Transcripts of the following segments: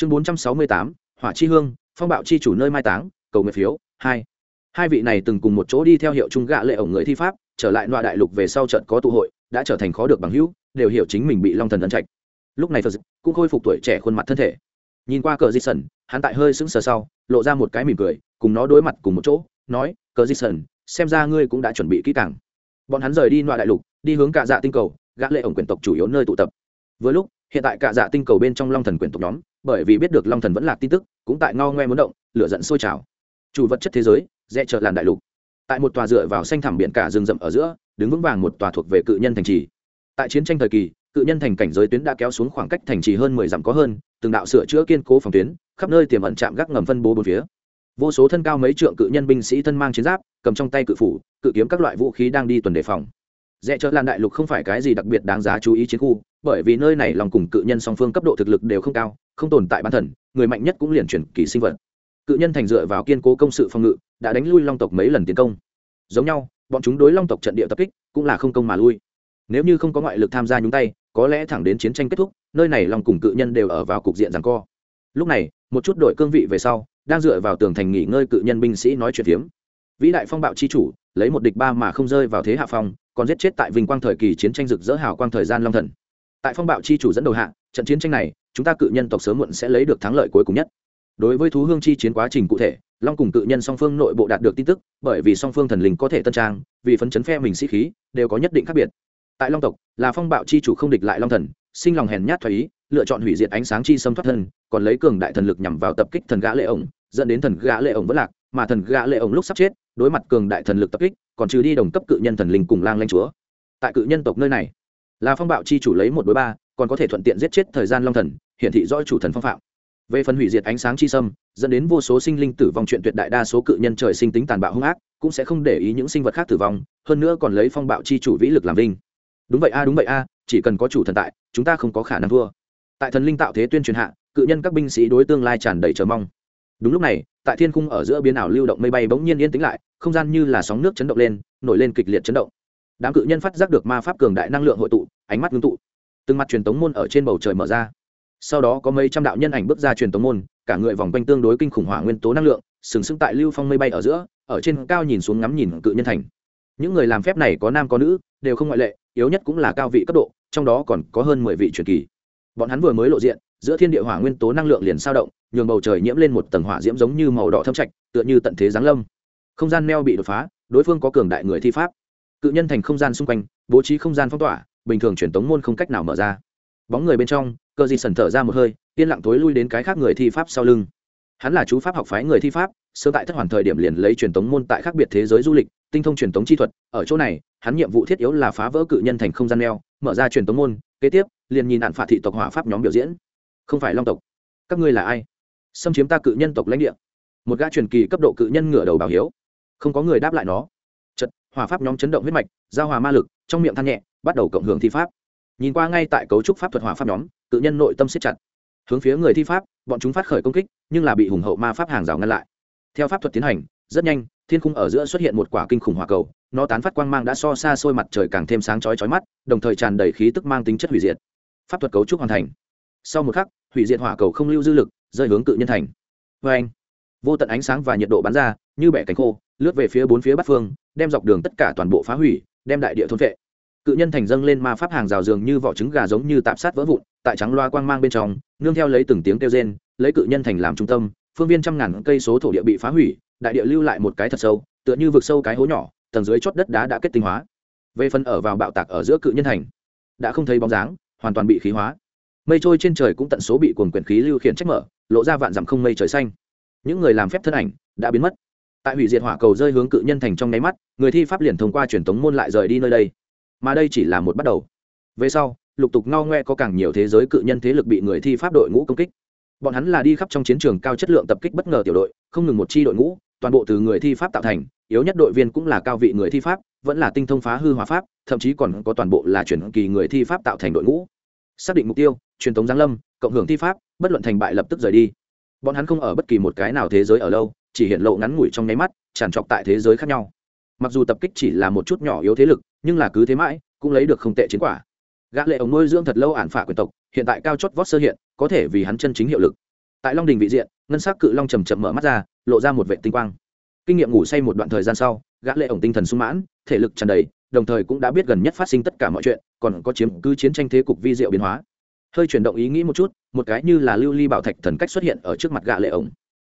chương bốn trăm sáu mươi tám, hỏa chi hương, phong bạo chi chủ nơi mai táng, cầu nguyện phiếu, hai. Hai vị này từng cùng một chỗ đi theo hiệu trung gạ lệ ổng người thi pháp, trở lại loại đại lục về sau trận có tụ hội, đã trở thành khó được bằng hữu, đều hiểu chính mình bị long thần ấn trạch. Lúc này phật cũng khôi phục tuổi trẻ khuôn mặt thân thể. Nhìn qua cờ di sần hắn tại hơi sững sờ sau, lộ ra một cái mỉm cười, cùng nó đối mặt cùng một chỗ, nói, cờ di sần xem ra ngươi cũng đã chuẩn bị kỹ càng. Bọn hắn rời đi loại đại lục, đi hướng cạ dạ tinh cầu, gã lệ ổng quyền tộc chủ yếu nơi tụ tập. Với lúc, hiện tại cạ dạ tinh cầu bên trong long thần quyền tộc nhóm bởi vì biết được long thần vẫn là tin tức, cũng tại ngao ngoe muốn động, lửa giận sôi trào. Chủ vật chất thế giới dễ chợt làn đại lục. Tại một tòa dựa vào xanh thẳm biển cả rừng rậm ở giữa, đứng vững vàng một tòa thuộc về cự nhân thành trì. Tại chiến tranh thời kỳ, cự nhân thành cảnh giới tuyến đã kéo xuống khoảng cách thành trì hơn mười dặm có hơn, từng đạo sửa chữa kiên cố phòng tuyến, khắp nơi tiềm ẩn chạm gác ngầm phân bố bốn phía. Vô số thân cao mấy trượng cự nhân binh sĩ thân mang chiến giáp, cầm trong tay cự phủ, cự kiếm các loại vũ khí đang đi tuần đề phòng rẽ chợ lan đại lục không phải cái gì đặc biệt đáng giá chú ý chiến khu, bởi vì nơi này lòng cùng cự nhân song phương cấp độ thực lực đều không cao, không tồn tại bản thần, người mạnh nhất cũng liền chuyển kỳ sinh vật. Cự nhân thành dựa vào kiên cố công sự phòng ngự, đã đánh lui long tộc mấy lần tiến công. Giống nhau, bọn chúng đối long tộc trận địa tập kích cũng là không công mà lui. Nếu như không có ngoại lực tham gia nhúng tay, có lẽ thẳng đến chiến tranh kết thúc, nơi này long cùng cự nhân đều ở vào cục diện rằng co. Lúc này, một chút đội cương vị về sau, đang dựa vào tường thành nghỉ ngơi cự nhân binh sĩ nói chuyện phiếm. Vĩ đại phong bạo chi chủ, lấy một địch ba mà không rơi vào thế hạ phong còn giết chết tại vinh quang thời kỳ chiến tranh rực rỡ hào quang thời gian long thần. Tại phong bạo chi chủ dẫn đầu hạ, trận chiến tranh này, chúng ta cự nhân tộc sớm muộn sẽ lấy được thắng lợi cuối cùng nhất. Đối với thú hương chi chiến quá trình cụ thể, long cùng cự nhân song phương nội bộ đạt được tin tức, bởi vì song phương thần linh có thể tân trang, vì phấn chấn phe mình sĩ khí, đều có nhất định khác biệt. Tại long tộc, là phong bạo chi chủ không địch lại long thần, sinh lòng hèn nhát thoái ý, lựa chọn hủy diệt ánh sáng chi xâm thoát thân, còn lấy cường đại thần lực nhằm vào tập kích thần gã lệ ổng, dẫn đến thần gã lệ ổng vỡ lạc, mà thần gã lệ ổng lúc sắp chết đối mặt cường đại thần lực tập kích, còn trừ đi đồng cấp cự nhân thần linh cùng lang lanh chúa. Tại cự nhân tộc nơi này, là phong bạo chi chủ lấy một đối ba, còn có thể thuận tiện giết chết thời gian long thần, hiển thị rõ chủ thần phong phạm. Về phần hủy diệt ánh sáng chi sâm, dẫn đến vô số sinh linh tử vong chuyện tuyệt đại đa số cự nhân trời sinh tính tàn bạo hung ác, cũng sẽ không để ý những sinh vật khác tử vong, hơn nữa còn lấy phong bạo chi chủ vĩ lực làm vinh. Đúng vậy a, đúng vậy a, chỉ cần có chủ thần tại, chúng ta không có khả năng thua. Tại thần linh tạo thế tuyên truyền hạ, cự nhân các binh sĩ đối tương lai tràn đầy chờ mong đúng lúc này, tại thiên khung ở giữa biến ảo lưu động mây bay bỗng nhiên yên tĩnh lại, không gian như là sóng nước chấn động lên, nổi lên kịch liệt chấn động. Đám cự nhân phát giác được ma pháp cường đại năng lượng hội tụ, ánh mắt ngưng tụ. Từng mặt truyền tống môn ở trên bầu trời mở ra. Sau đó có mấy trăm đạo nhân ảnh bước ra truyền tống môn, cả người vòng quanh tương đối kinh khủng hỏa nguyên tố năng lượng, sừng sững tại lưu phong mây bay ở giữa, ở trên cao nhìn xuống ngắm nhìn cự nhân thành. Những người làm phép này có nam có nữ, đều không ngoại lệ, yếu nhất cũng là cao vị cấp độ, trong đó còn có hơn mười vị truyền kỳ. Bọn hắn vừa mới lộ diện giữa thiên địa hỏa nguyên tố năng lượng liền sao động, nhường bầu trời nhiễm lên một tầng hỏa diễm giống như màu đỏ thâm trạch, tựa như tận thế giáng lâm. Không gian neo bị đột phá, đối phương có cường đại người thi pháp. Cự nhân thành không gian xung quanh, bố trí không gian phong tỏa, bình thường truyền tống môn không cách nào mở ra. Bóng người bên trong, cơ di sần thở ra một hơi, yên lặng tối lui đến cái khác người thi pháp sau lưng. Hắn là chú pháp học phái người thi pháp sơ tại thất hoàn thời điểm liền lấy truyền tống môn tại khác biệt thế giới du lịch, tinh thông truyền tống chi thuật, ở chỗ này, hắn nhiệm vụ thiết yếu là phá vỡ cự nhân thành không gian neo, mở ra truyền tống môn, kế tiếp, liền nhìn nạn phạt thị tộc hỏa pháp nhóm biểu diễn không phải long tộc. Các ngươi là ai? Xâm chiếm ta cự nhân tộc lãnh địa. Một gã truyền kỳ cấp độ cự nhân ngửa đầu bảo hiếu. Không có người đáp lại nó. Chật hỏa pháp nhóm chấn động huyết mạch, giao hòa ma lực, trong miệng than nhẹ, bắt đầu cộng hưởng thi pháp. Nhìn qua ngay tại cấu trúc pháp thuật hỏa pháp nhóm, cự nhân nội tâm siết chặt. Hướng phía người thi pháp, bọn chúng phát khởi công kích, nhưng là bị hùng hậu ma pháp hàng rào ngăn lại. Theo pháp thuật tiến hành, rất nhanh, thiên khung ở giữa xuất hiện một quả kinh khủng hỏa cầu, nó tán phát quang mang đã so xa xôi mặt trời càng thêm sáng chói chói mắt, đồng thời tràn đầy khí tức mang tính chất hủy diệt. Pháp thuật cấu trúc hoàn thành sau một khắc, hủy diệt hỏa cầu không lưu dư lực, rơi hướng cự nhân thành. Vê anh, vô tận ánh sáng và nhiệt độ bắn ra, như bẻ cánh khô, lướt về phía bốn phía bắc phương, đem dọc đường tất cả toàn bộ phá hủy, đem đại địa thôn vệ cự nhân thành dâng lên ma pháp hàng rào dường như vỏ trứng gà giống như tạp sát vỡ vụn, tại trắng loa quang mang bên trong, nương theo lấy từng tiếng kêu rên, lấy cự nhân thành làm trung tâm, phương viên trăm ngàn cây số thổ địa bị phá hủy, đại địa lưu lại một cái thật sâu, tựa như vực sâu cái hố nhỏ, tầng dưới chót đất đá đã kết tinh hóa. Về phần ở vào bạo tạc ở giữa cự nhân thành, đã không thấy bóng dáng, hoàn toàn bị khí hóa mây trôi trên trời cũng tận số bị cuồng quyển khí lưu khiển trách mở, lộ ra vạn dặm không mây trời xanh. Những người làm phép thân ảnh đã biến mất. Tại hủy diệt hỏa cầu rơi hướng cự nhân thành trong nháy mắt, người thi pháp liền thông qua truyền thống môn lại rời đi nơi đây. Mà đây chỉ là một bắt đầu. Về sau, lục tục ngao ngoe có càng nhiều thế giới cự nhân thế lực bị người thi pháp đội ngũ công kích. Bọn hắn là đi khắp trong chiến trường cao chất lượng tập kích bất ngờ tiểu đội, không ngừng một chi đội ngũ, toàn bộ từ người thi pháp tạo thành, yếu nhất đội viên cũng là cao vị người thi pháp, vẫn là tinh thông phá hư hòa pháp, thậm chí còn có toàn bộ là chuyển kỳ người thi pháp tạo thành đội ngũ. Xác định mục tiêu truyền thống giáng lâm, cộng hưởng thi pháp, bất luận thành bại lập tức rời đi. Bọn hắn không ở bất kỳ một cái nào thế giới ở lâu, chỉ hiện lộ ngắn ngủi trong nháy mắt, tràn trọc tại thế giới khác nhau. Mặc dù tập kích chỉ là một chút nhỏ yếu thế lực, nhưng là cứ thế mãi, cũng lấy được không tệ chiến quả. Gã lệ ống nuôi dưỡng thật lâu ản phả quyền tộc, hiện tại cao chót vót sơ hiện, có thể vì hắn chân chính hiệu lực. Tại long đình vị diện, ngân sắc cự long chầm chậm mở mắt ra, lộ ra một vệ tinh quang. Kinh nghiệm ngủ say một đoạn thời gian sau, gã lệ ổng tinh thần sung mãn, thể lực tràn đầy, đồng thời cũng đã biết gần nhất phát sinh tất cả mọi chuyện, còn có chiếm cứ chiến tranh thế cục vi diệu biến hóa hơi chuyển động ý nghĩ một chút một cái như là lưu ly bảo thạch thần cách xuất hiện ở trước mặt gã lệ ổng.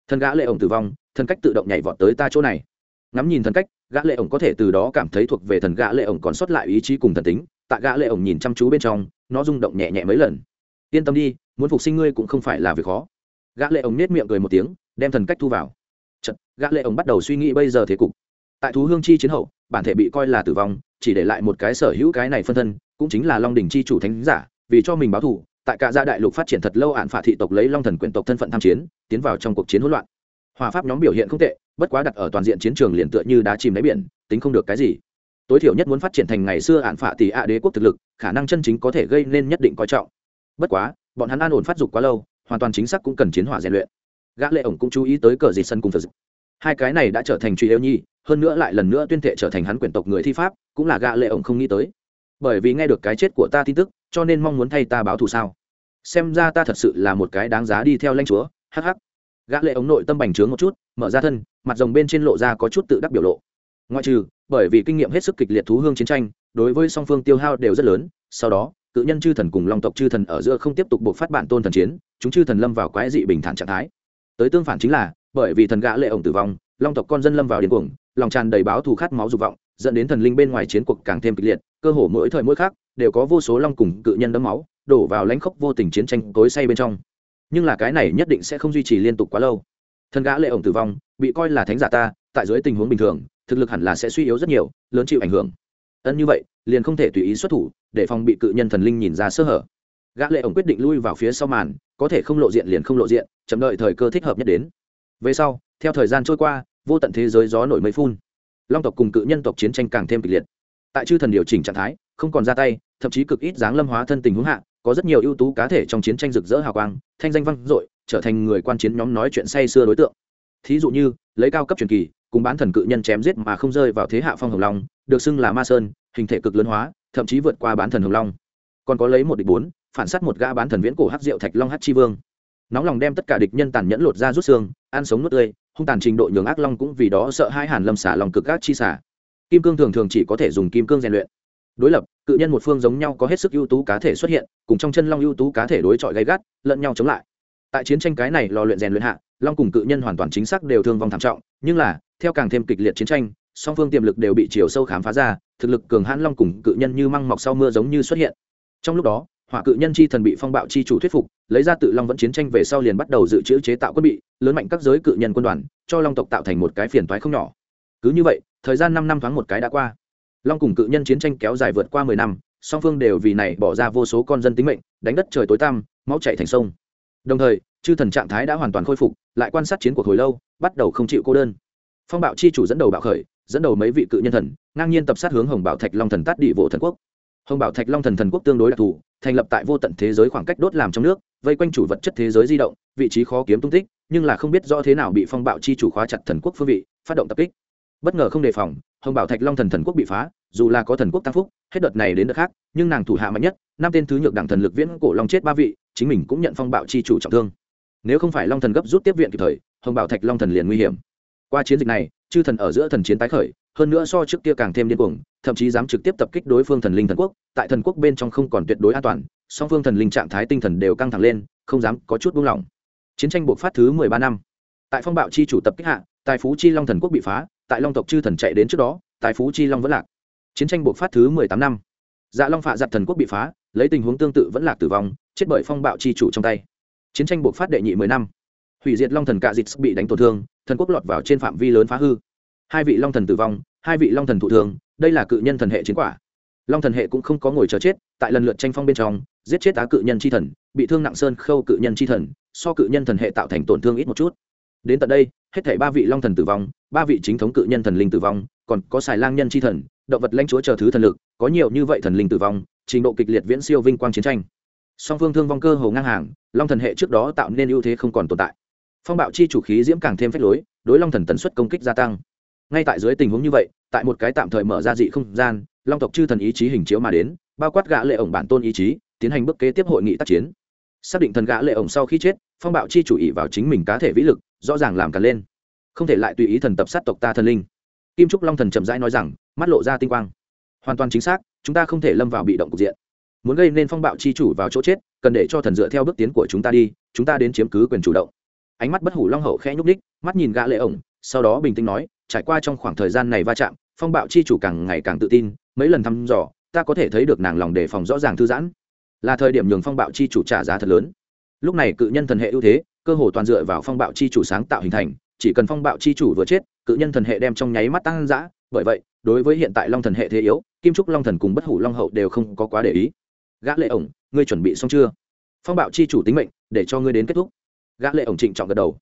Thần gã lệ ổng tử vong thần cách tự động nhảy vọt tới ta chỗ này. Ngắm nhìn thần cách gã lệ ổng có thể từ đó cảm thấy thuộc về thần gã lệ ổng còn sót lại ý chí cùng thần tính tại gã lệ ổng nhìn chăm chú bên trong nó rung động nhẹ nhẹ mấy lần. Yên tâm đi muốn phục sinh ngươi cũng không phải là việc khó. Gã lệ ổng nét miệng cười một tiếng đem thần cách thu vào. Chật, gã lệ ổng bắt đầu suy nghĩ bây giờ thế cục. Tại thú hương chi chiến hậu bản thể bị coi là tử vong chỉ để lại một cái sở hữu cái này phân thân cũng chính là long đỉnh chi chủ thánh giả vì cho mình báo thù tại cả gia đại lục phát triển thật lâu ạn phả thị tộc lấy long thần Quyền tộc thân phận tham chiến, tiến vào trong cuộc chiến hỗn loạn. Hòa pháp nhóm biểu hiện không tệ, bất quá đặt ở toàn diện chiến trường liền tựa như đá chìm đáy biển, tính không được cái gì. Tối thiểu nhất muốn phát triển thành ngày xưa ạn phả tỷ ạ đế quốc thực lực, khả năng chân chính có thể gây nên nhất định coi trọng. Bất quá, bọn hắn an ổn phát dục quá lâu, hoàn toàn chính xác cũng cần chiến hỏa rèn luyện. Gã lệ ổng cũng chú ý tới cờ gì sân cùng phật hai cái này đã trở thành truy yêu nhi, hơn nữa lại lần nữa tuyên thệ trở thành hắn quyển tộc người thi pháp, cũng là gã lệ ổng không nghĩ tới. Bởi vì nghe được cái chết của ta tin tức cho nên mong muốn thay ta báo thù sao? Xem ra ta thật sự là một cái đáng giá đi theo lãnh chúa, hắc hắc. Gã lệ ống nội tâm bành trướng một chút, mở ra thân, mặt rồng bên trên lộ ra có chút tự đắc biểu lộ. Ngoại trừ, bởi vì kinh nghiệm hết sức kịch liệt thú hương chiến tranh, đối với song phương tiêu hao đều rất lớn, sau đó, cự nhân chư thần cùng long tộc chư thần ở giữa không tiếp tục buộc phát bản tôn thần chiến, chúng chư thần lâm vào quái dị bình thản trạng thái. Tới tương phản chính là, bởi vì thần gã lệ ổng tử vong, long tộc con dân lâm vào điên cuồng, lòng tràn đầy báo thù khát máu dục vọng, dẫn đến thần linh bên ngoài chiến cuộc càng thêm kịch liệt, cơ hồ mỗi thời mỗi khác đều có vô số long cùng cự nhân đấm máu, đổ vào lãnh khốc vô tình chiến tranh tối say bên trong. Nhưng là cái này nhất định sẽ không duy trì liên tục quá lâu. Thần gã lệ ổng tử vong, bị coi là thánh giả ta, tại dưới tình huống bình thường, thực lực hẳn là sẽ suy yếu rất nhiều, lớn chịu ảnh hưởng. Ân như vậy, liền không thể tùy ý xuất thủ, để phòng bị cự nhân thần linh nhìn ra sơ hở. Gã lệ ổng quyết định lui vào phía sau màn, có thể không lộ diện liền không lộ diện, chậm đợi thời cơ thích hợp nhất đến. Về sau, theo thời gian trôi qua, vô tận thế giới gió nổi mây phun. Long tộc cùng cự nhân tộc chiến tranh càng thêm kịch liệt. Tại chư thần điều chỉnh trạng thái không còn ra tay, thậm chí cực ít dáng lâm hóa thân tình huống hạ, có rất nhiều ưu tú cá thể trong chiến tranh rực rỡ hào quang, thanh danh vang dội, trở thành người quan chiến nhóm nói chuyện say xưa đối tượng. Thí dụ như, lấy cao cấp truyền kỳ, cùng bán thần cự nhân chém giết mà không rơi vào thế hạ phong hồng long, được xưng là ma sơn, hình thể cực lớn hóa, thậm chí vượt qua bán thần hồng long. Còn có lấy một địch bốn, phản sát một gã bán thần viễn cổ hắc diệu thạch long hắc chi vương. Nóng lòng đem tất cả địch nhân tàn nhẫn lột ra rút xương, ăn sống nuốt tươi, hung tàn trình độ nhường ác long cũng vì đó sợ hai hàn lâm xả lòng cực ác chi xả. Kim cương thường thường chỉ có thể dùng kim cương rèn luyện đối lập, cự nhân một phương giống nhau có hết sức ưu tú cá thể xuất hiện, cùng trong chân long ưu tú cá thể đối chọi gay gắt, lẫn nhau chống lại. Tại chiến tranh cái này lò luyện rèn luyện hạ, long cùng cự nhân hoàn toàn chính xác đều thương vong thảm trọng, nhưng là, theo càng thêm kịch liệt chiến tranh, song phương tiềm lực đều bị chiều sâu khám phá ra, thực lực cường hãn long cùng cự nhân như măng mọc sau mưa giống như xuất hiện. Trong lúc đó, hỏa cự nhân chi thần bị phong bạo chi chủ thuyết phục, lấy ra tự long vẫn chiến tranh về sau liền bắt đầu dự trữ chế tạo quân bị, lớn mạnh các giới cự nhân quân đoàn, cho long tộc tạo thành một cái phiền toái không nhỏ. Cứ như vậy, thời gian năm năm thoáng một cái đã qua long cùng cự nhân chiến tranh kéo dài vượt qua mười năm, song phương đều vì này bỏ ra vô số con dân tính mệnh, đánh đất trời tối tăm, máu chạy thành sông. Đồng thời, chư thần trạng thái đã hoàn toàn khôi phục, lại quan sát chiến cuộc hồi lâu, bắt đầu không chịu cô đơn. Phong bạo chi chủ dẫn đầu bạo khởi, dẫn đầu mấy vị cự nhân thần, ngang nhiên tập sát hướng hồng bảo thạch long thần tát địa vỗ thần quốc. Hồng bảo thạch long thần thần quốc tương đối đặc thù, thành lập tại vô tận thế giới khoảng cách đốt làm trong nước, vây quanh chủ vật chất thế giới di động, vị trí khó kiếm tung tích, nhưng là không biết rõ thế nào bị phong bạo chi chủ khóa chặt thần quốc phương vị, phát động tập kích bất ngờ không đề phòng, hồng bảo thạch long thần thần quốc bị phá, dù là có thần quốc tăng phúc, hết đợt này đến đợt khác, nhưng nàng thủ hạ mạnh nhất, năm tên thứ nhược đảng thần lực viễn cổ long chết ba vị, chính mình cũng nhận phong bạo chi chủ trọng thương. Nếu không phải long thần gấp rút tiếp viện kịp thời, hồng bảo thạch long thần liền nguy hiểm. Qua chiến dịch này, chư thần ở giữa thần chiến tái khởi, hơn nữa so trước kia càng thêm điên cuồng, thậm chí dám trực tiếp tập kích đối phương thần linh thần quốc, tại thần quốc bên trong không còn tuyệt đối an toàn, song phương thần linh trạng thái tinh thần đều căng thẳng lên, không dám có chút buông lỏng. Chiến tranh buộc phát thứ mười ba năm. Tại phong bạo chi chủ tập kích hạ, tài phú chi long thần quốc bị phá tại long tộc chư thần chạy đến trước đó, tài phú chi long vẫn lạc. Chiến tranh buộc phát thứ mười tám năm. Dạ long phạ giặt thần quốc bị phá, lấy tình huống tương tự vẫn lạc tử vong, chết bởi phong bạo chi chủ trong tay. Chiến tranh buộc phát đệ nhị mười năm. Hủy diệt long thần cạ dịt bị đánh tổn thương, thần quốc lọt vào trên phạm vi lớn phá hư. Hai vị long thần tử vong, hai vị long thần thụ thương, đây là cự nhân thần hệ chiến quả. Long thần hệ cũng không có ngồi chờ chết, tại lần lượt tranh phong bên trong, giết chết á cự nhân c h i thần, bị thương nặng sơn khâu cự nhân c h i thần, so cự nhân thần hệ tạo thành tổn thương ít một chút đến tận đây, hết thảy ba vị long thần tử vong, ba vị chính thống cự nhân thần linh tử vong, còn có xài lang nhân c h i thần, động vật lãnh chúa chờ thứ thần lực, có nhiều như vậy thần linh tử vong, trình độ kịch liệt viễn siêu vinh quang chiến tranh. Song phương thương vong cơ hồ ngang hàng, long thần hệ trước đó tạo nên ưu thế không còn tồn tại. Phong bạo chi chủ khí diễm càng thêm phép lối, đối long thần tần suất công kích gia tăng. Ngay tại dưới tình huống như vậy, tại một cái tạm thời mở ra dị không gian, long tộc chư thần ý chí hình chiếu mà đến, bao quát gã lệ ổng bản tôn ý chí, tiến hành bước kế tiếp hội nghị tác chiến. Xác định thần gã lệ ổng sau khi chết, phong bạo chi chủ ý vào chính mình cá thể vĩ lực rõ ràng làm cả lên. Không thể lại tùy ý thần tập sát tộc ta thần linh. Kim trúc long thần chậm rãi nói rằng, mắt lộ ra tinh quang. Hoàn toàn chính xác, chúng ta không thể lâm vào bị động cục diện. Muốn gây nên phong bạo chi chủ vào chỗ chết, cần để cho thần dựa theo bước tiến của chúng ta đi, chúng ta đến chiếm cứ quyền chủ động. Ánh mắt bất hủ long hậu khẽ nhúc ních mắt nhìn gã lệ ổng, sau đó bình tĩnh nói, trải qua trong khoảng thời gian này va chạm, phong bạo chi chủ càng ngày càng tự tin, mấy lần thăm dò, ta có thể thấy được nàng lòng đề phòng rõ ràng thư giãn. Là thời điểm nhường phong bạo chi chủ trả giá thật lớn. Lúc này cự nhân thần hệ ưu thế cơ hồ toàn dựa vào phong bạo chi chủ sáng tạo hình thành, chỉ cần phong bạo chi chủ vừa chết, cự nhân thần hệ đem trong nháy mắt tăng dã. Bởi vậy, đối với hiện tại long thần hệ thế yếu, kim trúc long thần cùng bất hủ long hậu đều không có quá để ý. Gã lệ ổng, ngươi chuẩn bị xong chưa? Phong bạo chi chủ tính mệnh, để cho ngươi đến kết thúc. Gã lệ ổng trịnh trọng gật đầu.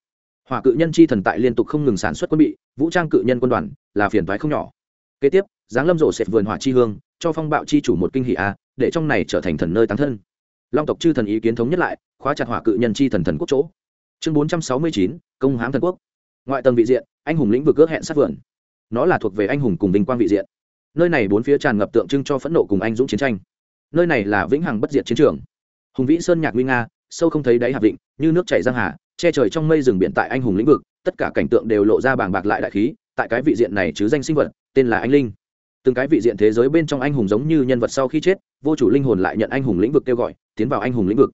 Hỏa cự nhân chi thần tại liên tục không ngừng sản xuất quân bị, vũ trang cự nhân quân đoàn là phiền toái không nhỏ. Kế tiếp, giáng lâm rộ sệt vườn hỏa chi hương, cho phong bạo chi chủ một kinh hỉ a, để trong này trở thành thần nơi tăng thân. Long tộc chư thần ý kiến thống nhất lại, khóa chặt hỏa cự nhân chi thần thần quốc chỗ chương bốn trăm sáu mươi chín, công hám thần quốc. Ngoại tầng vị diện, anh hùng lĩnh vực ước hẹn sát vườn. Nó là thuộc về anh hùng cùng vinh quang vị diện. Nơi này bốn phía tràn ngập tượng trưng cho phẫn nộ cùng anh dũng chiến tranh. Nơi này là vĩnh hằng bất diệt chiến trường. Hùng vĩ sơn nhạc nguy nga, sâu không thấy đáy hạt vịnh, như nước chảy giang hà, che trời trong mây rừng biển tại anh hùng lĩnh vực, tất cả cảnh tượng đều lộ ra bàng bạc lại đại khí, tại cái vị diện này chứ danh sinh vật, tên là anh linh. Từng cái vị diện thế giới bên trong anh hùng giống như nhân vật sau khi chết, vô chủ linh hồn lại nhận anh hùng lĩnh vực kêu gọi, tiến vào anh hùng lĩnh vực.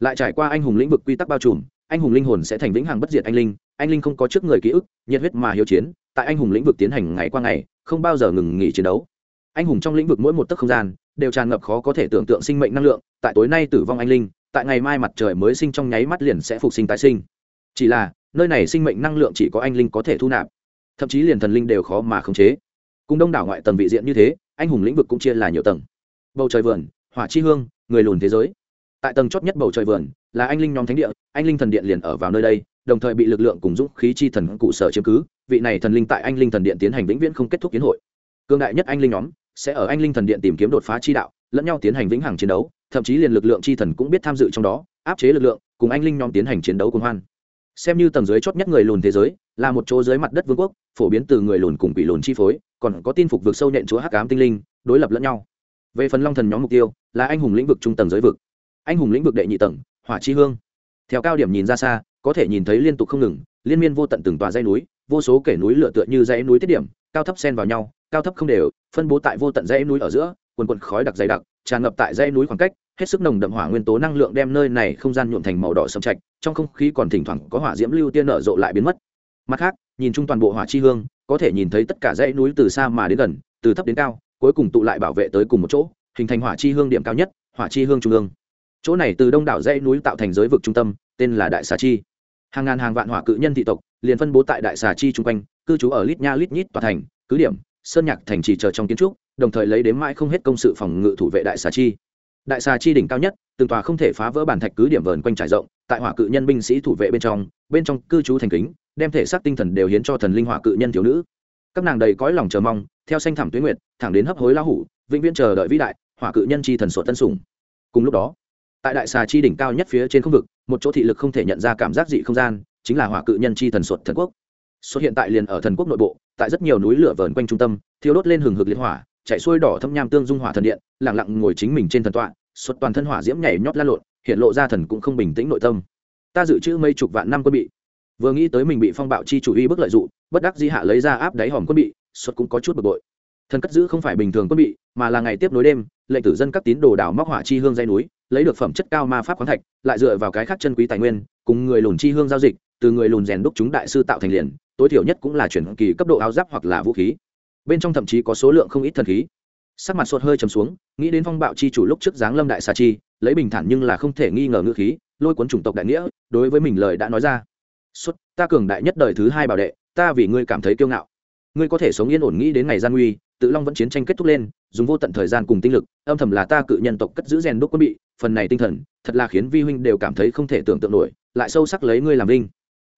Lại trải qua anh hùng lĩnh vực quy tắc bao trùm anh hùng linh hồn sẽ thành vĩnh hằng bất diệt anh linh anh linh không có trước người ký ức, nhiệt huyết mà hiếu chiến, tại anh hùng lĩnh vực tiến hành ngày qua ngày, không bao giờ ngừng nghỉ chiến đấu. Anh hùng trong lĩnh vực mỗi một tấc không gian, đều tràn ngập khó có thể tưởng tượng sinh mệnh năng lượng, tại tối nay tử vong anh linh, tại ngày mai mặt trời mới sinh trong nháy mắt liền sẽ phục sinh tái sinh. Chỉ là, nơi này sinh mệnh năng lượng chỉ có anh linh có thể thu nạp. Thậm chí liền thần linh đều khó mà khống chế. Cùng đông đảo ngoại tầng vị diện như thế, anh hùng lĩnh vực cũng chia là nhiều tầng. Bầu trời vườn, hỏa chi hương, người lùn thế giới tại tầng chót nhất bầu trời vườn, là anh linh nhóm thánh địa, anh linh thần điện liền ở vào nơi đây, đồng thời bị lực lượng cùng dũng khí chi thần cụ sở chiếm cứ, vị này thần linh tại anh linh thần điện tiến hành vĩnh viễn không kết thúc kiến hội. Cương đại nhất anh linh nhóm sẽ ở anh linh thần điện tìm kiếm đột phá chi đạo, lẫn nhau tiến hành vĩnh hằng chiến đấu, thậm chí liền lực lượng chi thần cũng biết tham dự trong đó, áp chế lực lượng, cùng anh linh nhóm tiến hành chiến đấu cùng hoan. Xem như tầng dưới chót nhất người lùn thế giới, là một chỗ dưới mặt đất vương quốc, phổ biến từ người lùn cùng quỷ lùn chi phối, còn có tin phục vực sâu nhện chúa hắc ám tinh linh, đối lập lẫn nhau. Về phần long thần nhóm mục tiêu, là anh hùng lĩnh vực trung tầng giới vực anh hùng lĩnh vực đệ nhị tầng, hỏa chi hương. Theo cao điểm nhìn ra xa, có thể nhìn thấy liên tục không ngừng, liên miên vô tận từng tòa dãy núi, vô số kể núi lửa tựa như dãy núi tiết điểm, cao thấp xen vào nhau, cao thấp không đều, phân bố tại vô tận dãy núi ở giữa, quần quần khói đặc dày đặc, tràn ngập tại dãy núi khoảng cách, hết sức nồng đậm hỏa nguyên tố năng lượng đem nơi này không gian nhuộm thành màu đỏ sầm trạch, trong không khí còn thỉnh thoảng có hỏa diễm lưu tiên nở rộ lại biến mất. Mặt khác, nhìn chung toàn bộ hỏa chi hương, có thể nhìn thấy tất cả dãy núi từ xa mà đến gần, từ thấp đến cao, cuối cùng tụ lại bảo vệ tới cùng một chỗ, hình thành hỏa chi hương điểm cao nhất, hỏa chi hương trung ương chỗ này từ đông đảo dãy núi tạo thành giới vực trung tâm, tên là đại xà chi. Hàng ngàn hàng vạn hỏa cự nhân thị tộc, liền phân bố tại đại xà chi chung quanh, cư trú ở lít nha lít nhít tòa thành, cứ điểm, sơn nhạc thành trì chờ trong kiến trúc, đồng thời lấy đến mãi không hết công sự phòng ngự thủ vệ đại xà chi. Đại xà chi đỉnh cao nhất, từng tòa không thể phá vỡ bản thạch cứ điểm vờn quanh trải rộng, tại hỏa cự nhân binh sĩ thủ vệ bên trong bên trong cư trú thành kính, đem thể xác tinh thần đều hiến cho thần linh hỏa cự nhân thiếu nữ. Các nàng đầy cõi lòng chờ mong, theo xanh thảm tuyến nguyệt, thẳng đến hấp hối la hủ, vĩnh viễn chờ đợi vĩ đại hỏa cự nhân chi thần sổ tân sủng. Cùng lúc đó tại đại xà chi đỉnh cao nhất phía trên không vực, một chỗ thị lực không thể nhận ra cảm giác dị không gian, chính là hỏa cự nhân chi thần suột thần quốc. Xuất hiện tại liền ở thần quốc nội bộ, tại rất nhiều núi lửa vờn quanh trung tâm thiếu đốt lên hừng hực liên hỏa, chạy xuôi đỏ thâm nham tương dung hỏa thần điện lẳng lặng ngồi chính mình trên thần tọa xuất toàn thân hỏa diễm nhảy nhót la lộn, hiện lộ ra thần cũng không bình tĩnh nội tâm. Ta dự trữ mấy chục vạn năm quân bị. Vừa nghĩ tới mình bị phong bạo chi chủ y bức lợi dụng, bất đắc di hạ lấy ra áp đáy hòm quân bị xuất cũng có chút bực bội. Thần cất giữ không phải bình thường quân bị, mà là ngày tiếp nối đêm, lệnh tử dân các tín đồ đảo móc hỏa chi hương dây núi lấy được phẩm chất cao ma pháp khoáng thạch, lại dựa vào cái khác chân quý tài nguyên, cùng người lùn chi hương giao dịch, từ người lùn rèn đúc chúng đại sư tạo thành liền, tối thiểu nhất cũng là chuyển kỳ cấp độ áo giáp hoặc là vũ khí. Bên trong thậm chí có số lượng không ít thần khí. Sắc mặt sột hơi trầm xuống, nghĩ đến phong bạo chi chủ lúc trước giáng lâm đại xà chi, lấy bình thản nhưng là không thể nghi ngờ ngữ khí, lôi cuốn chủng tộc đại nghĩa, đối với mình lời đã nói ra. Xuất, ta cường đại nhất đời thứ hai bảo đệ, ta vì ngươi cảm thấy kiêu ngạo. Ngươi có thể sống yên ổn nghĩ đến ngày gian nguy tự long vẫn chiến tranh kết thúc lên, dùng vô tận thời gian cùng tinh lực, âm thầm là ta cự nhân tộc cất giữ rèn đúc quân bị, phần này tinh thần, thật là khiến vi huynh đều cảm thấy không thể tưởng tượng nổi, lại sâu sắc lấy ngươi làm linh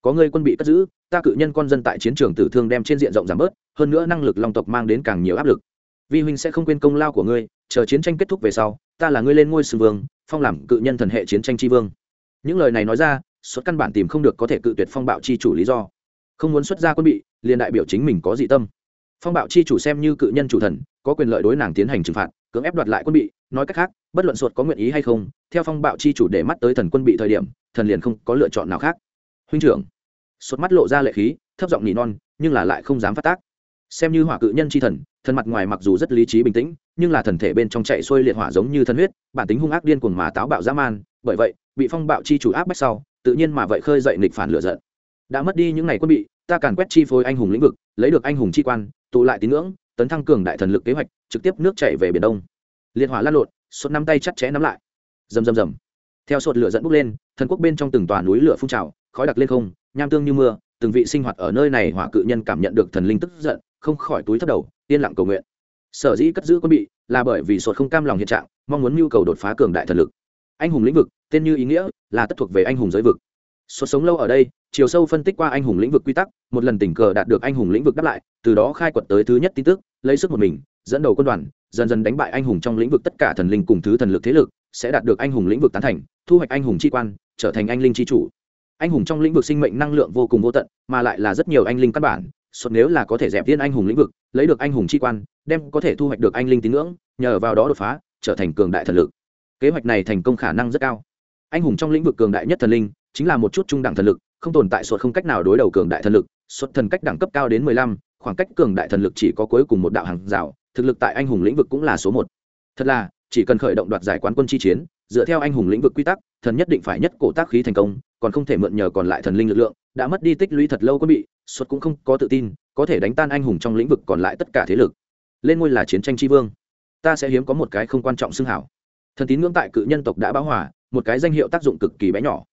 có ngươi quân bị cất giữ, ta cự nhân con dân tại chiến trường tử thương đem trên diện rộng giảm bớt, hơn nữa năng lực long tộc mang đến càng nhiều áp lực. Vi huynh sẽ không quên công lao của ngươi, chờ chiến tranh kết thúc về sau, ta là ngươi lên ngôi sư vương, phong làm cự nhân thần hệ chiến tranh tri vương. Những lời này nói ra xuất căn bản tìm không được có thể cự tuyệt phong bạo chi chủ lý do. Không muốn xuất ra quân bị, liền đại biểu chính mình có dị tâm phong bạo chi chủ xem như cự nhân chủ thần, có quyền lợi đối nàng tiến hành trừng phạt, cưỡng ép đoạt lại quân bị, nói cách khác, bất luận sột có nguyện ý hay không, theo phong bạo chi chủ để mắt tới thần quân bị thời điểm, thần liền không có lựa chọn nào khác. Huynh trưởng sột mắt lộ ra lệ khí, thấp giọng nỉ non, nhưng là lại không dám phát tác. Xem như hỏa cự nhân chi thần thần mặt ngoài mặc dù rất lý trí bình tĩnh, nhưng là thần thể bên trong chạy xuôi liệt hỏa giống như thân huyết, bản tính hung ác điên cuồng mà táo bạo dã man, bởi vậy, bị phong bạo chi chủ áp bách sau, tự nhiên mà vậy khơi dậy nghịch phản lựa giận. Đã mất đi những ngày quân bị ta càn quét chi phối anh hùng lĩnh vực, lấy được anh hùng chi quan, tụ lại tín ngưỡng, tấn thăng cường đại thần lực kế hoạch, trực tiếp nước chảy về biển đông. Liệt hỏa lan lộn, suốt năm tay chặt chẽ nắm lại. Rầm rầm rầm. Theo sột lửa dẫn bốc lên, thần quốc bên trong từng tòa núi lửa phun trào, khói đặc lên không, nham tương như mưa, từng vị sinh hoạt ở nơi này hỏa cự nhân cảm nhận được thần linh tức giận, không khỏi túi thấp đầu, yên lặng cầu nguyện. Sở dĩ cất giữ quân bị, là bởi vì sột không cam lòng hiện trạng, mong muốn nhu cầu đột phá cường đại thần lực. Anh hùng lĩnh vực, tên như ý nghĩa, là tất thuộc về anh hùng giới vực. Sột sống lâu ở đây chiều sâu phân tích qua anh hùng lĩnh vực quy tắc, một lần tình cờ đạt được anh hùng lĩnh vực đáp lại, từ đó khai quật tới thứ nhất tin tức, lấy sức một mình, dẫn đầu quân đoàn, dần dần đánh bại anh hùng trong lĩnh vực tất cả thần linh cùng thứ thần lực thế lực, sẽ đạt được anh hùng lĩnh vực tán thành, thu hoạch anh hùng tri quan, trở thành anh linh tri chủ. Anh hùng trong lĩnh vực sinh mệnh năng lượng vô cùng vô tận, mà lại là rất nhiều anh linh căn bản xuất nếu là có thể dẹp tiên anh hùng lĩnh vực, lấy được anh hùng tri quan, đem có thể thu hoạch được anh linh tín ngưỡng, nhờ vào đó đột phá, trở thành cường đại thần lực. Kế hoạch này thành công khả năng rất cao. Anh hùng trong lĩnh vực cường đại nhất thần linh, chính là một chút trung đẳng thần lực không tồn tại suất không cách nào đối đầu cường đại thần lực xuất thần cách đẳng cấp cao đến mười lăm khoảng cách cường đại thần lực chỉ có cuối cùng một đạo hàng rào thực lực tại anh hùng lĩnh vực cũng là số một. Thật là chỉ cần khởi động đoạt giải quán quân chi chiến dựa theo anh hùng lĩnh vực quy tắc thần nhất định phải nhất cổ tác khí thành công còn không thể mượn nhờ còn lại thần linh lực lượng đã mất đi tích lũy thật lâu quân bị xuất cũng không có tự tin có thể đánh tan anh hùng trong lĩnh vực còn lại tất cả thế lực. Lên ngôi là chiến tranh tri vương. Ta sẽ hiếm có một cái không quan trọng xưng hảo. Thần tín ngưỡng tại cự nhân tộc đã báo hòa, một cái danh hiệu tác dụng cực kỳ bé nhỏ.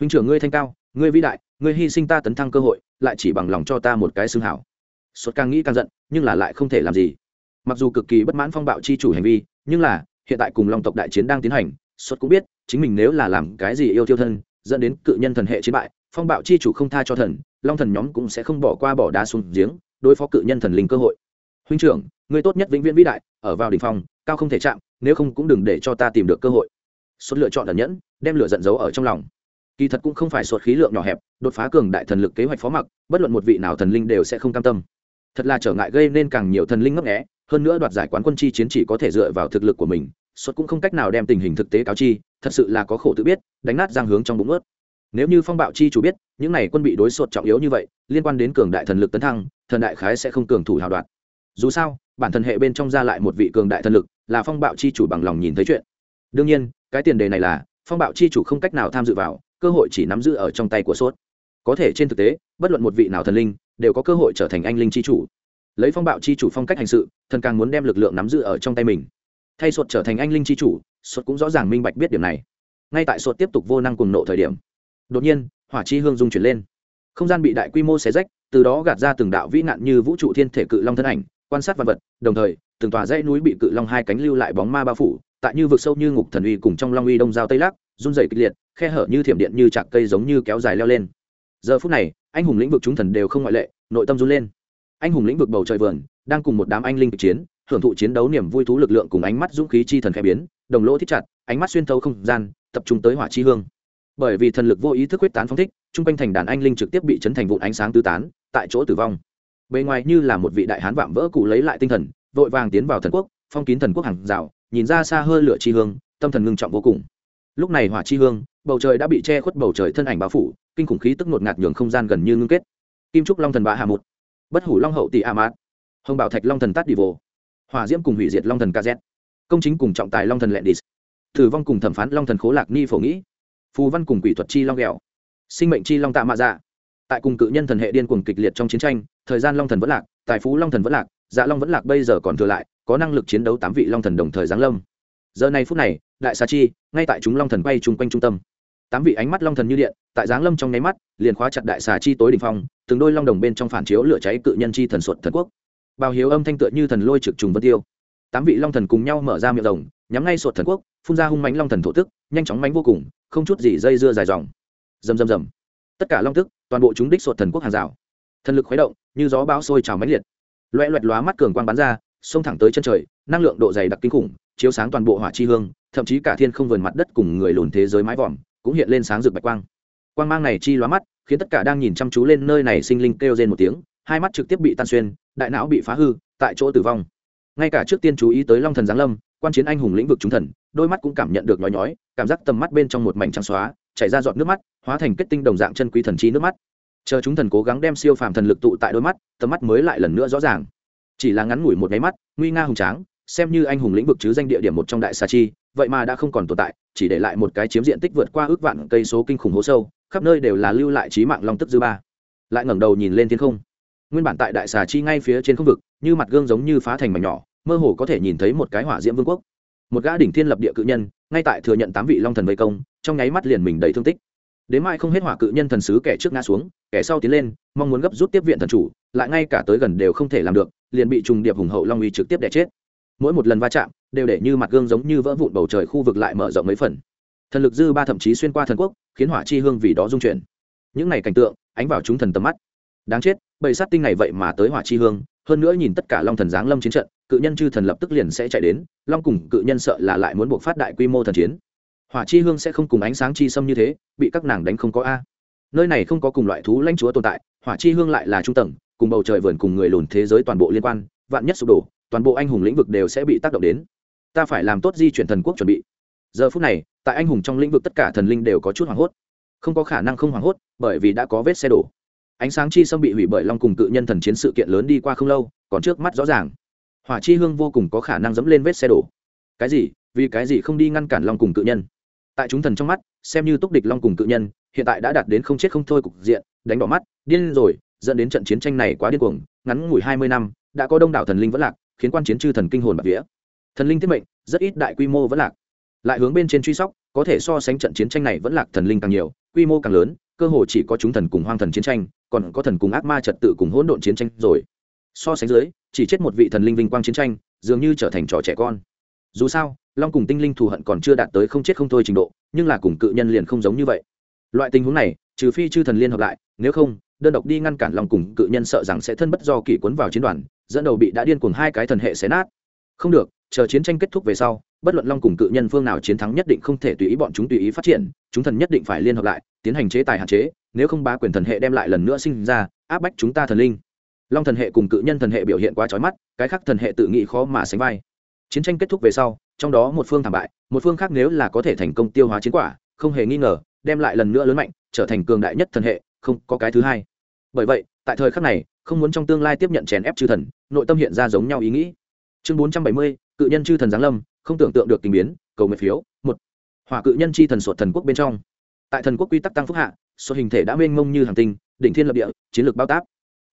Huynh trưởng ngươi thanh cao ngươi vĩ đại, ngươi hy sinh ta tấn thăng cơ hội, lại chỉ bằng lòng cho ta một cái xương hảo. Xuất càng nghĩ càng giận, nhưng là lại không thể làm gì. Mặc dù cực kỳ bất mãn phong bạo chi chủ hành vi, nhưng là, hiện tại cùng long tộc đại chiến đang tiến hành xuất cũng biết, chính mình nếu là làm cái gì yêu tiêu thân, dẫn đến cự nhân thần hệ chiến bại, phong bạo chi chủ không tha cho thần, long thần nhóm cũng sẽ không bỏ qua bỏ đá xuống giếng, đối phó cự nhân thần linh cơ hội. Huynh trưởng người tốt nhất vĩnh viễn vĩ đại, ở vào đ ỉ n h phòng cao không thể chạm, nếu không cũng đừng để cho ta tìm được cơ hội. Xuất lựa chọn ẩn nhẫn, đem lửa giận giấu ở trong lòng kỳ thật cũng không phải sột khí lượng nhỏ hẹp, đột phá cường đại thần lực kế hoạch phó mặc, bất luận một vị nào thần linh đều sẽ không cam tâm. Thật là trở ngại gây nên càng nhiều thần linh ngấp nghẽ hơn nữa đoạt giải quán quân chi chiến chỉ có thể dựa vào thực lực của mình xuất cũng không cách nào đem tình hình thực tế cáo chi, thật sự là có khổ tự biết, đánh nát giang hướng trong bụng ướt. Nếu như phong bạo chi chủ biết, những này quân bị đối sột trọng yếu như vậy, liên quan đến cường đại thần lực tấn thăng, thần đại khái sẽ không cường thủ hào đoạt. Dù sao, bản thân hệ bên trong ra lại một vị cường đại thần lực, là phong bạo chi chủ bằng lòng nhìn thấy chuyện. Đương nhiên, cái tiền đề này là, phong bạo chi chủ không cách nào tham dự vào cơ hội chỉ nắm giữ ở trong tay của sốt. Có thể trên thực tế, bất luận một vị nào thần linh, đều có cơ hội trở thành anh linh chi chủ. Lấy phong bạo chi chủ phong cách hành sự, thần càng muốn đem lực lượng nắm giữ ở trong tay mình. Thay sột trở thành anh linh chi chủ sột cũng rõ ràng minh bạch biết điểm này. Ngay tại sột tiếp tục vô năng cùng nộ thời điểm, đột nhiên, hỏa chi hương dung chuyển lên. Không gian bị đại quy mô xé rách, từ đó gạt ra từng đạo vĩ nạn như vũ trụ thiên thể cự long thân ảnh, quan sát vật vật, đồng thời, từng tòa dãy núi bị cự long hai cánh lưu lại bóng ma bao phủ, tại như vực sâu như ngục thần uy cùng trong long uy đông giao tây lắc, run rẩy kịch liệt khe hở như thiểm điện như chạc cây giống như kéo dài leo lên. Giờ phút này, anh hùng lĩnh vực chúng thần đều không ngoại lệ, nội tâm run lên. Anh hùng lĩnh vực bầu trời vườn, đang cùng một đám anh linh kịch chiến, hưởng thụ chiến đấu niềm vui thú lực lượng cùng ánh mắt dũng khí chi thần khẽ biến, đồng lỗ thích chặt, ánh mắt xuyên thấu không gian, tập trung tới hỏa chi hương. Bởi vì thần lực vô ý thức huyết tán phong thích chung quanh thành đàn anh linh trực tiếp bị chấn thành vụn ánh sáng tứ tán, tại chỗ tử vong. Bề ngoài như là một vị đại hán vạm vỡ cụ lấy lại tinh thần, vội vàng tiến vào thần quốc, phong kín thần quốc hàng rào, nhìn ra xa hơi lửa chi hương, tâm thần ngưng trọng vô cùng. Lúc này hỏa chi hương bầu trời đã bị che khuất bầu trời thân ảnh bao phủ, kinh khủng khí tức ngột ngạt nhường không gian gần như ngưng kết. Kim trúc long thần bạ hà một bất hủ long hậu tỷ a mát hồng bảo thạch long thần tát đi vô, hỏa diễm cùng hủy diệt long thần kz công chính cùng trọng tài long thần lẹn đi thử vong cùng thẩm phán long thần khố lạc ni phổ nghĩ, phù văn cùng quỷ thuật chi long ghẹo sinh mệnh chi long tạ mạ dạ. Tại cùng cự nhân thần hệ điên cuồng kịch liệt trong chiến tranh, thời gian long thần vẫn lạc, tài phú long thần vẫn lạc dạ long vẫn lạc bây giờ còn thừa lại, có năng lực chiến đấu tám vị long thần đồng thời giáng lâm. Giờ này phút này, đại sa chi, ngay tại chúng long thần bay chung quanh trung tâm tám vị ánh mắt long thần như điện, tại giáng lâm trong nháy mắt, liền khóa chặt đại xà chi tối đ ỉ n h phong, từng đôi long đồng bên trong phản chiếu lửa cháy cự nhân chi thần suột thần quốc. Bao hiếu âm thanh tựa như thần lôi trực trùng vân tiêu. Tám vị long thần cùng nhau mở ra miệng rồng nhắm ngay suột thần quốc, phun ra hung mánh long thần thổ tức, nhanh chóng mánh vô cùng, không chút gì dây dưa dài dòng. Rầm rầm rầm. Tất cả long tức, toàn bộ chúng đích suột thần quốc hàng rào. Thần lực khuấy động, như gió bão sôi trào mãnh liệt. Loẹ loẹt lóa mắt cường quang bắn ra, xông thẳng tới chân trời, năng lượng độ dày đặc kinh khủng, chiếu sáng toàn bộ hỏa chi hương, thậm chí cả thiên không vườn mặt đất cùng người lùn thế giới mái vòm cũng hiện lên sáng rực bạch quang. Quang mang này chi lóa mắt, khiến tất cả đang nhìn chăm chú lên nơi này sinh linh kêu rên một tiếng, hai mắt trực tiếp bị tan xuyên, đại não bị phá hư, tại chỗ tử vong. Ngay cả trước tiên chú ý tới long thần giáng lâm, quan chiến anh hùng lĩnh vực chúng thần, đôi mắt cũng cảm nhận được nhói nhói, cảm giác tầm mắt bên trong một mảnh trắng xóa, chảy ra giọt nước mắt, hóa thành kết tinh đồng dạng chân quý thần chi nước mắt. Chờ chúng thần cố gắng đem siêu phàm thần lực tụ tại đôi mắt, tầm mắt mới lại lần nữa rõ ràng. Chỉ là ngắn ngủi một nháy mắt, nguy nga hùng tráng, xem như anh hùng lĩnh vực chứ danh địa điểm một trong đại sa chi vậy mà đã không còn tồn tại, chỉ để lại một cái chiếm diện tích vượt qua ước vạn cây số kinh khủng hố sâu, khắp nơi đều là lưu lại trí mạng long tức dư ba. Lại ngẩng đầu nhìn lên thiên không. Nguyên bản tại đại xà chi ngay phía trên không vực, như mặt gương giống như phá thành mảnh nhỏ, mơ hồ có thể nhìn thấy một cái hỏa diễm vương quốc. Một gã đỉnh thiên lập địa cự nhân, ngay tại thừa nhận tám vị long thần vây công, trong nháy mắt liền mình đầy thương tích. Đến mai không hết hỏa cự nhân thần sứ kẻ trước ngã xuống, kẻ sau tiến lên, mong muốn gấp rút tiếp viện thần chủ, lại ngay cả tới gần đều không thể làm được, liền bị trùng điệp hùng hậu long uy trực tiếp đẻ chết mỗi một lần va chạm đều để như mặt gương giống như vỡ vụn bầu trời khu vực lại mở rộng mấy phần. Thần lực dư ba thậm chí xuyên qua thần quốc, khiến hỏa chi hương vì đó dung chuyển. Những này cảnh tượng, ánh vào chúng thần tầm mắt. Đáng chết, bầy sát tinh này vậy mà tới hỏa chi hương, hơn nữa nhìn tất cả long thần giáng lâm chiến trận, cự nhân chư thần lập tức liền sẽ chạy đến, long cùng cự nhân sợ là lại muốn buộc phát đại quy mô thần chiến. Hỏa chi hương sẽ không cùng ánh sáng chi xâm như thế, bị các nàng đánh không có a. Nơi này không có cùng loại thú lãnh chúa tồn tại, hỏa chi hương lại là trung tầng, cùng bầu trời vườn cùng người lùn thế giới toàn bộ liên quan, vạn nhất sụp đổ toàn bộ anh hùng lĩnh vực đều sẽ bị tác động đến. Ta phải làm tốt di chuyển thần quốc chuẩn bị. Giờ phút này, tại anh hùng trong lĩnh vực tất cả thần linh đều có chút hoảng hốt. Không có khả năng không hoảng hốt, bởi vì đã có vết xe đổ. Ánh sáng chi sâm bị hủy bởi long cùng cự nhân thần chiến sự kiện lớn đi qua không lâu, còn trước mắt rõ ràng. Hỏa chi hương vô cùng có khả năng dẫm lên vết xe đổ. Cái gì? Vì cái gì không đi ngăn cản long cùng cự nhân? Tại chúng thần trong mắt, xem như túc địch long cùng cự nhân, hiện tại đã đạt đến không chết không thôi cục diện, đánh đỏ mắt, điên rồi, dẫn đến trận chiến tranh này quá điên cuồng, ngắn ngủi hai mươi năm, đã có đông đảo thần linh vẫn lạc khiến quan chiến chư thần kinh hồn bạc vía. Thần linh tiết mệnh, rất ít đại quy mô vẫn lạc. Lại hướng bên trên truy sóc, có thể so sánh trận chiến tranh này vẫn lạc thần linh càng nhiều, quy mô càng lớn, cơ hồ chỉ có chúng thần cùng hoang thần chiến tranh, còn có thần cùng ác ma trật tự cùng hỗn độn chiến tranh rồi. So sánh dưới, chỉ chết một vị thần linh vinh quang chiến tranh, dường như trở thành trò trẻ con. Dù sao, long cùng tinh linh thù hận còn chưa đạt tới không chết không thôi trình độ, nhưng là cùng cự nhân liền không giống như vậy. Loại tình huống này, trừ phi chư thần liên hợp lại, nếu không, đơn độc đi ngăn cản long cùng cự nhân sợ rằng sẽ thân bất do kỷ cuốn vào chiến đoàn dẫn đầu bị đã điên cuồng hai cái thần hệ xé nát. Không được, chờ chiến tranh kết thúc về sau, bất luận long cùng cự nhân phương nào chiến thắng nhất định không thể tùy ý bọn chúng tùy ý phát triển, chúng thần nhất định phải liên hợp lại, tiến hành chế tài hạn chế, nếu không bá quyền thần hệ đem lại lần nữa sinh ra, áp bách chúng ta thần linh. Long thần hệ cùng cự nhân thần hệ biểu hiện quá trói mắt, cái khác thần hệ tự nghĩ khó mà sánh vai. Chiến tranh kết thúc về sau, trong đó một phương thảm bại, một phương khác nếu là có thể thành công tiêu hóa chiến quả, không hề nghi ngờ, đem lại lần nữa lớn mạnh, trở thành cường đại nhất thần hệ, không có cái thứ hai. Bởi vậy, tại thời khắc này không muốn trong tương lai tiếp nhận chèn ép chư thần, nội tâm hiện ra giống nhau ý nghĩ. Chương bốn trăm bảy mươi, cự nhân chư thần giáng lâm, không tưởng tượng được tình biến, cầu nguyện phiếu, một. Hỏa cự nhân chi thần sột thần quốc bên trong. Tại thần quốc quy tắc tăng phúc hạ số hình thể đã mênh mông như hàng tinh, đỉnh thiên lập địa, chiến lược bao táp.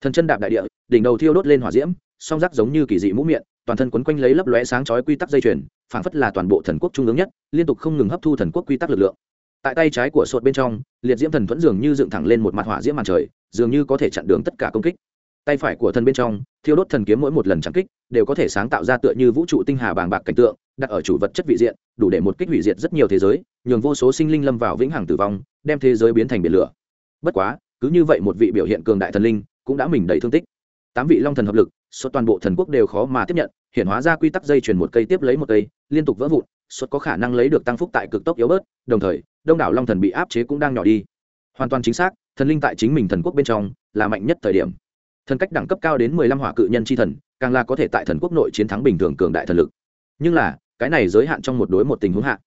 Thần chân đạp đại địa, đỉnh đầu thiêu đốt lên hỏa diễm, song rắc giống như kỳ dị mũ miệng, toàn thân quấn quanh lấy lấp lóe sáng chói quy tắc dây chuyền, phảng phất là toàn bộ thần quốc trung ương nhất, liên tục không ngừng hấp thu thần quốc quy tắc lực lượng. Tại tay trái của sột bên trong, liệt diễm thần thuẫn dường như dựng thẳng lên một mặt hỏa diễm màn trời, dường như có thể chặn đường tất cả công kích tay phải của thần bên trong, thiêu đốt thần kiếm mỗi một lần trắng kích, đều có thể sáng tạo ra tựa như vũ trụ tinh hà bàng bạc cảnh tượng, đặt ở chủ vật chất vị diện, đủ để một kích hủy diệt rất nhiều thế giới, nhường vô số sinh linh lâm vào vĩnh hằng tử vong, đem thế giới biến thành biển lửa. Bất quá, cứ như vậy một vị biểu hiện cường đại thần linh cũng đã mình đầy thương tích. Tám vị long thần hợp lực suốt toàn bộ thần quốc đều khó mà tiếp nhận, hiện hóa ra quy tắc dây chuyển một cây tiếp lấy một cây, liên tục vỡ vụn suốt có khả năng lấy được tăng phúc tại cực tốc yếu bớt, đồng thời, đông đảo long thần bị áp chế cũng đang nhỏ đi. Hoàn toàn chính xác, thần linh tại chính mình thần quốc bên trong là mạnh nhất thời điểm thần cách đẳng cấp cao đến mười lăm hỏa cự nhân c h i thần, càng là có thể tại thần quốc nội chiến thắng bình thường cường đại thần lực. Nhưng là, cái này giới hạn trong một đối một tình huống hạ,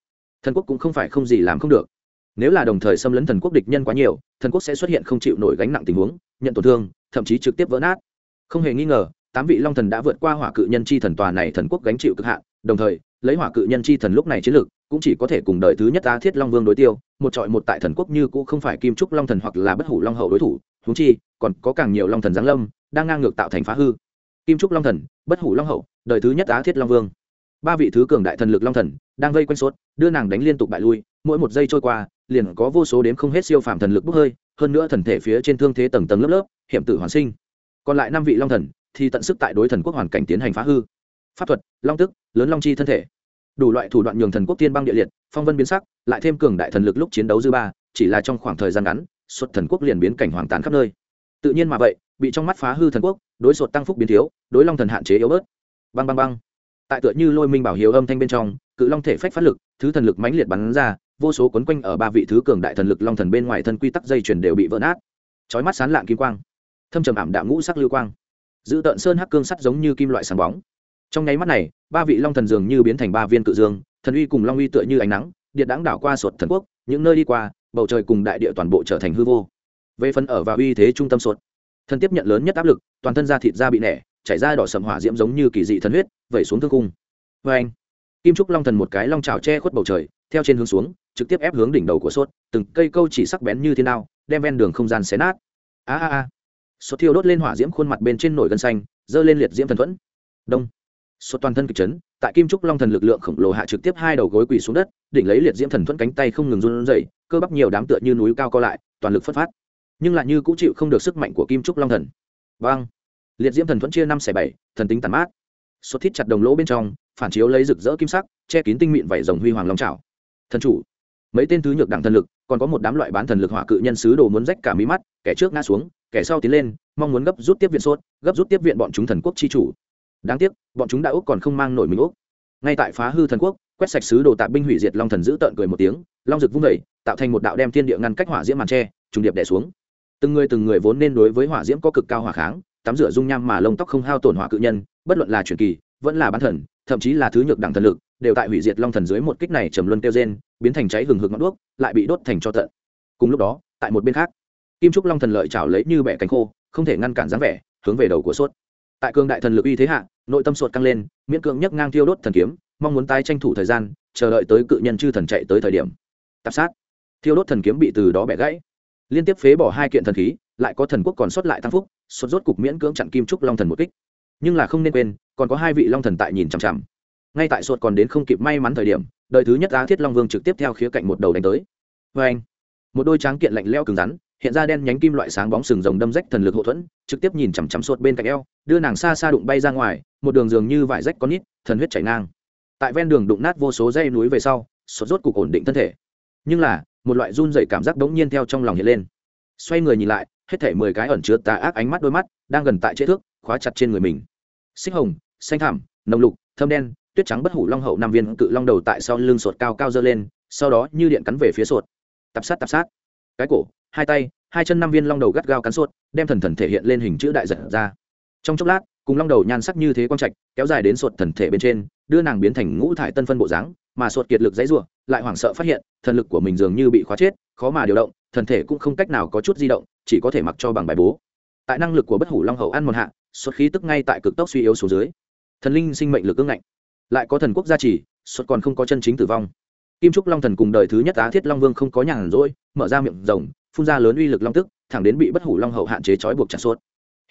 thần quốc cũng không phải không gì làm không được. Nếu là đồng thời xâm lấn thần quốc địch nhân quá nhiều, thần quốc sẽ xuất hiện không chịu nổi gánh nặng tình huống, nhận tổn thương, thậm chí trực tiếp vỡ nát. Không hề nghi ngờ, tám vị long thần đã vượt qua hỏa cự nhân chi thần tòa này thần quốc gánh chịu cực hạn, đồng thời, lấy hỏa cự nhân chi thần lúc này chiến lược cũng chỉ có thể cùng đời thứ nhất ta thiết long vương đối tiêu, một trọi một tại thần quốc như cũng không phải kim trúc long thần hoặc là bất hủ long hậu đối thủ húng chi còn có càng nhiều long thần giáng lâm, đang ngang ngược tạo thành phá hư. Kim trúc long thần, bất hủ long hậu, đời thứ nhất á thiết long vương. Ba vị thứ cường đại thần lực long thần, đang vây quanh suốt, đưa nàng đánh liên tục bại lui, mỗi một giây trôi qua, liền có vô số đếm không hết siêu phàm thần lực bốc hơi, hơn nữa thần thể phía trên thương thế tầng tầng lớp lớp, hiểm tử hoàn sinh. Còn lại năm vị long thần, thì tận sức tại đối thần quốc hoàn cảnh tiến hành phá hư. Pháp thuật, long tức, lớn long chi thân thể. Đủ loại thủ đoạn nhường thần quốc tiên băng địa liệt, phong vân biến sắc, lại thêm cường đại thần lực lúc chiến đấu dư ba, chỉ là trong khoảng thời gian ngắn xuất thần quốc liền biến cảnh hoàng tàn khắp nơi tự nhiên mà vậy, bị trong mắt phá hư thần quốc, đối sột tăng phúc biến thiếu, đối long thần hạn chế yếu bớt. Băng băng băng. Tại tựa như lôi minh bảo hiếu âm thanh bên trong, cự long thể phách phát lực, thứ thần lực mãnh liệt bắn ra, vô số quấn quanh ở ba vị thứ cường đại thần lực long thần bên ngoài thân quy tắc dây chuyền đều bị vỡ nát. Chói mắt sán lạng kim quang, thâm trầm ảm đạm ngũ sắc lưu quang. Giữ tợn sơn hắc cương sắt giống như kim loại sáng bóng. Trong nháy mắt này, ba vị long thần dường như biến thành ba viên cự dương, thần uy cùng long uy tựa như ánh nắng, điện đáng đảo qua sột thần quốc, những nơi đi qua, bầu trời cùng đại địa toàn bộ trở thành hư vô về phần ở và uy thế trung tâm sụt thần tiếp nhận lớn nhất áp lực, toàn thân da thịt da bị nẻ, chảy ra đỏ sầm hỏa diễm giống như kỳ dị thần huyết, vẩy xuống thương cung vê anh, kim trúc long thần một cái long trào che khuất bầu trời, theo trên hướng xuống, trực tiếp ép hướng đỉnh đầu của sốt từng cây câu chỉ sắc bén như thiên nào đem ven đường không gian xé nát. A a a. Sốt thiêu đốt lên hỏa diễm khuôn mặt bên trên nổi gân xanh, dơ lên liệt diễm thần thuẫn. Đông. Sốt toàn thân kịch chấn, tại kim trúc long thần lực lượng khổng lồ hạ trực tiếp hai đầu gối quỳ xuống đất, đỉnh lấy liệt diễm thần thuẫn cánh tay không ngừng run rẩy, cơ bắp nhiều đám tựa như núi cao co lại, toàn lực phất phát nhưng lại như cũng chịu không được sức mạnh của kim trúc long thần. Vang liệt diễm thần thuẫn chia năm xẻ bảy, thần tính tàn mát. Sốt thít chặt đồng lỗ bên trong, phản chiếu lấy rực rỡ kim sắc, che kín tinh mịn vảy rồng huy hoàng long trào thần chủ, mấy tên thứ nhược đẳng thần lực, còn có một đám loại bán thần lực hỏa cự nhân sứ đồ muốn rách cả mí mắt, kẻ trước ngã xuống, kẻ sau tiến lên, mong muốn gấp rút tiếp viện sốt, gấp rút tiếp viện bọn chúng thần quốc chi chủ. Đáng tiếc, bọn chúng đã úc còn không mang nổi mình úc. Ngay tại phá hư thần quốc, quét sạch sứ đồ tạ binh hủy diệt long thần giữ tợn cười một tiếng, long rực vung vẩy tạo thành một đạo đem thiên địa ngăn cách hỏa diễm màn tre, trùng điệp đẻ xuống từng người từng người vốn nên đối với hỏa diễm có cực cao hỏa kháng, tắm rửa dung nham mà lông tóc không hao tổn hỏa cự nhân, bất luận là truyền kỳ, vẫn là bán thần, thậm chí là thứ nhược đẳng thần lực, đều tại hủy diệt long thần dưới một kích này trầm luân tiêu gen biến thành cháy hừng hực ngọn đuốc, lại bị đốt thành cho tận. Cùng lúc đó, tại một bên khác, kim trúc long thần lợi chảo lấy như bẻ cánh khô, không thể ngăn cản dáng vẻ, hướng về đầu của suốt. tại cương đại thần lực uy thế hạ, nội tâm sột căng lên, miễn cưỡng nhấc ngang tiêu đốt thần kiếm, mong muốn tái tranh thủ thời gian, chờ đợi tới cự nhân chư thần chạy tới thời điểm. Tạp sát. Thiêu đốt thần kiếm bị từ đó bẻ gãy liên tiếp phế bỏ hai kiện thần khí, lại có thần quốc còn sót lại thăng phúc, sốt rốt cục miễn cưỡng chặn kim trúc long thần một kích. Nhưng là không nên quên, còn có hai vị long thần tại nhìn chằm chằm. Ngay tại sốt còn đến không kịp may mắn thời điểm, đời thứ nhất á thiết long vương trực tiếp theo khía cạnh một đầu đánh tới. Vê anh, một đôi tráng kiện lạnh leo cứng rắn, hiện ra đen nhánh kim loại sáng bóng sừng rồng đâm rách thần lực hậu thuẫn, trực tiếp nhìn chằm chằm sốt bên cạnh eo, đưa nàng xa xa đụng bay ra ngoài, một đường dường như vải rách con nít, thần huyết chảy ngang. Tại ven đường đụng nát vô số dây núi về sau, sốt rốt cục ổn định thân thể. Nhưng là một loại run dày cảm giác đống nhiên theo trong lòng hiện lên. Xoay người nhìn lại, hết thể mười cái ẩn chứa tà ác ánh mắt đôi mắt đang gần tại chế thước, khóa chặt trên người mình. Xích hồng, xanh thảm nồng lục, thâm đen, tuyết trắng bất hủ long hậu năm viên cự long đầu tại sau lưng sột cao cao dơ lên, sau đó như điện cắn về phía sột. Tập sát tập sát. Cái cổ, hai tay, hai chân năm viên long đầu gắt gao cắn sột, đem thần thần thể hiện lên hình chữ đại giật ra. Trong chốc lát, cùng long đầu nhan sắc như thế quang trạch, kéo dài đến sột thần thể bên trên, đưa nàng biến thành ngũ thải tân phân bộ dáng, mà sột kiệt lực dãy rủa lại hoảng sợ phát hiện, thần lực của mình dường như bị khóa chết, khó mà điều động, thần thể cũng không cách nào có chút di động, chỉ có thể mặc cho bằng bài bố. Tại năng lực của bất hủ long hậu ăn một hạ, xuất khí tức ngay tại cực tốc suy yếu xuống dưới. Thần linh sinh mệnh lực ưng ngạnh. Lại có thần quốc gia trì, xuất còn không có chân chính tử vong. Kim trúc long thần cùng đời thứ nhất á thiết long vương không có nhàn rỗi, mở ra miệng rồng phun ra lớn uy lực long tức, thẳng đến bị bất hủ long hậu hạn chế trói buộc chặt suốt.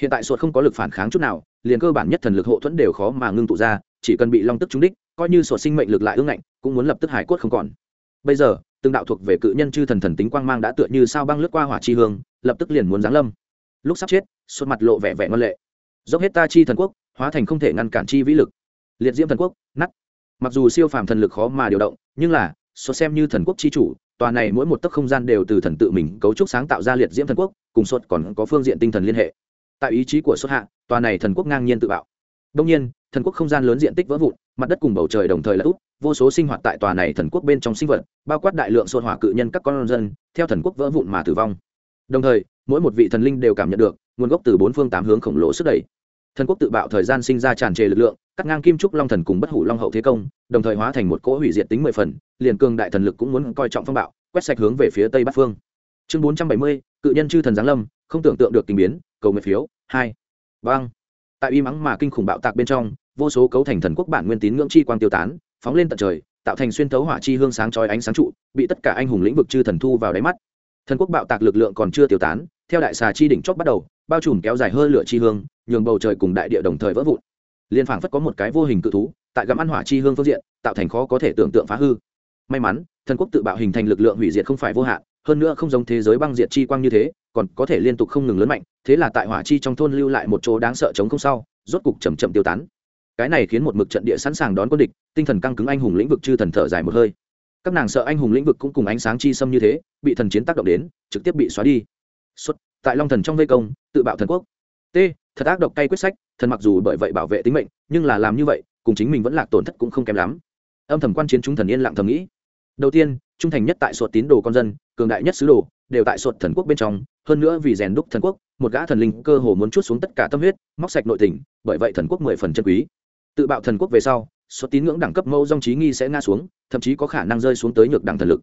Hiện tại suốt không có lực phản kháng chút nào liền cơ bản nhất thần lực hộ thuẫn đều khó mà ngưng tụ ra, chỉ cần bị long tức trúng đích, coi như sổ sinh mệnh lực lại ưng ngạnh, cũng muốn lập tức hải cốt không còn. Bây giờ, từng đạo thuộc về cự nhân chư thần thần tính quang mang đã tựa như sao băng lướt qua hỏa chi hương, lập tức liền muốn giáng lâm. Lúc sắp chết xuất mặt lộ vẻ vẻ ngoan lệ. Dốc hết ta chi thần quốc, hóa thành không thể ngăn cản chi vĩ lực. Liệt diễm thần quốc nắt mặc dù siêu phàm thần lực khó mà điều động, nhưng là số xem như thần quốc chi chủ, tòa này mỗi một tấc không gian đều từ thần tự mình cấu trúc sáng tạo ra liệt diễm thần quốc, cùng sốt còn có phương diện tinh thần liên hệ tại ý chí của xuất hạ, tòa này thần quốc ngang nhiên tự bạo. Đông nhiên, thần quốc không gian lớn diện tích vỡ vụn, mặt đất cùng bầu trời đồng thời là úp, vô số sinh hoạt tại tòa này thần quốc bên trong sinh vật, bao quát đại lượng xôn hỏa cự nhân các con dân, theo thần quốc vỡ vụn mà tử vong. Đồng thời, mỗi một vị thần linh đều cảm nhận được, nguồn gốc từ bốn phương tám hướng khổng lồ sức đẩy. Thần quốc tự bạo thời gian sinh ra tràn trề lực lượng, cắt ngang kim trúc long thần cùng bất hủ long hậu thế công, đồng thời hóa thành một cỗ hủy diệt tính mười phần, liền cường đại thần lực cũng muốn coi trọng phong bạo, quét sạch hướng về phía tây bắc phương. Chương bốn trăm bảy mươi, cự nhân chư thần giáng lâm không tưởng tượng được tình biến, cầu nguyện phiếu, hai. Băng tại uy mắng mà kinh khủng bạo tạc bên trong, vô số cấu thành thần quốc bản nguyên tín ngưỡng chi quang tiêu tán, phóng lên tận trời, tạo thành xuyên thấu hỏa chi hương sáng chói ánh sáng trụ, bị tất cả anh hùng lĩnh vực chư thần thu vào đáy mắt. Thần quốc bạo tạc lực lượng còn chưa tiêu tán, theo đại xà chi đỉnh chót bắt đầu, bao trùm kéo dài hơi lửa chi hương, nhường bầu trời cùng đại địa đồng thời vỡ vụn. Liên phảng phất có một cái vô hình cự thú, tại gặm ăn hỏa chi hương phương diện, tạo thành khó có thể tưởng tượng phá hư. May mắn, thần quốc tự bạo hình thành lực lượng hủy diệt không phải vô hạn, hơn nữa không giống thế giới băng diệt chi quang như thế còn có thể liên tục không ngừng lớn mạnh, thế là tại hỏa chi trong thôn lưu lại một chỗ đáng sợ chống không sau, rốt cục chầm chậm tiêu tán. Cái này khiến một mực trận địa sẵn sàng đón quân địch, tinh thần căng cứng anh hùng lĩnh vực chư thần thở dài một hơi. Các nàng sợ anh hùng lĩnh vực cũng cùng ánh sáng chi xâm như thế, bị thần chiến tác động đến, trực tiếp bị xóa đi. Xuất, tại long thần trong vây công, tự bạo thần quốc. T, thật ác độc cay quyết sách, thần mặc dù bởi vậy bảo vệ tính mệnh, nhưng là làm như vậy, cùng chính mình vẫn lạc tổn thất cũng không kém lắm. Âm thầm quan chiến chúng thần yên lặng thầm nghĩ. Đầu tiên, trung thành nhất tại sột tín đồ con dân, cường đại nhất sứ đồ, đều tại sột thần quốc bên trong hơn nữa vì rèn đúc thần quốc, một gã thần linh cơ hồ muốn chút xuống tất cả tâm huyết, móc sạch nội tình, bởi vậy thần quốc mười phần chân quý. Tự bạo thần quốc về sau, số tín ngưỡng đẳng cấp mẫu dòng trí nghi sẽ ngã xuống, thậm chí có khả năng rơi xuống tới nhược đẳng thần lực.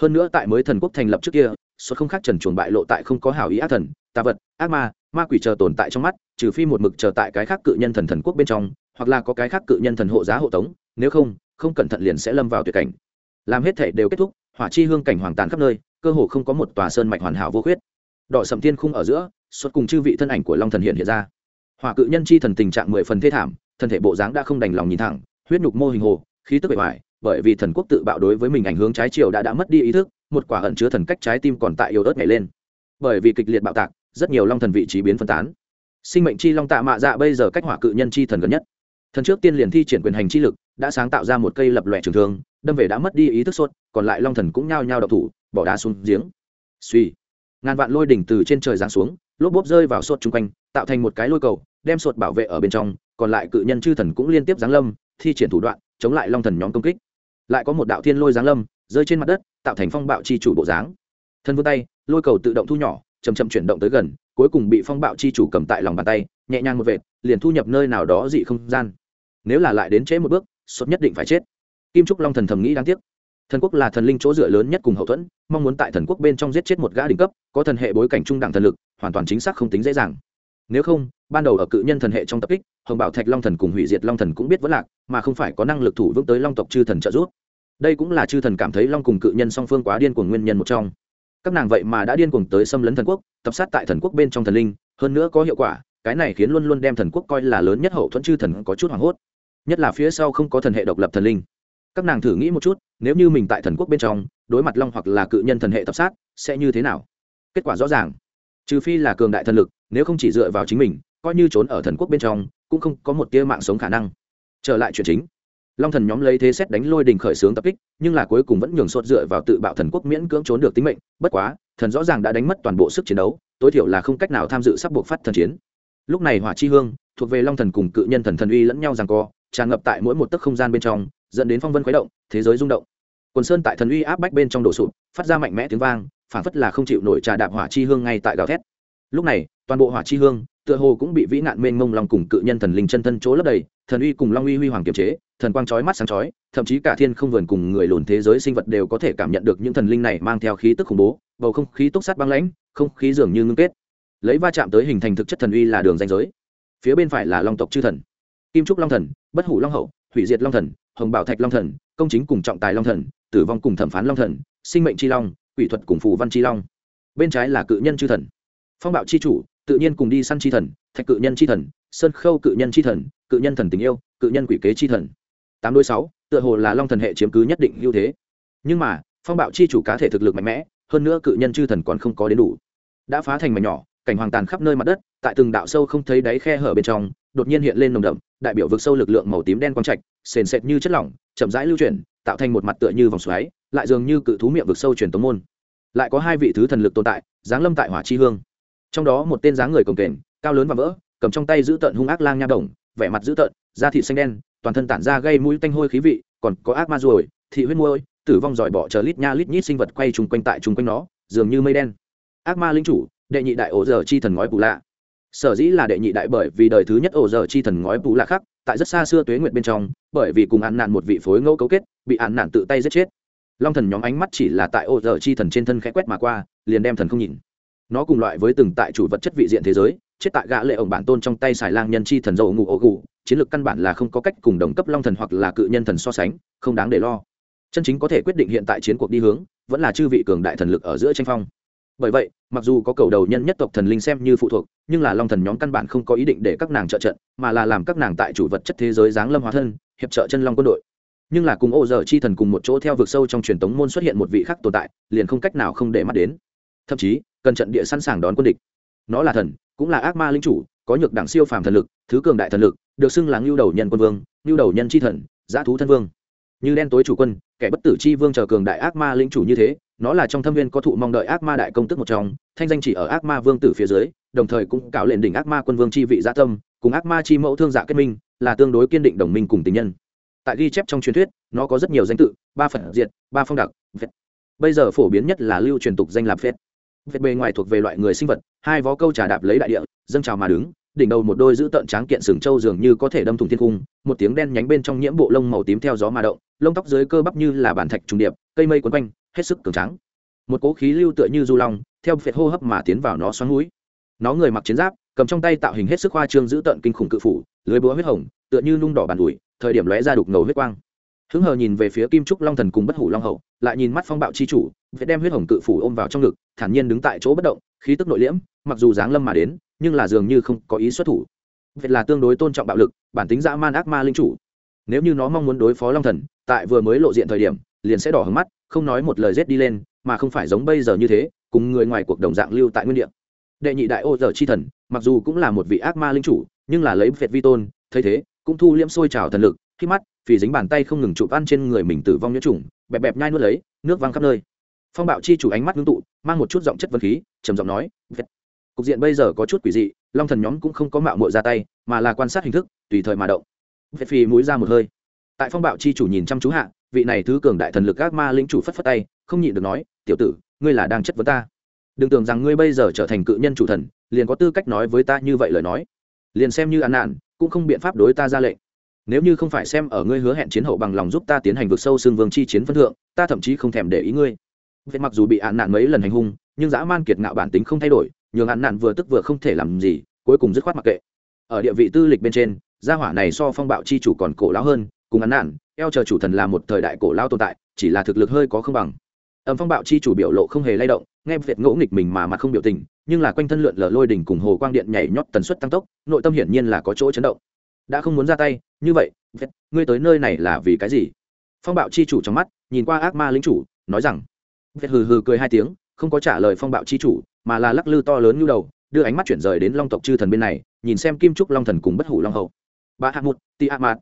Hơn nữa tại mới thần quốc thành lập trước kia, số không khác trần chuồn bại lộ tại không có hảo ý ác thần, tà vật, ác ma ma quỷ chờ tồn tại trong mắt, trừ phi một mực chờ tại cái khác cự nhân thần thần quốc bên trong, hoặc là có cái khác cự nhân thần hộ giá hộ tống, nếu không không cẩn thận liền sẽ lâm vào tuyệt cảnh. Làm hết thể đều kết thúc, hỏa chi hương cảnh hoàng tàn khắp nơi, cơ hồ không có một tòa sơn mạch hoàn hảo vô khuyết đỏ sầm thiên khung ở giữa xuất cùng chư vị thân ảnh của long thần hiện hiện ra. Hỏa cự nhân chi thần tình trạng mười phần thê thảm, thân thể bộ dáng đã không đành lòng nhìn thẳng, huyết nhục mô hình hồ, khí tức bề ngoài bởi vì thần quốc tự bạo đối với mình ảnh hướng trái chiều đã đã mất đi ý thức, một quả ẩn chứa thần cách trái tim còn tại yếu ớt nhảy lên. Bởi vì kịch liệt bạo tạc, rất nhiều long thần vị trí biến phân tán. Sinh mệnh chi long tạ mạ dạ bây giờ cách hỏa cự nhân chi thần gần nhất. Thần trước tiên liền thi triển quyền hành chi lực, đã sáng tạo ra một cây lập lòe trường thương, đâm về đã mất đi ý thức suốt, còn lại long thần cũng nhao nhao đậu thủ, bỏ đá xuống giếng. Suy ngàn vạn lôi đỉnh từ trên trời giáng xuống, lốp bốp rơi vào suốt chung quanh, tạo thành một cái lôi cầu, đem suốt bảo vệ ở bên trong, còn lại cự nhân chư thần cũng liên tiếp giáng lâm, thi triển thủ đoạn, chống lại long thần nhóm công kích. Lại có một đạo thiên lôi giáng lâm, rơi trên mặt đất, tạo thành phong bạo chi chủ bộ dáng. Thân vươn tay, lôi cầu tự động thu nhỏ chầm chậm chuyển động tới gần, cuối cùng bị phong bạo chi chủ cầm tại lòng bàn tay, nhẹ nhàng một vệt, liền thu nhập nơi nào đó dị không gian. Nếu là lại đến trễ một bước sốt nhất định phải chết. Kim trúc long thần thầm nghĩ đáng tiếc thần quốc là thần linh chỗ dựa lớn nhất cùng hậu thuẫn, mong muốn tại thần quốc bên trong giết chết một gã đỉnh cấp, có thần hệ bối cảnh trung đẳng thần lực, hoàn toàn chính xác không tính dễ dàng. Nếu không, ban đầu ở cự nhân thần hệ trong tập kích, hồng bảo thạch long thần cùng hủy diệt long thần cũng biết vẫn lạc, mà không phải có năng lực thủ vững tới long tộc chư thần trợ giúp. Đây cũng là chư thần cảm thấy long cùng cự nhân song phương quá điên cuồng nguyên nhân một trong. Các nàng vậy mà đã điên cuồng tới xâm lấn thần quốc, tập sát tại thần quốc bên trong thần linh, hơn nữa có hiệu quả, cái này khiến luôn luôn đem thần quốc coi là lớn nhất hậu thuẫn chư thần có chút hoảng hốt. Nhất là phía sau không có thần hệ độc lập thần linh các nàng thử nghĩ một chút, nếu như mình tại thần quốc bên trong, đối mặt long hoặc là cự nhân thần hệ tập sát, sẽ như thế nào? Kết quả rõ ràng. Trừ phi là cường đại thần lực, nếu không chỉ dựa vào chính mình, coi như trốn ở thần quốc bên trong, cũng không có một tia mạng sống khả năng. Trở lại chuyện chính. Long thần nhóm lấy thế xét đánh lôi đình khởi xướng tập kích, nhưng là cuối cùng vẫn nhường sốt dựa vào tự bạo thần quốc miễn cưỡng trốn được tính mệnh, bất quá, thần rõ ràng đã đánh mất toàn bộ sức chiến đấu, tối thiểu là không cách nào tham dự sắp buộc phát thần chiến. Lúc này hỏa chi hương, thuộc về long thần cùng cự nhân thần thần uy lẫn nhau rằng co tràn ngập tại mỗi một tấc không gian bên trong, dẫn đến phong vân khuấy động, thế giới rung động. Quần sơn tại thần uy áp bách bên trong đổ sụp, phát ra mạnh mẽ tiếng vang, phản phất là không chịu nổi trà đạp hỏa chi hương ngay tại gào thét. Lúc này, toàn bộ hỏa chi hương, tựa hồ cũng bị vĩ nạn mênh mông long cùng cự nhân thần linh chân thân chỗ lấp đầy, thần uy cùng long uy huy hoàng kiềm chế, thần quang chói mắt sáng chói, thậm chí cả thiên không vườn cùng người lùn thế giới sinh vật đều có thể cảm nhận được những thần linh này mang theo khí tức khủng bố, bầu không khí túc sát băng lãnh, không khí dường như ngưng kết. Lấy va chạm tới hình thành thực chất thần uy là đường danh giới. Phía bên phải là long tộc chư thần kim trúc long thần, bất hủ long hậu, hủy diệt long thần, hồng bảo thạch long thần, công chính cùng trọng tài long thần, tử vong cùng thẩm phán long thần, sinh mệnh c h i long, quỷ thuật cùng phù văn c h i long. Bên trái là cự nhân c h i thần. Phong bạo c h i chủ, tự nhiên cùng đi săn c h i thần, thạch cự nhân c h i thần, sơn khâu cự nhân c h i thần, cự nhân thần tình yêu, cự nhân quỷ kế c h i thần. Tám đôi sáu, tựa hồ là long thần hệ chiếm cứ nhất định ưu thế. Nhưng mà, phong bạo c h i chủ cá thể thực lực mạnh mẽ, hơn nữa cự nhân chư thần còn không có đến đủ. Đã phá thành mảnh nhỏ, cảnh hoàng tàn khắp nơi mặt đất, tại từng đạo sâu không thấy đáy khe hở bên trong đột nhiên hiện lên nồng đậm, đại biểu vực sâu lực lượng màu tím đen quang trạch, sền sệt như chất lỏng, chậm rãi lưu chuyển, tạo thành một mặt tựa như vòng xoáy, lại dường như cự thú miệng vực sâu truyền tống môn. Lại có hai vị thứ thần lực tồn tại, giáng lâm tại hỏa chi hương. Trong đó một tên dáng người cồng kềnh, cao lớn và vỡ, cầm trong tay giữ tận hung ác lang nha đồng, vẻ mặt dữ tợn, da thịt xanh đen, toàn thân tản ra gây mũi tanh hôi khí vị, còn có ác ma ruồi, thị huyết môi tử vong giỏi bỏ chờ lít nha lít nhít sinh vật quay chung quanh tại chung quanh nó, dường như mây đen. Ác ma linh chủ, đệ nhị đại ổ giờ chi thần ngói bù lạ sở dĩ là đệ nhị đại bởi vì đời thứ nhất ổ giờ chi thần ngói bù lạ khác tại rất xa xưa tuế nguyệt bên trong, bởi vì cùng án nạn một vị phối ngẫu cấu kết, bị án nạn tự tay giết chết. Long thần nhóm ánh mắt chỉ là tại ổ giờ chi thần trên thân khẽ quét mà qua, liền đem thần không nhìn. Nó cùng loại với từng tại chủ vật chất vị diện thế giới, chết tại gã lệ ổng bản tôn trong tay xài lang nhân chi thần dầu ngủ ổ gù, chiến lược căn bản là không có cách cùng đồng cấp long thần hoặc là cự nhân thần so sánh, không đáng để lo. Chân chính có thể quyết định hiện tại chiến cuộc đi hướng, vẫn là chư vị cường đại thần lực ở giữa tranh phong bởi vậy, mặc dù có cầu đầu nhân nhất tộc thần linh xem như phụ thuộc, nhưng là long thần nhóm căn bản không có ý định để các nàng trợ trận, mà là làm các nàng tại chủ vật chất thế giới giáng lâm hóa thân, hiệp trợ chân long quân đội. Nhưng là cùng ô giờ chi thần cùng một chỗ theo vực sâu trong truyền tống môn xuất hiện một vị khác tồn tại, liền không cách nào không để mắt đến. Thậm chí, cần trận địa sẵn sàng đón quân địch. Nó là thần, cũng là ác ma linh chủ, có nhược đẳng siêu phàm thần lực, thứ cường đại thần lực, được xưng là ngưu đầu nhân quân vương, ngưu đầu nhân chi thần, giã thú thân vương. Như đen tối chủ quân, kẻ bất tử chi vương chờ cường đại ác ma linh chủ như thế nó là trong thâm viên có thụ mong đợi ác ma đại công tức một trong, thanh danh chỉ ở ác ma vương tử phía dưới, đồng thời cũng cạo lên đỉnh ác ma quân vương chi vị gia tâm, cùng ác ma chi mẫu thương dạ kết minh, là tương đối kiên định đồng minh cùng tình nhân tại ghi chép trong truyền thuyết, nó có rất nhiều danh tự, ba phần diệt, ba phong đặc vẹt. bây giờ phổ biến nhất là lưu truyền tục danh làm phết vẹt bề ngoài thuộc về loại người sinh vật, hai vó câu trà đạp lấy đại địa, dâng trào mà đứng, đỉnh đầu một đôi giữ tợn tráng kiện sừng trâu dường như có thể đâm thủng thiên cung, một tiếng đen nhánh bên trong nhiễm bộ lông màu tím theo gió mà động, lông tóc dưới cơ bắp như là bản thạch trùng điệp, cây mây quấn quanh hết sức cường tráng. Một cỗ khí lưu tựa như du long, theo phệt hô hấp mà tiến vào nó xoắn núi. Nó người mặc chiến giáp, cầm trong tay tạo hình hết sức hoa trương giữ tận kinh khủng cự phủ, lưới búa huyết hồng, tựa như nung đỏ bàn ủi, thời điểm lóe ra đục ngầu huyết quang. Hứng hờ nhìn về phía kim trúc long thần cùng bất hủ long hậu, lại nhìn mắt phong bạo chi chủ vẽ đem huyết hồng cự phủ ôm vào trong ngực, thản nhiên đứng tại chỗ bất động, khí tức nội liễm, mặc dù dáng lâm mà đến, nhưng là dường như không có ý xuất thủ. Vẹt là tương đối tôn trọng bạo lực, bản tính dã man ác ma linh chủ. Nếu như nó mong muốn đối phó long thần, tại vừa mới lộ diện thời điểm, liền sẽ đỏ hứng mắt không nói một lời rết đi lên, mà không phải giống bây giờ như thế, cùng người ngoài cuộc đồng dạng lưu tại nguyên địa. Đệ nhị đại ô giờ chi thần, mặc dù cũng là một vị ác ma linh chủ, nhưng là lấy vẹt vi tôn, thấy thế, cũng thu liễm sôi trào thần lực, khi mắt vì dính bàn tay không ngừng chụp ăn trên người mình tử vong nhiễm trùng, bẹp bẹp nhai nuốt lấy, nước văng khắp nơi. Phong bạo chi chủ ánh mắt ngưng tụ, mang một chút giọng chất vật khí, trầm giọng nói vẹt cục diện bây giờ có chút quỷ dị, long thần nhóm cũng không có mạo mội ra tay, mà là quan sát hình thức, tùy thời mà động. Vẹt phì mũi ra một hơi tại phong bạo chi chủ nhìn chăm chú hạ, vị này thứ cường đại thần lực ác ma lĩnh chủ phất phất tay, không nhịn được nói, tiểu tử, ngươi là đang chất vấn ta. Đừng tưởng rằng ngươi bây giờ trở thành cự nhân chủ thần, liền có tư cách nói với ta như vậy lời nói. Liền xem như ăn nạn, cũng không biện pháp đối ta ra lệnh. Nếu như không phải xem ở ngươi hứa hẹn chiến hậu bằng lòng giúp ta tiến hành vượt sâu xương vương chi chiến phân thượng, ta thậm chí không thèm để ý ngươi. Vậy mặc dù bị ạn nạn mấy lần hành hung, nhưng dã man kiệt ngạo bản tính không thay đổi, nhường ạn nạn vừa tức vừa không thể làm gì, cuối cùng dứt khoát mặc kệ. Ở địa vị tư lịch bên trên, gia hỏa này so phong bạo chi chủ còn cổ lão hơn cùng ăn nản eo chờ chủ thần là một thời đại cổ lao tồn tại, chỉ là thực lực hơi có không bằng. Ẩm phong bạo chi chủ biểu lộ không hề lay động, nghe việt ngỗ nghịch mình mà mặt không biểu tình, nhưng là quanh thân lượn lờ lôi đỉnh cùng hồ quang điện nhảy nhót tần suất tăng tốc, nội tâm hiển nhiên là có chỗ chấn động. Đã không muốn ra tay, như vậy, việt, ngươi tới nơi này là vì cái gì? Phong bạo chi chủ trong mắt, nhìn qua ác ma lính chủ, nói rằng, việt hừ hừ cười hai tiếng, không có trả lời phong bạo chi chủ, mà là lắc lư to lớn như đầu, đưa ánh mắt chuyển rời đến long tộc chư thần bên này, nhìn xem kim trúc long thần cùng bất hủ long hậu. Ba hạ một ti hạ mạt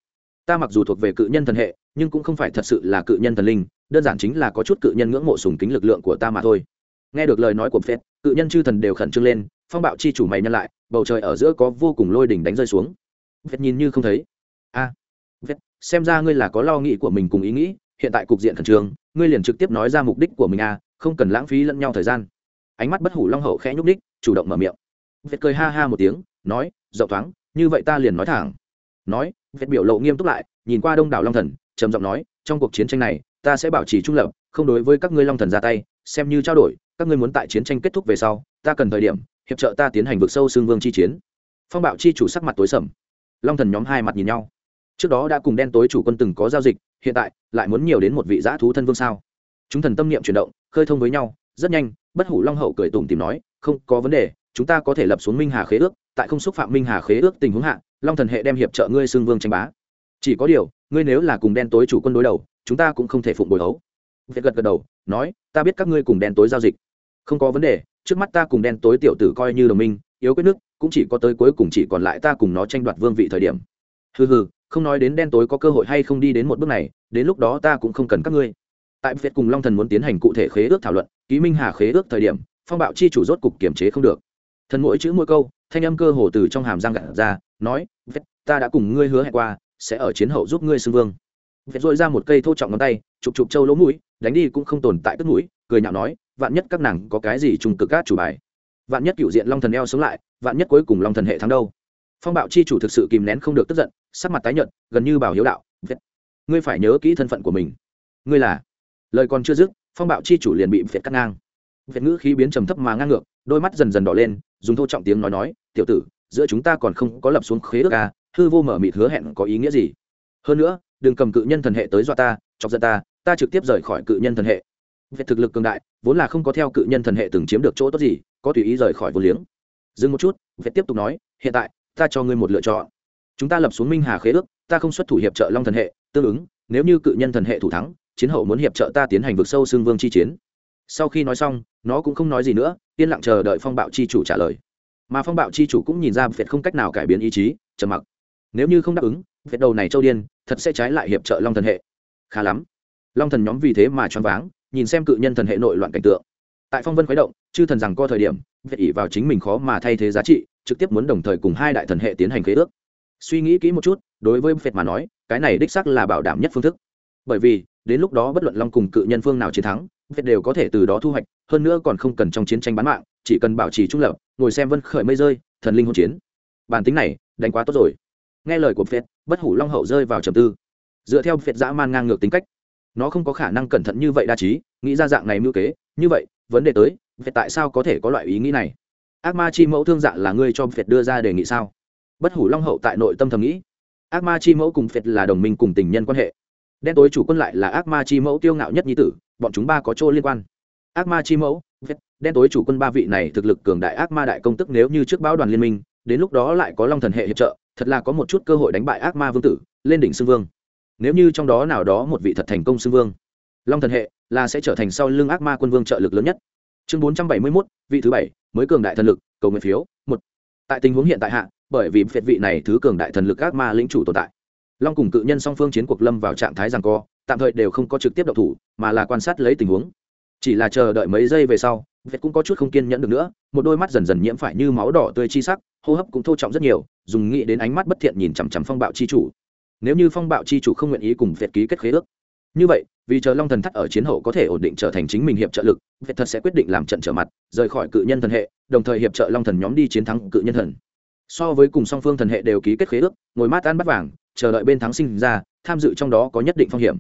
ta mặc dù thuộc về cự nhân thần hệ nhưng cũng không phải thật sự là cự nhân thần linh đơn giản chính là có chút cự nhân ngưỡng mộ sùng kính lực lượng của ta mà thôi. Nghe được lời nói của phết cự nhân chư thần đều khẩn trương lên phong bạo chi chủ mày nhân lại bầu trời ở giữa có vô cùng lôi đỉnh đánh rơi xuống. Phết nhìn như không thấy. A à, phết xem ra ngươi là có lo nghĩ của mình cùng ý nghĩ hiện tại cục diện khẩn trương ngươi liền trực tiếp nói ra mục đích của mình a à, không cần lãng phí lẫn nhau thời gian. Ánh mắt bất hủ long hậu khẽ nhúc ních chủ động mở miệng. Phết cười ha ha một tiếng nói rộng thoáng như vậy ta liền nói thẳng. Nói vết biểu lộ nghiêm túc lại, nhìn qua đông đảo long thần, trầm giọng nói, trong cuộc chiến tranh này, ta sẽ bảo trì trung lập, không đối với các ngươi long thần ra tay, xem như trao đổi, các ngươi muốn tại chiến tranh kết thúc về sau, ta cần thời điểm, hiệp trợ ta tiến hành vực sâu xương vương chi chiến. Phong bạo chi chủ sắc mặt tối sầm. Long thần nhóm hai mặt nhìn nhau. Trước đó đã cùng đen tối chủ quân từng có giao dịch, hiện tại lại muốn nhiều đến một vị giã thú thân vương sao? Chúng thần tâm niệm chuyển động, khơi thông với nhau, rất nhanh, bất hủ long hậu cười tủm tìm nói, không có vấn đề, chúng ta có thể lập xuống minh hà khế ước, tại không xúc phạm minh hà khế ước tình huống hạ long thần hệ đem hiệp trợ ngươi xương vương tranh bá. Chỉ có điều, ngươi nếu là cùng đen tối chủ quân đối đầu, chúng ta cũng không thể phụng bồi hấu. Việt gật gật đầu, nói, ta biết các ngươi cùng đen tối giao dịch. Không có vấn đề, trước mắt ta cùng đen tối tiểu tử coi như đồng minh, yếu quyết nước, cũng chỉ có tới cuối cùng chỉ còn lại ta cùng nó tranh đoạt vương vị thời điểm. Hừ hừ, không nói đến đen tối có cơ hội hay không đi đến một bước này, đến lúc đó ta cũng không cần các ngươi. Tại việt cùng long thần muốn tiến hành cụ thể khế ước thảo luận, ký minh hà khế ước thời điểm, phong bạo chi chủ rốt cục kiểm chế không được. Thần mỗi chữ mỗi câu thanh âm cơ hồ từ trong hàm răng gặt ra, nói, vết, ta đã cùng ngươi hứa hẹn qua, sẽ ở chiến hậu giúp ngươi xưng vương. Vết dội ra một cây thô trọng ngón tay, chụp chụp trâu lỗ mũi, đánh đi cũng không tồn tại tức mũi, cười nhạo nói, vạn nhất các nàng có cái gì trùng cực cát chủ bài. Vạn nhất cựu diện long thần eo sống lại, vạn nhất cuối cùng long thần hệ thắng đâu? Phong bạo chi chủ thực sự kìm nén không được tức giận, sắc mặt tái nhợt, gần như bảo hiếu đạo, vết, ngươi phải nhớ kỹ thân phận của mình. Ngươi là? Lời còn chưa dứt, phong bạo chi chủ liền bị việt cắt ngang. Việt ngữ khí biến trầm thấp mà ngang ngược, đôi mắt dần dần đỏ lên dùng thô trọng tiếng nói nói, tiểu tử, giữa chúng ta còn không có lập xuống khế ước à hư vô mở mịt hứa hẹn có ý nghĩa gì? Hơn nữa, đừng cầm cự nhân thần hệ tới dọa ta, chọc giận ta ta trực tiếp rời khỏi cự nhân thần hệ. Về thực lực cường đại, vốn là không có theo cự nhân thần hệ từng chiếm được chỗ tốt gì, có tùy ý rời khỏi vô liếng. Dừng một chút về tiếp tục nói, hiện tại, ta cho ngươi một lựa chọn. Chúng ta lập xuống minh hà khế ước, ta không xuất thủ hiệp trợ long thần hệ, tương ứng, nếu như cự nhân thần hệ thủ thắng, chiến hậu muốn hiệp trợ ta tiến hành vực sâu xương vương chi chiến. Sau khi nói xong, nó cũng không nói gì nữa yên lặng chờ đợi phong bạo chi chủ trả lời. Mà phong bạo chi chủ cũng nhìn ra việt không cách nào cải biến ý chí, trầm mặc. Nếu như không đáp ứng việt đầu này châu điên, thật sẽ trái lại hiệp trợ long thần hệ. Khá lắm. Long thần nhóm vì thế mà choáng váng, nhìn xem cự nhân thần hệ nội loạn cảnh tượng. Tại phong vân khuấy động, chư thần rằng co thời điểm việt ỉ vào chính mình khó mà thay thế giá trị, trực tiếp muốn đồng thời cùng hai đại thần hệ tiến hành khế ước. Suy nghĩ kỹ một chút, đối với việt mà nói, cái này đích xác là bảo đảm nhất phương thức. Bởi vì, đến lúc đó bất luận long cùng cự nhân phương nào chiến thắng việt đều có thể từ đó thu hoạch hơn nữa còn không cần trong chiến tranh bán mạng, chỉ cần bảo trì trung lập, ngồi xem vân khởi mây rơi, thần linh hôn chiến. Bản tính này, đánh quá tốt rồi. Nghe lời của phệt bất hủ long hậu rơi vào trầm tư. Dựa theo phệt dã man ngang ngược tính cách, nó không có khả năng cẩn thận như vậy đa trí, nghĩ ra dạng này mưu kế. Như vậy, vấn đề tới phệt tại sao có thể có loại ý nghĩ này? Ác ma chi mẫu thương dạ là ngươi cho phệt đưa ra đề nghị sao? Bất hủ long hậu tại nội tâm thầm nghĩ. Ác ma chi mẫu cùng phệt là đồng minh cùng tình nhân quan hệ. Đen tối chủ quân lại là ác ma chi mẫu tiêu ngạo nhất nhi tử, bọn chúng ba có chỗ liên quan ác ma chi mẫu, vết, đen tối chủ quân ba vị này thực lực cường đại ác ma đại công tức nếu như trước báo đoàn liên minh, đến lúc đó lại có long thần hệ hiệp trợ, thật là có một chút cơ hội đánh bại ác ma vương tử, lên đỉnh xưng vương. Nếu như trong đó nào đó một vị thật thành công xưng vương, long thần hệ là sẽ trở thành sau lưng ác ma quân vương trợ lực lớn nhất. Chương bốn trăm bảy mươi mốt, vị thứ bảy, mới cường đại thần lực, cầu nguyện phiếu, một. Tại tình huống hiện tại hạ, bởi vì phiệt vị này thứ cường đại thần lực ác ma lĩnh chủ tồn tại, long cùng cự nhân song phương chiến cuộc lâm vào trạng thái rằng co, tạm thời đều không có trực tiếp độc thủ, mà là quan sát lấy tình huống chỉ là chờ đợi mấy giây về sau, việt cũng có chút không kiên nhẫn được nữa, một đôi mắt dần dần nhiễm phải như máu đỏ tươi chi sắc, hô hấp cũng thô trọng rất nhiều, dùng nghĩ đến ánh mắt bất thiện nhìn chằm chằm phong bạo chi chủ. Nếu như phong bạo chi chủ không nguyện ý cùng việt ký kết khế ước, như vậy, vì chờ long thần thắt ở chiến hậu có thể ổn định trở thành chính mình hiệp trợ lực, việt thật sẽ quyết định làm trận trở mặt, rời khỏi cự nhân thần hệ, đồng thời hiệp trợ long thần nhóm đi chiến thắng cự nhân thần. So với cùng song phương thần hệ đều ký kết khế ước, ngồi mát ăn bắt vàng, chờ đợi bên thắng sinh ra, tham dự trong đó có nhất định phong hiểm.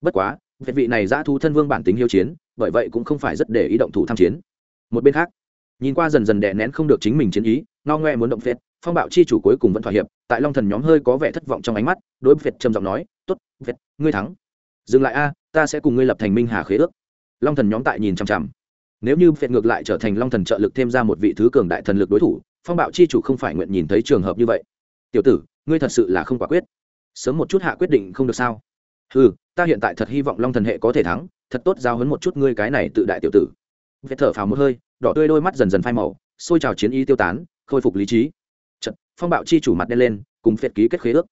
Bất quá, việt vị này giã thu thân vương bản tính hiếu chiến bởi vậy cũng không phải rất để ý động thủ tham chiến. Một bên khác, nhìn qua dần dần đè nén không được chính mình chiến ý, ngao ngoe muốn động phết, phong bạo chi chủ cuối cùng vẫn thỏa hiệp, tại long thần nhóm hơi có vẻ thất vọng trong ánh mắt, đối với trầm giọng nói t ố t ngươi thắng. Dừng lại a, ta sẽ cùng ngươi lập thành minh hà khế ước. Long thần nhóm tại nhìn chằm chằm. Nếu như phệt ngược lại trở thành long thần trợ lực thêm ra một vị thứ cường đại thần lực đối thủ, phong bạo chi chủ không phải nguyện nhìn thấy trường hợp như vậy. Tiểu tử, ngươi thật sự là không quả quyết. Sớm một chút hạ quyết định không được sao? Ừ ta hiện tại thật hy vọng long thần hệ có thể thắng thật tốt giao hấn một chút ngươi cái này tự đại tiểu tử. Vết thở phào một hơi đỏ tươi đôi mắt dần dần phai màu xôi trào chiến ý tiêu tán khôi phục lý trí. Chật, phong bạo chi chủ mặt đen lên cùng phệt ký kết khế ước.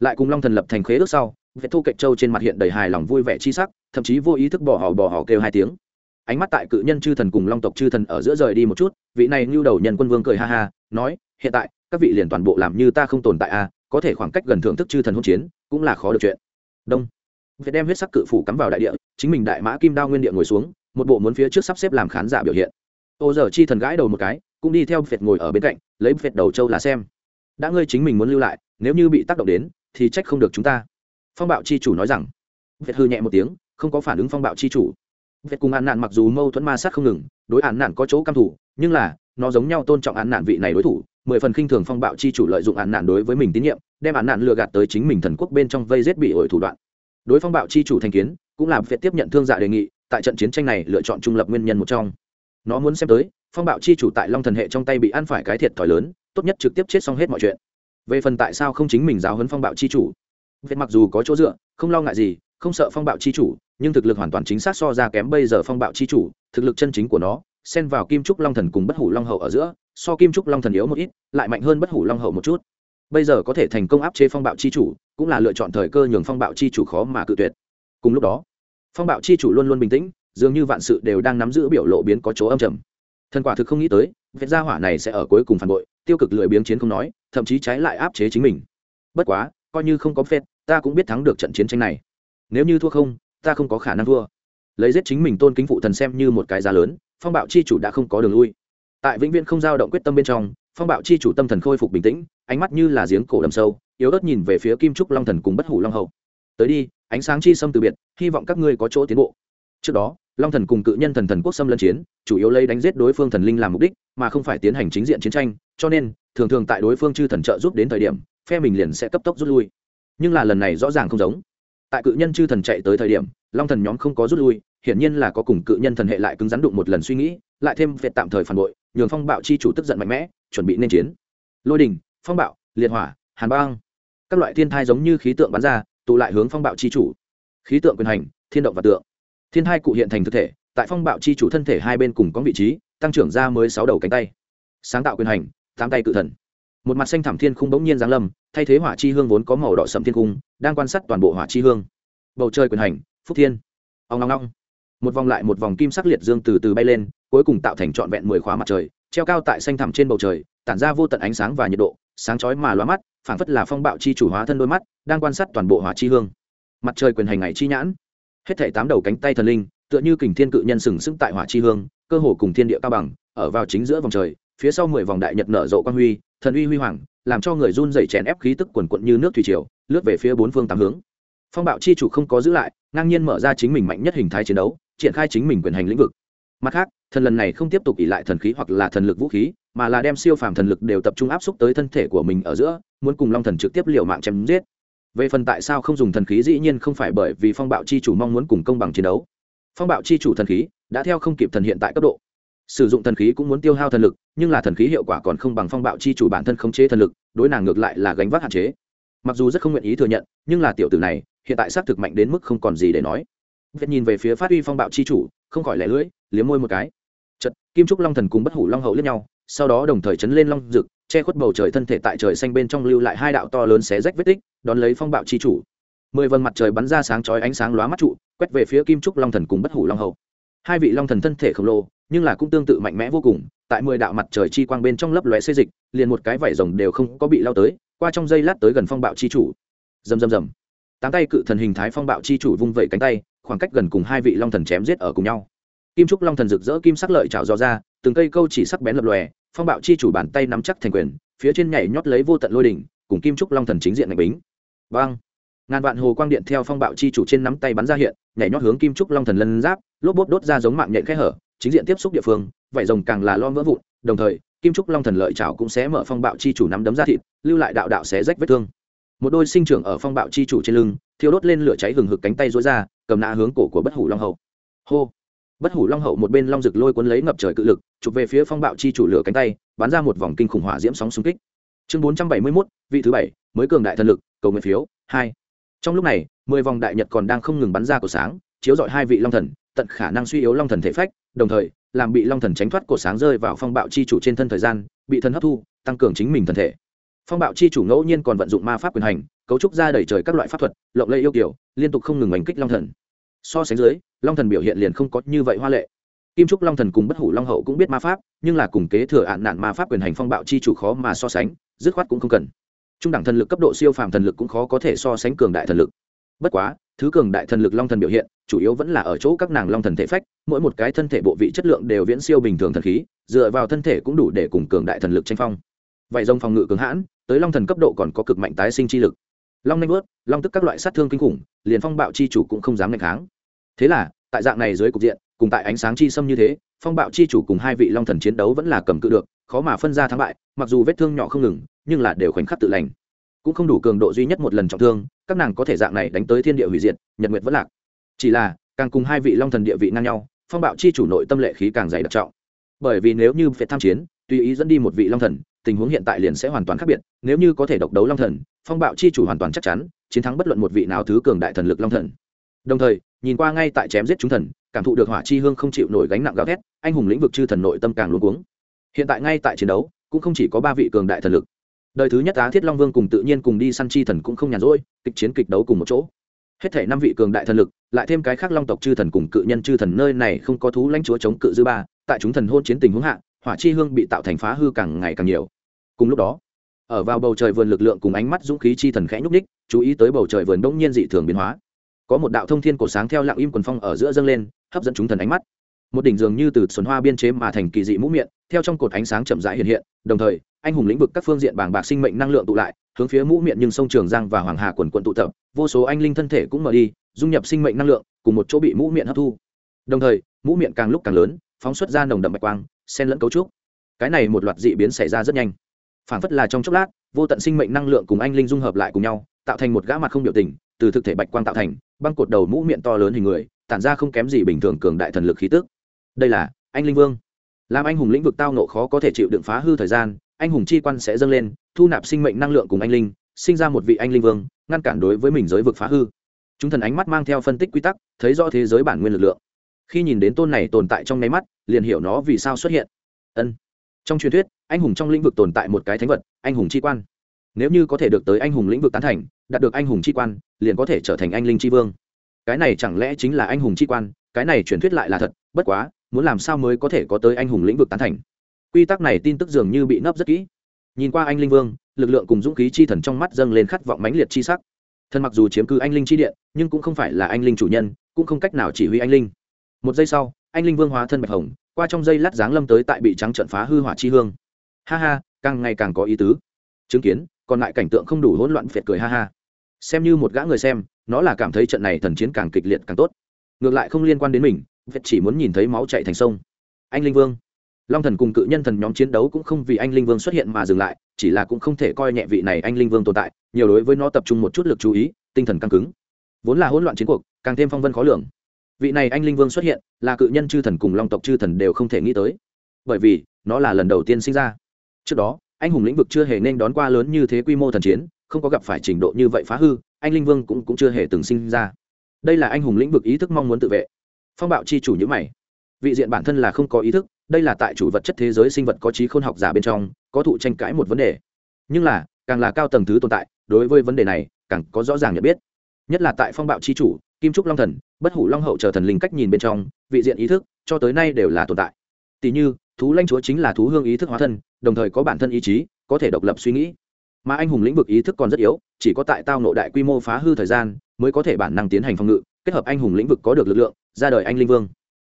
Lại cùng long thần lập thành khế ước sau vết thu cạnh châu trên mặt hiện đầy hài lòng vui vẻ chi sắc thậm chí vô ý thức bỏ họ bỏ họ kêu hai tiếng. Ánh mắt tại cự nhân chư thần cùng long tộc chư thần ở giữa rời đi một chút vị này như đầu nhân quân vương cười ha ha nói hiện tại các vị liền toàn bộ làm như ta không tồn tại a à, có thể khoảng cách gần thưởng thức chư thần hôn chiến cũng là khó được chuyện. Đông. Việt đem huyết sắc cự phủ cắm vào đại địa chính mình đại mã kim đao nguyên địa ngồi xuống, một bộ muốn phía trước sắp xếp làm khán giả biểu hiện. Ô giờ chi thần gãi đầu một cái, cũng đi theo việt ngồi ở bên cạnh, lấy việt đầu châu là xem. Đã ngươi chính mình muốn lưu lại, nếu như bị tác động đến, thì trách không được chúng ta. Phong bạo chi chủ nói rằng. Việt hư nhẹ một tiếng, không có phản ứng phong bạo chi chủ. Việt cùng án nạn mặc dù mâu thuẫn ma sát không ngừng, đối án nạn có chỗ căm thủ nhưng là, nó giống nhau tôn trọng án nạn vị này đối thủ, mười phần khinh thường phong bạo chi chủ lợi dụng án nạn đối với mình tín nhiệm, đem án nạn lừa gạt tới chính mình thần quốc bên trong vây giết bị ổi thủ đoạn đối phong bạo chi chủ thành kiến, cũng là việc tiếp nhận thương dạ đề nghị, tại trận chiến tranh này lựa chọn trung lập nguyên nhân một trong. Nó muốn xem tới phong bạo chi chủ tại long thần hệ trong tay bị ăn phải cái thiệt thòi lớn, tốt nhất trực tiếp chết xong hết mọi chuyện. Về phần tại sao không chính mình giáo huấn phong bạo chi chủ? Việc mặc dù có chỗ dựa, không lo ngại gì, không sợ phong bạo chi chủ, nhưng thực lực hoàn toàn chính xác so ra kém bây giờ phong bạo chi chủ, thực lực chân chính của nó, xen vào kim trúc long thần cùng bất hủ long hậu ở giữa, so kim trúc long thần yếu một ít, lại mạnh hơn bất hủ long hậu một chút. Bây giờ có thể thành công áp chế phong bạo chi chủ cũng là lựa chọn thời cơ nhường phong bạo chi chủ khó mà cự tuyệt. Cùng lúc đó phong bạo chi chủ luôn luôn bình tĩnh dường như vạn sự đều đang nắm giữ biểu lộ biến có chỗ âm trầm. Thần quả thực không nghĩ tới việc gia hỏa này sẽ ở cuối cùng phản bội tiêu cực lười biếng chiến không nói thậm chí trái lại áp chế chính mình. Bất quá coi như không có phép, ta cũng biết thắng được trận chiến tranh này. Nếu như thua không ta không có khả năng thua. Lấy giết chính mình tôn kính phụ thần xem như một cái giá lớn phong bạo chi chủ đã không có đường lui. Tại vĩnh viễn không dao động quyết tâm bên trong phong bạo chi chủ tâm thần khôi phục bình tĩnh ánh mắt như là giếng cổ đầm sâu yếu ớt nhìn về phía kim trúc long thần cùng bất hủ long hậu. Tới đi, ánh sáng chi xâm từ biệt, hy vọng các ngươi có chỗ tiến bộ. Trước đó, long thần cùng cự nhân thần thần quốc xâm lân chiến, chủ yếu lấy đánh giết đối phương thần linh làm mục đích, mà không phải tiến hành chính diện chiến tranh, cho nên, thường thường tại đối phương chư thần trợ giúp đến thời điểm, phe mình liền sẽ cấp tốc rút lui. Nhưng là lần này rõ ràng không giống. Tại cự nhân chư thần chạy tới thời điểm, long thần nhóm không có rút lui, hiển nhiên là có cùng cự nhân thần hệ lại cứng rắn đụng một lần suy nghĩ, lại thêm việc tạm thời phản bội, nhường phong bạo chi chủ tức giận mạnh mẽ, chuẩn bị nên chiến. Lôi đình, phong bạo, liệt hỏa, hàn băng các loại thiên thai giống như khí tượng bắn ra, tụ lại hướng phong bạo chi chủ. Khí tượng quyền hành, thiên động và tượng. Thiên thai cụ hiện thành thực thể, tại phong bạo chi chủ thân thể hai bên cùng có vị trí, tăng trưởng ra mới sáu đầu cánh tay. Sáng tạo quyền hành, tám tay cự thần. Một mặt xanh thảm thiên khung bỗng nhiên giáng lâm, thay thế hỏa chi hương vốn có màu đỏ sầm thiên cung đang quan sát toàn bộ hỏa chi hương. Bầu trời quyền hành, phúc thiên. Ông long long một vòng lại một vòng kim sắc liệt dương từ từ bay lên, cuối cùng tạo thành trọn vẹn mười khóa mặt trời, treo cao tại xanh thẳm trên bầu trời, tản ra vô tận ánh sáng và nhiệt độ, sáng chói mà lóa mắt phảng phất là phong bạo chi chủ hóa thân đôi mắt, đang quan sát toàn bộ hỏa chi hương. Mặt trời quyền hành ngày chi nhãn. Hết thảy tám đầu cánh tay thần linh, tựa như kình thiên cự nhân sừng sững tại hỏa chi hương, cơ hồ cùng thiên địa cao bằng, ở vào chính giữa vòng trời, phía sau mười vòng đại nhật nở rộ quang huy, thần uy huy hoàng, làm cho người run dày chèn ép khí tức quần quận như nước thủy triều, lướt về phía bốn phương tám hướng. Phong bạo chi chủ không có giữ lại, ngang nhiên mở ra chính mình mạnh nhất hình thái chiến đấu, triển khai chính mình quyền hành lĩnh vực. Mặt khác, thần lần này không tiếp tục ỉ lại thần khí hoặc là thần lực vũ khí mà là đem siêu phàm thần lực đều tập trung áp xúc tới thân thể của mình ở giữa, muốn cùng long thần trực tiếp liều mạng chém giết. Về phần tại sao không dùng thần khí dĩ nhiên không phải bởi vì phong bạo chi chủ mong muốn cùng công bằng chiến đấu. Phong bạo chi chủ thần khí đã theo không kịp thần hiện tại cấp độ. Sử dụng thần khí cũng muốn tiêu hao thần lực, nhưng là thần khí hiệu quả còn không bằng phong bạo chi chủ bản thân khống chế thần lực, đối nàng ngược lại là gánh vác hạn chế. Mặc dù rất không nguyện ý thừa nhận, nhưng là tiểu tử này, hiện tại xác thực mạnh đến mức không còn gì để nói. Vết nhìn về phía phát uy phong bạo chi chủ, không khỏi lẻ lưỡi, liếm môi một cái. Chật kim trúc long thần cùng bất hủ long hậu lẫn nhau sau đó đồng thời chấn lên long rực che khuất bầu trời thân thể tại trời xanh bên trong lưu lại hai đạo to lớn xé rách vết tích, đón lấy phong bạo chi chủ. Mười vầng mặt trời bắn ra sáng chói ánh sáng lóa mắt trụ, quét về phía kim trúc long thần cùng bất hủ long hậu. Hai vị long thần thân thể khổng lồ, nhưng là cũng tương tự mạnh mẽ vô cùng, tại mười đạo mặt trời chi quang bên trong lấp lóe xê dịch, liền một cái vải rồng đều không có bị lao tới, qua trong giây lát tới gần phong bạo chi chủ. Rầm rầm rầm. Tám tay cự thần hình thái phong bạo chi chủ vung vẩy cánh tay, khoảng cách gần cùng hai vị long thần chém giết ở cùng nhau. Kim trúc long thần rực rỡ kim sắc lợi trào do ra, từng cây câu chỉ sắc bén lập lòe phong bạo chi chủ bàn tay nắm chắc thành quyền, phía trên nhảy nhót lấy vô tận lôi đỉnh, cùng kim trúc long thần chính diện ngạch bính. Vang ngàn vạn hồ quang điện theo phong bạo chi chủ trên nắm tay bắn ra hiện, nhảy nhót hướng kim trúc long thần lân giáp, lốp bốt đốt ra giống mạng nhện khẽ hở, chính diện tiếp xúc địa phương vảy rồng càng là lon vỡ vụn, đồng thời, kim trúc long thần lợi chảo cũng sẽ mở phong bạo chi chủ nắm đấm ra thịt, lưu lại đạo đạo xé rách vết thương. Một đôi sinh trưởng ở phong bạo chi chủ trên lưng, thiêu đốt lên lửa cháy hừng hực cánh tay rối ra, cầm nã hướng cổ của bất hủ long Hầu. hô bất hủ long hậu một bên long rực lôi cuốn lấy ngập trời cự lực, chụp về phía phong bạo chi chủ lửa cánh tay, bắn ra một vòng kinh khủng hỏa diễm sóng xung kích. Chương bốn trăm bảy mươi mốt, vị thứ bảy, mới cường đại thần lực, cầu nguyện phiếu, hai. Trong lúc này, mười vòng đại nhật còn đang không ngừng bắn ra cổ sáng, chiếu dọi hai vị long thần, tận khả năng suy yếu long thần thể phách, đồng thời, làm bị long thần tránh thoát cổ sáng rơi vào phong bạo chi chủ trên thân thời gian, bị thần hấp thu, tăng cường chính mình thân thể. Phong bạo chi chủ ngẫu nhiên còn vận dụng ma pháp quyền hành, cấu trúc ra đẩy trời các loại pháp thuật, lộng lây yêu kiểu liên tục không ngừng đánh kích long thần. So sánh dưới long thần biểu hiện liền không có như vậy hoa lệ. Kim trúc long thần cùng bất hủ long hậu cũng biết ma pháp, nhưng là cùng kế thừa ạn nạn ma pháp quyền hành phong bạo chi chủ khó mà so sánh, dứt khoát cũng không cần. Trung đẳng thần lực cấp độ siêu phàm thần lực cũng khó có thể so sánh cường đại thần lực. Bất quá, thứ cường đại thần lực long thần biểu hiện, chủ yếu vẫn là ở chỗ các nàng long thần thể phách, mỗi một cái thân thể bộ vị chất lượng đều viễn siêu bình thường thần khí, dựa vào thân thể cũng đủ để cùng cường đại thần lực tranh phong. Vậy dòng phòng ngự cường hãn, tới long thần cấp độ còn có cực mạnh tái sinh chi lực. Long nanh vớt long tức các loại sát thương kinh khủng, liền phong bạo chi chủ cũng không dám ngày kháng thế là, tại dạng này dưới cục diện, cùng tại ánh sáng chi xâm như thế, phong bạo chi chủ cùng hai vị long thần chiến đấu vẫn là cầm cự được, khó mà phân ra thắng bại, mặc dù vết thương nhỏ không ngừng, nhưng là đều khoảnh khắc tự lành. Cũng không đủ cường độ duy nhất một lần trọng thương, các nàng có thể dạng này đánh tới thiên địa hủy diệt, nhật nguyệt vẫn lạc. Chỉ là, càng cùng hai vị long thần địa vị ngang nhau, phong bạo chi chủ nội tâm lệ khí càng dày đặc trọng. Bởi vì nếu như phải tham chiến, tùy ý dẫn đi một vị long thần, tình huống hiện tại liền sẽ hoàn toàn khác biệt, nếu như có thể độc đấu long thần, phong bạo chi chủ hoàn toàn chắc chắn, chiến thắng bất luận một vị nào thứ cường đại thần lực long thần. Đồng thời nhìn qua ngay tại chém giết chúng thần, cảm thụ được hỏa chi hương không chịu nổi gánh nặng gào thét, anh hùng lĩnh vực chư thần nội tâm càng luôn cuống. Hiện tại ngay tại chiến đấu, cũng không chỉ có ba vị cường đại thần lực. Đời thứ nhất á thiết long vương cùng tự nhiên cùng đi săn chi thần cũng không nhàn rỗi, kịch chiến kịch đấu cùng một chỗ. Hết thể năm vị cường đại thần lực, lại thêm cái khác long tộc chư thần cùng cự nhân chư thần nơi này không có thú lãnh chúa chống cự dư ba, tại chúng thần hôn chiến tình huống hạ, hỏa chi hương bị tạo thành phá hư càng ngày càng nhiều. Cùng lúc đó, ở vào bầu trời vườn lực lượng cùng ánh mắt dũng khí chi thần khẽ nhúc ních chú ý tới bầu trời vườn đông nhiên dị thường biến hóa có một đạo thông thiên cổ sáng theo lặng im quần phong ở giữa dâng lên, hấp dẫn chúng thần ánh mắt. Một đỉnh dường như từ xuân hoa biên chế mà thành kỳ dị mũ miệng, theo trong cột ánh sáng chậm rãi hiện hiện, đồng thời, anh hùng lĩnh vực các phương diện bảng bạc sinh mệnh năng lượng tụ lại, hướng phía mũ miệng nhưng sông trường giang và hoàng hà quần quận tụ tập, vô số anh linh thân thể cũng mở đi, dung nhập sinh mệnh năng lượng, cùng một chỗ bị mũ miệng hấp thu. Đồng thời, mũ miệng càng lúc càng lớn, phóng xuất ra nồng đậm bạch quang, xen lẫn cấu trúc. Cái này một loạt dị biến xảy ra rất nhanh. Phản phất là trong chốc lát, vô tận sinh mệnh năng lượng cùng anh linh dung hợp lại cùng nhau, tạo thành một gã mặt không biểu tình, từ thực thể bạch quang tạo thành băng cột đầu mũ miệng to lớn hình người, tản ra không kém gì bình thường cường đại thần lực khí tức. Đây là, anh linh vương. Làm anh hùng lĩnh vực tao nộ khó có thể chịu đựng phá hư thời gian, anh hùng chi quan sẽ dâng lên, thu nạp sinh mệnh năng lượng cùng anh linh, sinh ra một vị anh linh vương, ngăn cản đối với mình giới vực phá hư. Chúng thần ánh mắt mang theo phân tích quy tắc, thấy rõ thế giới bản nguyên lực lượng. Khi nhìn đến tôn này tồn tại trong nháy mắt, liền hiểu nó vì sao xuất hiện. Ân. Trong truyền thuyết, anh hùng trong lĩnh vực tồn tại một cái thánh vật, anh hùng chi quan. Nếu như có thể được tới anh hùng lĩnh vực tán thành đạt được anh hùng chi quan, liền có thể trở thành anh linh chi vương. Cái này chẳng lẽ chính là anh hùng chi quan? Cái này truyền thuyết lại là thật, bất quá, muốn làm sao mới có thể có tới anh hùng lĩnh vực tán thành? Quy tắc này tin tức dường như bị nấp rất kỹ. Nhìn qua anh linh vương, lực lượng cùng dũng khí chi thần trong mắt dâng lên khát vọng mãnh liệt chi sắc. Thần mặc dù chiếm cứ anh linh chi điện, nhưng cũng không phải là anh linh chủ nhân, cũng không cách nào chỉ huy anh linh. Một giây sau, anh linh vương hóa thân bạch hồng, qua trong dây lát dáng lâm tới tại bị trắng trận phá hư hỏa chi hương. Ha ha, càng ngày càng có ý tứ. Chứng kiến, còn lại cảnh tượng không đủ hỗn loạn phệt cười ha ha xem như một gã người xem, nó là cảm thấy trận này thần chiến càng kịch liệt càng tốt. Ngược lại không liên quan đến mình phệt chỉ muốn nhìn thấy máu chạy thành sông. Anh linh vương. Long thần cùng cự nhân thần nhóm chiến đấu cũng không vì anh linh vương xuất hiện mà dừng lại, chỉ là cũng không thể coi nhẹ vị này anh linh vương tồn tại, nhiều đối với nó tập trung một chút lực chú ý, tinh thần căng cứng. Vốn là hỗn loạn chiến cuộc, càng thêm phong vân khó lường. Vị này anh linh vương xuất hiện, là cự nhân chư thần cùng long tộc chư thần đều không thể nghĩ tới. Bởi vì, nó là lần đầu tiên sinh ra. Trước đó, anh hùng lĩnh vực chưa hề nên đón qua lớn như thế quy mô thần chiến không có gặp phải trình độ như vậy phá hư anh linh vương cũng, cũng chưa hề từng sinh ra. Đây là anh hùng lĩnh vực ý thức mong muốn tự vệ. Phong bạo chi chủ nhữ mày. Vị diện bản thân là không có ý thức đây là tại chủ vật chất thế giới sinh vật có trí khôn học giả bên trong có thụ tranh cãi một vấn đề. Nhưng là càng là cao tầng thứ tồn tại đối với vấn đề này càng có rõ ràng nhận biết. Nhất là tại phong bạo chi chủ kim trúc long thần bất hủ long hậu chờ thần linh cách nhìn bên trong vị diện ý thức cho tới nay đều là tồn tại. Tỷ như thú lanh chúa chính là thú hương ý thức hóa thân đồng thời có bản thân ý chí có thể độc lập suy nghĩ mà anh hùng lĩnh vực ý thức còn rất yếu, chỉ có tại tao nộ đại quy mô phá hư thời gian mới có thể bản năng tiến hành phòng ngự, kết hợp anh hùng lĩnh vực có được lực lượng, ra đời anh linh vương.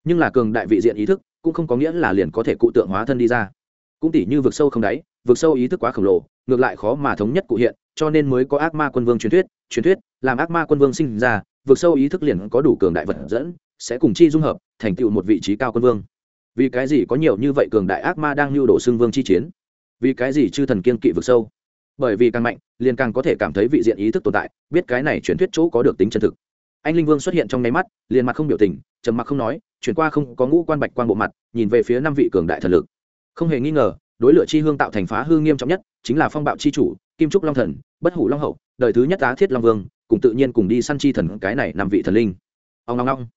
Nhưng là cường đại vị diện ý thức cũng không có nghĩa là liền có thể cụ tượng hóa thân đi ra. Cũng tỷ như vực sâu không đáy, vực sâu ý thức quá khổng lồ, ngược lại khó mà thống nhất cụ hiện, cho nên mới có ác ma quân vương truyền thuyết truyền thuyết, làm ác ma quân vương sinh ra, vực sâu ý thức liền có đủ cường đại vật dẫn, sẽ cùng chi dung hợp, thành tựu một vị trí cao quân vương. Vì cái gì có nhiều như vậy cường đại ác ma đang lưu đổ xương vương chi chiến? Vì cái gì chư thần kiên kỵ vực sâu? Bởi vì càng mạnh, liền càng có thể cảm thấy vị diện ý thức tồn tại, biết cái này truyền thuyết chỗ có được tính chân thực. Anh linh vương xuất hiện trong nháy mắt, liền mặt không biểu tình, trầm mặc không nói, chuyển qua không có ngũ quan bạch quan bộ mặt, nhìn về phía năm vị cường đại thần lực. Không hề nghi ngờ, đối lửa chi hương tạo thành phá hư nghiêm trọng nhất, chính là phong bạo chi chủ, kim trúc long thần, bất hủ long hậu, đời thứ nhất tá thiết long vương, cùng tự nhiên cùng đi săn chi thần cái này năm vị thần linh. Ông long long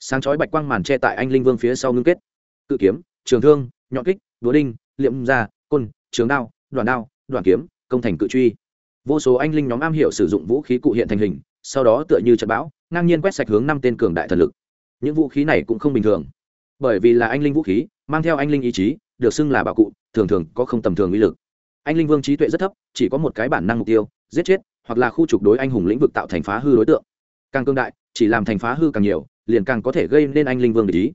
sáng chói bạch quang màn che tại anh linh vương phía sau ngưng kết. Cự kiếm, trường thương, nhọn kích đúa đinh, liệm da côn, trường đao đoàn đao đoàn kiếm công thành cự truy. Vô số anh linh nhóm am hiểu sử dụng vũ khí cụ hiện thành hình, sau đó tựa như trận bão, ngang nhiên quét sạch hướng năm tên cường đại thần lực. Những vũ khí này cũng không bình thường. Bởi vì là anh linh vũ khí, mang theo anh linh ý chí, được xưng là bảo cụ, thường thường có không tầm thường uy lực. Anh linh vương trí tuệ rất thấp, chỉ có một cái bản năng mục tiêu, giết chết, hoặc là khu trục đối anh hùng lĩnh vực tạo thành phá hư đối tượng. Càng cương đại, chỉ làm thành phá hư càng nhiều, liền càng có thể gây nên anh linh vương để ý.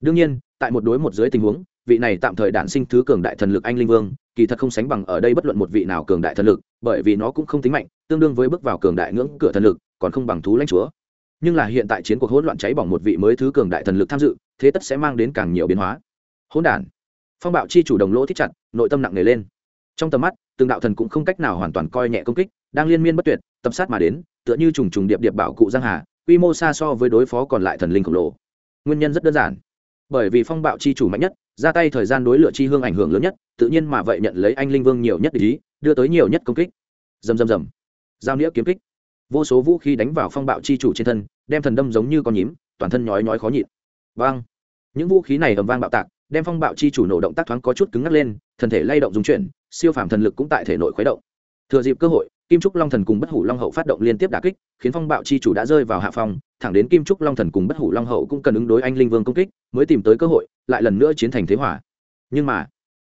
Đương nhiên, tại một đối một dưới tình huống, vị này tạm thời đản sinh thứ cường đại thần lực anh linh vương kỳ thật không sánh bằng ở đây bất luận một vị nào cường đại thần lực, bởi vì nó cũng không tính mạnh, tương đương với bước vào cường đại ngưỡng cửa thần lực, còn không bằng thú lãnh chúa. Nhưng là hiện tại chiến cuộc hỗn loạn cháy bỏng một vị mới thứ cường đại thần lực tham dự, thế tất sẽ mang đến càng nhiều biến hóa. Hỗn đản. Phong bạo chi chủ đồng lỗ thích chặt, nội tâm nặng nề lên. Trong tầm mắt, từng đạo thần cũng không cách nào hoàn toàn coi nhẹ công kích, đang liên miên bất tuyệt, tập sát mà đến, tựa như trùng trùng điệp điệp bảo cụ giang hà, quy mô xa so với đối phó còn lại thần linh khổng lồ. Nguyên nhân rất đơn giản. Bởi vì phong bạo chi chủ mạnh nhất ra tay thời gian đối lựa chi hương ảnh hưởng lớn nhất, tự nhiên mà vậy nhận lấy anh linh vương nhiều nhất ý, đưa tới nhiều nhất công kích. Dầm dầm dầm giao nghĩa kiếm kích. Vô số vũ khí đánh vào phong bạo chi chủ trên thân, đem thần đâm giống như con nhím, toàn thân nhói nhói khó nhịn. Vang. Những vũ khí này ầm vang bạo tạc, đem phong bạo chi chủ nổ động tác thoáng có chút cứng ngắc lên, thân thể lay động dung chuyển, siêu phàm thần lực cũng tại thể nội khuấy động. Thừa dịp cơ hội kim trúc long thần cùng bất hủ long hậu phát động liên tiếp đà kích, khiến phong bạo chi chủ đã rơi vào hạ phong, thẳng đến kim trúc long thần cùng bất hủ long hậu cũng cần ứng đối anh linh vương công kích, mới tìm tới cơ hội, lại lần nữa chiến thành thế hỏa nhưng mà,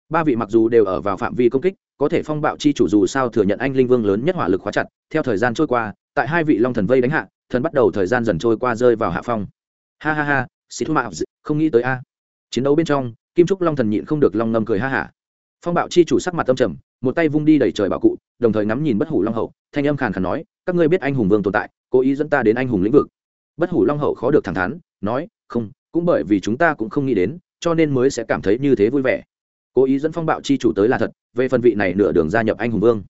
ba vị mặc dù đều ở vào phạm vi công kích, có thể phong bạo chi chủ dù sao thừa nhận anh linh vương lớn nhất hỏa lực khóa chặt, theo thời gian trôi qua, tại hai vị long thần vây đánh hạ, thần bắt đầu thời gian dần trôi qua rơi vào hạ phong. Ha ha ha xì thu mạo, không nghĩ tới a. Chiến đấu bên trong, kim trúc long thần nhịn không được long ngâm cười ha hả. Phong bạo chi chủ sắc mặt tâm trầm, một tay vung đi đẩy trời bảo cụ đồng thời ngắm nhìn bất hủ long hậu, thanh âm khàn khàn nói, các ngươi biết anh hùng vương tồn tại, cố ý dẫn ta đến anh hùng lĩnh vực. Bất hủ long hậu khó được thẳng thắn, nói, không, cũng bởi vì chúng ta cũng không nghĩ đến, cho nên mới sẽ cảm thấy như thế vui vẻ. Cố ý dẫn phong bạo chi chủ tới là thật, về phần vị này nửa đường gia nhập anh hùng vương.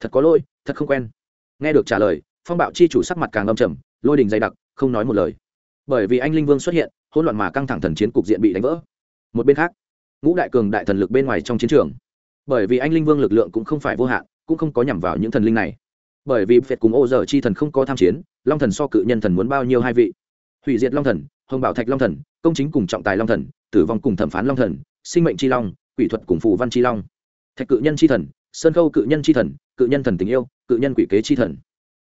Thật có lỗi, thật không quen. Nghe được trả lời, phong bạo chi chủ sắc mặt càng âm trầm, lôi đình dày đặc, không nói một lời. Bởi vì anh linh vương xuất hiện, hỗn loạn mà căng thẳng thần chiến cục diện bị đánh vỡ. Một bên khác, ngũ đại cường đại thần lực bên ngoài trong chiến trường. Bởi vì anh linh vương lực lượng cũng không phải vô hạn cũng không có nhằm vào những thần linh này. Bởi vì việt cùng ô giờ chi thần không có tham chiến, long thần so cự nhân thần muốn bao nhiêu hai vị? Hủy diệt long thần, hồng bảo thạch long thần, công chính cùng trọng tài long thần, tử vong cùng thẩm phán long thần, sinh mệnh chi long, quỷ thuật cùng phù văn chi long. Thạch cự nhân chi thần, sơn khâu cự nhân chi thần, cự nhân thần tình yêu, cự nhân quỷ kế chi thần.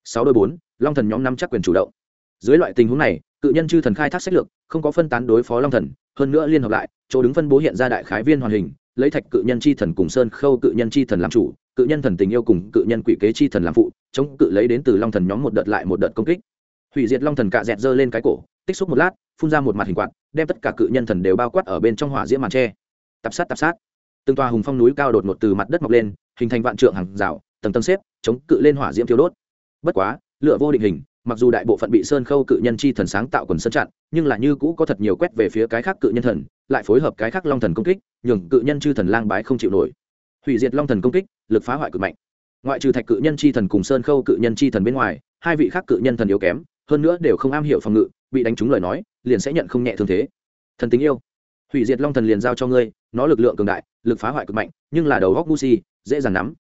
Sáu đôi bốn, long thần nhóm năm chắc quyền chủ động. Dưới loại tình huống này, cự nhân chư thần khai thác sách lược, không có phân tán đối phó long thần, hơn nữa liên hợp lại, chỗ đứng phân bố hiện ra đại khái viên hoàn hình, lấy thạch cự nhân chi thần cùng sơn khâu cự nhân chi thần làm chủ cự nhân thần tình yêu cùng cự nhân quỷ kế chi thần làm phụ, chống cự lấy đến từ long thần nhóm một đợt lại một đợt công kích. Hủy diệt long thần cạ dẹt giơ lên cái cổ, tích xúc một lát, phun ra một mặt hình quạt, đem tất cả cự nhân thần đều bao quát ở bên trong hỏa diễm màn tre. Tập sát tập sát. Từng tòa hùng phong núi cao đột ngột từ mặt đất mọc lên, hình thành vạn trượng hàng rào, tầng tầng xếp, chống cự lên hỏa diễm thiếu đốt. Bất quá, lửa vô định hình, mặc dù đại bộ phận bị sơn khâu cự nhân chi thần sáng tạo quần sân chặn, nhưng là như cũ có thật nhiều quét về phía cái khác cự nhân thần, lại phối hợp cái khác long thần công kích, nhường cự nhân chư thần lang bái không chịu nổi hủy diệt long thần công kích, lực phá hoại cực mạnh. Ngoại trừ thạch cự nhân chi thần cùng sơn khâu cự nhân chi thần bên ngoài, hai vị khác cự nhân thần yếu kém, hơn nữa đều không am hiểu phòng ngự, bị đánh trúng lời nói, liền sẽ nhận không nhẹ thương thế. Thần tình yêu. Hủy diệt long thần liền giao cho ngươi, nó lực lượng cường đại, lực phá hoại cực mạnh, nhưng là đầu góc gu si, dễ dàng nắm.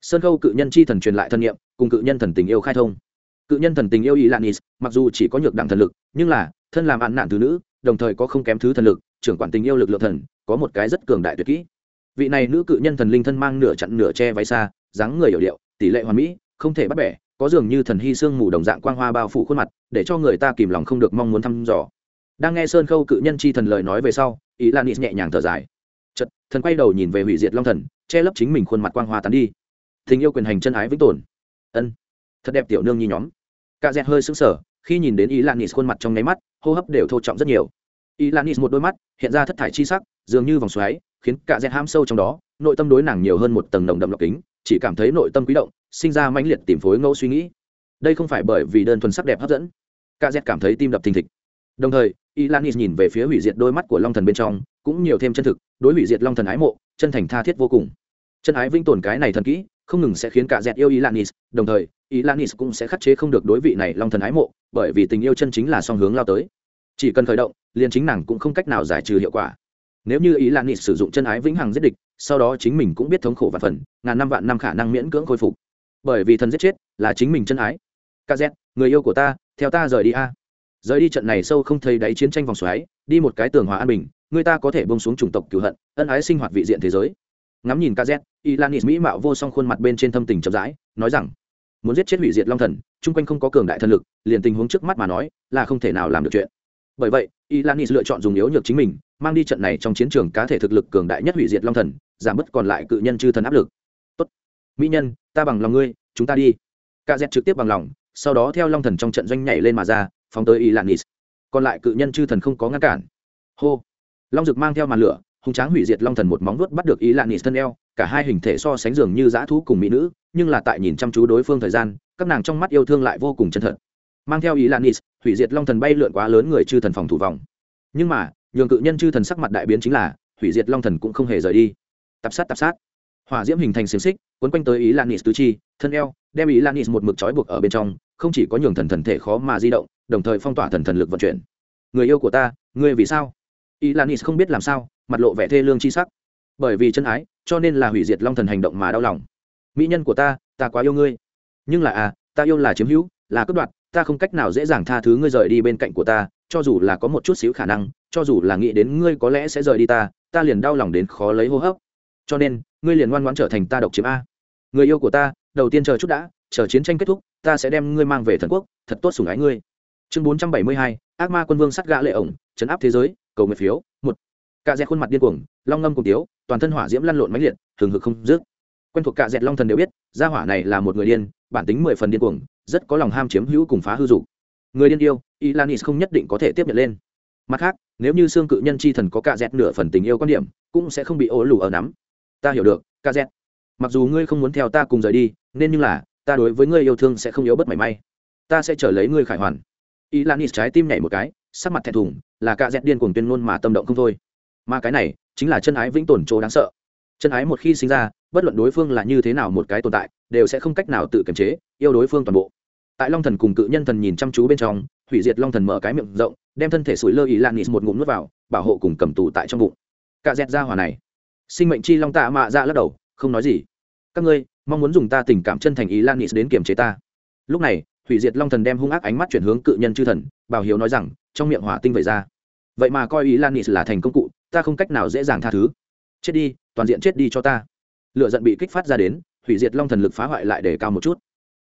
Sơn khâu cự nhân chi thần truyền lại thân nhiệm, cùng cự nhân thần tình yêu khai thông. Cự nhân thần tình yêu ý lanis mặc dù chỉ có nhược đẳng thần lực, nhưng là, thân làm ăn nạn thứ nữ, đồng thời có không kém thứ thần lực, trưởng quản tình yêu lực lượng thần, có một cái rất cường đại tuyệt kỹ vị này nữ cự nhân thần linh thân mang nửa chặn nửa che váy xa, dáng người hiểu điệu, tỷ lệ hoàn mỹ, không thể bắt bẻ, có dường như thần hy sương mù đồng dạng quang hoa bao phủ khuôn mặt, để cho người ta kìm lòng không được mong muốn thăm dò. Đang nghe sơn khâu cự nhân chi thần lời nói về sau, ý lan nhẹ nhàng thở dài. Chật thần quay đầu nhìn về hủy diệt long thần, che lấp chính mình khuôn mặt quang hoa tán đi. Tình yêu quyền hành chân ái vĩnh tồn. Ân, thật đẹp tiểu nương nhi nhóm. Cả dẹt hơi sững sờ, khi nhìn đến ý lan khuôn mặt trong nháy mắt, hô hấp đều thô trọng rất nhiều. Ý lan một đôi mắt, hiện ra thất thải chi sắc, dường như vòng xoáy khiến cả dẹt ham sâu trong đó, nội tâm đối nàng nhiều hơn một tầng nồng đậm lọc kính, chỉ cảm thấy nội tâm quý động, sinh ra mãnh liệt tìm phối ngẫu suy nghĩ. Đây không phải bởi vì đơn thuần sắc đẹp hấp dẫn. Cả dẹt cảm thấy tim đập thình thịch. Đồng thời, ilanis nhìn về phía hủy diệt đôi mắt của long thần bên trong, cũng nhiều thêm chân thực, đối hủy diệt long thần ái mộ, chân thành tha thiết vô cùng. Chân ái vinh tồn cái này thần kỹ, không ngừng sẽ khiến cả dẹt yêu ilanis, đồng thời, ilanis cũng sẽ khắc chế không được đối vị này long thần ái mộ, bởi vì tình yêu chân chính là song hướng lao tới. Chỉ cần khởi động, liền chính nàng cũng không cách nào giải trừ hiệu quả nếu như ý lan nịt sử dụng chân ái vĩnh hằng giết địch, sau đó chính mình cũng biết thống khổ và phần, ngàn năm vạn năm khả năng miễn cưỡng khôi phục. Bởi vì thần giết chết là chính mình chân ái. Kz người yêu của ta, theo ta rời đi a. Rời đi trận này sâu không thấy đáy chiến tranh vòng xoáy, đi một cái tường hòa an bình, người ta có thể bông xuống chủng tộc cửu hận, ân ái sinh hoạt vị diện thế giới. Ngắm nhìn kz ilanis mỹ mạo vô song khuôn mặt bên trên thâm tình chậm rãi, nói rằng, muốn giết chết hủy diệt long thần, chung quanh không có cường đại thần lực, liền tình huống trước mắt mà nói, là không thể nào làm được chuyện bởi vậy, ilanis lựa chọn dùng yếu nhược chính mình, mang đi trận này trong chiến trường cá thể thực lực cường đại nhất hủy diệt long thần, giảm bớt còn lại cự nhân chư thần áp lực. Tốt. Mỹ nhân, ta bằng lòng ngươi, chúng ta đi. Ca dẹt trực tiếp bằng lòng, sau đó theo long thần trong trận doanh nhảy lên mà ra, phóng tới ilanis. Còn lại cự nhân chư thần không có ngăn cản. Hô. Long dực mang theo màn lửa hùng tráng hủy diệt long thần một móng vuốt bắt được ilanis thân eo, cả hai hình thể so sánh dường như dã thú cùng mỹ nữ, nhưng là tại nhìn chăm chú đối phương thời gian, các nàng trong mắt yêu thương lại vô cùng chân thật mang theo ý lanis hủy diệt long thần bay lượn quá lớn người chư thần phòng thủ vòng. Nhưng mà, nhường cự nhân chư thần sắc mặt đại biến chính là, hủy diệt long thần cũng không hề rời đi. Tập sát tập sát. Hỏa diễm hình thành xiềng xích quấn quanh tới ý lanis tứ chi, thân eo, đem ý lanis một mực trói buộc ở bên trong, không chỉ có nhường thần thần thể khó mà di động, đồng thời phong tỏa thần thần lực vận chuyển. Người yêu của ta, ngươi vì sao? Ý lanis không biết làm sao, mặt lộ vẻ thê lương chi sắc. Bởi vì chân ái, cho nên là hủy diệt long thần hành động mà đau lòng. Mỹ nhân của ta ta quá yêu ngươi. Nhưng là à ta yêu là chiếm hữu, là cướp đoạt ta không cách nào dễ dàng tha thứ ngươi rời đi bên cạnh của ta, cho dù là có một chút xíu khả năng, cho dù là nghĩ đến ngươi có lẽ sẽ rời đi ta ta liền đau lòng đến khó lấy hô hấp. Cho nên, ngươi liền ngoan ngoãn trở thành ta độc chiếm a. Người yêu của ta, đầu tiên chờ chút đã, chờ chiến tranh kết thúc, ta sẽ đem ngươi mang về thần quốc, thật tốt sủng ái ngươi. Chương bốn trăm bảy mươi hai, ác ma quân vương sắt gã lệ ổng, chấn áp thế giới, cầu nguyện phiếu, một. Cạ dẹt khuôn mặt điên cuồng, long ngâm cùng tiếu, toàn thân hỏa diễm lăn lộn máy liệt thường hực không dứt. Quen thuộc cạ dẹt long thần đều biết, gia hỏa này là một người điên, bản tính mười phần điên cuồng rất có lòng ham chiếm hữu cùng phá hư dục. Người điên yêu, ilanis không nhất định có thể tiếp nhận lên. Mặt khác, nếu như xương cự nhân chi thần có cạ dẹt nửa phần tình yêu quan điểm, cũng sẽ không bị ố lù ở nắm. Ta hiểu được cạ dẹt mặc dù ngươi không muốn theo ta cùng rời đi, nên nhưng là, ta đối với ngươi yêu thương sẽ không yếu bất mảy may. Ta sẽ trở lấy ngươi khải hoàn. Ilanis trái tim nhảy một cái, sắc mặt thẹn thùng, là cạ dẹt điên cuồng tuyên ngôn mà tâm động không thôi. Mà cái này, chính là chân ái vĩnh tồn chỗ đáng sợ chân ái một khi sinh ra, bất luận đối phương là như thế nào một cái tồn tại, đều sẽ không cách nào tự kiềm chế, yêu đối phương toàn bộ. Tại long thần cùng cự nhân thần nhìn chăm chú bên trong, hủy diệt long thần mở cái miệng rộng, đem thân thể sủi lơ ý lan nịt một ngụm nuốt vào, bảo hộ cùng cầm tù tại trong bụng. Cả dẹt ra hỏa này. Sinh mệnh chi long tạ mạ ra lắc đầu, không nói gì. Các ngươi, mong muốn dùng ta tình cảm chân thành ý lan nịt đến kiềm chế ta. Lúc này, hủy diệt long thần đem hung ác ánh mắt chuyển hướng cự nhân chư thần, bảo hiếu nói rằng, trong miệng hỏa tinh vậy ra. Vậy mà coi ý lan nịt là thành công cụ, ta không cách nào dễ dàng tha thứ. Chết đi toàn diện chết đi cho ta. Lựa giận bị kích phát ra đến, hủy diệt long thần lực phá hoại lại để cao một chút.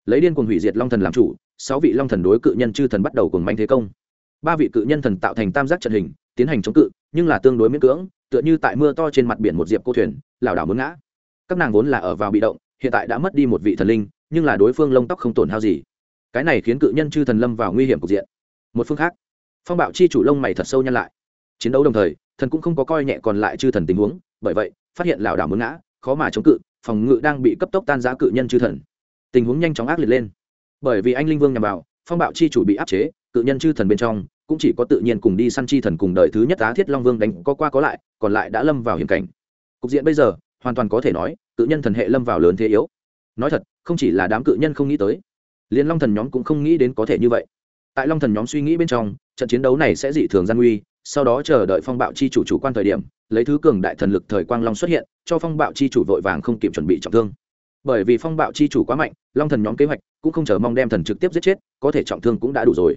Lấy điên cuồng hủy diệt long thần làm chủ, sáu vị long thần đối cự nhân chư thần bắt đầu cùng manh thế công. Ba vị cự nhân thần tạo thành tam giác trận hình, tiến hành chống cự, nhưng là tương đối miễn cưỡng, tựa như tại mưa to trên mặt biển một diệp cô thuyền, lảo đảo muốn ngã. Các nàng vốn là ở vào bị động, hiện tại đã mất đi một vị thần linh, nhưng là đối phương lông tóc không tổn hao gì. Cái này khiến cự nhân chư thần lâm vào nguy hiểm cục diện. Một phương khác, phong bạo chi chủ lông mày thật sâu nhăn lại. Chiến đấu đồng thời, thần cũng không có coi nhẹ còn lại chư thần tình huống, bởi vậy phát hiện lảo đảo muốn ngã, khó mà chống cự, phòng ngự đang bị cấp tốc tan rã cự nhân chư thần. Tình huống nhanh chóng ác liệt lên. Bởi vì anh linh vương nhằm vào, phong bạo chi chủ bị áp chế, cự nhân chư thần bên trong cũng chỉ có tự nhiên cùng đi săn chi thần cùng đời thứ nhất á thiết long vương đánh có qua có lại, còn lại đã lâm vào hiểm cảnh. Cục diện bây giờ, hoàn toàn có thể nói, cự nhân thần hệ lâm vào lớn thế yếu. Nói thật, không chỉ là đám cự nhân không nghĩ tới, liền long thần nhóm cũng không nghĩ đến có thể như vậy. Tại long thần nhóm suy nghĩ bên trong, trận chiến đấu này sẽ dị thường gian nguy sau đó chờ đợi phong bạo chi chủ chủ quan thời điểm, lấy thứ cường đại thần lực thời quang long xuất hiện, cho phong bạo chi chủ vội vàng không kịp chuẩn bị trọng thương. Bởi vì phong bạo chi chủ quá mạnh, long thần nhóm kế hoạch cũng không chờ mong đem thần trực tiếp giết chết, có thể trọng thương cũng đã đủ rồi.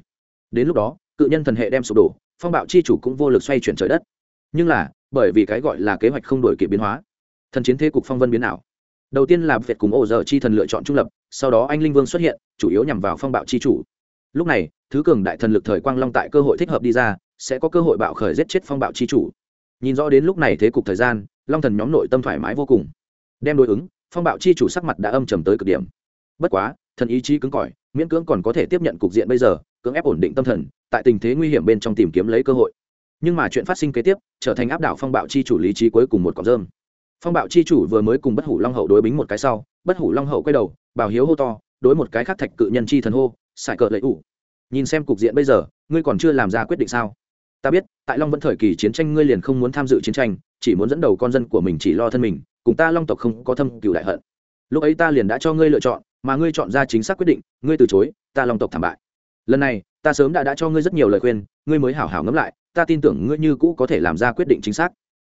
Đến lúc đó, cự nhân thần hệ đem sụp đổ, phong bạo chi chủ cũng vô lực xoay chuyển trời đất. Nhưng là, bởi vì cái gọi là kế hoạch không đổi kịp biến hóa, thần chiến thế cục phong vân biến ảo. Đầu tiên là việt cùng ổ giờ chi thần lựa chọn trung lập, sau đó anh linh vương xuất hiện, chủ yếu nhằm vào phong bạo chi chủ. Lúc này, thứ cường đại thần lực thời quang long tại cơ hội thích hợp đi ra sẽ có cơ hội bạo khởi giết chết phong bạo chi chủ. Nhìn rõ đến lúc này thế cục thời gian, long thần nhóm nội tâm thoải mái vô cùng. Đem đối ứng, phong bạo chi chủ sắc mặt đã âm trầm tới cực điểm. Bất quá, thần ý chí cứng cỏi, miễn cưỡng còn có thể tiếp nhận cục diện bây giờ, cưỡng ép ổn định tâm thần, tại tình thế nguy hiểm bên trong tìm kiếm lấy cơ hội. Nhưng mà chuyện phát sinh kế tiếp, trở thành áp đảo phong bạo chi chủ lý trí cuối cùng một cọc rơm. Phong bạo chi chủ vừa mới cùng bất hủ long hậu đối bính một cái sau, bất hủ long hậu quay đầu, bảo hiếu hô to, đối một cái khác thạch cự nhân chi thần hô, sải cờ lệ ủ. Nhìn xem cục diện bây giờ, ngươi còn chưa làm ra quyết định sao? Ta biết, tại long vẫn thời kỳ chiến tranh ngươi liền không muốn tham dự chiến tranh, chỉ muốn dẫn đầu con dân của mình chỉ lo thân mình, cùng ta long tộc không có thâm cựu đại hận. Lúc ấy ta liền đã cho ngươi lựa chọn, mà ngươi chọn ra chính xác quyết định, ngươi từ chối, ta long tộc thảm bại. Lần này, ta sớm đã đã cho ngươi rất nhiều lời khuyên, ngươi mới hảo hảo ngẫm lại, ta tin tưởng ngươi như cũ có thể làm ra quyết định chính xác.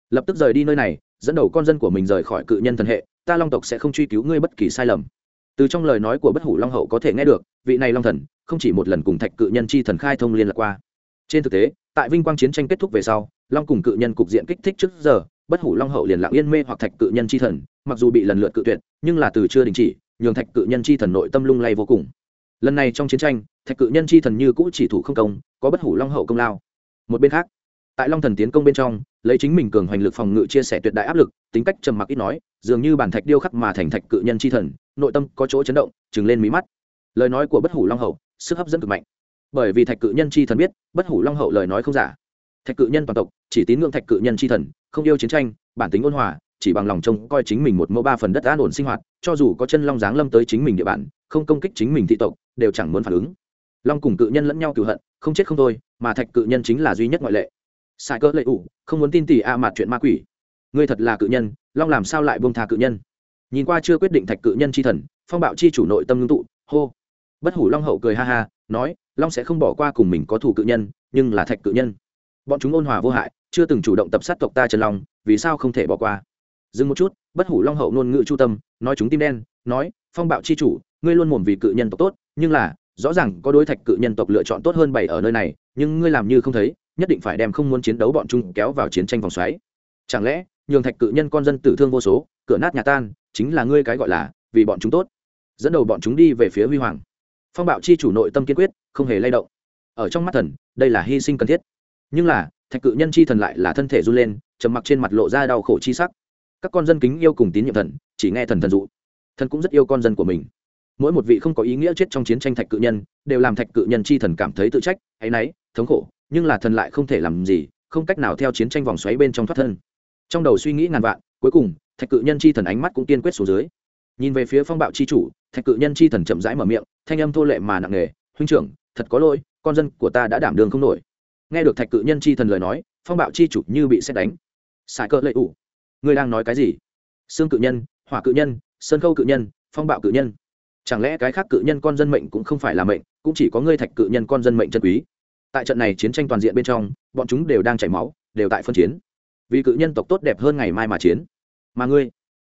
Lập tức rời đi nơi này, dẫn đầu con dân của mình rời khỏi cự nhân thần hệ, ta long tộc sẽ không truy cứu ngươi bất kỳ sai lầm. Từ trong lời nói của bất hủ long hậu có thể nghe được, vị này long thần, không chỉ một lần cùng thạch cự nhân chi thần khai thông liên lạc qua trên thực tế, tại vinh quang chiến tranh kết thúc về sau, long cùng cự nhân cục diện kích thích trước giờ, bất hủ long hậu liền lặng yên mê hoặc thạch cự nhân chi thần, mặc dù bị lần lượt cự tuyệt, nhưng là từ chưa đình chỉ, nhường thạch cự nhân chi thần nội tâm lung lay vô cùng. Lần này trong chiến tranh, thạch cự nhân chi thần như cũ chỉ thủ không công, có bất hủ long hậu công lao. Một bên khác, tại long thần tiến công bên trong, lấy chính mình cường hoành lực phòng ngự chia sẻ tuyệt đại áp lực, tính cách trầm mặc ít nói, dường như bản thạch điêu khắc mà thành thạch cự nhân chi thần, nội tâm có chỗ chấn động chừng lên mí mắt. Lời nói của bất hủ long hậu, sức hấp dẫn cực mạnh bởi vì thạch cự nhân chi thần biết, bất hủ long hậu lời nói không giả. Thạch cự nhân toàn tộc, chỉ tín ngưỡng thạch cự nhân chi thần, không yêu chiến tranh, bản tính ôn hòa, chỉ bằng lòng trông coi chính mình một mẫu ba phần đất an ổn sinh hoạt, cho dù có chân long giáng lâm tới chính mình địa bàn, không công kích chính mình thị tộc, đều chẳng muốn phản ứng. Long cùng cự nhân lẫn nhau cựu hận, không chết không thôi, mà thạch cự nhân chính là duy nhất ngoại lệ. Sai cỡ lệ ủ, không muốn tin tỷ a à mặt chuyện ma quỷ. Ngươi thật là cự nhân, long làm sao lại buông tha cự nhân? Nhìn qua chưa quyết định thạch cự nhân chi thần, phong bạo chi chủ nội tâm ngưng tụ, hô. Bất hủ long hậu cười ha ha nói, long sẽ không bỏ qua cùng mình có thủ cự nhân, nhưng là thạch cự nhân. Bọn chúng ôn hòa vô hại, chưa từng chủ động tập sát tộc ta trần long, vì sao không thể bỏ qua? Dừng một chút, bất hủ long hậu ngôn ngữ chu tâm, nói chúng tim đen, nói, phong bạo chi chủ, ngươi luôn mồm vì cự nhân tộc tốt, nhưng là, rõ ràng có đối thạch cự nhân tộc lựa chọn tốt hơn bảy ở nơi này, nhưng ngươi làm như không thấy, nhất định phải đem không muốn chiến đấu bọn chúng kéo vào chiến tranh vòng xoáy. Chẳng lẽ, nhường thạch cự nhân con dân tử thương vô số, cửa nát nhà tan, chính là ngươi cái gọi là, vì bọn chúng tốt, dẫn đầu bọn chúng đi về phía huy hoàng phong bạo chi chủ nội tâm kiên quyết, không hề lay động. Ở trong mắt thần, đây là hy sinh cần thiết. Nhưng là, thạch cự nhân chi thần lại là thân thể run lên, trầm mặc trên mặt lộ ra đau khổ chi sắc. Các con dân kính yêu cùng tín nhiệm thần, chỉ nghe thần thần dụ. Thần cũng rất yêu con dân của mình. Mỗi một vị không có ý nghĩa chết trong chiến tranh thạch cự nhân, đều làm thạch cự nhân chi thần cảm thấy tự trách, áy náy, thống khổ, nhưng là thần lại không thể làm gì, không cách nào theo chiến tranh vòng xoáy bên trong thoát thân. Trong đầu suy nghĩ ngàn vạn, cuối cùng, thạch cự nhân chi thần ánh mắt cũng kiên quyết xuống dưới. Nhìn về phía phong bạo chi chủ thạch cự nhân chi thần chậm rãi mở miệng, thanh âm thô lệ mà nặng nề, huynh trưởng, thật có lỗi, con dân của ta đã đảm đường không nổi. Nghe được thạch cự nhân chi thần lời nói, phong bạo chi chủ như bị xét đánh. Xài cỡ lệ ủ, ngươi đang nói cái gì? Xương cự nhân, hỏa cự nhân, sơn khâu cự nhân, phong bạo cự nhân. Chẳng lẽ cái khác cự nhân con dân mệnh cũng không phải là mệnh, cũng chỉ có ngươi thạch cự nhân con dân mệnh chân quý? Tại trận này chiến tranh toàn diện bên trong, bọn chúng đều đang chảy máu, đều tại phân chiến. Vì cự nhân tộc tốt đẹp hơn ngày mai mà chiến. Mà ngươi,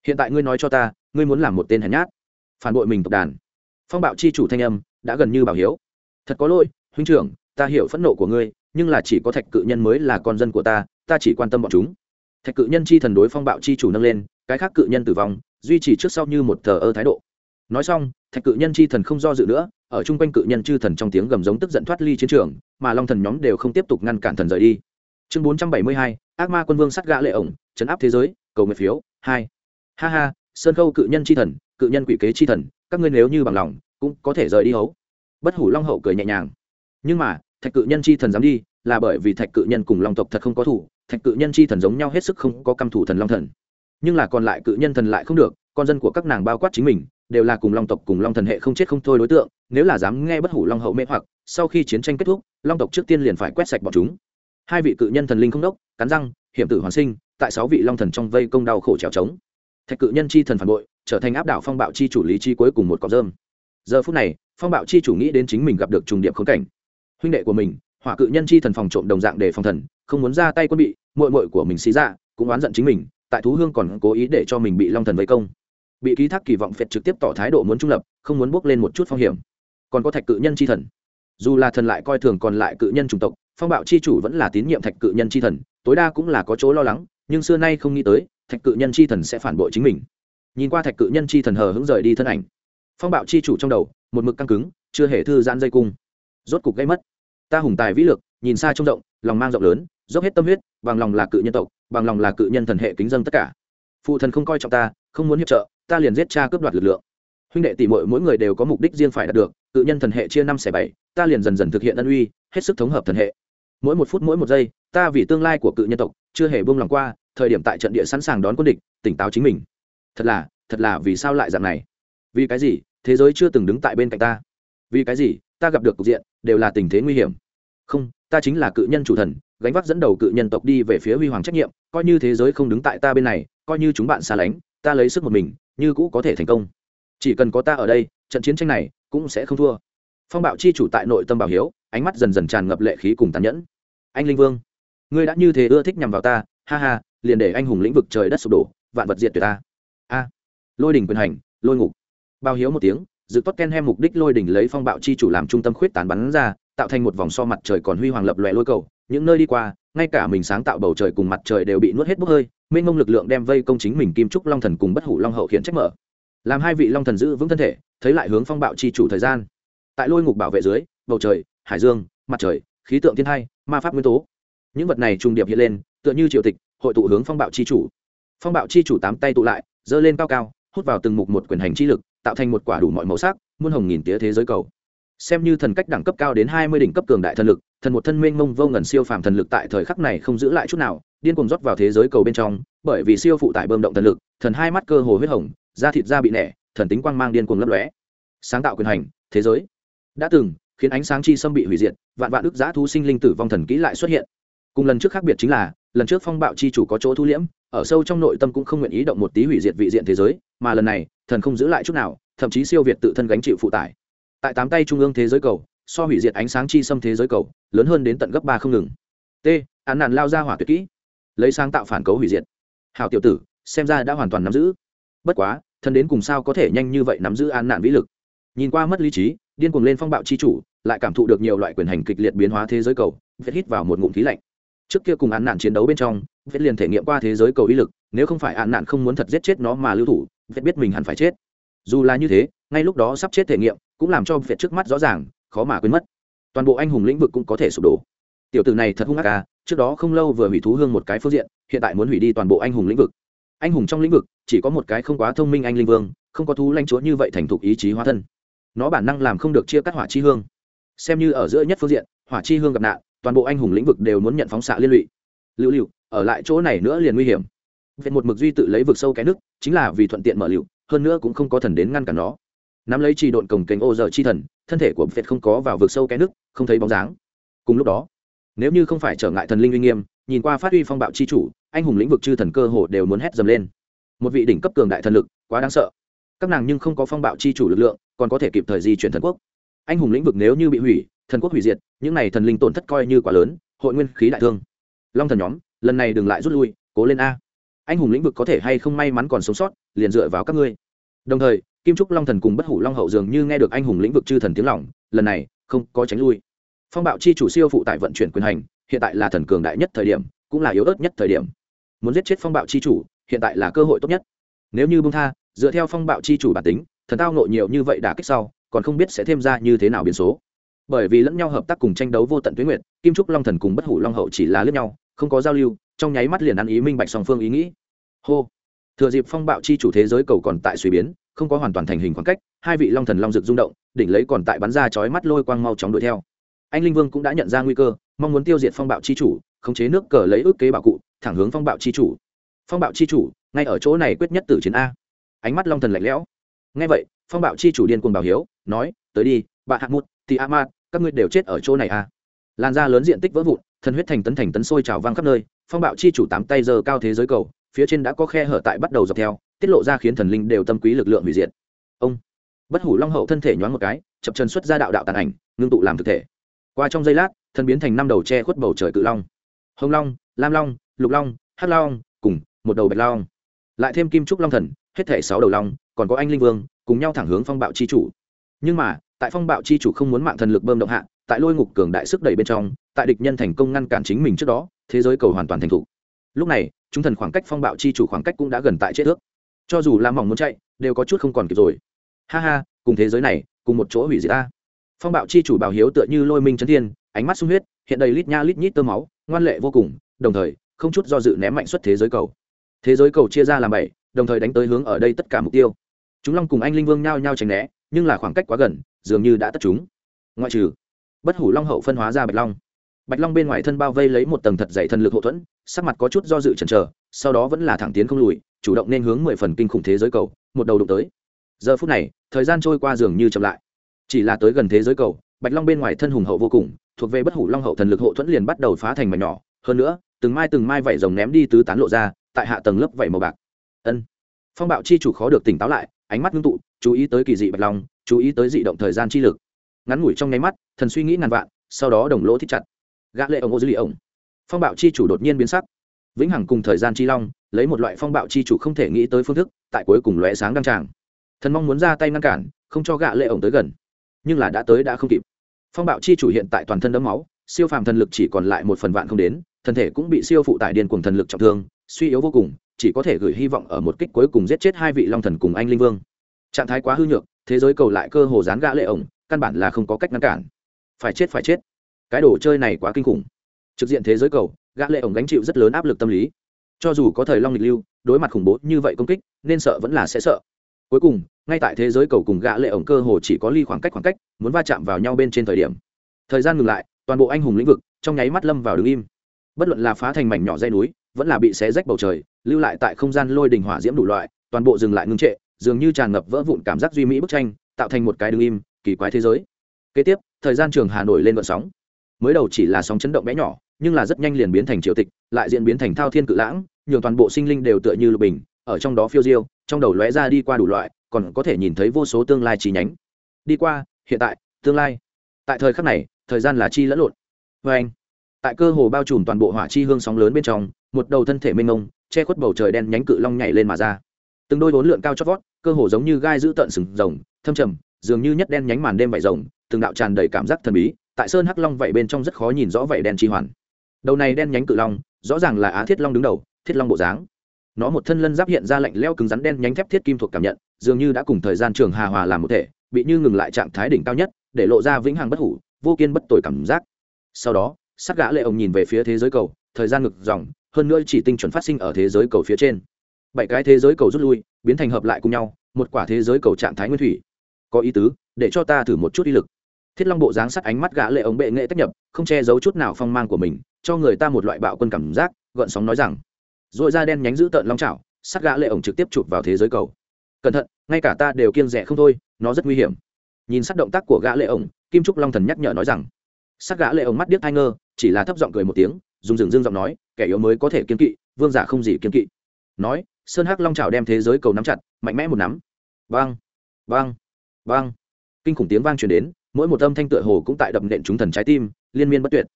hiện tại ngươi nói cho ta, ngươi muốn làm một tên hèn nhát phản bội mình tộc đàn. Phong bạo chi chủ thanh âm đã gần như bảo hiếu. Thật có lỗi, huynh trưởng, ta hiểu phẫn nộ của ngươi, nhưng là chỉ có thạch cự nhân mới là con dân của ta ta chỉ quan tâm bọn chúng. Thạch cự nhân chi thần đối phong bạo chi chủ nâng lên, cái khác cự nhân tử vong, duy trì trước sau như một thờ ơ thái độ. Nói xong, thạch cự nhân chi thần không do dự nữa, ở chung quanh cự nhân chư thần trong tiếng gầm giống tức giận thoát ly chiến trường, mà long thần nhóm đều không tiếp tục ngăn cản thần rời đi. Chương bốn trăm bảy mươi hai, ác ma quân vương sắt gã lệ ổng, chấn áp thế giới, cầu nguyện phiếu, hai. Ha ha sơn khâu cự nhân chi thần, cự nhân quỷ kế chi thần, các ngươi nếu như bằng lòng, cũng có thể rời đi hấu. Bất hủ long hậu cười nhẹ nhàng. Nhưng mà, thạch cự nhân chi thần dám đi, là bởi vì thạch cự nhân cùng long tộc thật không có thủ, thạch cự nhân chi thần giống nhau hết sức không có căm thủ thần long thần. Nhưng là còn lại cự nhân thần lại không được, con dân của các nàng bao quát chính mình, đều là cùng long tộc cùng long thần hệ không chết không thôi đối tượng, nếu là dám nghe bất hủ long hậu mê hoặc, sau khi chiến tranh kết thúc, long tộc trước tiên liền phải quét sạch bọn chúng. Hai vị cự nhân thần linh không đốc, cắn răng, hiểm tử hoàn sinh, tại sáu vị long thần trong vây công đau khổ trèo trống thạch cự nhân chi thần phản bội, trở thành áp đảo phong bạo chi chủ lý chi cuối cùng một cọc dơm giờ phút này, phong bạo chi chủ nghĩ đến chính mình gặp được trùng điệp khốn cảnh. Huynh đệ của mình, hỏa cự nhân chi thần phòng trộm đồng dạng để phòng thần, không muốn ra tay quân bị mội mội của mình xí ra cũng oán giận chính mình, tại thú hương còn cố ý để cho mình bị long thần vây công. Bị ký thác kỳ vọng phệt trực tiếp tỏ thái độ muốn trung lập, không muốn bước lên một chút phong hiểm. Còn có thạch cự nhân chi thần. Dù là thần lại coi thường còn lại cự nhân chủng tộc, phong bạo chi chủ vẫn là tín nhiệm thạch cự nhân chi thần, tối đa cũng là có chỗ lo lắng, nhưng xưa nay không nghĩ tới thạch cự nhân chi thần sẽ phản bội chính mình. Nhìn qua thạch cự nhân chi thần hờ hững rời đi thân ảnh, phong bạo chi chủ trong đầu, một mực căng cứng, chưa hề thư giãn dây cung. Rốt cục gây mất. Ta hùng tài vĩ lực, nhìn xa trông rộng, lòng mang rộng lớn, dốc hết tâm huyết, bằng lòng là cự nhân tộc, bằng lòng là cự nhân thần hệ kính dân tất cả. Phụ thần không coi trọng ta, không muốn hiệp trợ, ta liền giết cha cướp đoạt lực lượng. Huynh đệ tỷ muội mỗi người đều có mục đích riêng phải đạt được, cự nhân thần hệ chia năm xẻ bảy, ta liền dần dần thực hiện ân uy, hết sức thống hợp thần hệ. Mỗi một phút mỗi một giây, ta vì tương lai của cự nhân tộc, chưa hề buông lòng qua thời điểm tại trận địa sẵn sàng đón quân địch, tỉnh táo chính mình. Thật là thật là vì sao lại dạng này? Vì cái gì? Thế giới chưa từng đứng tại bên cạnh ta. Vì cái gì? Ta gặp được cục diện, đều là tình thế nguy hiểm. Không, ta chính là cự nhân chủ thần, gánh vác dẫn đầu cự nhân tộc đi về phía huy hoàng trách nhiệm, coi như thế giới không đứng tại ta bên này, coi như chúng bạn xa lánh, ta lấy sức một mình, như cũ có thể thành công. Chỉ cần có ta ở đây, trận chiến tranh này cũng sẽ không thua. Phong bạo chi chủ tại nội tâm bảo hiếu, ánh mắt dần dần tràn ngập lệ khí cùng tàn nhẫn. Anh linh vương, ngươi đã như thế ưa thích nhằm vào ta, ha ha liền để anh hùng lĩnh vực trời đất sụp đổ, vạn vật diệt tuyệt ta. A. Lôi đỉnh quyền hành, lôi ngục. Bao hiếu một tiếng, dự tốt ken hem mục đích lôi đỉnh lấy phong bạo chi chủ làm trung tâm khuyết tán bắn ra, tạo thành một vòng so mặt trời còn huy hoàng lập lòe lôi cầu. Những nơi đi qua, ngay cả mình sáng tạo bầu trời cùng mặt trời đều bị nuốt hết bốc hơi, mênh mông lực lượng đem vây công chính mình kim trúc long thần cùng bất hủ long hậu khiến trách mở. Làm hai vị long thần giữ vững thân thể, thấy lại hướng phong bạo chi chủ thời gian. Tại lôi ngục bảo vệ dưới, bầu trời, hải dương, mặt trời, khí tượng thiên hai, ma pháp nguyên tố. Những vật này trùng điệp hiện lên, tựa như triều tịch hội tụ hướng phong bạo chi chủ. Phong bạo chi chủ tám tay tụ lại, giơ lên cao cao, hút vào từng mục một quyền hành chi lực, tạo thành một quả đủ mọi màu sắc, muôn hồng nghìn tía thế giới cầu. Xem như thần cách đẳng cấp cao đến hai mươi đỉnh cấp cường đại thần lực, thần một thân mênh mông vô ngần siêu phàm thần lực tại thời khắc này không giữ lại chút nào, điên cuồng rót vào thế giới cầu bên trong, bởi vì siêu phụ tải bơm động thần lực, thần hai mắt cơ hồ huyết hồng, da thịt da bị nẻ, thần tính quang mang điên cuồng lấp lóe. Sáng tạo quyền hành, thế giới. Đã từng, khiến ánh sáng chi xâm bị hủy diệt, vạn vạn ức giã thu sinh linh tử vong thần kỹ lại xuất hiện cùng lần trước khác biệt chính là, lần trước phong bạo chi chủ có chỗ thu liễm, ở sâu trong nội tâm cũng không nguyện ý động một tí hủy diệt vị diện thế giới, mà lần này, thần không giữ lại chút nào, thậm chí siêu việt tự thân gánh chịu phụ tải. Tại tám tay trung ương thế giới cầu, so hủy diệt ánh sáng chi xâm thế giới cầu, lớn hơn đến tận gấp ba không ngừng. T, án nạn lao ra hỏa tuyệt kỹ. Lấy sáng tạo phản cấu hủy diệt. Hào tiểu tử, xem ra đã hoàn toàn nắm giữ. Bất quá, thần đến cùng sao có thể nhanh như vậy nắm giữ án nạn vĩ lực? Nhìn qua mất lý trí, điên cuồng lên phong bạo chi chủ, lại cảm thụ được nhiều loại quyền hành kịch liệt biến hóa thế giới cầu, vết hít vào một ngụm khí lạnh trước kia cùng án nạn chiến đấu bên trong vết liền thể nghiệm qua thế giới cầu ý lực, nếu không phải án nạn không muốn thật giết chết nó mà lưu thủ vết biết mình hẳn phải chết. Dù là như thế, ngay lúc đó sắp chết thể nghiệm, cũng làm cho vết trước mắt rõ ràng, khó mà quên mất. Toàn bộ anh hùng lĩnh vực cũng có thể sụp đổ. Tiểu tử này thật hung ác à trước đó không lâu vừa hủy thú hương một cái phương diện, hiện tại muốn hủy đi toàn bộ anh hùng lĩnh vực. Anh hùng trong lĩnh vực, chỉ có một cái không quá thông minh anh linh vương, không có thú lanh chúa như vậy thành thục ý chí hóa thân. Nó bản năng làm không được chia cắt hỏa chi hương. Xem như ở giữa nhất phương diện, hỏa chi hương gặp nạn toàn bộ anh hùng lĩnh vực đều muốn nhận phóng xạ liên lụy. Lưu lưu, ở lại chỗ này nữa liền nguy hiểm. Việc một mực duy tự lấy vực sâu cái nước, chính là vì thuận tiện mở liệu hơn nữa cũng không có thần đến ngăn cản nó. Nắm lấy trì độn cổng kênh ô giờ chi thần, thân thể của việt không có vào vực sâu cái nước, không thấy bóng dáng. Cùng lúc đó, nếu như không phải trở ngại thần linh uy nghiêm, nhìn qua phát huy phong bạo chi chủ, anh hùng lĩnh vực chư thần cơ hồ đều muốn hét dầm lên. Một vị đỉnh cấp cường đại thần lực, quá đáng sợ. Các nàng nhưng không có phong bạo chi chủ lực lượng, còn có thể kịp thời di chuyển thần quốc. Anh hùng lĩnh vực nếu như bị hủy thần quốc hủy diệt, những này thần linh tổn thất coi như quá lớn, hội nguyên khí đại thương. Long thần nhóm, lần này đừng lại rút lui, cố lên a. Anh hùng lĩnh vực có thể hay không may mắn còn sống sót, liền dựa vào các ngươi. Đồng thời, kim trúc long thần cùng bất hủ long hậu dường như nghe được anh hùng lĩnh vực chư thần tiếng lỏng lần này, không có tránh lui. Phong bạo chi chủ siêu phụ tại vận chuyển quyền hành, hiện tại là thần cường đại nhất thời điểm, cũng là yếu ớt nhất thời điểm. Muốn giết chết phong bạo chi chủ, hiện tại là cơ hội tốt nhất. Nếu như bông tha, dựa theo phong bạo chi chủ bản tính, thần tao nộ nhiều như vậy đã kích sau, còn không biết sẽ thêm ra như thế nào biến số bởi vì lẫn nhau hợp tác cùng tranh đấu vô tận tuyến nguyện kim trúc long thần cùng bất hủ long hậu chỉ là lướt nhau, không có giao lưu, trong nháy mắt liền ăn ý minh bạch song phương ý nghĩ. Hô! Thừa dịp phong bạo chi chủ thế giới cầu còn tại suy biến, không có hoàn toàn thành hình khoảng cách, hai vị long thần long rực rung động, đỉnh lấy còn tại bắn ra chói mắt lôi quang mau chóng đuổi theo. Anh linh vương cũng đã nhận ra nguy cơ, mong muốn tiêu diệt phong bạo chi chủ, khống chế nước cờ lấy ước kế bảo cụ, thẳng hướng phong bạo chi chủ. Phong bạo chi chủ, ngay ở chỗ này quyết nhất tử chiến a. Ánh mắt long thần lạnh lẽo. Ngay vậy, phong bạo chi chủ điên cuồng bảo hiếu, nói, tới đi bạn hạng mút thì a ma các ngươi đều chết ở chỗ này à? Làn da lớn diện tích vỡ vụn thần huyết thành tấn thành tấn sôi trào vang khắp nơi, phong bạo chi chủ tám tay giờ cao thế giới cầu, phía trên đã có khe hở tại bắt đầu dọc theo, tiết lộ ra khiến thần linh đều tâm quý lực lượng hủy diệt. Ông, bất hủ long hậu thân thể nhoáng một cái, chập chân xuất ra đạo đạo tàn ảnh, ngưng tụ làm thực thể. Qua trong giây lát thần biến thành năm đầu tre khuất bầu trời cự long. Hồng long, lam long, lục long, hắc long, cùng một đầu bạch long. Lại thêm kim trúc long thần, hết thể sáu đầu long, còn có anh linh vương, cùng nhau thẳng hướng phong bạo chi chủ. Nhưng mà tại phong bạo chi chủ không muốn mạng thần lực bơm động hạ, tại lôi ngục cường đại sức đẩy bên trong, tại địch nhân thành công ngăn cản chính mình trước đó, thế giới cầu hoàn toàn thành thục lúc này, chúng thần khoảng cách phong bạo chi chủ khoảng cách cũng đã gần tại chết thước. cho dù làm mỏng muốn chạy, đều có chút không còn kịp rồi. Ha ha, cùng thế giới này, cùng một chỗ hủy diệt ta. Phong bạo chi chủ bảo hiếu tựa như lôi minh chấn thiên, ánh mắt sung huyết, hiện đầy lít nha lít nhít tơ máu, ngoan lệ vô cùng, đồng thời, không chút do dự ném mạnh xuất thế giới cầu. Thế giới cầu chia ra làm bảy, đồng thời đánh tới hướng ở đây tất cả mục tiêu. Chúng long cùng anh linh vương nhao nhao tránh né nhưng là khoảng cách quá gần, dường như đã tất chúng. Ngoại trừ, bất hủ long hậu phân hóa ra bạch long. Bạch long bên ngoài thân bao vây lấy một tầng thật dày thần lực hậu thuẫn, sắc mặt có chút do dự chần chờ, sau đó vẫn là thẳng tiến không lùi, chủ động nên hướng mười phần kinh khủng thế giới cầu, một đầu đụng tới. Giờ phút này, thời gian trôi qua dường như chậm lại. Chỉ là tới gần thế giới cầu, bạch long bên ngoài thân hùng hậu vô cùng, thuộc về bất hủ long hậu thần lực hộ thuẫn liền bắt đầu phá thành mảnh nhỏ. Hơn nữa, từng mai từng mai vảy rồng ném đi tứ tán lộ ra, tại hạ tầng lớp vảy màu bạc. Ân. Phong bạo chi chủ khó được tỉnh táo lại ánh mắt ngưng tụ, chú ý tới kỳ dị bạch long, chú ý tới dị động thời gian chi lực. Ngắn ngủi trong nháy mắt, thần suy nghĩ ngàn vạn, sau đó đồng lỗ thích chặt. Gã lệ ông ô dư lì ổng phong bạo chi chủ đột nhiên biến sắc. Vĩnh hằng cùng thời gian chi long, lấy một loại phong bạo chi chủ không thể nghĩ tới phương thức, tại cuối cùng lóe sáng đăng tràng. Thần mong muốn ra tay ngăn cản, không cho gã lệ ổng tới gần. Nhưng là đã tới đã không kịp. Phong bạo chi chủ hiện tại toàn thân đẫm máu, siêu phàm thần lực chỉ còn lại một phần vạn không đến, thân thể cũng bị siêu phụ tải điên cuồng thần lực trọng thương, suy yếu vô cùng chỉ có thể gửi hy vọng ở một kích cuối cùng giết chết hai vị long thần cùng anh linh vương. Trạng thái quá hư nhược, thế giới cầu lại cơ hồ dán gã lệ ổng, căn bản là không có cách ngăn cản. Phải chết phải chết. Cái đồ chơi này quá kinh khủng. Trực diện thế giới cầu, gã lệ ổng gánh chịu rất lớn áp lực tâm lý. Cho dù có thời long lịch lưu, đối mặt khủng bố như vậy công kích, nên sợ vẫn là sẽ sợ. Cuối cùng, ngay tại thế giới cầu cùng gã lệ ổng cơ hồ chỉ có ly khoảng cách khoảng cách, muốn va chạm vào nhau bên trên thời điểm. Thời gian ngừng lại, toàn bộ anh hùng lĩnh vực trong nháy mắt lâm vào đứng im. Bất luận là phá thành mảnh nhỏ dây núi, vẫn là bị xé rách bầu trời lưu lại tại không gian lôi đình hỏa diễm đủ loại, toàn bộ dừng lại ngưng trệ, dường như tràn ngập vỡ vụn cảm giác duy mỹ bức tranh, tạo thành một cái đứng im, kỳ quái thế giới. Kế tiếp, thời gian trường hà nổi lên vận sóng. Mới đầu chỉ là sóng chấn động bé nhỏ, nhưng là rất nhanh liền biến thành triều tịch, lại diễn biến thành thao thiên cự lãng, nhường toàn bộ sinh linh đều tựa như lục bình, ở trong đó phiêu diêu, trong đầu lóe ra đi qua đủ loại, còn có thể nhìn thấy vô số tương lai chi nhánh. Đi qua, hiện tại, tương lai. Tại thời khắc này, thời gian là chi lẫn lộn. Vê anh tại cơ hồ bao trùm toàn bộ hỏa chi hương sóng lớn bên trong, một đầu thân thể mênh mông che khuất bầu trời đen nhánh cự long nhảy lên mà ra. Từng đôi vốn lượn cao chót vót, cơ hồ giống như gai giữ tận sừng rồng, thâm trầm, dường như nhất đen nhánh màn đêm vảy rồng, từng đạo tràn đầy cảm giác thần bí, tại sơn hắc long vậy bên trong rất khó nhìn rõ vậy đen chi hoàn. Đầu này đen nhánh cự long, rõ ràng là á thiết long đứng đầu, thiết long bộ dáng. Nó một thân lân giáp hiện ra lạnh leo cứng rắn đen nhánh thép thiết kim thuộc cảm nhận, dường như đã cùng thời gian trường hà hòa làm một thể, bị như ngừng lại trạng thái đỉnh cao nhất, để lộ ra vĩnh hằng bất hủ, vô kiên bất tồi cảm giác. Sau đó sắc gã lệ ông nhìn về phía thế giới cầu thời gian ngực dòng hơn nữa chỉ tinh chuẩn phát sinh ở thế giới cầu phía trên. Bảy cái thế giới cầu rút lui biến thành hợp lại cùng nhau một quả thế giới cầu trạng thái nguyên thủy. Có ý tứ để cho ta thử một chút ý lực. Thiết long bộ dáng sắt ánh mắt gã lệ ống bệ nghệ tách nhập không che giấu chút nào phong mang của mình cho người ta một loại bạo quân cảm giác gợn sóng nói rằng. Rồi da đen nhánh giữ tợn long chảo sắt gã lệ ông trực tiếp chụp vào thế giới cầu. Cẩn thận ngay cả ta đều kiêng rẻ không thôi nó rất nguy hiểm. Nhìn sát động tác của gã lệ ông, kim trúc long thần nhắc nhở nói rằng. Sắt gã lệ ông mắt điếc thay ngơ chỉ là thấp giọng cười một tiếng dùng dừng dương giọng nói kẻ yếu mới có thể kiên kỵ vương giả không gì kiên kỵ. Nói sơn hắc long chảo đem thế giới cầu nắm chặt mạnh mẽ một nắm. Vang, vang, vang, kinh khủng tiếng vang truyền đến mỗi một âm thanh tựa hồ cũng tại đập nện chúng thần trái tim liên miên bất tuyệt.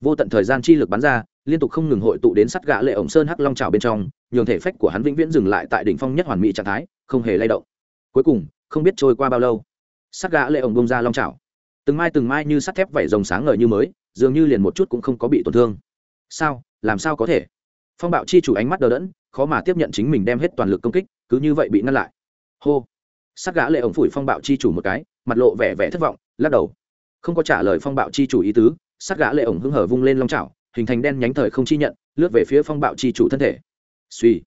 Vô tận thời gian chi lực bắn ra liên tục không ngừng hội tụ đến sắt gã lệ ổng sơn hắc long trào bên trong nhường thể phách của hắn vĩnh viễn dừng lại tại đỉnh phong nhất hoàn mỹ trạng thái không hề lay động. Cuối cùng không biết trôi qua bao lâu sắt gã lệ ổng bông ra long trào từng mai từng mai như sắt thép vảy rồng sáng ngời như mới dường như liền một chút cũng không có bị tổn thương. Sao? Làm sao có thể? Phong bạo chi chủ ánh mắt đờ đẫn, khó mà tiếp nhận chính mình đem hết toàn lực công kích, cứ như vậy bị ngăn lại. Hô. Sắc gã lệ ổng phủi phong bạo chi chủ một cái, mặt lộ vẻ vẻ thất vọng, lắc đầu. Không có trả lời phong bạo chi chủ ý tứ, sắc gã lệ ổng hưng hở vung lên long chảo, hình thành đen nhánh thời không chi nhận, lướt về phía phong bạo chi chủ thân thể. Suy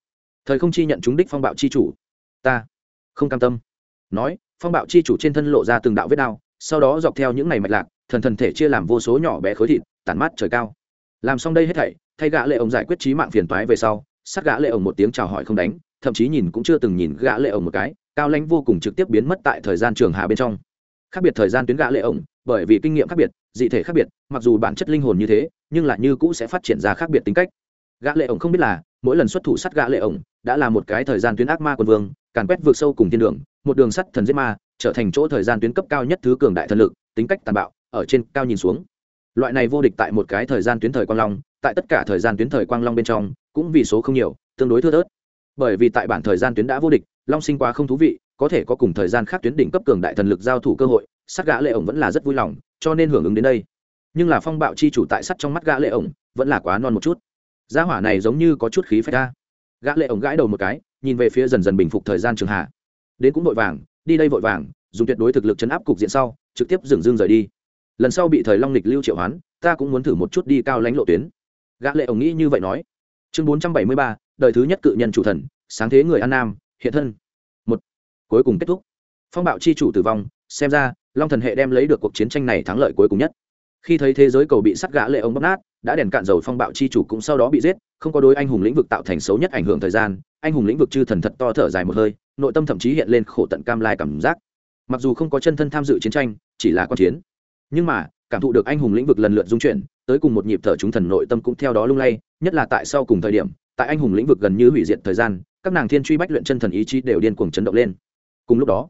thời không chi nhận trúng đích phong bạo chi chủ. Ta. Không cam tâm. Nói, phong bạo chi chủ trên thân lộ ra từng đạo vết đao, sau đó dọc theo những ngày mạch lạc thần thần thể chia làm vô số nhỏ bé khối thịt, tản mát trời cao. Làm xong đây hết thảy, thay gã lệ ổng giải quyết trí mạng phiền toái về sau, sát gã lệ ổng một tiếng chào hỏi không đánh, thậm chí nhìn cũng chưa từng nhìn gã lệ ổng một cái, cao lãnh vô cùng trực tiếp biến mất tại thời gian trường hạ bên trong. Khác biệt thời gian tuyến gã lệ ổng bởi vì kinh nghiệm khác biệt, dị thể khác biệt, mặc dù bản chất linh hồn như thế, nhưng lại như cũ sẽ phát triển ra khác biệt tính cách. Gã lệ ổng không biết là, mỗi lần xuất thủ sát gã lệ ổng đã là một cái thời gian tuyến ác ma quân vương, càn quét vượt sâu cùng thiên đường, một đường sắt thần giết ma, trở thành chỗ thời gian tuyến cấp cao nhất thứ cường đại thần lực, tính cách tàn bạo ở trên cao nhìn xuống. Loại này vô địch tại một cái thời gian tuyến thời quang long, tại tất cả thời gian tuyến thời quang long bên trong, cũng vì số không nhiều, tương đối thưa thớt. Bởi vì tại bản thời gian tuyến đã vô địch, long sinh quá không thú vị, có thể có cùng thời gian khác tuyến đỉnh cấp cường đại thần lực giao thủ cơ hội, sát gã lệ ổng vẫn là rất vui lòng, cho nên hưởng ứng đến đây. Nhưng là phong bạo chi chủ tại sắt trong mắt gã lệ ổng, vẫn là quá non một chút. Gia hỏa này giống như có chút khí phách ra. Gã lệ ổng gãi đầu một cái, nhìn về phía dần dần bình phục thời gian trường hạ. Đến cũng vội vàng, đi đây vội vàng, dùng tuyệt đối thực lực chấn áp cục diện sau, trực tiếp dừng dưng rời đi lần sau bị thời long lịch lưu triệu hoán ta cũng muốn thử một chút đi cao lãnh lộ tuyến. Gã lệ ổng nghĩ như vậy nói. Chương 473, đời thứ nhất cự nhân chủ thần sáng thế người an nam hiện thân. Một. Cuối cùng kết thúc. Phong bạo chi chủ tử vong xem ra long thần hệ đem lấy được cuộc chiến tranh này thắng lợi cuối cùng nhất. Khi thấy thế giới cầu bị sắt gã lệ ông bóp nát đã đèn cạn dầu phong bạo chi chủ cũng sau đó bị giết không có đối anh hùng lĩnh vực tạo thành xấu nhất ảnh hưởng thời gian anh hùng lĩnh vực chư thần thật to thở dài một hơi nội tâm thậm chí hiện lên khổ tận cam lai cảm giác. Mặc dù không có chân thân tham dự chiến tranh chỉ là con chiến nhưng mà, cảm thụ được anh hùng lĩnh vực lần lượt dung chuyển, tới cùng một nhịp thở chúng thần nội tâm cũng theo đó lung lay, nhất là tại sau cùng thời điểm, tại anh hùng lĩnh vực gần như hủy diệt thời gian, các nàng thiên truy bách luyện chân thần ý chí đều điên cuồng chấn động lên. Cùng lúc đó,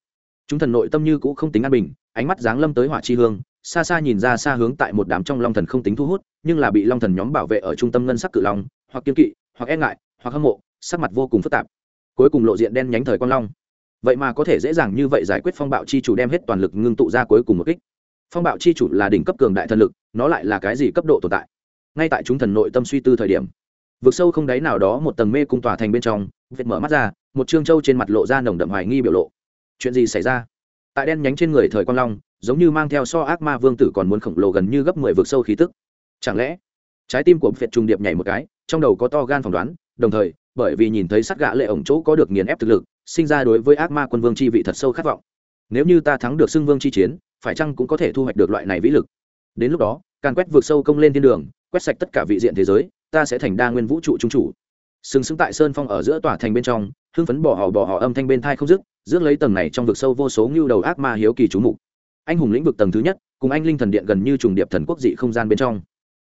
chúng thần nội tâm như cũ không tính an bình, ánh mắt giáng lâm tới hỏa chi hương, xa xa nhìn ra xa hướng tại một đám trong long thần không tính thu hút, nhưng là bị long thần nhóm bảo vệ ở trung tâm ngân sắc cự long, hoặc kiên kỵ, hoặc e ngại, hoặc hâm mộ, sắc mặt vô cùng phức tạp. Cuối cùng lộ diện đen nhánh thời con long. Vậy mà có thể dễ dàng như vậy giải quyết phong bạo chi chủ đem hết toàn lực ngưng tụ ra cuối cùng một kích phong bạo chi chủ là đỉnh cấp cường đại thần lực, nó lại là cái gì cấp độ tồn tại? Ngay tại chúng thần nội tâm suy tư thời điểm, vực sâu không đáy nào đó một tầng mê cung tòa thành bên trong vết mở mắt ra, một trương châu trên mặt lộ ra nồng đậm hoài nghi biểu lộ. Chuyện gì xảy ra? Tại đen nhánh trên người thời quang long, giống như mang theo so ác ma vương tử còn muốn khổng lồ gần như gấp mười vực sâu khí tức. Chẳng lẽ, trái tim của việt trung điệp nhảy một cái, trong đầu có to gan phỏng đoán, đồng thời, bởi vì nhìn thấy sát gã lệ ổng chỗ có được nghiền ép thực lực, sinh ra đối với ác ma quân vương chi vị thật sâu khát vọng. Nếu như ta thắng được xưng vương chi chiến phải chăng cũng có thể thu hoạch được loại này vĩ lực? Đến lúc đó, càn quét vượt sâu công lên thiên đường, quét sạch tất cả vị diện thế giới, ta sẽ thành đa nguyên vũ trụ trung chủ. Sừng sững tại sơn phong ở giữa tòa thành bên trong, hưng phấn bỏ họ bỏ họ âm thanh bên thai không dứt, rước lấy tầng này trong vực sâu vô số ngưu đầu ác ma hiếu kỳ chú mục. Anh hùng lĩnh vực tầng thứ nhất, cùng anh linh thần điện gần như trùng điệp thần quốc dị không gian bên trong.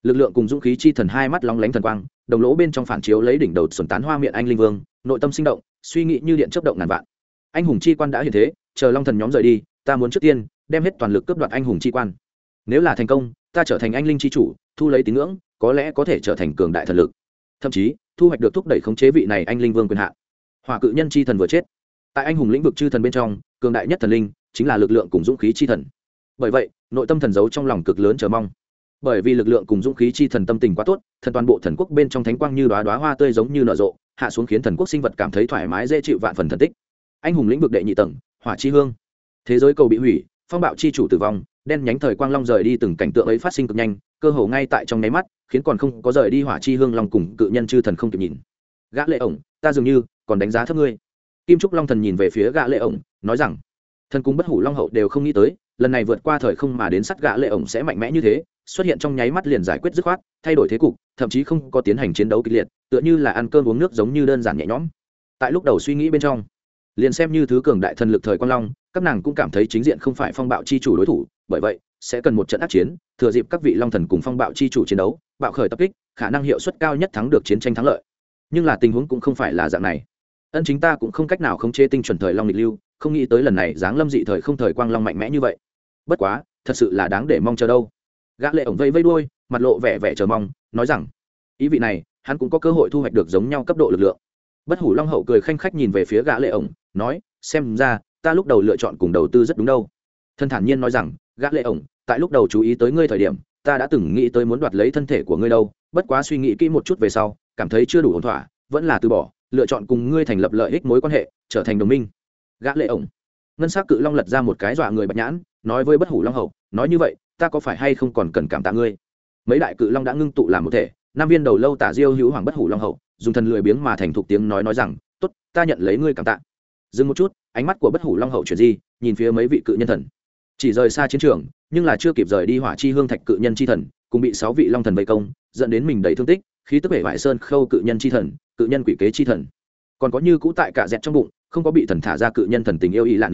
Lực lượng cùng dũng khí chi thần hai mắt long lánh thần quang, đồng lỗ bên trong phản chiếu lấy đỉnh đầu xuẩn tán hoa miệng anh linh vương, nội tâm sinh động, suy nghĩ như điện chấp động ngàn vạn. Anh hùng chi quan đã hiện thế, chờ long thần nhóm rời đi ta muốn trước tiên đem hết toàn lực cướp đoạt anh hùng chi quan. Nếu là thành công, ta trở thành anh linh chi chủ, thu lấy tín ngưỡng, có lẽ có thể trở thành cường đại thần lực. Thậm chí, thu hoạch được thúc đẩy khống chế vị này anh linh vương quyền hạn. Hỏa cự nhân chi thần vừa chết. Tại anh hùng lĩnh vực chư thần bên trong, cường đại nhất thần linh chính là lực lượng cùng dũng khí chi thần. Bởi vậy, nội tâm thần giấu trong lòng cực lớn chờ mong. Bởi vì lực lượng cùng dũng khí chi thần tâm tình quá tốt, thần toàn bộ thần quốc bên trong thánh quang như đoá đoá hoa tươi giống như nở rộ, hạ xuống khiến thần quốc sinh vật cảm thấy thoải mái dễ chịu vạn phần thần tích. Anh hùng lĩnh vực đệ nhị tầng, hỏa chi hương thế giới cầu bị hủy, phong bạo chi chủ tử vong, đen nhánh thời quang long rời đi từng cảnh tượng ấy phát sinh cực nhanh, cơ hồ ngay tại trong nháy mắt, khiến còn không có rời đi hỏa chi hương long cùng cự nhân chư thần không kịp nhìn. Gã lệ ổng, ta dường như còn đánh giá thấp ngươi. Kim trúc long thần nhìn về phía gã lệ ổng, nói rằng, thần cung bất hủ long hậu đều không nghĩ tới, lần này vượt qua thời không mà đến sắt gã lệ ổng sẽ mạnh mẽ như thế, xuất hiện trong nháy mắt liền giải quyết dứt khoát, thay đổi thế cục, thậm chí không có tiến hành chiến đấu kịch liệt, tựa như là ăn cơm uống nước giống như đơn giản nhẹ nhõm. Tại lúc đầu suy nghĩ bên trong, liền xem như thứ cường đại thần lực thời quang long các nàng cũng cảm thấy chính diện không phải phong bạo chi chủ đối thủ, bởi vậy, sẽ cần một trận ác chiến, thừa dịp các vị long thần cùng phong bạo chi chủ chiến đấu, bạo khởi tập kích, khả năng hiệu suất cao nhất thắng được chiến tranh thắng lợi. Nhưng là tình huống cũng không phải là dạng này. Ân chính ta cũng không cách nào khống chế tinh chuẩn thời long lịch lưu, không nghĩ tới lần này giáng lâm dị thời không thời quang long mạnh mẽ như vậy. Bất quá, thật sự là đáng để mong chờ đâu. Gã lệ ổng vây vây đuôi, mặt lộ vẻ vẻ chờ mong, nói rằng, ý vị này, hắn cũng có cơ hội thu hoạch được giống nhau cấp độ lực lượng. Bất hủ long hậu cười khanh khách nhìn về phía gã lệ ổng, nói, xem ra ta lúc đầu lựa chọn cùng đầu tư rất đúng đâu. Thân thản nhiên nói rằng, gã lệ ổng, tại lúc đầu chú ý tới ngươi thời điểm, ta đã từng nghĩ tới muốn đoạt lấy thân thể của ngươi đâu, bất quá suy nghĩ kỹ một chút về sau, cảm thấy chưa đủ ổn thỏa, vẫn là từ bỏ, lựa chọn cùng ngươi thành lập lợi ích mối quan hệ, trở thành đồng minh. Gã lệ ổng. Ngân sắc cự long lật ra một cái dọa người bạch nhãn, nói với bất hủ long hậu, nói như vậy, ta có phải hay không còn cần cảm tạ ngươi? Mấy đại cự long đã ngưng tụ làm một thể, nam viên đầu lâu tả diêu hữu hoàng bất hủ long hậu, dùng thần lười biếng mà thành thục tiếng nói nói rằng, tốt, ta nhận lấy ngươi cảm tạ dừng một chút, ánh mắt của bất hủ long hậu chuyển di, nhìn phía mấy vị cự nhân thần. Chỉ rời xa chiến trường, nhưng là chưa kịp rời đi hỏa chi hương thạch cự nhân chi thần, cùng bị sáu vị long thần vây công, dẫn đến mình đầy thương tích, khí tức bể vải sơn khâu cự nhân chi thần, cự nhân quỷ kế chi thần. Còn có như cũ tại cả dẹt trong bụng, không có bị thần thả ra cự nhân thần tình yêu ý lạn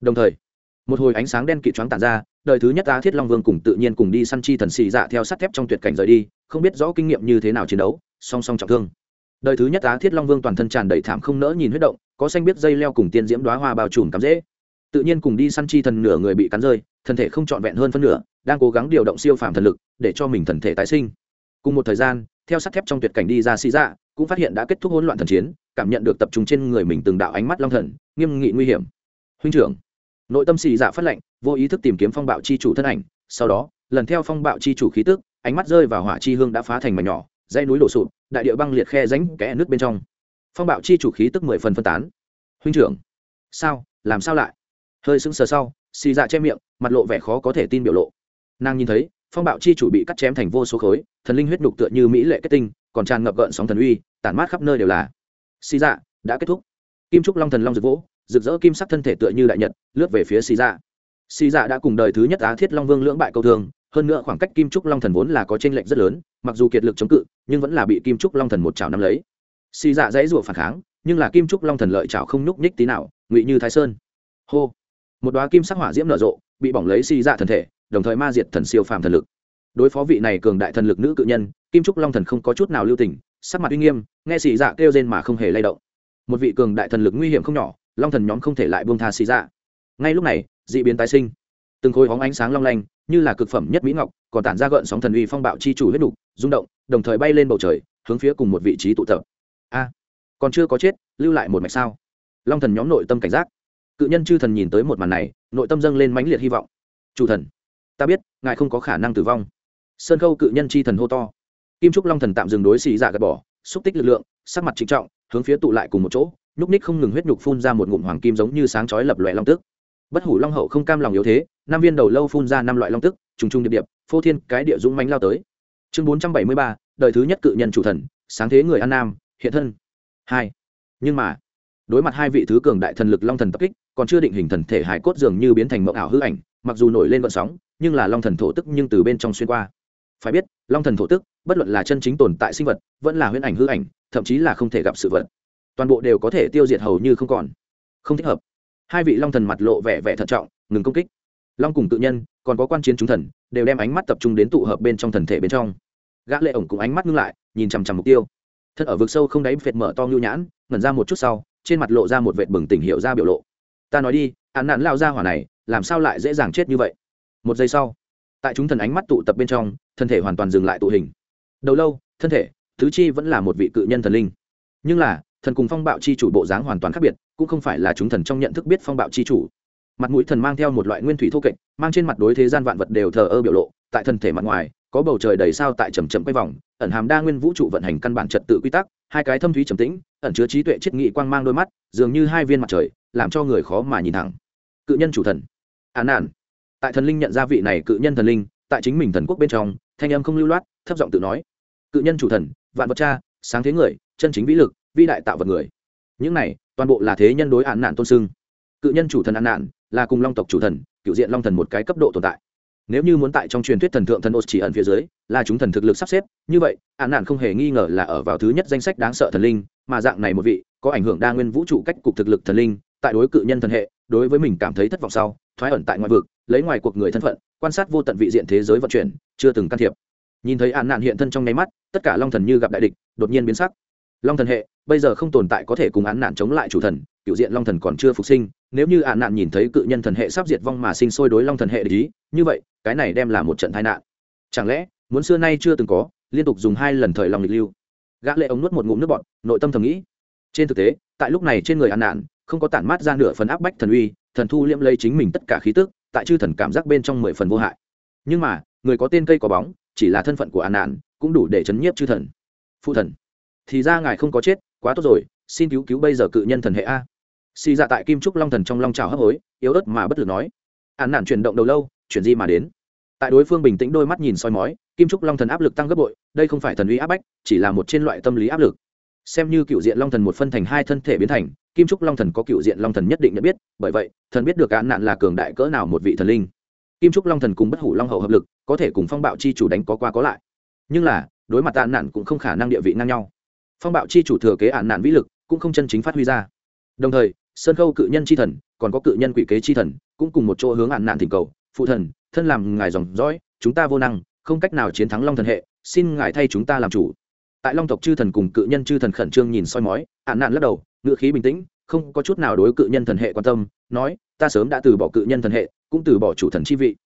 đồng thời, một hồi ánh sáng đen kịt choáng tàn ra, đời thứ nhất á thiết long vương cùng tự nhiên cùng đi săn chi thần xì dạ theo sắt thép trong tuyệt cảnh rời đi, không biết rõ kinh nghiệm như thế nào chiến đấu, song song trọng thương. Đời thứ nhất á thiết long vương toàn thân tràn đầy thảm không nỡ nhìn huyết động có xanh biết dây leo cùng tiên diễm đoá hoa bao trùm cắm dễ. Tự nhiên cùng đi săn chi thần nửa người bị cắn rơi, thân thể không trọn vẹn hơn phân nửa, đang cố gắng điều động siêu phàm thần lực để cho mình thần thể tái sinh. Cùng một thời gian, theo sắt thép trong tuyệt cảnh đi ra xì dạ cũng phát hiện đã kết thúc hỗn loạn thần chiến, cảm nhận được tập trung trên người mình từng đạo ánh mắt long thần, nghiêm nghị nguy hiểm. Huynh trưởng, nội tâm xì dạ phát lệnh, vô ý thức tìm kiếm phong bạo chi chủ thân ảnh, sau đó, lần theo phong bạo chi chủ khí tức, ánh mắt rơi vào hỏa chi hương đã phá thành mảnh nhỏ, dãy núi đổ sụp, đại địa băng liệt khe ránh kẽ nước bên trong phong bạo chi chủ khí tức mười phần phân tán. Huynh trưởng sao? Làm sao lại? Hơi sững sờ sau xì dạ che miệng mặt lộ vẻ khó có thể tin biểu lộ. Nàng nhìn thấy phong bạo chi chủ bị cắt chém thành vô số khối thần linh huyết nhục tựa như mỹ lệ kết tinh còn tràn ngập gợn sóng thần uy tản mát khắp nơi đều là. Xì dạ đã kết thúc. Kim trúc long thần long rực vỗ rực rỡ kim sắc thân thể tựa như đại nhật lướt về phía xì dạ. Xì dạ đã cùng đời thứ nhất á thiết long vương lưỡng bại câu thường, hơn nữa khoảng cách kim trúc long thần vốn là có t r ê n lệch rất lớn mặc dù kiệt lực chống cự nhưng vẫn là bị kim trúc long thần một chảo nắm lấy xì dạ dãy rủa phản kháng, nhưng là kim trúc long thần lợi chảo không nhúc nhích tí nào, ngụy như thái sơn. Hô. Một đoá kim sắc hỏa diễm nở rộ, bị bỏng lấy xì dạ thần thể, đồng thời ma diệt thần siêu phàm thần lực. Đối phó vị này cường đại thần lực nữ cự nhân, kim trúc long thần không có chút nào lưu tình, sắc mặt uy nghiêm, nghe xì dạ kêu rên mà không hề lay động. Một vị cường đại thần lực nguy hiểm không nhỏ, long thần nhóm không thể lại buông tha xì dạ. Ngay lúc này, dị biến tái sinh. Từng khối hóng ánh sáng long lanh, như là cực phẩm nhất mỹ ngọc, còn tản ra gợn sóng thần uy phong bạo chi chủ huyết đục rung động, đồng thời bay lên bầu trời, hướng phía cùng một vị trí tụ tập a, còn chưa có chết, lưu lại một mạch sao? Long thần nhóm nội tâm cảnh giác. Cự nhân chư thần nhìn tới một màn này, nội tâm dâng lên mãnh liệt hy vọng. Chủ thần, ta biết, ngài không có khả năng tử vong. Sơn khâu cự nhân chi thần hô to. Kim trúc long thần tạm dừng đối xì dạ gạt bỏ, xúc tích lực lượng, sắc mặt trịnh trọng, hướng phía tụ lại cùng một chỗ, nhúc ních không ngừng huyết nhục phun ra một ngụm hoàng kim giống như sáng chói lập loại long tức. Bất hủ long hậu không cam lòng yếu thế, năm viên đầu lâu phun ra năm loại long tức, trùng trùng điệp điệp, phô thiên cái địa dũng mánh lao tới. Chương bốn trăm bảy mươi ba, đời thứ nhất cự nhân chủ thần, sáng thế người an nam hiện thân. Hai. Nhưng mà, đối mặt hai vị thứ cường đại thần lực long thần tập kích, còn chưa định hình thần thể hải cốt dường như biến thành mộng ảo hư ảnh, mặc dù nổi lên vận sóng, nhưng là long thần thổ tức nhưng từ bên trong xuyên qua. Phải biết, long thần thổ tức, bất luận là chân chính tồn tại sinh vật, vẫn là huyễn ảnh hư ảnh, thậm chí là không thể gặp sự vật. Toàn bộ đều có thể tiêu diệt hầu như không còn. Không thích hợp. Hai vị long thần mặt lộ vẻ vẻ thận trọng, ngừng công kích. Long cùng tự nhân, còn có quan chiến chúng thần, đều đem ánh mắt tập trung đến tụ hợp bên trong thần thể bên trong. Gã lệ ổng cũng ánh mắt ngưng lại, nhìn chằm chằm mục tiêu thân ở vực sâu không đáy phệt mở to ngưu nhãn, ngẩn ra một chút sau, trên mặt lộ ra một vệt bừng tỉnh hiệu ra biểu lộ. Ta nói đi, án nạn lao ra hỏa này, làm sao lại dễ dàng chết như vậy? Một giây sau, tại chúng thần ánh mắt tụ tập bên trong, thân thể hoàn toàn dừng lại tụ hình. Đầu lâu, thân thể thứ chi vẫn là một vị cự nhân thần linh. Nhưng là, thần cùng phong bạo chi chủ bộ dáng hoàn toàn khác biệt, cũng không phải là chúng thần trong nhận thức biết phong bạo chi chủ. Mặt mũi thần mang theo một loại nguyên thủy thô kệch, mang trên mặt đối thế gian vạn vật đều thờ ơ biểu lộ, tại thân thể mặt ngoài có bầu trời đầy sao tại chầm chậm quay vòng, ẩn hàm đa nguyên vũ trụ vận hành căn bản trật tự quy tắc, hai cái thâm thúy trầm tĩnh, ẩn chứa trí tuệ triết nghị quang mang đôi mắt, dường như hai viên mặt trời, làm cho người khó mà nhìn thẳng. Cự nhân chủ thần. Án nạn tại thần linh nhận ra vị này cự nhân thần linh, tại chính mình thần quốc bên trong, thanh âm không lưu loát, thấp giọng tự nói. Cự nhân chủ thần, vạn vật cha, sáng thế người, chân chính vĩ lực, vĩ đại tạo vật người. Những này, toàn bộ là thế nhân đối án nạn tôn sưng cự nhân chủ thần án nạn là cùng long tộc chủ thần, cựu diện long thần một cái cấp độ tồn tại nếu như muốn tại trong truyền thuyết thần thượng thần ô chỉ ẩn phía dưới, là chúng thần thực lực sắp xếp, như vậy hạn nạn không hề nghi ngờ là ở vào thứ nhất danh sách đáng sợ thần linh, mà dạng này một vị, có ảnh hưởng đa nguyên vũ trụ cách cục thực lực thần linh, tại đối cự nhân thần hệ, đối với mình cảm thấy thất vọng sau, thoái ẩn tại ngoại vực, lấy ngoài cuộc người thân phận, quan sát vô tận vị diện thế giới vận chuyển, chưa từng can thiệp. Nhìn thấy hạn nạn hiện thân trong nháy mắt, tất cả long thần như gặp đại địch, đột nhiên biến sắc. Long thần hệ bây giờ không tồn tại có thể cùng án nạn chống lại chủ thần, cựu diện long thần còn chưa phục sinh, nếu như án nạn nhìn thấy cự nhân thần hệ sắp diệt vong mà sinh sôi đối long thần hệ lý như vậy, cái này đem là một trận tai nạn. Chẳng lẽ, muốn xưa nay chưa từng có, liên tục dùng hai lần thời lòng lịch lưu? Gã lệ ống nuốt một ngụm nước bọt, nội tâm thầm nghĩ. Trên thực tế, tại lúc này trên người án nạn, không có tản mát ra nửa phần áp bách thần uy, thần thu liễm lấy chính mình tất cả khí tức, tại chư thần cảm giác bên trong mười phần vô hại. Nhưng mà, người có tên cây có bóng, chỉ là thân phận của án nạn, cũng đủ để chấn nhiếp chư thần. Phụ thần, thì ra ngài không có chết quá tốt rồi, xin cứu cứu bây giờ cự nhân thần hệ a. Xì dạ tại kim trúc long thần trong long trào hấp hối, yếu ớt mà bất lực nói. Án nạn chuyển động đầu lâu, chuyển di mà đến. Tại đối phương bình tĩnh đôi mắt nhìn soi mói, kim trúc long thần áp lực tăng gấp bội, đây không phải thần uy áp bách, chỉ là một trên loại tâm lý áp lực. Xem như cựu diện long thần một phân thành hai thân thể biến thành, kim trúc long thần có cựu diện long thần nhất định nhận biết, bởi vậy, thần biết được án nạn là cường đại cỡ nào một vị thần linh. Kim trúc long thần cùng bất hủ long hậu hợp lực, có thể cùng phong bạo chi chủ đánh có qua có lại. Nhưng là, đối mặt án nạn cũng không khả năng địa vị ngang nhau phong bạo chi chủ thừa kế án nạn vĩ lực cũng không chân chính phát huy ra. Đồng thời, sơn khâu cự nhân c h i thần, còn có cự nhân quỷ kế c h i thần, cũng cùng một chỗ hướng hạn nạn thỉnh cầu, phụ thần, thân làm ngài dòng dõi, chúng ta vô năng, không cách nào chiến thắng long thần hệ, xin ngài thay chúng ta làm chủ. Tại long tộc chư thần cùng cự nhân chư thần khẩn trương nhìn soi mói hạn nạn lắc đầu ngự khí bình tĩnh, không có chút nào đối cự nhân thần hệ quan tâm, nói, ta sớm đã từ bỏ cự nhân thần hệ, cũng từ bỏ chủ thần chi vị.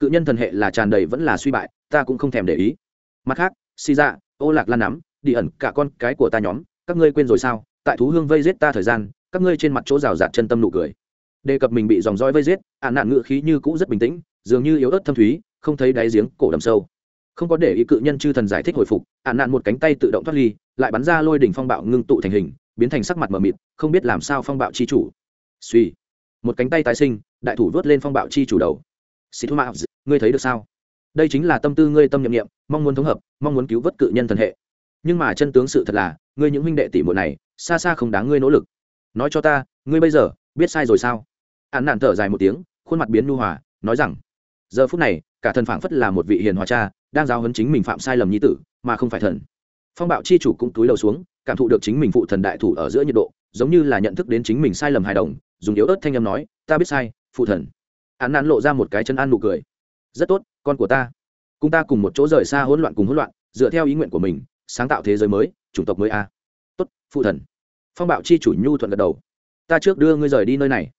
Cự nhân thần hệ là tràn đầy vẫn là suy bại, ta cũng không thèm để ý. Mặt khác si dạ ô lạc lan nắm đi ẩn cả con cái của ta nhóm, các ngươi quên rồi sao? Tại thú hương vây giết ta thời gian, các ngươi trên mặt chỗ rào rạt chân tâm nụ cười. Đề cập mình bị dòng roi vây giết ạn nạn ngự khí như cũ rất bình tĩnh, dường như yếu ớt thâm thúy, không thấy đáy giếng cổ đầm sâu. Không có để ý cự nhân chư thần giải thích hồi phục ạn nạn một cánh tay tự động thoát ly, lại bắn ra lôi đỉnh phong bạo ngưng tụ thành hình, biến thành sắc mặt mờ mịt, không biết làm sao phong bạo chi chủ. Suy. Một cánh tay tái sinh, đại thủ vớt lên phong bạo chi chủ đầu. Sĩ thu mạo ngươi thấy được sao? Đây chính là tâm tư ngươi tâm nhiệm nghiệm mong muốn thống hợp, mong muốn cứu vớt cự nhân thần hệ nhưng mà chân tướng sự thật là, ngươi những huynh đệ tỷ muội này, xa xa không đáng ngươi nỗ lực. Nói cho ta, ngươi bây giờ, biết sai rồi sao? Hắn nạn thở dài một tiếng, khuôn mặt biến nu hòa, nói rằng, giờ phút này, cả thần phảng phất là một vị hiền hòa cha, đang giáo huấn chính mình phạm sai lầm nhi tử, mà không phải thần. Phong bạo chi chủ cũng túi đầu xuống, cảm thụ được chính mình phụ thần đại thủ ở giữa nhiệt độ, giống như là nhận thức đến chính mình sai lầm hài đồng, dùng yếu ớt thanh âm nói, ta biết sai, phụ thần. Hắn nạn lộ ra một cái chân an nụ cười. Rất tốt, con của ta. Cùng ta cùng một chỗ rời xa hỗn loạn cùng hỗn loạn, dựa theo ý nguyện của mình sáng tạo thế giới mới chủng tộc mới a. Tốt phụ thần. Phong bạo chi chủ nhu thuận gật đầu. Ta trước đưa ngươi rời đi nơi này.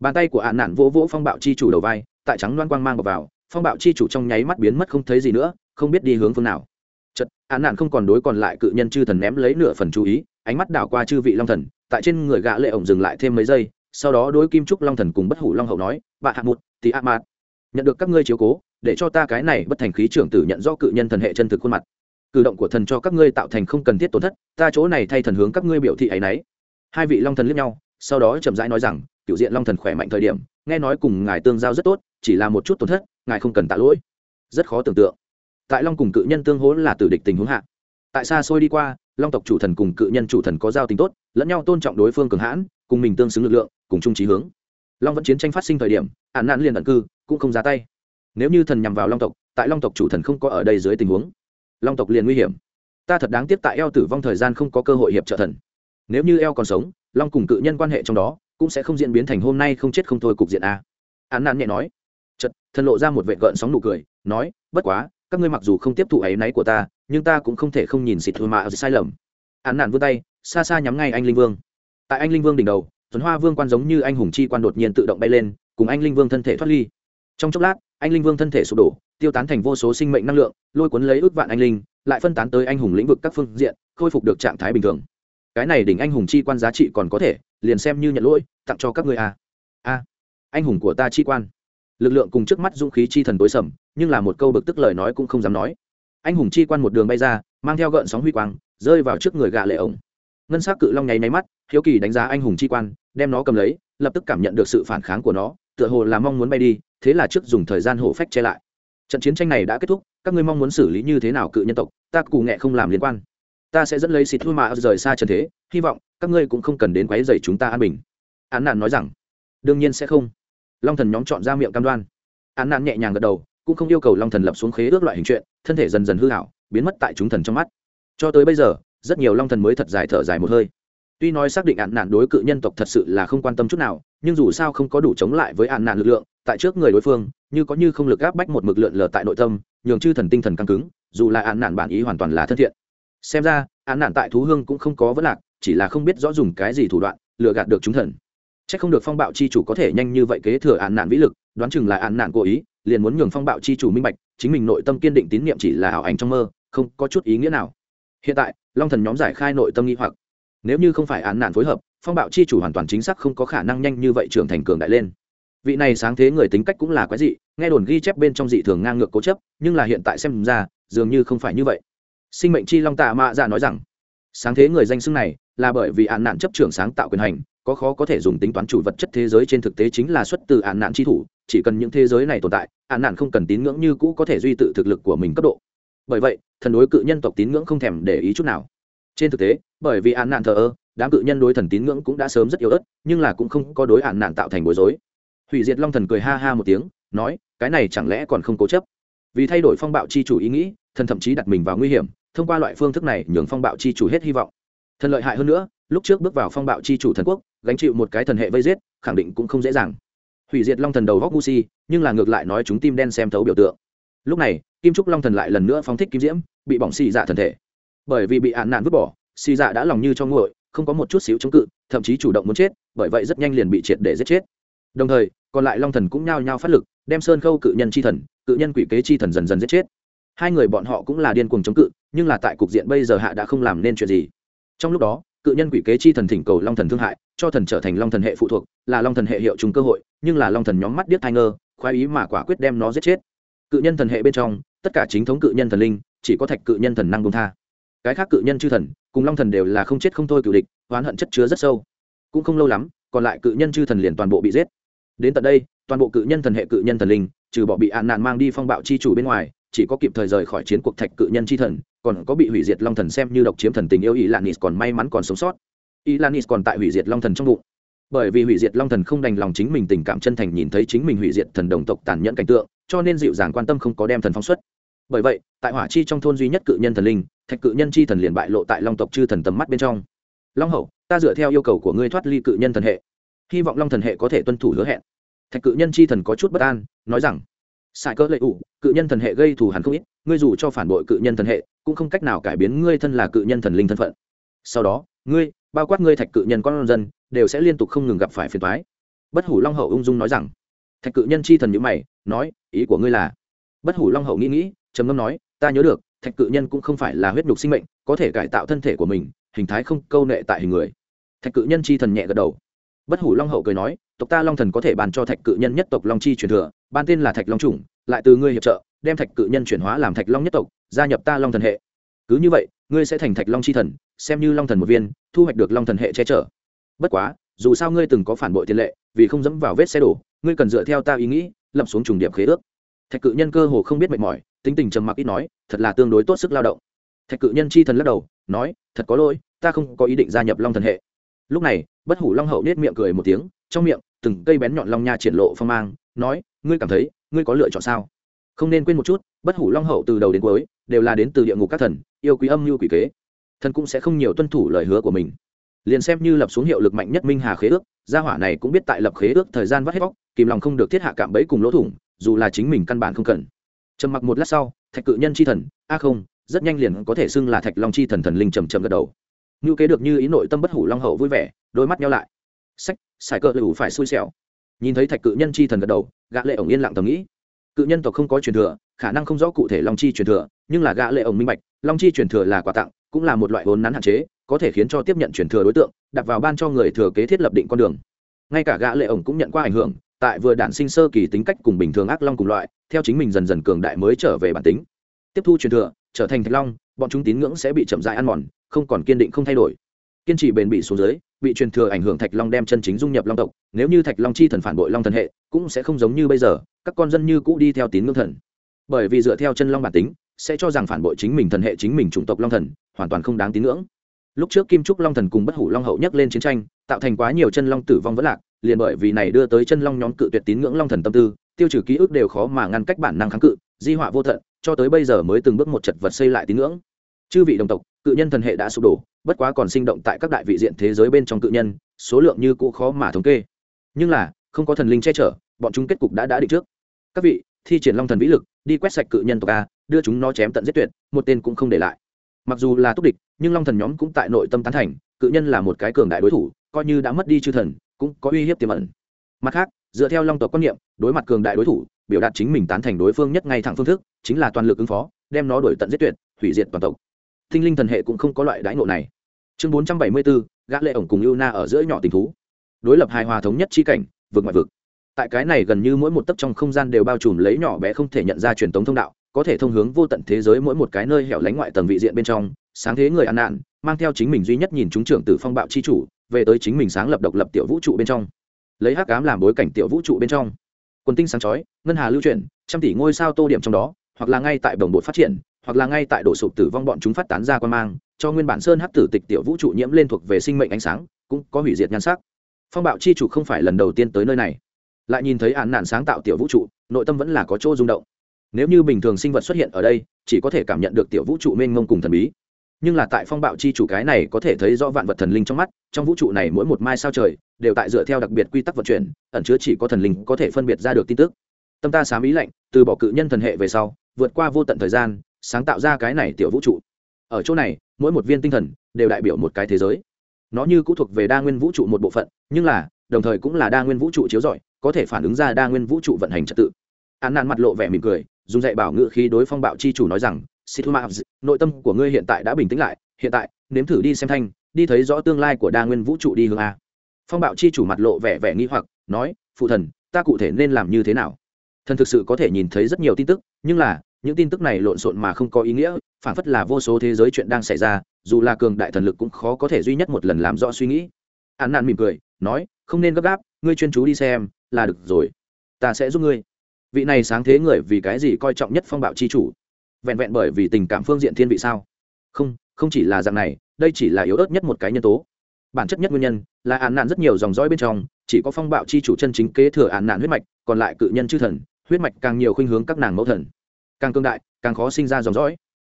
Bàn tay của ạn nạn vỗ vỗ phong bạo chi chủ đầu vai tại trắng loan quang mang vào, vào phong bạo chi chủ trong nháy mắt biến mất không thấy gì nữa không biết đi hướng phương nào. Chật án nạn không còn đối còn lại cự nhân chư thần ném lấy nửa phần chú ý ánh mắt đảo qua chư vị long thần tại trên người gã lệ ổng dừng lại thêm mấy giây sau đó đối kim trúc long thần cùng bất hủ long hậu nói bạn hạ một thì ạ mạt nhận được các ngươi chiếu cố để cho ta cái này bất thành khí trưởng tử nhận do cự nhân thần hệ chân thực khuôn mặt cử động của thần cho các ngươi tạo thành không cần thiết tổn thất, ta chỗ này thay thần hướng các ngươi biểu thị ấy nấy. Hai vị long thần liếc nhau, sau đó chậm rãi nói rằng cựu diện long thần khỏe mạnh thời điểm, nghe nói cùng ngài tương giao rất tốt, chỉ là một chút tổn thất, ngài không cần tạ lỗi. Rất khó tưởng tượng. Tại long cùng cự nhân tương hỗ là tử địch tình huống hạ. Tại xa xôi đi qua, long tộc chủ thần cùng cự nhân chủ thần có giao tình tốt, lẫn nhau tôn trọng đối phương cường hãn, cùng mình tương xứng lực lượng, cùng chung trí hướng. Long vẫn chiến tranh phát sinh thời điểm ạn nạn liền ẩn cư, cũng không ra tay. Nếu như thần nhằm vào long tộc, tại long tộc chủ thần không có ở đây dưới tình huống long tộc liền nguy hiểm. Ta thật đáng tiếc tại eo tử vong thời gian không có cơ hội hiệp trợ thần. Nếu như eo còn sống, long cùng cự nhân quan hệ trong đó cũng sẽ không diễn biến thành hôm nay không chết không thôi cục diện a. Án nạn nhẹ nói. Chật thần lộ ra một vệ gợn sóng nụ cười, nói, bất quá, các ngươi mặc dù không tiếp thụ áy náy của ta, nhưng ta cũng không thể không nhìn xịt thôi mà sai lầm. Án nạn vươn tay, xa xa nhắm ngay anh linh vương. Tại anh linh vương đỉnh đầu, tuấn hoa vương quan giống như anh hùng chi quan đột nhiên tự động bay lên, cùng anh linh vương thân thể thoát ly. Trong chốc lát, anh linh vương thân thể sụp đổ tiêu tán thành vô số sinh mệnh năng lượng, lôi cuốn lấy ước vạn anh linh, lại phân tán tới anh hùng lĩnh vực các phương diện, khôi phục được trạng thái bình thường. Cái này đỉnh anh hùng chi quan giá trị còn có thể, liền xem như nhận lỗi, tặng cho các người a. A. Anh hùng của ta chi quan. Lực lượng cùng trước mắt dũng khí chi thần tối sầm, nhưng là một câu bực tức lời nói cũng không dám nói. Anh hùng chi quan một đường bay ra, mang theo gợn sóng huy quang, rơi vào trước người gạ lệ ổng. Ngân s á c cự long nháy máy mắt, hiếu kỳ đánh giá anh hùng chi quan, đem nó cầm lấy, lập tức cảm nhận được sự phản kháng của nó, tựa hồ là mong muốn bay đi, thế là trước dùng thời gian hổ phách che lại trận chiến tranh này đã kết thúc, các ngươi mong muốn xử lý như thế nào cự nhân tộc, ta cù nghệ không làm liên quan. Ta sẽ dẫn lấy xịt thua mạ rời xa trần thế, hy vọng các ngươi cũng không cần đến quấy dày chúng ta an bình. Án nạn nói rằng, đương nhiên sẽ không. Long thần nhóm chọn ra miệng cam đoan. Án nạn nhẹ nhàng gật đầu, cũng không yêu cầu long thần lập xuống khế ước loại hình chuyện, thân thể dần dần hư hảo, biến mất tại chúng thần trong mắt. Cho tới bây giờ, rất nhiều long thần mới thật dài thở dài một hơi tuy nói xác định ạn nạn đối cự nhân tộc thật sự là không quan tâm chút nào, nhưng dù sao không có đủ chống lại với ạn nạn lực lượng, tại trước người đối phương, như có như không lực áp bách một mực lượn lờ tại nội tâm, nhường chư thần tinh thần căng cứng, dù là ạn nạn bản ý hoàn toàn là thân thiện. Xem ra, ạn nạn tại thú hương cũng không có vấn lạc, chỉ là không biết rõ dùng cái gì thủ đoạn, lừa gạt được chúng thần. C h ắ c không được phong bạo chi chủ có thể nhanh như vậy kế thừa ạn nạn vĩ lực, đoán chừng là ạn nạn cố ý, liền muốn nhường phong bạo chi chủ minh bạch, chính mình nội tâm kiên định tín nhiệm chỉ là ảo ảnh trong mơ, không có chút ý nghĩa nào. Hiện tại, long thần nhóm giải khai nội tâm nghi hoặc nếu như không phải án nạn phối hợp, phong bạo chi chủ hoàn toàn chính xác không có khả năng nhanh như vậy trưởng thành cường đại lên. Vị này sáng thế người tính cách cũng là quái dị, nghe đồn ghi chép bên trong dị thường ngang ngược cố chấp, nhưng là hiện tại xem ra, dường như không phải như vậy. Sinh mệnh chi long tạ mạ dạ nói rằng, sáng thế người danh xưng này là bởi vì án nạn chấp trưởng sáng tạo quyền hành, có khó có thể dùng tính toán chủ vật chất thế giới trên thực tế chính là xuất từ án nạn chi thủ, chỉ cần những thế giới này tồn tại, án nạn không cần tín ngưỡng như cũ có thể duy tự thực lực của mình cấp độ. Bởi vậy, thần đối cự nhân tộc tín ngưỡng không thèm để ý chút nào trên thực tế, bởi vì ạn nạn thờ ơ, đám cự nhân đối thần tín ngưỡng cũng đã sớm rất yếu ớt, nhưng là cũng không có đối ạn nạn tạo thành bối rối. Hủy diệt long thần cười ha ha một tiếng, nói, cái này chẳng lẽ còn không cố chấp? Vì thay đổi phong bạo chi chủ ý nghĩ, thần thậm chí đặt mình vào nguy hiểm, thông qua loại phương thức này nhường phong bạo chi chủ hết hy vọng. Thần lợi hại hơn nữa, lúc trước bước vào phong bạo chi chủ thần quốc, gánh chịu một cái thần hệ vây giết, khẳng định cũng không dễ dàng. Hủy diệt long thần đầu góc gusi nhưng là ngược lại nói chúng tim đen xem thấu biểu tượng. Lúc này, kim trúc long thần lại lần nữa phóng thích kim diễm, bị bỏng xì dạ thần thể bởi vì bị ạn nạn vứt bỏ, xì dạ đã lòng như cho nguội, không có một chút xíu chống cự, thậm chí chủ động muốn chết, bởi vậy rất nhanh liền bị triệt để giết chết. Đồng thời, còn lại long thần cũng nhao nhao phát lực, đem sơn khâu cự nhân chi thần, cự nhân quỷ kế chi thần dần dần giết chết. Hai người bọn họ cũng là điên cuồng chống cự, nhưng là tại cục diện bây giờ hạ đã không làm nên chuyện gì. Trong lúc đó, cự nhân quỷ kế chi thần thỉnh cầu long thần thương hại, cho thần trở thành long thần hệ phụ thuộc, là long thần hệ hiệu trùng cơ hội, nhưng là long thần nhóm mắt điếc thai ngơ, khoái ý mà quả quyết đem nó giết chết. Cự nhân thần hệ bên trong, tất cả chính thống cự nhân thần linh, chỉ có thạch cự nhân thần năng công tha cái khác cự nhân chư thần, cùng long thần đều là không chết không thôi cựu địch, oán hận chất chứa rất sâu. Cũng không lâu lắm, còn lại cự nhân chư thần liền toàn bộ bị giết. Đến tận đây, toàn bộ cự nhân thần hệ cự nhân thần linh, trừ bỏ bị hạn nạn mang đi phong bạo chi chủ bên ngoài, chỉ có kịp thời rời khỏi chiến cuộc thạch cự nhân chi thần, còn có bị hủy diệt long thần xem như độc chiếm thần tình yêu ý lanis còn may mắn còn sống sót. Ý lanis còn tại hủy diệt long thần trong bụng. Bởi vì hủy diệt long thần không đành lòng chính mình tình cảm chân thành nhìn thấy chính mình hủy diệt thần đồng tộc tàn nhẫn cảnh tượng, cho nên dịu dàng quan tâm không có đem thần phóng xuất bởi vậy, tại hỏa chi trong thôn duy nhất cự nhân thần linh, thạch cự nhân chi thần liền bại lộ tại long tộc chư thần tầm mắt bên trong. Long hậu, ta dựa theo yêu cầu của ngươi thoát ly cự nhân thần hệ. Hy vọng long thần hệ có thể tuân thủ hứa hẹn. Thạch cự nhân chi thần có chút bất an, nói rằng sai cỡ lệ ủ, cự nhân thần hệ gây thù hẳn không ít, ngươi dù cho phản bội cự nhân thần hệ, cũng không cách nào cải biến ngươi thân là cự nhân thần linh thân phận. Sau đó, ngươi, bao quát ngươi thạch cự nhân con dân, đều sẽ liên tục không ngừng gặp phải phiền toái. Bất hủ long hậu ung dung nói rằng. Thạch cự nhân chi thần nhữ mày, nói, ý của ngươi là? Bất hủ long hậu nghĩ nghĩ trầm ngâm nói, ta nhớ được, thạch cự nhân cũng không phải là huyết nhục sinh mệnh, có thể cải tạo thân thể của mình, hình thái không câu nệ tại hình người. Thạch cự nhân chi thần nhẹ gật đầu. Bất hủ long hậu cười nói, tộc ta long thần có thể bàn cho thạch cự nhân nhất tộc long chi truyền thừa, ban tên là thạch long chủng, lại từ ngươi hiệp trợ, đem thạch cự nhân chuyển hóa làm thạch long nhất tộc, gia nhập ta long thần hệ. Cứ như vậy, ngươi sẽ thành thạch long chi thần, xem như long thần một viên, thu hoạch được long thần hệ che chở. Bất quá, dù sao ngươi từng có phản bội tiền lệ, vì không dẫm vào vết xe đổ, ngươi cần dựa theo ta ý nghĩ, lập xuống trùng điệp khế ước thạch cự nhân cơ hồ không biết mệt mỏi, tính tình trầm mặc ít nói, thật là tương đối tốt sức lao động. Thạch cự nhân chi thần lắc đầu, nói, thật có lỗi, ta không có ý định gia nhập long thần hệ. Lúc này, bất hủ long hậu nết miệng cười một tiếng, trong miệng, từng cây bén nhọn long nha triển lộ phong mang, nói, ngươi cảm thấy, ngươi có lựa chọn sao? Không nên quên một chút, bất hủ long hậu từ đầu đến cuối, đều là đến từ địa ngục các thần, yêu quý âm như quỷ kế. Thần cũng sẽ không nhiều tuân thủ lời hứa của mình. Liền xem như lập xuống hiệu lực mạnh nhất minh hà khế ước, gia hỏa này cũng biết tại lập khế ước thời gian vắt hết bóc, kìm lòng không được thiết hạ cạm bẫy cùng lỗ thủng dù là chính mình căn bản không cần. Trầm mặc một lát sau, thạch cự nhân c h i thần, a không, rất nhanh liền có thể xưng là thạch long c h i thần thần linh trầm trầm gật đầu. Ngữ kế được như ý nội tâm bất hủ long hậu vui vẻ, đôi mắt nhau lại. Sách sải cỡ lủ phải xui xẻo. Nhìn thấy thạch cự nhân chi thần gật đầu, gã lệ ổng yên lặng tầm nghĩ. Cự nhân tộc không có truyền thừa, khả năng không rõ cụ thể long chi truyền thừa, nhưng là gã lệ ổng minh bạch, long chi truyền thừa là quà tặng, cũng là một loại vốn nắn hạn chế, có thể khiến cho tiếp nhận truyền thừa đối tượng, đặt vào ban cho người thừa kế thiết lập định con đường. Ngay cả gã lệ ổng cũng nhận qua ảnh hưởng tại vừa đản sinh sơ kỳ tính cách cùng bình thường ác long cùng loại, theo chính mình dần dần cường đại mới trở về bản tính. Tiếp thu truyền thừa, trở thành thạch long, bọn chúng tín ngưỡng sẽ bị chậm rãi ăn mòn, không còn kiên định không thay đổi. Kiên trì bền bỉ xuống dưới, bị truyền thừa ảnh hưởng thạch long đem chân chính dung nhập long tộc, nếu như thạch long chi thần phản bội long thần hệ, cũng sẽ không giống như bây giờ, các con dân như cũ đi theo tín ngưỡng thần. Bởi vì dựa theo chân long bản tính, sẽ cho rằng phản bội chính mình thần hệ chính mình chủng tộc long thần, hoàn toàn không đáng tín ngưỡng. Lúc trước kim trúc long thần cùng bất hủ long hậu nhắc lên chiến tranh, tạo thành quá nhiều chân long tử vong vẫn lạc liền bởi vì này đưa tới chân long nhóm cự tuyệt tín ngưỡng long thần tâm tư, tiêu trừ ký ức đều khó mà ngăn cách bản năng kháng cự, di họa vô tận, cho tới bây giờ mới từng bước một chật vật xây lại tín ngưỡng. Chư vị đồng tộc, cự nhân thần hệ đã sụp đổ, bất quá còn sinh động tại các đại vị diện thế giới bên trong cự nhân, số lượng như cũ khó mà thống kê. Nhưng là, không có thần linh che chở, bọn chúng kết cục đã đã định trước. Các vị, thi triển long thần vĩ lực, đi quét sạch cự nhân tộc a, đưa chúng nó chém tận giết tuyệt, một tên cũng không để lại. Mặc dù là túc địch, nhưng long thần nhóm cũng tại nội tâm tán thành, cự nhân là một cái cường đại đối thủ, coi như đã mất đi chư thần cũng có uy hiếp tiềm ẩn. Mặt khác, dựa theo long tộc quan niệm, đối mặt cường đại đối thủ, biểu đạt chính mình tán thành đối phương nhất ngay thẳng phương thức, chính là toàn lực ứng phó, đem nó đổi tận giết tuyệt, hủy diệt toàn tộc. Thinh linh thần hệ cũng không có loại đãi ngộ này. Chương bốn trăm bảy mươi bốn gã lệ ổng cùng ưu na ở giữa nhỏ tình thú. Đối lập hài hòa thống nhất chi cảnh, vượt ngoại vực. Tại cái này gần như mỗi một tấc trong không gian đều bao trùm lấy nhỏ bé không thể nhận ra truyền thống thông đạo, có thể thông hướng vô tận thế giới mỗi một cái nơi hẻo lánh ngoại tầng vị diện bên trong, sáng thế người ăn nạn, mang theo chính mình duy nhất nhìn chúng trưởng từ phong bạo chi chủ về tới chính mình sáng lập độc lập tiểu vũ trụ bên trong. Lấy hắc ám làm bối cảnh tiểu vũ trụ bên trong. Quần tinh sáng chói, ngân hà lưu chuyển, trăm tỷ ngôi sao tô điểm trong đó, hoặc là ngay tại đồng bộ phát triển, hoặc là ngay tại đổ sụp tử vong bọn chúng phát tán ra quan mang, cho nguyên bản sơn hắc tử tịch tiểu vũ trụ nhiễm lên thuộc về sinh mệnh ánh sáng, cũng có hủy diệt nhan sắc. Phong bạo chi chủ không phải lần đầu tiên tới nơi này. Lại nhìn thấy án nạn sáng tạo tiểu vũ trụ, nội tâm vẫn là có chỗ rung động. Nếu như bình thường sinh vật xuất hiện ở đây, chỉ có thể cảm nhận được tiểu vũ trụ mênh mông cùng thần bí nhưng là tại phong bạo chi chủ cái này có thể thấy rõ vạn vật thần linh trong mắt, trong vũ trụ này mỗi một mai sao trời, đều tại dựa theo đặc biệt quy tắc vận chuyển, ẩn chứa chỉ có thần linh có thể phân biệt ra được tin tức. Tâm ta sám ý lạnh, từ bỏ cự nhân thần hệ về sau, vượt qua vô tận thời gian, sáng tạo ra cái này tiểu vũ trụ. Ở chỗ này, mỗi một viên tinh thần đều đại biểu một cái thế giới. Nó như cũng thuộc về đa nguyên vũ trụ một bộ phận, nhưng là, đồng thời cũng là đa nguyên vũ trụ chiếu rọi, có thể phản ứng ra đa nguyên vũ trụ vận hành trật tự. An nạn mặt lộ vẻ mỉm cười, dùng dạy bảo ngự khí đối phong bạo chi chủ nói rằng Situmas, nội tâm của ngươi hiện tại đã bình tĩnh lại, hiện tại, nếm thử đi xem thanh, đi thấy rõ tương lai của đa nguyên vũ trụ đi hướng a. Phong bạo chi chủ mặt lộ vẻ vẻ nghi hoặc, nói, phụ thần, ta cụ thể nên làm như thế nào? Thần thực sự có thể nhìn thấy rất nhiều tin tức, nhưng là, những tin tức này lộn xộn mà không có ý nghĩa, phản phất là vô số thế giới chuyện đang xảy ra, dù là cường đại thần lực cũng khó có thể duy nhất một lần làm rõ suy nghĩ. Án nạn mỉm cười, nói, không nên gấp gáp, ngươi chuyên chú đi xem, là được rồi. Ta sẽ giúp ngươi. Vị này sáng thế người vì cái gì coi trọng nhất phong bạo chi chủ? Vẹn vẹn bởi vì tình cảm phương diện thiên vị sao? Không không chỉ là dạng này, đây chỉ là yếu ớt nhất một cái nhân tố. Bản chất nhất nguyên nhân là án nạn rất nhiều dòng dõi bên trong, chỉ có phong bạo chi chủ chân chính kế thừa án nạn huyết mạch, còn lại cự nhân chư thần, huyết mạch càng nhiều khuynh hướng các nàng mẫu thần. Càng cương đại, càng khó sinh ra dòng dõi.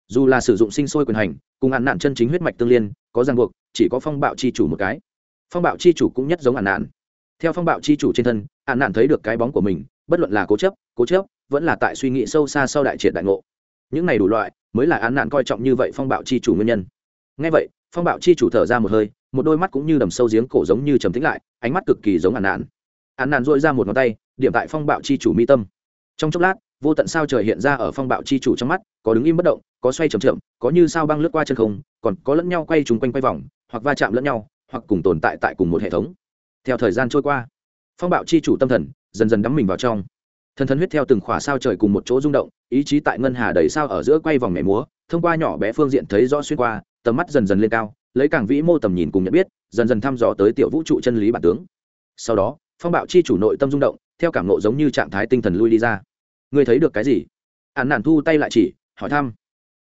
Dù là sử dụng sinh sôi quyền hành, cùng án nạn chân chính huyết mạch tương liên, có ràng buộc, chỉ có phong bạo chi chủ một cái. Phong bạo chi chủ cũng nhất giống án nạn. Theo phong bạo chi chủ trên thân, án nạn thấy được cái bóng của mình, bất luận là cố chấp cố chấp, vẫn là tại suy nghĩ sâu xa sau đại triệt đại ngộ những này đủ loại, mới là án nạn coi trọng như vậy phong bạo chi chủ nguyên nhân. Ngay vậy, phong bạo chi chủ thở ra một hơi, một đôi mắt cũng như đầm sâu giếng cổ giống như trầm tĩnh lại, ánh mắt cực kỳ giống án nạn. Án nạn dội ra một ngón tay, điểm tại phong bạo chi chủ mi tâm. Trong chốc lát, vô tận sao trời hiện ra ở phong bạo chi chủ trong mắt, có đứng im bất động, có xoay chầm chậm, có như sao băng lướt qua chân không, còn có lẫn nhau quay trúng quanh quay vòng, hoặc va chạm lẫn nhau, hoặc cùng tồn tại tại cùng một hệ thống. Theo thời gian trôi qua, phong bạo chi chủ tâm thần dần dần đắm mình vào trong thần thần huyết theo từng khỏa sao trời cùng một chỗ rung động, ý chí tại ngân hà đầy sao ở giữa quay vòng mẻ múa, thông qua nhỏ bé phương diện thấy rõ xuyên qua, tầm mắt dần dần lên cao, lấy càng vĩ mô tầm nhìn cùng nhận biết, dần dần thăm dò tới tiểu vũ trụ chân lý bản tướng. Sau đó, phong bạo chi chủ nội tâm rung động, theo cảm nộ giống như trạng thái tinh thần lui đi ra. Ngươi thấy được cái gì? Ạn nản thu tay lại chỉ, hỏi thăm.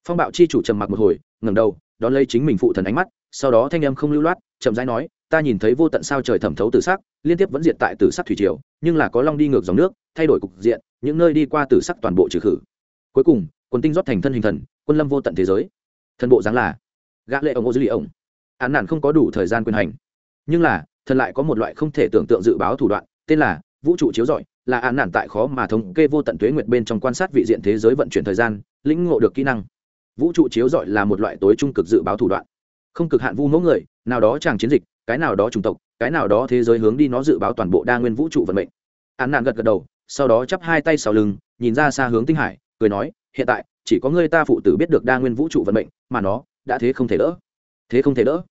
Phong bạo chi chủ trầm mặc một hồi, ngẩng đầu, đón lấy chính mình phụ thần ánh mắt, sau đó thanh âm không lưu loát, chậm rãi nói ta nhìn thấy vô tận sao trời thẩm thấu tử sắc, liên tiếp vẫn diệt tại tử sắc thủy triều, nhưng là có long đi ngược dòng nước, thay đổi cục diện, những nơi đi qua tử sắc toàn bộ trừ khử. Cuối cùng quân tinh rót thành thân hình thần, quân lâm vô tận thế giới. Thần bộ dáng là gã lệ ông ô dư lì ông. Án nạn không có đủ thời gian quyền hành. Nhưng là, thần lại có một loại không thể tưởng tượng dự báo thủ đoạn, tên là vũ trụ chiếu rọi, là án nạn tại khó mà thống kê vô tận tuế nguyệt bên trong quan sát vị diện thế giới vận chuyển thời gian, lĩnh ngộ được kỹ năng. Vũ trụ chiếu rọi là một loại tối trung cực dự báo thủ đoạn. Không cực hạn vu mẫu người, nào đó chàng chiến dịch cái nào đó chủng tộc, cái nào đó thế giới hướng đi nó dự báo toàn bộ đa nguyên vũ trụ vận mệnh. Án nạn gật gật đầu, sau đó chắp hai tay sau lưng, nhìn ra xa hướng tinh hải, cười nói, hiện tại, chỉ có người ta phụ tử biết được đa nguyên vũ trụ vận mệnh, mà nó đã thế không thể đỡ. Thế không thể đỡ?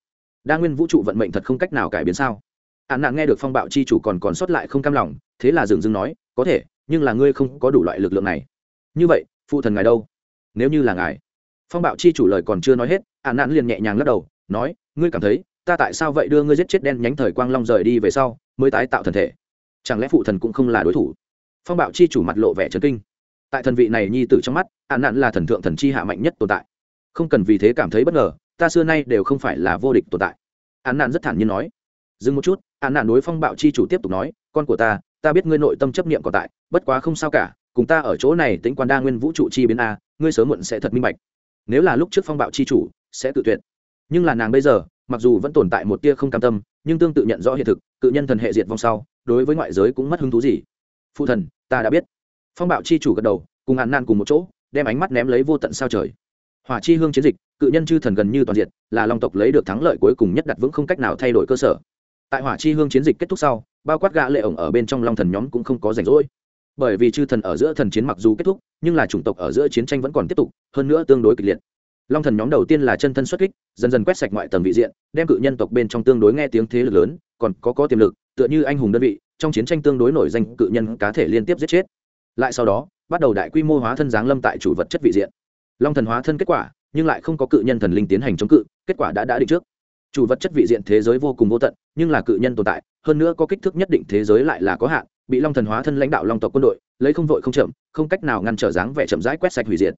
Đa nguyên vũ trụ vận mệnh thật không cách nào cải biến sao? Án nạn nghe được phong bạo chi chủ còn còn sót lại không cam lòng, thế là dừng dừng nói, có thể, nhưng là ngươi không có đủ loại lực lượng này. Như vậy, phụ thần ngài đâu? Nếu như là ngài. Phong bạo chi chủ lời còn chưa nói hết, án nạn liền nhẹ nhàng lắc đầu, nói, ngươi cảm thấy ta tại sao vậy đưa ngươi giết chết đen nhánh thời quang long rời đi về sau, mới tái tạo thần thể? Chẳng lẽ phụ thần cũng không là đối thủ? Phong bạo chi chủ mặt lộ vẻ trấn kinh. Tại thần vị này nhi tử trong mắt hạn nạn là thần thượng thần chi hạ mạnh nhất tồn tại. Không cần vì thế cảm thấy bất ngờ, ta xưa nay đều không phải là vô địch tồn tại. Hạn nạn rất thản nhiên nói. Dừng một chút hạn nạn đối phong bạo chi chủ tiếp tục nói, con của ta ta biết ngươi nội tâm chấp niệm còn tại, bất quá không sao cả, cùng ta ở chỗ này tính quan đa nguyên vũ trụ chi biến a, ngươi sớm muộn sẽ thật minh bạch. Nếu là lúc trước phong bạo chi chủ sẽ tự tuyệt. Nhưng là nàng bây giờ mặc dù vẫn tồn tại một tia không cam tâm, nhưng tương tự nhận rõ hiện thực, cự nhân thần hệ diệt vong sau, đối với ngoại giới cũng mất hứng thú gì. Phụ thần, ta đã biết. Phong bạo chi chủ gật đầu, cùng hạn nan cùng một chỗ, đem ánh mắt ném lấy vô tận sao trời. Hỏa chi hương chiến dịch, cự nhân chư thần gần như toàn diện là long tộc lấy được thắng lợi cuối cùng nhất đặt vững không cách nào thay đổi cơ sở. Tại hỏa chi hương chiến dịch kết thúc sau, bao quát gã lệ ổng ở bên trong long thần nhóm cũng không có rảnh rỗi. Bởi vì chư thần ở giữa thần chiến mặc dù kết thúc, nhưng là chủng tộc ở giữa chiến tranh vẫn còn tiếp tục, hơn nữa tương đối kịch liệt long thần nhóm đầu tiên là chân thân xuất kích, dần dần quét sạch ngoại tầng vị diện, đem cự nhân tộc bên trong tương đối nghe tiếng thế lực lớn, còn có có tiềm lực, tựa như anh hùng đơn vị, trong chiến tranh tương đối nổi danh cự nhân cá thể liên tiếp giết chết. Lại sau đó, bắt đầu đại quy mô hóa thân giáng lâm tại chủ vật chất vị diện. Long thần hóa thân kết quả, nhưng lại không có cự nhân thần linh tiến hành chống cự, kết quả đã đã định trước. Chủ vật chất vị diện thế giới vô cùng vô tận, nhưng là cự nhân tồn tại, hơn nữa có kích thước nhất định thế giới lại là có hạn, bị long thần hóa thân lãnh đạo long tộc quân đội, lấy không vội không chậm, không cách nào ngăn trở dáng vẻ chậm rãi quét sạch hủy diệt.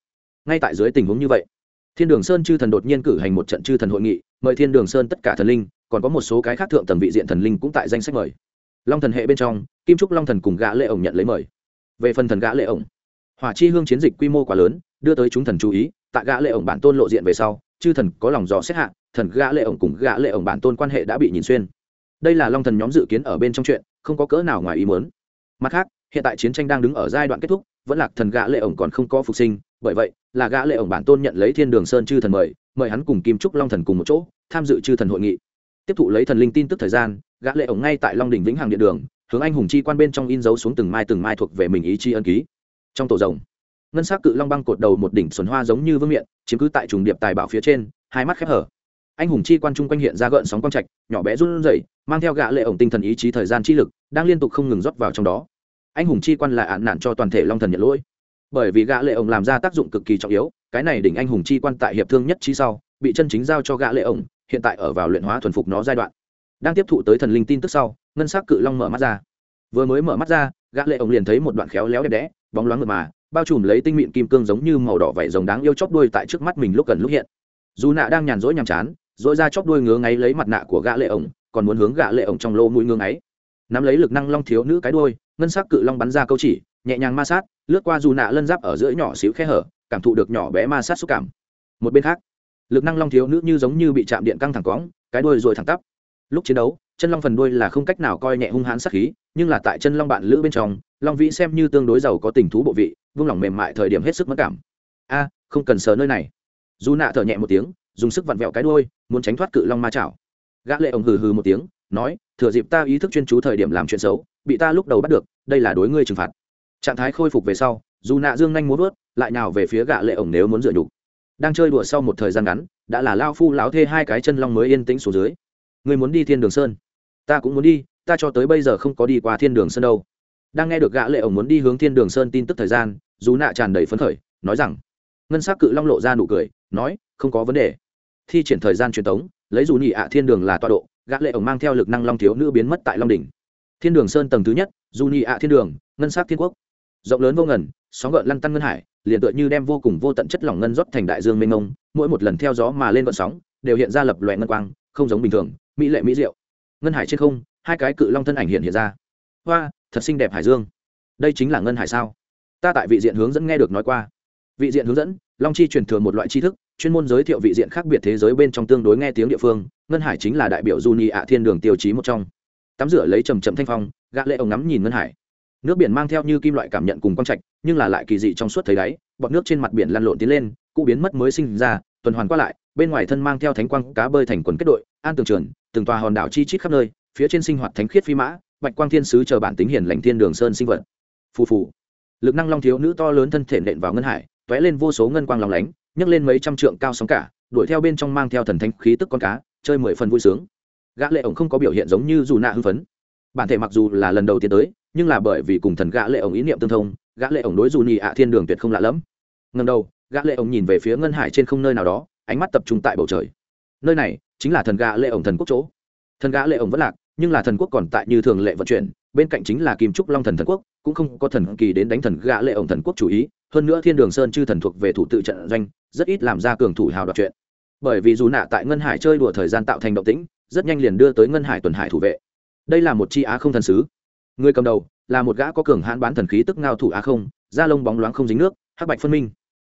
Ngay tại dưới tình huống như vậy thiên đường sơn chư thần đột nhiên cử hành một trận chư thần hội nghị, mời thiên đường sơn tất cả thần linh, còn có một số cái khác thượng tầng vị diện thần linh cũng tại danh sách mời. Long thần hệ bên trong, kim trúc long thần cùng gã lệ ổng nhận lấy mời. Về phần thần gã lệ ổng, hỏa chi hương chiến dịch quy mô quá lớn, đưa tới chúng thần chú ý, tại gã lệ ổng bản tôn lộ diện về sau, chư thần có lòng dò xét hạ, thần gã lệ ổng cùng gã lệ ổng bản tôn quan hệ đã bị nhìn xuyên. Đây là long thần nhóm dự kiến ở bên trong chuyện, không có cỡ nào ngoài ý muốn. Mặt khác hiện tại chiến tranh đang đứng ở giai đoạn kết thúc, vẫn lạc thần gã lệ ổng còn không có phục sinh, bởi vậy, là gã lệ ổng bản tôn nhận lấy thiên đường sơn chư thần mời mời hắn cùng kim trúc long thần cùng một chỗ, tham dự chư thần hội nghị. Tiếp thụ lấy thần linh tin tức thời gian, gã lệ ổng ngay tại long đỉnh vĩnh hằng điện đường, hướng anh hùng chi quan bên trong in dấu xuống từng mai từng mai thuộc về mình ý chi ân ký. Trong tổ rồng, ngân sắc cự long băng cột đầu một đỉnh xuân hoa giống như vương miện, chiếm cứ tại trùng điệp tài bảo phía trên, hai mắt khép hở. Anh hùng chi quan trung quanh hiện ra gợn sóng quang trạch, nhỏ bé run rẩy, mang theo gã lệ ổng tinh thần ý chí thời gian chi lực, đang liên tục không ngừng rót vào trong đó anh hùng chi quan là án nạn cho toàn thể long thần nhận lỗi. Bởi vì gã lệ ổng làm ra tác dụng cực kỳ trọng yếu, cái này đỉnh anh hùng chi quan tại hiệp thương nhất chi sau, bị chân chính giao cho gã lệ ổng, hiện tại ở vào luyện hóa thuần phục nó giai đoạn. Đang tiếp thụ tới thần linh tin tức sau, ngân sắc cự long mở mắt ra. Vừa mới mở mắt ra, gã lệ ổng liền thấy một đoạn khéo léo đẹp đẽ, bóng loáng mượt mà, bao trùm lấy tinh mịn kim cương giống như màu đỏ vảy rồng đáng yêu chóp đuôi tại trước mắt mình lúc gần lúc hiện. Dù nạ đang nhàn rỗi nhàm chán dỗi ra chóp đuôi ngứa ngáy lấy mặt nạ của gã lệ ổng, còn muốn hướng gã lệ ổng trong lỗ mũi ngứa ngáy. Nắm lấy lực năng long thiếu nữ cái đuôi ngân sắc cự long bắn ra câu chỉ, nhẹ nhàng ma sát, lướt qua dù nạ lân giáp ở giữa nhỏ xíu khe hở, cảm thụ được nhỏ bé ma sát xúc cảm. Một bên khác, lực năng long thiếu nữ như giống như bị chạm điện căng thẳng cóng cái đuôi rồi thẳng tắp. Lúc chiến đấu, chân long phần đuôi là không cách nào coi nhẹ hung hãn sát khí, nhưng là tại chân long bạn lữ bên trong, long vĩ xem như tương đối giàu có tình thú bộ vị, vung lòng mềm mại thời điểm hết sức mất cảm. A, không cần sờ nơi này. Dù nạ thở nhẹ một tiếng, dùng sức vặn vẹo cái đuôi, muốn tránh thoát cự long ma chảo. Gã lệ ông hừ hừ một tiếng nói, thừa dịp ta ý thức chuyên chú thời điểm làm chuyện xấu, bị ta lúc đầu bắt được, đây là đối ngươi trừng phạt. Trạng thái khôi phục về sau, dù nạ dương nhanh muốn vớt, lại nào về phía gạ lệ ổng nếu muốn dựa nhục. Đang chơi đùa sau một thời gian ngắn, đã là lao phu láo thê hai cái chân long mới yên tĩnh xuống dưới. Ngươi muốn đi thiên đường sơn? Ta cũng muốn đi, ta cho tới bây giờ không có đi qua thiên đường sơn đâu. Đang nghe được gã lệ ổng muốn đi hướng thiên đường sơn tin tức thời gian, dù nạ tràn đầy phấn khởi, nói rằng, ngân sắc cự long lộ ra nụ cười, nói, không có vấn đề. Thi triển thời gian truyền tống, lấy dù nhị ạ thiên đường là tọa độ gã lệ ổng mang theo lực năng long thiếu nữ biến mất tại long đỉnh. Thiên đường sơn tầng thứ nhất dù nhị ạ thiên đường, ngân sắc thiên quốc. Rộng lớn vô ngần, sóng gợn lăn tăn ngân hải, liền tựa như đem vô cùng vô tận chất lỏng ngân rót thành đại dương mênh mông, mỗi một lần theo gió mà lên vận sóng, đều hiện ra lập loè ngân quang, không giống bình thường, mỹ lệ mỹ diệu. Ngân hải trên không, hai cái cự long thân ảnh hiện hiện ra. Hoa, thật xinh đẹp hải dương. Đây chính là ngân hải sao? Ta tại vị diện hướng dẫn nghe được nói qua. Vị diện hướng dẫn, long chi truyền thừa một loại tri thức chuyên môn giới thiệu vị diện khác biệt thế giới bên trong tương đối nghe tiếng địa phương, ngân hải chính là đại biểu du ni ạ thiên đường tiêu chí một trong. Tắm rửa lấy trầm trầm thanh phong, gã lệ ông ngắm nhìn ngân hải. Nước biển mang theo như kim loại cảm nhận cùng quang trạch, nhưng là lại kỳ dị trong suốt thấy đáy, bọt nước trên mặt biển lăn lộn tiến lên, cũ biến mất mới sinh ra, tuần hoàn qua lại, bên ngoài thân mang theo thánh quang cá bơi thành quần kết đội, an tường trường, từng tòa hòn đảo chi chít khắp nơi, phía trên sinh hoạt thánh khiết phi mã, bạch quang thiên sứ chờ bản tính hiển lành thiên đường sơn sinh vật. Phù phù. Lực năng long thiếu nữ to lớn thân thể nện vào ngân hải, tóe lên vô số ngân quang lòng lánh nhấc lên mấy trăm trượng cao sóng cả, đuổi theo bên trong mang theo thần thánh khí tức con cá, chơi mười phần vui sướng. Gã lệ ổng không có biểu hiện giống như dù nạ hư phấn. Bản thể mặc dù là lần đầu tiên tới, nhưng là bởi vì cùng thần gã lệ ổng ý niệm tương thông, gã lệ ổng đối dù nhị ạ thiên đường tuyệt không lạ lẫm. Ngần đầu, gã lệ ổng nhìn về phía ngân hải trên không nơi nào đó, ánh mắt tập trung tại bầu trời. Nơi này chính là thần gã lệ ổng thần quốc chỗ. Thần gã lệ ổng vẫn lạc, nhưng là thần quốc còn tại như thường lệ vận chuyển, bên cạnh chính là kim trúc long thần thần quốc, cũng không có thần kỳ đến đánh thần gã lệ ổng thần quốc chủ ý hơn nữa thiên đường sơn chư thần thuộc về thủ tự trận doanh, rất ít làm ra cường thủ hào đoạt chuyện. Bởi vì dù nạ tại ngân hải chơi đùa thời gian tạo thành động tĩnh, rất nhanh liền đưa tới ngân hải tuần hải thủ vệ. Đây là một chi á không thần sứ. Người cầm đầu là một gã có cường hãn bán thần khí tức ngao thủ á không, da lông bóng loáng không dính nước, hắc bạch phân minh.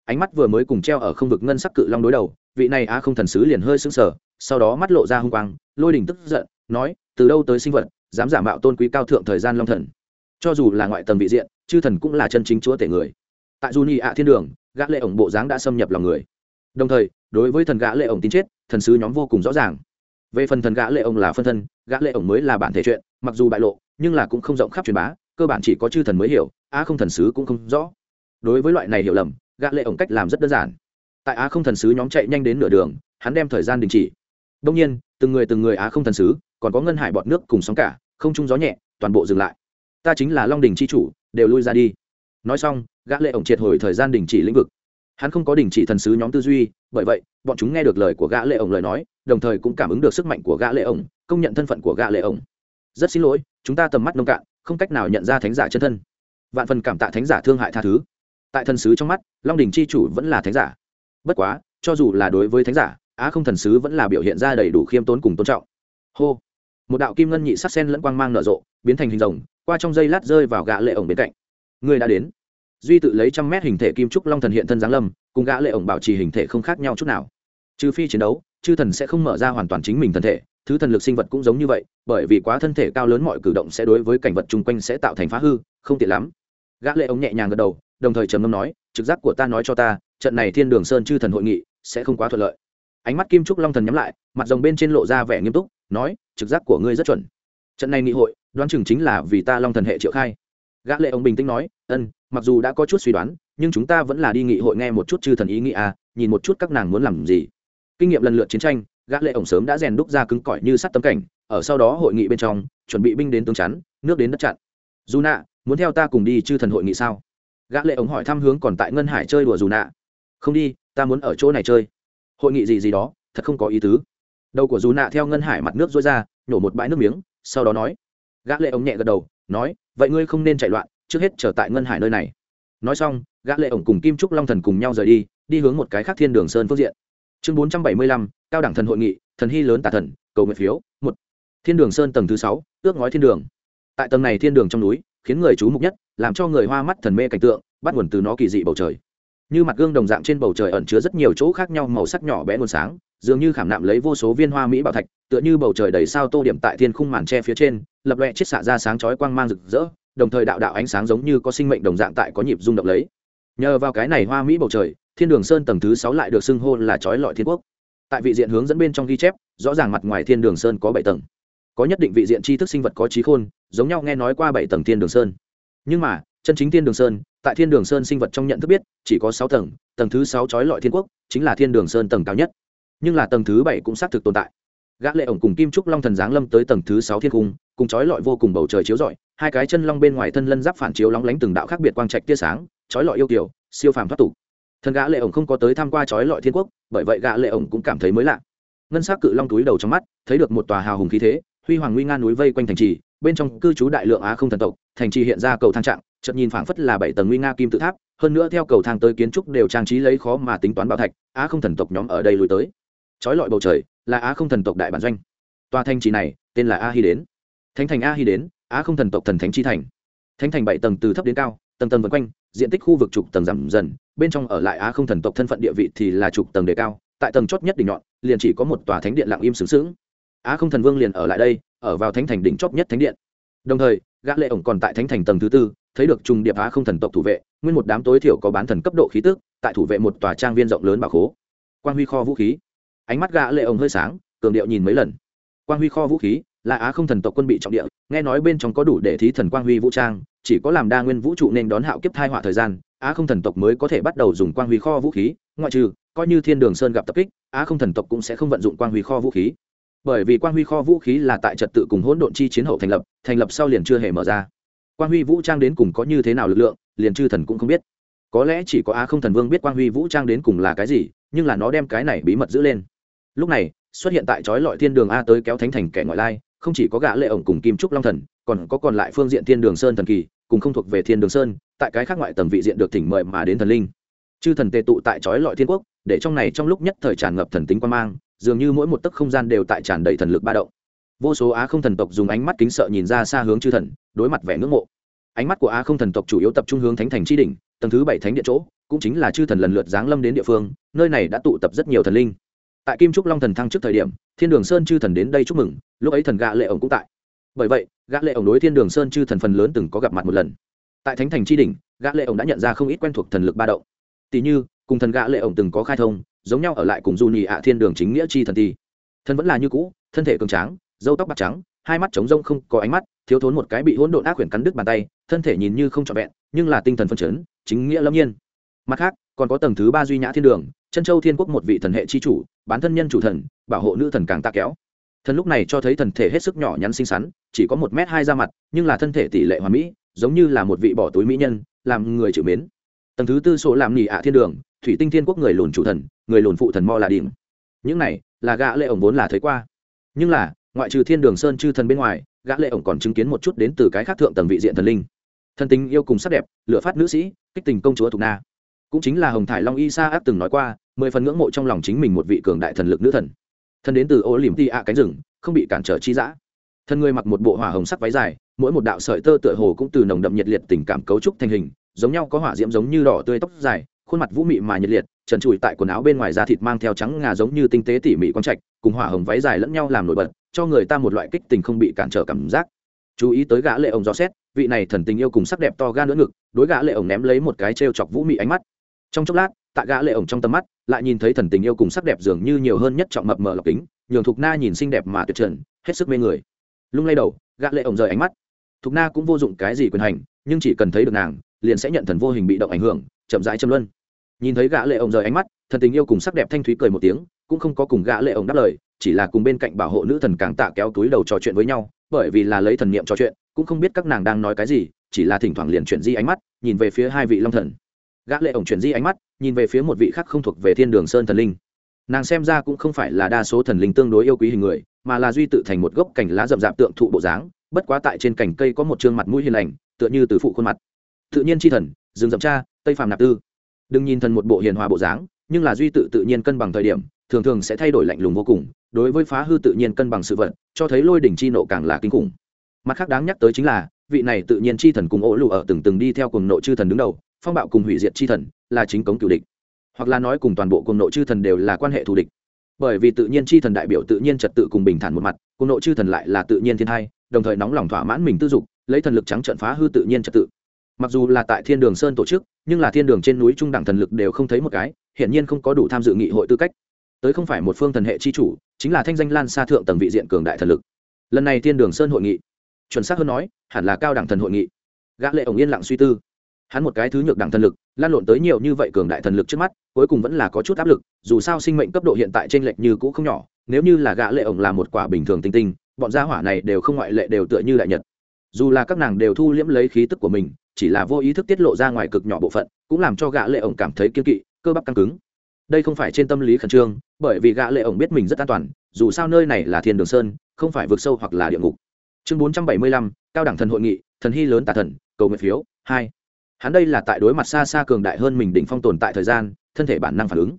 Ánh mắt vừa mới cùng treo ở không vực ngân sắc cự long đối đầu, vị này á không thần sứ liền hơi sững sờ, sau đó mắt lộ ra hung quang, lôi đỉnh tức giận, nói, từ đâu tới sinh vật, dám giả mạo tôn quý cao thượng thời gian long thần? Cho dù là ngoại tầng vị diện, chư thần cũng là chân chính chúa tể người tại du nhị ạ thiên đường, gã lệ ổng bộ dáng đã xâm nhập lòng người. Đồng thời, đối với thần gã lệ ổng tin chết, thần sứ nhóm vô cùng rõ ràng. Về phần thần gã lệ ổng là phân thân, gã lệ ổng mới là bản thể chuyện, mặc dù bại lộ, nhưng là cũng không rộng khắp truyền bá, cơ bản chỉ có chư thần mới hiểu, á không thần sứ cũng không rõ. Đối với loại này hiểu lầm, gã lệ ổng cách làm rất đơn giản. Tại á không thần sứ nhóm chạy nhanh đến nửa đường, hắn đem thời gian đình chỉ. Đông nhiên, từng người từng người á không thần sứ, còn có ngân hải bọt nước cùng sóng cả, không trung gió nhẹ, toàn bộ dừng lại. Ta chính là long đình chi chủ, đều lui ra đi. Nói xong gã lệ ổng triệt hồi thời gian đình chỉ lĩnh vực. Hắn không có đình chỉ thần sứ nhóm tư duy, bởi vậy, bọn chúng nghe được lời của gã lệ ổng lời nói, đồng thời cũng cảm ứng được sức mạnh của gã lệ ổng, công nhận thân phận của gã lệ ổng. Rất xin lỗi, chúng ta tầm mắt nông cạn, không cách nào nhận ra thánh giả chân thân. Vạn phần cảm tạ thánh giả thương hại tha thứ. Tại thần sứ trong mắt, long đình chi chủ vẫn là thánh giả. Bất quá, cho dù là đối với thánh giả, á không thần sứ vẫn là biểu hiện ra đầy đủ khiêm tốn cùng tôn trọng. Hô. Một đạo kim ngân nhị sắc sen lẫn quang mang nở rộ, biến thành hình rồng, qua trong dây lát rơi vào gã lệ ổng bên cạnh. Người đã đến duy tự lấy trăm mét hình thể kim trúc long thần hiện thân giáng lâm, cùng gã lệ ổng bảo trì hình thể không khác nhau chút nào. Trừ phi chiến đấu, chư thần sẽ không mở ra hoàn toàn chính mình thân thể, thứ thần lực sinh vật cũng giống như vậy, bởi vì quá thân thể cao lớn mọi cử động sẽ đối với cảnh vật chung quanh sẽ tạo thành phá hư, không tiện lắm. Gã lệ ống nhẹ nhàng gật đầu, đồng thời trầm ngâm nói, trực giác của ta nói cho ta, trận này thiên đường sơn chư thần hội nghị sẽ không quá thuận lợi. Ánh mắt kim trúc long thần nhắm lại, mặt rồng bên trên lộ ra vẻ nghiêm túc, nói, trực giác của ngươi rất chuẩn. Trận này nghị hội, đoán chừng chính là vì ta long thần hệ triệu khai. Gã lệ ông bình tĩnh nói, ân mặc dù đã có chút suy đoán, nhưng chúng ta vẫn là đi nghị hội nghe một chút chư thần ý nghĩ à nhìn một chút các nàng muốn làm gì. Kinh nghiệm lần lượt chiến tranh, gã lệ ổng sớm đã rèn đúc ra cứng cỏi như sắt tấm cảnh, ở sau đó hội nghị bên trong, chuẩn bị binh đến tướng chắn, nước đến đất chặn. Dù nạ muốn theo ta cùng đi chư thần hội nghị sao? Gã lệ ổng hỏi thăm hướng còn tại ngân hải chơi đùa dù nạ không đi, ta muốn ở chỗ này chơi. Hội nghị gì gì đó, thật không có ý tứ. Đầu của dù nạ theo ngân hải mặt nước rối ra, nhổ một bãi nước miếng, sau đó nói. Gã lệ ổng nhẹ gật đầu, nói, vậy ngươi không nên chạy loạn trước hết trở tại ngân hải nơi này. Nói xong, gã lệ ổng cùng kim trúc long thần cùng nhau rời đi đi hướng một cái khác thiên đường sơn phương diện. Chương bốn trăm bảy mươi lăm, cao đẳng thần hội nghị, thần hy lớn tà thần, cầu nguyện phiếu, một. Thiên đường sơn tầng thứ sáu, ước ngói thiên đường. Tại tầng này thiên đường trong núi, khiến người chú mục nhất, làm cho người hoa mắt thần mê cảnh tượng, bắt nguồn từ nó kỳ dị bầu trời. Như mặt gương đồng dạng trên bầu trời ẩn chứa rất nhiều chỗ khác nhau màu sắc nhỏ bé nguồn sáng, dường như khảm nạm lấy vô số viên hoa mỹ bảo thạch, tựa như bầu trời đầy sao tô điểm tại thiên khung màn tre phía trên, lập loè chiết xạ ra sáng chói quang mang rực rỡ đồng thời đạo đạo ánh sáng giống như có sinh mệnh đồng dạng tại có nhịp rung động lấy. Nhờ vào cái này hoa mỹ bầu trời, thiên đường sơn tầng thứ sáu lại được xưng hô là chói lọi thiên quốc. Tại vị diện hướng dẫn bên trong ghi chép, rõ ràng mặt ngoài thiên đường sơn có bảy tầng. Có nhất định vị diện tri thức sinh vật có trí khôn, giống nhau nghe nói qua bảy tầng thiên đường sơn. Nhưng mà, chân chính thiên đường sơn, tại thiên đường sơn sinh vật trong nhận thức biết, chỉ có sáu tầng tầng thứ sáu chói lọi thiên quốc, chính là thiên đường sơn tầng cao nhất. Nhưng là tầng thứ bảy cũng xác thực tồn tại gã lệ ổng cùng kim trúc long thần giáng lâm tới tầng thứ sáu thiên cung, cùng chói lọi vô cùng bầu trời chiếu rọi, hai cái chân long bên ngoài thân lân giáp phản chiếu lóng lánh từng đạo khác biệt quang trạch tia sáng, chói lọi yêu kiều, siêu phàm thoát tục. Thần gã lệ ổng không có tới tham qua chói lọi thiên quốc, bởi vậy gã lệ ổng cũng cảm thấy mới lạ. Ngân sắc cự long túi đầu trong mắt, thấy được một tòa hào hùng khí thế, huy hoàng nguy nga núi vây quanh thành trì, bên trong cư trú đại lượng á không thần tộc, thành trì hiện ra cầu thang trạng, chợt nhìn phảng phất là bảy tầng nguy nga kim tự tháp, hơn nữa theo cầu thang tới kiến trúc đều trang trí lấy khó mà tính toán bảo thạch, á không thần tộc nhóm ở đây lùi tới. Chói lọi bầu trời là á không thần tộc đại bản doanh. Tòa thanh trì này, tên là a hi đến. Thánh thành a hi đến, á không thần tộc thần thánh chi thành. Thánh thành bảy tầng từ thấp đến cao, tầng tầng vân quanh, diện tích khu vực trục tầng giảm dần, bên trong ở lại á không thần tộc thân phận địa vị thì là trục tầng đề cao, tại tầng chót nhất đỉnh nhọn, liền chỉ có một tòa thánh điện lặng im sướng sướng á không thần vương liền ở lại đây, ở vào thánh thành đỉnh chót nhất thánh điện. Đồng thời, gã lệ ổng còn tại thánh thành tầng thứ tư, thấy được trùng điệp á không thần tộc thủ vệ, nguyên một đám tối thiểu có bán thần cấp độ khí tức, tại thủ vệ một tòa trang viên rộng lớn bảo khố. Quan huy kho vũ khí ánh mắt gã lệ ổng hơi sáng, cường điệu nhìn mấy lần. Quang huy kho vũ khí, là á không thần tộc quân bị trọng địa, nghe nói bên trong có đủ để thí thần quang huy vũ trang, chỉ có làm đa nguyên vũ trụ nên đón hạo kiếp thai họa thời gian, á không thần tộc mới có thể bắt đầu dùng quang huy kho vũ khí, ngoại trừ, coi như thiên đường sơn gặp tập kích, á không thần tộc cũng sẽ không vận dụng quang huy kho vũ khí. Bởi vì quang huy kho vũ khí là tại trật tự cùng hỗn độn chi chiến hậu thành lập thành lập sau liền chưa hề mở ra. Quang huy vũ trang đến cùng có như thế nào lực lượng, liền chư thần cũng không biết. Có lẽ chỉ có á không thần vương biết quang huy vũ trang đến cùng là cái gì, nhưng là nó đem cái này bí mật giữ lên lúc này, xuất hiện tại trói lọi thiên đường a tới kéo thánh thành kẻ ngoại lai, không chỉ có gã lệ ổng cùng kim trúc long thần, còn có còn lại phương diện thiên đường sơn thần kỳ, cùng không thuộc về thiên đường sơn, tại cái khác ngoại tầng vị diện được thỉnh mời mà đến thần linh. Chư thần tề tụ tại trói lọi thiên quốc, để trong này trong lúc nhất thời tràn ngập thần tính quan mang, dường như mỗi một tấc không gian đều tại tràn đầy thần lực ba động. Vô số á không thần tộc dùng ánh mắt kính sợ nhìn ra xa hướng chư thần, đối mặt vẻ ngưỡng mộ. Ánh mắt của á không thần tộc chủ yếu tập trung hướng thánh thành tri đỉnh, tầng thứ bảy thánh điện chỗ, cũng chính là chư thần lần lượt giáng lâm đến địa phương, nơi này đã tụ tập rất nhiều thần linh tại kim trúc long thần thăng trước thời điểm, thiên đường sơn chư thần đến đây chúc mừng, lúc ấy thần gã lệ ổng cũng tại. Bởi vậy gã lệ ổng đối thiên đường sơn chư thần phần lớn từng có gặp mặt một lần. Tại thánh thành tri đỉnh gã lệ ổng đã nhận ra không ít quen thuộc thần lực ba động. Tỷ như, cùng thần gã lệ ổng từng có khai thông, giống nhau ở lại cùng du nhị ạ thiên đường chính nghĩa chi thần ti Thần vẫn là như cũ, thân thể cường tráng, râu tóc bạc trắng, hai mắt trống rông không có ánh mắt, thiếu thốn một cái bị hỗn độn ác quyển cắn đứt bàn tay, thân thể nhìn như không trọn vẹn, nhưng là tinh thần phân chấn, chính nghĩa lâm nhiên. Mặt khác, còn có tầng thứ ba duy nhã thiên đường chân châu thiên quốc một vị thần hệ chi chủ, bán thân nhân chủ thần, bảo hộ nữ thần càng ta kéo. Thần lúc này cho thấy thần thể hết sức nhỏ nhắn xinh xắn, chỉ có một m hai ra mặt, nhưng là thân thể tỷ lệ hoàn mỹ, giống như là một vị bỏ túi mỹ nhân, làm người chịu mến. Tầng thứ tư số làm nỉ ạ thiên đường, thủy tinh thiên quốc người lùn chủ thần, người lùn phụ thần mo là điểm những này, là gã lệ ổng vốn là thấy qua. Nhưng là, ngoại trừ thiên đường sơn chư thần bên ngoài, gã lệ ổng còn chứng kiến một chút đến từ cái khác thượng tầng vị diện thần linh. Thần tính yêu cùng sắc đẹp, lửa phát nữ sĩ, kích tình công chúa thục na cũng chính là hồng thải long y sa áp từng nói qua, mười phần ngưỡng mộ trong lòng chính mình một vị cường đại thần lực nữ thần. Thần đến từ ô liềm ti ạ cánh rừng, không bị cản trở chi giã thân người mặc một bộ hỏa hồng sắc váy dài, mỗi một đạo sợi tơ tựa hồ cũng từ nồng đậm nhiệt liệt tình cảm cấu trúc thành hình, giống nhau có hỏa diễm giống như đỏ tươi tóc dài, khuôn mặt vũ mị mà nhiệt liệt, trần trụi tại quần áo bên ngoài da thịt mang theo trắng ngà giống như tinh tế tỉ mỉ quang trạch, cùng hỏa hồng váy dài lẫn nhau làm nổi bật, cho người ta một loại kích tình không bị cản trở cảm giác. Chú ý tới gã lệ ổng gió xét, vị này thần tình yêu cùng sắc đẹp to gan nữa ngực, đối gã lệ ổng ném lấy một cái trêu chọc vũ mị ánh mắt trong chốc lát tạ gã lệ ổng trong tầm mắt, lại nhìn thấy thần tình yêu cùng sắc đẹp dường như nhiều hơn nhất trọng mập mờ lọc kính, nhường thục na nhìn xinh đẹp mà tuyệt trần, hết sức mê người. Lung lay đầu, gã lệ ổng rời ánh mắt. Thục na cũng vô dụng cái gì quyền hành, nhưng chỉ cần thấy được nàng, liền sẽ nhận thần vô hình bị động ảnh hưởng, chậm rãi châm luân. Nhìn thấy gã lệ ổng rời ánh mắt, thần tình yêu cùng sắc đẹp thanh thúy cười một tiếng, cũng không có cùng gã lệ ổng đáp lời, chỉ là cùng bên cạnh bảo hộ nữ thần càng tạ kéo túi đầu trò chuyện với nhau, bởi vì là lấy thần niệm trò chuyện, cũng không biết các nàng đang nói cái gì, chỉ là thỉnh thoảng liền chuyển di ánh mắt, nhìn về phía hai vị long thần gã lệ ổng chuyển di ánh mắt, nhìn về phía một vị khác không thuộc về thiên đường sơn thần linh. Nàng xem ra cũng không phải là đa số thần linh tương đối yêu quý hình người, mà là duy tự thành một gốc cành lá rậm rạp tượng thụ bộ dáng, bất quá tại trên cành cây có một trương mặt mũi hiền lành, tựa như từ phụ khuôn mặt. Tự nhiên chi thần dừng rậm cha, tây phàm nạp tư. Đừng nhìn thần một bộ hiền hòa bộ dáng, nhưng là duy tự tự nhiên cân bằng thời điểm, thường thường sẽ thay đổi lạnh lùng vô cùng, đối với phá hư tự nhiên cân bằng sự vật, cho thấy lôi đỉnh chi nộ càng là kinh khủng. Mặt khác đáng nhắc tới chính là, vị này tự nhiên chi thần cùng ổ lụ ở từng từng đi theo cùng nội chư thần đứng đầu phong bạo cùng hủy diệt chi thần là chính cống cựu địch, hoặc là nói cùng toàn bộ cùng nội chư thần đều là quan hệ thù địch. Bởi vì tự nhiên chi thần đại biểu tự nhiên trật tự cùng bình thản một mặt cùng nội chư thần lại là tự nhiên thiên hai, đồng thời nóng lòng thỏa mãn mình tư dục, lấy thần lực trắng trận phá hư tự nhiên trật tự. Mặc dù là tại thiên đường sơn tổ chức, nhưng là thiên đường trên núi trung đẳng thần lực đều không thấy một cái, hiển nhiên không có đủ tham dự nghị hội tư cách. Tới không phải một phương thần hệ chi chủ, chính là thanh danh lan xa thượng tầng vị diện cường đại thần lực. Lần này thiên đường sơn hội nghị, chuẩn xác hơn nói, hẳn là cao đẳng thần hội nghị. Gã lệ ổng yên lặng suy tư hắn một cái thứ nhược đẳng thần lực lan lộn tới nhiều như vậy cường đại thần lực trước mắt cuối cùng vẫn là có chút áp lực dù sao sinh mệnh cấp độ hiện tại trên lệch như cũ không nhỏ nếu như là gã lệ ổng là một quả bình thường tinh tinh bọn gia hỏa này đều không ngoại lệ đều tựa như đại nhật. Dù là các nàng đều thu liễm lấy khí tức của mình chỉ là vô ý thức tiết lộ ra ngoài cực nhỏ bộ phận cũng làm cho gã lệ ổng cảm thấy kiên kỵ cơ bắp căng cứng. Đây không phải trên tâm lý khẩn trương bởi vì gã lệ ổng biết mình rất an toàn dù sao nơi này là thiên đường sơn không phải vực sâu hoặc là địa ngục. Chương 475, cao đẳng thần hội nghị thần hy lớn tà thần cầu nguyện phiếu hai hắn đây là tại đối mặt xa xa cường đại hơn mình đỉnh phong tồn tại thời gian, thân thể bản năng phản ứng.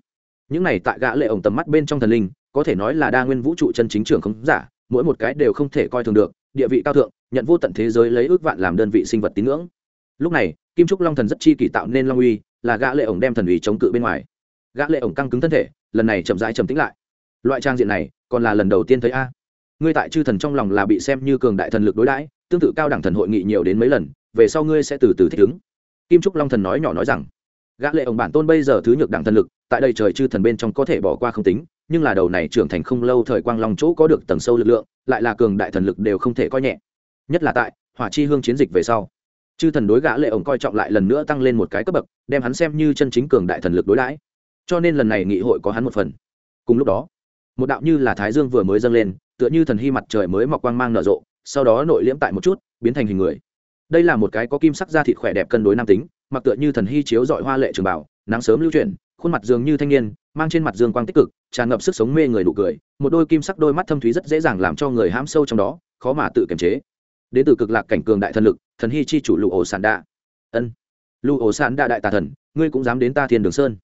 Những này tại gã lệ ổng tầm mắt bên trong thần linh, có thể nói là đa nguyên vũ trụ chân chính trưởng không giả, mỗi một cái đều không thể coi thường được, địa vị cao thượng, nhận vô tận thế giới lấy ước vạn làm đơn vị sinh vật tín ngưỡng. Lúc này, kim trúc long thần rất chi kỳ tạo nên long uy, là gã lệ ổng đem thần uy chống cự bên ngoài. Gã lệ ổng căng cứng thân thể, lần này chậm rãi trầm tĩnh lại. Loại trang diện này, còn là lần đầu tiên thấy a. Ngươi tại chư thần trong lòng là bị xem như cường đại thần lực đối đãi, tương tự cao đẳng thần hội nghị nhiều đến mấy lần, về sau ngươi sẽ từ từ thích ứng kim trúc long thần nói nhỏ nói rằng, gã lệ ổng bản tôn bây giờ thứ nhược đẳng thần lực, tại đây trời chư thần bên trong có thể bỏ qua không tính, nhưng là đầu này trưởng thành không lâu thời quang long chỗ có được tầng sâu lực lượng, lại là cường đại thần lực đều không thể coi nhẹ. Nhất là tại hỏa chi hương chiến dịch về sau, chư thần đối gã lệ ổng coi trọng lại lần nữa tăng lên một cái cấp bậc, đem hắn xem như chân chính cường đại thần lực đối đãi. Cho nên lần này nghị hội có hắn một phần. Cùng lúc đó, một đạo như là thái dương vừa mới dâng lên, tựa như thần hy mặt trời mới mọc quang mang nở rộ, sau đó nội liễm tại một chút, biến thành hình người đây là một cái có kim sắc da thịt khỏe đẹp cân đối nam tính, mặc tựa như thần hy chiếu dọi hoa lệ trường bảo, nắng sớm lưu chuyển, khuôn mặt dường như thanh niên, mang trên mặt dương quang tích cực, tràn ngập sức sống mê người nụ cười, một đôi kim sắc đôi mắt thâm thúy rất dễ dàng làm cho người hãm sâu trong đó, khó mà tự kiềm chế. Đến từ cực lạc cảnh cường đại thần lực, thần hy chi chủ lụ ổ sản đa ân. Lụ ổ sản đa đại tà thần, ngươi cũng dám đến ta thiên đường sơn.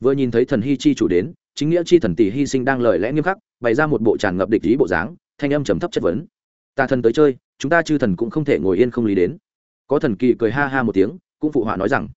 Vừa nhìn thấy thần hy chi chủ đến, chính nghĩa chi thần tỷ hy sinh đang lời lẽ nghiêm khắc, bày ra một bộ tràn ngập địch ý bộ dáng, thanh âm trầm thấp chất vấn. Tà thần tới chơi, chúng ta chư thần cũng không thể ngồi yên không lý đến có thần kỳ cười ha ha một tiếng, cũng phụ họa nói rằng,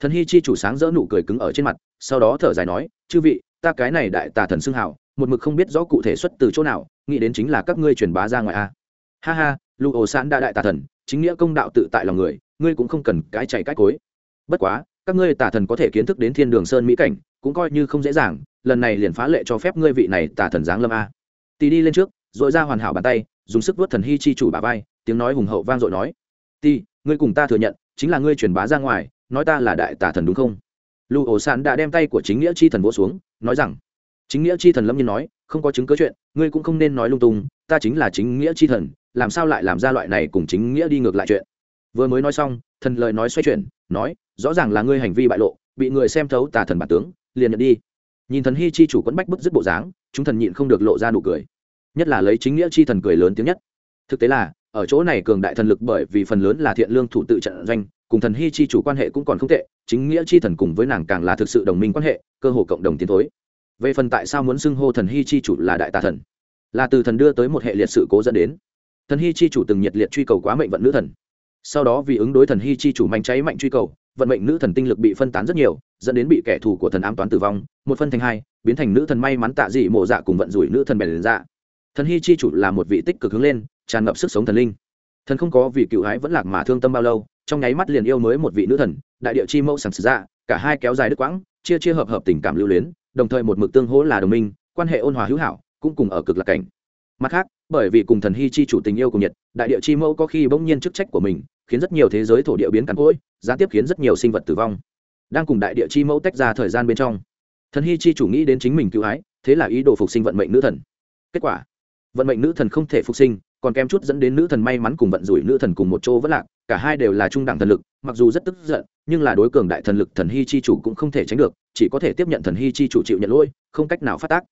thần hy chi chủ sáng dỡ nụ cười cứng ở trên mặt, sau đó thở dài nói, chư vị, ta cái này đại tà thần xưng hảo một mực không biết rõ cụ thể xuất từ chỗ nào, nghĩ đến chính là các ngươi truyền bá ra ngoài a. Ha ha lụ ổ sán đa đại tà thần, chính nghĩa công đạo tự tại lòng người, ngươi cũng không cần cái chạy cái cối. Bất quá, các ngươi tà thần có thể kiến thức đến thiên đường sơn mỹ cảnh, cũng coi như không dễ dàng, lần này liền phá lệ cho phép ngươi vị này tà thần giáng lâm a. Tì đi lên trước dội ra hoàn hảo bàn tay, dùng sức vớt thần hy chi chủ bà vai, tiếng nói hùng hậu vang dội nói ti ngươi cùng ta thừa nhận, chính là ngươi truyền bá ra ngoài, nói ta là đại tà thần đúng không? Lưu ổ sản đã đem tay của chính nghĩa chi thần vỗ xuống, nói rằng, chính nghĩa chi thần lâm nhiên nói, không có chứng cớ chuyện, ngươi cũng không nên nói lung tung, ta chính là chính nghĩa chi thần, làm sao lại làm ra loại này cùng chính nghĩa đi ngược lại chuyện? Vừa mới nói xong, thần lời nói xoay chuyển, nói, rõ ràng là ngươi hành vi bại lộ, bị người xem thấu tà thần bản tướng, liền nhận đi. Nhìn thần hy chi chủ quẫn bách bức dứt bộ dáng, chúng thần nhịn không được lộ ra nụ cười. Nhất là lấy chính nghĩa chi thần cười lớn tiếng nhất. Thực tế là ở chỗ này cường đại thần lực bởi vì phần lớn là thiện lương thủ tự trận doanh, cùng thần hy chi chủ quan hệ cũng còn không tệ, chính nghĩa chi thần cùng với nàng càng là thực sự đồng minh quan hệ, cơ hồ cộng đồng tiến thối. Về phần tại sao muốn xưng hô thần hy chi chủ là đại tà thần? Là từ thần đưa tới một hệ liệt sự cố dẫn đến. Thần hy chi chủ từng nhiệt liệt truy cầu quá mệnh vận nữ thần. Sau đó vì ứng đối thần hy chi chủ mạnh cháy mạnh truy cầu, vận mệnh nữ thần tinh lực bị phân tán rất nhiều, dẫn đến bị kẻ thù của thần ám toán tử vong, một phân thành hai, biến thành nữ thần may mắn tạ dị mộ dạ cùng vận rủi nữ thần bèn dạ. Thần hy chi chủ là một vị tích cực hướng lên tràn ngập sức sống thần linh. Thần không có vì cựu hái vẫn lạc mà thương tâm bao lâu, trong nháy mắt liền yêu mới một vị nữ thần, đại địa chi mẫu sẵn sử dạ cả hai kéo dài đứt quãng, chia chia hợp hợp tình cảm lưu luyến, đồng thời một mực tương hỗ là đồng minh, quan hệ ôn hòa hữu hảo, cũng cùng ở cực lạc cảnh. Mặt khác, bởi vì cùng thần hy chi chủ tình yêu cùng nhiệt, đại địa chi mẫu có khi bỗng nhiên chức trách của mình, khiến rất nhiều thế giới thổ địa biến cắn cỗi, gián tiếp khiến rất nhiều sinh vật tử vong. Đang cùng đại địa chi mẫu tách ra thời gian bên trong, thần hy chi chủ nghĩ đến chính mình cứu ái, thế là ý đồ phục sinh vận mệnh nữ thần. Kết quả, vận mệnh nữ thần không thể phục sinh còn kém chút dẫn đến nữ thần may mắn cùng vận rủi nữ thần cùng một chỗ vẫn lạc, cả hai đều là trung đẳng thần lực, mặc dù rất tức giận, nhưng là đối cường đại thần lực thần hy chi chủ cũng không thể tránh được, chỉ có thể tiếp nhận thần hy chi chủ chịu nhận lỗi, không cách nào phát tác.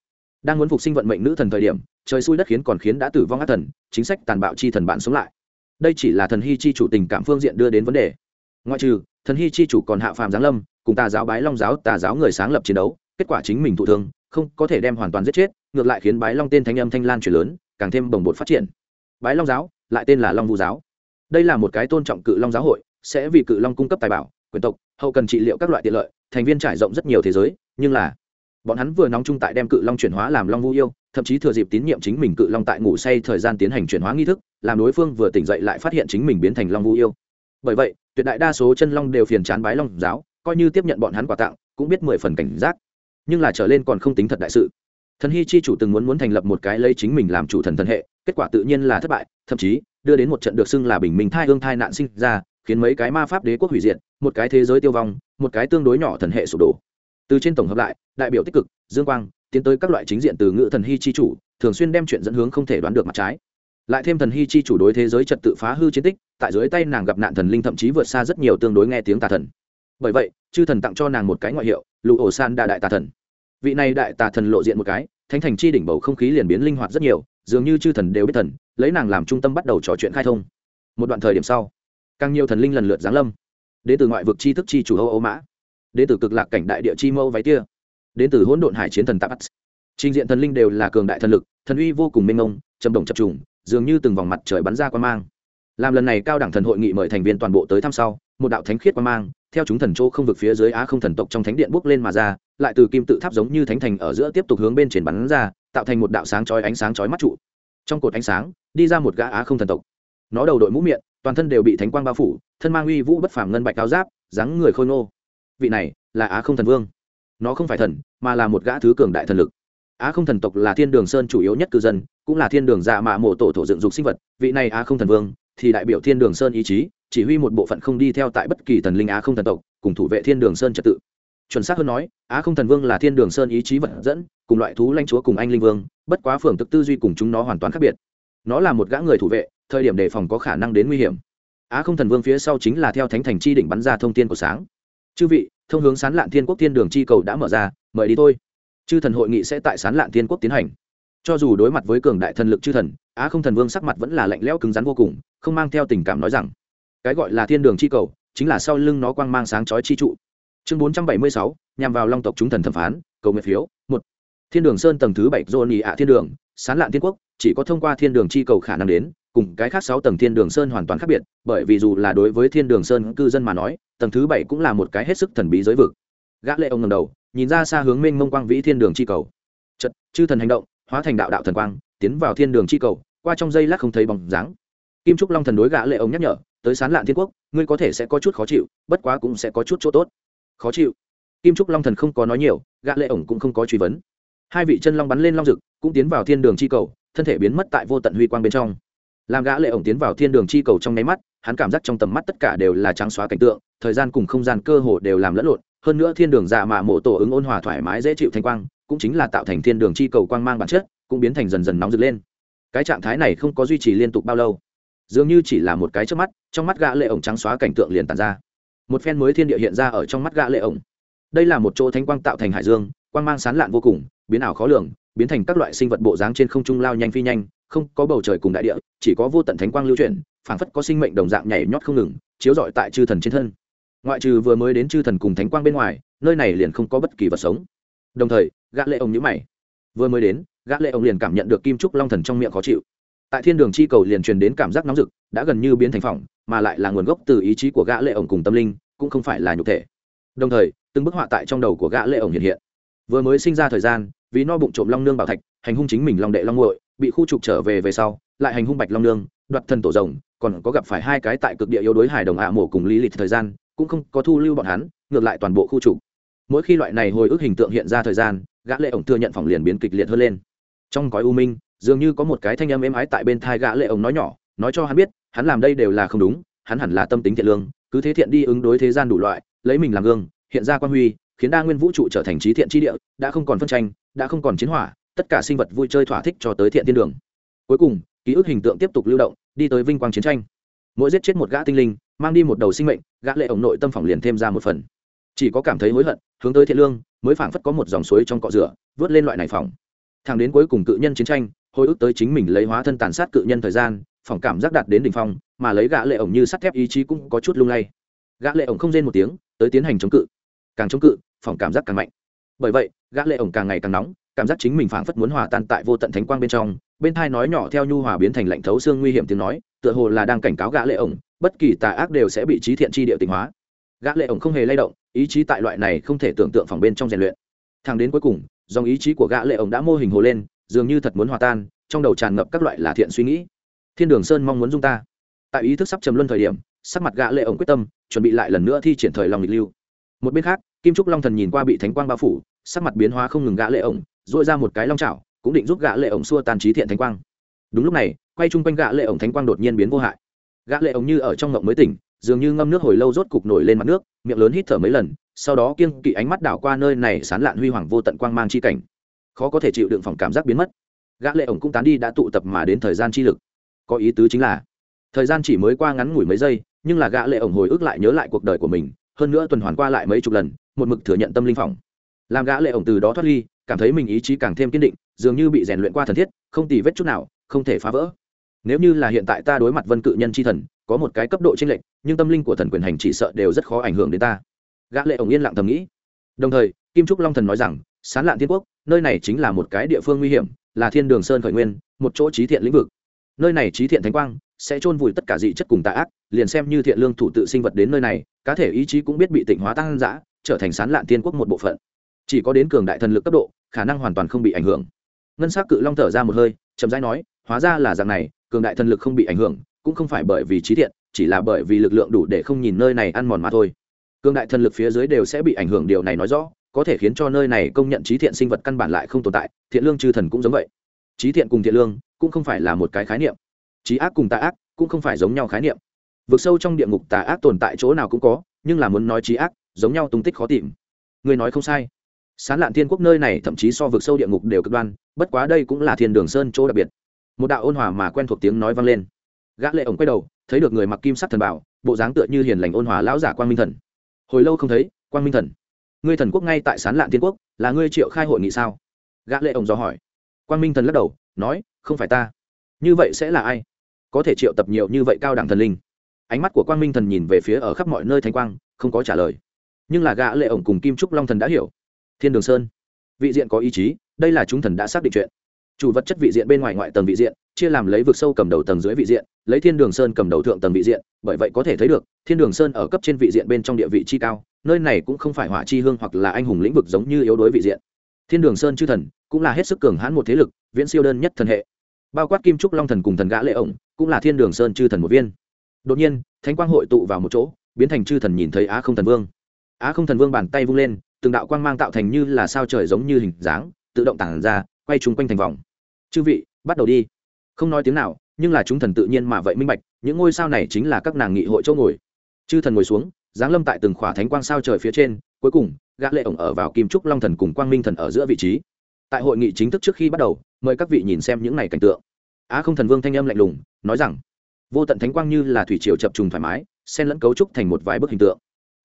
Đang muốn phục sinh vận mệnh nữ thần thời điểm, trời xui đất khiến còn khiến đã tử vong ác thần, chính sách tàn bạo chi thần bạn sống lại. Đây chỉ là thần hy chi chủ tình cảm phương diện đưa đến vấn đề. Ngoại trừ, thần hy chi chủ còn hạ phàm giáng lâm, cùng tà giáo bái long giáo, tà giáo người sáng lập chiến đấu, kết quả chính mình thụ thương, không có thể đem hoàn toàn giết chết, ngược lại khiến bái long tên thanh âm thanh lan chuyển lớn, càng thêm bồng bột phát triển bái long giáo, lại tên là long vu giáo. Đây là một cái tôn trọng cự long giáo hội, sẽ vì cự long cung cấp tài bảo, quyền tộc, hậu cần trị liệu các loại tiện lợi, thành viên trải rộng rất nhiều thế giới, nhưng là, bọn hắn vừa nóng chung tại đem cự long chuyển hóa làm long vu yêu, thậm chí thừa dịp tín nhiệm chính mình cự long tại ngủ say thời gian tiến hành chuyển hóa nghi thức, làm đối phương vừa tỉnh dậy lại phát hiện chính mình biến thành long vu yêu. Bởi vậy, tuyệt đại đa số chân long đều phiền chán bái long giáo, coi như tiếp nhận bọn hắn quà tặng, cũng biết mười phần cảnh giác. Nhưng là trở lên còn không tính thật đại sự thần hy chi chủ từng muốn muốn thành lập một cái lấy chính mình làm chủ thần thần hệ, kết quả tự nhiên là thất bại, thậm chí, đưa đến một trận được xưng là bình minh thai hương thai nạn sinh ra, khiến mấy cái ma pháp đế quốc hủy diệt, một cái thế giới tiêu vong, một cái tương đối nhỏ thần hệ sụp đổ. Từ trên tổng hợp lại, đại biểu tích cực, dương quang, tiến tới các loại chính diện từ ngữ thần hy chi chủ, thường xuyên đem chuyện dẫn hướng không thể đoán được mặt trái. Lại thêm thần hy chi chủ đối thế giới trật tự phá hư chiến tích, tại dưới tay nàng gặp nạn thần linh thậm chí vượt xa rất nhiều tương đối nghe tiếng tà thần. Bởi vậy, chư thần tặng cho nàng một cái ngoại hiệu lụ ổ san đa đại tà thần vị này đại tà thần lộ diện một cái, thánh thành chi đỉnh bầu không khí liền biến linh hoạt rất nhiều, dường như chư thần đều biết thần, lấy nàng làm trung tâm bắt đầu trò chuyện khai thông. Một đoạn thời điểm sau, càng nhiều thần linh lần lượt giáng lâm. Đến từ ngoại vực chi thức chi chủ âu âu mã đến từ cực lạc cảnh đại địa chi mâu váy tia đến từ hỗn độn hải chiến thần tạp trình diện thần linh đều là cường đại thần lực, thần uy vô cùng mênh mông, trầm đồng chập trùng, dường như từng vòng mặt trời bắn ra quan mang. Làm lần này cao đẳng thần hội nghị mời thành viên toàn bộ tới thăm sau một đạo thánh khiết quang mang, theo chúng thần chỗ không vực phía dưới á không thần tộc trong thánh điện bước lên mà ra, lại từ kim tự tháp giống như thánh thành ở giữa tiếp tục hướng bên trên bắn ra, tạo thành một đạo sáng chói ánh sáng chói mắt trụ. Trong cột ánh sáng, đi ra một gã á không thần tộc. Nó đầu đội mũ miệng, toàn thân đều bị thánh quang bao phủ, thân mang uy vũ bất phàm ngân bạch cao giáp, dáng người khôi ngô. Vị này, là á không thần vương. Nó không phải thần, mà là một gã thứ cường đại thần lực. Á không thần tộc là thiên đường sơn chủ yếu nhất cư dân, cũng là thiên đường dạ mạ mộ tổ thổ dựng dục sinh vật. Vị này á không thần vương, thì đại biểu thiên đường sơn ý chí chỉ huy một bộ phận không đi theo tại bất kỳ thần linh á không thần tộc, cùng thủ vệ thiên đường sơn trật tự. Chuẩn xác hơn nói, á không thần vương là thiên đường sơn ý chí vật dẫn, cùng loại thú lãnh chúa cùng anh linh vương, bất quá phường thức tư duy cùng chúng nó hoàn toàn khác biệt. Nó là một gã người thủ vệ, thời điểm đề phòng có khả năng đến nguy hiểm. Á không thần vương phía sau chính là theo thánh thành chi đỉnh bắn ra thông tin của sáng. Chư vị, thông hướng sán lạn thiên quốc thiên đường chi cầu đã mở ra, mời đi thôi. Chư thần hội nghị sẽ tại sán lạn thiên quốc tiến hành. Cho dù đối mặt với cường đại thần lực chư thần, á không thần vương sắc mặt vẫn là lạnh lẽo cứng rắn vô cùng, không mang theo tình cảm nói rằng cái gọi là thiên đường chi cầu, chính là sau lưng nó quang mang sáng chói chi trụ. Chương bốn trăm bảy mươi sáu, nhằm vào long tộc chúng thần thẩm phán, cầu nguyện phiếu, một. Thiên đường sơn tầng thứ bảy dồn nhị ạ thiên đường, sán lạn thiên quốc, chỉ có thông qua thiên đường chi cầu khả năng đến, cùng cái khác sáu tầng thiên đường sơn hoàn toàn khác biệt, bởi vì dù là đối với thiên đường sơn cư dân mà nói, tầng thứ bảy cũng là một cái hết sức thần bí giới vực. Gã lệ ông ngầm đầu, nhìn ra xa hướng mênh mông quang vĩ thiên đường chi cầu. Chật, chư thần hành động, hóa thành đạo đạo thần quang, tiến vào thiên đường chi cầu, qua trong giây lát không thấy bóng dáng. Kim trúc long thần đối gã lệ ông nhắc nhở tới sán lạn thiên quốc, ngươi có thể sẽ có chút khó chịu, bất quá cũng sẽ có chút chỗ tốt. Khó chịu. Kim trúc long thần không có nói nhiều, gã lệ ổng cũng không có truy vấn. Hai vị chân long bắn lên long rực cũng tiến vào thiên đường chi cầu, thân thể biến mất tại vô tận huy quang bên trong. Làm gã lệ ổng tiến vào thiên đường chi cầu trong nháy mắt, hắn cảm giác trong tầm mắt tất cả đều là trắng xóa cảnh tượng, thời gian cùng không gian cơ hồ đều làm lẫn lộn, hơn nữa thiên đường dạ mạ mộ tổ ứng ôn hòa thoải mái dễ chịu thanh quang, cũng chính là tạo thành thiên đường chi cầu quang mang bản chất, cũng biến thành dần dần nóng rực lên. Cái trạng thái này không có duy trì liên tục bao lâu dường như chỉ là một cái trước mắt, trong mắt gã lệ ổng trắng xóa cảnh tượng liền tàn ra. Một phen mới thiên địa hiện ra ở trong mắt gã lệ ổng. Đây là một chỗ thánh quang tạo thành hải dương, quang mang sán lạn vô cùng, biến ảo khó lường, biến thành các loại sinh vật bộ dáng trên không trung lao nhanh phi nhanh, không có bầu trời cùng đại địa, chỉ có vô tận thánh quang lưu chuyển, phảng phất có sinh mệnh đồng dạng nhảy nhót không ngừng, chiếu rọi tại chư thần trên thân. Ngoại trừ vừa mới đến chư thần cùng thánh quang bên ngoài, nơi này liền không có bất kỳ vật sống. Đồng thời, gã lệ ông nhíu mày. Vừa mới đến, gã lệ ông liền cảm nhận được kim trúc long thần trong miệng khó chịu tại thiên đường chi cầu liền truyền đến cảm giác nóng rực, đã gần như biến thành phỏng, mà lại là nguồn gốc từ ý chí của gã lệ ổng cùng tâm linh, cũng không phải là nhục thể. Đồng thời, từng bức họa tại trong đầu của gã lệ ổng hiện hiện. Vừa mới sinh ra thời gian, vì no bụng trộm long nương bảo thạch, hành hung chính mình long đệ long nguội bị khu trục trở về về sau, lại hành hung bạch long nương, đoạt thần tổ rồng, còn có gặp phải hai cái tại cực địa yếu đối hải đồng ạ mổ cùng lý lịch thời gian, cũng không có thu lưu bọn hắn, ngược lại toàn bộ khu trục. Mỗi khi loại này hồi ức hình tượng hiện ra thời gian, gã lệ ổng thừa nhận phòng liền biến kịch liệt hơn lên. Trong cõi u minh dường như có một cái thanh âm êm ái tại bên thai gã lệ ổng nói nhỏ, nói cho hắn biết, hắn làm đây đều là không đúng, hắn hẳn là tâm tính thiện lương, cứ thế thiện đi ứng đối thế gian đủ loại, lấy mình làm gương, hiện ra quan huy, khiến đa nguyên vũ trụ trở thành trí thiện trí địa, đã không còn phân tranh, đã không còn chiến hỏa, tất cả sinh vật vui chơi thỏa thích cho tới thiện thiên đường. Cuối cùng, ký ức hình tượng tiếp tục lưu động, đi tới vinh quang chiến tranh. Mỗi giết chết một gã tinh linh, mang đi một đầu sinh mệnh, gã lệ ổng nội tâm phỏng liền thêm ra một phần. Chỉ có cảm thấy hối hận, hướng tới thiện lương, mới phảng phất có một dòng suối trong cọ rửa, vớt lên loại này phòng thẳng đến cuối cùng cự nhân chiến tranh hồi ức tới chính mình lấy hóa thân tàn sát cự nhân thời gian phỏng cảm giác đạt đến đỉnh phong, mà lấy gã lệ ổng như sắt thép ý chí cũng có chút lung lay. Gã lệ ổng không rên một tiếng, tới tiến hành chống cự. Càng chống cự phỏng cảm giác càng mạnh. Bởi vậy, gã lệ ổng càng ngày càng nóng, cảm giác chính mình phảng phất muốn hòa tan tại vô tận thánh quang bên trong, bên thai nói nhỏ theo nhu hòa biến thành lạnh thấu xương nguy hiểm tiếng nói, tựa hồ là đang cảnh cáo gã lệ ổng, bất kỳ tà ác đều sẽ bị trí thiện chi địa tịnh hóa. Gã lệ ổng không hề lay động, ý chí tại loại này không thể tưởng tượng phòng bên trong rèn luyện. Thang đến cuối cùng, dòng ý chí của gã lệ ổng đã mô hình hồ lên dường như thật muốn hòa tan, trong đầu tràn ngập các loại là thiện suy nghĩ. Thiên đường sơn mong muốn dung ta. Tại ý thức sắp trầm luân thời điểm, sắc mặt gã lệ ổng quyết tâm, chuẩn bị lại lần nữa thi triển thời lòng nghịch lưu. Một bên khác, kim trúc long thần nhìn qua bị thánh quang bao phủ, sắc mặt biến hóa không ngừng gã lệ ổng, duỗi ra một cái long chảo, cũng định giúp gã lệ ổng xua tan trí thiện thánh quang. Đúng lúc này, quay chung quanh gã lệ ổng thánh quang đột nhiên biến vô hại. Gã lệ ổng như ở trong ngộng mới tỉnh, dường như ngâm nước hồi lâu rốt cục nổi lên mặt nước, miệng lớn hít thở mấy lần, sau đó kiêng kỵ ánh mắt đảo qua nơi này sán lạn huy hoàng vô tận quang mang chi cảnh khó có thể chịu đựng phòng cảm giác biến mất. Gã lệ ổng cũng tán đi đã tụ tập mà đến thời gian chi lực. Có ý tứ chính là, thời gian chỉ mới qua ngắn ngủi mấy giây, nhưng là gã lệ ổng hồi ức lại nhớ lại cuộc đời của mình, hơn nữa tuần hoàn qua lại mấy chục lần, một mực thừa nhận tâm linh phòng. Làm gã lệ ổng từ đó thoát ly, cảm thấy mình ý chí càng thêm kiên định, dường như bị rèn luyện qua thần thiết, không tì vết chút nào, không thể phá vỡ. Nếu như là hiện tại ta đối mặt vân cự nhân chi thần, có một cái cấp độ trên lệnh nhưng tâm linh của thần quyền hành chỉ sợ đều rất khó ảnh hưởng đến ta. Gã lệ ổng yên lặng thầm nghĩ. Đồng thời, kim trúc long thần nói rằng sán lạn thiên quốc, nơi này chính là một cái địa phương nguy hiểm, là thiên đường sơn khởi nguyên, một chỗ trí thiện lĩnh vực. Nơi này trí thiện thánh quang sẽ chôn vùi tất cả dị chất cùng tà ác, liền xem như thiện lương thủ tự sinh vật đến nơi này, cá thể ý chí cũng biết bị tịnh hóa tăng dã, trở thành sán lạn Thiên quốc một bộ phận. Chỉ có đến cường đại thần lực cấp độ, khả năng hoàn toàn không bị ảnh hưởng. Ngân s á c cự long thở ra một hơi, chậm rãi nói, hóa ra là dạng này, cường đại thần lực không bị ảnh hưởng, cũng không phải bởi vì trí thiện, chỉ là bởi vì lực lượng đủ để không nhìn nơi này ăn mòn mà thôi. Cường đại thần lực phía dưới đều sẽ bị ảnh hưởng, điều này nói rõ có thể khiến cho nơi này công nhận trí thiện sinh vật căn bản lại không tồn tại, thiện lương chư thần cũng giống vậy. Trí thiện cùng thiện lương cũng không phải là một cái khái niệm. Trí ác cùng tà ác cũng không phải giống nhau khái niệm. Vực sâu trong địa ngục tà ác tồn tại chỗ nào cũng có, nhưng là muốn nói trí ác, giống nhau tung tích khó tìm. Người nói không sai. Sán lạn thiên quốc nơi này thậm chí so vực sâu địa ngục đều cực đoan, bất quá đây cũng là thiên đường sơn chỗ đặc biệt. Một đạo ôn hòa mà quen thuộc tiếng nói vang lên. Gã lệ ổng quay đầu, thấy được người mặc kim sắc thần bảo, bộ dáng tựa như hiền lành ôn hòa lão giả quang minh thần. Hồi lâu không thấy, quang minh thần ngươi thần quốc ngay tại sán lạn thiên quốc, là ngươi triệu khai hội nghị sao? Gã lệ ổng do hỏi. Quang minh thần lắc đầu, nói, không phải ta. Như vậy sẽ là ai? Có thể triệu tập nhiều như vậy cao đẳng thần linh. Ánh mắt của quang minh thần nhìn về phía ở khắp mọi nơi thánh quang, không có trả lời. Nhưng là gã lệ ổng cùng kim trúc long thần đã hiểu. Thiên đường sơn. Vị diện có ý chí, đây là chúng thần đã xác định chuyện. Chủ vật chất vị diện bên ngoài ngoại tầng vị diện, chia làm lấy vực sâu cầm đầu tầng dưới vị diện, lấy thiên đường sơn cầm đầu thượng tầng vị diện, bởi vậy có thể thấy được, thiên đường sơn ở cấp trên vị diện bên trong địa vị chi cao nơi này cũng không phải hỏa chi hương hoặc là anh hùng lĩnh vực giống như yếu đối vị diện. Thiên đường sơn chư thần cũng là hết sức cường hãn một thế lực, viễn siêu đơn nhất thần hệ. Bao quát kim trúc long thần cùng thần gã lệ ổng cũng là thiên đường sơn chư thần một viên. Đột nhiên, thánh quang hội tụ vào một chỗ, biến thành chư thần nhìn thấy á không thần vương. Á không thần vương bàn tay vung lên, từng đạo quang mang tạo thành như là sao trời giống như hình dáng, tự động tản ra, quay trúng quanh thành vòng. Chư vị, bắt đầu đi. Không nói tiếng nào, nhưng là chúng thần tự nhiên mà vậy minh bạch, những ngôi sao này chính là các nàng nghị hội chỗ ngồi. Chư thần ngồi xuống giáng lâm tại từng khỏa thánh quang sao trời phía trên, cuối cùng, gã lệ ổng ở vào kim trúc long thần cùng quang minh thần ở giữa vị trí. Tại hội nghị chính thức trước khi bắt đầu, mời các vị nhìn xem những này cảnh tượng. Á không thần vương thanh âm lạnh lùng, nói rằng, vô tận thánh quang như là thủy triều chập trùng thoải mái, xen lẫn cấu trúc thành một vài bức hình tượng.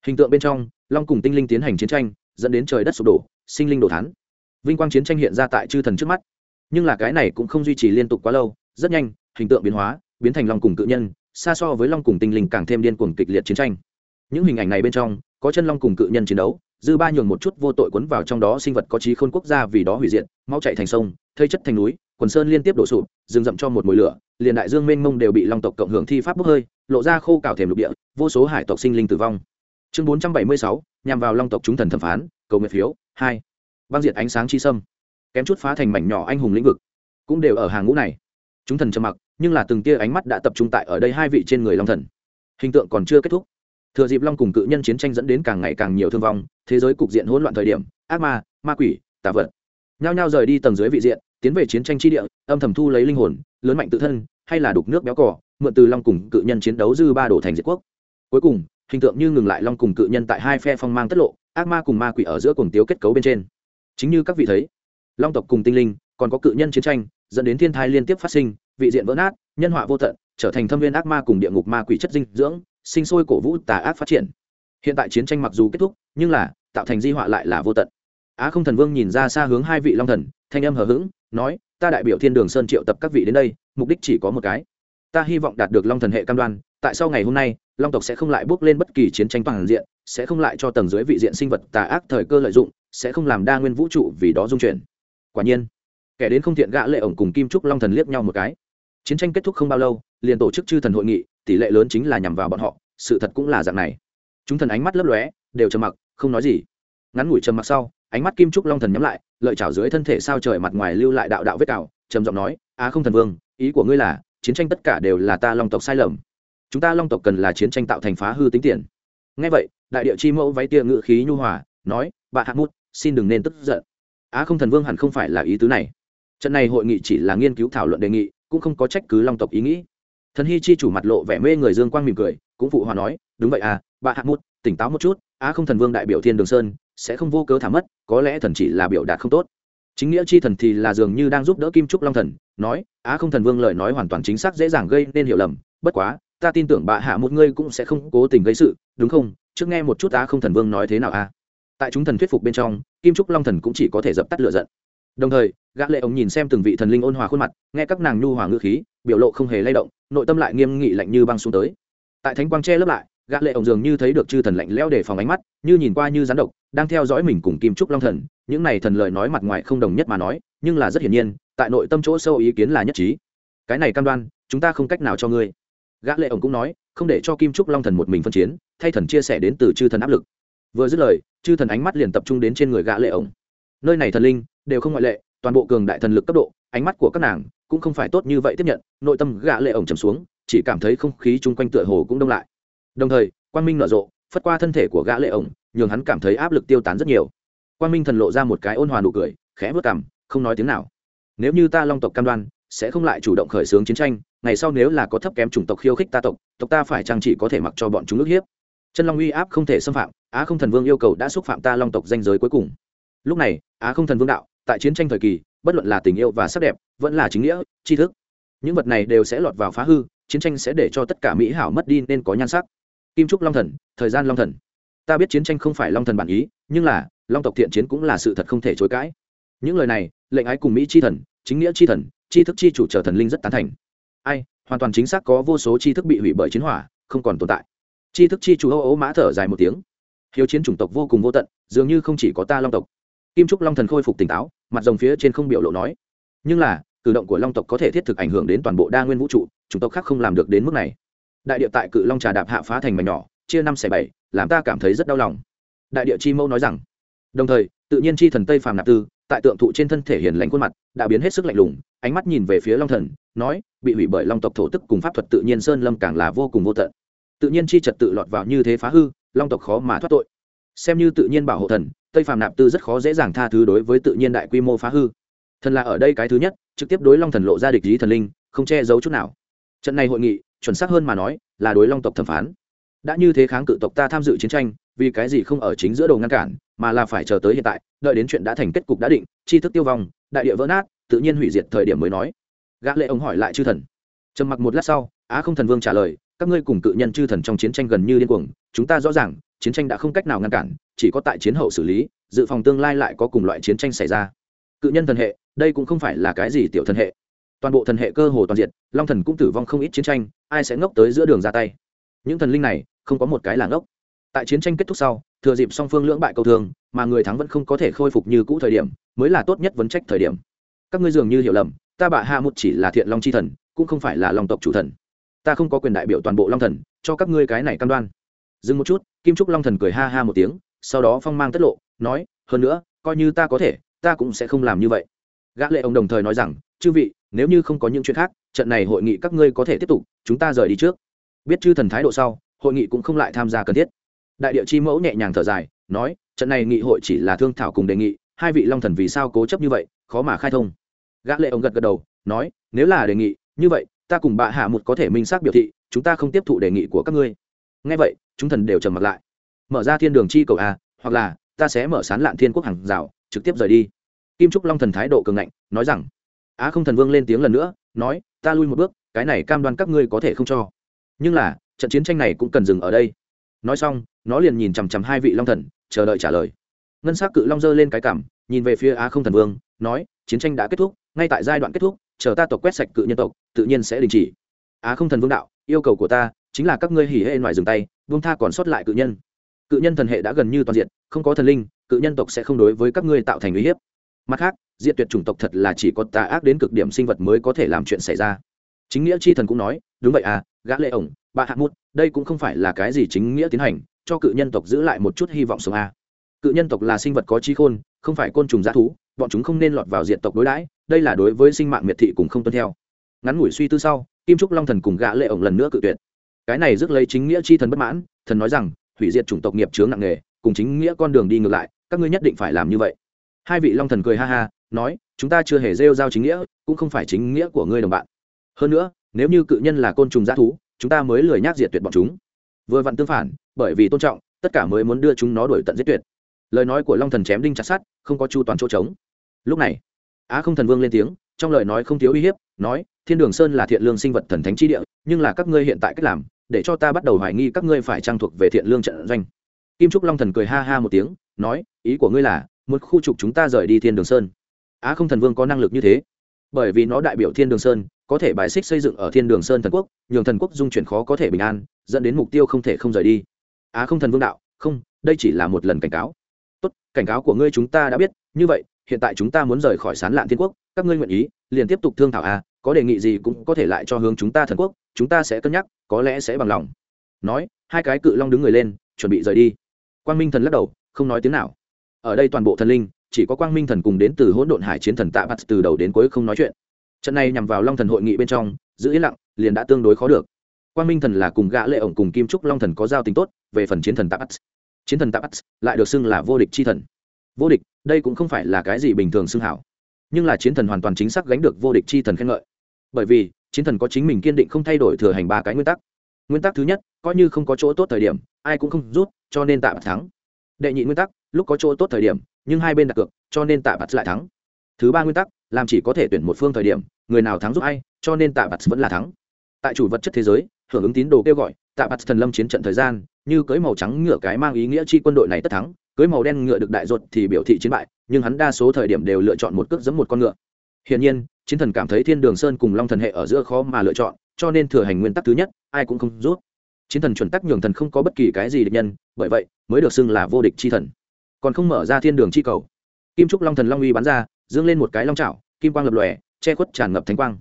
Hình tượng bên trong, long cùng tinh linh tiến hành chiến tranh, dẫn đến trời đất sụp đổ, sinh linh đổ thán. Vinh quang chiến tranh hiện ra tại chư thần trước mắt. Nhưng là cái này cũng không duy trì liên tục quá lâu, rất nhanh, hình tượng biến hóa, biến thành long cùng cự nhân, xa so với long cùng tinh linh càng thêm điên cuồng kịch liệt chiến tranh những hình ảnh này bên trong, có chân long cùng cự nhân chiến đấu, dư ba nhường một chút vô tội quấn vào trong đó sinh vật có trí khôn quốc gia vì đó hủy diệt, mau chạy thành sông, thây chất thành núi, quần sơn liên tiếp đổ sụp, rừng rậm cho một mùi lửa, liền đại dương mênh mông đều bị long tộc cộng hưởng thi pháp bốc hơi, lộ ra khô cào thềm lục địa, vô số hải tộc sinh linh tử vong. Chương bốn trăm bảy mươi sáu, nhằm vào long tộc chúng thần thẩm phán, cầu nguyện phiếu, hai. Băng diệt ánh sáng chi sâm. Kém chút phá thành mảnh nhỏ anh hùng lĩnh vực. Cũng đều ở hàng ngũ này. Chúng thần trầm mặc, nhưng là từng tia ánh mắt đã tập trung tại ở đây hai vị trên người long thần. Hình tượng còn chưa kết thúc thừa dịp long cùng cự nhân chiến tranh dẫn đến càng ngày càng nhiều thương vong, thế giới cục diện hỗn loạn thời điểm, ác ma ma quỷ, tà vật nhao nhao rời đi tầng dưới vị diện, tiến về chiến tranh tri địa, âm thầm thu lấy linh hồn, lớn mạnh tự thân, hay là đục nước béo cỏ mượn từ long cùng cự nhân chiến đấu dư ba đổ thành diệt quốc. Cuối cùng, hình tượng như ngừng lại long cùng cự nhân tại hai phe phong mang tất lộ, ác ma cùng ma quỷ ở giữa cùng tiếu kết cấu bên trên. Chính như các vị thấy, long tộc cùng tinh linh, còn có cự nhân chiến tranh, dẫn đến thiên thai liên tiếp phát sinh, vị diện vỡ nát, nhân họa vô tận, trở thành thâm viên ác ma cùng địa ngục ma quỷ chất dinh dưỡng sinh sôi cổ vũ tà ác phát triển. Hiện tại chiến tranh mặc dù kết thúc, nhưng là, tạo thành di họa lại là vô tận. Á không thần vương nhìn ra xa hướng hai vị long thần, thanh âm hờ hững, nói, ta đại biểu thiên đường sơn triệu tập các vị đến đây, mục đích chỉ có một cái. Ta hy vọng đạt được long thần hệ cam đoan, tại sau ngày hôm nay, long tộc sẽ không lại bước lên bất kỳ chiến tranh toàn diện, sẽ không lại cho tầng dưới vị diện sinh vật tà ác thời cơ lợi dụng, sẽ không làm đa nguyên vũ trụ vì đó dung chuyển. Quả nhiên, kẻ đến không thiện gã lệ ổng cùng kim trúc long thần liếc nhau một cái. Chiến tranh kết thúc không bao lâu, liền tổ chức chư thần hội nghị tỷ lệ lớn chính là nhằm vào bọn họ, sự thật cũng là dạng này. Chúng thần ánh mắt lấp lóe, đều trầm mặc, không nói gì. Ngắn ngủi trầm mặc sau, ánh mắt kim trúc long thần nhắm lại, lợi chảo dưới thân thể sao trời mặt ngoài lưu lại đạo đạo vết cào, trầm giọng nói á không thần vương, ý của ngươi là, chiến tranh tất cả đều là ta long tộc sai lầm. Chúng ta long tộc cần là chiến tranh tạo thành phá hư tính tiền. Ngay vậy, đại địa chi mẫu váy tia ngự khí nhu hòa, nói bạn hạ mút, xin đừng nên tức giận. Á không thần vương hẳn không phải là ý tứ này. Trận này hội nghị chỉ là nghiên cứu thảo luận đề nghị, cũng không có trách cứ long tộc ý nghĩ thần hy chi chủ mặt lộ vẻ mê người dương quang mỉm cười, cũng phụ hòa nói, đúng vậy à bà hạ mút tỉnh táo một chút, á không thần vương đại biểu thiên đường sơn, sẽ không vô cớ thả mất, có lẽ thần chỉ là biểu đạt không tốt. Chính nghĩa chi thần thì là dường như đang giúp đỡ kim trúc long thần, nói, á không thần vương lời nói hoàn toàn chính xác dễ dàng gây nên hiểu lầm, bất quá, ta tin tưởng bà hạ một ngươi cũng sẽ không cố tình gây sự, đúng không? Trước nghe một chút á không thần vương nói thế nào a tại chúng thần thuyết phục bên trong, kim trúc long thần cũng chỉ có thể dập tắt lửa giận. Đồng thời, gã lệ ông nhìn xem từng vị thần linh ôn hòa khuôn mặt, nghe các nàng nhu hòa ngữ khí biểu lộ không hề lay động, nội tâm lại nghiêm nghị lạnh như băng xuống tới. Tại thánh quang che lấp lại, gã lệ ổng dường như thấy được chư thần lạnh lẽo để phòng ánh mắt, như nhìn qua như rắn độc, đang theo dõi mình cùng kim trúc long thần. Những này thần lời nói mặt ngoài không đồng nhất mà nói, nhưng là rất hiển nhiên, tại nội tâm chỗ sâu ý kiến là nhất trí. Cái này cam đoan, chúng ta không cách nào cho ngươi. Gã lệ ổng cũng nói, không để cho kim trúc long thần một mình phân chiến, thay thần chia sẻ đến từ chư thần áp lực. Vừa dứt lời, chư thần ánh mắt liền tập trung đến trên người gã lệ ổng. Nơi này thần linh, đều không ngoại lệ toàn bộ cường đại thần lực cấp độ, ánh mắt của các nàng cũng không phải tốt như vậy tiếp nhận, nội tâm gã lệ ổng trầm xuống, chỉ cảm thấy không khí chung quanh tựa hồ cũng đông lại. Đồng thời, quang minh nở rộ, phất qua thân thể của gã lệ ổng, nhường hắn cảm thấy áp lực tiêu tán rất nhiều. Quang minh thần lộ ra một cái ôn hòa nụ cười, khẽ vớt cằm, không nói tiếng nào. Nếu như ta long tộc cam đoan, sẽ không lại chủ động khởi xướng chiến tranh, ngày sau nếu là có thấp kém chủng tộc khiêu khích ta tộc tộc ta phải chăng chỉ có thể mặc cho bọn chúng ức hiếp? Chân long uy áp không thể xâm phạm, á không thần vương yêu cầu đã xúc phạm ta long tộc danh giới cuối cùng. Lúc này, á không thần vương đạo tại chiến tranh thời kỳ, bất luận là tình yêu và sắc đẹp, vẫn là chính nghĩa, tri thức, những vật này đều sẽ lọt vào phá hư, chiến tranh sẽ để cho tất cả mỹ hảo mất đi nên có nhan sắc. Kim trúc long thần, thời gian long thần. Ta biết chiến tranh không phải long thần bản ý, nhưng là, long tộc thiện chiến cũng là sự thật không thể chối cãi. Những lời này, lệnh ái cùng mỹ c h i thần, chính nghĩa c h i thần, tri thức c h i chủ trở thần linh rất tán thành. Ai, hoàn toàn chính xác có vô số tri thức bị hủy bởi chiến hỏa, không còn tồn tại. Tri thức tri chủ âu ấu mã thở dài một tiếng. Hiếu chiến chủng tộc vô cùng vô tận, dường như không chỉ có ta long tộc kim trúc long thần khôi phục tỉnh táo, mặt rồng phía trên không biểu lộ nói. Nhưng là, cử động của long tộc có thể thiết thực ảnh hưởng đến toàn bộ đa nguyên vũ trụ chúng tộc khác không làm được đến mức này. Đại địa tại cự long trà đạp hạ phá thành mảnh nhỏ, chia năm xẻ bảy, làm ta cảm thấy rất đau lòng. Đại địa chi mẫu nói rằng. Đồng thời, tự nhiên chi thần tây phàm nạp tư, tại tượng thụ trên thân thể hiền lành khuôn mặt, đã biến hết sức lạnh lùng, ánh mắt nhìn về phía long thần, nói, bị hủy bởi long tộc thổ tức cùng pháp thuật tự nhiên sơn lâm càng là vô cùng vô tận. Tự nhiên chi trật tự lọt vào như thế phá hư, long tộc khó mà thoát tội. Xem như tự nhiên bảo hộ thần tây phàm nạp tư rất khó dễ dàng tha thứ đối với tự nhiên đại quy mô phá hư. Thần là ở đây cái thứ nhất, trực tiếp đối long thần lộ ra địch lý thần linh, không che giấu chút nào. Trận này hội nghị, chuẩn xác hơn mà nói, là đối long tộc thẩm phán. Đã như thế kháng cự tộc ta tham dự chiến tranh, vì cái gì không ở chính giữa đồ ngăn cản, mà là phải chờ tới hiện tại, đợi đến chuyện đã thành kết cục đã định chi thức tiêu vong, đại địa vỡ nát, tự nhiên hủy diệt thời điểm mới nói. Gã lệ ông hỏi lại chư thần. Trầm mặc một lát sau, á không thần vương trả lời, các ngươi cùng cự nhân chư thần trong chiến tranh gần như điên cuồng, chúng ta rõ ràng chiến tranh đã không cách nào ngăn cản, chỉ có tại chiến hậu xử lý, dự phòng tương lai lại có cùng loại chiến tranh xảy ra. Cự nhân thần hệ, đây cũng không phải là cái gì tiểu thần hệ. Toàn bộ thần hệ cơ hồ toàn diện long thần cũng tử vong không ít chiến tranh, ai sẽ ngốc tới giữa đường ra tay? Những thần linh này, không có một cái là ngốc. Tại chiến tranh kết thúc sau, thừa dịp song phương lưỡng bại cầu thường mà người thắng vẫn không có thể khôi phục như cũ thời điểm, mới là tốt nhất vấn trách thời điểm. Các ngươi dường như hiểu lầm, ta bạ hạ một chỉ là thiện long c h i thần, cũng không phải là long tộc chủ thần. Ta không có quyền đại biểu toàn bộ long thần, cho các ngươi cái này cam đoan dừng một chút, kim trúc long thần cười ha ha một tiếng, sau đó phong mang tất lộ, nói, hơn nữa, coi như ta có thể, ta cũng sẽ không làm như vậy. Gã lệ ông đồng thời nói rằng, chư vị, nếu như không có những chuyện khác, trận này hội nghị các ngươi có thể tiếp tục, chúng ta rời đi trước. Biết chư thần thái độ sau, hội nghị cũng không lại tham gia cần thiết. Đại địa chi mẫu nhẹ nhàng thở dài, nói, trận này nghị hội chỉ là thương thảo cùng đề nghị, hai vị long thần vì sao cố chấp như vậy, khó mà khai thông. Gã lệ ông gật gật đầu, nói, nếu là đề nghị như vậy, ta cùng bà hạ một có thể minh xác biểu thị, chúng ta không tiếp thụ đề nghị của các ngươi. Nghe vậy chúng thần đều trầm mặt lại. Mở ra thiên đường chi cầu a, hoặc là, ta sẽ mở sán lạn thiên quốc hàng rào, trực tiếp rời đi. Kim trúc long thần thái độ cường ngạnh, nói rằng, á không thần vương lên tiếng lần nữa, nói, ta lui một bước, cái này cam đoan các ngươi có thể không cho. Nhưng là, trận chiến tranh này cũng cần dừng ở đây. Nói xong, nó liền nhìn chằm chằm hai vị long thần, chờ đợi trả lời. Ngân s á c cự long giơ lên cái cảm, nhìn về phía á không thần vương, nói, chiến tranh đã kết thúc, ngay tại giai đoạn kết thúc, chờ ta tộc quét sạch cự nhân tộc, tự nhiên sẽ đình chỉ. Á không thần vương đạo, yêu cầu của ta, chính là các ngươi hỉ hệ ngoài dừng tay vương tha còn sót lại cự nhân. Cự nhân thần hệ đã gần như toàn diện, không có thần linh, cự nhân tộc sẽ không đối với các ngươi tạo thành uy hiếp. Mặt khác, diệt tuyệt chủng tộc thật là chỉ có tà ác đến cực điểm sinh vật mới có thể làm chuyện xảy ra. Chính nghĩa chi thần cũng nói, đúng vậy à gã lệ ổng, bà hạ mút đây cũng không phải là cái gì chính nghĩa tiến hành, cho cự nhân tộc giữ lại một chút hy vọng sống a à. cự nhân tộc là sinh vật có trí khôn, không phải côn trùng g thú, bọn chúng không nên lọt vào diện tộc đối đãi, đây là đối với sinh mạng miệt thị cùng không tuân theo. Ngắn ngủi suy tư sau, kim trúc long thần cùng gã lệ ổng lần nữa cự tuyệt cái này rước lấy chính nghĩa chi thần bất mãn, thần nói rằng, hủy diệt chủng tộc nghiệp chướng nặng nề, cùng chính nghĩa con đường đi ngược lại, các ngươi nhất định phải làm như vậy. Hai vị long thần cười ha ha, nói, chúng ta chưa hề rêu giao chính nghĩa, cũng không phải chính nghĩa của ngươi đồng bạn. Hơn nữa, nếu như cự nhân là côn trùng g thú, chúng ta mới lười nhác diệt tuyệt bọn chúng. Vừa vặn tương phản, bởi vì tôn trọng, tất cả mới muốn đưa chúng nó đổi tận giết tuyệt. Lời nói của long thần chém đinh chặt sát không có chu toàn chỗ trống. Lúc này, á không thần vương lên tiếng, trong lời nói không thiếu uy hiếp, nói, thiên đường sơn là thiện lương sinh vật thần thánh chi địa, nhưng là các ngươi hiện tại cách làm để cho ta bắt đầu hoài nghi các ngươi phải trang thuộc về thiện lương trận doanh. Kim trúc long thần cười ha ha một tiếng, nói, ý của ngươi là, muốn khu trục chúng ta rời đi thiên đường sơn. Á không thần vương có năng lực như thế. Bởi vì nó đại biểu thiên đường sơn, có thể bài xích xây dựng ở thiên đường sơn thần quốc, nhường thần quốc dung chuyển khó có thể bình an, dẫn đến mục tiêu không thể không rời đi. Á không thần vương đạo, không, đây chỉ là một lần cảnh cáo. Tốt, cảnh cáo của ngươi chúng ta đã biết, như vậy, hiện tại chúng ta muốn rời khỏi sán lạn thiên quốc, các ngươi nguyện ý, liền tiếp tục thương thảo a có đề nghị gì cũng có thể lại cho hướng chúng ta thần quốc, chúng ta sẽ cân nhắc, có lẽ sẽ bằng lòng. Nói, hai cái cự long đứng người lên, chuẩn bị rời đi. Quang minh thần lắc đầu, không nói tiếng nào. Ở đây toàn bộ thần linh, chỉ có quang minh thần cùng đến từ hỗn độn hải chiến thần tạ bắt từ đầu đến cuối không nói chuyện. Trận này nhằm vào long thần hội nghị bên trong, giữ yên lặng, liền đã tương đối khó được. Quang minh thần là cùng gã lệ ổng cùng kim trúc long thần có giao tình tốt, về phần chiến thần tạ bắt chiến thần tạ bắt lại được xưng là vô địch chi thần. Vô địch, đây cũng không phải là cái gì bình thường xưng hảo. Nhưng là chiến thần hoàn toàn chính xác gánh được vô địch chi thần khen ngợi bởi vì chiến thần có chính mình kiên định không thay đổi thừa hành ba cái nguyên tắc. Nguyên tắc thứ nhất, coi như không có chỗ tốt thời điểm, ai cũng không rút, cho nên tạ bạc thắng. Đệ nhị nguyên tắc, lúc có chỗ tốt thời điểm, nhưng hai bên đặt cược, cho nên tạ bạc lại thắng. Thứ ba nguyên tắc, làm chỉ có thể tuyển một phương thời điểm, người nào thắng giúp ai, cho nên tạ bạc vẫn là thắng. Tại chủ vật chất thế giới, hưởng ứng tín đồ kêu gọi, tạ bạc thần lâm chiến trận thời gian, như cưới màu trắng ngựa cái mang ý nghĩa chi quân đội này tất thắng, cưới màu đen ngựa được đại ruột thì biểu thị chiến bại, nhưng hắn đa số thời điểm đều lựa chọn một cước giẫm một con ngựa. Hiển nhiên chiến thần cảm thấy thiên đường sơn cùng long thần hệ ở giữa khó mà lựa chọn, cho nên thừa hành nguyên tắc thứ nhất, ai cũng không rút. Chiến thần chuẩn tắc nhường thần không có bất kỳ cái gì địch nhân, bởi vậy, mới được xưng là vô địch chi thần. Còn không mở ra thiên đường chi cầu. Kim trúc long thần long uy bắn ra, dương lên một cái long trào kim quang lập lòe, che khuất tràn ngập thánh quang.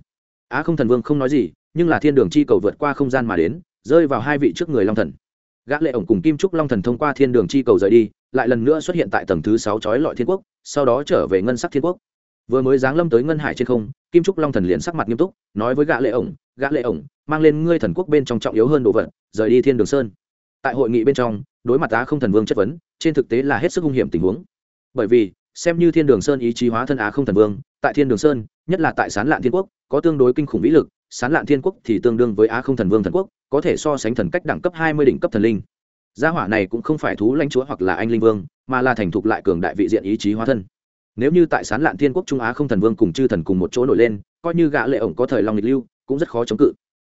Á không thần vương không nói gì, nhưng là thiên đường chi cầu vượt qua không gian mà đến, rơi vào hai vị trước người long thần. Gã lệ ổng cùng kim trúc long thần thông qua thiên đường chi cầu rời đi, lại lần nữa xuất hiện tại tầng thứ sáu chói lọi thiên quốc, sau đó trở về ngân sắc thiên quốc vừa mới giáng lâm tới ngân hải trên không, kim trúc long thần liền sắc mặt nghiêm túc, nói với gã lệ ổng, gã lệ ổng, mang lên ngươi thần quốc bên trong trọng yếu hơn đồ vật, rời đi thiên đường sơn. Tại hội nghị bên trong, đối mặt á không thần vương chất vấn, trên thực tế là hết sức hung hiểm tình huống. Bởi vì, xem như thiên đường sơn ý chí hóa thân á không thần vương, tại thiên đường sơn, nhất là tại sán lạn thiên quốc, có tương đối kinh khủng vĩ lực, sán lạn thiên quốc thì tương đương với á không thần vương thần quốc, có thể so sánh thần cách đẳng cấp hai mươi đỉnh cấp thần linh. Gia hỏa này cũng không phải thú lãnh chúa hoặc là anh linh vương, mà là thành thục lại cường đại vị diện ý chí hóa thân nếu như tại sán lạn thiên quốc trung á không thần vương cùng chư thần cùng một chỗ nổi lên, coi như gã lệ ổng có thời long lịch lưu, cũng rất khó chống cự.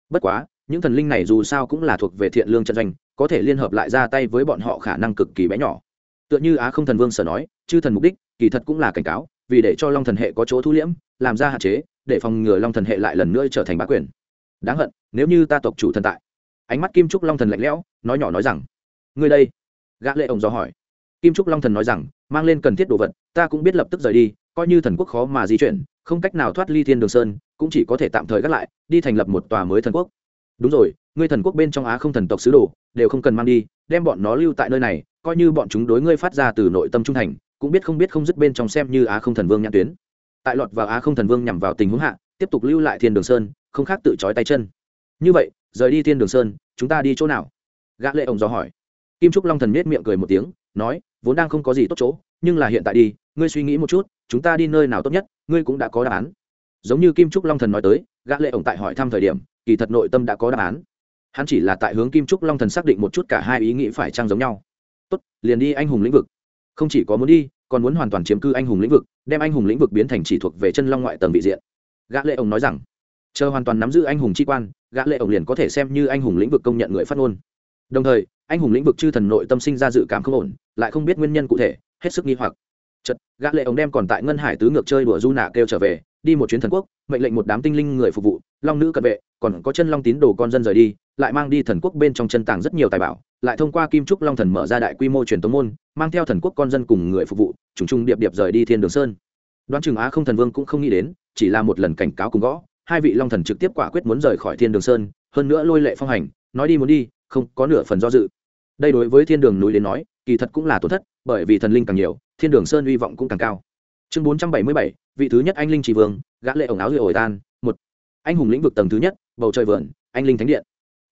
Bất quá, những thần linh này dù sao cũng là thuộc về thiện lương trận doanh, có thể liên hợp lại ra tay với bọn họ khả năng cực kỳ bé nhỏ. Tựa như á không thần vương sở nói, chư thần mục đích, kỳ thật cũng là cảnh cáo, vì để cho long thần hệ có chỗ thu liễm, làm ra hạn chế, để phòng ngừa long thần hệ lại lần nữa trở thành bá quyền. Đáng hận, nếu như ta tộc chủ thần tại. Ánh mắt kim trúc long thần lạnh lẽo, nói nhỏ nói rằng, ngươi đây? Gã lệ ổng do hỏi. Kim trúc long thần nói rằng mang lên cần thiết đồ vật, ta cũng biết lập tức rời đi, coi như thần quốc khó mà di chuyển, không cách nào thoát ly thiên đường sơn, cũng chỉ có thể tạm thời gác lại, đi thành lập một tòa mới thần quốc. Đúng rồi, ngươi thần quốc bên trong á không thần tộc sứ đồ, đều không cần mang đi, đem bọn nó lưu tại nơi này, coi như bọn chúng đối ngươi phát ra từ nội tâm trung thành, cũng biết không biết không dứt bên trong xem như á không thần vương nhãn tuyến. Tại lọt vào á không thần vương nhằm vào tình huống hạ, tiếp tục lưu lại thiên đường sơn, không khác tự trói tay chân. Như vậy, rời đi thiên đường sơn, chúng ta đi chỗ nào? Gã lệ ổng dò hỏi. Kim trúc long thần nết miệng cười một tiếng, nói vốn đang không có gì tốt chỗ, nhưng là hiện tại đi, ngươi suy nghĩ một chút, chúng ta đi nơi nào tốt nhất, ngươi cũng đã có đáp án. Giống như kim trúc long thần nói tới, gã lệ ổng tại hỏi thăm thời điểm, kỳ thật nội tâm đã có đáp án. Hắn chỉ là tại hướng kim trúc long thần xác định một chút cả hai ý nghĩ phải trang giống nhau. Tốt, liền đi anh hùng lĩnh vực. Không chỉ có muốn đi, còn muốn hoàn toàn chiếm cư anh hùng lĩnh vực, đem anh hùng lĩnh vực biến thành chỉ thuộc về chân long ngoại tầng vị diện. Gã lệ ổng nói rằng, chờ hoàn toàn nắm giữ anh hùng chi quan, gã lệ ổng liền có thể xem như anh hùng lĩnh vực công nhận người phát ngôn. Đồng thời, anh hùng lĩnh vực chư thần nội tâm sinh ra dự cảm không ổn lại không biết nguyên nhân cụ thể, hết sức nghi hoặc. Chật gã lệ ổng đem còn tại ngân hải tứ ngược chơi đùa du nạ kêu trở về, đi một chuyến thần quốc, mệnh lệnh một đám tinh linh người phục vụ, long nữ cận vệ, còn có chân long tín đồ con dân rời đi, lại mang đi thần quốc bên trong chân tàng rất nhiều tài bảo, lại thông qua kim trúc long thần mở ra đại quy mô truyền tống môn, mang theo thần quốc con dân cùng người phục vụ, trùng trùng điệp điệp rời đi thiên đường sơn. Đoán chừng á không thần vương cũng không nghĩ đến, chỉ là một lần cảnh cáo cùng gõ, hai vị long thần trực tiếp quả quyết muốn rời khỏi thiên đường sơn, hơn nữa lôi lệ phong hành, nói đi muốn đi, không có nửa phần do dự. Đây đối với thiên đường núi đến nói kỳ thật cũng là tổn thất, bởi vì thần linh càng nhiều, thiên đường sơn hy vọng cũng càng cao. Chương bốn trăm bảy mươi bảy, vị thứ nhất anh linh chỉ vương, gã lệ ổng áo rượu ổi tan, một. Anh hùng lĩnh vực tầng thứ nhất, bầu trời vườn, anh linh thánh điện.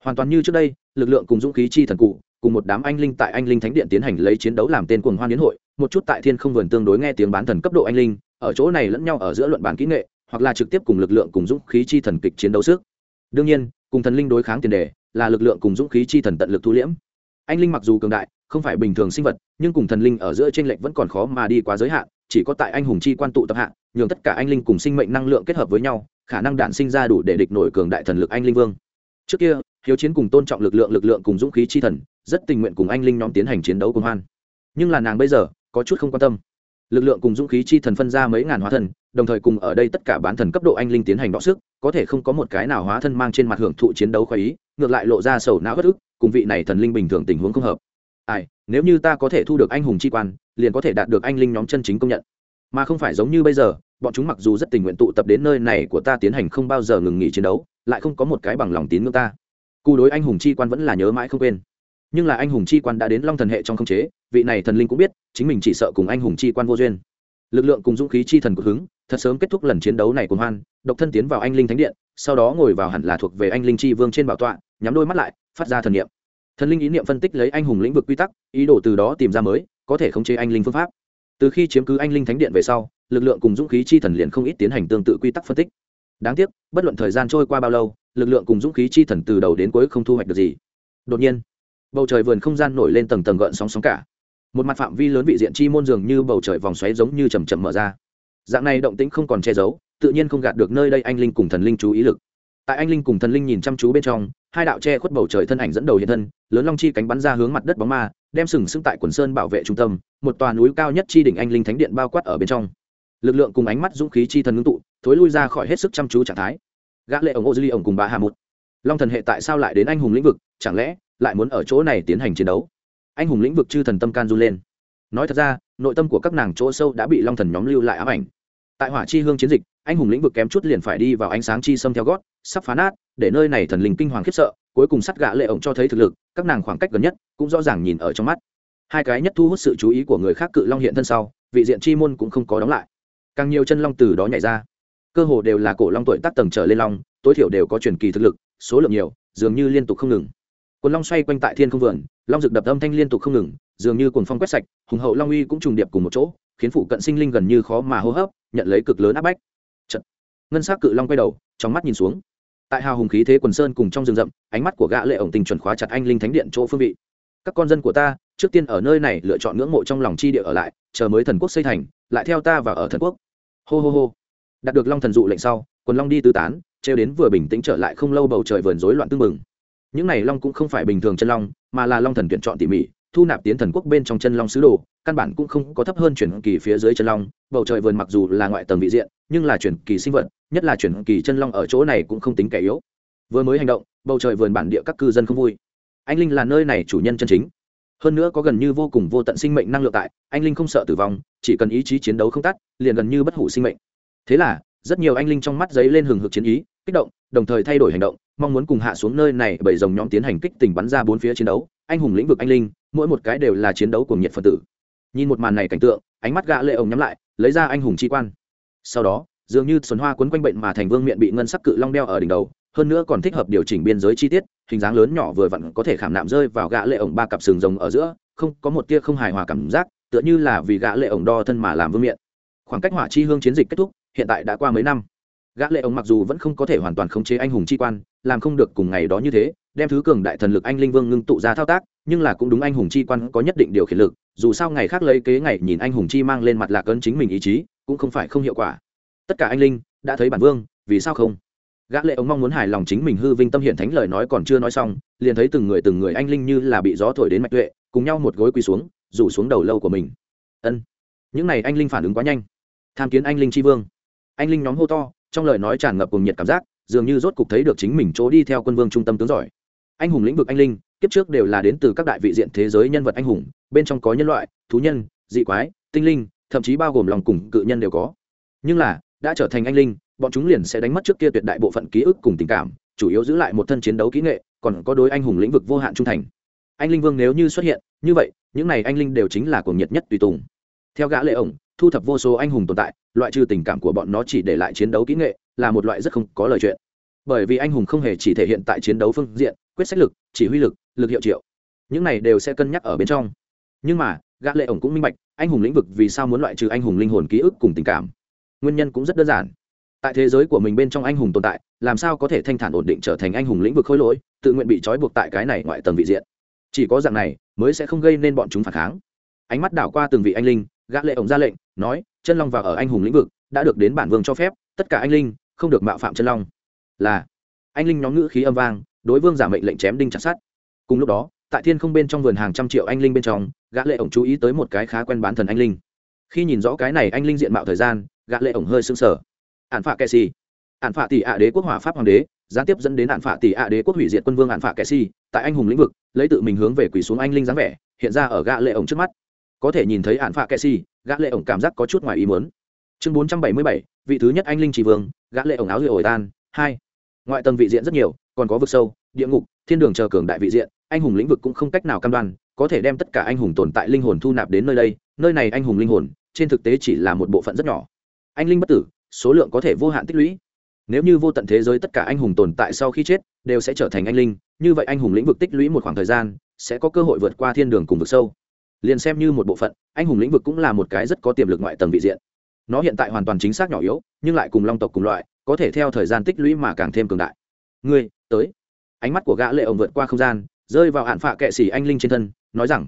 Hoàn toàn như trước đây, lực lượng cùng dũng khí chi thần cụ, cùng một đám anh linh tại anh linh thánh điện tiến hành lấy chiến đấu làm tên cuồng hoan đến hội, một chút tại thiên không vườn tương đối nghe tiếng bán thần cấp độ anh linh, ở chỗ này lẫn nhau ở giữa luận bản kỹ nghệ, hoặc là trực tiếp cùng lực lượng cùng dũng khí chi thần kịch chiến đấu sức. Đương nhiên, cùng thần linh đối kháng tiền đề, là lực lượng cùng dũng khí chi thần tận lực thu liễm. Anh linh mặc dù cường đại không phải bình thường sinh vật, nhưng cùng thần linh ở giữa tranh lệch vẫn còn khó mà đi quá giới hạn, chỉ có tại anh hùng chi quan tụ tập hạ, nhường tất cả anh linh cùng sinh mệnh năng lượng kết hợp với nhau, khả năng đản sinh ra đủ để địch nổi cường đại thần lực anh linh vương. Trước kia, hiếu chiến cùng tôn trọng lực lượng lực lượng cùng dũng khí chi thần, rất tình nguyện cùng anh linh nhóm tiến hành chiến đấu cùng hoan. Nhưng là nàng bây giờ, có chút không quan tâm. Lực lượng cùng dũng khí chi thần phân ra mấy ngàn hóa thần, đồng thời cùng ở đây tất cả bán thần cấp độ anh linh tiến hành đọ sức, có thể không có một cái nào hóa thân mang trên mặt hưởng thụ chiến đấu khoái ý, ngược lại lộ ra sầu não bất ức, cùng vị này thần linh bình thường tình huống không hợp ai, nếu như ta có thể thu được anh hùng chi quan, liền có thể đạt được anh linh nhóm chân chính công nhận. Mà không phải giống như bây giờ, bọn chúng mặc dù rất tình nguyện tụ tập đến nơi này của ta tiến hành không bao giờ ngừng nghỉ chiến đấu, lại không có một cái bằng lòng tín ngưỡng ta. Cụ đối anh hùng chi quan vẫn là nhớ mãi không quên. Nhưng là anh hùng chi quan đã đến long thần hệ trong không chế, vị này thần linh cũng biết, chính mình chỉ sợ cùng anh hùng chi quan vô duyên. Lực lượng cùng dũng khí chi thần của hứng, thật sớm kết thúc lần chiến đấu này của hoan, độc thân tiến vào anh linh thánh điện, sau đó ngồi vào hẳn là thuộc về anh linh chi vương trên bảo tọa, nhắm đôi mắt lại, phát ra thần niệm thần linh ý niệm phân tích lấy anh hùng lĩnh vực quy tắc, ý đồ từ đó tìm ra mới, có thể khống chế anh linh phương pháp. Từ khi chiếm cứ anh linh thánh điện về sau, lực lượng cùng dũng khí chi thần liền không ít tiến hành tương tự quy tắc phân tích. Đáng tiếc, bất luận thời gian trôi qua bao lâu, lực lượng cùng dũng khí chi thần từ đầu đến cuối không thu hoạch được gì. Đột nhiên, bầu trời vườn không gian nổi lên tầng tầng gợn sóng sóng cả. Một mặt phạm vi lớn vị diện chi môn dường như bầu trời vòng xoáy giống như chầm chậm mở ra. Dạng này động tĩnh không còn che giấu, tự nhiên không gạt được nơi đây anh linh cùng thần linh chú ý lực tại anh linh cùng thần linh nhìn chăm chú bên trong, hai đạo che khuất bầu trời thân ảnh dẫn đầu hiện thân, lớn long chi cánh bắn ra hướng mặt đất bóng ma, đem sừng sững tại quần sơn bảo vệ trung tâm, một tòa núi cao nhất chi đỉnh anh linh thánh điện bao quát ở bên trong. Lực lượng cùng ánh mắt dũng khí chi thần ngưng tụ, thối lui ra khỏi hết sức chăm chú trạng thái. Gã lệ ổng ô dư ổng cùng bà hà một long thần hệ tại sao lại đến anh hùng lĩnh vực, chẳng lẽ lại muốn ở chỗ này tiến hành chiến đấu? Anh hùng lĩnh vực chư thần tâm can run lên. Nói thật ra, nội tâm của các nàng chỗ sâu đã bị long thần nhóm lưu lại ám ảnh. Tại hỏa chi hương chiến dịch, anh hùng lĩnh vực kém chút liền phải đi vào ánh sáng chi xâm theo gót sắp phá nát, để nơi này thần linh kinh hoàng khiếp sợ, cuối cùng sắt gã lệ ổng cho thấy thực lực, các nàng khoảng cách gần nhất, cũng rõ ràng nhìn ở trong mắt. Hai cái nhất thu hút sự chú ý của người khác cự long hiện thân sau, vị diện chi môn cũng không có đóng lại. Càng nhiều chân long từ đó nhảy ra. Cơ hồ đều là cổ long tuổi tác tầng trở lên long, tối thiểu đều có truyền kỳ thực lực, số lượng nhiều, dường như liên tục không ngừng. Quần long xoay quanh tại thiên không vườn, long rực đập âm thanh liên tục không ngừng, dường như cuồng phong quét sạch, hùng hậu long uy cũng trùng điệp cùng một chỗ, khiến phụ cận sinh linh gần như khó mà hô hấp, nhận lấy cực lớn áp bách. Chật. ngân s á c cự long quay đầu, trong mắt nhìn xuống tại hào hùng khí thế quần sơn cùng trong rừng rậm, ánh mắt của gã lệ ổng tình chuẩn khóa chặt anh linh thánh điện chỗ phương vị. Các con dân của ta, trước tiên ở nơi này lựa chọn ngưỡng mộ trong lòng chi địa ở lại, chờ mới thần quốc xây thành, lại theo ta và ở thần quốc. Hô hô hô. Đạt được long thần dụ lệnh sau, quần long đi tứ tán treo đến vừa bình tĩnh trở lại không lâu bầu trời vườn rối loạn tưng mừng những này long cũng không phải bình thường chân long, mà là long thần tuyển chọn tỉ mỉ thu nạp tiến thần quốc bên trong chân long sứ đồ, căn bản cũng không có thấp hơn chuyển kỳ phía dưới chân long, bầu trời vườn mặc dù là ngoại tầng vị diện, nhưng là chuyển kỳ sinh vật, nhất là chuyển kỳ chân long ở chỗ này cũng không tính kẻ yếu. Vừa mới hành động, bầu trời vườn bản địa các cư dân không vui. Anh linh là nơi này chủ nhân chân chính. Hơn nữa có gần như vô cùng vô tận sinh mệnh năng lượng tại, anh linh không sợ tử vong, chỉ cần ý chí chiến đấu không tắt, liền gần như bất hủ sinh mệnh. Thế là, rất nhiều anh linh trong mắt giấy lên hừng hực chiến ý, kích động, đồng thời thay đổi hành động mong muốn cùng hạ xuống nơi này bởi dòng nhóm tiến hành kích tình bắn ra bốn phía chiến đấu, anh hùng lĩnh vực anh linh, mỗi một cái đều là chiến đấu của nhiệt phân tử. Nhìn một màn này cảnh tượng, ánh mắt gã lệ ổng nhắm lại, lấy ra anh hùng chi quan. Sau đó, dường như xuân hoa quấn quanh bệnh mà thành vương miệng bị ngân sắc cự long đeo ở đỉnh đầu, hơn nữa còn thích hợp điều chỉnh biên giới chi tiết, hình dáng lớn nhỏ vừa vặn có thể khảm nạm rơi vào gã lệ ổng ba cặp sừng rồng ở giữa, không, có một tia không hài hòa cảm giác, tựa như là vì gã lệ ổng đo thân mà làm vương miện. Khoảng cách hỏa chi hương chiến dịch kết thúc, hiện tại đã qua mấy năm. Gã lệ ổng mặc dù vẫn không có thể hoàn toàn khống chế anh hùng chi quan làm không được cùng ngày đó như thế, đem thứ cường đại thần lực anh linh vương ngưng tụ ra thao tác, nhưng là cũng đúng anh hùng chi quan có nhất định điều khiển lực, dù sao ngày khác lấy kế ngày nhìn anh hùng chi mang lên mặt lạc ấn chính mình ý chí, cũng không phải không hiệu quả. Tất cả anh linh đã thấy bản vương, vì sao không? Gã lệ ống mong muốn hài lòng chính mình hư vinh tâm hiện thánh lời nói còn chưa nói xong, liền thấy từng người từng người anh linh như là bị gió thổi đến mạch tuệ, cùng nhau một gối quỳ xuống, rủ xuống đầu lâu của mình. Ân, những này anh linh phản ứng quá nhanh. Tham kiến anh linh chi vương. Anh linh nhóm hô to, trong lời nói tràn ngập cùng nhiệt cảm giác dường như rốt cục thấy được chính mình chỗ đi theo quân vương trung tâm tướng giỏi. Anh hùng lĩnh vực anh linh, kiếp trước đều là đến từ các đại vị diện thế giới nhân vật anh hùng, bên trong có nhân loại, thú nhân, dị quái, tinh linh, thậm chí bao gồm lòng cùng cự nhân đều có. Nhưng là, đã trở thành anh linh, bọn chúng liền sẽ đánh mất trước kia tuyệt đại bộ phận ký ức cùng tình cảm, chủ yếu giữ lại một thân chiến đấu kỹ nghệ, còn có đối anh hùng lĩnh vực vô hạn trung thành. Anh linh vương nếu như xuất hiện, như vậy, những này anh linh đều chính là cuồng nhiệt nhất tùy tùng. Theo gã lệ ổng thu thập vô số anh hùng tồn tại, loại trừ tình cảm của bọn nó chỉ để lại chiến đấu kỹ nghệ, là một loại rất không có lời chuyện. Bởi vì anh hùng không hề chỉ thể hiện tại chiến đấu phương diện, quyết sách lực, chỉ huy lực lực hiệu triệu. Những này đều sẽ cân nhắc ở bên trong. Nhưng mà, gã lệ ổng cũng minh bạch, anh hùng lĩnh vực vì sao muốn loại trừ anh hùng linh hồn ký ức cùng tình cảm. Nguyên nhân cũng rất đơn giản. Tại thế giới của mình bên trong anh hùng tồn tại, làm sao có thể thanh thản ổn định trở thành anh hùng lĩnh vực khối lỗi, tự nguyện bị trói buộc tại cái này ngoại tầng vị diện? Chỉ có dạng này, mới sẽ không gây nên bọn chúng phản kháng. Ánh mắt đảo qua từng vị anh linh gã lệ ổng ra lệnh, nói, chân long vào ở anh hùng lĩnh vực đã được đến bản vương cho phép, tất cả anh linh không được mạo phạm chân long. Là, anh linh nhóm ngữ khí âm vang, đối vương giả mệnh lệnh chém đinh chặt sát cùng lúc đó, tại thiên không bên trong vườn hàng trăm triệu anh linh bên trong, gã lệ ổng chú ý tới một cái khá quen bán thần anh linh. Khi nhìn rõ cái này anh linh diện mạo thời gian, gã lệ ổng hơi sưng sờ. Ản phạ kệ xì. Ản phạ tỷ ạ đế quốc hỏa pháp hoàng đế, gián tiếp dẫn đến ản phạ tỷ ạ đế quốc hủy diệt quân vương ản phạ kệ xì, tại anh hùng lĩnh vực, lấy tự mình hướng về quỳ xuống anh linh dáng vẻ, hiện ra ở gã lệ ổng trước mắt có thể nhìn thấy ạn phạ kệ xì gã lệ ổng cảm giác có chút ngoài ý muốn. Chương 477, vị thứ nhất anh linh chỉ vương gã lệ ổng áo ổi tan. Hai ngoại tầng vị diện rất nhiều còn có vực sâu địa ngục thiên đường chờ cường đại vị diện anh hùng lĩnh vực cũng không cách nào cam đoan có thể đem tất cả anh hùng tồn tại linh hồn thu nạp đến nơi đây nơi này anh hùng linh hồn trên thực tế chỉ là một bộ phận rất nhỏ. Anh linh bất tử số lượng có thể vô hạn tích lũy. Nếu như vô tận thế giới tất cả anh hùng tồn tại sau khi chết đều sẽ trở thành anh linh như vậy anh hùng lĩnh vực tích lũy một khoảng thời gian sẽ có cơ hội vượt qua thiên đường cùng vực sâu liền xem như một bộ phận, anh hùng lĩnh vực cũng là một cái rất có tiềm lực ngoại tầng vị diện. Nó hiện tại hoàn toàn chính xác nhỏ yếu, nhưng lại cùng long tộc cùng loại, có thể theo thời gian tích lũy mà càng thêm cường đại. Ngươi, tới. Ánh mắt của gã lệ ổng vượt qua không gian, rơi vào hạn phạ kệ sĩ anh linh trên thân, nói rằng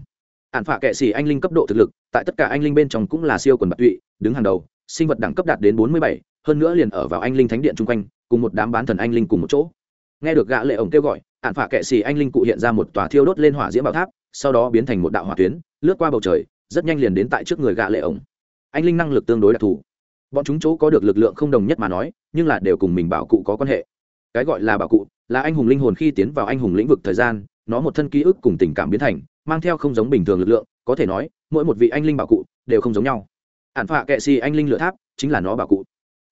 hạn phạ kệ sĩ anh linh cấp độ thực lực, tại tất cả anh linh bên trong cũng là siêu quần bạc tụy, đứng hàng đầu, sinh vật đẳng cấp đạt đến bốn mươi bảy, hơn nữa liền ở vào anh linh thánh điện chung quanh, cùng một đám bán thần anh linh cùng một chỗ. Nghe được gã lệ ổng kêu gọi hạn phạ kệ sĩ anh linh cụ hiện ra một tòa thiêu đốt lên hỏa diễm bảo tháp, sau đó biến thành một đạo hỏa tuyến lướt qua bầu trời, rất nhanh liền đến tại trước người gã lệ ổng. Anh linh năng lực tương đối đặc thù. Bọn chúng chỗ có được lực lượng không đồng nhất mà nói, nhưng là đều cùng mình bảo cụ có quan hệ. Cái gọi là bảo cụ, là anh hùng linh hồn khi tiến vào anh hùng lĩnh vực thời gian, nó một thân ký ức cùng tình cảm biến thành, mang theo không giống bình thường lực lượng, có thể nói, mỗi một vị anh linh bảo cụ đều không giống nhau. Ản phạ kệ si anh linh lửa tháp chính là nó bảo cụ.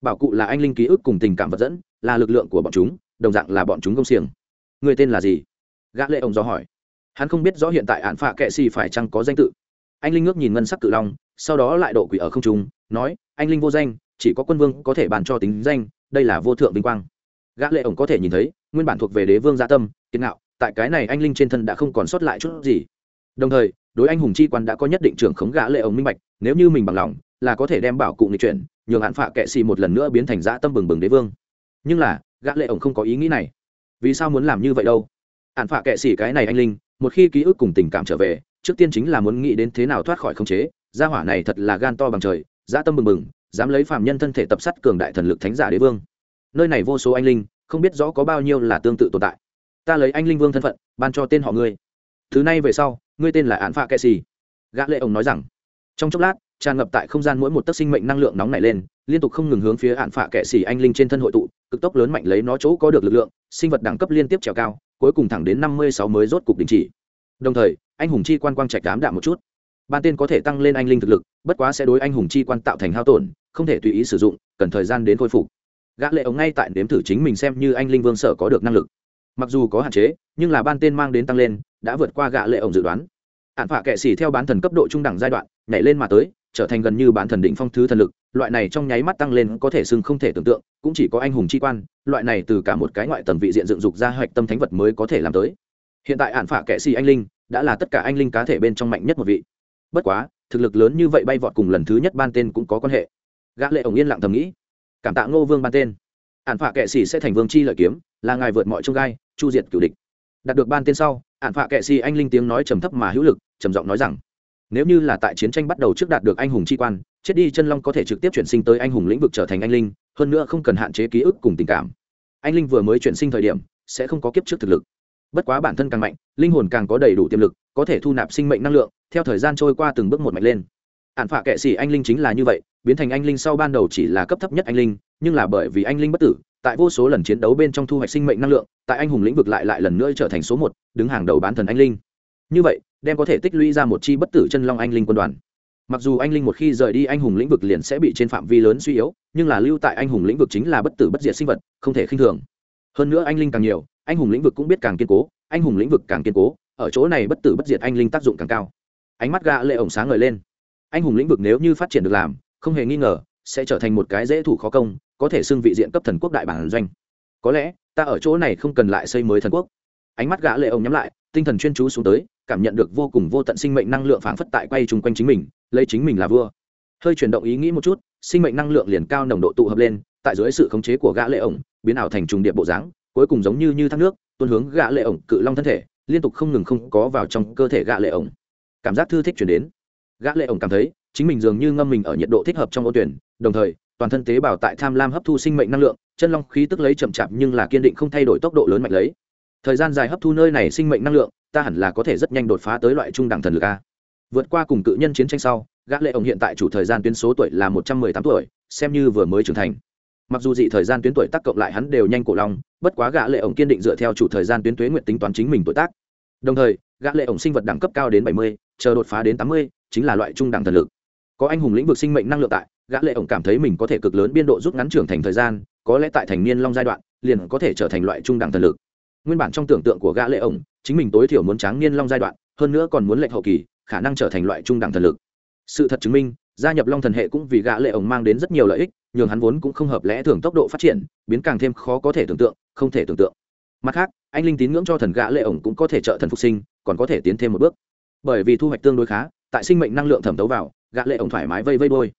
Bảo cụ là anh linh ký ức cùng tình cảm vật dẫn, là lực lượng của bọn chúng, đồng dạng là bọn chúng công xiềng. Người tên là gì? Gã lệ ông do hỏi hắn không biết rõ hiện tại hạn phạ kệ xì phải chăng có danh tự. Anh linh ngước nhìn ngân sắc cự long, sau đó lại độ quỷ ở không trung, nói, anh linh vô danh, chỉ có quân vương có thể bàn cho tính danh, đây là vô thượng vinh quang. Gã lệ ổng có thể nhìn thấy, nguyên bản thuộc về đế vương gia tâm, kiên ngạo, tại cái này anh linh trên thân đã không còn sót lại chút gì. Đồng thời, đối anh hùng chi quan đã có nhất định trưởng khống gã lệ ổng minh bạch, nếu như mình bằng lòng, là có thể đem bảo cụ nghịch chuyển, nhường hạn phạ kệ xì một lần nữa biến thành gia tâm bừng bừng đế vương. Nhưng là, gã lệ ổng không có ý nghĩ này. Vì sao muốn làm như vậy đâu? Ạn phạ kệ xỉ cái này anh linh, một khi ký ức cùng tình cảm trở về, trước tiên chính là muốn nghĩ đến thế nào thoát khỏi khống chế. Gia hỏa này thật là gan to bằng trời, dã tâm bừng bừng, dám lấy phạm nhân thân thể tập sắt cường đại thần lực thánh giả đế vương. Nơi này vô số anh linh, không biết rõ có bao nhiêu là tương tự tồn tại. Ta lấy anh linh vương thân phận, ban cho tên họ ngươi. Thứ này về sau, ngươi tên là án phạ kệ xì gã lệ ông nói rằng, trong chốc lát tràn ngập tại không gian mỗi một tấc sinh mệnh năng lượng nóng nảy lên, liên tục không ngừng hướng phía hạn phạ kệ xỉ anh linh trên thân hội tụ, cực tốc lớn mạnh lấy nó chỗ có được lực lượng, sinh vật đẳng cấp liên tiếp trèo cao, cuối cùng thẳng đến năm mươi sáu mới rốt cục đình chỉ. Đồng thời, anh hùng chi quan quang trạch đám đạm một chút. Ban tên có thể tăng lên anh linh thực lực, bất quá sẽ đối anh hùng chi quan tạo thành hao tổn, không thể tùy ý sử dụng, cần thời gian đến khôi phục. Gã lệ ống ngay tại nếm thử chính mình xem như anh linh vương sở có được năng lực. Mặc dù có hạn chế, nhưng là ban tên mang đến tăng lên, đã vượt qua gạ lệ ổng dự đoán. Hạn phạ kệ xỉ theo bán thần cấp độ trung đẳng giai đoạn, nhảy lên mà tới trở thành gần như bán thần định phong thứ thần lực, loại này trong nháy mắt tăng lên có thể xưng không thể tưởng tượng, cũng chỉ có anh hùng chi quan, loại này từ cả một cái ngoại tầng vị diện dựng dục ra hoạch tâm thánh vật mới có thể làm tới. Hiện tại hạn phả kệ xỉ anh linh đã là tất cả anh linh cá thể bên trong mạnh nhất một vị. Bất quá, thực lực lớn như vậy bay vọt cùng lần thứ nhất ban tên cũng có quan hệ. Gã lệ ổng yên lặng thầm nghĩ, cảm tạ ngô vương ban tên. Ạn phạ kệ sĩ sẽ thành vương chi lợi kiếm, là ngài vượt mọi trông gai, chu diệt cửu địch. Đạt được ban tên sau ạn phạ kệ sĩ anh linh tiếng nói trầm thấp mà hữu lực, trầm giọng nói rằng nếu như là tại chiến tranh bắt đầu trước đạt được anh hùng chi quan, chết đi chân long có thể trực tiếp chuyển sinh tới anh hùng lĩnh vực trở thành anh linh, hơn nữa không cần hạn chế ký ức cùng tình cảm. Anh linh vừa mới chuyển sinh thời điểm, sẽ không có kiếp trước thực lực. Bất quá bản thân càng mạnh, linh hồn càng có đầy đủ tiềm lực, có thể thu nạp sinh mệnh năng lượng, theo thời gian trôi qua từng bước một mạnh lên. Ạn phạ kệ sĩ anh linh chính là như vậy, biến thành anh linh sau ban đầu chỉ là cấp thấp nhất anh linh, nhưng là bởi vì anh linh bất tử, tại vô số lần chiến đấu bên trong thu hoạch sinh mệnh năng lượng, tại anh hùng lĩnh vực lại lại lần nữa trở thành số một, đứng hàng đầu bán thần anh linh. Như vậy đem có thể tích lũy ra một chi bất tử chân long anh linh quân đoàn. Mặc dù anh linh một khi rời đi, anh hùng lĩnh vực liền sẽ bị trên phạm vi lớn suy yếu, nhưng là lưu tại anh hùng lĩnh vực chính là bất tử bất diệt sinh vật, không thể khinh thường. Hơn nữa anh linh càng nhiều, anh hùng lĩnh vực cũng biết càng kiên cố, anh hùng lĩnh vực càng kiên cố, ở chỗ này bất tử bất diệt anh linh tác dụng càng cao. Ánh mắt gã lệ ổng sáng ngời lên. Anh hùng lĩnh vực nếu như phát triển được làm, không hề nghi ngờ, sẽ trở thành một cái dễ thủ khó công, có thể xưng vị diện cấp thần quốc đại bản doanh. Có lẽ, ta ở chỗ này không cần lại xây mới thần quốc. Ánh mắt gã lệ ổng nhắm lại, tinh thần chuyên chú xuống tới cảm nhận được vô cùng vô tận sinh mệnh năng lượng phảng phất tại quay chung quanh chính mình, lấy chính mình là vua. Hơi chuyển động ý nghĩ một chút, sinh mệnh năng lượng liền cao nồng độ tụ hợp lên, tại dưới sự khống chế của gã lệ ổng, biến ảo thành trùng điệp bộ dáng, cuối cùng giống như như thác nước, tuôn hướng gã lệ ổng cự long thân thể, liên tục không ngừng không có vào trong cơ thể gã lệ ổng. Cảm giác thư thích chuyển đến. Gã lệ ổng cảm thấy, chính mình dường như ngâm mình ở nhiệt độ thích hợp trong ô tuyển, đồng thời, toàn thân tế bào tại tham lam hấp thu sinh mệnh năng lượng, chân long khí tức lấy chậm chạp nhưng là kiên định không thay đổi tốc độ lớn mạnh lấy thời gian dài hấp thu nơi này sinh mệnh năng lượng, ta hẳn là có thể rất nhanh đột phá tới loại trung đẳng thần lực a. Vượt qua cùng cự nhân chiến tranh sau, gã lệ ổng hiện tại chủ thời gian tuyến số tuổi là một trăm mười tám tuổi, xem như vừa mới trưởng thành. Mặc dù dị thời gian tuyến tuổi tác cộng lại hắn đều nhanh cổ long, bất quá gã lệ ổng kiên định dựa theo chủ thời gian tuyến tuế nguyện tính toán chính mình tuổi tác. Đồng thời, gã lệ ổng sinh vật đẳng cấp cao đến bảy mươi, chờ đột phá đến tám mươi, chính là loại trung đẳng thần lực. Có anh hùng lĩnh vực sinh mệnh năng lượng tại, gã lệ ổng cảm thấy mình có thể cực lớn biên độ rút ngắn trưởng thành thời gian, có lẽ tại thành niên long giai đoạn, liền có thể trở thành loại trung đẳng thần lực nguyên bản trong tưởng tượng của gã lệ ổng, chính mình tối thiểu muốn tráng niên long giai đoạn, hơn nữa còn muốn lệnh hậu kỳ, khả năng trở thành loại trung đẳng thần lực. Sự thật chứng minh, gia nhập long thần hệ cũng vì gã lệ ổng mang đến rất nhiều lợi ích, nhường hắn vốn cũng không hợp lẽ thường tốc độ phát triển, biến càng thêm khó có thể tưởng tượng, không thể tưởng tượng. Mặt khác, anh linh tín ngưỡng cho thần gã lệ ổng cũng có thể trợ thần phục sinh, còn có thể tiến thêm một bước. Bởi vì thu hoạch tương đối khá, tại sinh mệnh năng lượng thẩm tấu vào, gã lệ ổng thoải mái vây vây đôi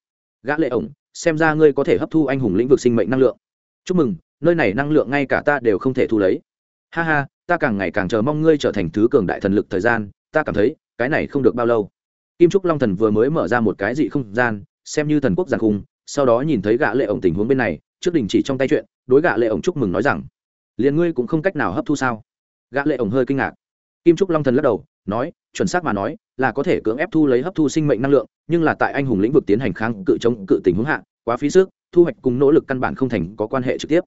gã lệ ổng, xem ra ngươi có thể hấp thu anh hùng lĩnh vực sinh mệnh năng lượng. Chúc mừng, nơi này năng lượng ngay cả ta đều không thể thu lấy ha ha, ta càng ngày càng chờ mong ngươi trở thành thứ cường đại thần lực thời gian, ta cảm thấy, cái này không được bao lâu. Kim trúc long thần vừa mới mở ra một cái dị không gian, xem như thần quốc giàn khung sau đó nhìn thấy gã lệ ổng tình huống bên này, trước đình chỉ trong tay chuyện, đối gã lệ ổng chúc mừng nói rằng, liền ngươi cũng không cách nào hấp thu sao? Gã lệ ổng hơi kinh ngạc. Kim trúc long thần lắc đầu, nói, chuẩn xác mà nói, là có thể cưỡng ép thu lấy hấp thu sinh mệnh năng lượng, nhưng là tại anh hùng lĩnh vực tiến hành kháng cự chống cự tình huống hạ, quá phí sức, thu hoạch cùng nỗ lực căn bản không thành có quan hệ trực tiếp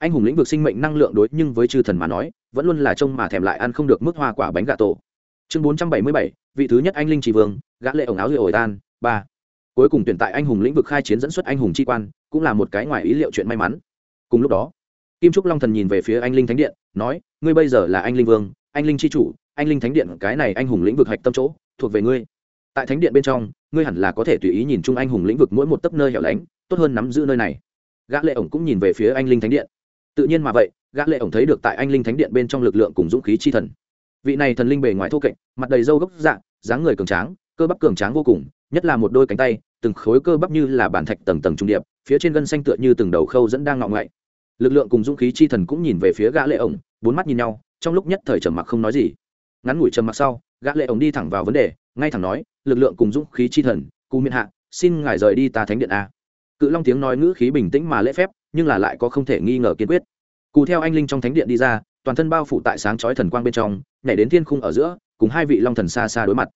anh hùng lĩnh vực sinh mệnh năng lượng đối nhưng với chư thần mà nói, vẫn luôn là trông mà thèm lại ăn không được mức hoa quả bánh gà tổ. Chương bốn trăm bảy mươi bảy, vị thứ nhất anh linh trì vương, gã lệ ổng áo rượu ổi tan, ba. Cuối cùng tuyển tại anh hùng lĩnh vực khai chiến dẫn xuất anh hùng chi quan, cũng là một cái ngoài ý liệu chuyện may mắn. Cùng lúc đó, kim trúc long thần nhìn về phía anh linh thánh điện, nói, ngươi bây giờ là anh linh vương, anh linh tri chủ, anh linh thánh điện, cái này anh hùng lĩnh vực hạch tâm chỗ, thuộc về ngươi. Tại thánh điện bên trong, ngươi hẳn là có thể tùy ý nhìn chung anh hùng lĩnh vực mỗi một tấc nơi hẻo lánh, tốt hơn nắm giữ nơi này. Gã lệ ổng cũng nhìn về phía anh linh thánh điện tự nhiên mà vậy, gã lệ ổng thấy được tại anh linh thánh điện bên trong lực lượng cùng dũng khí chi thần. Vị này thần linh bề ngoài thô kệch, mặt đầy râu gốc dạng dáng người cường tráng, cơ bắp cường tráng vô cùng, nhất là một đôi cánh tay, từng khối cơ bắp như là bản thạch tầng tầng trung điệp, phía trên gân xanh tựa như từng đầu khâu dẫn đang ngọ ngậy lực lượng cùng dũng khí chi thần cũng nhìn về phía gã lệ ổng, bốn mắt nhìn nhau, trong lúc nhất thời trầm mặc không nói gì. Ngắn ngủi trầm mặc sau, gã lệ ổng đi thẳng vào vấn đề, ngay thẳng nói, lực lượng cùng dũng khí chi thần cung miên hạ, xin ngài rời đi ta thánh điện a. Cự long tiếng nói ngữ khí bình tĩnh mà lễ phép nhưng là lại có không thể nghi ngờ kiên quyết. Cụ theo anh linh trong thánh điện đi ra, toàn thân bao phủ tại sáng chói thần quang bên trong, nhảy đến thiên khung ở giữa, cùng hai vị long thần xa xa đối mặt.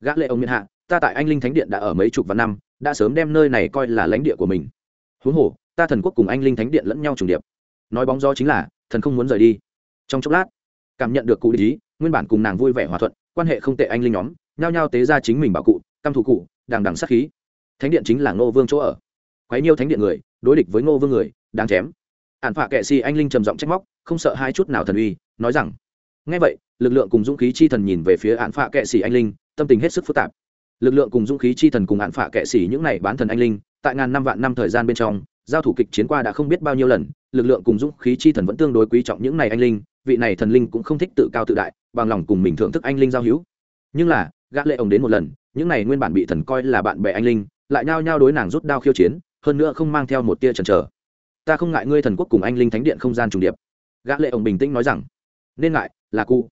Gã lệ ông miên hạ, ta tại anh linh thánh điện đã ở mấy chục vạn năm, đã sớm đem nơi này coi là lãnh địa của mình. Huống hồ, ta thần quốc cùng anh linh thánh điện lẫn nhau trùng điệp. Nói bóng gió chính là, thần không muốn rời đi. Trong chốc lát, cảm nhận được cụ ý, nguyên bản cùng nàng vui vẻ hòa thuận, quan hệ không tệ anh linh nhóm, nhao nhao tế ra chính mình bảo cụ, căm thủ cụ, đằng đằng sát khí. Thánh điện chính là ngô vương chỗ ở. Quấy nhiêu thánh điện người, đối địch với ngô vương người đáng chém. Ản phạ kệ si anh linh trầm giọng trách móc, không sợ hai chút nào thần uy, nói rằng ngay vậy, lực lượng cùng dũng khí chi thần nhìn về phía án phạ kệ sĩ anh linh, tâm tình hết sức phức tạp. Lực lượng cùng dũng khí chi thần cùng án phạ kệ sĩ những này bán thần anh linh, tại ngàn năm vạn năm thời gian bên trong, giao thủ kịch chiến qua đã không biết bao nhiêu lần, lực lượng cùng dũng khí chi thần vẫn tương đối quý trọng những này anh linh, vị này thần linh cũng không thích tự cao tự đại, bằng lòng cùng mình thưởng thức anh linh giao hữu. Nhưng là, gã lệ ông đến một lần, những này nguyên bản bị thần coi là bạn bè anh linh, lại nhao nhao đối nàng rút đao khiêu chiến, hơn nữa không mang theo một tia chần chờ ta không ngại ngươi thần quốc cùng anh linh thánh điện không gian trùng điệp. Gã lệ ông bình tĩnh nói rằng, nên ngại, là cụ.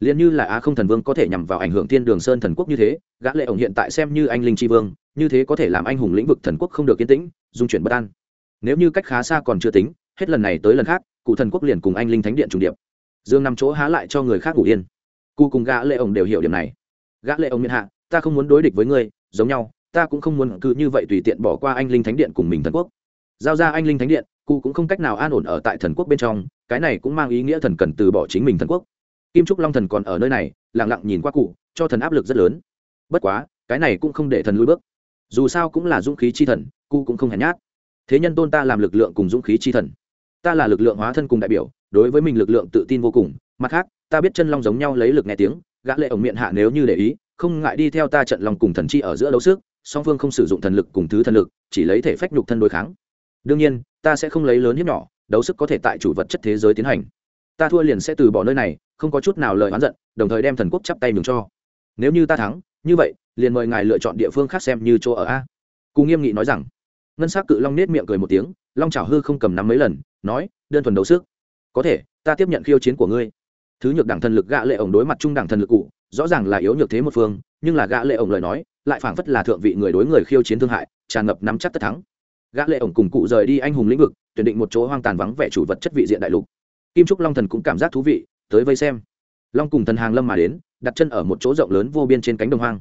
Liền như là á không thần vương có thể nhằm vào ảnh hưởng thiên đường sơn thần quốc như thế, gã lệ ổng hiện tại xem như anh linh tri vương, như thế có thể làm anh hùng lĩnh vực thần quốc không được yên tĩnh, dung chuyển bất an. Nếu như cách khá xa còn chưa tính, hết lần này tới lần khác, cụ thần quốc liền cùng anh linh thánh điện trùng điệp. Dương nằm chỗ há lại cho người khác ngủ yên. Cụ cùng gã lệ ổng đều hiểu điểm này. Gã lệ ổng miễn hạ, ta không muốn đối địch với ngươi, giống nhau, ta cũng không muốn cứ như vậy tùy tiện bỏ qua anh linh thánh điện cùng mình thần quốc. Giao ra anh linh thánh điện cụ cũng không cách nào an ổn ở tại thần quốc bên trong, cái này cũng mang ý nghĩa thần cần từ bỏ chính mình thần quốc. Kim trúc long thần còn ở nơi này, lặng lặng nhìn qua cụ, cho thần áp lực rất lớn. Bất quá, cái này cũng không để thần lùi bước. Dù sao cũng là dũng khí chi thần, cụ cũng không hèn nhát. Thế nhân tôn ta làm lực lượng cùng dũng khí chi thần. Ta là lực lượng hóa thân cùng đại biểu, đối với mình lực lượng tự tin vô cùng. Mặt khác, ta biết chân long giống nhau lấy lực nghe tiếng, gã lệ ổng miệng hạ nếu như để ý, không ngại đi theo ta trận lòng cùng thần chi ở giữa đấu sức, song phương không sử dụng thần lực cùng thứ thần lực, chỉ lấy thể phách nhục thân đối kháng. Đương nhiên ta sẽ không lấy lớn hiếp nhỏ, đấu sức có thể tại chủ vật chất thế giới tiến hành. Ta thua liền sẽ từ bỏ nơi này, không có chút nào lời oán giận, đồng thời đem thần quốc chắp tay mừng cho. Nếu như ta thắng, như vậy, liền mời ngài lựa chọn địa phương khác xem như chỗ ở a. Cù nghiêm nghị nói rằng. Ngân s á c cự long nết miệng cười một tiếng, long trào hư không cầm nắm mấy lần, nói, đơn thuần đấu sức. Có thể, ta tiếp nhận khiêu chiến của ngươi. Thứ nhược đảng thần lực gạ lệ ổng đối mặt trung đảng thần lực cụ, rõ ràng là yếu nhược thế một phương, nhưng là gạ lệ ổng lời nói, lại phảng phất là thượng vị người đối người khiêu chiến thương hại, tràn ngập nắm chắc tất thắng gã lệ ổng cùng cụ rời đi anh hùng lĩnh vực, tuyển định một chỗ hoang tàn vắng vẻ chủ vật chất vị diện đại lục. Kim trúc long thần cũng cảm giác thú vị, tới vây xem. Long cùng thần hàng lâm mà đến, đặt chân ở một chỗ rộng lớn vô biên trên cánh đồng hoang.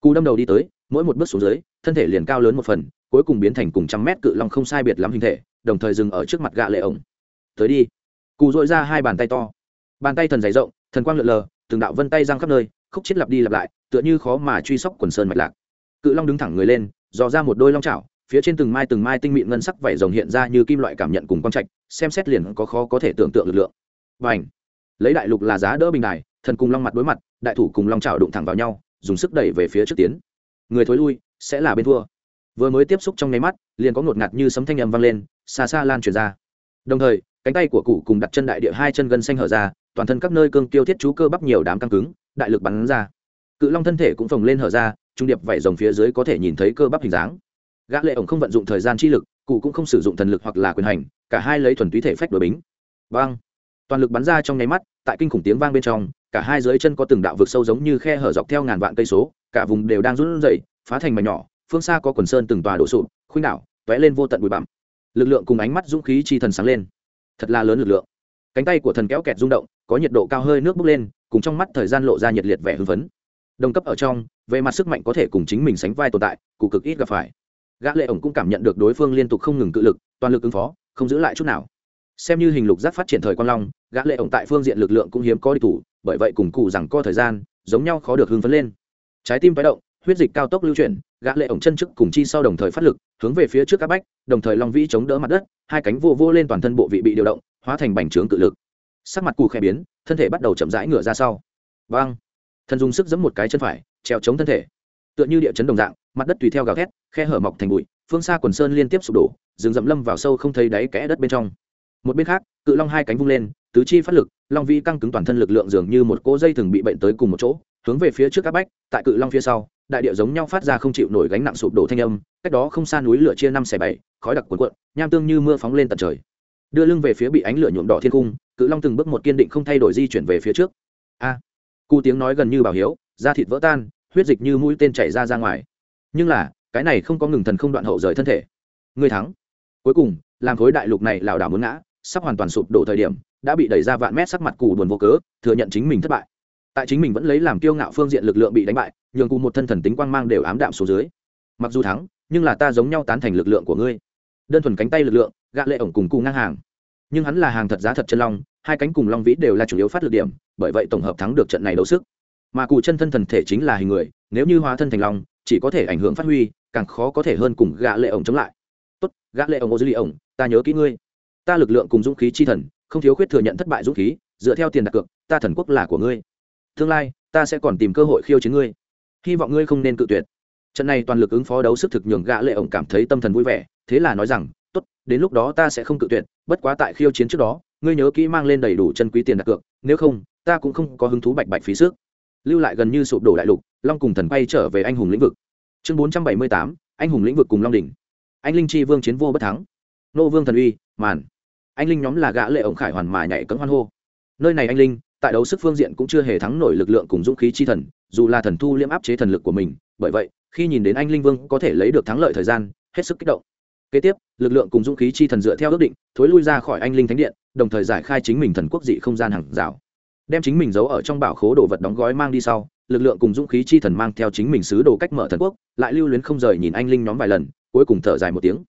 Cú đâm đầu đi tới, mỗi một bước xuống dưới, thân thể liền cao lớn một phần, cuối cùng biến thành cùng trăm mét cự long không sai biệt lắm hình thể, đồng thời dừng ở trước mặt gã lệ ổng. Tới đi. Cù dội ra hai bàn tay to. Bàn tay thần dày rộng, thần quang lượn lờ, từng đạo vân tay giang khắp nơi, khúc chết lặp đi lặp lại, tựa như khó mà truy sóc quần sơn mạch lạc. Cự long đứng thẳng người lên, dò ra một đôi long chảo phía trên từng mai từng mai tinh mịn ngân sắc vảy rồng hiện ra như kim loại cảm nhận cùng quang trạch, xem xét liền có khó có thể tưởng tượng lực lượng. Và ảnh lấy đại lục là giá đỡ bình đài, thần cùng long mặt đối mặt, đại thủ cùng long chảo đụng thẳng vào nhau, dùng sức đẩy về phía trước tiến. Người thối lui, sẽ là bên thua. Vừa mới tiếp xúc trong nháy mắt, liền có ngột ngạt như sấm thanh âm vang lên, xa xa lan truyền ra. Đồng thời, cánh tay của cụ cùng đặt chân đại địa hai chân gân xanh hở ra, toàn thân các nơi cương tiêu thiết chú cơ bắp nhiều đám căng cứng, đại lực bắn ra. Cự long thân thể cũng phồng lên hở ra, trung điệp vảy rồng phía dưới có thể nhìn thấy cơ bắp hình dáng gã lệ ổng không vận dụng thời gian chi lực, cụ cũng không sử dụng thần lực hoặc là quyền hành, cả hai lấy thuần túy thể phách đối bính. Vang toàn lực bắn ra trong nháy mắt, tại kinh khủng tiếng vang bên trong, cả hai dưới chân có từng đạo vực sâu giống như khe hở dọc theo ngàn vạn cây số, cả vùng đều đang run rẩy, phá thành mảnh nhỏ, phương xa có quần sơn từng tòa đổ sụp, khuynh đảo, tóe lên vô tận bụi bặm. Lực lượng cùng ánh mắt dũng khí chi thần sáng lên. Thật là lớn lực lượng. Cánh tay của thần kéo kẹt rung động, có nhiệt độ cao hơi nước bốc lên, cùng trong mắt thời gian lộ ra nhiệt liệt vẻ hưng phấn. Đồng cấp ở trong, về mặt sức mạnh có thể cùng chính mình sánh vai tồn tại, cụ cực ít gặp phải gã lệ ổng cũng cảm nhận được đối phương liên tục không ngừng cự lực toàn lực ứng phó không giữ lại chút nào. Xem như hình lục giác phát triển thời quang long gã lệ ổng tại phương diện lực lượng cũng hiếm có đi thủ bởi vậy cùng cụ rằng co thời gian giống nhau khó được hưng phấn lên. Trái tim tái động huyết dịch cao tốc lưu chuyển gã lệ ổng chân trước cùng chi sau đồng thời phát lực hướng về phía trước các bách đồng thời long vĩ chống đỡ mặt đất hai cánh vô vô lên toàn thân bộ vị bị điều động hóa thành bành trướng cự lực. Sắc mặt cụ khẽ biến thân thể bắt đầu chậm rãi ngửa ra sau. Vâng. Bang, thần dùng sức giẫm một cái chân phải treo chống thân thể. Tựa như địa chấn đồng dạng mặt đất tùy theo gào thét khe hở mọc thành bụi phương xa quần sơn liên tiếp sụp đổ rừng rậm lâm vào sâu không thấy đáy kẽ đất bên trong. Một bên khác cự long hai cánh vung lên tứ chi phát lực long vi căng cứng toàn thân lực lượng dường như một cỗ dây thường bị bệnh tới cùng một chỗ hướng về phía trước các bách tại cự long phía sau đại địa giống nhau phát ra không chịu nổi gánh nặng sụp đổ thanh âm cách đó không xa núi lửa chia năm xẻ bảy khói đặc cuồn cuộn nham tương như mưa phóng lên tận trời. Đưa lưng về phía bị ánh lửa nhuộm đỏ thiên cung cự long từng bước một kiên định không thay đổi di chuyển về phía trước. A. À, tiếng nói gần như bảo hiếu da thịt vỡ tan huyết dịch như mũi tên chảy ra ra ngoài nhưng là, cái này không có ngừng thần không đoạn hậu rời thân thể. Người thắng. Cuối cùng, làm khối đại lục này lảo đảo muốn ngã, sắp hoàn toàn sụp đổ thời điểm, đã bị đẩy ra vạn mét sắc mặt cù buồn vô cớ, thừa nhận chính mình thất bại. Tại chính mình vẫn lấy làm kiêu ngạo phương diện lực lượng bị đánh bại, nhường cù một thân thần tính quang mang đều ám đạm xuống dưới. Mặc dù thắng, nhưng là ta giống nhau tán thành lực lượng của ngươi. Đơn thuần cánh tay lực lượng, gạ lệ ổng cùng cù ngang hàng. Nhưng hắn là hàng thật giá thật chân long, hai cánh cùng long vĩ đều là chủ yếu phát lực điểm, bởi vậy tổng hợp thắng được trận này đấu sức. Mà cù chân thân thần thể chính là hình người, nếu như hóa thân thành long chỉ có thể ảnh hưởng phát huy, càng khó có thể hơn cùng gã lệ ổng chống lại. Tốt, gã lệ ổng ô dư ổng, ta nhớ kỹ ngươi. Ta lực lượng cùng dũng khí chi thần, không thiếu khuyết thừa nhận thất bại dũng khí, dựa theo tiền đặt cược, ta thần quốc là của ngươi. Tương lai, ta sẽ còn tìm cơ hội khiêu chiến ngươi. Hy vọng ngươi không nên cự tuyệt. Trận này toàn lực ứng phó đấu sức thực nhường gã lệ ổng cảm thấy tâm thần vui vẻ, thế là nói rằng, tốt, đến lúc đó ta sẽ không cự tuyệt, bất quá tại khiêu chiến trước đó, ngươi nhớ kỹ mang lên đầy đủ chân quý tiền đặt cược, nếu không, ta cũng không có hứng thú bạch bạch phí sức. Lưu lại gần như sụp đổ đại lục long cùng thần bay trở về anh hùng lĩnh vực. Chương bốn trăm bảy mươi tám, anh hùng lĩnh vực cùng long đỉnh. Anh linh chi vương chiến vô bất thắng. Nô vương thần uy, màn. Anh linh nhóm là gã lệ ổng khải hoàn mà nhảy cấm hoan hô. Nơi này anh linh, tại đấu sức phương diện cũng chưa hề thắng nổi lực lượng cùng dũng khí chi thần, dù là thần thu liễm áp chế thần lực của mình, bởi vậy, khi nhìn đến anh linh vương có thể lấy được thắng lợi thời gian, hết sức kích động. Kế tiếp, lực lượng cùng dũng khí chi thần dựa theo ước định, thối lui ra khỏi anh linh thánh điện, đồng thời giải khai chính mình thần quốc dị không gian hàng rào. Đem chính mình giấu ở trong bảo khố đồ vật đóng gói mang đi sau lực lượng cùng dũng khí chi thần mang theo chính mình sứ đồ cách mở thần quốc, lại lưu luyến không rời nhìn anh linh nhóm vài lần, cuối cùng thở dài một tiếng.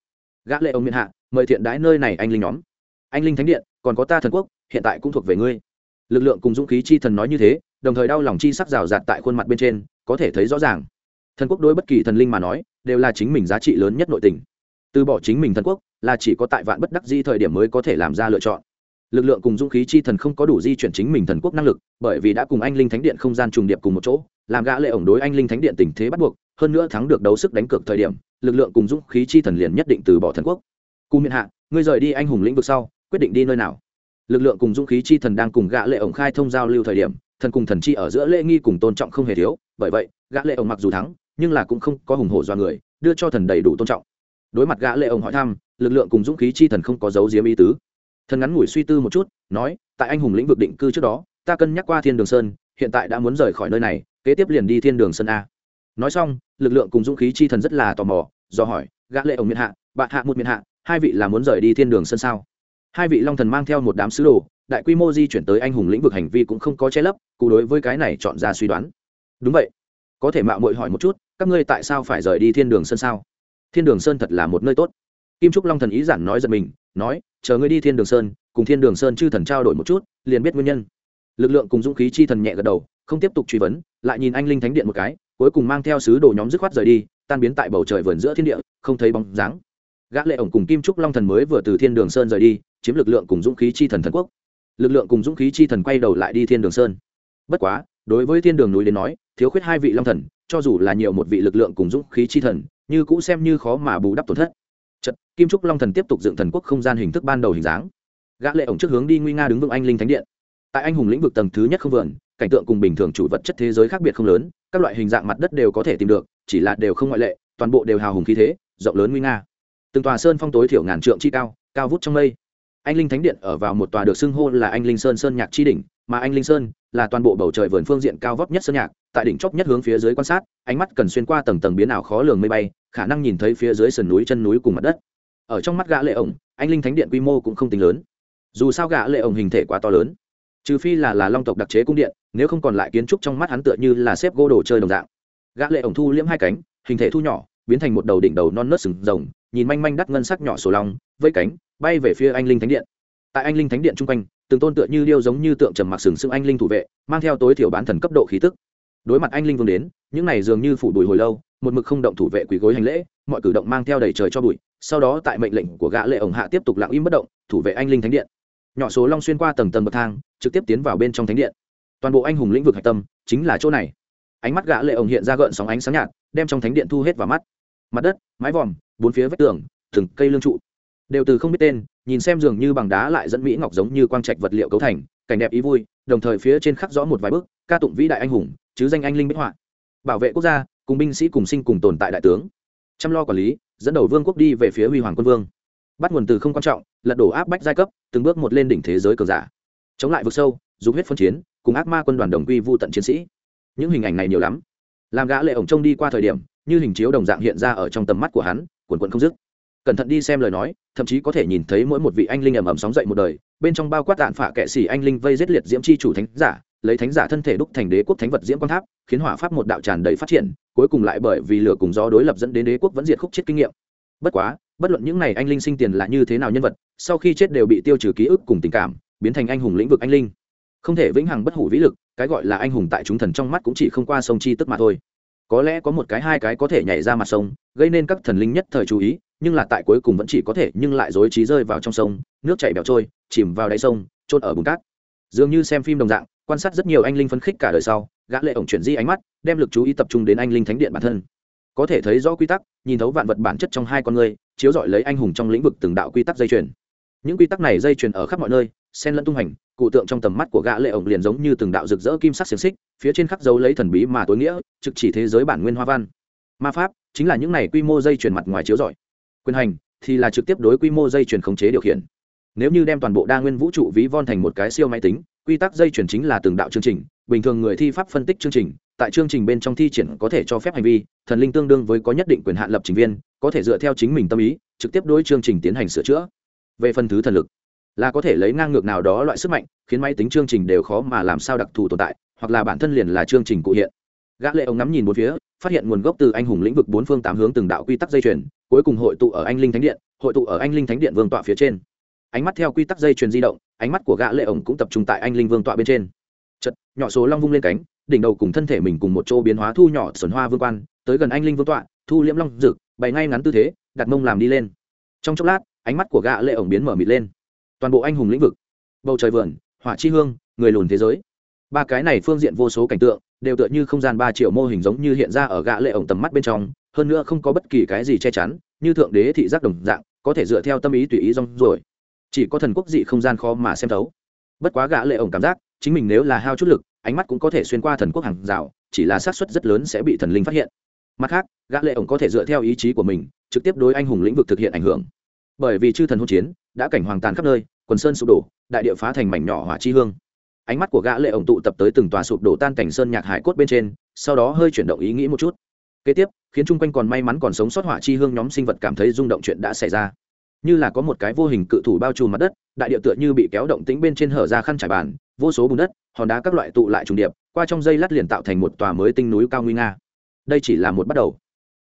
Gã lệ ông miên hạ, mời thiện đái nơi này anh linh nhóm. Anh linh thánh điện, còn có ta thần quốc, hiện tại cũng thuộc về ngươi. Lực lượng cùng dũng khí chi thần nói như thế, đồng thời đau lòng chi sắc rào rạt tại khuôn mặt bên trên, có thể thấy rõ ràng. Thần quốc đối bất kỳ thần linh mà nói, đều là chính mình giá trị lớn nhất nội tình. Từ bỏ chính mình thần quốc, là chỉ có tại vạn bất đắc di thời điểm mới có thể làm ra lựa chọn lực lượng cùng dũng khí chi thần không có đủ di chuyển chính mình thần quốc năng lực, bởi vì đã cùng anh linh thánh điện không gian trùng điệp cùng một chỗ, làm gã lệ ổng đối anh linh thánh điện tình thế bắt buộc, hơn nữa thắng được đấu sức đánh cược thời điểm, lực lượng cùng dũng khí chi thần liền nhất định từ bỏ thần quốc. Cù miện hạ, ngươi rời đi anh hùng lĩnh vực sau, quyết định đi nơi nào? Lực lượng cùng dũng khí chi thần đang cùng gã lệ ổng khai thông giao lưu thời điểm, thần cùng thần chi ở giữa lễ nghi cùng tôn trọng không hề thiếu, bởi vậy, gã lệ ổng mặc dù thắng, nhưng là cũng không có hùng hổ do người, đưa cho thần đầy đủ tôn trọng. Đối mặt gã lệ ổng hỏi thăm, lực lượng cùng dũng khí chi thần không có dấu diếm ý tứ thần ngắn ngủi suy tư một chút, nói, tại anh hùng lĩnh vực định cư trước đó, ta cân nhắc qua thiên đường sơn, hiện tại đã muốn rời khỏi nơi này, kế tiếp liền đi thiên đường sơn a. Nói xong, lực lượng cùng dũng khí chi thần rất là tò mò, do hỏi, gã lệ ổng miền hạ, bạn hạ một miền hạ, hai vị là muốn rời đi thiên đường sơn sao? Hai vị long thần mang theo một đám sứ đồ, đại quy mô di chuyển tới anh hùng lĩnh vực hành vi cũng không có che lấp, cụ đối với cái này chọn ra suy đoán. Đúng vậy. Có thể mạo muội hỏi một chút, các ngươi tại sao phải rời đi thiên đường sơn sao? Thiên đường sơn thật là một nơi tốt. Kim trúc long thần ý giản nói giật mình nói, chờ ngươi đi thiên đường sơn, cùng thiên đường sơn chư thần trao đổi một chút, liền biết nguyên nhân. Lực lượng cùng dũng khí chi thần nhẹ gật đầu, không tiếp tục truy vấn, lại nhìn anh linh thánh điện một cái, cuối cùng mang theo sứ đồ nhóm dứt khoát rời đi, tan biến tại bầu trời vườn giữa thiên địa, không thấy bóng dáng. Gã lệ ổng cùng kim trúc long thần mới vừa từ thiên đường sơn rời đi, chiếm lực lượng cùng dũng khí chi thần thần quốc. Lực lượng cùng dũng khí chi thần quay đầu lại đi thiên đường sơn. Bất quá, đối với thiên đường núi đến nói, thiếu khuyết hai vị long thần, cho dù là nhiều một vị lực lượng cùng dũng khí chi thần, như cũ xem như khó mà bù đắp tổn thất. Chật, kim trúc long thần tiếp tục dựng thần quốc không gian hình thức ban đầu hình dáng. Gã lệ ổng trước hướng đi nguy nga đứng vững anh linh thánh điện. Tại anh hùng lĩnh vực tầng thứ nhất không vườn cảnh tượng cùng bình thường chủ vật chất thế giới khác biệt không lớn các loại hình dạng mặt đất đều có thể tìm được chỉ là đều không ngoại lệ toàn bộ đều hào hùng khí thế rộng lớn nguy nga. Từng tòa sơn phong tối thiểu ngàn trượng chi cao cao vút trong mây. Anh linh thánh điện ở vào một tòa được xưng hô là anh linh sơn sơn nhạc chi đỉnh mà anh linh sơn là toàn bộ bầu trời vườn phương diện cao vóc nhất sơn nhạc tại đỉnh chóp nhất hướng phía dưới quan sát, ánh mắt cần xuyên qua tầng tầng biến ảo khó lường mây bay, khả năng nhìn thấy phía dưới sườn núi chân núi cùng mặt đất. Ở trong mắt gã lệ ổng, anh linh thánh điện quy mô cũng không tính lớn. Dù sao gã lệ ổng hình thể quá to lớn. Trừ phi là là long tộc đặc chế cung điện, nếu không còn lại kiến trúc trong mắt hắn tựa như là xếp gỗ đồ chơi đồng dạng. Gã lệ ổng thu liễm hai cánh, hình thể thu nhỏ, biến thành một đầu đỉnh đầu non nớt sừng rồng, nhìn manh manh đắt ngân sắc nhỏ sổ long với cánh, bay về phía anh linh thánh điện. Tại anh linh thánh điện trung quanh, từng tôn tựa như điêu giống như tượng trầm mặc sừng sững anh linh thủ vệ, mang theo tối thiểu bán thần cấp độ khí tức đối mặt anh linh vương đến, những này dường như phủ bùi hồi lâu, một mực không động thủ vệ quỳ gối hành lễ, mọi cử động mang theo đầy trời cho bụi, sau đó tại mệnh lệnh của gã lệ ổng hạ tiếp tục lặng im bất động, thủ vệ anh linh thánh điện. Nhỏ số long xuyên qua tầng tầng bậc thang, trực tiếp tiến vào bên trong thánh điện. Toàn bộ anh hùng lĩnh vực hạch tâm, chính là chỗ này. Ánh mắt gã lệ ổng hiện ra gợn sóng ánh sáng nhạt, đem trong thánh điện thu hết vào mắt. Mặt đất, mái vòm, bốn phía vách tường, từng cây lương trụ. Đều từ không biết tên, nhìn xem dường như bằng đá lại dẫn mỹ ngọc giống như quang trạch vật liệu cấu thành, cảnh đẹp ý vui, đồng thời phía trên khắc rõ một vài bước ca tụng vĩ đại anh hùng chứ danh anh linh bích họa. Bảo vệ quốc gia, cùng binh sĩ cùng sinh cùng tồn tại đại tướng. Chăm lo quản lý, dẫn đầu vương quốc đi về phía huy hoàng quân vương. Bắt nguồn từ không quan trọng, lật đổ áp bách giai cấp, từng bước một lên đỉnh thế giới cường giả. Chống lại vực sâu dùng huyết phân chiến, cùng ác ma quân đoàn đồng quy vu tận chiến sĩ. Những hình ảnh này nhiều lắm. Làm gã lệ ổng trông đi qua thời điểm, như hình chiếu đồng dạng hiện ra ở trong tầm mắt của hắn, cuồn cuộn không dứt. Cẩn thận đi xem lời nói, thậm chí có thể nhìn thấy mỗi một vị anh linh ầm ầm sóng dậy một đời, bên trong bao quát tạn phả kệ sĩ anh linh vây giết liệt diễm chi chủ thánh giả lấy thánh giả thân thể đúc thành đế quốc thánh vật diễm quang tháp, khiến hỏa pháp một đạo tràn đầy phát triển, cuối cùng lại bởi vì lửa cùng gió đối lập dẫn đến đế quốc vẫn diệt khúc chết kinh nghiệm. Bất quá, bất luận những này anh linh sinh tiền là như thế nào nhân vật, sau khi chết đều bị tiêu trừ ký ức cùng tình cảm, biến thành anh hùng lĩnh vực anh linh. Không thể vĩnh hằng bất hủ vĩ lực, cái gọi là anh hùng tại chúng thần trong mắt cũng chỉ không qua sông chi tức mà thôi. Có lẽ có một cái hai cái có thể nhảy ra mặt sông, gây nên các thần linh nhất thời chú ý, nhưng là tại cuối cùng vẫn chỉ có thể nhưng lại dối trí rơi vào trong sông, nước chảy bẹo trôi, chìm vào đáy sông trôn ở bùn cát. Dường như xem phim đồng dạng quan sát rất nhiều anh linh phấn khích cả đời sau, gã lệ ổng chuyển di ánh mắt, đem lực chú ý tập trung đến anh linh thánh điện bản thân. Có thể thấy rõ quy tắc, nhìn thấu vạn vật bản chất trong hai con người, chiếu dọi lấy anh hùng trong lĩnh vực từng đạo quy tắc dây chuyền. Những quy tắc này dây chuyền ở khắp mọi nơi, xen lẫn tung hành, cụ tượng trong tầm mắt của gã lệ ổng liền giống như từng đạo rực rỡ kim sắc xiềng xích, phía trên khắc dấu lấy thần bí mà tối nghĩa, trực chỉ thế giới bản nguyên hoa văn. Ma pháp chính là những này quy mô dây chuyền mặt ngoài chiếu rọi. Quyền hành thì là trực tiếp đối quy mô dây chuyền khống chế điều khiển nếu như đem toàn bộ đa nguyên vũ trụ ví von thành một cái siêu máy tính, quy tắc dây chuyển chính là từng đạo chương trình, bình thường người thi pháp phân tích chương trình, tại chương trình bên trong thi triển có thể cho phép hành vi, thần linh tương đương với có nhất định quyền hạn lập trình viên, có thể dựa theo chính mình tâm ý, trực tiếp đối chương trình tiến hành sửa chữa. Về phần thứ thần lực, là có thể lấy ngang ngược nào đó loại sức mạnh, khiến máy tính chương trình đều khó mà làm sao đặc thù tồn tại, hoặc là bản thân liền là chương trình cụ hiện. Gã lệ ông ngắm nhìn một phía, phát hiện nguồn gốc từ anh hùng lĩnh vực bốn phương tám hướng từng đạo quy tắc dây chuyền, cuối cùng hội tụ ở anh linh thánh điện, hội tụ ở anh linh thánh điện vương tọa phía trên ánh mắt theo quy tắc dây chuyền di động, ánh mắt của gã lệ ổng cũng tập trung tại anh linh vương tọa bên trên. Chật nhỏ số long vung lên cánh, đỉnh đầu cùng thân thể mình cùng một chỗ biến hóa thu nhỏ sườn hoa vương quan, tới gần anh linh vương tọa, thu liễm long rực, bày ngay ngắn tư thế, đặt mông làm đi lên. Trong chốc lát, ánh mắt của gã lệ ổng biến mở mịt lên. Toàn bộ anh hùng lĩnh vực, bầu trời vườn, hỏa chi hương, người lùn thế giới. Ba cái này phương diện vô số cảnh tượng, đều tựa như không gian ba triệu mô hình giống như hiện ra ở gã lệ ổng tầm mắt bên trong, hơn nữa không có bất kỳ cái gì che chắn, như thượng đế thị giác đồng dạng, có thể dựa theo tâm ý tùy ý rong rồi chỉ có thần quốc dị không gian khó mà xem thấu. Bất quá gã lệ ổng cảm giác, chính mình nếu là hao chút lực, ánh mắt cũng có thể xuyên qua thần quốc hàng rào, chỉ là xác suất rất lớn sẽ bị thần linh phát hiện. Mặt khác, gã lệ ổng có thể dựa theo ý chí của mình, trực tiếp đối anh hùng lĩnh vực thực hiện ảnh hưởng. Bởi vì chư thần hôn chiến, đã cảnh hoàng tàn khắp nơi, quần sơn sụp đổ, đại địa phá thành mảnh nhỏ hỏa chi hương. Ánh mắt của gã lệ ổng tụ tập tới từng tòa sụp đổ tan cảnh sơn nhạc hải cốt bên trên, sau đó hơi chuyển động ý nghĩ một chút. Kế tiếp, khiến chung quanh còn may mắn còn sống sót hỏa chi hương nhóm sinh vật cảm thấy rung động chuyện đã xảy ra như là có một cái vô hình cự thủ bao trùm mặt đất, đại địa tựa như bị kéo động tĩnh bên trên hở ra khăn trải bàn, vô số bùn đất, hòn đá các loại tụ lại trùng điệp, qua trong dây lát liền tạo thành một tòa mới tinh núi cao nguy nga. Đây chỉ là một bắt đầu.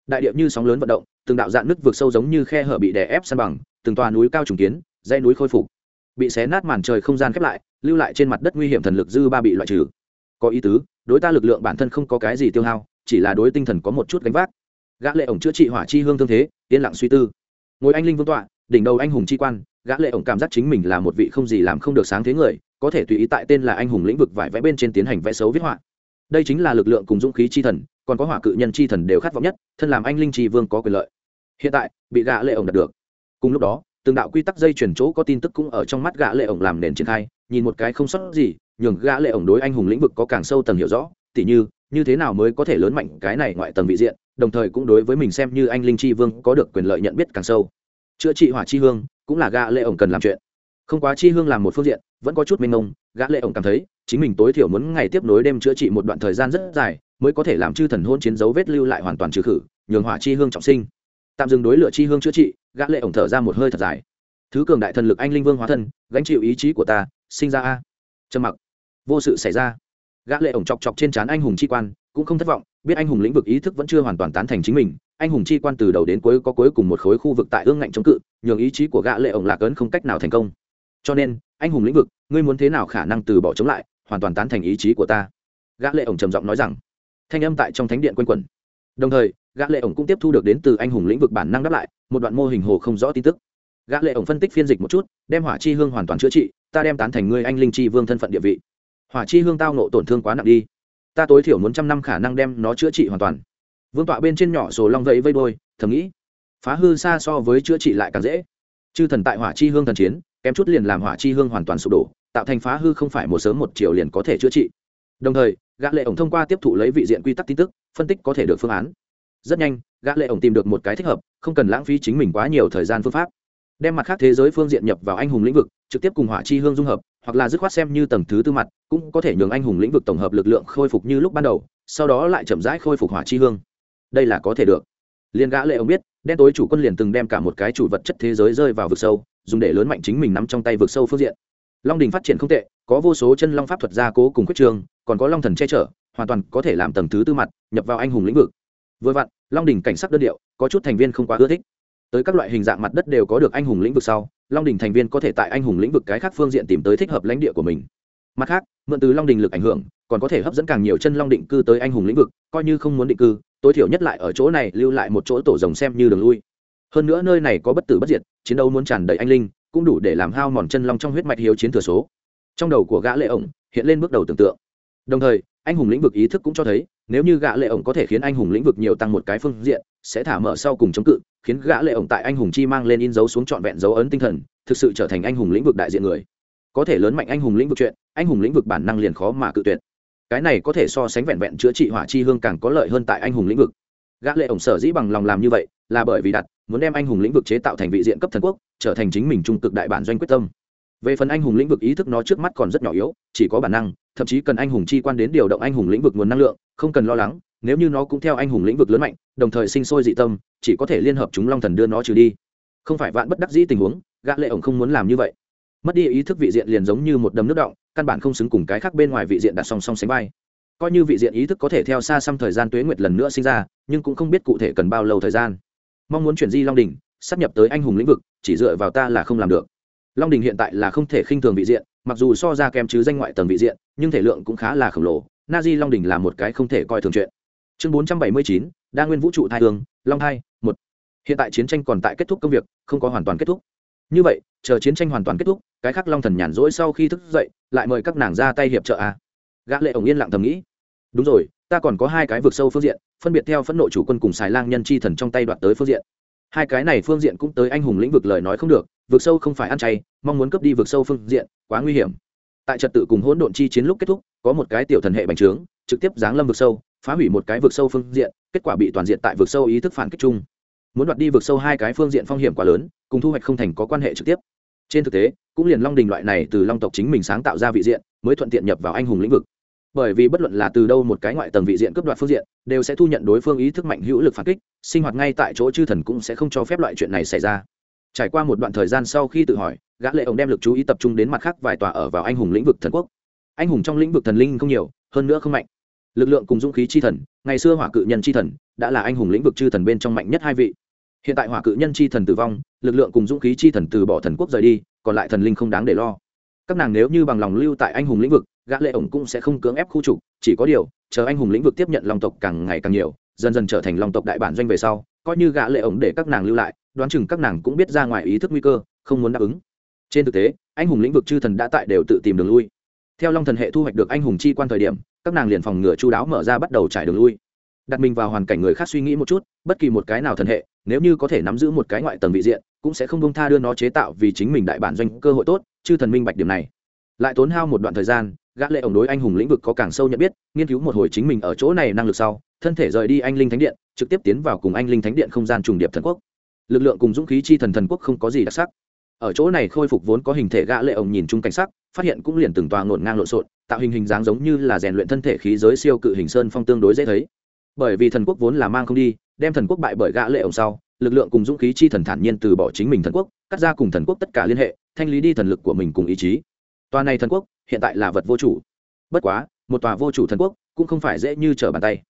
Đại địa như sóng lớn vận động, từng đạo dạng nước vượt sâu giống như khe hở bị đè ép san bằng, từng tòa núi cao trùng kiến dây núi khôi phục. Bị xé nát màn trời không gian khép lại, lưu lại trên mặt đất nguy hiểm thần lực dư ba bị loại trừ. Có ý tứ, đối ta lực lượng bản thân không có cái gì tiêu hao, chỉ là đối tinh thần có một chút gánh vác. Gã lệ ổng chữa trị hỏa chi hương thương thế, yên lặng suy tư. Ngồi anh linh vương tọa đỉnh đầu anh hùng chi quan, gã lệ ổng cảm giác chính mình là một vị không gì làm không được sáng thế người, có thể tùy ý tại tên là anh hùng lĩnh vực vải vẽ bên trên tiến hành vẽ xấu viết họa. Đây chính là lực lượng cùng dũng khí chi thần, còn có hỏa cự nhân chi thần đều khát vọng nhất, thân làm anh linh chi vương có quyền lợi. Hiện tại, bị gã lệ ổng đạt được. Cùng lúc đó, từng đạo quy tắc dây chuyển chỗ có tin tức cũng ở trong mắt gã lệ ổng làm nền triển khai, nhìn một cái không sót gì, nhường gã lệ ổng đối anh hùng lĩnh vực có càng sâu tầng hiểu rõ, tỉ như như thế nào mới có thể lớn mạnh cái này ngoại tầng vị diện, đồng thời cũng đối với mình xem như anh linh chi vương có được quyền lợi nhận biết càng sâu chữa trị hỏa chi hương, cũng là gã lệ ổng cần làm chuyện. Không quá chi hương làm một phương diện, vẫn có chút mênh mông, gã lệ ổng cảm thấy, chính mình tối thiểu muốn ngày tiếp nối đêm chữa trị một đoạn thời gian rất dài, mới có thể làm chư thần hôn chiến dấu vết lưu lại hoàn toàn trừ khử, nhường hỏa chi hương trọng sinh. Tạm dừng đối lửa chi hương chữa trị, gã lệ ổng thở ra một hơi thật dài. Thứ cường đại thần lực anh linh vương hóa thân, gánh chịu ý chí của ta, sinh ra a. Trầm mặc. Vô sự xảy ra. Gã lệ ổng chọc chọc trên trán anh hùng chi quan, cũng không thất vọng, biết anh hùng lĩnh vực ý thức vẫn chưa hoàn toàn tán thành chính mình anh hùng chi quan từ đầu đến cuối có cuối cùng một khối khu vực tại ương ngạnh chống cự, nhường ý chí của gã lệ ổng lạc ấn không cách nào thành công. Cho nên, anh hùng lĩnh vực, ngươi muốn thế nào khả năng từ bỏ chống lại, hoàn toàn tán thành ý chí của ta. Gã lệ ổng trầm giọng nói rằng, thanh âm tại trong thánh điện quanh quẩn. Đồng thời, gã lệ ổng cũng tiếp thu được đến từ anh hùng lĩnh vực bản năng đáp lại, một đoạn mô hình hồ không rõ tin tức. Gã lệ ổng phân tích phiên dịch một chút, đem hỏa chi hương hoàn toàn chữa trị, ta đem tán thành ngươi anh linh chi vương thân phận địa vị. Hỏa chi hương tao nộ tổn thương quá nặng đi. Ta tối thiểu muốn trăm năm khả năng đem nó chữa trị hoàn toàn vương tọa bên trên nhỏ sổ long vẫy vây đôi, thầm nghĩ, phá hư xa so với chữa trị lại càng dễ. Chư thần tại hỏa chi hương thần chiến, kém chút liền làm hỏa chi hương hoàn toàn sụp đổ, tạo thành phá hư không phải một sớm một chiều liền có thể chữa trị. Đồng thời, gã lệ ổng thông qua tiếp thụ lấy vị diện quy tắc tin tức, phân tích có thể được phương án. Rất nhanh, gã lệ ổng tìm được một cái thích hợp, không cần lãng phí chính mình quá nhiều thời gian phương pháp. Đem mặt khác thế giới phương diện nhập vào anh hùng lĩnh vực, trực tiếp cùng hỏa chi hương dung hợp, hoặc là dứt khoát xem như tầng thứ tư mặt, cũng có thể nhường anh hùng lĩnh vực tổng hợp lực lượng khôi phục như lúc ban đầu, sau đó lại chậm rãi khôi phục hỏa chi hương đây là có thể được. Liên gã lệ ông biết, đen tối chủ quân liền từng đem cả một cái chủ vật chất thế giới rơi vào vực sâu, dùng để lớn mạnh chính mình nắm trong tay vực sâu phương diện. Long đình phát triển không tệ, có vô số chân long pháp thuật gia cố cùng quyết trường, còn có long thần che chở, hoàn toàn có thể làm tầng thứ tư mặt, nhập vào anh hùng lĩnh vực. Vừa vặn, long đình cảnh sắc đơn điệu, có chút thành viên không quá ưa thích. Tới các loại hình dạng mặt đất đều có được anh hùng lĩnh vực sau, long đình thành viên có thể tại anh hùng lĩnh vực cái khác phương diện tìm tới thích hợp lãnh địa của mình. Mặt khác, mượn từ long đình lực ảnh hưởng, còn có thể hấp dẫn càng nhiều chân long định cư tới anh hùng lĩnh vực, coi như không muốn định cư tối thiểu nhất lại ở chỗ này lưu lại một chỗ tổ rồng xem như đường lui. Hơn nữa nơi này có bất tử bất diệt, chiến đấu muốn tràn đầy anh linh, cũng đủ để làm hao mòn chân long trong huyết mạch hiếu chiến thừa số. Trong đầu của gã lệ ổng hiện lên bước đầu tưởng tượng. Đồng thời, anh hùng lĩnh vực ý thức cũng cho thấy, nếu như gã lệ ổng có thể khiến anh hùng lĩnh vực nhiều tăng một cái phương diện, sẽ thả mở sau cùng chống cự, khiến gã lệ ổng tại anh hùng chi mang lên in dấu xuống trọn vẹn dấu ấn tinh thần, thực sự trở thành anh hùng lĩnh vực đại diện người. Có thể lớn mạnh anh hùng lĩnh vực chuyện, anh hùng lĩnh vực bản năng liền khó mà cự tuyệt cái này có thể so sánh vẹn vẹn chữa trị hỏa chi hương càng có lợi hơn tại anh hùng lĩnh vực. Gã lệ ổng sở dĩ bằng lòng làm như vậy là bởi vì đặt, muốn đem anh hùng lĩnh vực chế tạo thành vị diện cấp thần quốc, trở thành chính mình trung cực đại bản doanh quyết tâm. Về phần anh hùng lĩnh vực ý thức nó trước mắt còn rất nhỏ yếu, chỉ có bản năng, thậm chí cần anh hùng chi quan đến điều động anh hùng lĩnh vực nguồn năng lượng, không cần lo lắng, nếu như nó cũng theo anh hùng lĩnh vực lớn mạnh, đồng thời sinh sôi dị tâm, chỉ có thể liên hợp chúng long thần đưa nó trừ đi. Không phải vạn bất đắc dĩ tình huống, gã lệ ổng không muốn làm như vậy. Mất đi ý thức vị diện liền giống như một đầm nước động căn bản không xứng cùng cái khác bên ngoài vị diện đặt song song sánh vai. Coi như vị diện ý thức có thể theo xa xăm thời gian tuế nguyệt lần nữa sinh ra, nhưng cũng không biết cụ thể cần bao lâu thời gian. Mong muốn chuyển di long đình sắp nhập tới anh hùng lĩnh vực, chỉ dựa vào ta là không làm được. Long đình hiện tại là không thể khinh thường vị diện, mặc dù so ra kém chứ danh ngoại tầng vị diện, nhưng thể lượng cũng khá là khổng lồ, na di long đình là một cái không thể coi thường chuyện. Chương bốn trăm bảy mươi chín, đa nguyên vũ trụ thai hương, long hai một. Hiện tại chiến tranh còn tại kết thúc công việc, không có hoàn toàn kết thúc. Như vậy chờ chiến tranh hoàn toàn kết thúc, cái khác long thần nhàn rỗi sau khi thức dậy, lại mời các nàng ra tay hiệp trợ à. gã lệ ổng yên lặng thầm nghĩ. Đúng rồi, ta còn có hai cái vực sâu phương diện, phân biệt theo phẫn nộ chủ quân cùng xài lang nhân chi thần trong tay đoạt tới phương diện. Hai cái này phương diện cũng tới anh hùng lĩnh vực lời nói không được, vực sâu không phải ăn chay, mong muốn cướp đi vực sâu phương diện, quá nguy hiểm. Tại trật tự cùng hỗn độn chi chiến lúc kết thúc, có một cái tiểu thần hệ bành trướng, trực tiếp giáng lâm vực sâu, phá hủy một cái vực sâu phương diện, kết quả bị toàn diện tại vực sâu ý thức phản kích chung. Muốn đoạt đi vực sâu hai cái phương diện phong hiểm quá lớn, cùng thu hoạch không thành có quan hệ trực tiếp trên thực tế, cũng liền long đình loại này từ long tộc chính mình sáng tạo ra vị diện, mới thuận tiện nhập vào anh hùng lĩnh vực. Bởi vì bất luận là từ đâu một cái ngoại tầng vị diện cấp đoạt phương diện, đều sẽ thu nhận đối phương ý thức mạnh hữu lực phản kích, sinh hoạt ngay tại chỗ chư thần cũng sẽ không cho phép loại chuyện này xảy ra. Trải qua một đoạn thời gian sau khi tự hỏi, gã lệ ông đem lực chú ý tập trung đến mặt khác vài tòa ở vào anh hùng lĩnh vực thần quốc. Anh hùng trong lĩnh vực thần linh không nhiều, hơn nữa không mạnh. Lực lượng cùng dũng khí chi thần, ngày xưa hỏa cự nhân chi thần, đã là anh hùng lĩnh vực chư thần bên trong mạnh nhất hai vị hiện tại hỏa cự nhân chi thần tử vong, lực lượng cùng dũng khí chi thần từ bỏ thần quốc rời đi, còn lại thần linh không đáng để lo. Các nàng nếu như bằng lòng lưu tại anh hùng lĩnh vực, gã lệ ổng cũng sẽ không cưỡng ép khu trục, chỉ có điều, chờ anh hùng lĩnh vực tiếp nhận long tộc càng ngày càng nhiều, dần dần trở thành long tộc đại bản doanh về sau, coi như gã lệ ổng để các nàng lưu lại, đoán chừng các nàng cũng biết ra ngoài ý thức nguy cơ, không muốn đáp ứng. Trên thực tế, anh hùng lĩnh vực chư thần đã tại đều tự tìm đường lui. Theo long thần hệ thu hoạch được anh hùng chi quan thời điểm, các nàng liền phòng ngừa chu đáo mở ra bắt đầu trải đường lui. Đặt mình vào hoàn cảnh người khác suy nghĩ một chút, bất kỳ một cái nào thần hệ nếu như có thể nắm giữ một cái ngoại tầng vị diện, cũng sẽ không bông tha đưa nó chế tạo vì chính mình đại bản doanh cơ hội tốt chứ thần minh bạch điểm này. Lại tốn hao một đoạn thời gian, gã lệ ổng đối anh hùng lĩnh vực có càng sâu nhận biết, nghiên cứu một hồi chính mình ở chỗ này năng lực sau, thân thể rời đi anh linh thánh điện, trực tiếp tiến vào cùng anh linh thánh điện không gian trùng điệp thần quốc. Lực lượng cùng dũng khí chi thần thần quốc không có gì đặc sắc. Ở chỗ này khôi phục vốn có hình thể gã lệ ổng nhìn chung cảnh sắc, phát hiện cũng liền từng tòa ngổn ngang lộn xộn, tạo hình hình dáng giống như là rèn luyện thân thể khí giới siêu cự hình sơn phong tương đối dễ thấy. Bởi vì thần quốc vốn là mang không đi đem thần quốc bại bởi gã lệ ổng sau, lực lượng cùng dũng khí chi thần thản nhiên từ bỏ chính mình thần quốc, cắt ra cùng thần quốc tất cả liên hệ, thanh lý đi thần lực của mình cùng ý chí. Tòa này thần quốc hiện tại là vật vô chủ. Bất quá, một tòa vô chủ thần quốc cũng không phải dễ như trở bàn tay.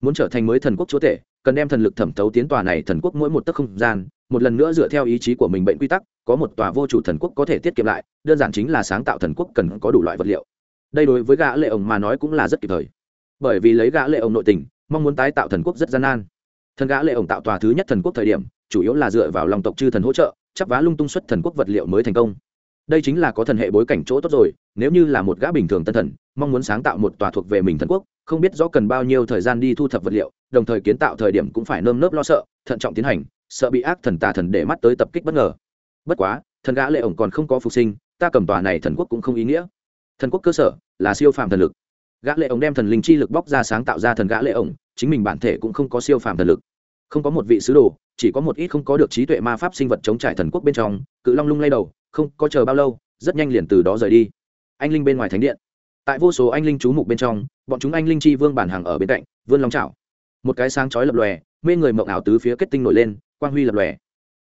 Muốn trở thành mới thần quốc chúa tể, cần đem thần lực thẩm thấu tiến tòa này thần quốc mỗi một tấc không gian, một lần nữa dựa theo ý chí của mình bệnh quy tắc, có một tòa vô chủ thần quốc có thể tiết kiệm lại, đơn giản chính là sáng tạo thần quốc cần có đủ loại vật liệu. Đây đối với gã lệ ổng mà nói cũng là rất kịp thời. Bởi vì lấy gã lệ ổng nội tình, mong muốn tái tạo thần quốc rất gian nan thần gã lệ ổng tạo tòa thứ nhất thần quốc thời điểm, chủ yếu là dựa vào lòng tộc chư thần hỗ trợ chắp vá lung tung xuất thần quốc vật liệu mới thành công. Đây chính là có thần hệ bối cảnh chỗ tốt rồi, nếu như là một gã bình thường tân thần, mong muốn sáng tạo một tòa thuộc về mình thần quốc, không biết rõ cần bao nhiêu thời gian đi thu thập vật liệu, đồng thời kiến tạo thời điểm cũng phải nơm nớp lo sợ, thận trọng tiến hành, sợ bị ác thần tà thần để mắt tới tập kích bất ngờ. Bất quá, thần gã lệ ổng còn không có phục sinh, ta cầm tòa này thần quốc cũng không ý nghĩa. Thần quốc cơ sở là siêu phàm thần lực. Gã lệ ổng đem thần linh chi lực bóc ra sáng tạo ra thần gã lệ ổng chính mình bản thể cũng không có siêu phàm thần lực, không có một vị sứ đồ, chỉ có một ít không có được trí tuệ ma pháp sinh vật chống trải thần quốc bên trong, cự long lung lay đầu, không có chờ bao lâu, rất nhanh liền từ đó rời đi. Anh linh bên ngoài thánh điện. Tại vô số anh linh chú mục bên trong, bọn chúng anh linh chi vương bản hàng ở bên cạnh, vươn long trào một cái sáng chói lập lòe, mê người mộng ảo tứ phía kết tinh nổi lên, quang huy lập lòe.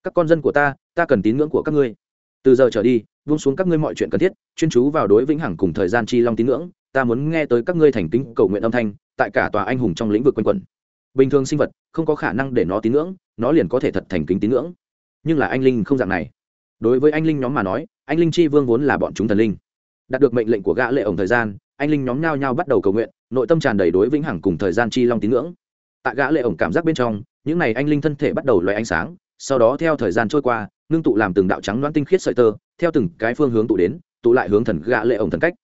Các con dân của ta ta cần tín ngưỡng của các ngươi. Từ giờ trở đi, vung xuống các ngươi mọi chuyện cần thiết, chuyên chú vào đối vĩnh hằng cùng thời gian chi long tín ngưỡng ta muốn nghe tới các ngươi thành kính cầu nguyện âm thanh, tại cả tòa anh hùng trong lĩnh vực quanh quẩn. Bình thường sinh vật, không có khả năng để nó tín ngưỡng, nó liền có thể thật thành kính tín ngưỡng. Nhưng là anh linh không dạng này. Đối với anh linh nhóm mà nói, anh linh chi vương vốn là bọn chúng thần linh. Đạt được mệnh lệnh của gã lệ ổng thời gian, anh linh nhóm nhao nhao bắt đầu cầu nguyện, nội tâm tràn đầy đối vĩnh hằng cùng thời gian chi long tín ngưỡng. Tại gã lệ ổng cảm giác bên trong, những này anh linh thân thể bắt đầu loay ánh sáng, sau đó theo thời gian trôi qua nương tụ làm từng đạo trắng loãng tinh khiết sợi tơ, theo từng cái phương hướng tụ đến, tụ lại hướng thần gã lệ ổng thần cách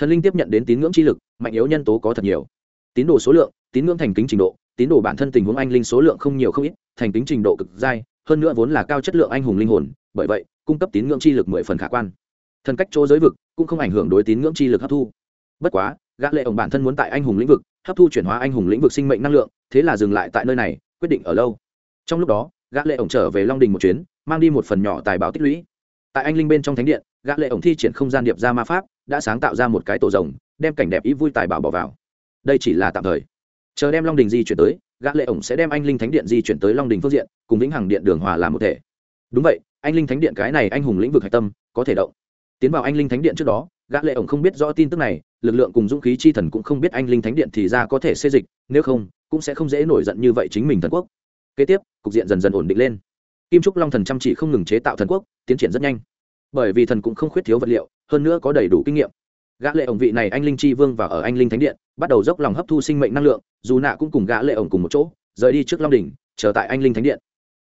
thần linh tiếp nhận đến tín ngưỡng chi lực, mạnh yếu nhân tố có thật nhiều. Tín đồ số lượng, tín ngưỡng thành kính trình độ, tín đồ bản thân tình huống anh linh số lượng không nhiều không ít, thành kính trình độ cực dai, hơn nữa vốn là cao chất lượng anh hùng linh hồn, bởi vậy, cung cấp tín ngưỡng chi lực mười phần khả quan. Thần cách chỗ giới vực cũng không ảnh hưởng đối tín ngưỡng chi lực hấp thu. Bất quá, gã lệ ổng bản thân muốn tại anh hùng lĩnh vực hấp thu chuyển hóa anh hùng lĩnh vực sinh mệnh năng lượng, thế là dừng lại tại nơi này, quyết định ở lâu. Trong lúc đó, gã lệ ổng trở về long đình một chuyến, mang đi một phần nhỏ tài báo tích lũy. Tại anh linh bên trong thánh điện, gã lệ ổng thi triển không gian điệp ra ma pháp đã sáng tạo ra một cái tổ rồng, đem cảnh đẹp ý vui tài bảo bỏ vào. Đây chỉ là tạm thời. Chờ đem long đình di chuyển tới, gã lệ ổng sẽ đem anh linh thánh điện di chuyển tới long đình phương diện, cùng vĩnh hằng điện đường hòa làm một thể. Đúng vậy, anh linh thánh điện cái này anh hùng lĩnh vực hạch tâm, có thể động. Tiến vào anh linh thánh điện trước đó, gã lệ ổng không biết rõ tin tức này, lực lượng cùng dũng khí chi thần cũng không biết anh linh thánh điện thì ra có thể xê dịch, nếu không, cũng sẽ không dễ nổi giận như vậy chính mình thần quốc. Kế tiếp, cục diện dần dần ổn định lên. Kim trúc long thần chăm chỉ không ngừng chế tạo thần quốc, tiến triển rất nhanh bởi vì thần cũng không khuyết thiếu vật liệu, hơn nữa có đầy đủ kinh nghiệm. Gã lệ ổng vị này anh linh chi vương và ở anh linh thánh điện, bắt đầu dốc lòng hấp thu sinh mệnh năng lượng, dù nạ cũng cùng gã lệ ổng cùng một chỗ, rời đi trước long đỉnh, chờ tại anh linh thánh điện.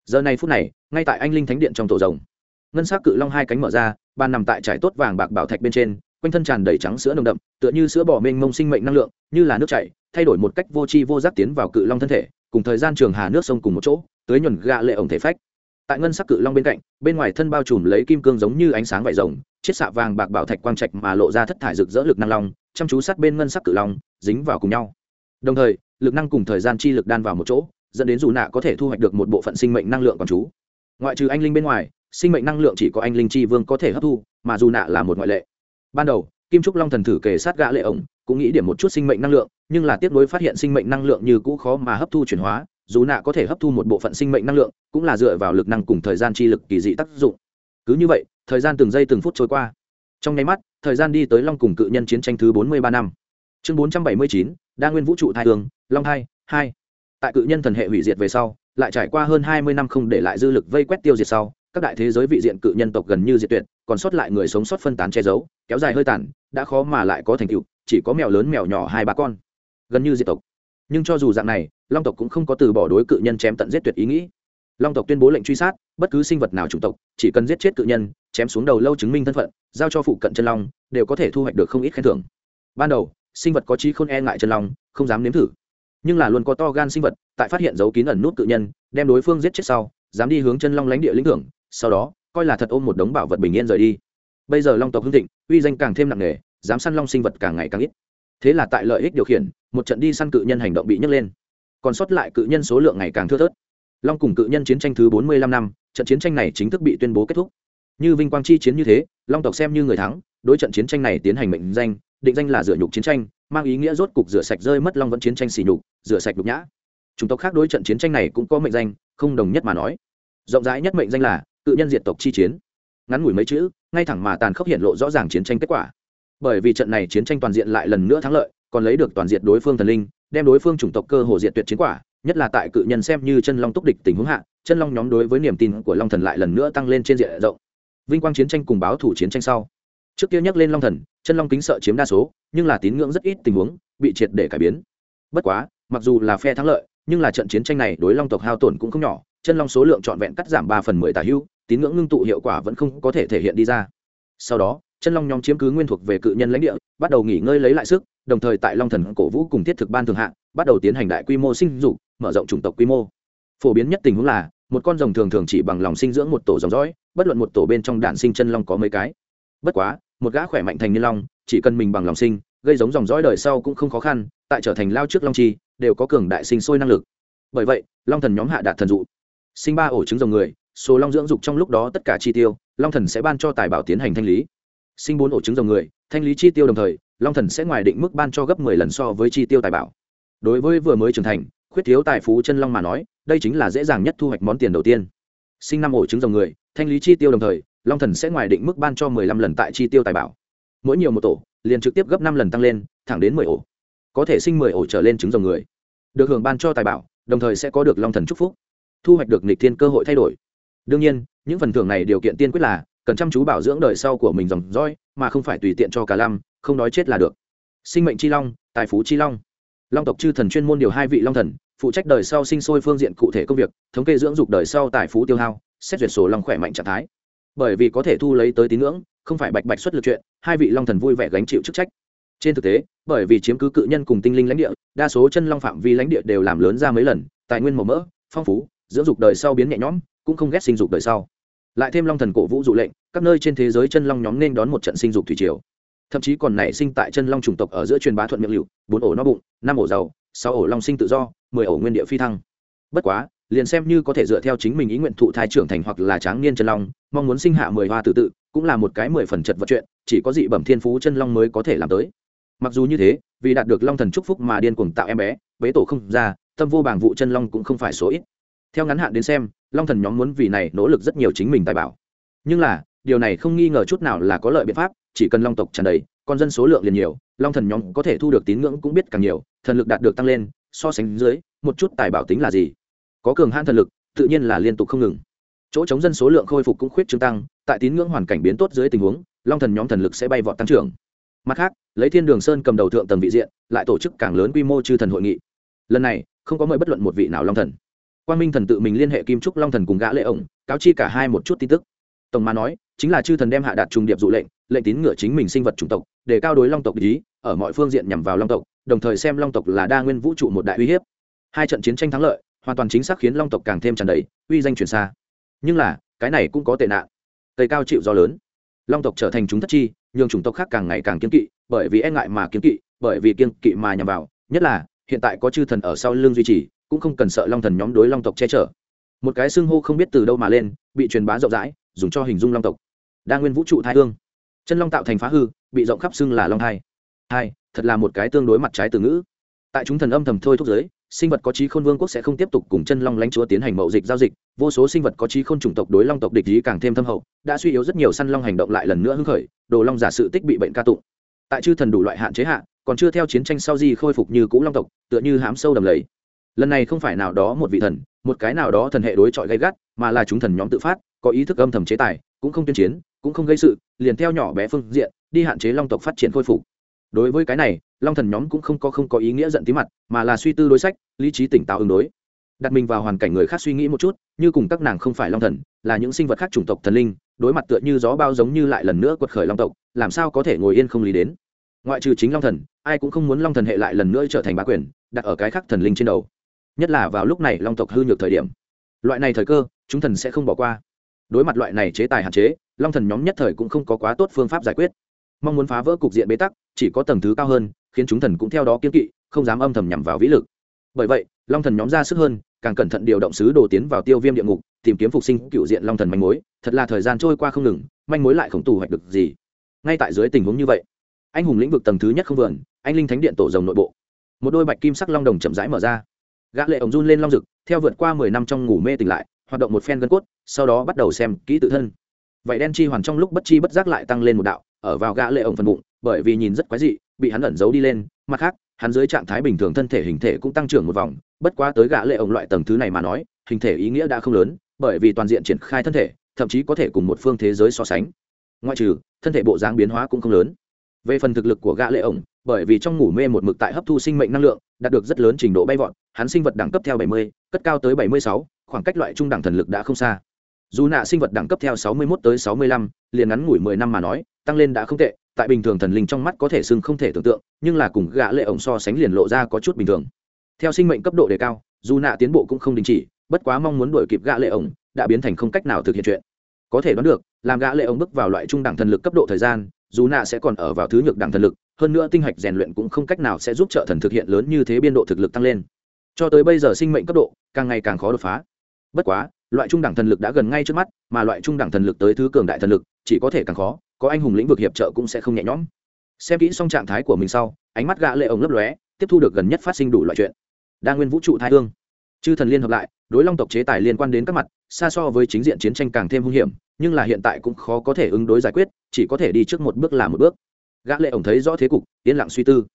Giờ này phút này, ngay tại anh linh thánh điện trong tổ rồng, ngân sắc cự long hai cánh mở ra, bàn nằm tại trải tốt vàng bạc bảo thạch bên trên, quanh thân tràn đầy trắng sữa nồng đậm, tựa như sữa bò mênh mông sinh mệnh năng lượng, như là nước chảy, thay đổi một cách vô tri vô giác tiến vào cự long thân thể, cùng thời gian trường hà nước sông cùng một chỗ, tới nhuần gã lệ ổng thể phách tại ngân sắc cự long bên cạnh, bên ngoài thân bao trùm lấy kim cương giống như ánh sáng vải rồng, chiết xạ vàng bạc bảo thạch quang trạch mà lộ ra thất thải rực rỡ lực năng long, chăm chú sát bên ngân sắc cự long, dính vào cùng nhau. Đồng thời, lực năng cùng thời gian chi lực đan vào một chỗ, dẫn đến dù nạ có thể thu hoạch được một bộ phận sinh mệnh năng lượng còn chú. Ngoại trừ anh linh bên ngoài, sinh mệnh năng lượng chỉ có anh linh chi vương có thể hấp thu, mà dù nạ là một ngoại lệ. Ban đầu, kim trúc long thần thử kề sát gã lệ ổng, cũng nghĩ điểm một chút sinh mệnh năng lượng, nhưng là tiếp nối phát hiện sinh mệnh năng lượng như cũ khó mà hấp thu chuyển hóa dù nạ có thể hấp thu một bộ phận sinh mệnh năng lượng, cũng là dựa vào lực năng cùng thời gian chi lực kỳ dị tác dụng. Cứ như vậy, thời gian từng giây từng phút trôi qua. Trong nháy mắt, thời gian đi tới long cùng cự nhân chiến tranh thứ bốn mươi ba năm. Chương bốn trăm bảy mươi chín, đa nguyên vũ trụ thai tường long hai hai. Tại cự nhân thần hệ hủy diệt về sau, lại trải qua hơn hai mươi năm không để lại dư lực vây quét tiêu diệt sau, các đại thế giới vị diện cự nhân tộc gần như diệt tuyệt, còn sót lại người sống sót phân tán che giấu, kéo dài hơi tàn, đã khó mà lại có thành tựu, chỉ có mèo lớn mèo nhỏ hai ba con. Gần như diệt tộc nhưng cho dù dạng này, long tộc cũng không có từ bỏ đối cự nhân chém tận giết tuyệt ý nghĩ. Long tộc tuyên bố lệnh truy sát, bất cứ sinh vật nào chủng tộc, chỉ cần giết chết cự nhân, chém xuống đầu lâu chứng minh thân phận, giao cho phụ cận chân long, đều có thể thu hoạch được không ít khen thưởng. Ban đầu, sinh vật có trí không e ngại chân long, không dám nếm thử. Nhưng là luôn có to gan sinh vật, tại phát hiện dấu kín ẩn nút cự nhân, đem đối phương giết chết sau, dám đi hướng chân long lãnh địa lĩnh thưởng, sau đó, coi là thật ôm một đống bảo vật bình yên rời đi. Bây giờ long tộc hưng thịnh, uy danh càng thêm nặng nề, dám săn long sinh vật càng ngày càng ít thế là tại lợi ích điều khiển, một trận đi săn cự nhân hành động bị nhấc lên. Còn sót lại cự nhân số lượng ngày càng thưa thớt. Long cùng cự nhân chiến tranh thứ bốn mươi lăm năm, trận chiến tranh này chính thức bị tuyên bố kết thúc. Như vinh quang chi chiến như thế, long tộc xem như người thắng, đối trận chiến tranh này tiến hành mệnh danh, định danh là rửa nhục chiến tranh, mang ý nghĩa rốt cục rửa sạch rơi mất long vẫn chiến tranh xỉ nhục, rửa sạch nhục nhã. Chúng tộc khác đối trận chiến tranh này cũng có mệnh danh, không đồng nhất mà nói. Rộng rãi nhất mệnh danh là cự nhân diệt tộc chi chiến. Ngắn ngủi mấy chữ, ngay thẳng mà tàn khốc hiện lộ rõ ràng chiến tranh kết quả bởi vì trận này chiến tranh toàn diện lại lần nữa thắng lợi, còn lấy được toàn diện đối phương thần linh, đem đối phương chủng tộc cơ hồ diệt tuyệt chiến quả, nhất là tại cự nhân xem như chân long túc địch tình huống hạ, chân long nhóm đối với niềm tin của long thần lại lần nữa tăng lên trên diện rộng. Vinh quang chiến tranh cùng báo thủ chiến tranh sau. Trước kia nhắc lên long thần, chân long kính sợ chiếm đa số, nhưng là tín ngưỡng rất ít tình huống, bị triệt để cải biến. Bất quá, mặc dù là phe thắng lợi, nhưng là trận chiến tranh này đối long tộc hao tổn cũng không nhỏ, chân long số lượng trọn vẹn cắt giảm ba phần mười tà hưu, tín ngưỡng ngưng tụ hiệu quả vẫn không có thể thể hiện đi ra. Sau đó chân long nhóm chiếm cứ nguyên thuộc về cự nhân lãnh địa, bắt đầu nghỉ ngơi lấy lại sức, đồng thời tại long thần cổ vũ cùng thiết thực ban thường hạng bắt đầu tiến hành đại quy mô sinh dục, mở rộng chủng tộc quy mô. Phổ biến nhất tình huống là, một con rồng thường thường chỉ bằng lòng sinh dưỡng một tổ dòng dõi, bất luận một tổ bên trong đạn sinh chân long có mấy cái. Bất quá, một gã khỏe mạnh thành niên long, chỉ cần mình bằng lòng sinh, gây giống dòng dõi đời sau cũng không khó khăn, tại trở thành lao trước long chi, đều có cường đại sinh sôi năng lực. Bởi vậy, long thần nhóm hạ đạt thần dụ. Sinh ba ổ trứng rồng người, số long dưỡng dục trong lúc đó tất cả chi tiêu, long thần sẽ ban cho tài bảo tiến hành thanh lý sinh bốn ổ trứng rồng người, thanh lý chi tiêu đồng thời, long thần sẽ ngoài định mức ban cho gấp mười lần so với chi tiêu tài bảo. Đối với vừa mới trưởng thành, khuyết thiếu tài phú chân long mà nói, đây chính là dễ dàng nhất thu hoạch món tiền đầu tiên. Sinh năm ổ trứng rồng người, thanh lý chi tiêu đồng thời, long thần sẽ ngoài định mức ban cho mười lăm lần tại chi tiêu tài bảo. Mỗi nhiều một tổ, liền trực tiếp gấp năm lần tăng lên, thẳng đến mười ổ. Có thể sinh mười ổ trở lên trứng rồng người. Được hưởng ban cho tài bảo, đồng thời sẽ có được long thần chúc phúc. Thu hoạch được nịch thiên cơ hội thay đổi. Đương nhiên, những phần thưởng này điều kiện tiên quyết là cần chăm chú bảo dưỡng đời sau của mình dòng dõi, mà không phải tùy tiện cho cả lam không đói chết là được. Sinh mệnh chi long, tài phú chi long. Long tộc chư thần chuyên môn điều hai vị long thần, phụ trách đời sau sinh sôi phương diện cụ thể công việc, thống kê dưỡng dục đời sau tài phú tiêu hao, xét duyệt sổ long khỏe mạnh trạng thái. Bởi vì có thể thu lấy tới tín ngưỡng, không phải bạch bạch xuất lực chuyện, hai vị long thần vui vẻ gánh chịu chức trách. Trên thực tế, bởi vì chiếm cứ cự nhân cùng tinh linh lãnh địa, đa số chân long phạm vi lãnh địa đều làm lớn ra mấy lần, tài nguyên màu mỡ, phong phú, dưỡng dục đời sau biến nhẹ nhõm, cũng không ghét sinh dục đời sau lại thêm long thần cổ vũ dụ lệnh, các nơi trên thế giới chân long nhóm nên đón một trận sinh dục thủy triều. Thậm chí còn nảy sinh tại chân long chủng tộc ở giữa truyền bá thuận miệng liệu, bốn ổ no bụng, năm ổ giàu, sáu ổ long sinh tự do, mười ổ nguyên địa phi thăng. Bất quá, liền xem như có thể dựa theo chính mình ý nguyện thụ thai trưởng thành hoặc là tráng niên chân long, mong muốn sinh hạ mười hoa tự tự, cũng là một cái mười phần chật vật chuyện, chỉ có dị bẩm thiên phú chân long mới có thể làm tới. Mặc dù như thế, vì đạt được long thần chúc phúc mà điên cuồng tạo em bé, bế tổ không ra, tâm vô bảng vụ chân long cũng không phải số ít theo ngắn hạn đến xem, long thần nhóm muốn vì này nỗ lực rất nhiều chính mình tài bảo. Nhưng là, điều này không nghi ngờ chút nào là có lợi biện pháp, chỉ cần long tộc tràn đầy, con dân số lượng liền nhiều, long thần nhóm có thể thu được tín ngưỡng cũng biết càng nhiều, thần lực đạt được tăng lên, so sánh dưới, một chút tài bảo tính là gì? Có cường hãn thần lực, tự nhiên là liên tục không ngừng. Chỗ chống dân số lượng khôi phục cũng khuyết chứng tăng, tại tín ngưỡng hoàn cảnh biến tốt dưới tình huống, long thần nhóm thần lực sẽ bay vọt tăng trưởng. Mặt khác, lấy thiên đường sơn cầm đầu thượng tầng vị diện, lại tổ chức càng lớn quy mô chư thần hội nghị. Lần này, không có mời bất luận một vị nào long thần quan minh thần tự mình liên hệ kim trúc long thần cùng gã lệ ổng, cáo chi cả hai một chút tin tức. Tổng mà nói, chính là chư thần đem hạ đạt trùng điệp dụ lệnh lệnh tín ngựa chính mình sinh vật chủng tộc, để cao đối long tộc ý, ở mọi phương diện nhằm vào long tộc, đồng thời xem long tộc là đa nguyên vũ trụ một đại uy hiếp. Hai trận chiến tranh thắng lợi, hoàn toàn chính xác khiến long tộc càng thêm tràn đầy uy danh truyền xa. Nhưng là, cái này cũng có tệ nạn. Tây cao chịu do lớn. Long tộc trở thành chúng thất chi nhưng chủng tộc khác càng ngày càng kiên kỵ, bởi vì e ngại mà kiên kỵ, bởi vì kiên kỵ mà nhằm vào. Nhất là, hiện tại có chư thần ở sau lưng duy trì cũng không cần sợ long thần nhóm đối long tộc che chở. Một cái xưng hô không biết từ đâu mà lên, bị truyền bá rộng rãi, dùng cho hình dung long tộc. Đa nguyên vũ trụ thai hương. Chân long tạo thành phá hư, bị rộng khắp xưng là long hai hai, thật là một cái tương đối mặt trái từ ngữ. Tại chúng thần âm thầm thôi thúc giới, sinh vật có trí khôn vương quốc sẽ không tiếp tục cùng chân long lãnh chúa tiến hành mậu dịch giao dịch, vô số sinh vật có trí khôn chủng tộc đối long tộc địch ý càng thêm thâm hậu, đã suy yếu rất nhiều săn long hành động lại lần nữa hưng khởi, đồ long giả sự tích bị bệnh ca tụng. Tại chư thần đủ loại hạn chế hạ, còn chưa theo chiến tranh sau gì khôi phục như cũ long tộc, tựa như hám sâu đầm lầy lần này không phải nào đó một vị thần, một cái nào đó thần hệ đối chọi gây gắt, mà là chúng thần nhóm tự phát, có ý thức âm thầm chế tài, cũng không tuyên chiến, cũng không gây sự, liền theo nhỏ bé phương diện, đi hạn chế long tộc phát triển khôi phục. Đối với cái này, long thần nhóm cũng không có không có ý nghĩa giận tí mặt, mà là suy tư đối sách, lý trí tỉnh táo ứng đối. Đặt mình vào hoàn cảnh người khác suy nghĩ một chút, như cùng các nàng không phải long thần, là những sinh vật khác chủng tộc thần linh, đối mặt tựa như gió bao giống như lại lần nữa quật khởi long tộc, làm sao có thể ngồi yên không lý đến? Ngoại trừ chính long thần, ai cũng không muốn long thần hệ lại lần nữa trở thành bá quyền, đặt ở cái khác thần linh trên đầu nhất là vào lúc này long tộc hư nhược thời điểm. Loại này thời cơ, chúng thần sẽ không bỏ qua. Đối mặt loại này chế tài hạn chế, long thần nhóm nhất thời cũng không có quá tốt phương pháp giải quyết. Mong muốn phá vỡ cục diện bế tắc, chỉ có tầng thứ cao hơn, khiến chúng thần cũng theo đó kiên kỵ, không dám âm thầm nhằm vào vĩ lực. Bởi vậy, long thần nhóm ra sức hơn, càng cẩn thận điều động sứ đồ tiến vào tiêu viêm địa ngục, tìm kiếm phục sinh cựu diện long thần manh mối. Thật là thời gian trôi qua không ngừng, manh mối lại không tù hoạch được gì. Ngay tại dưới tình huống như vậy, anh hùng lĩnh vực tầng thứ nhất không vườn, anh linh thánh điện tổ rồng nội bộ. Một đôi bạch kim sắc long đồng chậm rãi mở ra gã lệ ổng run lên long rực, theo vượt qua mười năm trong ngủ mê tỉnh lại, hoạt động một phen gân cốt, sau đó bắt đầu xem kỹ tự thân. Vậy đen chi hoàn trong lúc bất chi bất giác lại tăng lên một đạo, ở vào gã lệ ổng phần bụng, bởi vì nhìn rất quái dị, bị hắn ẩn giấu đi lên, mặt khác, hắn dưới trạng thái bình thường thân thể hình thể cũng tăng trưởng một vòng, bất quá tới gã lệ ổng loại tầng thứ này mà nói, hình thể ý nghĩa đã không lớn, bởi vì toàn diện triển khai thân thể, thậm chí có thể cùng một phương thế giới so sánh. Ngoại trừ, thân thể bộ dáng biến hóa cũng không lớn về phần thực lực của gã lệ ổng bởi vì trong ngủ mê một mực tại hấp thu sinh mệnh năng lượng đạt được rất lớn trình độ bay vọt hắn sinh vật đẳng cấp theo 70, cất cao tới 76, khoảng cách loại trung đẳng thần lực đã không xa. Dù nạ sinh vật đẳng cấp theo 61 tới 65, liền ngắn ngủi 10 năm mà nói tăng lên đã không tệ tại bình thường thần linh trong mắt có thể xưng không thể tưởng tượng nhưng là cùng gã lệ ổng so sánh liền lộ ra có chút bình thường. Theo sinh mệnh cấp độ đề cao dù nạ tiến bộ cũng không đình chỉ bất quá mong muốn đuổi kịp gã lệ ổng đã biến thành không cách nào thực hiện chuyện. Có thể đoán được làm gã lệ ổng bước vào loại trung đẳng thần lực cấp độ thời gian dù nạ sẽ còn ở vào thứ nhược đẳng thần lực, hơn nữa tinh hạch rèn luyện cũng không cách nào sẽ giúp trợ thần thực hiện lớn như thế biên độ thực lực tăng lên. Cho tới bây giờ sinh mệnh cấp độ, càng ngày càng khó đột phá. Bất quá, loại trung đẳng thần lực đã gần ngay trước mắt, mà loại trung đẳng thần lực tới thứ cường đại thần lực, chỉ có thể càng khó, có anh hùng lĩnh vực hiệp trợ cũng sẽ không nhẹ nhõm. Xem kỹ xong trạng thái của mình sau, ánh mắt gã lệ ổng lấp lóe, tiếp thu được gần nhất phát sinh đủ loại chuyện. Đa nguyên vũ trụ thái hương. Chư thần liên hợp lại, đối long tộc chế tài liên quan đến các mặt, xa so với chính diện chiến tranh càng thêm hung hiểm nhưng là hiện tại cũng khó có thể ứng đối giải quyết, chỉ có thể đi trước một bước là một bước. Gã lệ ổng thấy rõ thế cục, yên lặng suy tư.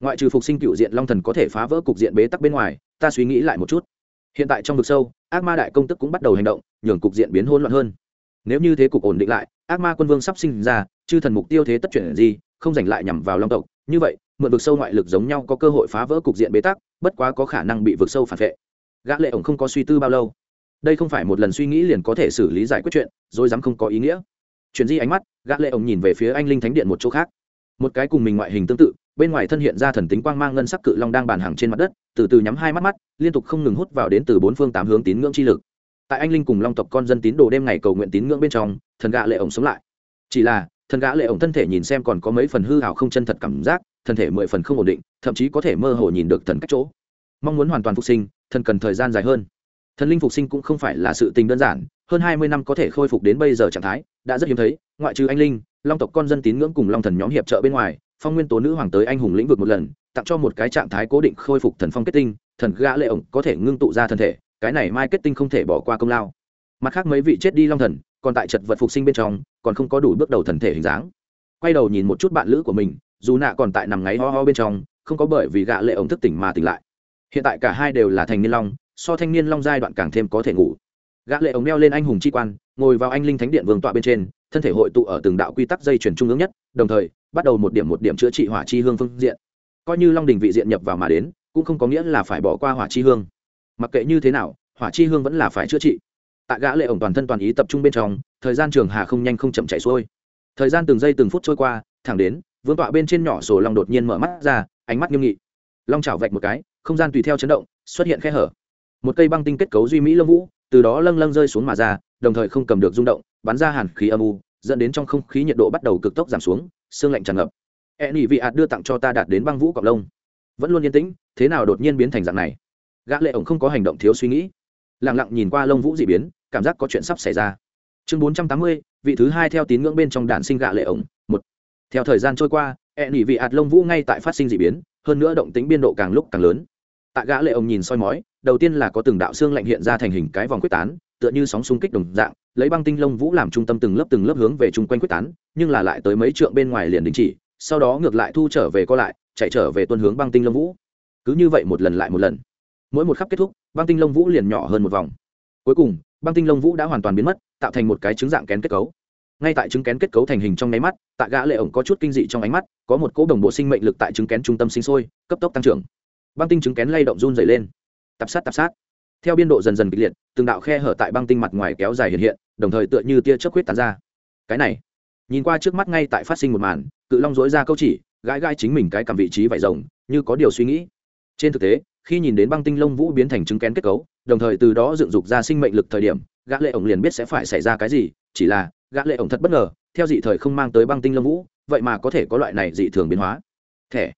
Ngoại trừ phục sinh cựu diện long thần có thể phá vỡ cục diện bế tắc bên ngoài, ta suy nghĩ lại một chút. Hiện tại trong vực sâu, ác ma đại công tức cũng bắt đầu hành động, nhường cục diện biến hỗn loạn hơn. Nếu như thế cục ổn định lại, ác ma quân vương sắp sinh ra, chư thần mục tiêu thế tất chuyển gì, không giành lại nhằm vào long tộc. Như vậy, mượn vực sâu ngoại lực giống nhau có cơ hội phá vỡ cục diện bế tắc, bất quá có khả năng bị vực sâu phản vệ. Gã lệ ổng không có suy tư bao lâu đây không phải một lần suy nghĩ liền có thể xử lý giải quyết chuyện, rồi dám không có ý nghĩa. Chuyển di ánh mắt, gã lệ ổng nhìn về phía anh linh thánh điện một chỗ khác. Một cái cùng mình ngoại hình tương tự, bên ngoài thân hiện ra thần tính quang mang ngân sắc cự long đang bàn hàng trên mặt đất, từ từ nhắm hai mắt mắt, liên tục không ngừng hút vào đến từ bốn phương tám hướng tín ngưỡng chi lực. Tại anh linh cùng long tộc con dân tín đồ đêm ngày cầu nguyện tín ngưỡng bên trong, thần gã lệ ổng sống lại. Chỉ là, thần gã lệ ổng thân thể nhìn xem còn có mấy phần hư hào không chân thật cảm giác, thân thể mười phần không ổn định, thậm chí có thể mơ hồ nhìn được thần cách chỗ. Mong muốn hoàn toàn phục sinh, thần cần thời gian dài hơn thần linh phục sinh cũng không phải là sự tình đơn giản, hơn hai mươi năm có thể khôi phục đến bây giờ trạng thái, đã rất hiếm thấy, ngoại trừ anh linh, long tộc con dân tín ngưỡng cùng long thần nhóm hiệp trợ bên ngoài, phong nguyên tố nữ hoàng tới anh hùng lĩnh vực một lần, tặng cho một cái trạng thái cố định khôi phục thần phong kết tinh, thần gã lệ ổng có thể ngưng tụ ra thân thể, cái này mai kết tinh không thể bỏ qua công lao. Mặt khác mấy vị chết đi long thần, còn tại chật vật phục sinh bên trong, còn không có đủ bước đầu thần thể hình dáng. Quay đầu nhìn một chút bạn lữ của mình, dù nạ còn tại nằm ngáy ho ho bên trong, không có bởi vì gã lệ ổng thức tỉnh mà tỉnh lại. Hiện tại cả hai đều là thành niên long so thanh niên long giai đoạn càng thêm có thể ngủ. Gã lệ ống đeo lên anh hùng chi quan, ngồi vào anh linh thánh điện vương tọa bên trên, thân thể hội tụ ở từng đạo quy tắc dây chuyển trung ương nhất, đồng thời, bắt đầu một điểm một điểm chữa trị hỏa chi hương phương diện. Coi như long đình vị diện nhập vào mà đến, cũng không có nghĩa là phải bỏ qua hỏa chi hương. Mặc kệ như thế nào, hỏa chi hương vẫn là phải chữa trị. Tại gã lệ ổng toàn thân toàn ý tập trung bên trong, thời gian trường hà không nhanh không chậm chảy xuôi. Thời gian từng giây từng phút trôi qua, thẳng đến, vương tọa bên trên nhỏ sổ long đột nhiên mở mắt ra, ánh mắt nghiêm nghị. Long chảo vạch một cái, không gian tùy theo chấn động, xuất hiện khe hở một cây băng tinh kết cấu duy mỹ lâm vũ, từ đó lâng lâng rơi xuống mà ra, đồng thời không cầm được rung động, bắn ra hàn khí âm u, dẫn đến trong không khí nhiệt độ bắt đầu cực tốc giảm xuống sương lạnh tràn ngập. E nỉ vị ạt đưa tặng cho ta đạt đến băng vũ cọc lông. Vẫn luôn yên tĩnh, thế nào đột nhiên biến thành dạng này? Gã lệ ổng không có hành động thiếu suy nghĩ. Lặng lặng nhìn qua lông vũ dị biến, cảm giác có chuyện sắp xảy ra. Chương bốn trăm tám mươi, vị thứ hai theo tín ngưỡng bên trong đàn sinh gã lệ ổng, một. Theo thời gian trôi qua e nỉ vị ạt lông vũ ngay tại phát sinh dị biến, hơn nữa động tính biên độ càng lúc càng lớn. Tại gã lệ ổng nhìn soi mói đầu tiên là có từng đạo xương lạnh hiện ra thành hình cái vòng quyết tán, tựa như sóng xung kích đồng dạng, lấy băng tinh lông vũ làm trung tâm từng lớp từng lớp hướng về chung quanh quyết tán, nhưng là lại tới mấy trượng bên ngoài liền đình chỉ, sau đó ngược lại thu trở về co lại, chạy trở về tuân hướng băng tinh lông vũ. Cứ như vậy một lần lại một lần. Mỗi một khắc kết thúc, băng tinh lông vũ liền nhỏ hơn một vòng. Cuối cùng, băng tinh lông vũ đã hoàn toàn biến mất, tạo thành một cái trứng dạng kén kết cấu. Ngay tại trứng kén kết cấu thành hình trong nháy mắt tạ gã lệ ổng có chút kinh dị trong ánh mắt, có một cỗ đồng bộ sinh mệnh lực tại trứng kén trung tâm sinh sôi, cấp tốc tăng trưởng. Băng tinh trứng kén lay động run dày lên tập sát tập sát. Theo biên độ dần dần kịch liệt, từng đạo khe hở tại băng tinh mặt ngoài kéo dài hiện hiện, đồng thời tựa như tia chớp huyết tán ra. Cái này, nhìn qua trước mắt ngay tại phát sinh một màn, cự long dối ra câu chỉ, gãi gãi chính mình cái cầm vị trí vải rồng, như có điều suy nghĩ. Trên thực tế, khi nhìn đến băng tinh lông vũ biến thành trứng kén kết cấu, đồng thời từ đó dựng dục ra sinh mệnh lực thời điểm, gã lệ ổng liền biết sẽ phải xảy ra cái gì, chỉ là gã lệ ổng thật bất ngờ, theo dị thời không mang tới băng tinh lông vũ, vậy mà có thể có loại này dị thường biến hóa. Thẻ.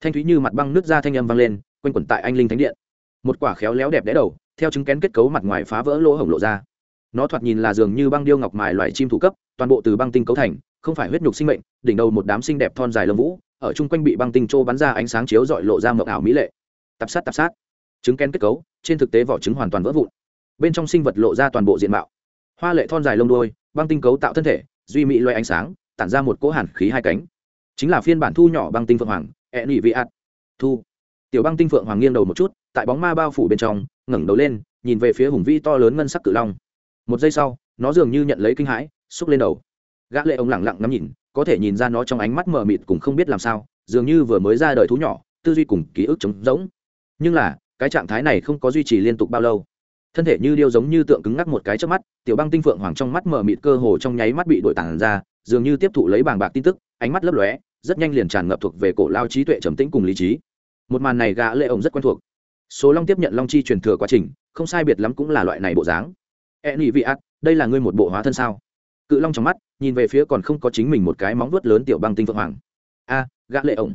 Thanh thúy như mặt băng nứt ra thanh âm vang lên, quanh quẩn tại anh linh thánh điện một quả khéo léo đẹp đẽ đầu, theo chứng kén kết cấu mặt ngoài phá vỡ lỗ hổng lộ ra. Nó thoạt nhìn là dường như băng điêu ngọc mài loài chim thủ cấp, toàn bộ từ băng tinh cấu thành, không phải huyết nhục sinh mệnh, đỉnh đầu một đám xinh đẹp thon dài lông vũ, ở chung quanh bị băng tinh trô bắn ra ánh sáng chiếu dọi lộ ra mộng ảo mỹ lệ. Tạp sát tạp sát. Trứng kén kết cấu, trên thực tế vỏ trứng hoàn toàn vỡ vụn. Bên trong sinh vật lộ ra toàn bộ diện mạo. Hoa lệ thon dài lông đôi băng tinh cấu tạo thân thể, duy mỹ loay ánh sáng, tản ra một cỗ hàn khí hai cánh. Chính là phiên bản thu nhỏ băng tinh phượng hoàng ẹ nỉ vị ạt thu tiểu băng tinh phượng hoàng nghiêng đầu một chút, tại bóng ma bao phủ bên trong, ngẩng đầu lên, nhìn về phía hùng vĩ to lớn ngân sắc cự long. Một giây sau, nó dường như nhận lấy kinh hãi, xúc lên đầu. Gã lệ ông lẳng lặng ngắm nhìn, có thể nhìn ra nó trong ánh mắt mờ mịt cũng không biết làm sao, dường như vừa mới ra đời thú nhỏ, tư duy cùng ký ức trống rỗng. Nhưng là, cái trạng thái này không có duy trì liên tục bao lâu. Thân thể như điêu giống như tượng cứng ngắc một cái trước mắt, tiểu băng tinh phượng hoàng trong mắt mờ mịt cơ hồ trong nháy mắt bị đội tản ra, dường như tiếp thụ lấy bàng bạc tin tức, ánh mắt lấp lóe, rất nhanh liền tràn ngập thuộc về cổ lao trí tuệ trầm tĩnh cùng lý trí một màn này gã lệ ổng rất quen thuộc. Số long tiếp nhận long chi truyền thừa quá trình, không sai biệt lắm cũng là loại này bộ dáng. E nhị vị ác, đây là ngươi một bộ hóa thân sao? Cự long trong mắt, nhìn về phía còn không có chính mình một cái móng vuốt lớn tiểu băng tinh phượng hoàng. A, gã lệ ổng.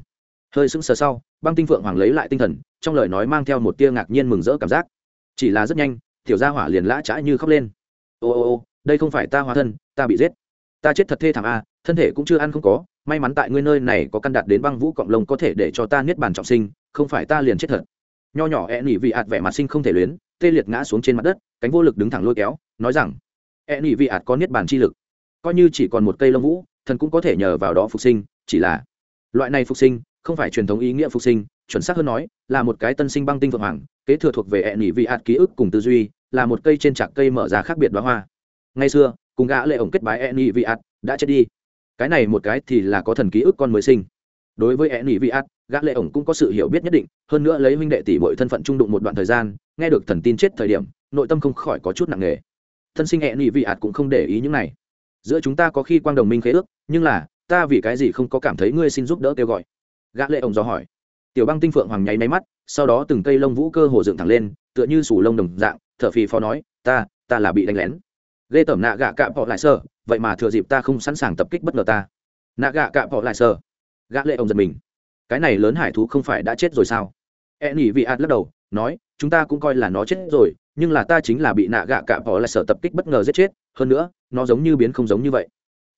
Hơi sững sờ sau, băng tinh phượng hoàng lấy lại tinh thần, trong lời nói mang theo một tia ngạc nhiên mừng rỡ cảm giác. Chỉ là rất nhanh, tiểu gia hỏa liền lã chãi như khóc lên. Ô ô ô, đây không phải ta hóa thân, ta bị giết. Ta chết thật thê thảm a, thân thể cũng chưa ăn không có, may mắn tại ngươi nơi này có căn đạt đến băng vũ cộng lông có thể để cho ta niết bàn trọng sinh không phải ta liền chết thật. Nho nhỏ e nỉ vị ạt vẻ mặt sinh không thể luyến, tê liệt ngã xuống trên mặt đất, cánh vô lực đứng thẳng lôi kéo, nói rằng e nỉ vị ạt có niết bàn chi lực, coi như chỉ còn một cây lông vũ, thần cũng có thể nhờ vào đó phục sinh, chỉ là loại này phục sinh không phải truyền thống ý nghĩa phục sinh, chuẩn xác hơn nói, là một cái tân sinh băng tinh vượng hoàng, kế thừa thuộc về e nỉ vị ạt ký ức cùng tư duy, là một cây trên trạc cây mở ra khác biệt đoá hoa. Ngày xưa, cùng gã lệ ổng kết bái e nỉ vị ạt đã chết đi. Cái này một cái thì là có thần ký ức con mới sinh. Đối với e nỉ vị ạt gã lệ ổng cũng có sự hiểu biết nhất định, hơn nữa lấy huynh đệ tỷ muội thân phận trung đụng một đoạn thời gian, nghe được thần tin chết thời điểm, nội tâm không khỏi có chút nặng nề. Thân sinh e nhị vị ạt cũng không để ý những này. Giữa chúng ta có khi quang đồng minh khế ước, nhưng là, ta vì cái gì không có cảm thấy ngươi xin giúp đỡ kêu gọi? Gã lệ ổng do hỏi. Tiểu băng tinh phượng hoàng nháy máy mắt, sau đó từng cây lông vũ cơ hồ dựng thẳng lên, tựa như sủ lông đồng dạng, thở phì phò nói, ta ta là bị đánh lén. Ghê tởm nạ gạ cạm họ lại sơ vậy mà thừa dịp ta không sẵn sàng tập kích bất ngờ ta. Nạ gạ cạm họ lại sơ gã lệ ổng giật mình cái này lớn hải thú không phải đã chết rồi sao? E nhỉ vị ạt lắc đầu, nói, chúng ta cũng coi là nó chết rồi, nhưng là ta chính là bị nạ gạ cạm bỏ lại sở tập kích bất ngờ giết chết, hơn nữa, nó giống như biến không giống như vậy.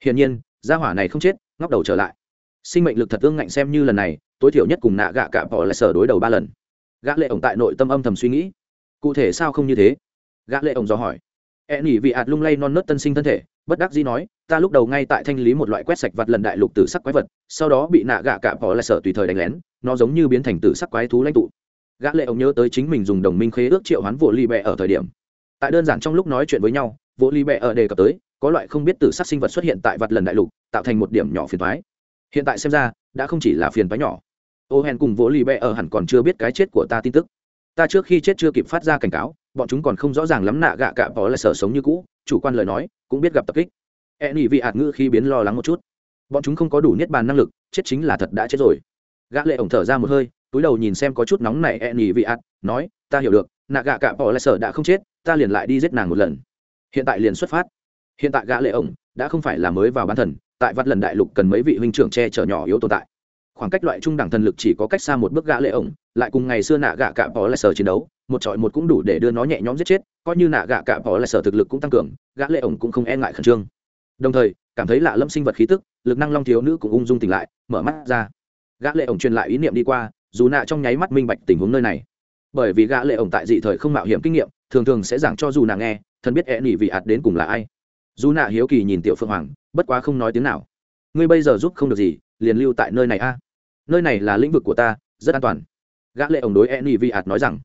Hiển nhiên, gia hỏa này không chết, ngóc đầu trở lại. Sinh mệnh lực thật ương ngạnh xem như lần này, tối thiểu nhất cùng nạ gạ cạm bỏ lại sở đối đầu ba lần. Gã lệ ổng tại nội tâm âm thầm suy nghĩ. Cụ thể sao không như thế? Gã lệ ổng do hỏi. E nhỉ vị ạt lung lay non nớt tân sinh thân thể bất đắc dĩ nói, ta lúc đầu ngay tại thanh lý một loại quét sạch vật lần đại lục tử sắc quái vật, sau đó bị nạ gạ cạ bỏ lại sở tùy thời đánh lén, nó giống như biến thành tử sắc quái thú lãnh tụ. Gã lệ ông nhớ tới chính mình dùng đồng minh khế ước triệu hoán vô ly bẹ ở thời điểm. Tại đơn giản trong lúc nói chuyện với nhau vô ly bẹ ở đề cập tới, có loại không biết tử sắc sinh vật xuất hiện tại vật lần đại lục, tạo thành một điểm nhỏ phiền toái. Hiện tại xem ra, đã không chỉ là phiền toái nhỏ. Ô hèn cùng vô ly bẹ ở hẳn còn chưa biết cái chết của ta tin tức. Ta trước khi chết chưa kịp phát ra cảnh cáo, bọn chúng còn không rõ ràng lắm nạ gạ cạ bỏ lại sở sống như cũ, chủ quan lời nói cũng biết gặp tập kích. E nỉ vị ạt ngữ khi biến lo lắng một chút. Bọn chúng không có đủ niết bàn năng lực, chết chính là thật đã chết rồi. Gã lệ ổng thở ra một hơi, túi đầu nhìn xem có chút nóng này e nỉ vị ạt, nói, ta hiểu được, nạ gạ cạ bỏ lại sở đã không chết, ta liền lại đi giết nàng một lần. Hiện tại liền xuất phát. Hiện tại gã lệ ổng đã không phải là mới vào bán thần, tại vắt lần đại lục cần mấy vị huynh trưởng che chở nhỏ yếu tồn tại. Khoảng cách loại trung đẳng thần lực chỉ có cách xa một bước gã lệ ổng, lại cùng ngày xưa nạ gạ cạ bỏ lại sở chiến đấu một trọi một cũng đủ để đưa nó nhẹ nhõm giết chết, coi như nạ gạ cạ bỏ lại sở thực lực cũng tăng cường, gã lệ ổng cũng không e ngại khẩn trương. Đồng thời, cảm thấy lạ lâm sinh vật khí tức, lực năng long thiếu nữ cũng ung dung tỉnh lại, mở mắt ra. Gã lệ ổng truyền lại ý niệm đi qua, dù nạ trong nháy mắt minh bạch tình huống nơi này. Bởi vì gã lệ ổng tại dị thời không mạo hiểm kinh nghiệm, thường thường sẽ giảng cho dù nạ nghe thần biết e nỉ vị ạt đến cùng là ai. Dù nạ hiếu kỳ nhìn tiểu phượng hoàng, bất quá không nói tiếng nào. Ngươi bây giờ giúp không được gì, liền lưu tại nơi này a. Nơi này là lĩnh vực của ta, rất an toàn. Gã lệ ổng đối e nỉ vị ạt nói rằng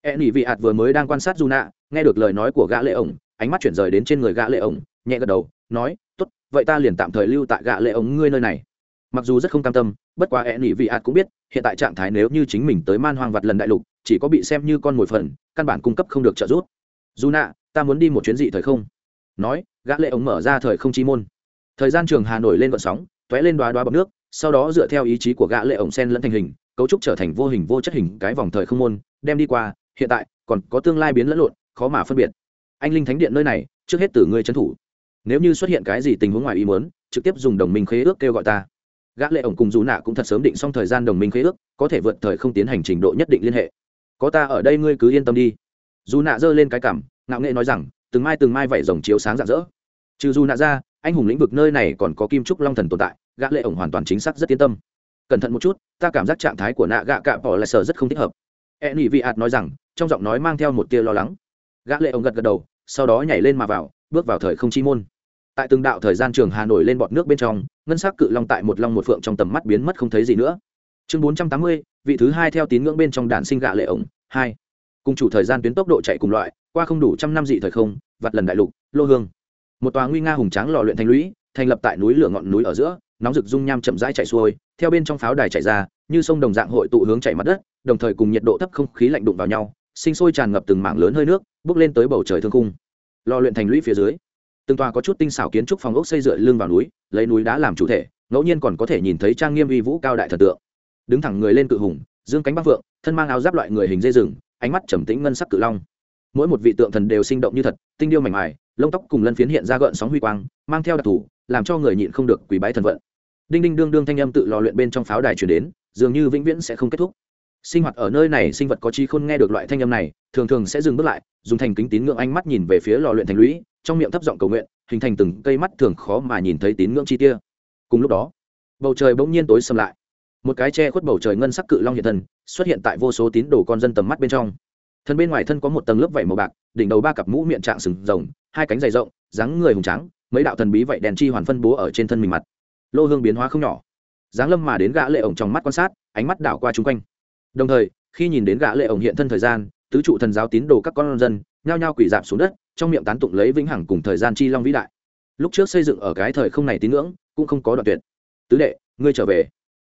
e nỉ vị ạt vừa mới đang quan sát dù nạ nghe được lời nói của gã lệ ổng, ánh mắt chuyển rời đến trên người gã lệ ổng, nhẹ gật đầu, nói, tốt, vậy ta liền tạm thời lưu tại gã lệ ổng ngươi nơi này. Mặc dù rất không cam tâm, bất quá e nỉ vị ạt cũng biết, hiện tại trạng thái nếu như chính mình tới man hoang vật lần đại lục, chỉ có bị xem như con mồi phần, căn bản cung cấp không được trợ giúp. Dù nạ ta muốn đi một chuyến dị thời không? Nói, gã lệ ổng mở ra thời không chi môn. Thời gian trường hà nổi lên vận sóng tóe lên đoá đoá bọt nước, sau đó dựa theo ý chí của gã lệ ổng sen lẫn thành hình, cấu trúc trở thành vô hình vô chất hình cái vòng thời không môn, đem đi qua hiện tại còn có tương lai biến lẫn lộn, khó mà phân biệt. Anh linh thánh điện nơi này, trước hết từ ngươi trấn thủ. Nếu như xuất hiện cái gì tình huống ngoài ý muốn, trực tiếp dùng đồng minh khế ước kêu gọi ta. Gã lệ ổng cùng dù nạ cũng thật sớm định xong thời gian đồng minh khế ước, có thể vượt thời không tiến hành trình độ nhất định liên hệ. Có ta ở đây ngươi cứ yên tâm đi. Dù nạ giơ lên cái cảm, ngạo nghệ nói rằng, từng mai từng mai vảy rồng chiếu sáng rạng rỡ. Trừ dù nạ ra, anh hùng lĩnh vực nơi này còn có kim trúc long thần tồn tại, gã lệ ổng hoàn toàn chính xác rất yên tâm. Cẩn thận một chút, ta cảm giác trạng thái của nạ gạ cạ bỏ lại sở rất không thích hợp. E nhị vị ạt nói rằng trong giọng nói mang theo một tia lo lắng. Gã lệ ông gật gật đầu, sau đó nhảy lên mà vào, bước vào thời không chi môn. Tại từng đạo thời gian trường hà nổi lên bọt nước bên trong, ngân sắc cự long tại một long một phượng trong tầm mắt biến mất không thấy gì nữa. Chương bốn trăm tám mươi, vị thứ hai theo tín ngưỡng bên trong đàn sinh gạ lệ ổng hai. Cùng chủ thời gian tuyến tốc độ chạy cùng loại, qua không đủ trăm năm dị thời không, vặt lần đại lục, lô hương. Một tòa nguy nga hùng tráng lò luyện thành lũy, thành lập tại núi lửa ngọn núi ở giữa, nóng rực dung nham chậm rãi chạy xuôi, theo bên trong pháo đài chạy ra, như sông đồng dạng hội tụ hướng chạy mặt đất, đồng thời cùng nhiệt độ thấp không khí lạnh đụng vào nhau sinh sôi tràn ngập từng mảng lớn hơi nước bước lên tới bầu trời thương cung, lò luyện thành lũy phía dưới từng tòa có chút tinh xảo kiến trúc phòng ốc xây dựa lưng vào núi lấy núi đá làm chủ thể ngẫu nhiên còn có thể nhìn thấy trang nghiêm uy vũ cao đại thần tượng. Đứng thẳng người lên cự hùng dương cánh bắc vượng thân mang áo giáp loại người hình dây rừng ánh mắt trầm tĩnh ngân sắc cự long. Mỗi một vị tượng thần đều sinh động như thật tinh điêu mảnh mài lông tóc cùng lân phiến hiện ra gợn sóng huy quang mang theo đặc thù làm cho người nhịn không được quỳ bái thần vận. Đinh đinh đương đương thanh âm tự lò luyện bên trong pháo đài chuyển đến dường như vĩnh viễn sẽ không kết thúc sinh hoạt ở nơi này, sinh vật có trí khôn nghe được loại thanh âm này, thường thường sẽ dừng bước lại, dùng thành kính tín ngưỡng ánh mắt nhìn về phía lò luyện thành lũy, trong miệng thấp giọng cầu nguyện, hình thành từng cây mắt thường khó mà nhìn thấy tín ngưỡng chi tia. Cùng lúc đó, bầu trời bỗng nhiên tối xâm lại. Một cái che khuất bầu trời ngân sắc cự long hiện thân, xuất hiện tại vô số tín đồ con dân tầm mắt bên trong. Thân bên ngoài thân có một tầng lớp vảy màu bạc, đỉnh đầu ba cặp mũ miệng trạng sừng rồng, hai cánh dày rộng, dáng người hùng trắng mấy đạo thần bí vậy đèn chi hoàn phân bố ở trên thân mình mặt. Lô hương biến hóa không nhỏ. Dáng lâm mà đến gã lệ ổng trong mắt quan sát, ánh mắt đảo qua chung quanh đồng thời, khi nhìn đến gã lệ ổng hiện thân thời gian, tứ trụ thần giáo tín đồ các con dân nhao nhao quỳ dạp xuống đất, trong miệng tán tụng lấy vĩnh hằng cùng thời gian chi long vĩ đại. Lúc trước xây dựng ở cái thời không này tín ngưỡng, cũng không có đoạn tuyệt. Tứ đệ, ngươi trở về.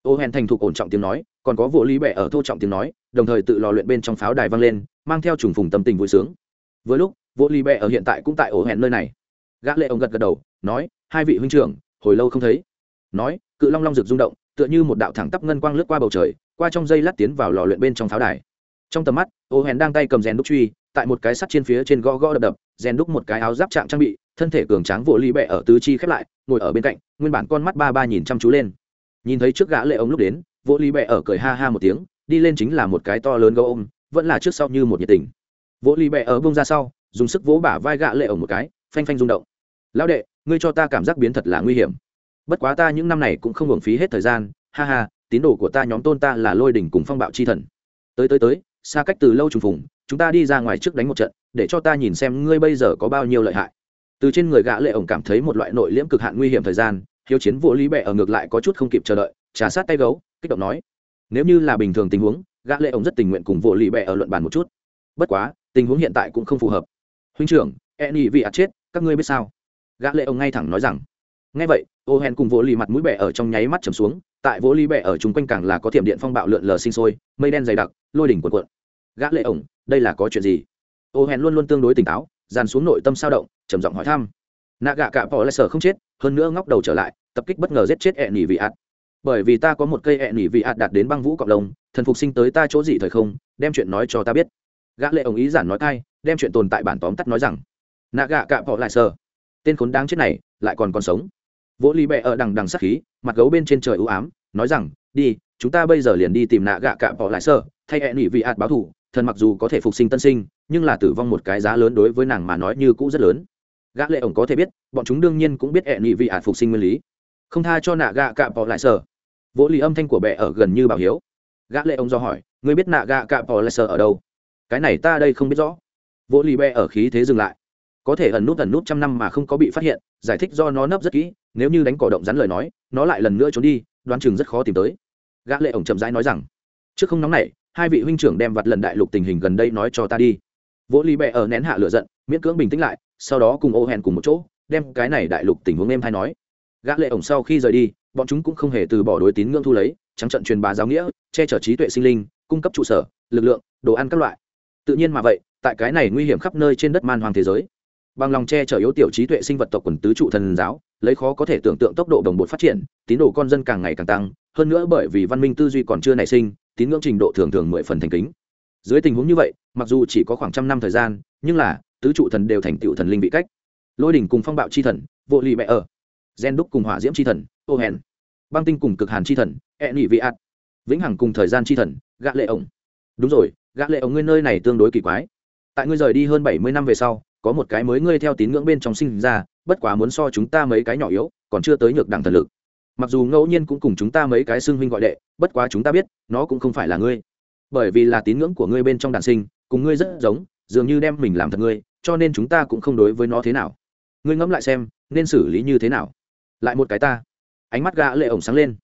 Ô hèn thành thục ổn trọng tiếng nói, còn có vô lý bệ ở thô trọng tiếng nói, đồng thời tự lò luyện bên trong pháo đài vang lên, mang theo trùng phùng tâm tình vui sướng. Với lúc vô lý bệ ở hiện tại cũng tại ổ hẹn nơi này. Gã lệ ông gật gật đầu, nói, hai vị huynh trưởng, hồi lâu không thấy. Nói, cự long long rực rung động, tựa như một đạo thẳng tắp ngân quang lướt qua bầu trời qua trong dây lát tiến vào lò luyện bên trong pháo đài. Trong tầm mắt, ô hèn đang tay cầm rèn đúc truy, tại một cái sắt trên phía trên gõ gõ đập đập, rèn đúc một cái áo giáp trạng trang bị, thân thể cường tráng vỗ ly bẹ ở tứ chi khép lại, ngồi ở bên cạnh, nguyên bản con mắt ba ba nhìn chăm chú lên. Nhìn thấy trước gã lệ ông lúc đến, vỗ ly bẹ ở cười ha ha một tiếng, đi lên chính là một cái to lớn gấu ôm, vẫn là trước sau như một nhiệt tình. Vỗ ly bẹ ở bông ra sau, dùng sức vỗ bả vai gã lệ ổng một cái, phanh phanh rung động. Lão đệ, ngươi cho ta cảm giác biến thật là nguy hiểm. Bất quá ta những năm này cũng không hưởng phí hết thời gian, ha ha tín đồ của ta nhóm tôn ta là lôi đỉnh cùng phong bạo chi thần. Tới tới tới, xa cách từ lâu trùng phùng, chúng ta đi ra ngoài trước đánh một trận, để cho ta nhìn xem ngươi bây giờ có bao nhiêu lợi hại. Từ trên người gã lệ ổng cảm thấy một loại nội liễm cực hạn nguy hiểm thời gian, hiếu chiến vô lý bệ ở ngược lại có chút không kịp chờ đợi, trà sát tay gấu, kích động nói. Nếu như là bình thường tình huống, gã lệ ổng rất tình nguyện cùng vô lý bệ ở luận bàn một chút. Bất quá, tình huống hiện tại cũng không phù hợp. Huynh trưởng e vì vị ạt chết, các ngươi biết sao? Gã lệ ổng ngay thẳng nói rằng. Nghe vậy ô hèn cùng vô lý mặt mũi bệ ở trong nháy mắt trầm xuống tại vỗ lý bệ ở chung quanh càng là có thiểm điện phong bạo lượn lờ sinh sôi mây đen dày đặc lôi đỉnh cuộn cuộn. Gã lệ ổng đây là có chuyện gì? Ô hèn luôn luôn tương đối tỉnh táo dàn xuống nội tâm sao động trầm giọng hỏi thăm. Nạ gạ cạ bỏ lại sở không chết hơn nữa ngóc đầu trở lại tập kích bất ngờ giết chết ẹ nỉ vị ạt. Bởi vì ta có một cây ẹ nỉ vị ạt đạt đến băng vũ cộng đồng thần phục sinh tới ta chỗ gì thời không đem chuyện nói cho ta biết. Gã lệ ổng ý giản nói thay, đem chuyện tồn tại bản tóm tắt nói rằng nạ gạ cạ bỏ lại sở tên khốn đáng chết này lại còn còn sống vỗ ly bẹ ở đằng đằng sắc khí, mặt gấu bên trên trời ưu ám, nói rằng, đi, chúng ta bây giờ liền đi tìm nạ gạ cạ bỏ lại sở thay hẹn nỉ vị ạt báo thù thần mặc dù có thể phục sinh tân sinh, nhưng là tử vong một cái giá lớn đối với nàng mà nói như cũ rất lớn. Gã lệ ổng có thể biết, bọn chúng đương nhiên cũng biết hẹn nỉ vị ạt phục sinh nguyên lý. Không tha cho nạ gạ cạ bỏ lại sở vỗ lì âm thanh của bệ ở gần như bảo hiếu. Gã lệ ông do hỏi, ngươi biết nạ gạ cạ bỏ lại sở ở đâu? Cái này ta đây không biết rõ. Vỗ lì bệ ở khí thế dừng lại. Có thể ẩn nút ẩn nút trăm năm mà không có bị phát hiện, giải thích do nó nấp rất kỹ nếu như đánh cỏ động rắn lời nói, nó lại lần nữa trốn đi, đoán chừng rất khó tìm tới. Gã lệ ổng chậm rãi nói rằng, trước không nóng này, hai vị huynh trưởng đem vặt lần đại lục tình hình gần đây nói cho ta đi. Vỗ ly bẹ ở nén hạ lửa giận, miễn cưỡng bình tĩnh lại, sau đó cùng ô hẹn cùng một chỗ, đem cái này đại lục tình huống em thay nói. Gã lệ ổng sau khi rời đi, bọn chúng cũng không hề từ bỏ đối tín ngưỡng thu lấy, trắng trận truyền bá giáo nghĩa, che chở trí tuệ sinh linh, cung cấp trụ sở, lực lượng, đồ ăn các loại. Tự nhiên mà vậy, tại cái này nguy hiểm khắp nơi trên đất man hoàng thế giới bằng lòng che chở yếu tiểu trí tuệ sinh vật tộc quần tứ trụ thần giáo, lấy khó có thể tưởng tượng tốc độ đồng bộ phát triển, tín đồ con dân càng ngày càng tăng, hơn nữa bởi vì văn minh tư duy còn chưa nảy sinh, tín ngưỡng trình độ thường thường mười phần thành kính. Dưới tình huống như vậy, mặc dù chỉ có khoảng trăm năm thời gian, nhưng là, tứ trụ thần đều thành tựu thần linh vị cách. Lôi đỉnh cùng phong bạo chi thần, vô lì mẹ ở. Gen đúc cùng hỏa diễm chi thần, ô hèn băng tinh cùng cực hàn chi thần e nhị vị ạt. Vĩnh hằng cùng thời gian chi thần gã lệ ổng. Đúng rồi gã lệ ổng ngươi nơi này tương đối kỳ quái. Tại ngươi rời đi hơn bảy mươi năm về sau có một cái mới ngươi theo tín ngưỡng bên trong sinh ra, bất quá muốn so chúng ta mấy cái nhỏ yếu, còn chưa tới nhược đẳng thần lực. Mặc dù ngẫu nhiên cũng cùng chúng ta mấy cái xưng huynh gọi đệ, bất quá chúng ta biết, nó cũng không phải là ngươi. Bởi vì là tín ngưỡng của ngươi bên trong đàn sinh, cùng ngươi rất giống, dường như đem mình làm thật ngươi, cho nên chúng ta cũng không đối với nó thế nào. Ngươi ngẫm lại xem, nên xử lý như thế nào? Lại một cái ta. Ánh mắt gã lệ ổng sáng lên.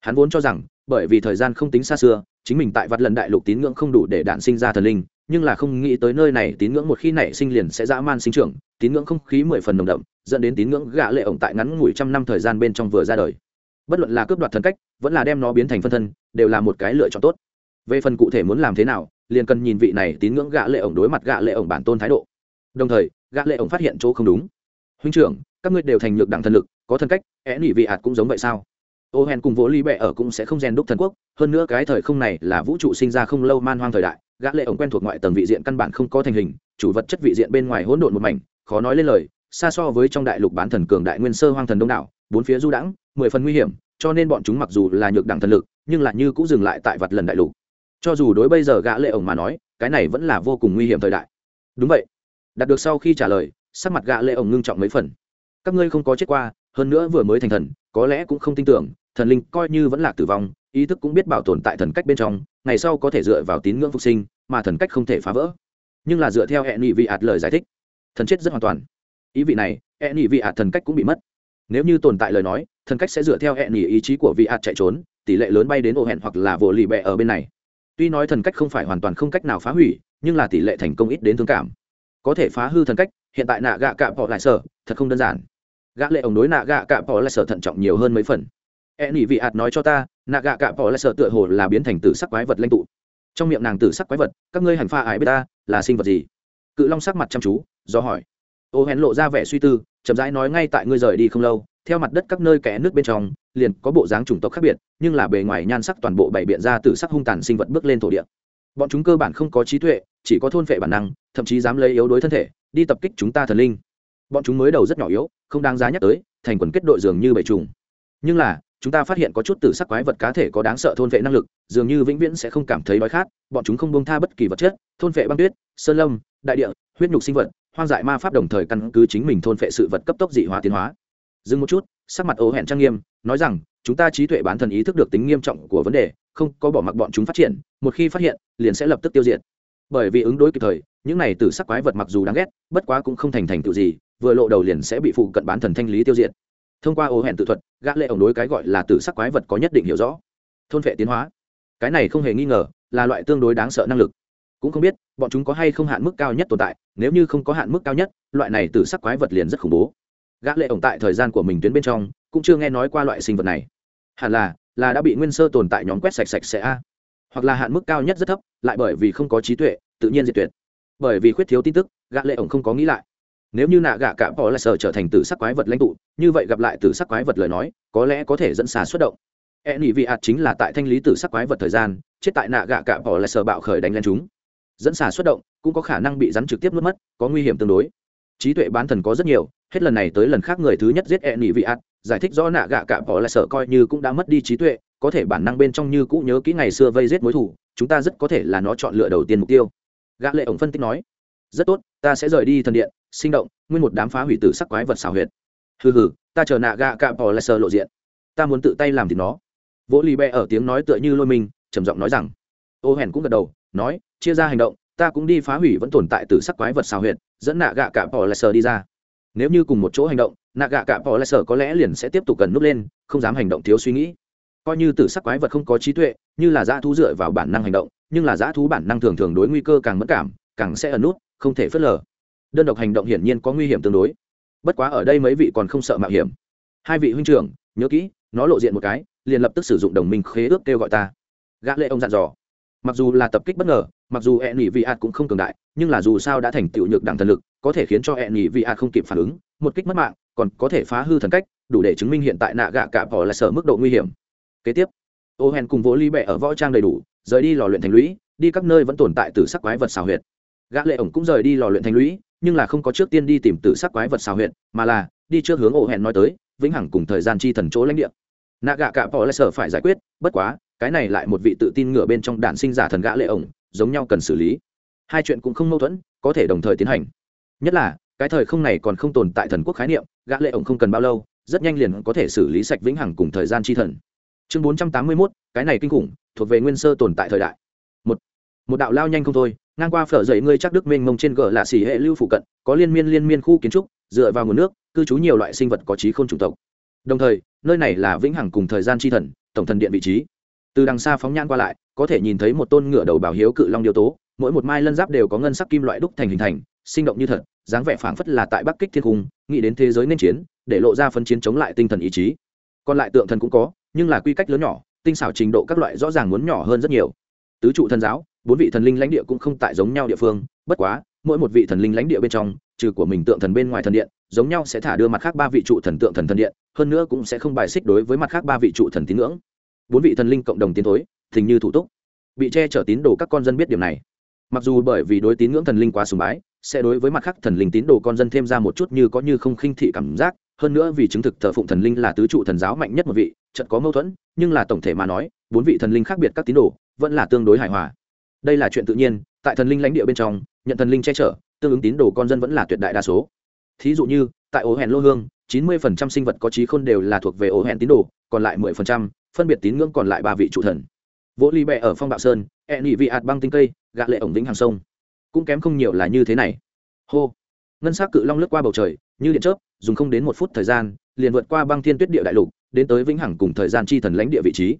Hắn vốn cho rằng bởi vì thời gian không tính xa xưa, chính mình tại vặt lần đại lục tín ngưỡng không đủ để đạn sinh ra thần linh, nhưng là không nghĩ tới nơi này tín ngưỡng một khi nảy sinh liền sẽ dã man sinh trưởng, tín ngưỡng không khí mười phần nồng đậm, dẫn đến tín ngưỡng gã lệ ổng tại ngắn ngủi trăm năm thời gian bên trong vừa ra đời. Bất luận là cướp đoạt thần cách, vẫn là đem nó biến thành phân thân, đều là một cái lựa chọn tốt. Về phần cụ thể muốn làm thế nào, liền cần nhìn vị này tín ngưỡng gã lệ ổng đối mặt gã lệ ổng bản tôn thái độ. Đồng thời, gã lệ ổng phát hiện chỗ không đúng. Huynh trưởng, các ngươi đều thành nhược đẳng thần lực, có thần cách é nỉ vị hạt cũng giống vậy sao? Ô hèn cùng vỗ ly bệ ở cũng sẽ không rèn đúc thần quốc, hơn nữa cái thời không này là vũ trụ sinh ra không lâu man hoang thời đại, gã lệ ổng quen thuộc ngoại tầng vị diện căn bản không có thành hình, chủ vật chất vị diện bên ngoài hỗn độn một mảnh, khó nói lên lời, xa so với trong đại lục bán thần cường đại nguyên sơ hoang thần đông đảo, bốn phía du đãng, mười phần nguy hiểm, cho nên bọn chúng mặc dù là nhược đẳng thần lực, nhưng lại như cũng dừng lại tại vật lần đại lục. Cho dù đối bây giờ gã lệ ổng mà nói, cái này vẫn là vô cùng nguy hiểm thời đại. Đúng vậy. Đạt được sau khi trả lời, sắc mặt gã lệ ổng ngưng trọng mấy phần. Các ngươi không có chết qua hơn nữa vừa mới thành thần, có lẽ cũng không tin tưởng, thần linh coi như vẫn là tử vong, ý thức cũng biết bảo tồn tại thần cách bên trong, ngày sau có thể dựa vào tín ngưỡng phục sinh, mà thần cách không thể phá vỡ. Nhưng là dựa theo hệ nghị vị ạt lời giải thích, thần chết rất hoàn toàn. Ý vị này hệ nghị vị ạt thần cách cũng bị mất. Nếu như tồn tại lời nói, thần cách sẽ dựa theo hệ nghị ý chí của vị ạt chạy trốn, tỷ lệ lớn bay đến ổ hẹn hoặc là vồ lì bẹ ở bên này. Tuy nói thần cách không phải hoàn toàn không cách nào phá hủy, nhưng là tỷ lệ thành công ít đến thương cảm. Có thể phá hư thần cách, hiện tại nạ gạ cạm họ lại sở, thật không đơn giản gã lệ ổng đối nạ gạ cạ bỏ lại sở thận trọng nhiều hơn mấy phần. E nỉ vị ạt nói cho ta, nạ gạ cạ bỏ lại sở tựa hồ là biến thành tử sắc quái vật lãnh tụ. Trong miệng nàng tử sắc quái vật, các ngươi hành pha ái biết ta là sinh vật gì? Cự long sắc mặt chăm chú, do hỏi. Ô hèn lộ ra vẻ suy tư, chậm rãi nói ngay tại ngươi rời đi không lâu, theo mặt đất các nơi kẽ nước bên trong, liền có bộ dáng chủng tộc khác biệt, nhưng là bề ngoài nhan sắc toàn bộ bảy biện ra từ sắc hung tàn sinh vật bước lên thổ địa. Bọn chúng cơ bản không có trí tuệ, chỉ có thôn phệ bản năng, thậm chí dám lấy yếu đối thân thể, đi tập kích chúng ta thần linh bọn chúng mới đầu rất nhỏ yếu, không đáng giá nhắc tới, thành quần kết đội dường như bảy trùng nhưng là, chúng ta phát hiện có chút tử sắc quái vật cá thể có đáng sợ thôn vệ năng lực, dường như vĩnh viễn sẽ không cảm thấy đói khát, bọn chúng không bông tha bất kỳ vật chất, thôn vệ băng tuyết, sơn lâm, đại địa, huyết nhục sinh vật, hoang dại ma pháp đồng thời căn cứ chính mình thôn vệ sự vật cấp tốc dị hóa tiến hóa. Dừng một chút, sắc mặt ố hẹn trang nghiêm, nói rằng, chúng ta trí tuệ bán thần ý thức được tính nghiêm trọng của vấn đề, không có bỏ mặc bọn chúng phát triển, một khi phát hiện, liền sẽ lập tức tiêu diệt. Bởi vì ứng đối kịp thời, những này từ sắc quái vật mặc dù đáng ghét, bất quá cũng không thành thành tựu gì vừa lộ đầu liền sẽ bị phụ cận bán thần thanh lý tiêu diệt. Thông qua ố hẹn tự thuật, gã lệ ổng đối cái gọi là tử sắc quái vật có nhất định hiểu rõ. Thôn vệ tiến hóa. Cái này không hề nghi ngờ, là loại tương đối đáng sợ năng lực. Cũng không biết, bọn chúng có hay không hạn mức cao nhất tồn tại, nếu như không có hạn mức cao nhất, loại này tử sắc quái vật liền rất khủng bố. Gã lệ ổng tại thời gian của mình tuyến bên trong, cũng chưa nghe nói qua loại sinh vật này. Hẳn là là đã bị nguyên sơ tồn tại nhóm quét sạch sạch sẽ a. Hoặc là hạn mức cao nhất rất thấp, lại bởi vì không có trí tuệ, tự nhiên diệt tuyệt. Bởi vì khuyết thiếu tin tức, gã lệ ổng không có nghĩ lại nếu như nạ gạ cả bỏ lại sở trở thành tử sắc quái vật lãnh tụ, như vậy gặp lại tử sắc quái vật lời nói, có lẽ có thể dẫn xà xuất động. E nỉ vị ạt chính là tại thanh lý tử sắc quái vật thời gian, chết tại nạ gạ cả bỏ lại sở bạo khởi đánh lên chúng. Dẫn xà xuất động, cũng có khả năng bị rắn trực tiếp nuốt mất, có nguy hiểm tương đối. Trí tuệ bán thần có rất nhiều, hết lần này tới lần khác người thứ nhất giết e nỉ vị ạt giải thích rõ nạ gạ cả bỏ lại sở coi như cũng đã mất đi trí tuệ, có thể bản năng bên trong như cũ nhớ kỹ ngày xưa vây giết mối thủ chúng ta rất có thể là nó chọn lựa đầu tiên mục tiêu. Gã lệ ổng phân tích nói, rất tốt ta sẽ rời đi thần điện, sinh động, nguyên một đám phá hủy tử sắc quái vật xào huyệt. Hừ hừ, ta chờ nạ gạ cạm bỏ lại sờ lộ diện. Ta muốn tự tay làm thì nó. Vỗ lì bẹ ở tiếng nói tựa như lôi mình, trầm giọng nói rằng. Ô hèn cũng gật đầu, nói, chia ra hành động, ta cũng đi phá hủy vẫn tồn tại tử sắc quái vật xào huyệt, dẫn nạ gạ cạm bỏ lại sờ đi ra. Nếu như cùng một chỗ hành động, nạ gạ cạm bỏ lại sờ có lẽ liền sẽ tiếp tục cần nút lên, không dám hành động thiếu suy nghĩ. Coi như tử sắc quái vật không có trí tuệ, như là dã thú dựa vào bản năng hành động, nhưng là dã thú bản năng thường thường đối nguy cơ càng mất cảm, càng sẽ ẩn nút không thể phớt lờ. Đơn độc hành động hiển nhiên có nguy hiểm tương đối. Bất quá ở đây mấy vị còn không sợ mạo hiểm. Hai vị huynh trưởng, nhớ kỹ, nó lộ diện một cái, liền lập tức sử dụng đồng minh khế ước kêu gọi ta. Gã lệ ông dặn dò. Mặc dù là tập kích bất ngờ, mặc dù e nhỉ vị ạt cũng không cường đại, nhưng là dù sao đã thành tựu nhược đẳng thần lực, có thể khiến cho e nhỉ vị ạt không kịp phản ứng, một kích mất mạng, còn có thể phá hư thần cách, đủ để chứng minh hiện tại nạ gạ cả bỏ là sở mức độ nguy hiểm. Kế tiếp ô hèn cùng vỗ ly bẹ ở võ trang đầy đủ, rời đi lò luyện thành lũy, đi các nơi vẫn tồn tại từ sắc quái vật xào huyệt gã lệ ổng cũng rời đi lò luyện thành lũy nhưng là không có trước tiên đi tìm tử sắc quái vật xào huyện mà là đi trước hướng ổ hẹn nói tới vĩnh hằng cùng thời gian chi thần chỗ lãnh địa. Nạ gạ cạ bỏ lại sở phải giải quyết bất quá cái này lại một vị tự tin ngựa bên trong đạn sinh giả thần gã lệ ổng giống nhau cần xử lý. Hai chuyện cũng không mâu thuẫn có thể đồng thời tiến hành. Nhất là cái thời không này còn không tồn tại thần quốc khái niệm gã lệ ổng không cần bao lâu rất nhanh liền có thể xử lý sạch vĩnh hằng cùng thời gian chi thần. Chương 481, cái này kinh khủng thuộc về nguyên sơ tồn tại thời đại. Một một đạo lao nhanh không thôi ngang qua phở dậy ngươi chắc đức mênh mông trên gờ lạ xỉ hệ lưu phụ cận, có liên miên liên miên khu kiến trúc, dựa vào nguồn nước, cư trú nhiều loại sinh vật có trí khôn chủng tộc. Đồng thời, nơi này là vĩnh hằng cùng thời gian chi thần, tổng thần điện vị trí. Từ đằng xa phóng nhãn qua lại, có thể nhìn thấy một tôn ngựa đầu bảo hiếu cự long điều tố, mỗi một mai lân giáp đều có ngân sắc kim loại đúc thành hình thành, sinh động như thật, dáng vẻ phảng phất là tại bắc kích thiên cung, nghĩ đến thế giới nên chiến, để lộ ra phân chiến chống lại tinh thần ý chí. Còn lại tượng thần cũng có, nhưng là quy cách lớn nhỏ, tinh xảo trình độ các loại rõ ràng muốn nhỏ hơn rất nhiều. Tứ trụ thần giáo bốn vị thần linh lãnh địa cũng không tại giống nhau địa phương, bất quá, mỗi một vị thần linh lãnh địa bên trong, trừ của mình tượng thần bên ngoài thần điện, giống nhau sẽ thả đưa mặt khác ba vị trụ thần tượng thần thần điện, hơn nữa cũng sẽ không bài xích đối với mặt khác ba vị trụ thần tín ngưỡng. Bốn vị thần linh cộng đồng tiến thối thình như thủ túc, bị che chở tín đồ các con dân biết điểm này. Mặc dù bởi vì đối tín ngưỡng thần linh quá sùng bái, sẽ đối với mặt khác thần linh tín đồ con dân thêm ra một chút như có như không khinh thị cảm giác, hơn nữa vì chứng thực thờ phụng thần linh là tứ trụ thần giáo mạnh nhất một vị chật có mâu thuẫn, nhưng là tổng thể mà nói, bốn vị thần linh khác biệt các tín đồ, vẫn là tương đối hài hòa đây là chuyện tự nhiên, tại thần linh lãnh địa bên trong, nhận thần linh che chở, tương ứng tín đồ con dân vẫn là tuyệt đại đa số. Thí dụ như, tại ổ hẹn lô hương, chín mươi phần trăm sinh vật có trí khôn đều là thuộc về ổ hẹn tín đồ, còn lại mười phần trăm, phân biệt tín ngưỡng còn lại ba vị trụ thần. Vỗ ly bẹ ở phong bạo sơn e nị vị ạt băng tinh cây, gạ lệ ổng vĩnh hàng sông. Cũng kém không nhiều là như thế này. Hô. Ngân s á c cự long lướt qua bầu trời, như điện chớp, dùng không đến một phút thời gian, liền vượt qua băng thiên tuyết địa đại lục, đến tới vĩnh hằng cùng thời gian chi thần lãnh địa vị trí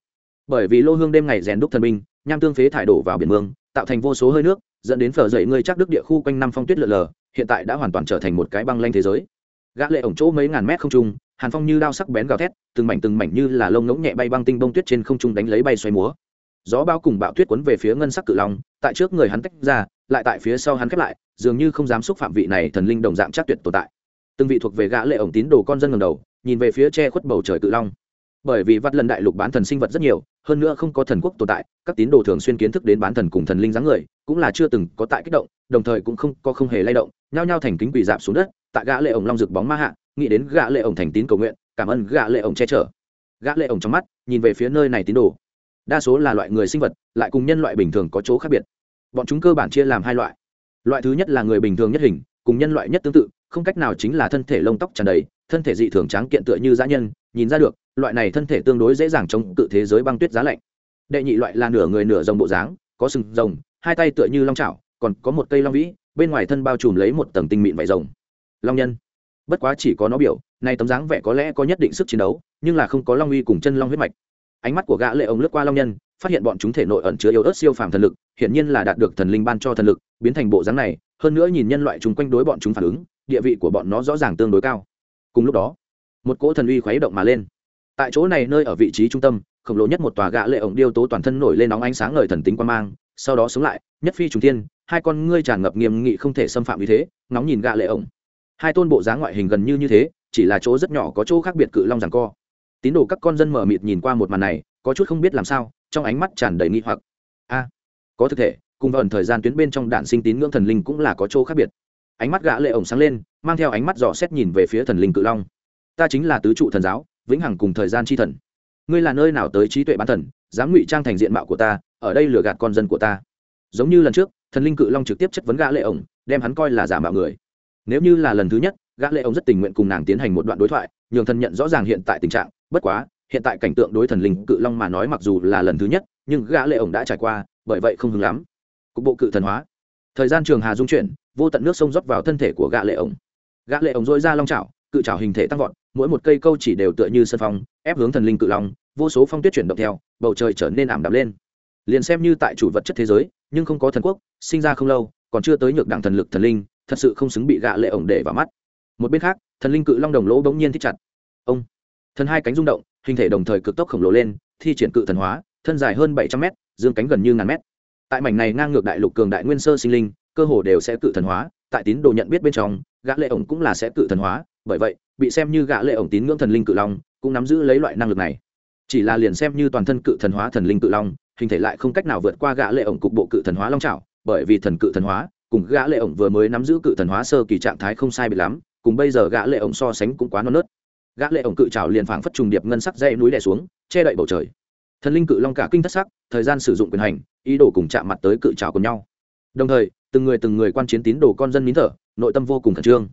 bởi vì lô hương đêm ngày rèn đúc thần minh nham tương phế thải đổ vào biển mương, tạo thành vô số hơi nước, dẫn đến phở dậy ngươi chắc đức địa khu quanh năm phong tuyết lợn lờ, hiện tại đã hoàn toàn trở thành một cái băng lanh thế giới. Gã lệ ổng chỗ mấy ngàn mét không trung, hàn phong như đao sắc bén gào thét, từng mảnh từng mảnh như là lông ngỗng nhẹ bay băng tinh bông tuyết trên không trung đánh lấy bay xoay múa. Gió bao cùng bão tuyết cuốn về phía ngân sắc cự long, tại trước người hắn tách ra, lại tại phía sau hắn khép lại, dường như không dám xúc phạm vị này thần linh đồng dạng chắc tuyệt tồn tại. Từng vị thuộc về gã lệ ổng tín đồ con dân ngầm đầu, nhìn về phía che khuất bầu trời cự long bởi vì vắt lần đại lục bán thần sinh vật rất nhiều, hơn nữa không có thần quốc tồn tại, các tín đồ thường xuyên kiến thức đến bán thần cùng thần linh dáng người, cũng là chưa từng có tại kích động, đồng thời cũng không có không hề lay động, nhao nhao thành kính quỳ dạp xuống đất, tại gã lệ ổng long rực bóng ma hạ, nghĩ đến gã lệ ổng thành tín cầu nguyện, cảm ơn gã lệ ổng che chở. Gã lệ ổng trong mắt, nhìn về phía nơi này tín đồ. Đa số là loại người sinh vật, lại cùng nhân loại bình thường có chỗ khác biệt. Bọn chúng cơ bản chia làm hai loại. Loại thứ nhất là người bình thường nhất hình, cùng nhân loại nhất tương tự, không cách nào chính là thân thể lông tóc tràn đầy, thân thể dị thường tráng kiện tựa như dã nhân nhìn ra được, loại này thân thể tương đối dễ dàng chống cự thế giới băng tuyết giá lạnh. Đệ nhị loại là nửa người nửa rồng bộ dáng, có sừng rồng, hai tay tựa như long chảo, còn có một cây long vĩ, bên ngoài thân bao trùm lấy một tầng tinh mịn vải rồng. Long nhân. Bất quá chỉ có nó biểu nay tấm dáng vẻ có lẽ có nhất định sức chiến đấu, nhưng là không có long uy cùng chân long huyết mạch. Ánh mắt của gã lệ ông lướt qua long nhân, phát hiện bọn chúng thể nội ẩn chứa yếu ớt siêu phàm thần lực, hiển nhiên là đạt được thần linh ban cho thần lực, biến thành bộ dáng này, hơn nữa nhìn nhân loại chúng quanh đối bọn chúng phản ứng, địa vị của bọn nó rõ ràng tương đối cao. Cùng lúc đó một cỗ thần uy khuấy động mà lên. Tại chỗ này nơi ở vị trí trung tâm, khổng lồ nhất một tòa gã lệ ổng điêu tố toàn thân nổi lên nóng ánh sáng ngời thần tính quan mang, sau đó sống lại, nhất phi trùng thiên, hai con ngươi tràn ngập nghiêm nghị không thể xâm phạm như thế nóng nhìn gã lệ ổng. Hai tôn bộ dáng ngoại hình gần như như thế, chỉ là chỗ rất nhỏ có chỗ khác biệt cự long giằng co. Tín đồ các con dân mở mịt nhìn qua một màn này, có chút không biết làm sao, trong ánh mắt tràn đầy nghi hoặc. A, có thực thể, cùng vần thời gian tuyến bên trong đạn sinh tín ngưỡng thần linh cũng là có chỗ khác biệt. Ánh mắt gã lệ ổng sáng lên, mang theo ánh mắt dò xét nhìn về phía thần linh cự long ta chính là tứ trụ thần giáo, vĩnh hằng cùng thời gian chi thần. Ngươi là nơi nào tới trí tuệ bán thần, dám ngụy trang thành diện mạo của ta, ở đây lừa gạt con dân của ta. Giống như lần trước, thần linh cự long trực tiếp chất vấn gã lệ ổng, đem hắn coi là giả mạo người. Nếu như là lần thứ nhất, gã lệ ổng rất tình nguyện cùng nàng tiến hành một đoạn đối thoại, nhường thần nhận rõ ràng hiện tại tình trạng, bất quá, hiện tại cảnh tượng đối thần linh cự long mà nói mặc dù là lần thứ nhất, nhưng gã lệ ổng đã trải qua, bởi vậy không hứng lắm. Cục bộ cự thần hóa. Thời gian trường hà dung chuyển, vô tận nước sông rót vào thân thể của gã lệ ổng. Gã lệ ổng dội ra long chảo, cự chảo hình thể tăng vọt mỗi một cây câu chỉ đều tựa như sân phong, ép hướng thần linh cự long, vô số phong tuyết chuyển động theo, bầu trời trở nên ảm đạm lên. Liền xem như tại chủ vật chất thế giới, nhưng không có thần quốc, sinh ra không lâu, còn chưa tới nhược đẳng thần lực thần linh, thật sự không xứng bị gạ lệ ổng để vào mắt. Một bên khác, thần linh cự long đồng lỗ bỗng nhiên thích chặt. Ông! Thần hai cánh rung động, hình thể đồng thời cực tốc khổng lồ lên, thi triển cự thần hóa, thân dài hơn bảy trăm mét, dương cánh gần như ngàn mét. Tại mảnh này ngang ngược đại lục cường đại nguyên sơ sinh linh, cơ hồ đều sẽ cự thần hóa, tại tín đồ nhận biết bên trong, gã lệ ổng cũng là sẽ cự thần hóa bởi vậy, bị xem như gã lệ ổng tín ngưỡng thần linh cự long, cũng nắm giữ lấy loại năng lực này. Chỉ là liền xem như toàn thân cự thần hóa thần linh cự long, hình thể lại không cách nào vượt qua gã lệ ổng cục bộ cự thần hóa long trảo, bởi vì thần cự thần hóa, cùng gã lệ ổng vừa mới nắm giữ cự thần hóa sơ kỳ trạng thái không sai biệt lắm, cùng bây giờ gã lệ ổng so sánh cũng quá non nớt. Gã lệ ổng cự trảo liền phảng phất trùng điệp ngân sắc dây núi đè xuống, che đậy bầu trời. Thần linh cự long cả kinh thất sắc, thời gian sử dụng quyền hành, ý đồ cùng chạm mặt tới cự trảo cùng nhau. Đồng thời, từng người từng người quan chiến tín đồ con dân nín thở, nội tâm vô cùng khẩn trương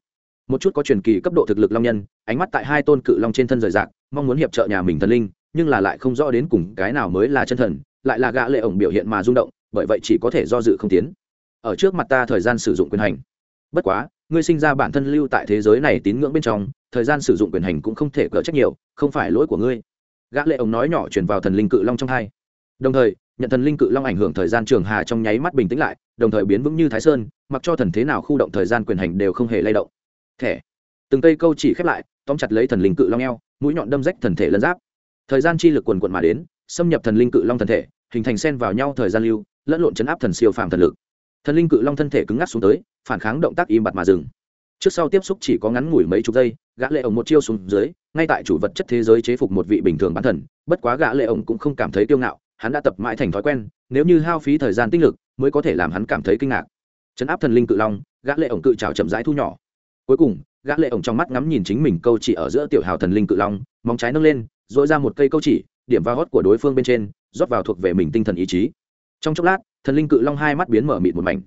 một chút có truyền kỳ cấp độ thực lực long nhân, ánh mắt tại hai tôn cự long trên thân rời rạc, mong muốn hiệp trợ nhà mình thần linh, nhưng là lại không rõ đến cùng cái nào mới là chân thần, lại là gã lệ ổng biểu hiện mà rung động, bởi vậy chỉ có thể do dự không tiến. Ở trước mặt ta thời gian sử dụng quyền hành. Bất quá, ngươi sinh ra bản thân lưu tại thế giới này tín ngưỡng bên trong, thời gian sử dụng quyền hành cũng không thể cỡ trách nhiều, không phải lỗi của ngươi. Gã lệ ổng nói nhỏ truyền vào thần linh cự long trong hai. Đồng thời, nhận thần linh cự long ảnh hưởng thời gian trường hà trong nháy mắt bình tĩnh lại, đồng thời biến vững như thái sơn, mặc cho thần thế nào khu động thời gian quyền hành đều không hề lay động thẻ. Từng cây câu chỉ khép lại, tóm chặt lấy thần linh cự long eo, mũi nhọn đâm rách thần thể lân giáp. Thời gian chi lực quần quận mà đến, xâm nhập thần linh cự long thần thể, hình thành sen vào nhau thời gian lưu, lẫn lộn chấn áp thần siêu phàm thần lực. Thần linh cự long thân thể cứng ngắc xuống tới, phản kháng động tác im bặt mà dừng. Trước sau tiếp xúc chỉ có ngắn ngủi mấy chục giây, gã lệ ổng một chiêu xuống dưới, ngay tại chủ vật chất thế giới chế phục một vị bình thường bán thần, bất quá gã lệ ổng cũng không cảm thấy kiêu ngạo, hắn đã tập mãi thành thói quen, nếu như hao phí thời gian tinh lực, mới có thể làm hắn cảm thấy kinh ngạc. Chấn áp thần linh cự long, gã lệ ổng cự trào chậm rãi thu nhỏ cuối cùng gã lệ ổng trong mắt ngắm nhìn chính mình câu chỉ ở giữa tiểu hào thần linh cự long móng trái nâng lên dội ra một cây câu chỉ điểm vào hót của đối phương bên trên rót vào thuộc về mình tinh thần ý chí. Trong chốc lát thần linh cự long hai mắt biến mở mịt một mảnh.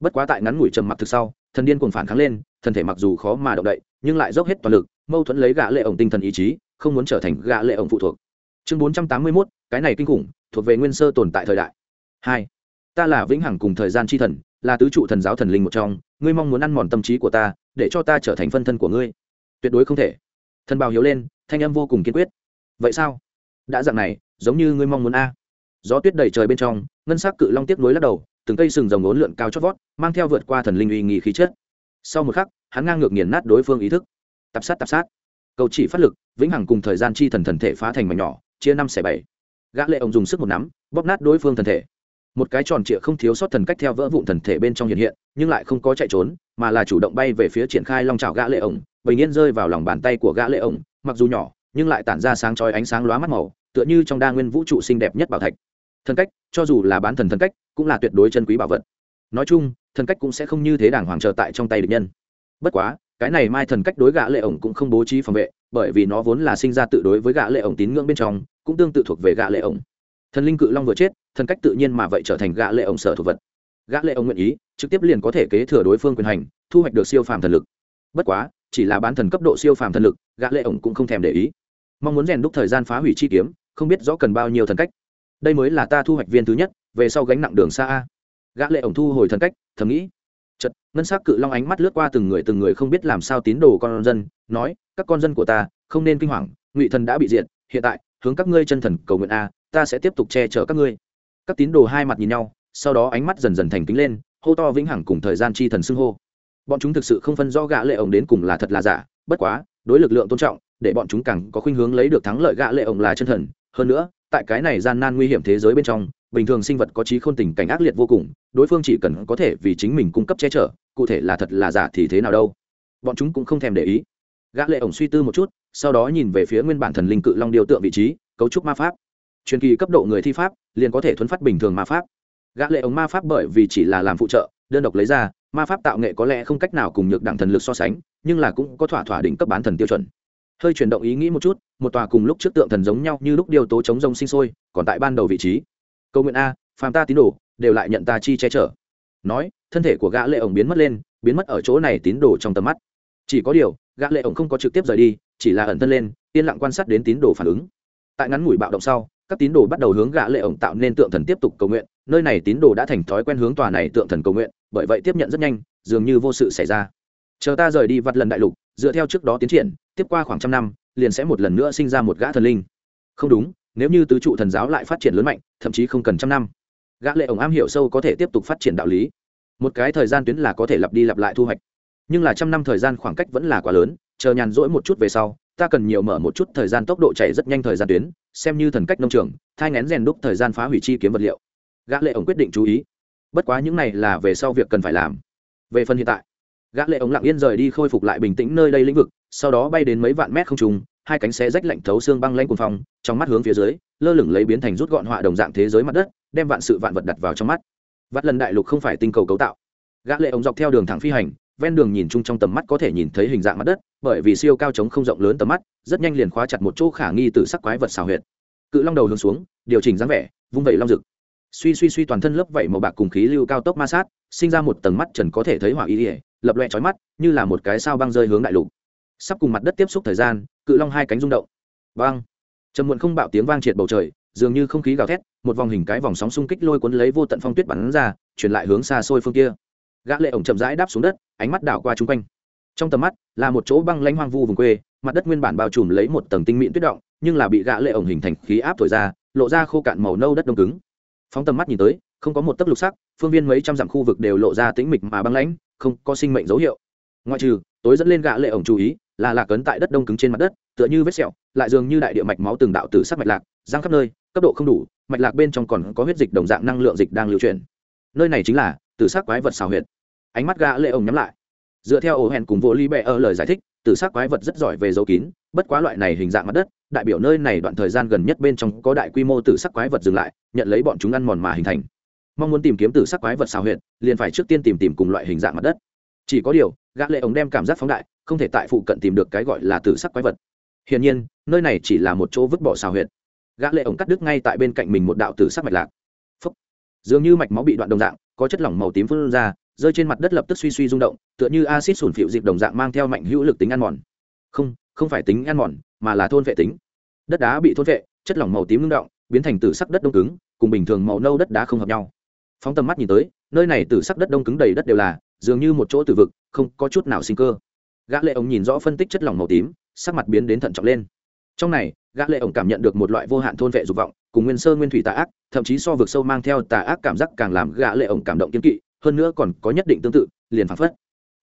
Bất quá tại ngắn ngủi trầm mặc thực sau thần điên cuồng phản kháng lên thân thể mặc dù khó mà động đậy nhưng lại dốc hết toàn lực mâu thuẫn lấy gã lệ ổng tinh thần ý chí không muốn trở thành gã lệ ổng phụ thuộc. Chương 481, cái này kinh khủng thuộc về nguyên sơ tồn tại thời đại. Hai ta là vĩnh hằng cùng thời gian chi thần là tứ trụ thần giáo thần linh một trong ngươi mong muốn ăn mòn tâm trí của ta, để cho ta trở thành phân thân của ngươi. Tuyệt đối không thể. Thần bào hiếu lên, thanh âm vô cùng kiên quyết. Vậy sao? Đã dạng này, giống như ngươi mong muốn a. Gió tuyết đầy trời bên trong, ngân sắc cự long tiếp nối lắc đầu, từng cây sừng rồng ốn lượn cao chót vót, mang theo vượt qua thần linh uy nghi khí chất. Sau một khắc, hắn ngang ngược nghiền nát đối phương ý thức. Tập sát tập sát. Cầu chỉ phát lực, vĩnh hằng cùng thời gian chi thần thần thể phá thành mảnh nhỏ, chia năm xẻ bảy. Gã lệ ông dùng sức một nắm, bóp nát đối phương thần thể một cái tròn trịa không thiếu sót thần cách theo vỡ vụn thần thể bên trong hiện hiện, nhưng lại không có chạy trốn, mà là chủ động bay về phía triển khai long trào gã lệ ổng, bình yên rơi vào lòng bàn tay của gã lệ ổng, mặc dù nhỏ, nhưng lại tản ra sáng chói ánh sáng lóa mắt màu, tựa như trong đa nguyên vũ trụ xinh đẹp nhất bảo thạch. Thần cách, cho dù là bán thần thần cách, cũng là tuyệt đối chân quý bảo vật. Nói chung, thần cách cũng sẽ không như thế đàng hoàng chờ tại trong tay địch nhân. Bất quá, cái này mai thần cách đối gã lệ ổng cũng không bố trí phòng vệ, bởi vì nó vốn là sinh ra tự đối với gã lệ ổng tín ngưỡng bên trong, cũng tương tự thuộc về gã lệ ổng thần linh cự long vừa chết, thần cách tự nhiên mà vậy trở thành gã lệ ông sở thuộc vật. Gã lệ ông nguyện ý, trực tiếp liền có thể kế thừa đối phương quyền hành, thu hoạch được siêu phàm thần lực. Bất quá, chỉ là bán thần cấp độ siêu phàm thần lực, gã lệ ông cũng không thèm để ý. Mong muốn rèn đúc thời gian phá hủy chi kiếm, không biết rõ cần bao nhiêu thần cách. Đây mới là ta thu hoạch viên thứ nhất, về sau gánh nặng đường xa a. Gã lệ ổng thu hồi thần cách, thầm nghĩ. Chật ngân sắc cự long ánh mắt lướt qua từng người từng người không biết làm sao tín đồ con dân, nói, các con dân của ta, không nên kinh hoàng, ngụy thần đã bị diệt, hiện tại, hướng các ngươi chân thần cầu nguyện a ta sẽ tiếp tục che chở các ngươi. Các tín đồ hai mặt nhìn nhau, sau đó ánh mắt dần dần thành kính lên, hô to vĩnh hằng cùng thời gian chi thần xưng hô. Bọn chúng thực sự không phân rõ gã lệ ổng đến cùng là thật là giả, bất quá, đối lực lượng tôn trọng, để bọn chúng càng có khuynh hướng lấy được thắng lợi gã lệ ổng là chân thần. Hơn nữa, tại cái này gian nan nguy hiểm thế giới bên trong, bình thường sinh vật có trí khôn tình cảnh ác liệt vô cùng, đối phương chỉ cần có thể vì chính mình cung cấp che chở, cụ thể là thật là giả thì thế nào đâu. Bọn chúng cũng không thèm để ý. Gã lệ ổng suy tư một chút, sau đó nhìn về phía nguyên bản thần linh cự long điều tượng vị trí, cấu trúc ma pháp truyền kỳ cấp độ người thi pháp, liền có thể thuấn phát bình thường ma pháp. Gã lệ ống ma pháp bởi vì chỉ là làm phụ trợ, đơn độc lấy ra, ma pháp tạo nghệ có lẽ không cách nào cùng nhược đẳng thần lực so sánh, nhưng là cũng có thỏa thỏa đỉnh cấp bán thần tiêu chuẩn. Hơi chuyển động ý nghĩ một chút, một tòa cùng lúc trước tượng thần giống nhau như lúc điều tố chống rông sinh sôi, còn tại ban đầu vị trí. Câu nguyện a, phàm ta tín đồ, đều lại nhận ta chi che chở. Nói, thân thể của gã lệ ổng biến mất lên, biến mất ở chỗ này tín đồ trong tầm mắt. Chỉ có điều, gã lệ ổng không có trực tiếp rời đi, chỉ là ẩn thân lên, yên lặng quan sát đến tín đồ phản ứng. Tại ngắn ngủi bạo động sau các tín đồ bắt đầu hướng gã lệ ổng tạo nên tượng thần tiếp tục cầu nguyện, nơi này tín đồ đã thành thói quen hướng tòa này tượng thần cầu nguyện, bởi vậy tiếp nhận rất nhanh, dường như vô sự xảy ra. Chờ ta rời đi vặt lần đại lục, dựa theo trước đó tiến triển, tiếp qua khoảng trăm năm, liền sẽ một lần nữa sinh ra một gã thần linh. Không đúng, nếu như tứ trụ thần giáo lại phát triển lớn mạnh, thậm chí không cần trăm năm, gã lệ ổng am hiểu sâu có thể tiếp tục phát triển đạo lý. Một cái thời gian tuyến là có thể lặp đi lặp lại thu hoạch. Nhưng là trăm năm thời gian khoảng cách vẫn là quá lớn, chờ nhàn rỗi một chút về sau ta cần nhiều mở một chút thời gian tốc độ chạy rất nhanh thời gian tuyến, xem như thần cách nông trường, thai ngén rèn đúc thời gian phá hủy chi kiếm vật liệu. Gã lệ ổng quyết định chú ý. Bất quá những này là về sau việc cần phải làm. Về phần hiện tại, gã lệ ổng lặng yên rời đi khôi phục lại bình tĩnh nơi đây lĩnh vực, sau đó bay đến mấy vạn mét không trung, hai cánh xé rách lạnh thấu xương băng lãnh cuồng phong, trong mắt hướng phía dưới, lơ lửng lấy biến thành rút gọn họa đồng dạng thế giới mặt đất, đem vạn sự vạn vật đặt vào trong mắt. Vắt lần đại lục không phải tinh cầu cấu tạo. Gã lệ ống dọc theo đường thẳng phi hành ven đường nhìn chung trong tầm mắt có thể nhìn thấy hình dạng mặt đất, bởi vì siêu cao chống không rộng lớn tầm mắt, rất nhanh liền khóa chặt một chỗ khả nghi từ sắc quái vật xào huyệt. Cự long đầu hướng xuống, điều chỉnh dáng vẻ, vung vẩy long rực. Suy suy suy toàn thân lớp vẩy màu bạc cùng khí lưu cao tốc ma sát, sinh ra một tầng mắt trần có thể thấy hỏa ý ỉa lập loẹ chói mắt, như là một cái sao băng rơi hướng đại lục. Sắp cùng mặt đất tiếp xúc thời gian, cự long hai cánh rung động. Băng trầm muộn không bạo tiếng vang triệt bầu trời, dường như không khí gào thét, một vòng hình cái vòng sóng xung kích lôi cuốn lấy vô tận phong tuyết bắn ra, truyền lại hướng xa xôi phương kia. Gã lệ ổng chậm rãi đáp xuống đất ánh mắt đảo qua trung quanh. Trong tầm mắt, là một chỗ băng lãnh hoang vu vùng quê, mặt đất nguyên bản bao trùm lấy một tầng tinh mịn tuyết động, nhưng là bị gã lệ ổng hình thành khí áp thổi ra, lộ ra khô cạn màu nâu đất đông cứng. Phóng tầm mắt nhìn tới, không có một tấc lục sắc, phương viên mấy trăm dặm khu vực đều lộ ra tĩnh mịch mà băng lãnh, không có sinh mệnh dấu hiệu. Ngoại trừ, tối dẫn lên gã lệ ổng chú ý, là lạc ấn tại đất đông cứng trên mặt đất, tựa như vết sẹo, lại dường như đại địa mạch máu từng đạo tử sắc mạch lạc giang khắp nơi, cấp độ không đủ, mạch lạc bên trong còn có huyết dịch đồng dạng năng lượng dịch đang lưu truyền. Nơi này chính là tử sắc quái vật xào huyệt ánh mắt gã lệ ổng nhắm lại. Dựa theo ổ hẹn cùng vô ly bẹ ở lời giải thích tử sắc quái vật rất giỏi về dấu kín, bất quá loại này hình dạng mặt đất, đại biểu nơi này đoạn thời gian gần nhất bên trong có đại quy mô tử sắc quái vật dừng lại, nhận lấy bọn chúng ăn mòn mà hình thành. Mong muốn tìm kiếm tử sắc quái vật xào huyệt, liền phải trước tiên tìm tìm cùng loại hình dạng mặt đất. Chỉ có điều, gã lệ ổng đem cảm giác phóng đại, không thể tại phụ cận tìm được cái gọi là tử sắc quái vật. Hiển nhiên, nơi này chỉ là một chỗ vứt bỏ xào huyệt. Gã lệ ổng cắt đứt ngay tại bên cạnh mình một đạo tử sắc mạch lạc. Phúc. dường như mạch máu bị đoạn đồng dạng, có chất lỏng màu tím phun ra rơi trên mặt đất lập tức suy suy rung động, tựa như axit sủn phịu dịp đồng dạng mang theo mạnh hữu lực tính ăn mòn. Không không phải tính ăn mòn, mà là thôn vệ tính. Đất đá bị thôn vệ, chất lỏng màu tím ngưng động, biến thành từ sắc đất đông cứng, cùng bình thường màu nâu đất đá không hợp nhau. Phóng tầm mắt nhìn tới, nơi này từ sắc đất đông cứng đầy đất đều là, dường như một chỗ từ vực, không có chút nào sinh cơ. Gã lệ ổng nhìn rõ phân tích chất lỏng màu tím, sắc mặt biến đến thận trọng lên. Trong này, gã lệ ổng cảm nhận được một loại vô hạn thôn vệ dục vọng, cùng nguyên sơ nguyên thủy tà ác, thậm chí so vực sâu mang theo tà ác cảm giác càng làm gã lệ ổng cảm động kiên kỵ hơn nữa còn có nhất định tương tự, liền phản phất.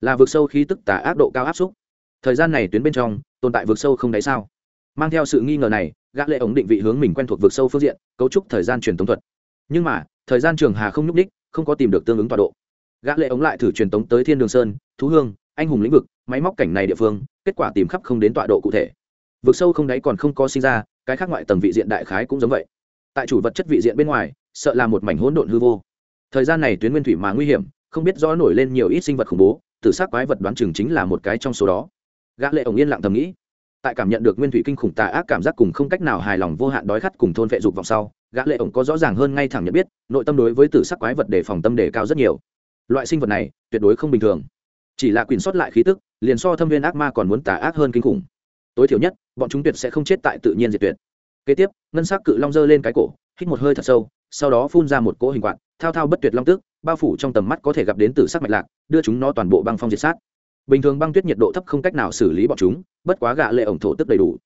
Là vượt sâu khí tức tà ác độ cao áp xúc. Thời gian này tuyến bên trong, tồn tại vượt sâu không đáy sao? Mang theo sự nghi ngờ này, gã lệ ống định vị hướng mình quen thuộc vượt sâu phương diện, cấu trúc thời gian truyền tống thuật. Nhưng mà, thời gian trường hà không nhúc đích không có tìm được tương ứng tọa độ. Gã lệ ống lại thử truyền tống tới thiên đường sơn, thú hương, anh hùng lĩnh vực, máy móc cảnh này địa phương, kết quả tìm khắp không đến tọa độ cụ thể. Vượt sâu không đáy còn không có sinh ra, cái khác ngoại tầng vị diện đại khái cũng giống vậy. Tại chủ vật chất vị diện bên ngoài, sợ là một mảnh hỗn độn hư vô thời gian này tuyến nguyên thủy mà nguy hiểm, không biết rõ nổi lên nhiều ít sinh vật khủng bố tự xác quái vật đoán chừng chính là một cái trong số đó. Gã lệ ổng yên lặng thầm nghĩ. Tại cảm nhận được nguyên thủy kinh khủng tà ác cảm giác cùng không cách nào hài lòng vô hạn đói khát cùng thôn vệ dục vọng sau, gã lệ ổng có rõ ràng hơn ngay thẳng nhận biết, nội tâm đối với tử sắc quái vật để phòng tâm đề cao rất nhiều. Loại sinh vật này, tuyệt đối không bình thường. Chỉ là quyền sót lại khí tức, liền so thâm viên ác ma còn muốn tà ác hơn kinh khủng. Tối thiểu nhất, bọn chúng tuyệt sẽ không chết tại tự nhiên diệt tuyệt. Kế tiếp, ngân sắc cự long dơ lên cái cổ, hít một hơi thật sâu sau đó phun ra một cỗ hình quạt, thao thao bất tuyệt long tức bao phủ trong tầm mắt có thể gặp đến từ sắc mạch lạc, đưa chúng nó toàn bộ băng phong diệt sát. Bình thường băng tuyết nhiệt độ thấp không cách nào xử lý bọn chúng, bất quá gạ lệ ổng thổ tức đầy đủ.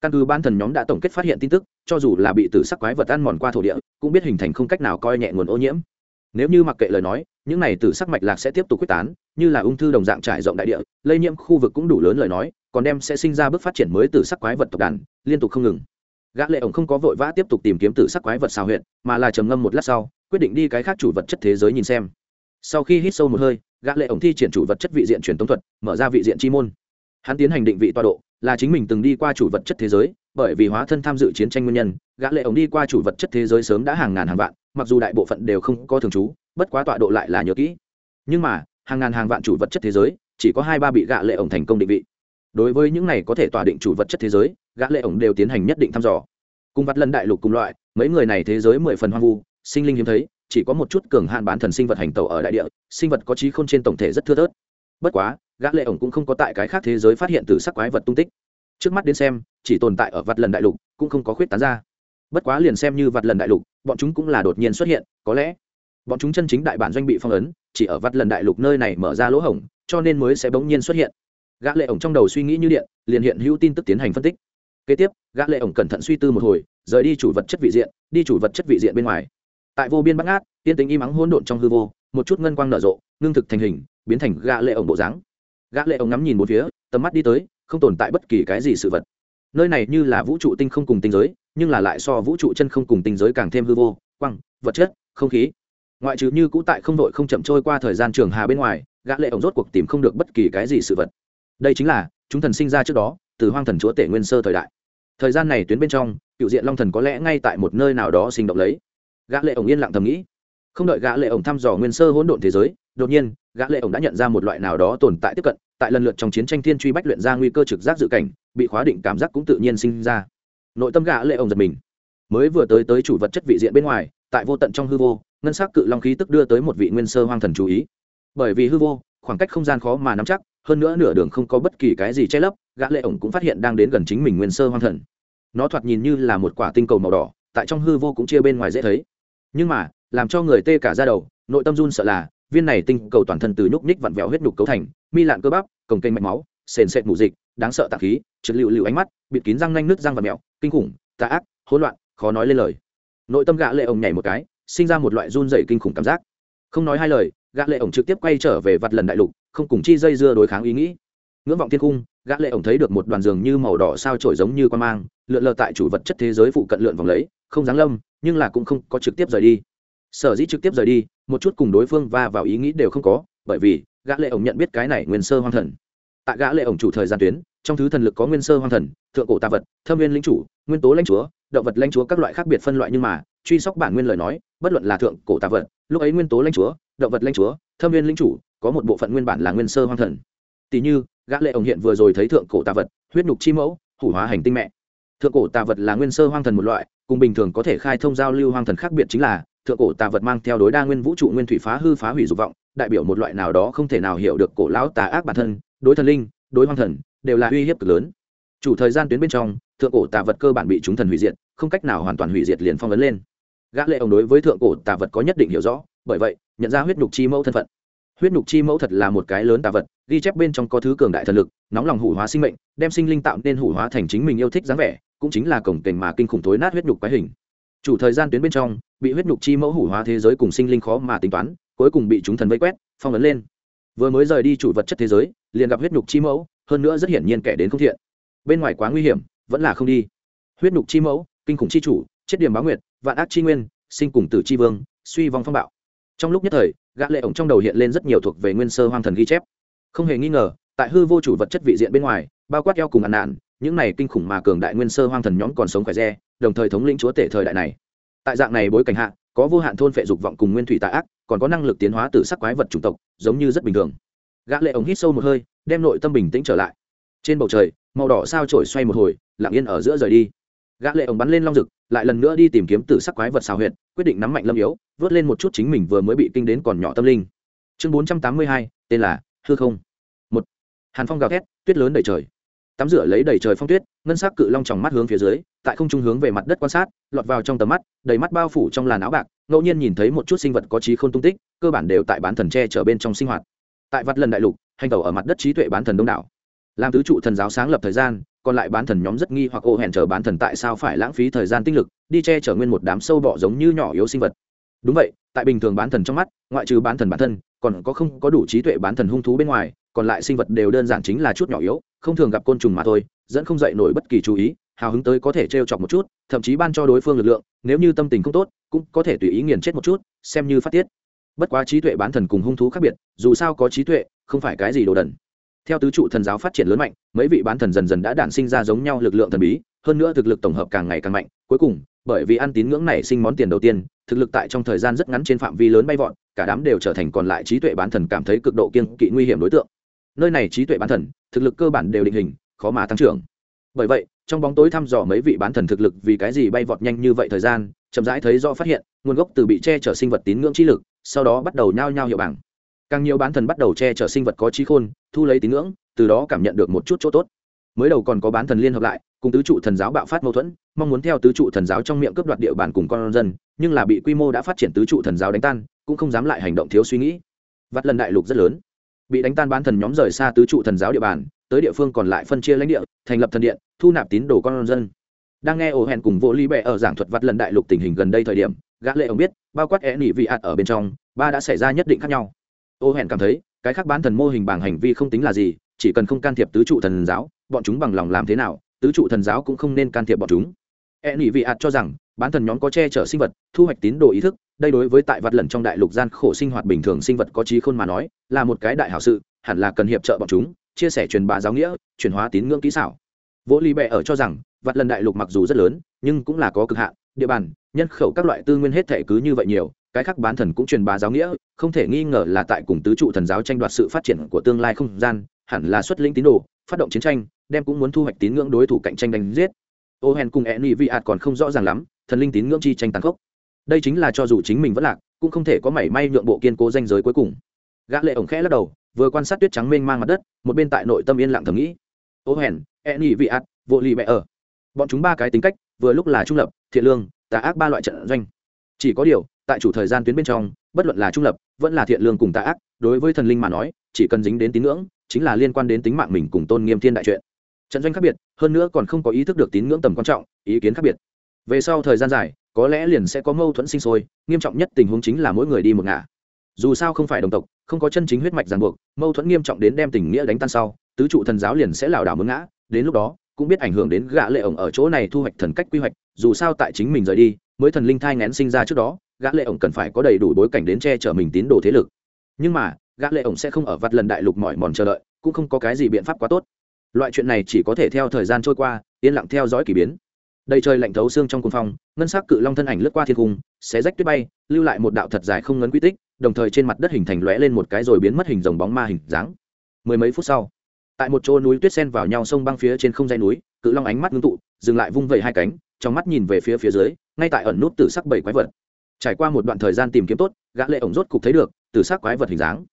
Căn cứ ban thần nhóm đã tổng kết phát hiện tin tức, cho dù là bị tử sắc quái vật ăn mòn qua thổ địa, cũng biết hình thành không cách nào coi nhẹ nguồn ô nhiễm. Nếu như mặc kệ lời nói, những này tử sắc mạch lạc sẽ tiếp tục quyết tán, như là ung thư đồng dạng trải rộng đại địa, lây nhiễm khu vực cũng đủ lớn lời nói, còn đem sẽ sinh ra bước phát triển mới tử sắc quái vật tộc đàn, liên tục không ngừng gã lệ ổng không có vội vã tiếp tục tìm kiếm tử sắc quái vật xào huyệt, mà là trầm ngâm một lát sau, quyết định đi cái khác chủ vật chất thế giới nhìn xem. Sau khi hít sâu một hơi, gã lệ ổng thi triển chủ vật chất vị diện truyền tống thuật, mở ra vị diện chi môn. Hắn tiến hành định vị toa độ, là chính mình từng đi qua chủ vật chất thế giới, bởi vì hóa thân tham dự chiến tranh nguyên nhân, gã lệ ổng đi qua chủ vật chất thế giới sớm đã hàng ngàn hàng vạn, mặc dù đại bộ phận đều không có thường trú, bất quá tọa độ lại là nhớ kỹ. Nhưng mà, hàng ngàn hàng vạn chủ vật chất thế giới, chỉ có hai ba bị gã lệ ổng thành công định vị đối với những này có thể tỏa định chủ vật chất thế giới, gã lệ ổng đều tiến hành nhất định thăm dò. Cùng vặt lần đại lục cùng loại, mấy người này thế giới mười phần hoang vu, sinh linh hiếm thấy, chỉ có một chút cường hạn bán thần sinh vật hành tẩu ở đại địa, sinh vật có trí khôn trên tổng thể rất thưa thớt. Bất quá, gã lệ ổng cũng không có tại cái khác thế giới phát hiện từ sắc quái vật tung tích. Trước mắt đến xem, chỉ tồn tại ở vặt lần đại lục, cũng không có khuyết tán ra. Bất quá liền xem như vặt lần đại lục, bọn chúng cũng là đột nhiên xuất hiện, có lẽ bọn chúng chân chính đại bản doanh bị phong ấn, chỉ ở vặt lần đại lục nơi này mở ra lỗ hổng, cho nên mới sẽ bỗng nhiên xuất hiện gã lệ ổng trong đầu suy nghĩ như điện, liền hiện hữu tin tức tiến hành phân tích. Kế tiếp, gã lệ ổng cẩn thận suy tư một hồi, rời đi chủ vật chất vị diện, đi chủ vật chất vị diện bên ngoài. Tại vô biên bắc ngát tiên tính im ắng hỗn độn trong hư vô, một chút ngân quang nở rộ, ngưng thực thành hình, biến thành gã lệ ổng bộ dáng. Gã lệ ổng ngắm nhìn một phía, tầm mắt đi tới, không tồn tại bất kỳ cái gì sự vật. Nơi này như là vũ trụ tinh không cùng tinh giới, nhưng là lại so vũ trụ chân không cùng tinh giới càng thêm hư vô, quang, vật chất, không khí. Ngoại trừ như cũ tại không đội không chậm trôi qua thời gian trường hà bên ngoài, gã lệ ổng rốt cuộc tìm không được bất kỳ cái gì sự vật đây chính là, chúng thần sinh ra trước đó, từ hoang thần chúa tể nguyên sơ thời đại. Thời gian này tuyến bên trong, cựu diện long thần có lẽ ngay tại một nơi nào đó sinh động lấy. Gã lệ ổng yên lặng thầm nghĩ. Không đợi gã lệ ổng thăm dò nguyên sơ hỗn độn thế giới, đột nhiên, gã lệ ổng đã nhận ra một loại nào đó tồn tại tiếp cận, tại lần lượt trong chiến tranh thiên truy bách luyện ra nguy cơ trực giác dự cảnh, bị khóa định cảm giác cũng tự nhiên sinh ra. Nội tâm gã lệ ổng giật mình. Mới vừa tới tới chủ vật chất vị diện bên ngoài, tại vô tận trong hư vô, ngân sắc cự long khí tức đưa tới một vị nguyên sơ hoang thần chú ý. Bởi vì hư vô, khoảng cách không gian khó mà nắm chắc hơn nữa nửa đường không có bất kỳ cái gì che lấp, gã lệ ổng cũng phát hiện đang đến gần chính mình nguyên sơ hoang thần. Nó thoạt nhìn như là một quả tinh cầu màu đỏ, tại trong hư vô cũng chia bên ngoài dễ thấy. Nhưng mà, làm cho người tê cả da đầu, nội tâm run sợ là, viên này tinh cầu toàn thân từ nhúc nhích vặn vẹo huyết nhục cấu thành, mi lạn cơ bắp, cồng kênh mạch máu, sền sệt mù dịch, đáng sợ tạc khí, trượt lựu lựu ánh mắt, bịt kín răng nanh nước răng và mẹo, kinh khủng, tà ác, hỗn loạn, khó nói lên lời. Nội tâm gã lệ ổng nhảy một cái, sinh ra một loại run rẩy kinh khủng cảm giác. Không nói hai lời gã lệ ổng trực tiếp quay trở về vặt lần đại lục, không cùng chi dây dưa đối kháng ý nghĩ. Ngưỡng vọng thiên cung gã lệ ổng thấy được một đoàn giường như màu đỏ sao trổi giống như quan mang, lượn lờ tại chủ vật chất thế giới phụ cận lượn vòng lấy, không dáng lâm, nhưng là cũng không có trực tiếp rời đi. Sở dĩ trực tiếp rời đi, một chút cùng đối phương va vào ý nghĩ đều không có, bởi vì gã lệ ổng nhận biết cái này nguyên sơ hoang thần. Tại gã lệ ổng chủ thời gian tuyến, trong thứ thần lực có nguyên sơ hoang thần, thượng cổ tà vật, thâm nguyên lĩnh chủ, nguyên tố lãnh chúa, động vật lãnh chúa các loại khác biệt phân loại nhưng mà, truy sóc bản nguyên lời nói, bất luận là thượng cổ tà vật, lúc ấy nguyên tố lãnh chúa động vật lãnh chúa, thâm viên linh chủ, có một bộ phận nguyên bản là nguyên sơ hoang thần. Tỷ như, gã lệ ổng hiện vừa rồi thấy thượng cổ tà vật, huyết nhục chi mẫu, hủ hóa hành tinh mẹ. Thượng cổ tà vật là nguyên sơ hoang thần một loại, cùng bình thường có thể khai thông giao lưu hoang thần khác biệt chính là, thượng cổ tà vật mang theo đối đa nguyên vũ trụ nguyên thủy phá hư phá hủy dục vọng, đại biểu một loại nào đó không thể nào hiểu được cổ lão tà ác bản thân, đối thần linh, đối hoang thần, đều là uy hiếp cực lớn. Chủ thời gian tuyến bên trong, thượng cổ tà vật cơ bản bị chúng thần hủy diệt, không cách nào hoàn toàn hủy diệt liền phong ấn lên. Gã lệ ông đối với thượng cổ tà vật có nhất định hiểu rõ bởi vậy, nhận ra huyết nhục chi mẫu thân phận. Huyết nhục chi mẫu thật là một cái lớn tà vật, ghi chép bên trong có thứ cường đại thần lực, nóng lòng hủ hóa sinh mệnh, đem sinh linh tạo nên hủ hóa thành chính mình yêu thích dáng vẻ, cũng chính là cổng cảnh mà kinh khủng tối nát huyết nhục quái hình. Chủ thời gian tuyến bên trong, bị huyết nhục chi mẫu hủ hóa thế giới cùng sinh linh khó mà tính toán, cuối cùng bị chúng thần vây quét, phong ấn lên. Vừa mới rời đi chủ vật chất thế giới, liền gặp huyết nhục chi mẫu, hơn nữa rất hiển nhiên kẻ đến không thiện. Bên ngoài quá nguy hiểm, vẫn là không đi. Huyết nhục chi mẫu, kinh khủng chi chủ, chết điểm báo nguyệt, vạn ác chi nguyên, sinh cùng tử chi vương, suy vong phong bạo trong lúc nhất thời, gã lệ ổng trong đầu hiện lên rất nhiều thuộc về nguyên sơ hoang thần ghi chép. Không hề nghi ngờ, tại hư vô chủ vật chất vị diện bên ngoài, bao quát eo cùng ăn nạn, những này kinh khủng mà cường đại nguyên sơ hoang thần nhóm còn sống khỏe re, đồng thời thống lĩnh chúa tể thời đại này. Tại dạng này bối cảnh hạ, có vô hạn thôn phệ dục vọng cùng nguyên thủy tà ác, còn có năng lực tiến hóa từ sắc quái vật chủng tộc, giống như rất bình thường. Gã lệ ống hít sâu một hơi, đem nội tâm bình tĩnh trở lại. Trên bầu trời, màu đỏ sao trổi xoay một hồi, lặng yên ở giữa rời đi gã lệ ổng bắn lên long rực, lại lần nữa đi tìm kiếm tử sắc quái vật xào huyệt, quyết định nắm mạnh lâm yếu, vớt lên một chút chính mình vừa mới bị kinh đến còn nhỏ tâm linh. Chương bốn trăm tám mươi hai, tên là hư không. Một, hàn phong gào thét, tuyết lớn đầy trời. Tắm rửa lấy đầy trời phong tuyết, ngân sắc cự long tròng mắt hướng phía dưới, tại không trung hướng về mặt đất quan sát, lọt vào trong tầm mắt, đầy mắt bao phủ trong làn áo bạc, ngẫu nhiên nhìn thấy một chút sinh vật có trí không tung tích, cơ bản đều tại bán thần tre trở bên trong sinh hoạt. Tại vặt lần đại lục, hành tẩu ở mặt đất trí tuệ bán thần đông đảo. Làm tứ trụ thần giáo sáng lập thời gian còn lại bán thần nhóm rất nghi hoặc ô hẹn chờ bán thần tại sao phải lãng phí thời gian tinh lực, đi che chở nguyên một đám sâu bọ giống như nhỏ yếu sinh vật. Đúng vậy, tại bình thường bán thần trong mắt, ngoại trừ bán thần bản thân, còn có không có đủ trí tuệ bán thần hung thú bên ngoài, còn lại sinh vật đều đơn giản chính là chút nhỏ yếu, không thường gặp côn trùng mà thôi, dẫn không dậy nổi bất kỳ chú ý, hào hứng tới có thể t chọc một chút, thậm chí ban cho đối phương lực lượng, nếu như tâm tình không tốt, cũng có thể tùy ý nghiền chết một chút, xem như phát tiết. Bất quá trí tuệ bán thần cùng hung thú khác biệt, dù sao có trí tuệ, không phải cái gì đồ đần theo tứ trụ thần giáo phát triển lớn mạnh, mấy vị bán thần dần dần đã đản sinh ra giống nhau lực lượng thần bí, hơn nữa thực lực tổng hợp càng ngày càng mạnh. Cuối cùng, bởi vì ăn tín ngưỡng này sinh món tiền đầu tiên, thực lực tại trong thời gian rất ngắn trên phạm vi lớn bay vọt, cả đám đều trở thành còn lại trí tuệ bán thần cảm thấy cực độ kiên kỵ nguy hiểm đối tượng. Nơi này trí tuệ bán thần, thực lực cơ bản đều định hình, khó mà tăng trưởng. Bởi vậy, trong bóng tối thăm dò mấy vị bán thần thực lực vì cái gì bay vọt nhanh như vậy thời gian, chậm rãi thấy do phát hiện, nguồn gốc từ bị che chở sinh vật tín ngưỡng trí lực, sau đó bắt đầu nhao nhao hiệu bảng càng nhiều bán thần bắt đầu che chở sinh vật có trí khôn, thu lấy tín ngưỡng, từ đó cảm nhận được một chút chỗ tốt. Mới đầu còn có bán thần liên hợp lại, cùng tứ trụ thần giáo bạo phát mâu thuẫn, mong muốn theo tứ trụ thần giáo trong miệng cướp đoạt địa bàn cùng con dân, nhưng là bị quy mô đã phát triển tứ trụ thần giáo đánh tan, cũng không dám lại hành động thiếu suy nghĩ. Vắt lần đại lục rất lớn. Bị đánh tan bán thần nhóm rời xa tứ trụ thần giáo địa bàn, tới địa phương còn lại phân chia lãnh địa, thành lập thần điện, thu nạp tín đồ con dân. Đang nghe ổ hẹn cùng vô ly bệ ở giảng thuật vắt lần đại lục tình hình gần đây thời điểm, gã lệ ông biết, bao quát é nỉ vị ạt ở bên trong, ba đã xảy ra nhất định khác nhau ô hẹn cảm thấy, cái khác bán thần mô hình bằng hành vi không tính là gì, chỉ cần không can thiệp tứ trụ thần giáo, bọn chúng bằng lòng làm thế nào, tứ trụ thần giáo cũng không nên can thiệp bọn chúng. E nỉ vị ạt cho rằng, bán thần nhóm có che chở sinh vật, thu hoạch tín đồ ý thức, đây đối với tại vật lần trong đại lục gian khổ sinh hoạt bình thường sinh vật có trí khôn mà nói, là một cái đại hảo sự, hẳn là cần hiệp trợ bọn chúng, chia sẻ truyền bá giáo nghĩa, chuyển hóa tín ngưỡng kỹ xảo. Vỗ lý bệ ở cho rằng vật lần đại lục mặc dù rất lớn, nhưng cũng là có cực hạn, địa bàn, nhân khẩu các loại tư nguyên hết thể cứ như vậy nhiều, cái khác bán thần cũng truyền bá giáo nghĩa không thể nghi ngờ là tại cùng tứ trụ thần giáo tranh đoạt sự phát triển của tương lai không gian, hẳn là xuất linh tín đồ, phát động chiến tranh, đem cũng muốn thu hoạch tín ngưỡng đối thủ cạnh tranh đánh giết. Ô hèn cùng e nị vi ạt còn không rõ ràng lắm, thần linh tín ngưỡng chi tranh tàn khốc. Đây chính là cho dù chính mình vẫn lạc, cũng không thể có mảy may nhượng bộ kiên cố danh giới cuối cùng. Gã lệ ổng khẽ lắc đầu, vừa quan sát tuyết trắng mênh mang mặt đất, một bên tại nội tâm yên lặng thầm nghĩ. Ô hèn e nị vi ạt vô lì mẹ ở. Bọn chúng ba cái tính cách, vừa lúc là trung lập, thiện lương, tà ác ba loại trận doanh. Chỉ có điều, tại chủ thời gian tuyến bên trong bất luận là trung lập, vẫn là thiện lương cùng tà ác, đối với thần linh mà nói, chỉ cần dính đến tín ngưỡng, chính là liên quan đến tính mạng mình cùng tôn nghiêm thiên đại chuyện. Trận doanh khác biệt, hơn nữa còn không có ý thức được tín ngưỡng tầm quan trọng, ý kiến khác biệt. Về sau thời gian dài, có lẽ liền sẽ có mâu thuẫn sinh sôi, nghiêm trọng nhất tình huống chính là mỗi người đi một ngả. Dù sao không phải đồng tộc, không có chân chính huyết mạch ràng buộc, mâu thuẫn nghiêm trọng đến đem tình nghĩa đánh tan sau, tứ trụ thần giáo liền sẽ lảo đảo mướn ngã đến lúc đó, cũng biết ảnh hưởng đến gã lệ ổng ở chỗ này thu hoạch thần cách quy hoạch, dù sao tại chính mình rời đi, mới thần linh thai ngén sinh ra trước đó gã lệ ổng cần phải có đầy đủ bối cảnh đến che chở mình tín đồ thế lực. Nhưng mà, gã lệ ổng sẽ không ở vặt lần đại lục mỏi mòn chờ đợi, cũng không có cái gì biện pháp quá tốt. Loại chuyện này chỉ có thể theo thời gian trôi qua, yên lặng theo dõi kỳ biến. Đầy trời lạnh thấu xương trong cuồng phong, ngân sắc cự long thân ảnh lướt qua thiên cung, xé rách tuyết bay, lưu lại một đạo thật dài không ngấn quy tích, đồng thời trên mặt đất hình thành lóe lên một cái rồi biến mất hình dòng bóng ma hình dáng. Mười mấy phút sau, tại một chỗ núi tuyết sen vào nhau sông băng phía trên không dây núi, cự long ánh mắt ngưng tụ, dừng lại vung vẩy hai cánh, trong mắt nhìn về phía phía dưới, ngay tại ẩn nút tử sắc bảy quái vật trải qua một đoạn thời gian tìm kiếm tốt, gã lệ ổng rốt cục thấy được tử sắc quái vật hình dáng.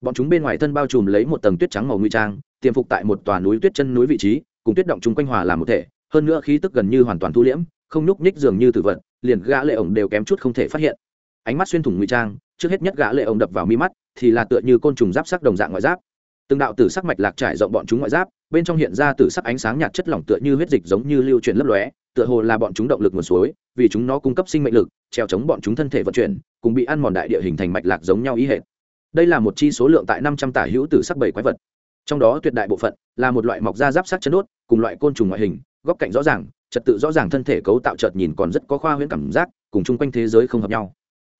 Bọn chúng bên ngoài thân bao trùm lấy một tầng tuyết trắng màu nguy trang, tiềm phục tại một tòa núi tuyết chân núi vị trí, cùng tuyết động chúng quanh hòa làm một thể, hơn nữa khí tức gần như hoàn toàn thu liễm, không nhúc nhích dường như tử vận liền gã lệ ổng đều kém chút không thể phát hiện. Ánh mắt xuyên thủng nguy trang, trước hết nhất gã lệ ổng đập vào mi mắt, thì là tựa như côn trùng giáp sắc đồng dạng ngoại giáp. Từng đạo tử sắc mạch lạc trải rộng bọn chúng ngoại giáp bên trong hiện ra từ sắc ánh sáng nhạt chất lỏng tựa như huyết dịch giống như lưu chuyển lấp lóe, tựa hồ là bọn chúng động lực nguồn suối, vì chúng nó cung cấp sinh mệnh lực, treo chống bọn chúng thân thể vận chuyển, cùng bị ăn mòn đại địa hình thành mạch lạc giống nhau ý hệ đây là một chi số lượng tại năm trăm tả hữu từ sắc bảy quái vật. Trong đó tuyệt đại bộ phận là một loại mọc da giáp sắc chân đốt, cùng loại côn trùng ngoại hình, góc cạnh rõ ràng, trật tự rõ ràng thân thể cấu tạo chợt nhìn còn rất có khoa huyễn cảm giác, cùng chung quanh thế giới không hợp nhau.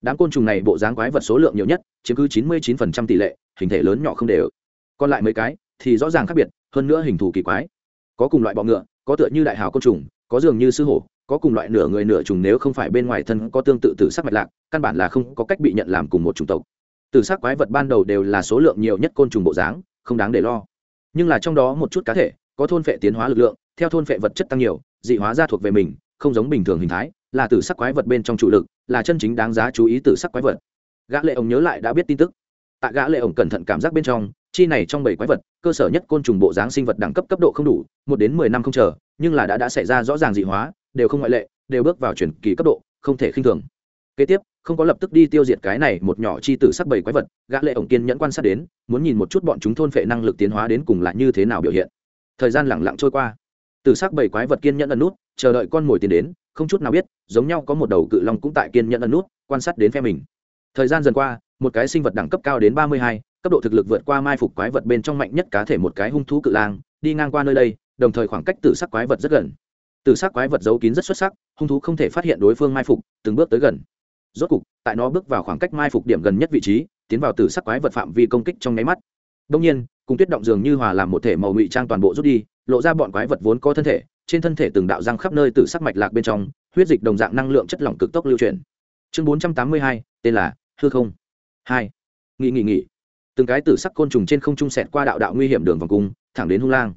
Đám côn trùng này bộ dáng quái vật số lượng nhiều nhất, chiếm cứ chín mươi 99% tỷ lệ, hình thể lớn nhỏ không đều. Còn lại mấy cái thì rõ ràng khác biệt hơn nữa hình thù kỳ quái. Có cùng loại bọ ngựa, có tựa như đại hào côn trùng, có dường như sư hổ, có cùng loại nửa người nửa trùng nếu không phải bên ngoài thân có tương tự tử sắc mạch lạc, căn bản là không có cách bị nhận làm cùng một chủng tộc. Tử sắc quái vật ban đầu đều là số lượng nhiều nhất côn trùng bộ dáng, không đáng để lo. Nhưng là trong đó một chút cá thể, có thôn phệ tiến hóa lực lượng, theo thôn phệ vật chất tăng nhiều, dị hóa ra thuộc về mình, không giống bình thường hình thái, là tử sắc quái vật bên trong chủ lực, là chân chính đáng giá chú ý tử sắc quái vật. Gã lệ ổng nhớ lại đã biết tin tức. Tại gã lệ ổng cẩn thận cảm giác bên trong chi này trong bảy quái vật, cơ sở nhất côn trùng bộ dáng sinh vật đẳng cấp cấp độ không đủ, một đến mười năm không chờ, nhưng là đã đã xảy ra rõ ràng dị hóa, đều không ngoại lệ, đều bước vào chuyển kỳ cấp độ, không thể khinh thường. Kế tiếp, không có lập tức đi tiêu diệt cái này một nhỏ chi tử sắc bảy quái vật, gã lệ ổng kiên nhẫn quan sát đến, muốn nhìn một chút bọn chúng thôn phệ năng lực tiến hóa đến cùng là như thế nào biểu hiện. Thời gian lặng lặng trôi qua. Tử sắc bảy quái vật kiên nhẫn ẩn nút, chờ đợi con mồi tiến đến, không chút nào biết, giống nhau có một đầu cự long cũng tại kiên nhẫn ẩn nút, quan sát đến phe mình. Thời gian dần qua, một cái sinh vật đẳng cấp cao đến ba mươi hai cấp độ thực lực vượt qua mai phục quái vật bên trong mạnh nhất cá thể một cái hung thú cự lang, đi ngang qua nơi đây, đồng thời khoảng cách tử sắc quái vật rất gần. Tử sắc quái vật giấu kín rất xuất sắc, hung thú không thể phát hiện đối phương mai phục, từng bước tới gần. Rốt cục, tại nó bước vào khoảng cách mai phục điểm gần nhất vị trí, tiến vào tử sắc quái vật phạm vi công kích trong nháy mắt. Đông nhiên, cùng tuyết động dường như hòa làm một thể màu ngụy trang toàn bộ rút đi, lộ ra bọn quái vật vốn có thân thể, trên thân thể từng đạo răng khắp nơi từ sắc mạch lạc bên trong, huyết dịch đồng dạng năng lượng chất lỏng cực tốc lưu chuyển chương bốn trăm tám mươi hai, tên là hư không. Hai. Nghỉ nghỉ nghỉ từng cái tử sắc côn trùng trên không trung sẹt qua đạo đạo nguy hiểm đường vòng cung, thẳng đến hung lang.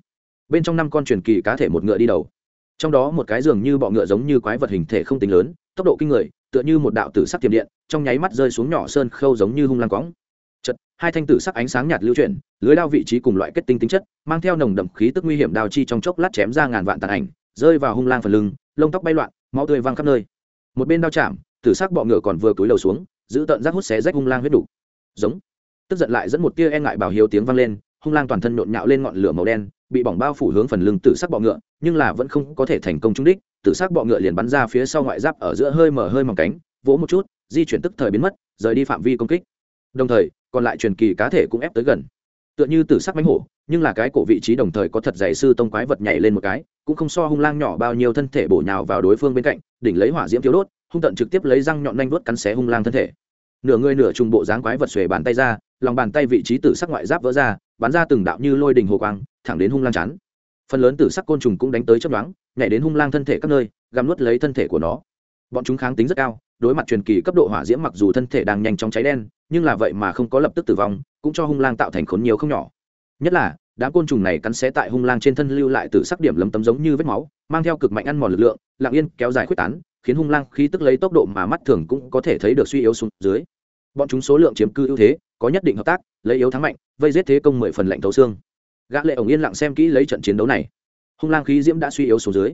Bên trong năm con truyền kỳ cá thể một ngựa đi đầu. Trong đó một cái dường như bọ ngựa giống như quái vật hình thể không tính lớn, tốc độ kinh người, tựa như một đạo tử sắc tiềm điện, trong nháy mắt rơi xuống nhỏ sơn khâu giống như hung lang cóng chật hai thanh tử sắc ánh sáng nhạt lưu chuyển, lưới đao vị trí cùng loại kết tinh tính chất, mang theo nồng đậm khí tức nguy hiểm đao chi trong chốc lát chém ra ngàn vạn tàn ảnh, rơi vào hung lang phần lưng, lông tóc bay loạn, máu tươi văng khắp nơi. Một bên đao chạm, tử sắc bọ ngựa còn vừa cúi đầu xuống, giữ tận rác hút xé rách hung lang huyết đủ. Giống tức giận lại dẫn một tia e ngại bảo hiếu tiếng vang lên, hung lang toàn thân nhộn nhạo lên ngọn lửa màu đen, bị bỏng bao phủ hướng phần lưng tử sắc bọ ngựa, nhưng là vẫn không có thể thành công trúng đích, tử sắc bọ ngựa liền bắn ra phía sau ngoại giáp ở giữa hơi mở hơi mỏng cánh, vỗ một chút, di chuyển tức thời biến mất, rời đi phạm vi công kích. Đồng thời, còn lại truyền kỳ cá thể cũng ép tới gần. Tựa như tử sắc mánh hổ, nhưng là cái cổ vị trí đồng thời có thật dày sư tông quái vật nhảy lên một cái, cũng không so hung lang nhỏ bao nhiêu thân thể bổ nhào vào đối phương bên cạnh, đỉnh lấy hỏa diễm thiếu đốt, hung tận trực tiếp lấy răng nhọn nanh vuốt cắn xé hung lang thân thể. Nửa người nửa trùng bộ dáng quái vật xuề bàn tay ra lòng bàn tay vị trí tử sắc ngoại giáp vỡ ra, bắn ra từng đạo như lôi đình hồ quang, thẳng đến hung lang chắn. Phần lớn tử sắc côn trùng cũng đánh tới chấp đoán nhảy đến hung lang thân thể các nơi, gặm nuốt lấy thân thể của nó. Bọn chúng kháng tính rất cao, đối mặt truyền kỳ cấp độ hỏa diễm mặc dù thân thể đang nhanh chóng cháy đen, nhưng là vậy mà không có lập tức tử vong, cũng cho hung lang tạo thành khốn nhiều không nhỏ. Nhất là, đám côn trùng này cắn xé tại hung lang trên thân lưu lại từ sắc điểm lấm tấm giống như vết máu, mang theo cực mạnh ăn mòn lực lượng, lặng yên kéo dài quyết tán, khiến hung lang khí tức lấy tốc độ mà mắt thường cũng có thể thấy được suy yếu xuống dưới. Bọn chúng số lượng chiếm cư ưu thế có nhất định hợp tác, lấy yếu thắng mạnh, vây giết thế công mười phần lệnh thấu xương. Gã lệ ổng yên lặng xem kỹ lấy trận chiến đấu này. Hung lang khí diễm đã suy yếu xuống dưới.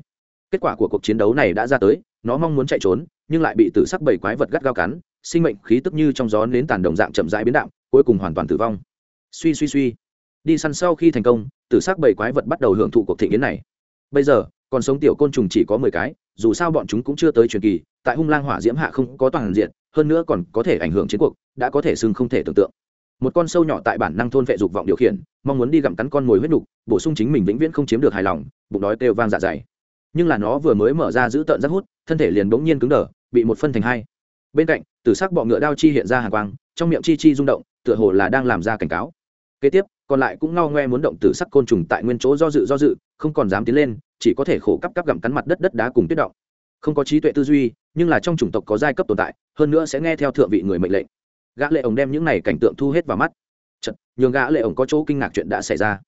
Kết quả của cuộc chiến đấu này đã ra tới, nó mong muốn chạy trốn, nhưng lại bị tử sắc bảy quái vật gắt gao cắn, sinh mệnh khí tức như trong gió nến tàn đồng dạng chậm rãi biến đạm, cuối cùng hoàn toàn tử vong. Suy suy suy. Đi săn sau khi thành công, tử sắc bảy quái vật bắt đầu hưởng thụ cuộc thị kiến này. Bây giờ, còn sống tiểu côn trùng chỉ có mười cái, dù sao bọn chúng cũng chưa tới truyền kỳ, tại hung lang hỏa diễm hạ không có toàn diện hơn nữa còn có thể ảnh hưởng chiến cuộc, đã có thể xưng không thể tưởng tượng. Một con sâu nhỏ tại bản năng thôn vệ dục vọng điều khiển, mong muốn đi gặm cắn con mồi huyết đục bổ sung chính mình vĩnh viễn không chiếm được hài lòng, bụng đói kêu vang dạ dày. Nhưng là nó vừa mới mở ra giữ tợn rất hút, thân thể liền bỗng nhiên cứng đờ, bị một phân thành hai. Bên cạnh, tử sắc bọ ngựa đao chi hiện ra hàng quang, trong miệng chi chi rung động, tựa hồ là đang làm ra cảnh cáo. Kế tiếp, còn lại cũng ngao ngoe muốn động tử sắc côn trùng tại nguyên chỗ do dự do dự, không còn dám tiến lên, chỉ có thể khổ cắp cắp gặm cắn mặt đất đất đá cùng tuyết động không có trí tuệ tư duy nhưng là trong chủng tộc có giai cấp tồn tại hơn nữa sẽ nghe theo thượng vị người mệnh lệnh. Gã lệ ổng đem những này cảnh tượng thu hết vào mắt. Chật, nhường gã lệ ổng có chỗ kinh ngạc chuyện đã xảy ra.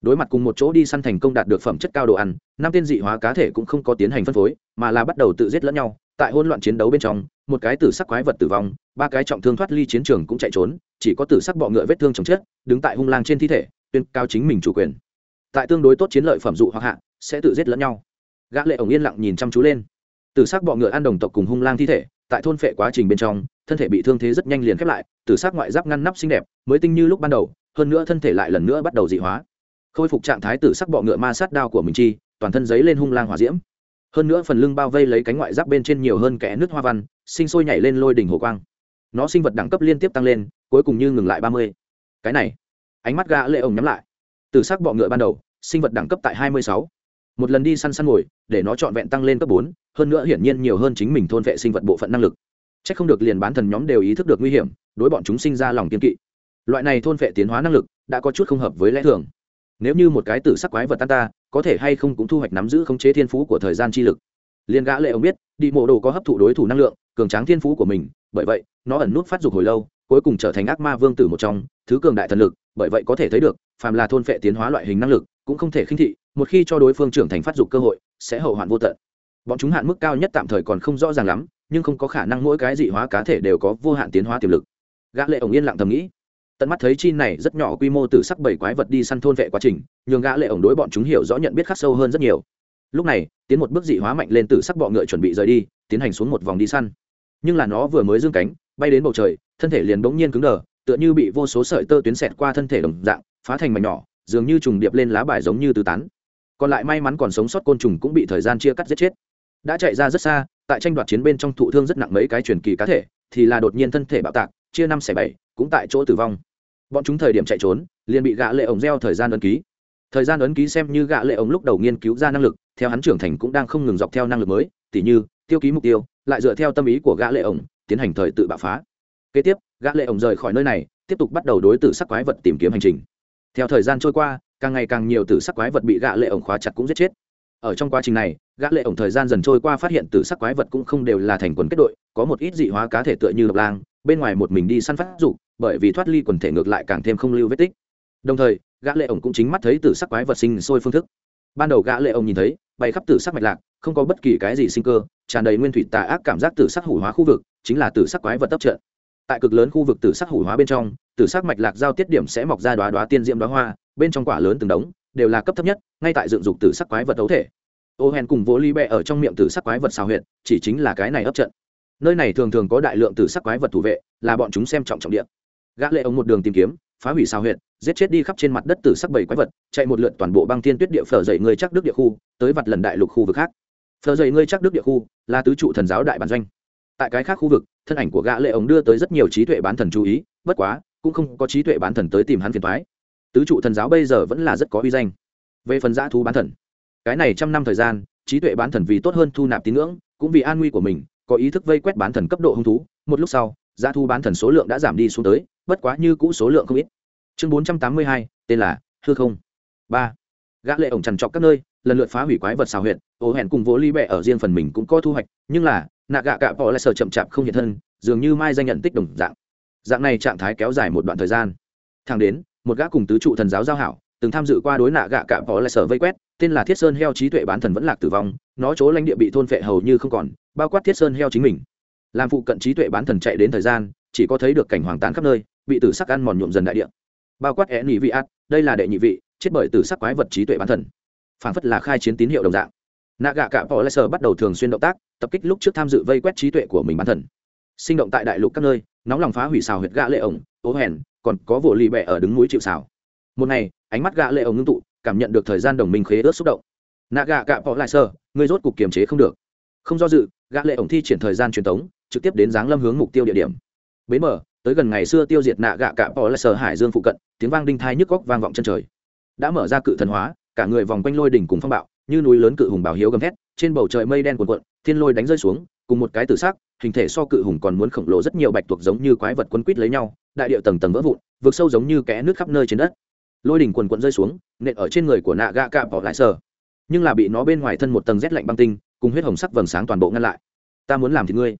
Đối mặt cùng một chỗ đi săn thành công đạt được phẩm chất cao đồ ăn năm tiên dị hóa cá thể cũng không có tiến hành phân phối mà là bắt đầu tự giết lẫn nhau. Tại hỗn loạn chiến đấu bên trong một cái tử sắc quái vật tử vong ba cái trọng thương thoát ly chiến trường cũng chạy trốn chỉ có tử sắc bọ ngựa vết thương chồng chết đứng tại hung lang trên thi thể tuyên cao chính mình chủ quyền. Tại tương đối tốt chiến lợi phẩm dụ hoặc hạ sẽ tự giết lẫn nhau. Gã lệ ổng yên lặng nhìn chăm chú lên tử sắc bọ ngựa ăn đồng tộc cùng hung lang thi thể, tại thôn phệ quá trình bên trong, thân thể bị thương thế rất nhanh liền khép lại, tử sắc ngoại giáp ngăn nắp xinh đẹp, mới tinh như lúc ban đầu, hơn nữa thân thể lại lần nữa bắt đầu dị hóa. Khôi phục trạng thái tử sắc bọ ngựa ma sát đao của mình chi, toàn thân giấy lên hung lang hỏa diễm. Hơn nữa phần lưng bao vây lấy cánh ngoại giáp bên trên nhiều hơn kẽ nước hoa văn, sinh sôi nhảy lên lôi đỉnh hồ quang. Nó sinh vật đẳng cấp liên tiếp tăng lên, cuối cùng như ngừng lại ba mươi. Cái này, ánh mắt gã lệ ổng nhắm lại. Từ sắc bọ ngựa ban đầu, sinh vật đẳng cấp tại hai mươi sáu. Một lần đi săn săn ngồi, để nó trọn vẹn tăng lên cấp bốn hơn nữa hiển nhiên nhiều hơn chính mình thôn vệ sinh vật bộ phận năng lực. C h ắ c không được liền bán thần nhóm đều ý thức được nguy hiểm, đối bọn chúng sinh ra lòng kiên kỵ. Loại này thôn vệ tiến hóa năng lực, đã có chút không hợp với lẽ thường. Nếu như một cái tử sắc quái vật tan ta, có thể hay không cũng thu hoạch nắm giữ khống chế thiên phú của thời gian chi lực. Liền gã lệ ông biết, đi mộ đồ có hấp thụ đối thủ năng lượng, cường tráng thiên phú của mình, bởi vậy, nó ẩn nút phát dục hồi lâu, cuối cùng trở thành ác ma vương tử một trong, thứ cường đại thần lực, bởi vậy có thể thấy được, phàm là thôn phệ tiến hóa loại hình năng lực, cũng không thể khinh thị, một khi cho đối phương trưởng thành phát dục cơ hội, sẽ hậu hoạn vô tận bọn chúng hạn mức cao nhất tạm thời còn không rõ ràng lắm, nhưng không có khả năng mỗi cái dị hóa cá thể đều có vô hạn tiến hóa tiềm lực. Gã lệ ổng yên lặng thầm nghĩ. Tận mắt thấy chi này rất nhỏ quy mô từ sắc bảy quái vật đi săn thôn vệ quá trình, nhường gã lệ ổng đối bọn chúng hiểu rõ nhận biết khắc sâu hơn rất nhiều. Lúc này, tiến một bước dị hóa mạnh lên từ sắc bọ ngựa chuẩn bị rời đi, tiến hành xuống một vòng đi săn. Nhưng là nó vừa mới dương cánh, bay đến bầu trời, thân thể liền bỗng nhiên cứng đờ, tựa như bị vô số sợi tơ tuyến xẹt qua thân thể đồng dạng, phá thành mảnh nhỏ, dường như trùng điệp lên lá bài giống như tứ tán. Còn lại may mắn còn sống sót côn trùng cũng bị thời gian chia cắt giết chết đã chạy ra rất xa, tại tranh đoạt chiến bên trong thụ thương rất nặng mấy cái truyền kỳ cá thể, thì là đột nhiên thân thể bạo tạc, chia năm xẻ bảy, cũng tại chỗ tử vong. Bọn chúng thời điểm chạy trốn, liền bị gã lệ ổng gieo thời gian ấn ký. Thời gian ấn ký xem như gã lệ ổng lúc đầu nghiên cứu ra năng lực, theo hắn trưởng thành cũng đang không ngừng dọc theo năng lực mới, tỉ như, tiêu ký mục tiêu, lại dựa theo tâm ý của gã lệ ổng, tiến hành thời tự bạo phá. Kế tiếp, gã lệ ổng rời khỏi nơi này, tiếp tục bắt đầu đối tử sắc quái vật tìm kiếm hành trình. Theo thời gian trôi qua, càng ngày càng nhiều tử sắc quái vật bị gã lệ ổng khóa chặt cũng giết chết ở trong quá trình này, gã lệ ổng thời gian dần trôi qua phát hiện tử sắc quái vật cũng không đều là thành quần kết đội, có một ít dị hóa cá thể tựa như độc lang, bên ngoài một mình đi săn phát dục, bởi vì thoát ly quần thể ngược lại càng thêm không lưu vết tích. Đồng thời, gã lệ ổng cũng chính mắt thấy tử sắc quái vật sinh sôi phương thức. Ban đầu gã lệ ổng nhìn thấy, bay khắp tử sắc mạch lạc, không có bất kỳ cái gì sinh cơ, tràn đầy nguyên thủy tà ác cảm giác tử sắc hủ hóa khu vực, chính là tử sắc quái vật tấp trận tại cực lớn khu vực tử sắc hủ hóa bên trong, tử sắc mạch lạc giao tiết điểm sẽ mọc ra đóa đóa tiên diễm đóa hoa, bên trong quả lớn từng đống đều là cấp thấp nhất, ngay tại dựng dục tử sắc quái vật đấu thể. Ô hèn cùng vỗ ly bẹ ở trong miệng tử sắc quái vật xào huyệt, chỉ chính là cái này ấp trận. Nơi này thường thường có đại lượng tử sắc quái vật thủ vệ, là bọn chúng xem trọng trọng địa. Gã lệ ông một đường tìm kiếm, phá hủy xào huyệt, giết chết đi khắp trên mặt đất tử sắc bảy quái vật, chạy một lượt toàn bộ băng thiên tuyết địa phở dậy người chắc đức địa khu, tới vặt lần đại lục khu vực khác. Phở dậy người chắc đức địa khu, là tứ trụ thần giáo đại bản doanh. Tại cái khác khu vực, thân ảnh của gã lệ ông đưa tới rất nhiều trí tuệ bán thần chú ý, bất quá, cũng không có trí tuệ bán thần tới tìm hắn phiền toái tứ trụ thần giáo bây giờ vẫn là rất có uy danh. Về phần giã thú bán thần, cái này trăm năm thời gian, trí tuệ bán thần vì tốt hơn thu nạp tín ngưỡng, cũng vì an nguy của mình, có ý thức vây quét bán thần cấp độ hung thú. Một lúc sau, giá thu bán thần số lượng đã giảm đi xuống tới, bất quá như cũ số lượng không ít. Chương bốn trăm tám mươi hai, tên là hư không. Ba. Gã lệ ổng trằn trọc các nơi, lần lượt phá hủy quái vật xào huyệt ổ hẹn cùng vỗ ly bẹ ở riêng phần mình cũng có thu hoạch, nhưng là, nạ gạ cạ bỏ lại sở chậm chạp không hiện thân, dường như mai danh nhận tích đồng dạng. Dạng này trạng thái kéo dài một đoạn thời gian. Thang đến một gã cùng tứ trụ thần giáo giao hảo, từng tham dự qua đối nạ gạ cạ bỏ lại sở vây quét, tên là thiết sơn heo trí tuệ bán thần vẫn lạc tử vong, nó chỗ lãnh địa bị thôn phệ hầu như không còn, bao quát thiết sơn heo chính mình. Làm phụ cận trí tuệ bán thần chạy đến thời gian, chỉ có thấy được cảnh hoàng tán khắp nơi, bị tử sắc ăn mòn nhuộm dần đại địa. Bao quát é nhị vị át, đây là đệ nhị vị, chết bởi tử sắc quái vật trí tuệ bán thần. Phản phất là khai chiến tín hiệu đồng dạng. Nạ gạ cạm bỏ lại sở bắt đầu thường xuyên động tác, tập kích lúc trước tham dự vây quét trí tuệ của mình bán thần. Sinh động tại đại lục các nơi nóng lòng phá hủy xào huyệt gã lệ ổng, ố hèn, còn có vỗ lì bẹ ở đứng núi chịu xào. Một ngày, ánh mắt gã lệ ổng ngưng tụ, cảm nhận được thời gian đồng minh khế ướt xúc động. Nạ gạ cạ bỏ lại sơ, ngươi rốt cục kiềm chế không được. Không do dự, gã lệ ổng thi triển thời gian truyền tống, trực tiếp đến giáng lâm hướng mục tiêu địa điểm. Bến mở, tới gần ngày xưa tiêu diệt nạ gạ cạ bỏ lại sơ hải dương phụ cận, tiếng vang đinh thai nhức góc vang vọng chân trời. Đã mở ra cự thần hóa, cả người vòng quanh lôi đỉnh cùng phong bạo, như núi lớn cự hùng bảo hiếu gầm thét, trên bầu trời mây đen cuồn cuộn, thiên lôi đánh rơi xuống cùng một cái tử sắc, hình thể so cự hùng còn muốn khổng lồ rất nhiều bạch tuộc giống như quái vật quấn quít lấy nhau, đại địa tầng tầng vỡ vụn, vực sâu giống như kẽ nước khắp nơi trên đất. Lôi đỉnh quần quần rơi xuống, nện ở trên người của nạ gạ cạ bỏ lại sờ. Nhưng là bị nó bên ngoài thân một tầng rét lạnh băng tinh, cùng huyết hồng sắc vầng sáng toàn bộ ngăn lại. Ta muốn làm thì ngươi.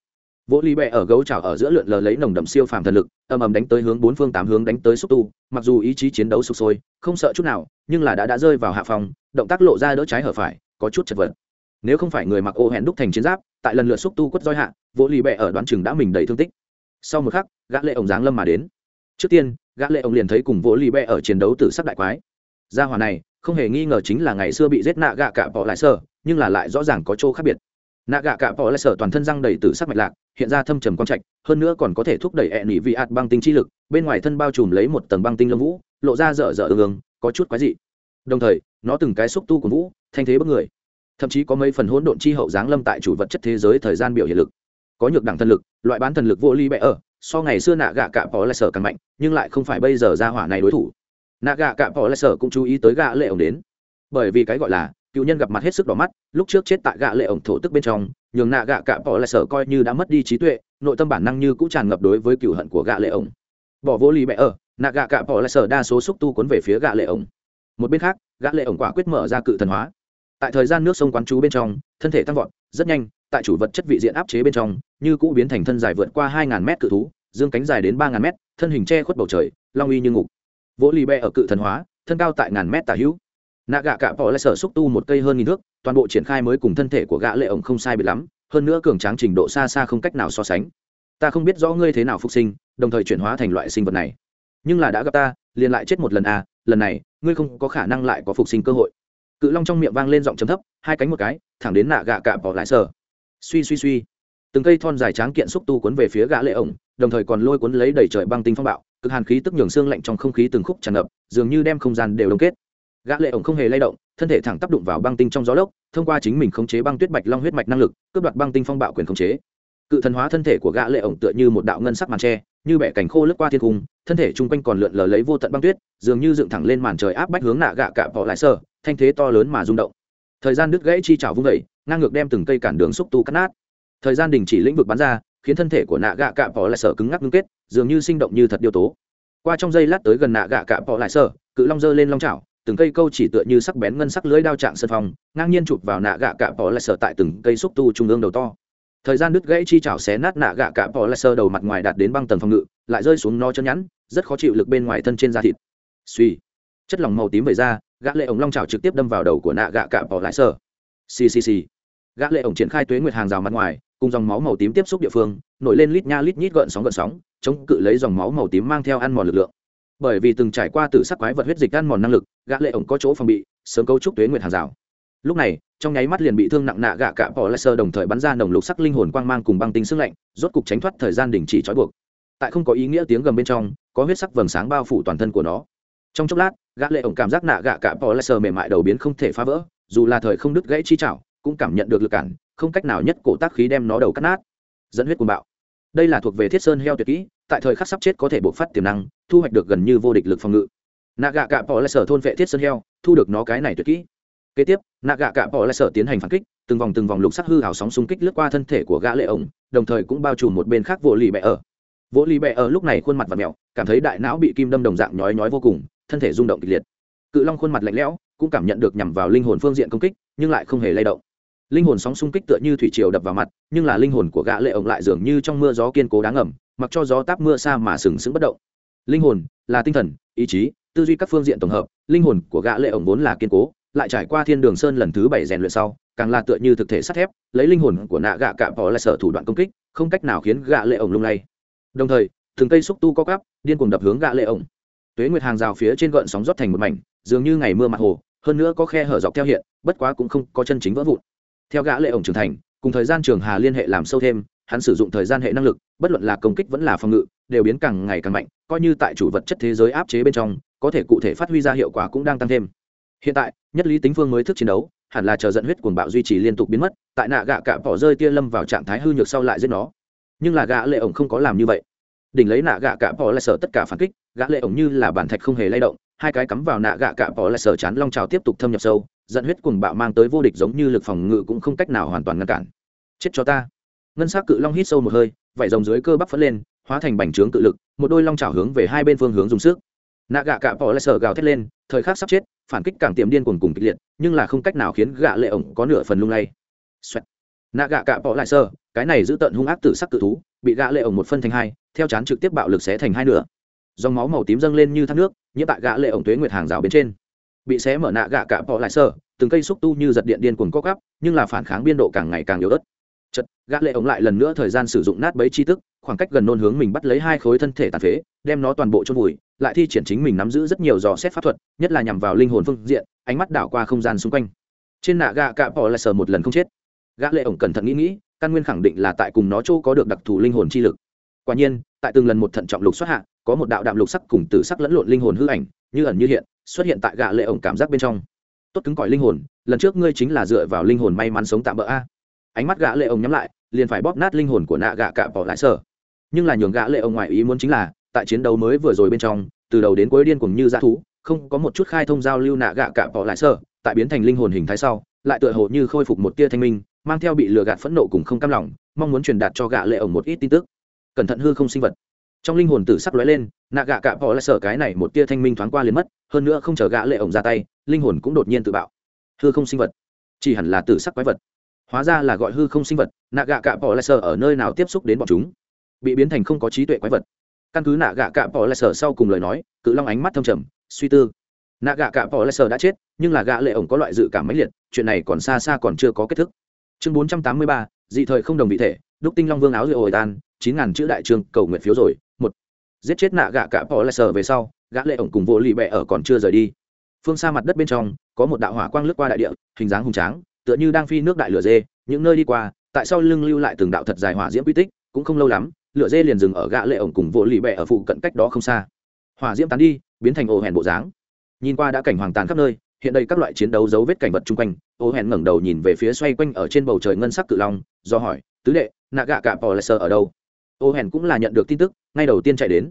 Vỗ ly Bệ ở gấu chảo ở giữa lượn lờ lấy nồng đậm siêu phàm thần lực âm ầm đánh tới hướng bốn phương tám hướng đánh tới xúc tu, mặc dù ý chí chiến đấu sục sôi, không sợ chút nào, nhưng là đã đã rơi vào hạ phòng, động tác lộ ra đỡ trái hở phải, có chút chật vật nếu không phải người mặc ô hẹn đúc thành chiến giáp, tại lần lượt xúc tu quất roi hạ vỗ lì bẹ ở đoán chừng đã mình đầy thương tích. Sau một khắc, gã lệ ổng giáng lâm mà đến. Trước tiên, gã lệ ông liền thấy cùng vỗ lì bẹ ở chiến đấu tử sắc đại quái. Gia hỏa này, không hề nghi ngờ chính là ngày xưa bị giết nạ gạ cả bỏ lại sở nhưng là lại rõ ràng có chỗ khác biệt. Nạ gạ cả bỏ lại sở toàn thân răng đầy tử sắc mạch lạc, hiện ra thâm trầm quan trạch, hơn nữa còn có thể thúc đẩy e nỉ vị ạt băng tinh chi lực, bên ngoài thân bao trùm lấy một tầng băng tinh lông vũ, lộ ra dở dở ương ương, có chút quái dị. Đồng thời, nó từng cái xúc tu của vũ, thanh thế bất người thậm chí có mấy phần hỗn độn chi hậu giáng lâm tại chủ vật chất thế giới thời gian biểu hiện lực. Có nhược đẳng thần lực, loại bán thần lực vô ly bẹ ở, so ngày xưa nạ gạ cạ bỏ lại sở càng mạnh, nhưng lại không phải bây giờ ra hỏa này đối thủ. Nạ gạ cạ bỏ lại sở cũng chú ý tới gạ lệ ổng đến. Bởi vì cái gọi là, cựu nhân gặp mặt hết sức đỏ mắt, lúc trước chết tại gạ lệ ổng thổ tức bên trong, nhường nạ gạ cạ bỏ lại sở coi như đã mất đi trí tuệ, nội tâm bản năng như cũng tràn ngập đối với cựu hận của gạ lệ ổng. Bỏ vô lý bẹ ở, nạ gạ cạ bỏ lại sở đa số xúc tu cuốn về phía gạ lệ ổng. Một bên khác gã lệ ổng quả quyết mở ra cự thần hóa tại thời gian nước sông quán chú bên trong, thân thể tăng vọt, rất nhanh, tại chủ vật chất vị diện áp chế bên trong, như cũ biến thành thân dài vượt qua hai ngàn mét cự thú, dương cánh dài đến ba ngàn mét, thân hình che khuất bầu trời, long uy như ngục. Vỗ lì bẹ ở cự thần hóa, thân cao tại ngàn mét tả hữu. Nạ gạ cạ bỏ lại sở xúc tu một cây hơn nghìn thước, toàn bộ triển khai mới cùng thân thể của gã lệ ổng không sai biệt lắm, hơn nữa cường tráng trình độ xa xa không cách nào so sánh. Ta không biết rõ ngươi thế nào phục sinh, đồng thời chuyển hóa thành loại sinh vật này. Nhưng là đã gặp ta, liền lại chết một lần à lần này, ngươi không có khả năng lại có phục sinh cơ hội cự long trong miệng vang lên giọng chấm thấp, hai cánh một cái, thẳng đến nạ gạ cạ bỏ lại sở suy suy suy. Từng cây thon dài tráng kiện xúc tu cuốn về phía gã lệ ổng, đồng thời còn lôi cuốn lấy đầy trời băng tinh phong bạo, cực hàn khí tức nhường xương lạnh trong không khí từng khúc tràn ngập, dường như đem không gian đều đông kết. Gã lệ ổng không hề lay động, thân thể thẳng tác đụng vào băng tinh trong gió lốc, thông qua chính mình khống chế băng tuyết bạch long huyết mạch năng lực, cướp đoạt băng tinh phong bạo quyền khống chế. Cự thần hóa thân thể của gã lệ ổng tựa như một đạo ngân sắc màn tre, như bẻ cảnh khô lướt qua thiên cung, thân thể trung quanh còn lượn lờ lấy vô tận băng tuyết, dường như dựng thẳng lên màn trời áp bách hướng nạ gạ cạ bỏ lại sở thanh thế to lớn mà rung động. Thời gian đứt gãy chi chảo vung vẩy ngang ngược đem từng cây cản đường xúc tu cắt nát. Thời gian đình chỉ lĩnh vực bắn ra, khiến thân thể của nạ gạ cạ bỏ lại sở cứng ngắc ngưng kết, dường như sinh động như thật điều tố. Qua trong giây lát tới gần nạ gạ cạ bỏ lại sở, cự long dơ lên long chảo, từng cây câu chỉ tựa như sắc bén ngân sắc lưới đao trạng sân phòng, ngang nhiên chụp vào nạ gạ cạ bỏ lại sở tại từng cây xúc tu trung ương đầu to. Thời gian đứt gãy chi chảo xé nát nạ gạ cạ bỏ lại sở đầu mặt ngoài đạt đến băng tầng phòng ngự, lại rơi xuống no chân nhẵn, rất khó chịu lực bên ngoài thân trên da thịt. Suy chất lỏng màu tím vẩy ra, gã lệ ổng long chảo trực tiếp đâm vào đầu của nạ gạ cạ bỏ lại sở xì xì xì. Gã lệ ổng triển khai tuế nguyệt hàng rào mặt ngoài, cùng dòng máu màu tím tiếp xúc địa phương, nổi lên lít nha lít nhít gợn sóng gợn sóng, chống cự lấy dòng máu màu tím mang theo ăn mòn lực lượng. Bởi vì từng trải qua tử sắc quái vật huyết dịch ăn mòn năng lực, gã lệ ổng có chỗ phòng bị, sớm cấu trúc tuế nguyệt hàng rào. Lúc này, trong nháy mắt liền bị thương nặng nạ gạ cả bỏ lại sơ đồng thời bắn ra nồng lục sắc linh hồn quang mang cùng băng tinh sức lạnh, rốt cục tránh thoát thời gian đình chỉ trói buộc. Tại không có ý nghĩa tiếng gầm bên trong, có huyết sắc vầng sáng bao phủ toàn thân của nó. Trong chốc lát gã lệ ổng cảm giác nạ gạ cả bỏ lại sờ mềm mại đầu biến không thể phá vỡ, dù là thời không đứt gãy chi chảo cũng cảm nhận được lực cản, không cách nào nhất cổ tác khí đem nó đầu cắt nát. Dẫn huyết cuồng bạo. Đây là thuộc về thiết sơn heo tuyệt kỹ, tại thời khắc sắp chết có thể bộc phát tiềm năng, thu hoạch được gần như vô địch lực phòng ngự. Nạ gạ cạ bỏ lại sở thôn vệ thiết sơn heo, thu được nó cái này tuyệt kỹ. Kế tiếp, nạ gạ cạ bỏ lại sở tiến hành phản kích, từng vòng từng vòng lục sắc hư hào sóng xung kích lướt qua thân thể của gã lệ ổng, đồng thời cũng bao trùm một bên khác vỗ lì bẹ ở. Vỗ lì bẹ ở lúc này khuôn mặt và mèo cảm thấy đại não bị kim đâm đồng dạng nhói nhói vô cùng thân thể rung động kịch liệt. Cự long khuôn mặt lạnh lẽo, cũng cảm nhận được nhằm vào linh hồn phương diện công kích, nhưng lại không hề lay động. Linh hồn sóng xung kích tựa như thủy triều đập vào mặt, nhưng là linh hồn của gã lệ ổng lại dường như trong mưa gió kiên cố đáng ẩm, mặc cho gió táp mưa xa mà sừng sững bất động. Linh hồn là tinh thần, ý chí, tư duy các phương diện tổng hợp, linh hồn của gã lệ ổng vốn là kiên cố, lại trải qua thiên đường sơn lần thứ bảy rèn luyện sau, càng là tựa như thực thể sắt thép, lấy linh hồn của nạ gạ cạm bỏ lại sở thủ đoạn công kích, không cách nào khiến gã lệ ổng lung lay. Đồng thời thường cây xúc tu co cắp điên cuồng đập hướng gã lệ ổng tuế nguyệt hàng rào phía trên gợn sóng rót thành một mảnh, dường như ngày mưa mặt hồ, hơn nữa có khe hở dọc theo hiện, bất quá cũng không có chân chính vỡ vụn. Theo gã lệ ổng trưởng thành, cùng thời gian trường hà liên hệ làm sâu thêm, hắn sử dụng thời gian hệ năng lực, bất luận là công kích vẫn là phòng ngự, đều biến càng ngày càng mạnh, coi như tại chủ vật chất thế giới áp chế bên trong, có thể cụ thể phát huy ra hiệu quả cũng đang tăng thêm. Hiện tại, nhất lý tính phương mới thức chiến đấu, hẳn là chờ dẫn huyết cuồng bạo duy trì liên tục biến mất, tại nạ gạ cạ bỏ rơi tia lâm vào trạng thái hư nhược sau lại giết nó. Nhưng là gã lệ ổng không có làm như vậy đỉnh lấy nạ gạ cạ bỏ lại sở tất cả phản kích, gã lệ ổng như là bản thạch không hề lay động, hai cái cắm vào nạ gạ cạ bỏ lại sở chán long trào tiếp tục thâm nhập sâu dẫn huyết cuồng bạo mang tới vô địch giống như lực phòng ngự cũng không cách nào hoàn toàn ngăn cản. Chết cho ta. Ngân sắc cự long hít sâu một hơi, vảy rồng dưới cơ bắp phất lên, hóa thành bành trướng cự lực, một đôi long trào hướng về hai bên phương hướng dùng sức. Nạ gạ cạ bỏ lại sở gào thét lên, thời khắc sắp chết, phản kích càng tiềm điên cuồng cùng kịch liệt, nhưng là không cách nào khiến gạ lệ ổng có nửa phần lung lay. Xoẹt. nạ gạ cạ bỏ lại sơ cái này giữ tận hung ác tử sắc cự thú bị gã lệ ổng một phân thành hai, theo chán trực tiếp bạo lực xé thành hai nửa. Dòng máu màu tím dâng lên như thác nước, nhiễm tại gã lệ ổng tuế nguyệt hàng rào bên trên. Bị xé mở nạ gã cả bỏ lại sơ, từng cây xúc tu như giật điện điên cuồng co gắp nhưng là phản kháng biên độ càng ngày càng yếu ớt. Chật gã lệ ống lại lần nữa thời gian sử dụng nát bấy chi tức, khoảng cách gần nôn hướng mình bắt lấy hai khối thân thể tàn phế, đem nó toàn bộ chôn vùi, lại thi triển chính mình nắm giữ rất nhiều dò xét pháp thuật, nhất là nhằm vào linh hồn phương diện, ánh mắt đảo qua không gian xung quanh. Trên nạ gạ cạ bỏ lại sờ một lần không chết. Gã lệ ống cẩn thận nghĩ nghĩ căn nguyên khẳng định là tại cùng nó chỗ có được đặc thù linh hồn chi lực. Quả nhiên, tại từng lần một thận trọng lục xuất hạ, có một đạo đạm lục sắc cùng tử sắc lẫn lộn linh hồn hư ảnh, như ẩn như hiện, xuất hiện tại gã lệ ổng cảm giác bên trong. Tốt cứng cỏi linh hồn, lần trước ngươi chính là dựa vào linh hồn may mắn sống tạm bỡ a. Ánh mắt gã lệ ông nhắm lại, liền phải bóp nát linh hồn của nạ gã cạ bỏ lại sở nhưng là nhường gã lệ ông ngoại ý muốn chính là, tại chiến đấu mới vừa rồi bên trong, từ đầu đến cuối điên cuồng như dã thú, không có một chút khai thông giao lưu nạ gạ cạ bỏ lại sở tại biến thành linh hồn hình thái sau, lại tựa hồ như khôi phục một tia thanh minh mang theo bị lừa gạt phẫn nộ cùng không cam lòng, mong muốn truyền đạt cho gã lệ ổng một ít tin tức. Cẩn thận hư không sinh vật. Trong linh hồn tử sắc lóe lên, nạ gạ cạ bỏ lại sở cái này một tia thanh minh thoáng qua liền mất, hơn nữa không chờ gã lệ ổng ra tay, linh hồn cũng đột nhiên tự bạo. Hư không sinh vật. Chỉ hẳn là tử sắc quái vật. Hóa ra là gọi hư không sinh vật, nạ gạ cạ bỏ lại sở ở nơi nào tiếp xúc đến bọn chúng. Bị biến thành không có trí tuệ quái vật. Căn cứ nạ gạ cạ bỏ lại sở sau cùng lời nói, cự long ánh mắt thâm trầm, suy tư. Nạ gạ cạ bỏ lại sở đã chết, nhưng là gạ lệ ổng có loại dự cảm mãnh liệt, chuyện này còn xa xa còn chưa có kết thúc chương bốn trăm tám mươi ba, dị thời không đồng vị thể, đúc tinh long vương áo rượu hồi tan, chín ngàn chữ đại trương, cầu nguyện phiếu rồi, một. Giết chết nạ gạ cả bỏ lại sở về sau, gã lệ ổng cùng vô lì bẹ ở còn chưa rời đi. Phương xa mặt đất bên trong, có một đạo hỏa quang lướt qua đại địa, hình dáng hùng tráng, tựa như đang phi nước đại lửa dê, những nơi đi qua, tại sao lưng lưu lại từng đạo thật dài hỏa diễm quy tích, cũng không lâu lắm, lửa dê liền dừng ở gã lệ ổng cùng vô lì bẹ ở phụ cận cách đó không xa. Hỏa diễm tán đi, biến thành ổ hèn bộ dáng. Nhìn qua đã cảnh hoàng tàn khắp nơi hiện đây các loại chiến đấu dấu vết cảnh vật chung quanh, ô hẹn ngẩng đầu nhìn về phía xoay quanh ở trên bầu trời ngân sắc cự long, do hỏi, tứ đệ, nạ gạ cả pò lê sơ ở đâu? Ô hẹn cũng là nhận được tin tức, ngay đầu tiên chạy đến.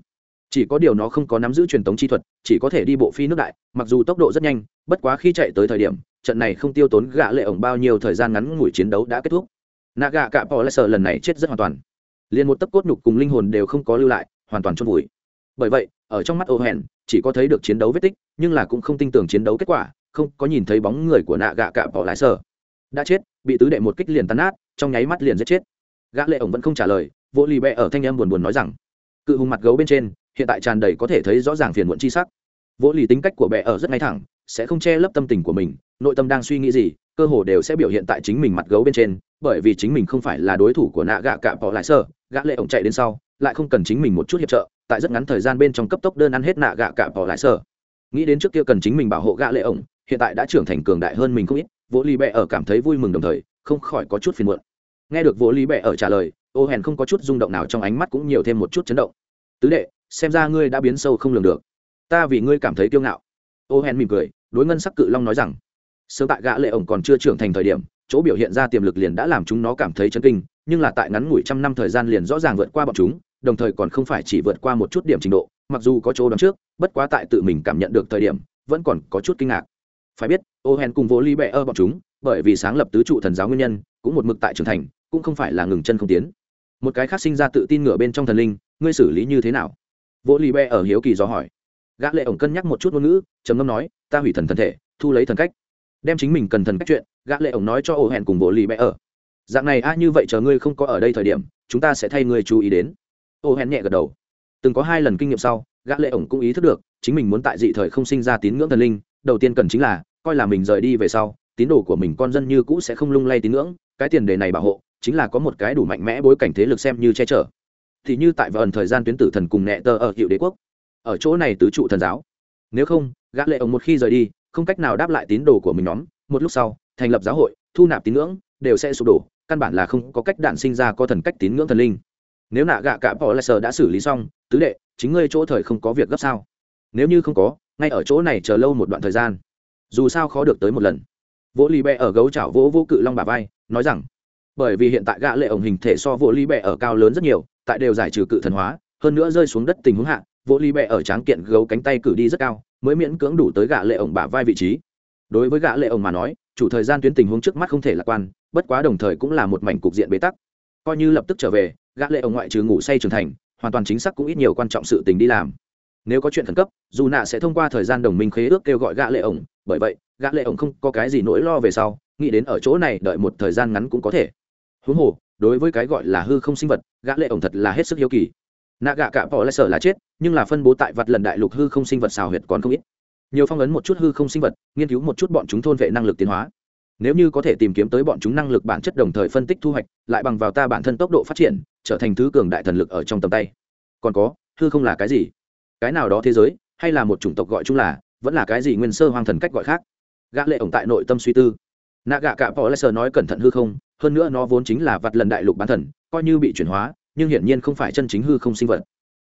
Chỉ có điều nó không có nắm giữ truyền thống chi thuật, chỉ có thể đi bộ phi nước đại, mặc dù tốc độ rất nhanh, bất quá khi chạy tới thời điểm, trận này không tiêu tốn gạ lệ ổng bao nhiêu thời gian ngắn ngủi chiến đấu đã kết thúc. Nạ gạ cả pò lê sơ lần này chết rất hoàn toàn. Liền một tấc cốt nhục cùng linh hồn đều không có lưu lại, hoàn toàn chôn vùi. Bởi vậy, ở trong mắt ô hẹn, chỉ có thấy được chiến đấu vết tích, nhưng là cũng không tin tưởng chiến đấu kết quả không có nhìn thấy bóng người của nạ gạ cạ bỏ lại sở đã chết, bị tứ đệ một kích liền tàn nát, trong nháy mắt liền giết chết. Gã lệ ổng vẫn không trả lời, vỗ lì bẹ ở thanh em buồn buồn nói rằng, cự hùng mặt gấu bên trên, hiện tại tràn đầy có thể thấy rõ ràng phiền muộn chi sắc. Vỗ lì tính cách của bẹ ở rất ngay thẳng, sẽ không che lấp tâm tình của mình, nội tâm đang suy nghĩ gì, cơ hồ đều sẽ biểu hiện tại chính mình mặt gấu bên trên, bởi vì chính mình không phải là đối thủ của nạ gạ cạ bỏ lại sở gã lệ ổng chạy đến sau, lại không cần chính mình một chút hiệp trợ, tại rất ngắn thời gian bên trong cấp tốc đơn ăn hết nạ gạ cạ bỏ lại sở nghĩ đến trước kia cần chính mình bảo hộ gã lệ ổng hiện tại đã trưởng thành cường đại hơn mình không ít, vỗ lý bẹ ở cảm thấy vui mừng đồng thời, không khỏi có chút phiền muộn. Nghe được vỗ lý bẹ ở trả lời, ô hèn không có chút rung động nào trong ánh mắt cũng nhiều thêm một chút chấn động. Tứ đệ, xem ra ngươi đã biến sâu không lường được. Ta vì ngươi cảm thấy kiêu ngạo. Ô hèn mỉm cười, đối ngân sắc cự long nói rằng, sớm tại gã lệ ổng còn chưa trưởng thành thời điểm, chỗ biểu hiện ra tiềm lực liền đã làm chúng nó cảm thấy chấn kinh, nhưng là tại ngắn ngủi trăm năm thời gian liền rõ ràng vượt qua bọn chúng, đồng thời còn không phải chỉ vượt qua một chút điểm trình độ, mặc dù có chỗ đón trước, bất quá tại tự mình cảm nhận được thời điểm, vẫn còn có chút kinh ngạc phải biết ô hèn cùng vô ly bẹ ơ bọn chúng, bởi vì sáng lập tứ trụ thần giáo nguyên nhân, cũng một mực tại trưởng thành, cũng không phải là ngừng chân không tiến. Một cái khác sinh ra tự tin ngửa bên trong thần linh, ngươi xử lý như thế nào? Vô ly bẹ ở hiếu kỳ do hỏi. Gã lệ ổng cân nhắc một chút ngôn ngữ, trầm ngâm nói, ta hủy thần thân thể, thu lấy thần cách. Đem chính mình cần thần cách chuyện, gã lệ ổng nói cho ô hèn cùng vô ly bẹ ở dạng này a, như vậy chờ ngươi không có ở đây thời điểm, chúng ta sẽ thay ngươi chú ý đến. Ô hèn nhẹ gật đầu. Từng có hai lần kinh nghiệm sau, gã lệ ổng cũng ý thức được, chính mình muốn tại dị thời không sinh ra tín ngưỡng thần linh đầu tiên cần chính là, coi là mình rời đi về sau, tín đồ của mình con dân như cũ sẽ không lung lay tín ngưỡng, cái tiền đề này bảo hộ, chính là có một cái đủ mạnh mẽ bối cảnh thế lực xem như che chở. Thì như tại vần thời gian tuyến tử thần cùng nẹ tơ ở hiệu đế quốc. Ở chỗ này tứ trụ thần giáo. Nếu không, gã lệ ông một khi rời đi, không cách nào đáp lại tín đồ của mình nhóm, một lúc sau, thành lập giáo hội, thu nạp tín ngưỡng, đều sẽ sụp đổ, căn bản là không có cách đản sinh ra có thần cách tín ngưỡng thần linh. Nếu nạ gạ cả bỏ lại sờ đã xử lý xong, tứ đệ, chính ngươi chỗ thời không có việc gấp sao? Nếu như không có ngay ở chỗ này chờ lâu một đoạn thời gian. Dù sao khó được tới một lần. Vỗ ly bẹ ở gấu chảo vỗ vô cự long bà vai, nói rằng, bởi vì hiện tại gã lệ ổng hình thể so vỗ ly bẹ ở cao lớn rất nhiều, tại đều giải trừ cự thần hóa, hơn nữa rơi xuống đất tình huống hạ, vỗ ly bẹ ở tráng kiện gấu cánh tay cử đi rất cao, mới miễn cưỡng đủ tới gã lệ ổng bả vai vị trí. Đối với gã lệ ổng mà nói, chủ thời gian tuyến tình huống trước mắt không thể lạc quan, bất quá đồng thời cũng là một mảnh cục diện bế tắc. Coi như lập tức trở về, gã lệ ổng ngoại trừ ngủ say trưởng thành, hoàn toàn chính xác cũng ít nhiều quan trọng sự tình đi làm nếu có chuyện khẩn cấp, dù nạ sẽ thông qua thời gian đồng minh khế ước kêu gọi gã lệ ổng. Bởi vậy, gã lệ ổng không có cái gì nỗi lo về sau, nghĩ đến ở chỗ này đợi một thời gian ngắn cũng có thể. Huống hồ, đối với cái gọi là hư không sinh vật, gã lệ ổng thật là hết sức hiếu kỳ. Nạ gạ cả bỏ lại sở là chết, nhưng là phân bố tại vật lần đại lục hư không sinh vật xào huyệt còn không ít. Nhiều phong ấn một chút hư không sinh vật, nghiên cứu một chút bọn chúng thôn vệ năng lực tiến hóa. Nếu như có thể tìm kiếm tới bọn chúng năng lực bản chất đồng thời phân tích thu hoạch, lại bằng vào ta bản thân tốc độ phát triển, trở thành thứ cường đại thần lực ở trong tầm tay. Còn có, hư không là cái gì? Cái nào đó thế giới, hay là một chủng tộc gọi chung là, vẫn là cái gì nguyên sơ hoang thần cách gọi khác? Gã lệ ổng tại nội tâm suy tư. Nạ gạ cạ bỏ lê sờ nói cẩn thận hư không, hơn nữa nó vốn chính là vật lần đại lục bán thần, coi như bị chuyển hóa, nhưng hiển nhiên không phải chân chính hư không sinh vật.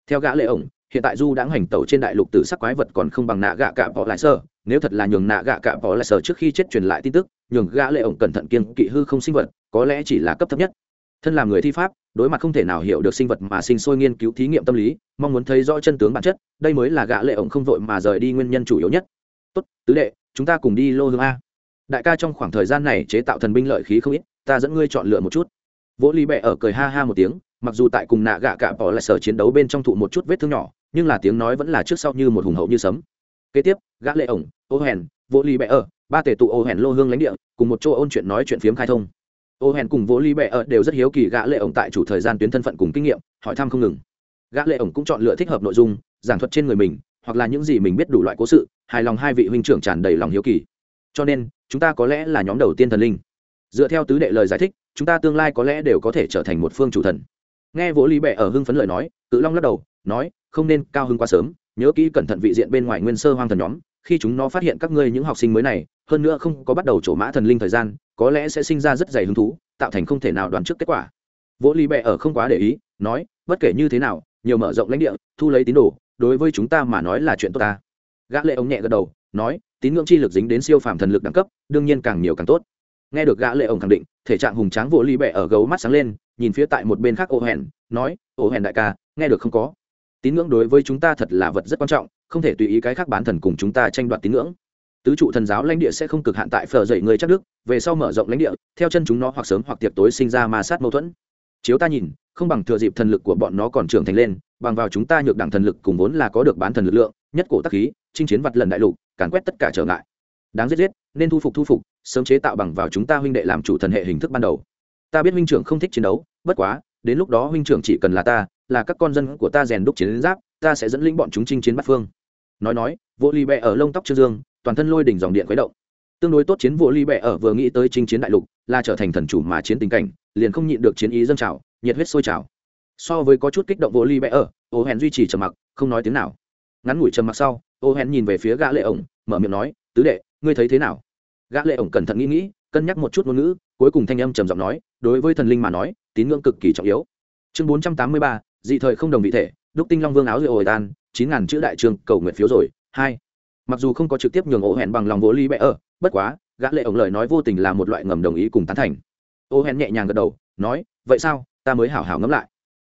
Theo gã lệ ổng, hiện tại du đã hành tẩu trên đại lục tử sắc quái vật còn không bằng nạ gạ cạ bỏ lại sơ nếu thật là nhường nạ gạ cạ bỏ lại sơ trước khi chết truyền lại tin tức, nhường gã lệ ổng cẩn thận kiên kỵ hư không sinh vật, có lẽ chỉ là cấp thấp nhất thân làm người thi pháp, đối mặt không thể nào hiểu được sinh vật mà sinh sôi nghiên cứu thí nghiệm tâm lý, mong muốn thấy rõ chân tướng bản chất, đây mới là gã lệ ổng không vội mà rời đi nguyên nhân chủ yếu nhất. Tốt, tứ đệ, chúng ta cùng đi lô hương a. Đại ca trong khoảng thời gian này chế tạo thần binh lợi khí không ít, ta dẫn ngươi chọn lựa một chút. Vỗ ly bệ ở cười ha ha một tiếng, mặc dù tại cùng nạ gạ cả bỏ lại sở chiến đấu bên trong thụ một chút vết thương nhỏ, nhưng là tiếng nói vẫn là trước sau như một hùng hậu như sấm. Kế tiếp, gã lệ ổng, ô hèn, vỗ ly bệ ở, ba tể tụ ô hèn lô hương lãnh địa, cùng một chỗ ôn chuyện nói chuyện phiếm khai thông ô hèn cùng vỗ ly bẹ ở đều rất hiếu kỳ gã lệ ổng tại chủ thời gian tuyến thân phận cùng kinh nghiệm, hỏi thăm không ngừng. Gã lệ ổng cũng chọn lựa thích hợp nội dung, giảng thuật trên người mình, hoặc là những gì mình biết đủ loại cố sự, hài lòng hai vị huynh trưởng tràn đầy lòng hiếu kỳ. Cho nên, chúng ta có lẽ là nhóm đầu tiên thần linh. Dựa theo tứ đệ lời giải thích, chúng ta tương lai có lẽ đều có thể trở thành một phương chủ thần. Nghe vỗ Ly bệ ở hưng phấn lời nói, cự long lắc đầu, nói, không nên cao hưng quá sớm, nhớ kỹ cẩn thận vị diện bên ngoài nguyên sơ hoang thần nhóm khi chúng nó phát hiện các ngươi những học sinh mới này, hơn nữa không có bắt đầu trổ mã thần linh thời gian, có lẽ sẽ sinh ra rất dày hứng thú, tạo thành không thể nào đoán trước kết quả. Vỗ lý bệ ở không quá để ý, nói, bất kể như thế nào, nhiều mở rộng lãnh địa, thu lấy tín đồ, đối với chúng ta mà nói là chuyện tốt ta. Gã lệ ông nhẹ gật đầu, nói, tín ngưỡng chi lực dính đến siêu phàm thần lực đẳng cấp, đương nhiên càng nhiều càng tốt. Nghe được gã lệ ông khẳng định, thể trạng hùng tráng vỗ ly bẹ ở gấu mắt sáng lên, nhìn phía tại một bên khác ô hèn, nói, ô hèn đại ca, nghe được không có? Tín ngưỡng đối với chúng ta thật là vật rất quan trọng, không thể tùy ý cái khác bán thần cùng chúng ta tranh đoạt tín ngưỡng. Tứ trụ thần giáo lãnh địa sẽ không cực hạn tại phở dậy người chắc đức, về sau mở rộng lãnh địa, theo chân chúng nó hoặc sớm hoặc tiệc tối sinh ra ma sát mâu thuẫn. Chiếu ta nhìn, không bằng thừa dịp thần lực của bọn nó còn trưởng thành lên, bằng vào chúng ta nhược đẳng thần lực cùng vốn là có được bán thần lực lượng, nhất cổ tắc khí, chinh chiến vặt lần đại lục, càn quét tất cả trở ngại. Đáng giết giết, nên thu phục thu phục, sớm chế tạo bằng vào chúng ta huynh đệ làm chủ thần hệ hình thức ban đầu. Ta biết huynh trưởng không thích chiến đấu, bất quá, đến lúc đó huynh trưởng chỉ cần là ta là các con dân của ta rèn đúc chiến giáp ta sẽ dẫn lĩnh bọn chúng chinh chiến bắc phương. Nói nói vô ly bệ ở lông tóc chưa dương toàn thân lôi đỉnh dòng điện quấy động. Tương đối tốt chiến vô ly bệ ở vừa nghĩ tới chinh chiến đại lục là trở thành thần chủ mà chiến tình cảnh liền không nhịn được chiến ý dâng trào nhiệt huyết sôi trào. So với có chút kích động vô ly bệ ở ô hèn duy trì trầm mặc không nói tiếng nào. Ngắn ngủi trầm mặc sau ô hèn nhìn về phía gã lệ ổng mở miệng nói tứ đệ ngươi thấy thế nào? Gã lệ ổng cẩn thận nghĩ nghĩ cân nhắc một chút ngôn ngữ cuối cùng thanh âm trầm giọng nói đối với thần linh mà nói tín ngưỡng cực kỳ trọng yếu. Chương 483, dị thời không đồng vị thể, đúc tinh long vương áo rượu hồi tan, chín ngàn chữ đại trường cầu nguyện phiếu rồi, hai. Mặc dù không có trực tiếp nhường ổ hẹn bằng lòng vô ly bẽ ở bất quá, gã lệ ổng lời nói vô tình là một loại ngầm đồng ý cùng tán thành. Ô hẹn nhẹ nhàng gật đầu, nói, vậy sao? Ta mới hảo hảo ngẫm lại.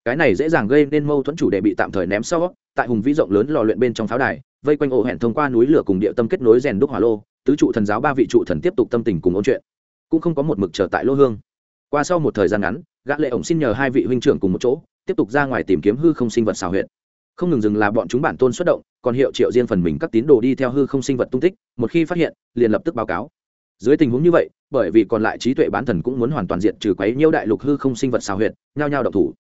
Cái này dễ dàng gây nên mâu thuẫn chủ đề bị tạm thời ném sau, tại hùng vĩ rộng lớn lò luyện bên trong pháo đài, vây quanh ổ hẹn thông qua núi lửa cùng địa tâm kết nối rèn đúc hỏa lô, tứ trụ thần giáo ba vị trụ thần tiếp tục tâm tình cùng ôn chuyện. Cũng không có một mực trở tại lô hương. Qua sau một thời gian ngắn, gã lệ ổng xin nhờ hai vị huynh trưởng cùng một chỗ tiếp tục ra ngoài tìm kiếm hư không sinh vật xào huyệt. Không ngừng dừng là bọn chúng bản tôn xuất động, còn hiệu triệu riêng phần mình các tín đồ đi theo hư không sinh vật tung tích, một khi phát hiện, liền lập tức báo cáo. Dưới tình huống như vậy, bởi vì còn lại trí tuệ bán thần cũng muốn hoàn toàn diện trừ quấy nhiễu đại lục hư không sinh vật xào huyệt, nhao nhao độc thủ.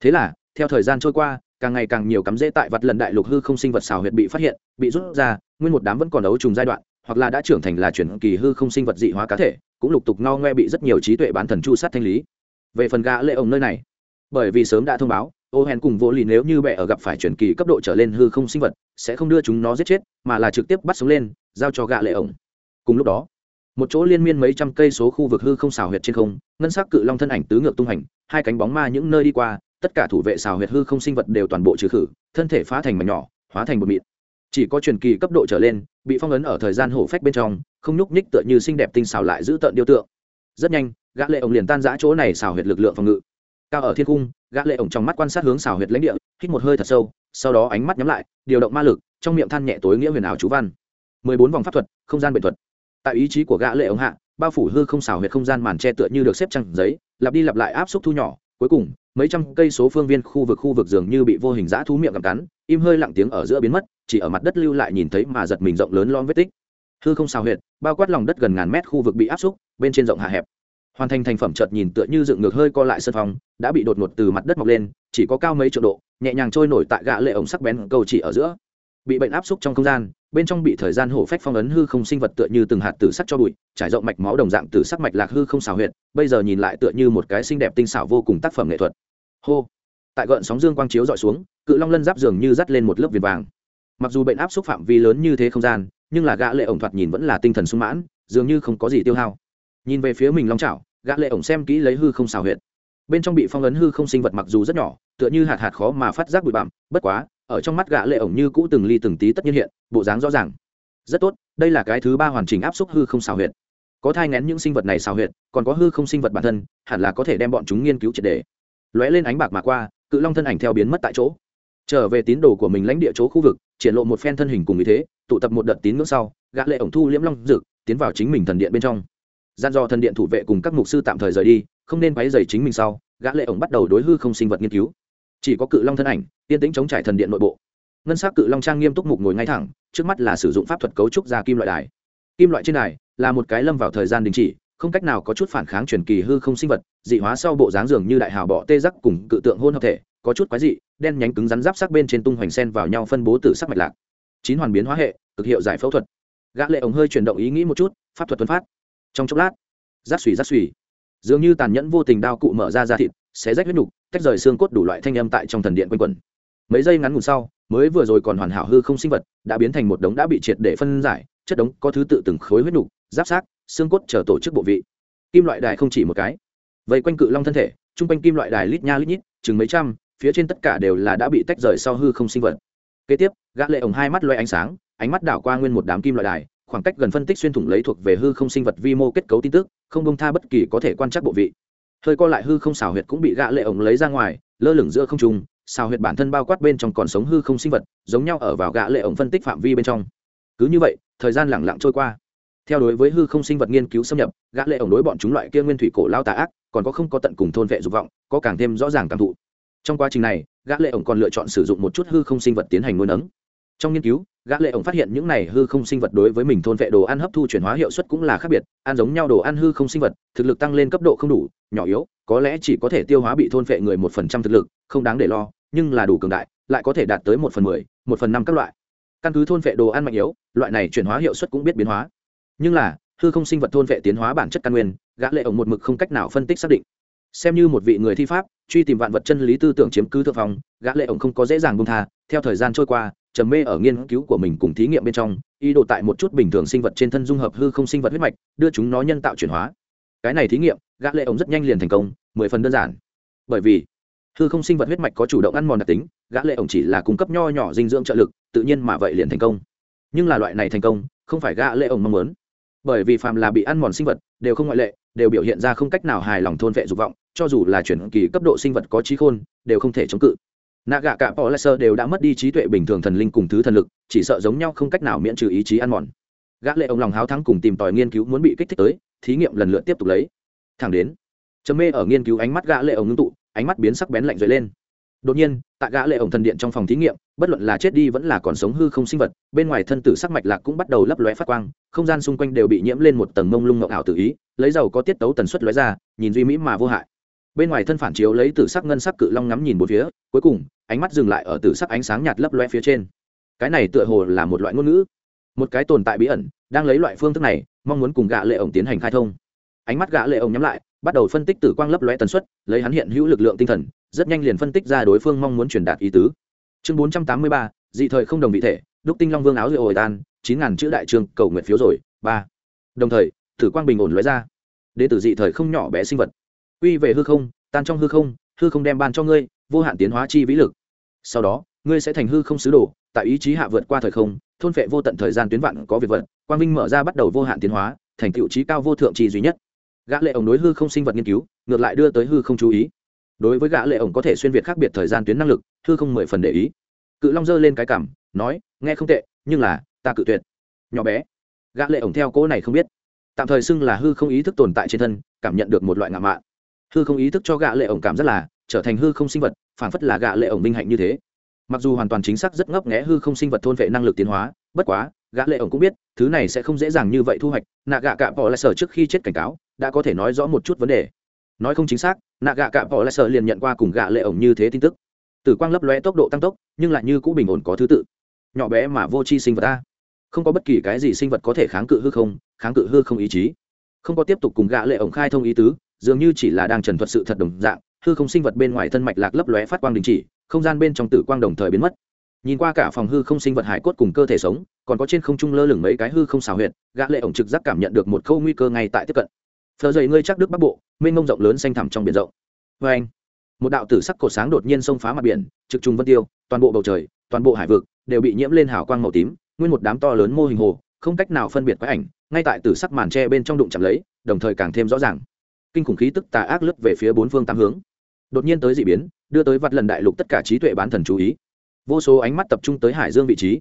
Thế là, theo thời gian trôi qua, càng ngày càng nhiều cắm rễ tại vật lần đại lục hư không sinh vật xào huyệt bị phát hiện, bị rút ra, nguyên một đám vẫn còn đấu trùng giai đoạn, hoặc là đã trưởng thành là chuyển kỳ hư không sinh vật dị hóa cá thể, cũng lục tục no ngoe bị rất nhiều trí tuệ bán thần chu sát thanh lý. Về phần gã lệ ổng nơi này bởi vì sớm đã thông báo ô hèn cùng vô lì nếu như bệ ở gặp phải chuyển kỳ cấp độ trở lên hư không sinh vật, sẽ không đưa chúng nó giết chết, mà là trực tiếp bắt sống lên, giao cho gã lệ ổng. Cùng lúc đó, một chỗ liên miên mấy trăm cây số khu vực hư không xào huyệt trên không, ngân sắc cự long thân ảnh tứ ngược tung hành, hai cánh bóng ma những nơi đi qua, tất cả thủ vệ xào huyệt hư không sinh vật đều toàn bộ trừ khử, thân thể phá thành mảnh nhỏ, hóa thành bột mịn. Chỉ có truyền kỳ cấp độ trở lên, bị phong ấn ở thời gian hổ phách bên trong, không nhúc nhích tựa như xinh đẹp tinh xào lại giữ tợn điêu tượng. Rất nhanh, gã lệ ổng liền tan rã chỗ này xào huyệt lực lượng phòng ngự cao ở thiên cung gã lệ ổng trong mắt quan sát hướng xào huyệt lãnh địa, hít một hơi thật sâu, sau đó ánh mắt nhắm lại, điều động ma lực, trong miệng than nhẹ tối nghĩa huyền ảo chú văn. Mười bốn vòng pháp thuật, không gian bệnh thuật. Tại ý chí của gã lệ ổng hạ, bao phủ hư không xào huyệt không gian màn che tựa như được xếp trăng giấy, lặp đi lặp lại áp suất thu nhỏ, cuối cùng, mấy trăm cây số phương viên khu vực khu vực dường như bị vô hình dã thú miệng gặm cắn, im hơi lặng tiếng ở giữa biến mất, chỉ ở mặt đất lưu lại nhìn thấy mà giật mình rộng lớn lon vết tích. Hư không xào huyệt, bao quát lòng đất gần ngàn mét khu vực bị áp xúc bên trên rộng hạ hẹp hoàn thành thành phẩm chợt nhìn tựa như dựng ngược hơi co lại sân phòng, đã bị đột ngột từ mặt đất mọc lên, chỉ có cao mấy triệu độ, nhẹ nhàng trôi nổi tại gã lệ ống sắc bén cầu chỉ ở giữa. Bị bệnh áp xúc trong không gian, bên trong bị thời gian hổ phách phong ấn hư không sinh vật tựa như từng hạt tử sắc cho bụi, trải rộng mạch máu đồng dạng tử sắc mạch lạc hư không xào huyệt, bây giờ nhìn lại tựa như một cái xinh đẹp tinh xảo vô cùng tác phẩm nghệ thuật. Hô! Tại gợn sóng dương quang chiếu dọi xuống, cự long lân giáp dường như dắt lên một lớp viền vàng. Mặc dù bệnh áp xúc phạm vi lớn như thế không gian, nhưng là gã lệ ổng thoạt nhìn vẫn là tinh thần sung mãn, dường như không có gì tiêu hao nhìn về phía mình long chảo, gã lệ ổng xem kỹ lấy hư không xào huyệt. Bên trong bị phong ấn hư không sinh vật mặc dù rất nhỏ, tựa như hạt hạt khó mà phát giác bụi bặm, bất quá, ở trong mắt gã lệ ổng như cũ từng ly từng tí tất nhiên hiện, bộ dáng rõ ràng. Rất tốt, đây là cái thứ ba hoàn chỉnh áp suất hư không xào huyệt. Có thai nén những sinh vật này xào huyệt, còn có hư không sinh vật bản thân, hẳn là có thể đem bọn chúng nghiên cứu triệt đề. Lóe lên ánh bạc mà qua, cự long thân ảnh theo biến mất tại chỗ. Trở về tín đồ của mình lãnh địa chỗ khu vực, triển lộ một phen thân hình cùng ý thế, tụ tập một đợt tín ngưỡng sau, gã lệ ổng thu liễm long dực tiến vào chính mình thần điện bên trong gian do thần điện thủ vệ cùng các mục sư tạm thời rời đi, không nên quấy dày chính mình sau, gã lệ ổng bắt đầu đối hư không sinh vật nghiên cứu. Chỉ có cự long thân ảnh tiên tĩnh chống trải thần điện nội bộ. Ngân sắc cự long trang nghiêm túc mục ngồi ngay thẳng, trước mắt là sử dụng pháp thuật cấu trúc ra kim loại đài. Kim loại trên đài là một cái lâm vào thời gian đình chỉ, không cách nào có chút phản kháng truyền kỳ hư không sinh vật, dị hóa sau bộ dáng dường như đại hào bọ tê giác cùng cự tượng hôn hợp thể, có chút quái dị, đen nhánh cứng rắn giáp sắc bên trên tung hoành sen vào nhau phân bố từ sắc mạch lạc. Chín hoàn biến hóa hệ, cực hiệu giải phẫu thuật. Gã lệ ống hơi chuyển động ý nghĩ một chút, pháp thuật tuấn phát trong chốc lát, rát xùy rát xùy, dường như tàn nhẫn vô tình đao cụ mở ra da thịt, xé rách huyết nhục tách rời xương cốt đủ loại thanh âm tại trong thần điện quanh quẩn. Mấy giây ngắn ngủn sau, mới vừa rồi còn hoàn hảo hư không sinh vật, đã biến thành một đống đã bị triệt để phân giải, chất đống có thứ tự từng khối huyết nhục giáp sát xương cốt chờ tổ chức bộ vị. Kim loại đài không chỉ một cái. Vây quanh cự long thân thể chung quanh kim loại đài lít nha lít nhít, chừng mấy trăm, phía trên tất cả đều là đã bị tách rời sau hư không sinh vật. Kế tiếp, gã lệ ổng hai mắt loay ánh sáng, ánh mắt đảo qua nguyên một đám kim loại đài khoảng cách gần phân tích xuyên thủng lấy thuộc về hư không sinh vật vi mô kết cấu tin tức, không bông tha bất kỳ có thể quan trắc bộ vị. Hơi co lại hư không xào huyệt cũng bị gã lệ ổng lấy ra ngoài, lơ lửng giữa không trung xào huyệt bản thân bao quát bên trong còn sống hư không sinh vật, giống nhau ở vào gã lệ ổng phân tích phạm vi bên trong. Cứ như vậy, thời gian lặng lặng trôi qua. Theo đối với hư không sinh vật nghiên cứu xâm nhập, gã lệ ổng đối bọn chúng loại kia nguyên thủy cổ lao tà ác, còn có không có tận cùng thôn vệ dục vọng, có càng thêm rõ ràng cảm thụ. Trong quá trình này, gã lệ ổng còn lựa chọn sử dụng một chút hư không sinh vật tiến hành nuôi nấng. Trong nghiên cứu gã lệ ổng phát hiện những này hư không sinh vật đối với mình thôn vệ đồ ăn hấp thu chuyển hóa hiệu suất cũng là khác biệt, ăn giống nhau đồ ăn hư không sinh vật, thực lực tăng lên cấp độ không đủ, nhỏ yếu, có lẽ chỉ có thể tiêu hóa bị thôn vệ người một phần trăm thực lực, không đáng để lo, nhưng là đủ cường đại, lại có thể đạt tới một phần mười, một phần năm các loại. Căn cứ thôn vệ đồ ăn mạnh yếu, loại này chuyển hóa hiệu suất cũng biết biến hóa. Nhưng là, hư không sinh vật thôn vệ tiến hóa bản chất căn nguyên, gã lệ ổng một mực không cách nào phân tích xác định. Xem như một vị người thi pháp, truy tìm vạn vật chân lý tư tưởng chiếm cứ thượng phòng gã lệ ổng không có dễ dàng buông tha, theo thời gian trôi qua trầm mê ở nghiên cứu của mình cùng thí nghiệm bên trong, ý đồ tại một chút bình thường sinh vật trên thân dung hợp hư không sinh vật huyết mạch, đưa chúng nó nhân tạo chuyển hóa. Cái này thí nghiệm, gã lệ ổng rất nhanh liền thành công, mười phần đơn giản. Bởi vì, hư không sinh vật huyết mạch có chủ động ăn mòn đặc tính, gã lệ ổng chỉ là cung cấp nho nhỏ dinh dưỡng trợ lực, tự nhiên mà vậy liền thành công. Nhưng là loại này thành công, không phải gã lệ ổng mong muốn. Bởi vì phàm là bị ăn mòn sinh vật, đều không ngoại lệ, đều biểu hiện ra không cách nào hài lòng thôn vệ dục vọng, cho dù là chuyển kỳ cấp độ sinh vật có trí khôn, đều không thể chống cự nạ gạ cả bỏ lại sơ đều đã mất đi trí tuệ bình thường thần linh cùng thứ thần lực, chỉ sợ giống nhau không cách nào miễn trừ ý chí ăn mòn. Gã lệ ông lòng háo thắng cùng tìm tòi nghiên cứu muốn bị kích thích tới, thí nghiệm lần lượt tiếp tục lấy. Thẳng đến chấm mê ở nghiên cứu ánh mắt gã lệ ông ngưng tụ, ánh mắt biến sắc bén lạnh dội lên. Đột nhiên, tại gã lệ ông thần điện trong phòng thí nghiệm, bất luận là chết đi vẫn là còn sống hư không sinh vật, bên ngoài thân tử sắc mạch lạc cũng bắt đầu lấp lóe phát quang, không gian xung quanh đều bị nhiễm lên một tầng mông lung ngọc ảo tự ý, lấy dầu có tiết tấu tần suất lóe ra, nhìn duy mỹ mà vô hại. Bên ngoài thân phản chiếu lấy tử sắc ngân sắc cự long ngắm nhìn bốn phía, cuối cùng ánh mắt dừng lại ở tử sắc ánh sáng nhạt lấp loe phía trên. Cái này tựa hồ là một loại ngôn ngữ, một cái tồn tại bí ẩn, đang lấy loại phương thức này, mong muốn cùng gã lệ ổng tiến hành khai thông. Ánh mắt gã lệ ổng nhắm lại, bắt đầu phân tích tử quang lấp lóe tần suất, lấy hắn hiện hữu lực lượng tinh thần, rất nhanh liền phân tích ra đối phương mong muốn truyền đạt ý tứ. Chương bốn trăm tám mươi ba, dị thời không đồng vị thể, đúc tinh long vương áo rượu hồi tan, chín ngàn chữ đại trường cầu nguyện phiếu rồi, ba. Đồng thời, tử quang bình ổn lóe ra. Đến từ dị thời không nhỏ bé sinh vật. Quy về hư không, tan trong hư không hư không đem ban cho ngươi vô hạn tiến hóa chi vĩ lực. Sau đó ngươi sẽ thành hư không sứ đồ tại ý chí hạ vượt qua thời không thôn phệ vô tận thời gian tuyến vạn có việc vật quang vinh mở ra bắt đầu vô hạn tiến hóa thành tựu trí cao vô thượng trì duy nhất. Gã lệ ổng đối hư không sinh vật nghiên cứu ngược lại đưa tới hư không chú ý. Đối với gã lệ ổng có thể xuyên việt khác biệt thời gian tuyến năng lực hư không mười phần để ý. Cự long giơ lên cái cằm, nói nghe không tệ nhưng là ta cự tuyệt. Nhỏ bé. Gã lệ ổng theo cố này không biết. Tạm thời xưng là hư không ý thức tồn tại trên thân cảm nhận được một loại ngạo mạn. Hư không ý thức cho gã lệ ổng cảm rất là trở thành hư không sinh vật phản phất là gạ lệ ổng minh hạnh như thế. Mặc dù hoàn toàn chính xác rất ngốc nghẽ hư không sinh vật thôn vệ năng lực tiến hóa, bất quá gã lệ ổng cũng biết, thứ này sẽ không dễ dàng như vậy thu hoạch. Nạ gạ cạ bỏ lại sở trước khi chết cảnh cáo, đã có thể nói rõ một chút vấn đề. Nói không chính xác, nạ gạ cạ bỏ lại sở liền nhận qua cùng gã lệ ổng như thế tin tức. Tử quang lấp lóe tốc độ tăng tốc, nhưng lại như cũ bình ổn có thứ tự. Nhỏ bé mà vô tri sinh vật ta không có bất kỳ cái gì sinh vật có thể kháng cự hư không, kháng cự hư không ý chí. Không có tiếp tục cùng gã lệ ổng khai thông ý tứ, dường như chỉ là đang trần thuật sự thật đồng dạng hư không sinh vật bên ngoài thân mạch lạc lấp lóe phát quang đình chỉ, không gian bên trong tử quang đồng thời biến mất. Nhìn qua cả phòng hư không sinh vật hải cốt cùng cơ thể sống, còn có trên không trung lơ lửng mấy cái hư không xào huyệt, gã lệ ổng trực giác cảm nhận được một câu nguy cơ ngay tại tiếp cận. Phờ dậy ngươi chắc đức bắc bộ, mênh mông rộng lớn xanh thẳm trong biển rộng. Vê anh, một đạo tử sắc cổ sáng đột nhiên xông phá mặt biển, trực trung vân tiêu, toàn bộ bầu trời, toàn bộ hải vực đều bị nhiễm lên hào quang màu tím, nguyên một đám to lớn mô hình hồ, không cách nào phân biệt quái ảnh, ngay tại tử sắc màn tre bên trong đụng chạm lấy, đồng thời càng thêm rõ ràng. Kinh khủng khí tức tà ác lướt về phía bốn phương tám hướng đột nhiên tới d ị biến, đưa tới vặt lần đại lục tất cả trí tuệ bán thần chú ý. Vô số ánh mắt tập trung tới hải dương vị trí.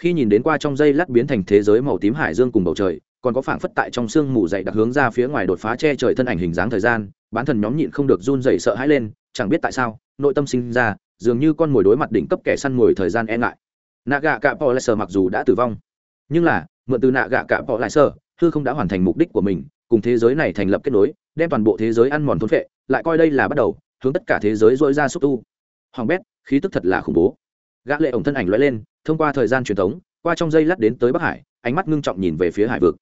Khi nhìn đến qua trong dây lát biến thành thế giới màu tím hải dương cùng bầu trời, còn có phảng phất tại trong sương mù dậy đặc hướng ra phía ngoài đột phá che trời thân ảnh hình dáng thời gian, bán thần nhóm nhịn không được run dậy sợ hãi lên, chẳng biết tại sao, nội tâm sinh ra, dường như con mồi đối mặt đỉnh cấp kẻ săn mồi thời gian e ngại. Nạ gạ cạ pò lại sở mặc dù đã tử vong, nhưng là, mượn từ nạ gạ cạ pò lại sở hư không đã hoàn thành mục đích của mình, cùng thế giới này thành lập kết nối, đem toàn bộ thế giới ăn mòn thốn phệ, lại coi đây là bắt đầu hướng tất cả thế giới dỗi ra xúc tu. Hoàng bét, khí tức thật là khủng bố. Gã lệ ổng thân ảnh lóe lên, thông qua thời gian truyền thống, qua trong dây lát đến tới bắc hải, ánh mắt ngưng trọng nhìn về phía hải vực.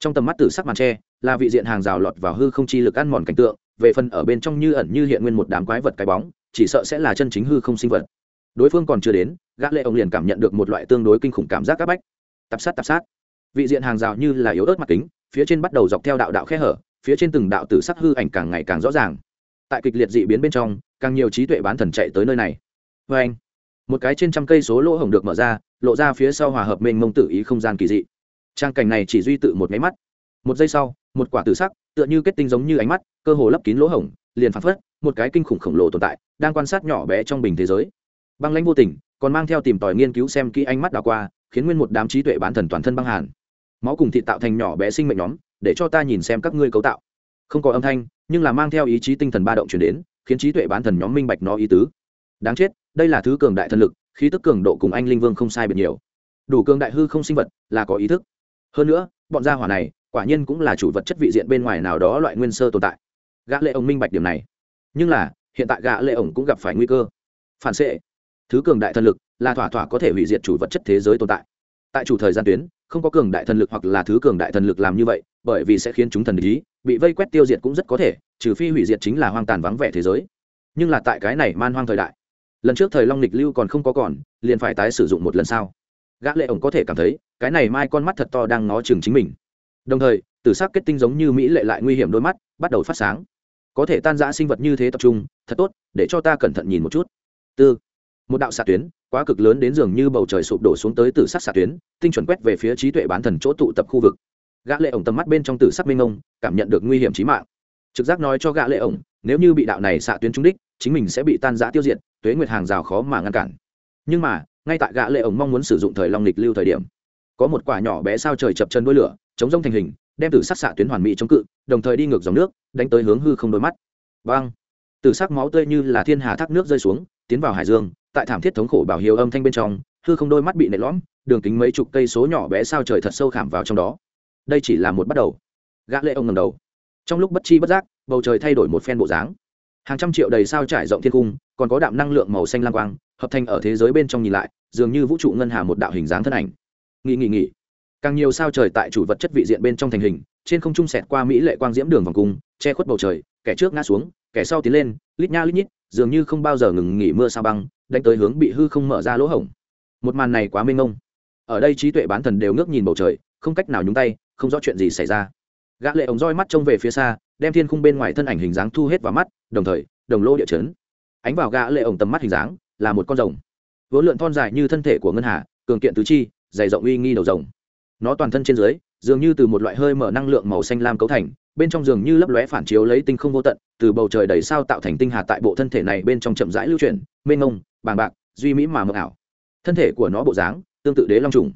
Trong tầm mắt tử sắc màn tre, là vị diện hàng rào lọt vào hư không chi lực ăn mòn cảnh tượng, về phần ở bên trong như ẩn như hiện nguyên một đám quái vật cái bóng, chỉ sợ sẽ là chân chính hư không sinh vật. Đối phương còn chưa đến, gã lệ ổng liền cảm nhận được một loại tương đối kinh khủng cảm giác áp bách. Tập sát tập sát. Vị diện hàng rào như là yếu ớt mặt kính, phía trên bắt đầu dọc theo đạo đạo khe hở, phía trên từng đạo tử sắc hư ảnh càng ngày càng rõ ràng tại kịch liệt dị biến bên trong, càng nhiều trí tuệ bán thần chạy tới nơi này. Vê anh, một cái trên trăm cây số lỗ hổng được mở ra, lộ ra phía sau hòa hợp mênh mông tự ý không gian kỳ dị. Trang cảnh này chỉ duy tự một máy mắt. Một giây sau, một quả tử sắc, tựa như kết tinh giống như ánh mắt, cơ hồ lấp kín lỗ hổng, liền phăng phất một cái kinh khủng khổng lồ tồn tại, đang quan sát nhỏ bé trong bình thế giới. Băng lãnh vô tình, còn mang theo tìm tòi nghiên cứu xem kỹ ánh mắt đào qua, khiến nguyên một đám trí tuệ bán thần toàn thân băng hàn. Máu cùng thịt tạo thành nhỏ bé sinh mệnh nhóm, để cho ta nhìn xem các ngươi cấu tạo không có âm thanh, nhưng là mang theo ý chí tinh thần ba động chuyển đến, khiến trí tuệ bán thần nhóm minh bạch nó ý tứ. Đáng chết, đây là thứ cường đại thần lực, khí tức cường độ cùng anh linh vương không sai biệt nhiều. Đủ cường đại hư không sinh vật là có ý thức. Hơn nữa, bọn gia hỏa này quả nhiên cũng là chủ vật chất vị diện bên ngoài nào đó loại nguyên sơ tồn tại. Gã lệ ông minh bạch điểm này. Nhưng là, hiện tại gã lệ ổng cũng gặp phải nguy cơ. Phản xệ, thứ cường đại thần lực là thỏa thỏa có thể hủy diệt chủ vật chất thế giới tồn tại. Tại chủ thời gian tuyến, không có cường đại thần lực hoặc là thứ cường đại thần lực làm như vậy bởi vì sẽ khiến chúng thần ý, bị vây quét tiêu diệt cũng rất có thể, trừ phi hủy diệt chính là hoang tàn vắng vẻ thế giới. Nhưng là tại cái này man hoang thời đại, lần trước thời long lịch lưu còn không có còn, liền phải tái sử dụng một lần sau. Gã lệ ổng có thể cảm thấy, cái này mai con mắt thật to đang ngó chừng chính mình. Đồng thời, tử sắc kết tinh giống như mỹ lệ lại nguy hiểm đôi mắt, bắt đầu phát sáng. Có thể tan rã sinh vật như thế tập trung, thật tốt, để cho ta cẩn thận nhìn một chút. Tư. Một đạo xạ tuyến, quá cực lớn đến dường như bầu trời sụp đổ xuống tới từ sắc xạ tuyến, tinh chuẩn quét về phía trí tuệ bán thần chỗ tụ tập khu vực gã lệ ổng tầm mắt bên trong tử sắc minh ngông cảm nhận được nguy hiểm chí mạng. Trực giác nói cho gã lệ ổng, nếu như bị đạo này xạ tuyến trúng đích, chính mình sẽ bị tan rã tiêu diệt, tuế nguyệt hàng rào khó mà ngăn cản. Nhưng mà, ngay tại gã lệ ổng mong muốn sử dụng thời long lịch lưu thời điểm, có một quả nhỏ bé sao trời chập chân đuôi lửa, chống rông thành hình, đem tử sắc xạ tuyến hoàn mỹ chống cự, đồng thời đi ngược dòng nước, đánh tới hướng hư không đôi mắt. Băng tử sắc máu tươi như là thiên hà thác nước rơi xuống, tiến vào hải dương, tại thảm thiết thống khổ bảo hiếu âm thanh bên trong, hư không đôi mắt bị nệ lõm, đường kính mấy chục cây số nhỏ bé sao trời thật sâu khảm vào trong đó đây chỉ là một bắt đầu. Gã lệ ông ngầm đầu. Trong lúc bất chi bất giác, bầu trời thay đổi một phen bộ dáng. Hàng trăm triệu đầy sao trải rộng thiên cung, còn có đạm năng lượng màu xanh lam quang, hợp thành ở thế giới bên trong nhìn lại, dường như vũ trụ ngân hà một đạo hình dáng thân ảnh. Nghỉ nghỉ nghỉ. Càng nhiều sao trời tại chủ vật chất vị diện bên trong thành hình, trên không trung sẹt qua mỹ lệ quang diễm đường vòng cung, che khuất bầu trời, kẻ trước ngã xuống, kẻ sau tiến lên, lít nha lít nhít, dường như không bao giờ ngừng nghỉ mưa sao băng, đánh tới hướng bị hư không mở ra lỗ hổng. Một màn này quá mênh mông. Ở đây trí tuệ bán thần đều ngước nhìn bầu trời, không cách nào nhúng tay không rõ chuyện gì xảy ra. Gã lệ ống roi mắt trông về phía xa đem thiên khung bên ngoài thân ảnh hình dáng thu hết vào mắt đồng thời đồng lô địa chấn. Ánh vào gã lệ ống tầm mắt hình dáng là một con rồng. Vốn lượn thon dài như thân thể của ngân hà cường kiện tứ chi dày rộng uy nghi đầu rồng. Nó toàn thân trên dưới dường như từ một loại hơi mở năng lượng màu xanh lam cấu thành bên trong dường như lấp lóe phản chiếu lấy tinh không vô tận từ bầu trời đầy sao tạo thành tinh hà tại bộ thân thể này bên trong chậm rãi lưu chuyển mênh mông, bàng bạc duy mỹ mà mờ ảo. Thân thể của nó bộ dáng tương tự đế long trùng.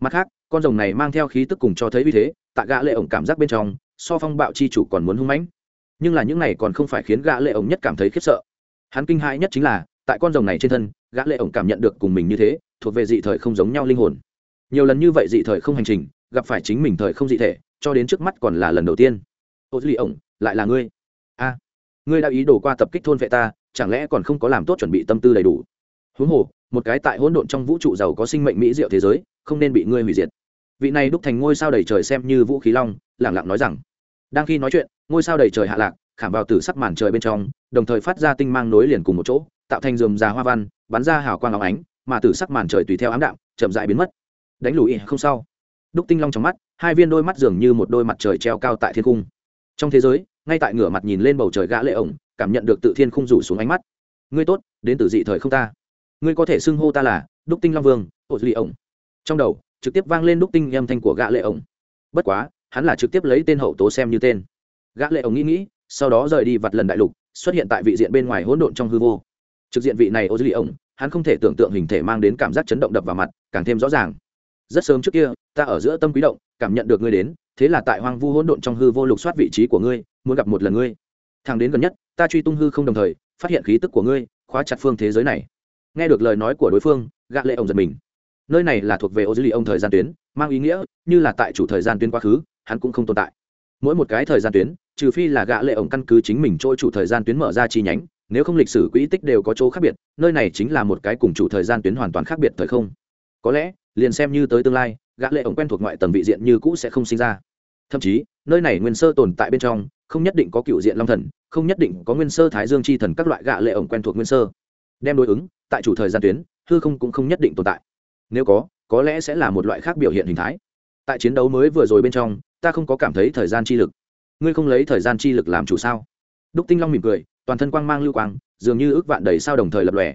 Mặt khác con rồng này mang theo khí tức cùng cho thấy uy thế tạ gã lệ ổng cảm giác bên trong, so phong bạo chi chủ còn muốn hung mãnh. Nhưng là những này còn không phải khiến gã lệ ổng nhất cảm thấy khiếp sợ. Hắn kinh hãi nhất chính là, tại con rồng này trên thân, gã lệ ổng cảm nhận được cùng mình như thế, thuộc về dị thời không giống nhau linh hồn. Nhiều lần như vậy dị thời không hành trình, gặp phải chính mình thời không dị thể, cho đến trước mắt còn là lần đầu tiên. Ô duy ổng, lại là ngươi. A, ngươi đã ý đồ qua tập kích thôn vệ ta, chẳng lẽ còn không có làm tốt chuẩn bị tâm tư đầy đủ? Huống hồ, một cái tại hỗn độn trong vũ trụ giàu có sinh mệnh mỹ diệu thế giới, không nên bị ngươi hủy diệt vị này đúc thành ngôi sao đầy trời xem như vũ khí long, lẳng lặng nói rằng, đang khi nói chuyện, ngôi sao đầy trời hạ lạc, khảm vào từ sắc màn trời bên trong, đồng thời phát ra tinh mang nối liền cùng một chỗ, tạo thành dườm già hoa văn, bắn ra hào quang óng ánh, mà từ sắc màn trời tùy theo ám đạm, chậm dại biến mất. Đánh lùi không sao đúc tinh long trong mắt, hai viên đôi mắt dường như một đôi mặt trời treo cao tại thiên cung. Trong thế giới, ngay tại ngửa mặt nhìn lên bầu trời gã lệ ổng, cảm nhận được tự thiên khung rủ xuống ánh mắt. Ngươi tốt, đến từ dị thời không ta. Ngươi có thể xưng hô ta là đúc tinh long vương ô duy ổng. Trong đầu trực tiếp vang lên đúc tinh âm thanh của gã lệ ổng. Bất quá, hắn là trực tiếp lấy tên hậu tố xem như tên. Gã lệ ổng nghĩ nghĩ, sau đó rời đi vặt lần đại lục, xuất hiện tại vị diện bên ngoài hỗn độn trong hư vô. Trực diện vị này ô duy ổng, hắn không thể tưởng tượng hình thể mang đến cảm giác chấn động đập vào mặt, càng thêm rõ ràng. Rất sớm trước kia, ta ở giữa tâm quý động, cảm nhận được ngươi đến, thế là tại hoang vu hỗn độn trong hư vô lục soát vị trí của ngươi, muốn gặp một lần ngươi. Thằng đến gần nhất, ta truy tung hư không đồng thời, phát hiện khí tức của ngươi, khóa chặt phương thế giới này. Nghe được lời nói của đối phương, gã lệ ông giật mình nơi này là thuộc về ô dư Ly ông thời gian tuyến, mang ý nghĩa như là tại chủ thời gian tuyến quá khứ, hắn cũng không tồn tại. Mỗi một cái thời gian tuyến, trừ phi là gã lệ ổng căn cứ chính mình chỗ chủ thời gian tuyến mở ra chi nhánh, nếu không lịch sử quỹ tích đều có chỗ khác biệt, nơi này chính là một cái cùng chủ thời gian tuyến hoàn toàn khác biệt thời không. Có lẽ, liền xem như tới tương lai, gã lệ ổng quen thuộc ngoại tầng vị diện như cũ sẽ không sinh ra. Thậm chí, nơi này nguyên sơ tồn tại bên trong, không nhất định có cựu diện long thần, không nhất định có nguyên sơ thái dương chi thần các loại gã lệ ổng quen thuộc nguyên sơ. Đem đối ứng, tại chủ thời gian tuyến, hư không cũng không nhất định tồn tại nếu có có lẽ sẽ là một loại khác biểu hiện hình thái. Tại chiến đấu mới vừa rồi bên trong, ta không có cảm thấy thời gian chi lực. Ngươi không lấy thời gian chi lực làm chủ sao? Đúc tinh long mỉm cười, toàn thân quang mang lưu quang, dường như ước vạn đầy sao đồng thời lập lòe.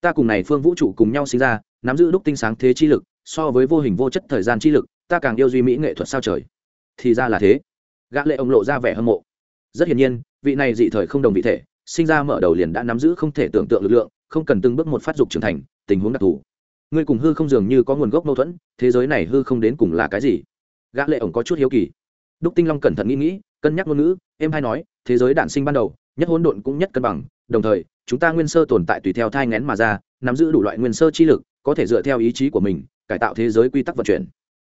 Ta cùng này phương vũ trụ cùng nhau sinh ra, nắm giữ đúc tinh sáng thế chi lực, so với vô hình vô chất thời gian chi lực, ta càng yêu duy mỹ nghệ thuật sao trời. Thì ra là thế. Gã lệ ông lộ ra vẻ hâm mộ. Rất hiển nhiên, vị này dị thời không đồng vị thể, sinh ra mở đầu liền đã nắm giữ không thể tưởng tượng lực lượng, không cần từng bước một phát dục trưởng thành, tình huống đặc thù ngươi cùng hư không dường như có nguồn gốc mâu thuẫn, thế giới này hư không đến cùng là cái gì? Gã lệ ổng có chút hiếu kỳ. Đúc tinh long cẩn thận nghĩ nghĩ, cân nhắc ngôn ngữ em hay nói, thế giới đản sinh ban đầu, nhất hỗn độn cũng nhất cân bằng, đồng thời, chúng ta nguyên sơ tồn tại tùy theo thai ngén mà ra, nắm giữ đủ loại nguyên sơ chi lực, có thể dựa theo ý chí của mình, cải tạo thế giới quy tắc vận chuyển.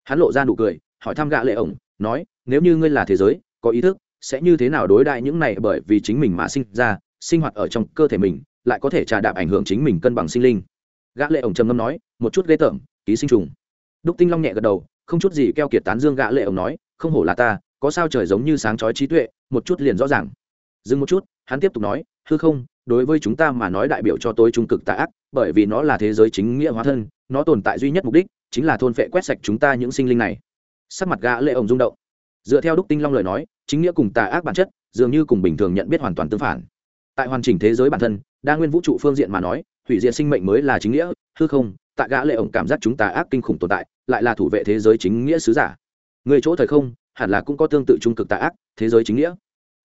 Hắn lộ ra nụ cười, hỏi thăm gã lệ ổng, nói, nếu như ngươi là thế giới, có ý thức, sẽ như thế nào đối đại những này bởi vì chính mình mà sinh ra, sinh hoạt ở trong cơ thể mình, lại có thể trà đạp ảnh hưởng chính mình cân bằng sinh linh? Gã lệ ổng trầm ngâm nói, một chút ghê tởm, ký sinh trùng. Đúc tinh long nhẹ gật đầu, không chút gì keo kiệt tán dương gã lệ ổng nói, không hổ là ta, có sao trời giống như sáng chói trí tuệ, một chút liền rõ ràng. Dừng một chút, hắn tiếp tục nói, hư không, đối với chúng ta mà nói đại biểu cho tôi trung cực tà ác, bởi vì nó là thế giới chính nghĩa hóa thân, nó tồn tại duy nhất mục đích chính là thôn phệ quét sạch chúng ta những sinh linh này. Sắc mặt gã lệ ổng rung động. Dựa theo đúc tinh long lời nói, chính nghĩa cùng tà ác bản chất dường như cùng bình thường nhận biết hoàn toàn tương phản. Tại hoàn chỉnh thế giới bản thân, đa nguyên vũ trụ phương diện mà nói hủy diệt sinh mệnh mới là chính nghĩa, hư không, tại gã lệ ổng cảm giác chúng ta ác kinh khủng tồn tại, lại là thủ vệ thế giới chính nghĩa sứ giả. Người chỗ thời không, hẳn là cũng có tương tự trung cực tà ác, thế giới chính nghĩa.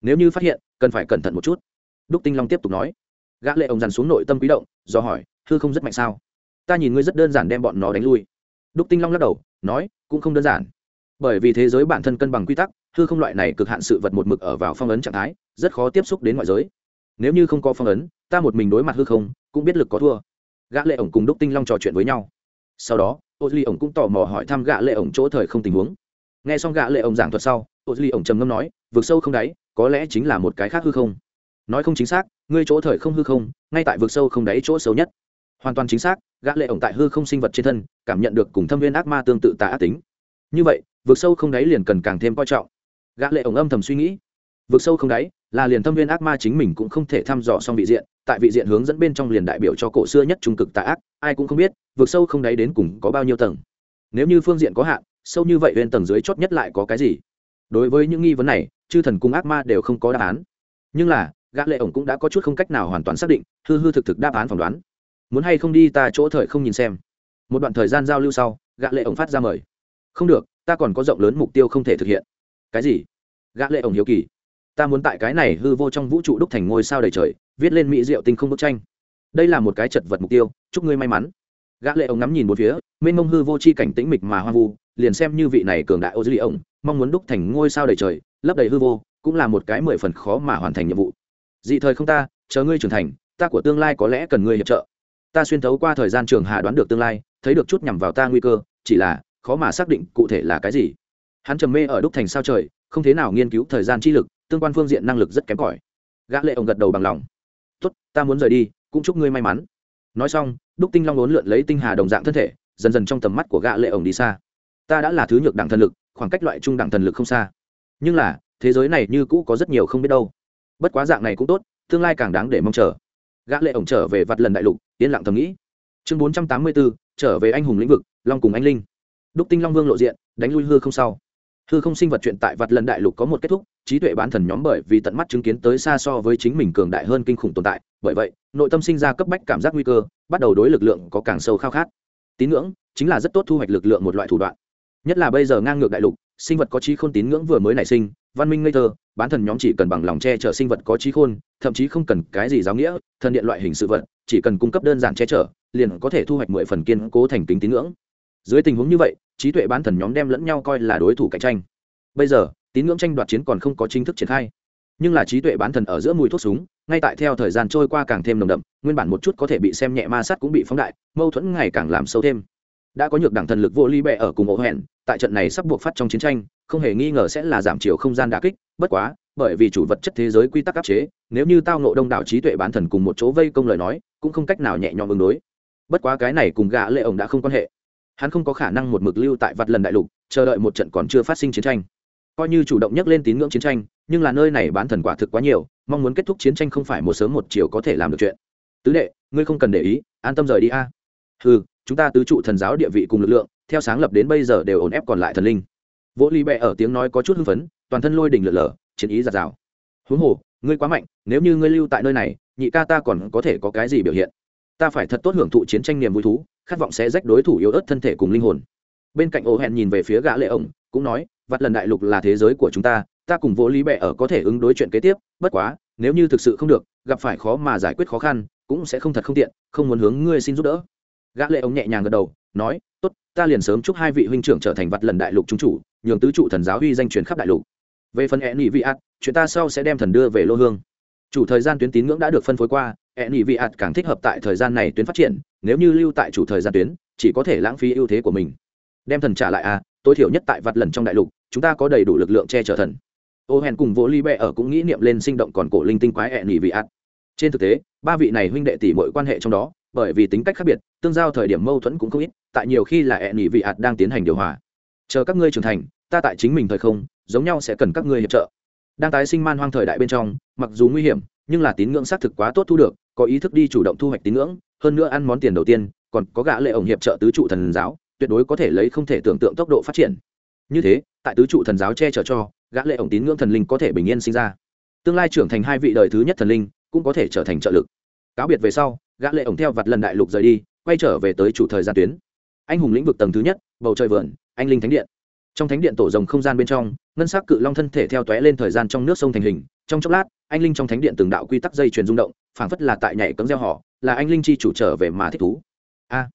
Nếu như phát hiện, cần phải cẩn thận một chút. Đúc tinh long tiếp tục nói. Gã lệ ổng dằn xuống nội tâm quý động, do hỏi, hư không rất mạnh sao? Ta nhìn ngươi rất đơn giản đem bọn nó đánh lui. Đúc tinh long lắc đầu, nói, cũng không đơn giản. Bởi vì thế giới bản thân cân bằng quy tắc, hư không loại này cực hạn sự vật một mực ở vào phong ấn trạng thái, rất khó tiếp xúc đến ngoại giới. Nếu như không có phong ấn, ta một mình đối mặt hư không cũng biết lực có thua. Gã lệ ổng cùng đúc tinh long trò chuyện với nhau. Sau đó, ô duy ổng cũng tò mò hỏi thăm gã lệ ổng chỗ thời không tình huống. Nghe xong gã lệ ổng giảng thuật sau, ô duy ổng trầm ngâm nói vượt sâu không đáy, có lẽ chính là một cái khác hư không. Nói không chính xác, ngươi chỗ thời không hư không, ngay tại vực sâu không đáy chỗ xấu nhất. Hoàn toàn chính xác, gã lệ ổng tại hư không sinh vật trên thân, cảm nhận được cùng thâm viên ác ma tương tự tà ác tính. Như vậy, vực sâu không đáy liền cần càng thêm coi trọng. Gã lệ ổng âm thầm suy nghĩ. Vực sâu không đáy là liền thâm viên ác ma chính mình cũng không thể thăm dò xong vị diện, tại vị diện hướng dẫn bên trong liền đại biểu cho cổ xưa nhất trung cực tà ác, ai cũng không biết, vực sâu không đáy đến cùng có bao nhiêu tầng. Nếu như phương diện có hạn, sâu như vậy bên tầng dưới chót nhất lại có cái gì? Đối với những nghi vấn này, chư thần cung ác ma đều không có đáp án. Nhưng là, gã lệ ổng cũng đã có chút không cách nào hoàn toàn xác định, hư hư thực thực đáp án phỏng đoán. Muốn hay không đi ta chỗ thời không nhìn xem. Một đoạn thời gian giao lưu sau, gã lệ ổng phát ra mời. Không được, ta còn có rộng lớn mục tiêu không thể thực hiện. Cái gì? Gã lệ ổng hiếu kỳ ta muốn tại cái này hư vô trong vũ trụ đúc thành ngôi sao đầy trời, viết lên mỹ diệu tinh không bức tranh. Đây là một cái chật vật mục tiêu, chúc ngươi may mắn. Gã lệ ổng ngắm nhìn một phía, mênh mông hư vô chi cảnh tĩnh mịch mà hoang vu, liền xem như vị này cường đại ô duy ổng mong muốn đúc thành ngôi sao đầy trời, lấp đầy hư vô, cũng là một cái mười phần khó mà hoàn thành nhiệm vụ. Dị thời không ta, chờ ngươi trưởng thành, ta của tương lai có lẽ cần ngươi hiệp trợ. Ta xuyên thấu qua thời gian trường hà đoán được tương lai, thấy được chút nhằm vào ta nguy cơ, chỉ là, khó mà xác định cụ thể là cái gì. Hắn trầm mê ở đúc thành sao trời, không thế nào nghiên cứu thời gian chi lực tương quan phương diện năng lực rất kém cỏi. Gã lệ ông gật đầu bằng lòng. Tốt, ta muốn rời đi, cũng chúc ngươi may mắn. Nói xong, đúc tinh long lốn lượn lấy tinh hà đồng dạng thân thể, dần dần trong tầm mắt của gã lệ ông đi xa. Ta đã là thứ nhược đẳng thần lực, khoảng cách loại trung đẳng thần lực không xa. Nhưng là, thế giới này như cũ có rất nhiều không biết đâu. Bất quá dạng này cũng tốt, tương lai càng đáng để mong chờ. Gã lệ ổng trở về vặt lần đại lục, yên lặng thầm nghĩ. Chương bốn trăm tám mươi bốn, trở về anh hùng lĩnh vực, long cùng anh linh. Đúc tinh long vương lộ diện, đánh lui hư không sau hư không sinh vật chuyện tại vặt lần đại lục có một kết thúc, trí tuệ bán thần nhóm bởi vì tận mắt chứng kiến tới xa so với chính mình cường đại hơn kinh khủng tồn tại, bởi vậy, nội tâm sinh ra cấp bách cảm giác nguy cơ, bắt đầu đối lực lượng có càng sâu khao khát. Tín ngưỡng chính là rất tốt thu hoạch lực lượng một loại thủ đoạn. Nhất là bây giờ ngang ngược đại lục, sinh vật có trí khôn tín ngưỡng vừa mới nảy sinh, văn minh ngây thơ, bán thần nhóm chỉ cần bằng lòng che chở sinh vật có trí khôn, thậm chí không cần cái gì giáo nghĩa, thần điện loại hình sự vật, chỉ cần cung cấp đơn giản che chở, liền có thể thu hoạch mười phần kiên cố thành kính tín ngưỡng dưới tình huống như vậy, trí tuệ bán thần nhóm đem lẫn nhau coi là đối thủ cạnh tranh. Bây giờ, tín ngưỡng tranh đoạt chiến còn không có chính thức triển khai. Nhưng là trí tuệ bán thần ở giữa mùi thuốc súng, ngay tại theo thời gian trôi qua càng thêm nồng đậm, nguyên bản một chút có thể bị xem nhẹ ma sát cũng bị phóng đại, mâu thuẫn ngày càng làm sâu thêm. Đã có nhược đẳng thần lực vô ly bẹ ở cùng ổ hẹn, tại trận này sắp buộc phát trong chiến tranh, không hề nghi ngờ sẽ là giảm chiều không gian đà kích, bất quá, bởi vì chủ vật chất thế giới quy tắc áp chế, nếu như tao nộ đông đảo trí tuệ bán thần cùng một chỗ vây công lời nói, cũng không cách nào nhẹ nhõm ứng đối. Bất quá cái này cùng gã lệ ổng đã không quan hệ hắn không có khả năng một mực lưu tại vặt lần đại lục, chờ đợi một trận còn chưa phát sinh chiến tranh. Coi như chủ động nhắc lên tín ngưỡng chiến tranh, nhưng là nơi này bán thần quả thực quá nhiều, mong muốn kết thúc chiến tranh không phải một sớm một chiều có thể làm được chuyện. Tứ đệ, ngươi không cần để ý, an tâm rời đi a. À. ừ chúng ta tứ trụ thần giáo địa vị cùng lực lượng, theo sáng lập đến bây giờ đều ổn ép còn lại thần linh. Vỗ ly bẹ ở tiếng nói có chút hưng phấn, toàn thân lôi đỉnh lở lở, chiến ý giạt rào. Huống hồ, ngươi quá mạnh, nếu như ngươi lưu tại nơi này, nhị ca ta còn có thể có cái gì biểu hiện? Ta phải thật tốt hưởng thụ chiến tranh niềm vui thú khát vọng sẽ rách đối thủ yếu ớt thân thể cùng linh hồn. Bên cạnh ô hẹn nhìn về phía gã lệ ổng, cũng nói, vặt lần đại lục là thế giới của chúng ta ta cùng vô lý bệ ở có thể ứng đối chuyện kế tiếp, bất quá, nếu như thực sự không được, gặp phải khó mà giải quyết khó khăn, cũng sẽ không thật không tiện, không muốn hướng ngươi xin giúp đỡ. Gã lệ ổng nhẹ nhàng gật đầu, nói, tốt, ta liền sớm chúc hai vị huynh trưởng trở thành vặt lần đại lục trung chủ, nhường tứ trụ thần giáo huy danh truyền khắp đại lục. Về phần e nhị vị ạt chuyện ta sau sẽ đem thần đưa về lô hương. Chủ thời gian tuyến tín ngưỡng đã được phân phối qua e Nị vị ạt càng thích hợp tại thời gian này tuyến phát triển, nếu như lưu tại chủ thời gian tuyến, chỉ có thể lãng phí ưu thế của mình. Đem thần trả lại à tối thiểu nhất tại vặt lần trong đại lục, chúng ta có đầy đủ lực lượng che chở thần. Ô hèn cùng vỗ ly bẹ ở cũng nghĩ niệm lên sinh động còn cổ linh tinh quái E Nị vị ạt trên thực tế, ba vị này huynh đệ tỷ mọi quan hệ trong đó, bởi vì tính cách khác biệt, tương giao thời điểm mâu thuẫn cũng không ít, tại nhiều khi là E Nị vị ạt đang tiến hành điều hòa. Chờ các ngươi trưởng thành, ta tại chính mình thời không, giống nhau sẽ cần các ngươi hiệp trợ. Đang tái sinh man hoang thời đại bên trong, mặc dù nguy hiểm, nhưng là tín ngưỡng xác thực quá tốt thu được có ý thức đi chủ động thu hoạch tín ngưỡng, hơn nữa ăn món tiền đầu tiên, còn có gã lệ ổng hiệp trợ tứ trụ thần giáo, tuyệt đối có thể lấy không thể tưởng tượng tốc độ phát triển. Như thế, tại tứ trụ thần giáo che chở cho, gã lệ ổng tín ngưỡng thần linh có thể bình yên sinh ra. Tương lai trưởng thành hai vị đời thứ nhất thần linh cũng có thể trở thành trợ lực. Cáo biệt về sau, gã lệ ổng theo vặt lần đại lục rời đi, quay trở về tới chủ thời gian tuyến. Anh hùng lĩnh vực tầng thứ nhất, bầu trời vườn, anh linh thánh điện. Trong thánh điện tổ rồng không gian bên trong, ngân sắc cự long thân thể theo tóe lên thời gian trong nước sông thành hình trong chốc lát, anh linh trong thánh điện từng đạo quy tắc dây truyền rung động, phảng phất là tại nhảy cấm gieo họ, là anh linh chi chủ trở về mà thích thú. A,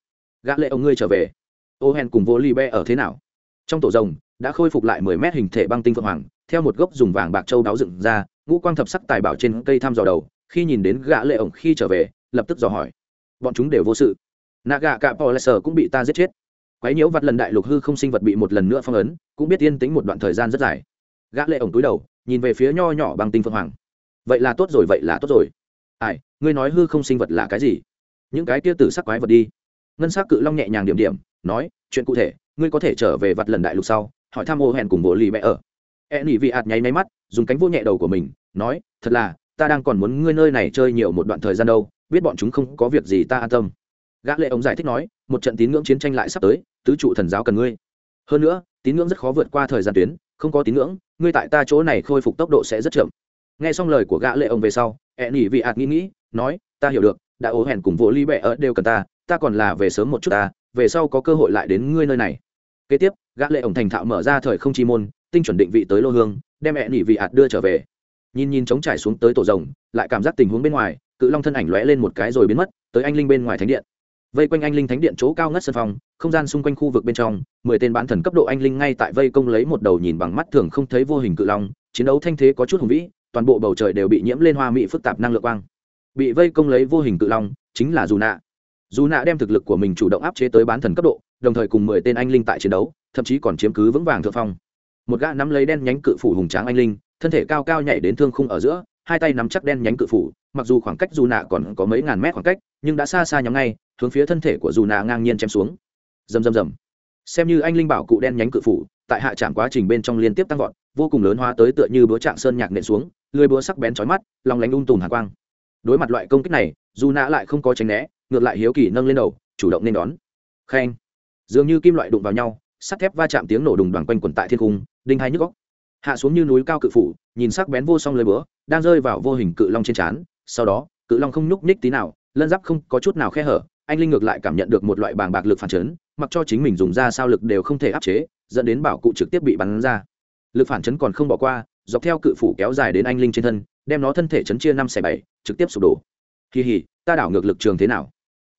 gã lệ ông ngươi trở về. Ô hèn cùng vô ly be ở thế nào? Trong tổ rồng, đã khôi phục lại mười mét hình thể băng tinh phượng hoàng, theo một gốc dùng vàng bạc châu đáo dựng ra, ngũ quang thập sắc tài bảo trên cây tham dò đầu, khi nhìn đến gã lệ ổng khi trở về, lập tức dò hỏi. Bọn chúng đều vô sự. Nạ gạ cạ poleser cũng bị ta giết chết. Quái nhiễu vặt lần đại lục hư không sinh vật bị một lần nữa phong ấn, cũng biết yên tĩnh một đoạn thời gian rất dài gã lệ ổng túi đầu, nhìn về phía nho nhỏ băng tinh phượng hoàng. Vậy là tốt rồi, vậy là tốt rồi. Ai, ngươi nói hư không sinh vật là cái gì? Những cái tia tử sắc quái vật đi. Ngân sắc cự long nhẹ nhàng điểm điểm, nói, chuyện cụ thể, ngươi có thể trở về vặt lần đại lục sau, hỏi thăm ô hẹn cùng bộ lì mẹ ở. E nỉ vị ạt nháy máy mắt, dùng cánh vô nhẹ đầu của mình, nói, thật là, ta đang còn muốn ngươi nơi này chơi nhiều một đoạn thời gian đâu, biết bọn chúng không có việc gì ta an tâm. Gã lệ ông giải thích nói, một trận tín ngưỡng chiến tranh lại sắp tới, tứ trụ thần giáo cần ngươi. Hơn nữa, tín ngưỡng rất khó vượt qua thời gian tuyến không có tín ngưỡng, ngươi tại ta chỗ này khôi phục tốc độ sẽ rất chậm. Nghe xong lời của gã lệ ông về sau e nỉ vị ạt nghĩ nghĩ, nói, ta hiểu được, đã ố hẹn cùng vô ly bẹ ở đều cần ta ta còn là về sớm một chút ta, về sau có cơ hội lại đến ngươi nơi này. Kế tiếp, gã lệ ổng thành thạo mở ra thời không chi môn, tinh chuẩn định vị tới lô hương, đem mẹ nỉ vị ạt đưa trở về. Nhìn nhìn chống trải xuống tới tổ rồng, lại cảm giác tình huống bên ngoài, cự long thân ảnh lóe lên một cái rồi biến mất, tới anh linh bên ngoài thánh điện vây quanh anh linh thánh điện chỗ cao ngất sân phòng, không gian xung quanh khu vực bên trong, mười tên bán thần cấp độ anh linh ngay tại vây công lấy một đầu nhìn bằng mắt thường không thấy vô hình cự long, chiến đấu thanh thế có chút hùng vĩ, toàn bộ bầu trời đều bị nhiễm lên hoa mỹ phức tạp năng lượng quang. Bị vây công lấy vô hình cự long chính là dù nạ. Dù nạ đem thực lực của mình chủ động áp chế tới bán thần cấp độ, đồng thời cùng mười tên anh linh tại chiến đấu, thậm chí còn chiếm cứ vững vàng thượng phong. Một gã nắm lấy đen nhánh cự phủ hùng tráng anh linh, thân thể cao cao nhảy đến thương khung ở giữa, hai tay nắm chắc đen nhánh cự phủ, mặc dù khoảng cách dù nạ còn có mấy ngàn mét khoảng cách, nhưng đã xa xa nhắm ngay hướng phía thân thể của dù nạ ngang nhiên chém xuống. Rầm rầm rầm. Xem như anh linh bảo cụ đen nhánh cự phủ, tại hạ trạm quá trình bên trong liên tiếp tăng vọt, vô cùng lớn hóa tới tựa như búa trạng sơn nhạc nện xuống, lưới búa sắc bén chói mắt, lòng lánh ung tùm hạ quang. Đối mặt loại công kích này, dù nạ lại không có tránh né, ngược lại hiếu kỳ nâng lên đầu, chủ động nên đón. Khen. Dường như kim loại đụng vào nhau, sắt thép va chạm tiếng nổ đùng đoàn quanh quẩn tại thiên cung đinh hai nhức góc. Hạ xuống như núi cao cự phủ, nhìn sắc bén vô song lưới búa, đang rơi vào vô hình cự long trên trán, sau đó, cự long không nhúc nhích tí nào, lân giáp không có chút nào khe hở anh linh ngược lại cảm nhận được một loại bàng bạc lực phản chấn, mặc cho chính mình dùng ra sao lực đều không thể áp chế, dẫn đến bảo cụ trực tiếp bị bắn ra. Lực phản chấn còn không bỏ qua, dọc theo cự phủ kéo dài đến anh linh trên thân, đem nó thân thể chấn chia năm xẻ bảy, trực tiếp sụp đổ. Kỳ hỉ, ta đảo ngược lực trường thế nào?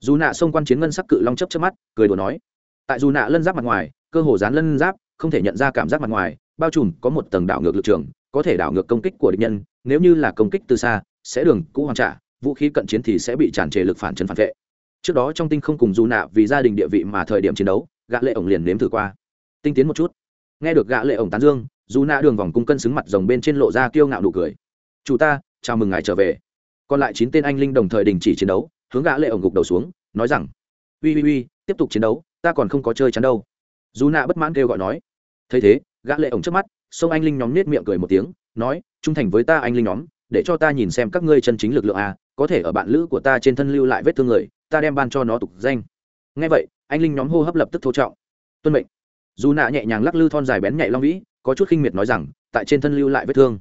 Dù nạ xông quan chiến ngân sắc cự long chấp chấp mắt, cười đùa nói. Tại dù nạ lân giáp mặt ngoài, cơ hồ dán lân giáp, không thể nhận ra cảm giác mặt ngoài, bao trùm có một tầng đảo ngược lực trường, có thể đảo ngược công kích của địch nhân, nếu như là công kích từ xa, sẽ đường cũ hoàn trả, vũ khí cận chiến thì sẽ bị tràn trề lực phản chấn phản vệ trước đó trong tinh không cùng dù nạ vì gia đình địa vị mà thời điểm chiến đấu, gã lệ ổng liền nếm thử qua. Tinh tiến một chút. Nghe được gã lệ ổng tán dương, dù nạ đường vòng cung cân xứng mặt rồng bên trên lộ ra kiêu ngạo nụ cười. Chủ ta, chào mừng ngài trở về. Còn lại chín tên anh linh đồng thời đình chỉ chiến đấu, hướng gã lệ ổng gục đầu xuống, nói rằng, uy uy uy, tiếp tục chiến đấu, ta còn không có chơi chắn đâu. Dù nạ bất mãn kêu gọi nói. Thấy thế, gã lệ ổng trước mắt sông anh linh nhóm nết miệng cười một tiếng, nói, trung thành với ta anh linh nhóm, để cho ta nhìn xem các ngươi chân chính lực lượng a, có thể ở bạn lữ của ta trên thân lưu lại vết thương người ta đem ban cho nó tục danh. Ngay vậy, anh linh nhóm hô hấp lập tức thô trọng. Tuân mệnh. Dù nạ nhẹ nhàng lắc lư thon dài bén nhạy long vĩ, có chút khinh miệt nói rằng, tại trên thân lưu lại vết thương.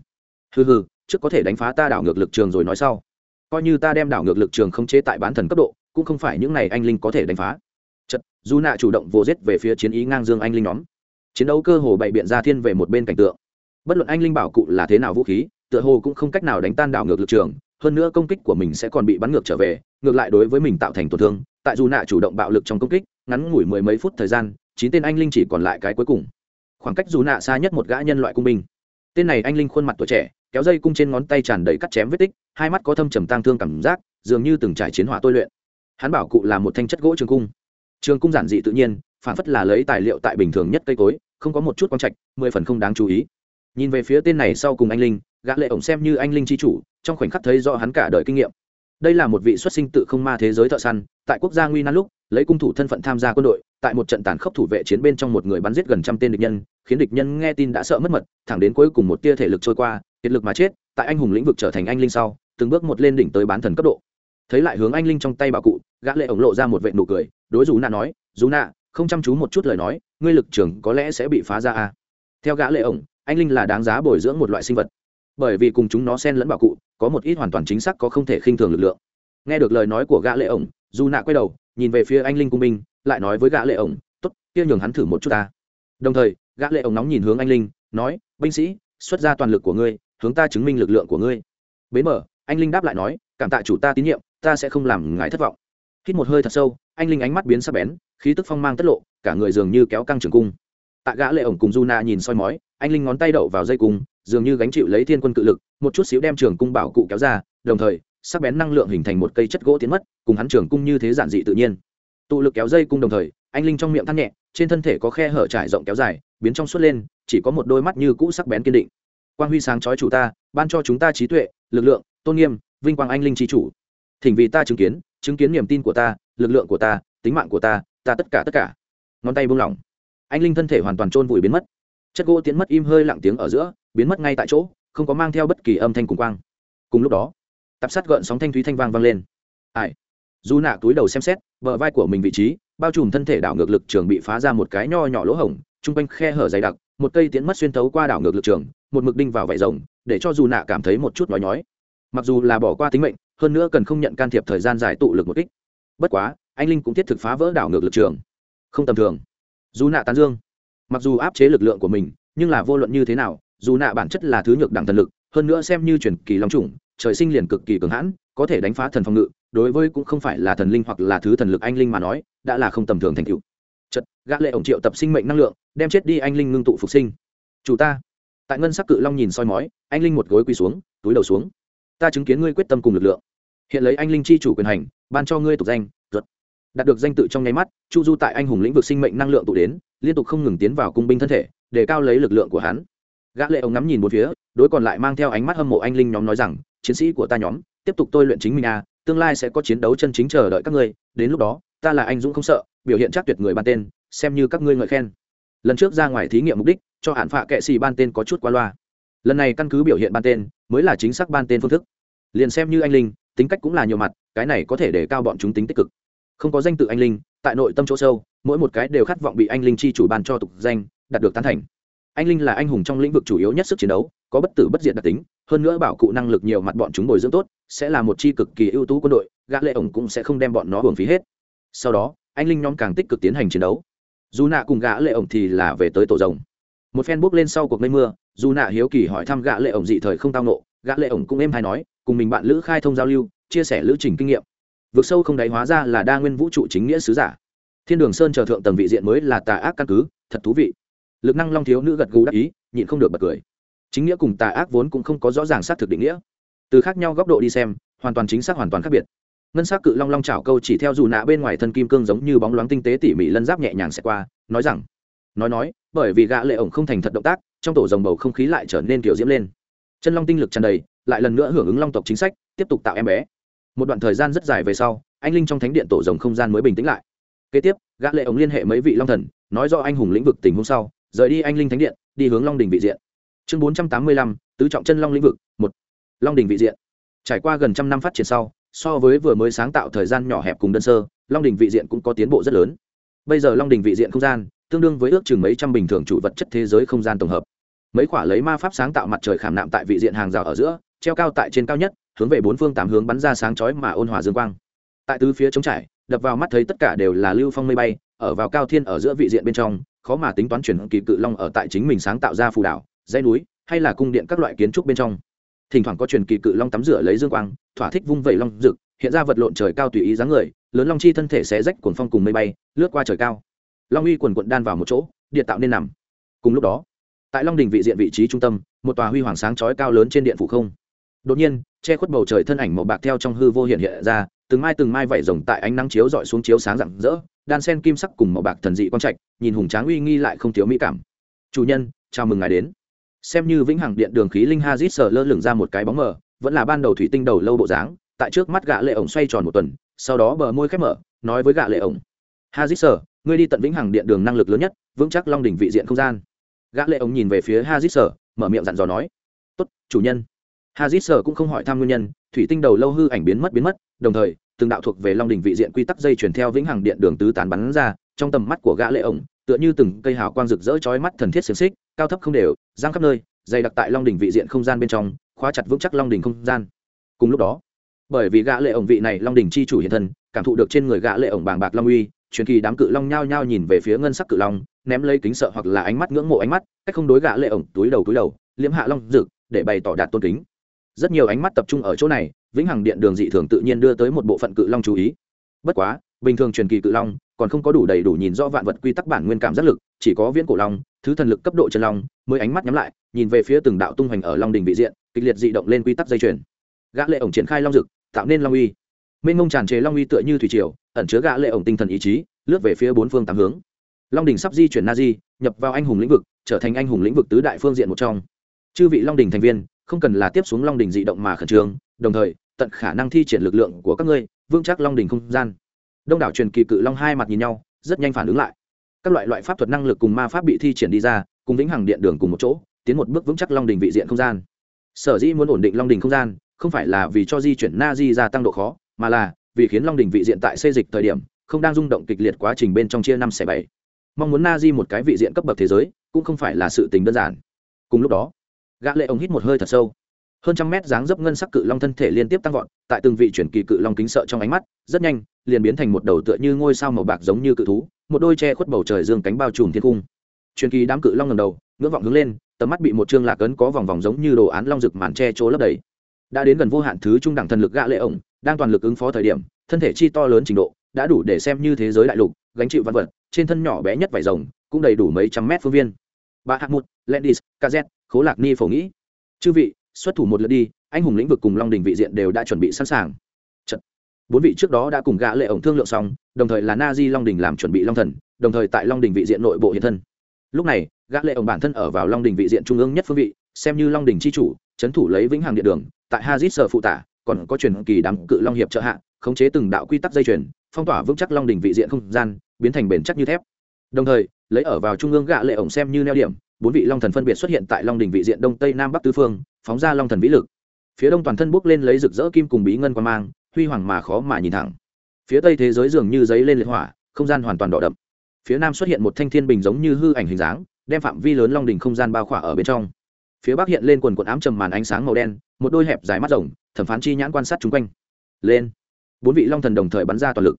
Hừ hừ, trước có thể đánh phá ta đảo ngược lực trường rồi nói sau. Coi như ta đem đảo ngược lực trường không chế tại bán thần cấp độ, cũng không phải những này anh linh có thể đánh phá. Chật, dù nạ chủ động vô giết về phía chiến ý ngang dương anh linh nhóm. Chiến đấu cơ hồ bày biện ra thiên về một bên cảnh tượng. Bất luận anh linh bảo cụ là thế nào vũ khí, tựa hồ cũng không cách nào đánh tan đảo ngược lực trường hơn nữa công kích của mình sẽ còn bị bắn ngược trở về, ngược lại đối với mình tạo thành tổn thương. Tại dù nạ chủ động bạo lực trong công kích, ngắn ngủi mười mấy phút thời gian, chín tên anh linh chỉ còn lại cái cuối cùng. Khoảng cách dù nạ xa nhất một gã nhân loại cung binh. Tên này anh linh khuôn mặt tuổi trẻ, kéo dây cung trên ngón tay tràn đầy cắt chém vết tích, hai mắt có thâm trầm tang thương cảm giác, dường như từng trải chiến hỏa tôi luyện. Hắn bảo cụ là một thanh chất gỗ trường cung. Trường cung giản dị tự nhiên, phản phất là lấy tài liệu tại bình thường nhất cây cối, không có một chút quang trạch, mười phần không đáng chú ý. Nhìn về phía tên này sau cùng anh linh, gã lệ ổng xem như anh linh chi chủ trong khoảnh khắc thấy rõ hắn cả đời kinh nghiệm. Đây là một vị xuất sinh tự không ma thế giới thợ săn, tại quốc gia nguy nan lúc, lấy cung thủ thân phận tham gia quân đội, tại một trận tàn khốc thủ vệ chiến bên trong một người bắn giết gần trăm tên địch nhân, khiến địch nhân nghe tin đã sợ mất mật, thẳng đến cuối cùng một tia thể lực trôi qua, kiệt lực mà chết, tại anh hùng lĩnh vực trở thành anh linh sau, từng bước một lên đỉnh tới bán thần cấp độ. Thấy lại hướng anh linh trong tay bà cụ, gã lệ ổng lộ ra một vệt nụ cười, đối dù nạ nói, dù nạ không chăm chú một chút lời nói, ngươi lực trưởng có lẽ sẽ bị phá ra a theo gã lệ ổng, anh linh là đáng giá bồi dưỡng một loại sinh vật bởi vì cùng chúng nó xen lẫn bảo cụ, có một ít hoàn toàn chính xác có không thể khinh thường lực lượng. Nghe được lời nói của gã lệ ổng, dù nạ quay đầu, nhìn về phía anh linh cung binh, lại nói với gã lệ ổng, tốt, kia nhường hắn thử một chút ta. Đồng thời, gã lệ ổng nóng nhìn hướng anh linh, nói, binh sĩ, xuất ra toàn lực của ngươi, hướng ta chứng minh lực lượng của ngươi. Bế mở, anh linh đáp lại nói, cảm tạ chủ ta tín nhiệm, ta sẽ không làm ngài thất vọng. Hít một hơi thật sâu, anh linh ánh mắt biến sắc bén, khí tức phong mang tất lộ, cả người dường như kéo căng trường cung. Tạ gã lệ ổng cùng du na nhìn soi mói, anh linh ngón tay đậu vào dây cung dường như gánh chịu lấy thiên quân cự lực, một chút xíu đem trường cung bảo cụ kéo ra, đồng thời, sắc bén năng lượng hình thành một cây chất gỗ tiến mất, cùng hắn trường cung như thế giản dị tự nhiên. Tụ lực kéo dây cung đồng thời, anh linh trong miệng thắt nhẹ, trên thân thể có khe hở trải rộng kéo dài, biến trong suốt lên, chỉ có một đôi mắt như cũ sắc bén kiên định. Quang huy sáng chói chủ ta, ban cho chúng ta trí tuệ, lực lượng, tôn nghiêm, vinh quang anh linh trí chủ. Thỉnh vì ta chứng kiến chứng kiến niềm tin của ta, lực lượng của ta, tính mạng của ta ta tất cả tất cả. Ngón tay buông lỏng. Anh linh thân thể hoàn toàn trôn vùi biến mất chất gỗ tiến mất im hơi lặng tiếng ở giữa, biến mất ngay tại chỗ, không có mang theo bất kỳ âm thanh cùng quang. Cùng lúc đó, tạp sát gợn sóng thanh thúy thanh vang vang lên. Ai? Dù nạ túi đầu xem xét vợ vai của mình vị trí, bao trùm thân thể đảo ngược lực trường bị phá ra một cái nho nhỏ lỗ hổng, chung quanh khe hở dày đặc, một cây tiến mất xuyên tấu qua đảo ngược lực trường, một mực đinh vào vải rồng, để cho dù nạ cảm thấy một chút nói nhói. Mặc dù là bỏ qua tính mệnh, hơn nữa cần không nhận can thiệp thời gian giải tụ lực một kích. Bất quá, anh linh cũng thiết thực phá vỡ đảo ngược lực trường. Không tầm thường. Dù nạ tán dương mặc dù áp chế lực lượng của mình, nhưng là vô luận như thế nào, dù nạ bản chất là thứ nhược đẳng thần lực, hơn nữa xem như truyền kỳ long trùng trời sinh liền cực kỳ cường hãn, có thể đánh phá thần phòng ngự, đối với cũng không phải là thần linh hoặc là thứ thần lực anh linh mà nói, đã là không tầm thường thành cựu chật, gã lệ ổng triệu tập sinh mệnh năng lượng, đem chết đi anh linh ngưng tụ phục sinh. Chủ ta. Tại ngân sắc cự long nhìn soi mói, anh linh một gối quỳ xuống, túi đầu xuống. Ta chứng kiến ngươi quyết tâm cùng lực lượng. Hiện lấy anh linh chi chủ quyền hành, ban cho ngươi tục danh đạt được danh tự trong nháy mắt, chu du tại anh hùng lĩnh vực sinh mệnh năng lượng tụ đến, liên tục không ngừng tiến vào cung binh thân thể, để cao lấy lực lượng của hắn. Gã lệ ổng ngắm nhìn một phía, đối còn lại mang theo ánh mắt hâm mộ anh linh nhóm nói rằng, chiến sĩ của ta nhóm, tiếp tục tôi luyện chính mình à tương lai sẽ có chiến đấu chân chính chờ đợi các ngươi, đến lúc đó, ta là anh dũng không sợ, biểu hiện chắc tuyệt người ban tên, xem như các ngươi ngợi khen. Lần trước ra ngoài thí nghiệm mục đích, cho hạn phạ kệ xì ban tên có chút qua loa. Lần này căn cứ biểu hiện ban tên, mới là chính xác ban tên phương thức. Liền xem như anh linh, tính cách cũng là nhiều mặt, cái này có thể để cao bọn chúng tính tích cực không có danh tự anh linh, tại nội tâm chỗ sâu, mỗi một cái đều khát vọng bị anh linh chi chủ ban cho tục danh, đạt được tán thành. Anh linh là anh hùng trong lĩnh vực chủ yếu nhất sức chiến đấu, có bất tử bất diệt đặc tính, hơn nữa bảo cụ năng lực nhiều mặt bọn chúng bồi dưỡng tốt, sẽ là một chi cực kỳ ưu tú quân đội, gã lệ ổng cũng sẽ không đem bọn nó hưởng phí hết. Sau đó, anh linh nhóm càng tích cực tiến hành chiến đấu. Dù nạ cùng gã lệ ổng thì là về tới tổ rồng. Một phen bước lên sau cuộc mây mưa, dù nạ hiếu kỳ hỏi thăm gã lệ ổng dị thời không tao nộ gã lệ ổng cũng êm hay nói, cùng mình bạn lữ khai thông giao lưu, chia sẻ lữ trình kinh nghiệm vực sâu không đáy hóa ra là đa nguyên vũ trụ chính nghĩa sứ giả. Thiên đường sơn chờ thượng tầng vị diện mới là tà ác căn cứ, thật thú vị. Lực năng long thiếu nữ gật gù đắc ý, nhịn không được bật cười. Chính nghĩa cùng tà ác vốn cũng không có rõ ràng xác thực định nghĩa. Từ khác nhau góc độ đi xem, hoàn toàn chính xác hoàn toàn khác biệt. Ngân s á c cự long long chảo câu chỉ theo dù nạ bên ngoài thân kim cương giống như bóng loáng tinh tế tỉ mỉ lân giáp nhẹ nhàng xẹt qua, nói rằng, nói nói, bởi vì gã lệ ổng không thành thật động tác, trong tổ dòng bầu không khí lại trở nên kiểu diễm lên. Chân long tinh lực tràn đầy, lại lần nữa hưởng ứng long tộc chính sách, tiếp tục tạo em bé một đoạn thời gian rất dài về sau, anh linh trong thánh điện tổ rồng không gian mới bình tĩnh lại. Kế tiếp, gã lệ ổng liên hệ mấy vị long thần, nói do anh hùng lĩnh vực tình huống sau, rời đi anh linh thánh điện, đi hướng long đình vị diện. Chương bốn trăm tám mươi lăm, tứ trọng chân long lĩnh vực, một. Long đình vị diện. Trải qua gần trăm năm phát triển sau, so với vừa mới sáng tạo thời gian nhỏ hẹp cùng đơn sơ, long đình vị diện cũng có tiến bộ rất lớn. Bây giờ long đình vị diện không gian, tương đương với ước chừng mấy trăm bình thường chủ vật chất thế giới không gian tổng hợp. Mấy quả lấy ma pháp sáng tạo mặt trời khảm nạm tại vị diện hàng rào ở giữa, treo cao tại trên cao nhất hướng về bốn phương tám hướng bắn ra sáng chói mà ôn hòa dương quang. Tại tứ phía trống trải, đập vào mắt thấy tất cả đều là lưu phong mây bay, ở vào cao thiên ở giữa vị diện bên trong, khó mà tính toán chuyển kỳ cự long ở tại chính mình sáng tạo ra phù đảo, dãy núi, hay là cung điện các loại kiến trúc bên trong. Thỉnh thoảng có truyền kỳ cự long tắm rửa lấy dương quang, thỏa thích vung vẩy long rực, hiện ra vật lộn trời cao tùy ý dáng người, lớn long chi thân thể sẽ rách cuồng phong cùng mây bay, lướt qua trời cao. Long uy quần quận đan vào một chỗ, điện tạo nên nằm. Cùng lúc đó, tại long đình vị diện vị trí trung tâm, một tòa huy hoàng sáng chói cao lớn trên điện phủ không đột nhiên, che khuất bầu trời thân ảnh màu bạc theo trong hư vô hiện hiện ra, từng mai từng mai vẩy rồng tại ánh nắng chiếu dọi xuống chiếu sáng rạng rỡ, đan sen kim sắc cùng màu bạc thần dị quang trạch, nhìn hùng tráng uy nghi lại không thiếu mỹ cảm. Chủ nhân, chào mừng ngài đến. Xem như vĩnh hằng điện đường khí linh hazit sờ lơ lửng ra một cái bóng mờ, vẫn là ban đầu thủy tinh đầu lâu bộ dáng, tại trước mắt gã lệ ổng xoay tròn một tuần, sau đó bờ môi khép mở, nói với gã lệ ổng, hazit sờ, ngươi đi tận vĩnh hằng điện đường năng lực lớn nhất, vững chắc long đỉnh vị diện không gian. Gã lệ ổng nhìn về phía hazit sờ, mở miệng dặn dò nói, tốt, chủ nhân hazit sở cũng không hỏi thăm nguyên nhân, thủy tinh đầu lâu hư ảnh biến mất biến mất, đồng thời, từng đạo thuộc về long đỉnh vị diện quy tắc dây chuyển theo vĩnh hằng điện đường tứ tán bắn ra, trong tầm mắt của gã lệ ổng, tựa như từng cây hào quang rực rỡ chói mắt thần thiết xiềng xích, cao thấp không đều, giang khắp nơi, dày đặc tại long đỉnh vị diện không gian bên trong, khóa chặt vững chắc long đỉnh không gian. Cùng lúc đó, bởi vì gã lệ ổng vị này long đỉnh chi chủ hiện thân, cảm thụ được trên người gã lệ ổng bàng bạc long uy, truyền kỳ đám cự long nhao nhao nhìn về phía ngân sắc cự long, ném lấy kính sợ hoặc là ánh mắt ngưỡng mộ ánh mắt, cách không đối gã lệ ổng túi đầu túi đầu liễm hạ long rực, để bày tỏ đạt tôn kính rất nhiều ánh mắt tập trung ở chỗ này, vĩnh hằng điện đường dị thường tự nhiên đưa tới một bộ phận cự long chú ý. Bất quá, bình thường truyền kỳ cự long còn không có đủ đầy đủ nhìn rõ vạn vật quy tắc bản nguyên cảm giác lực, chỉ có viễn cổ long, thứ thần lực cấp độ chân long mới ánh mắt nhắm lại, nhìn về phía từng đạo tung hoành ở long đình vị diện, kịch liệt dị động lên quy tắc dây chuyền. Gã lệ ổng triển khai long dực, tạo nên long uy. Mênh mông tràn trề long uy tựa như thủy triều, ẩn chứa gã lệ ổng tinh thần ý chí, lướt về phía bốn phương tám hướng. Long đình sắp di chuyển na di, nhập vào anh hùng lĩnh vực, trở thành anh hùng lĩnh vực tứ đại phương diện một trong. Chư vị long đình thành viên không cần là tiếp xuống long đình dị động mà khẩn trương, đồng thời, tận khả năng thi triển lực lượng của các ngươi, vững chắc long đình không gian. Đông đảo truyền kỳ cự long hai mặt nhìn nhau, rất nhanh phản ứng lại. Các loại loại pháp thuật năng lực cùng ma pháp bị thi triển đi ra, cùng vĩnh hằng điện đường cùng một chỗ, tiến một bước vững chắc long đình vị diện không gian. Sở dĩ muốn ổn định long đình không gian, không phải là vì cho di chuyển na di gia tăng độ khó, mà là vì khiến long đình vị diện tại xây dịch thời điểm, không đang rung động kịch liệt quá trình bên trong chia năm xẻ bảy. Mong muốn na di một cái vị diện cấp bậc thế giới, cũng không phải là sự tình đơn giản. Cùng lúc đó gã lệ ông hít một hơi thật sâu. Hơn trăm mét dáng dấp ngân sắc cự long thân thể liên tiếp tăng vọt, tại từng vị chuyển kỳ cự long kính sợ trong ánh mắt, rất nhanh, liền biến thành một đầu tựa như ngôi sao màu bạc giống như cự thú, một đôi che khuất bầu trời dương cánh bao trùm thiên cung. Chuyển kỳ đám cự long ngầm đầu, ngưỡng vọng hướng lên, tầm mắt bị một trương lạc ấn có vòng vòng giống như đồ án long rực màn che chỗ lấp đầy. Đã đến gần vô hạn thứ trung đẳng thần lực gã lệ ổng đang toàn lực ứng phó thời điểm, thân thể chi to lớn trình độ, đã đủ để xem như thế giới đại lục, gánh chịu văn vật, trên thân nhỏ bé nhất vải rồng, cũng đầy đủ mấy trăm mét phương viên ba hạng một lendis kz khố lạc ni phổ nghĩ. Chư vị, xuất thủ một lượt đi, anh hùng lĩnh vực cùng long đình vị diện đều đã chuẩn bị sẵn sàng. Trận. bốn vị trước đó đã cùng gã lệ ổng thương lượng xong, đồng thời là na di long đình làm chuẩn bị long thần, đồng thời tại long đình vị diện nội bộ hiện thân. Lúc này, gã lệ ổng bản thân ở vào long đình vị diện trung ương nhất phương vị, xem như long đình chi chủ chấn thủ lấy vĩnh hằng địa đường, tại hazit sở phụ tả, còn có truyền kỳ đám cự long hiệp trợ hạ, khống chế từng đạo quy tắc dây chuyền, phong tỏa vững chắc long đình vị diện không gian, biến thành bền chắc như thép đồng thời, lấy ở vào trung ương gạ lệ ổng xem như neo điểm, bốn vị long thần phân biệt xuất hiện tại long đình vị diện đông tây nam bắc tứ phương, phóng ra long thần vĩ lực. Phía đông toàn thân bốc lên lấy rực rỡ kim cùng bí ngân quan mang, huy hoàng mà khó mà nhìn thẳng. Phía tây thế giới dường như giấy lên liệt hỏa, không gian hoàn toàn đỏ đậm. Phía nam xuất hiện một thanh thiên bình giống như hư ảnh hình dáng, đem phạm vi lớn long đình không gian bao khỏa ở bên trong. Phía bắc hiện lên quần quần ám trầm màn ánh sáng màu đen, một đôi hẹp dài mắt rồng, thẩm phán chi nhãn quan sát chung quanh. Lên. Bốn vị long thần đồng thời bắn ra toàn lực.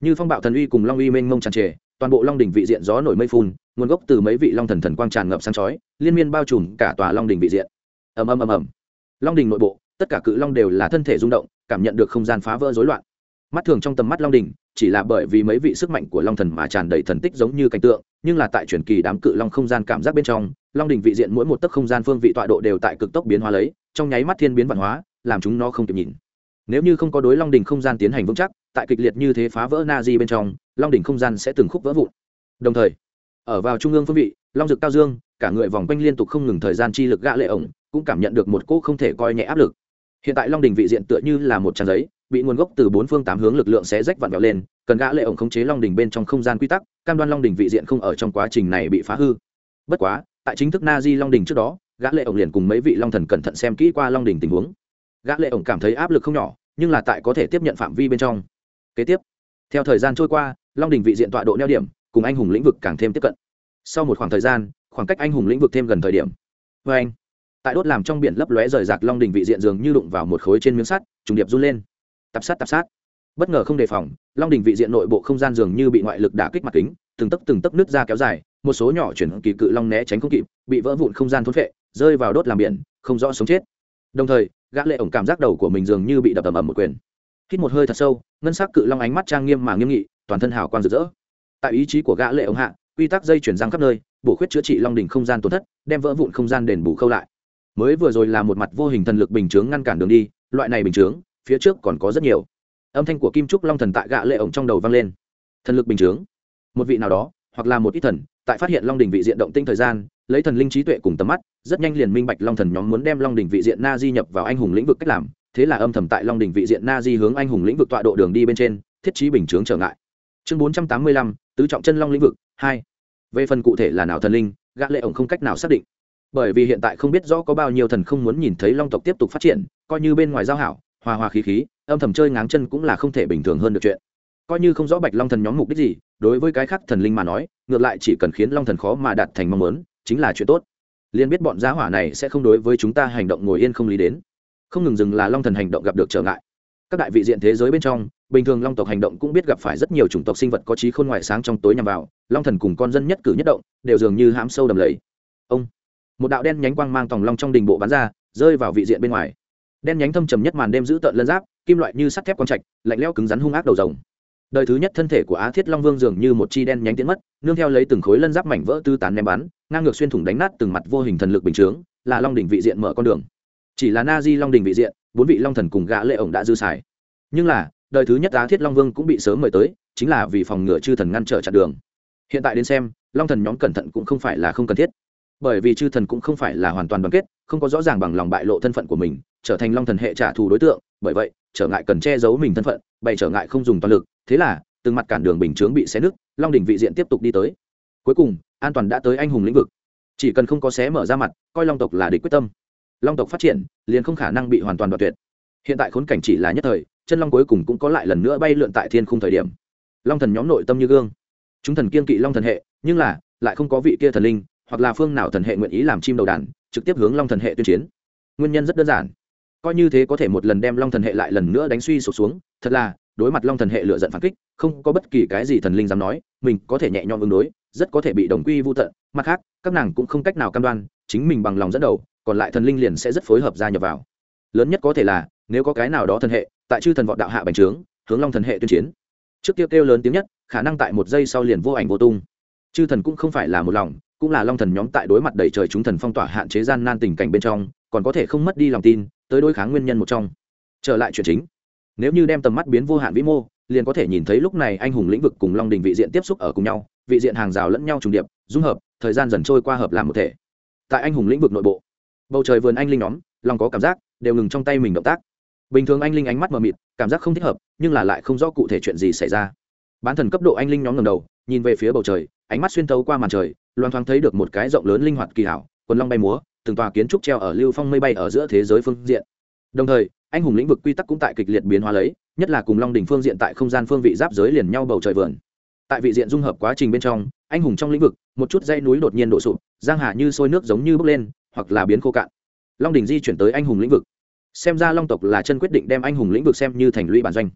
Như phong bạo thần uy cùng long uy mênh mông tràn trề toàn bộ long đỉnh vị diện gió nổi mây phun, nguồn gốc từ mấy vị long thần thần quang tràn ngập sáng chói, liên miên bao trùm cả tòa long đỉnh vị diện. Ầm ầm ầm ầm. Long đỉnh nội bộ, tất cả cự long đều là thân thể rung động, cảm nhận được không gian phá vỡ rối loạn. Mắt thường trong tầm mắt long đỉnh, chỉ là bởi vì mấy vị sức mạnh của long thần mà tràn đầy thần tích giống như cảnh tượng, nhưng là tại truyền kỳ đám cự long không gian cảm giác bên trong, long đỉnh vị diện mỗi một tấc không gian phương vị tọa độ đều tại cực tốc biến hóa lấy, trong nháy mắt thiên biến văn hóa, làm chúng nó không kịp nhìn. Nếu như không có đối long đình không gian tiến hành vững chắc tại kịch liệt như thế phá vỡ na di bên trong, long Đỉnh không gian sẽ từng khúc vỡ vụn. Đồng thời, ở vào trung ương phương vị, long dực cao dương, cả người vòng quanh liên tục không ngừng thời gian chi lực gã lệ ổng, cũng cảm nhận được một cỗ không thể coi nhẹ áp lực. Hiện tại long Đỉnh vị diện tựa như là một trang giấy, bị nguồn gốc từ bốn phương tám hướng lực lượng sẽ rách vặn vẹo lên, cần gã lệ ổng khống chế long Đỉnh bên trong không gian quy tắc, cam đoan long Đỉnh vị diện không ở trong quá trình này bị phá hư. Bất quá, tại chính thức na di long Đỉnh trước đó, gã lệ ổng liền cùng mấy vị long thần cẩn thận xem kỹ qua long Đỉnh tình huống. Gã lệ ổng cảm thấy áp lực không nhỏ, nhưng là tại có thể tiếp nhận phạm vi bên trong kế tiếp, theo thời gian trôi qua, long đình vị diện tọa độ neo điểm cùng anh hùng lĩnh vực càng thêm tiếp cận. Sau một khoảng thời gian, khoảng cách anh hùng lĩnh vực thêm gần thời điểm. Vê anh, tại đốt làm trong biển lấp lóe rời rạc long đình vị diện dường như đụng vào một khối trên miếng sắt, trùng điệp run lên. Tập sát tập sát. Bất ngờ không đề phòng, long đình vị diện nội bộ không gian dường như bị ngoại lực đả kích mặt kính, từng tấc từng tấc nước ra kéo dài, một số nhỏ chuyển kỳ cự long né tránh không kịp, bị vỡ vụn không gian thốn phệ, rơi vào đốt làm biển, không rõ sống chết. Đồng thời, gã lệ ổng cảm giác đầu của mình dường như bị đập ầm ầm một quyền hít một hơi thật sâu, ngân sắc cự long ánh mắt trang nghiêm mà nghiêm nghị, toàn thân hào quang rực rỡ. Tại ý chí của gã lệ ông hạ, quy tắc dây chuyển răng khắp nơi, bổ khuyết chữa trị long đỉnh không gian tổn thất, đem vỡ vụn không gian đền bù khâu lại. Mới vừa rồi là một mặt vô hình thần lực bình chướng ngăn cản đường đi, loại này bình chướng, phía trước còn có rất nhiều. Âm thanh của kim trúc long thần tại gã lệ ổng trong đầu vang lên. Thần lực bình chướng. Một vị nào đó, hoặc là một ít thần, tại phát hiện long đỉnh vị diện động tinh thời gian, lấy thần linh trí tuệ cùng tầm mắt, rất nhanh liền minh bạch long thần nhóm muốn đem long đỉnh vị diện na di nhập vào anh hùng lĩnh vực cách làm thế là âm thầm tại long đỉnh vị diện na di hướng anh hùng lĩnh vực tọa độ đường đi bên trên, thiết trí bình chướng trở ngại. Chương bốn trăm tám mươi lăm, tứ trọng chân long lĩnh vực, hai. Về phần cụ thể là nào thần linh, gã lệ ổng không cách nào xác định. Bởi vì hiện tại không biết rõ có bao nhiêu thần không muốn nhìn thấy long tộc tiếp tục phát triển, coi như bên ngoài giao hảo, hòa hòa khí khí, âm thầm chơi ngáng chân cũng là không thể bình thường hơn được chuyện. Coi như không rõ bạch long thần nhóm mục đích gì, đối với cái khác thần linh mà nói, ngược lại chỉ cần khiến long thần khó mà đạt thành mong muốn, chính là chuyện tốt. Liên biết bọn giá hỏa này sẽ không đối với chúng ta hành động ngồi yên không lý đến không ngừng dừng là long thần hành động gặp được trở ngại. Các đại vị diện thế giới bên trong, bình thường long tộc hành động cũng biết gặp phải rất nhiều chủng tộc sinh vật có trí khôn ngoại sáng trong tối nhằm vào, long thần cùng con dân nhất cử nhất động, đều dường như hãm sâu đầm lầy. Ông, một đạo đen nhánh quang mang tòng long trong đình bộ bắn ra, rơi vào vị diện bên ngoài. Đen nhánh thâm trầm nhất màn đêm giữ tợn lân giáp, kim loại như sắt thép quang trạch, lạnh lẽo cứng rắn hung ác đầu rồng. Đời thứ nhất thân thể của á thiết long vương dường như một chi đen nhánh tiến mất, nương theo lấy từng khối lân giáp mảnh vỡ tư tán ném bắn, ngang ngược xuyên thủng đánh nát từng mặt vô hình thần lực bình chướng, là long đỉnh vị diện mở con đường chỉ là na di long Đình vị diện, bốn vị long thần cùng gã lệ ổng đã dư xài. Nhưng là, đời thứ nhất á thiết long vương cũng bị sớm mời tới, chính là vì phòng ngừa chư thần ngăn trở chặn đường. Hiện tại đến xem, long thần nhóm cẩn thận cũng không phải là không cần thiết. Bởi vì chư thần cũng không phải là hoàn toàn đoàn kết, không có rõ ràng bằng lòng bại lộ thân phận của mình, trở thành long thần hệ trả thù đối tượng, bởi vậy, trở ngại cần che giấu mình thân phận, bày trở ngại không dùng toàn lực. Thế là, từng mặt cản đường bình chướng bị xé nứt, long đỉnh vị diện tiếp tục đi tới. Cuối cùng, an toàn đã tới anh hùng lĩnh vực. Chỉ cần không có xé mở ra mặt, coi long tộc là địch quyết tâm long tộc phát triển, liền không khả năng bị hoàn toàn đoạt tuyệt. Hiện tại khốn cảnh chỉ là nhất thời, chân long cuối cùng cũng có lại lần nữa bay lượn tại thiên khung thời điểm. Long thần nhóm nội tâm như gương. Chúng thần kiên kỵ long thần hệ, nhưng là, lại không có vị kia thần linh, hoặc là phương nào thần hệ nguyện ý làm chim đầu đàn, trực tiếp hướng long thần hệ tuyên chiến. Nguyên nhân rất đơn giản. Coi như thế có thể một lần đem long thần hệ lại lần nữa đánh suy sụp xuống, thật là, đối mặt long thần hệ lựa giận phản kích, không có bất kỳ cái gì thần linh dám nói, mình có thể nhẹ nhõm ứng đối, rất có thể bị đồng quy vô tận. Mặt khác, các nàng cũng không cách nào cam đoan, chính mình bằng lòng dẫn đầu còn lại thần linh liền sẽ rất phối hợp gia nhập vào. Lớn nhất có thể là nếu có cái nào đó thần hệ tại chư thần vọt đạo hạ bành trướng hướng long thần hệ tuyên chiến. Trước kia kêu, kêu lớn tiếng nhất khả năng tại một giây sau liền vô ảnh vô tung. Chư thần cũng không phải là một lòng cũng là long thần nhóm tại đối mặt đầy trời chúng thần phong tỏa hạn chế gian nan tình cảnh bên trong còn có thể không mất đi lòng tin tới đối kháng nguyên nhân một trong. Trở lại chuyện chính. Nếu như đem tầm mắt biến vô hạn vĩ mô liền có thể nhìn thấy lúc này anh hùng lĩnh vực cùng long đình vị diện tiếp xúc ở cùng nhau vị diện hàng rào lẫn nhau trùng điệp dung hợp thời gian dần trôi qua hợp làm một thể. Tại anh hùng lĩnh vực nội bộ bầu trời vườn anh linh nhóm, lòng có cảm giác, đều ngừng trong tay mình động tác. Bình thường anh linh ánh mắt mờ mịt, cảm giác không thích hợp, nhưng là lại không rõ cụ thể chuyện gì xảy ra. Bán thần cấp độ anh linh nhóm ngầm đầu, nhìn về phía bầu trời, ánh mắt xuyên tấu qua màn trời, loan thoáng thấy được một cái rộng lớn linh hoạt kỳ hảo, quần long bay múa, từng tòa kiến trúc treo ở lưu phong mây bay ở giữa thế giới phương diện. Đồng thời, anh hùng lĩnh vực quy tắc cũng tại kịch liệt biến hóa lấy, nhất là cùng long đỉnh phương diện tại không gian phương vị giáp giới liền nhau bầu trời vườn. Tại vị diện dung hợp quá trình bên trong, anh hùng trong lĩnh vực, một chút dây núi đột nhiên đổ sụp, giang hà như sôi nước giống như bốc lên hoặc là biến khô cạn. Long đình di chuyển tới anh hùng lĩnh vực. Xem ra long tộc là chân quyết định đem anh hùng lĩnh vực xem như thành lũy bản doanh.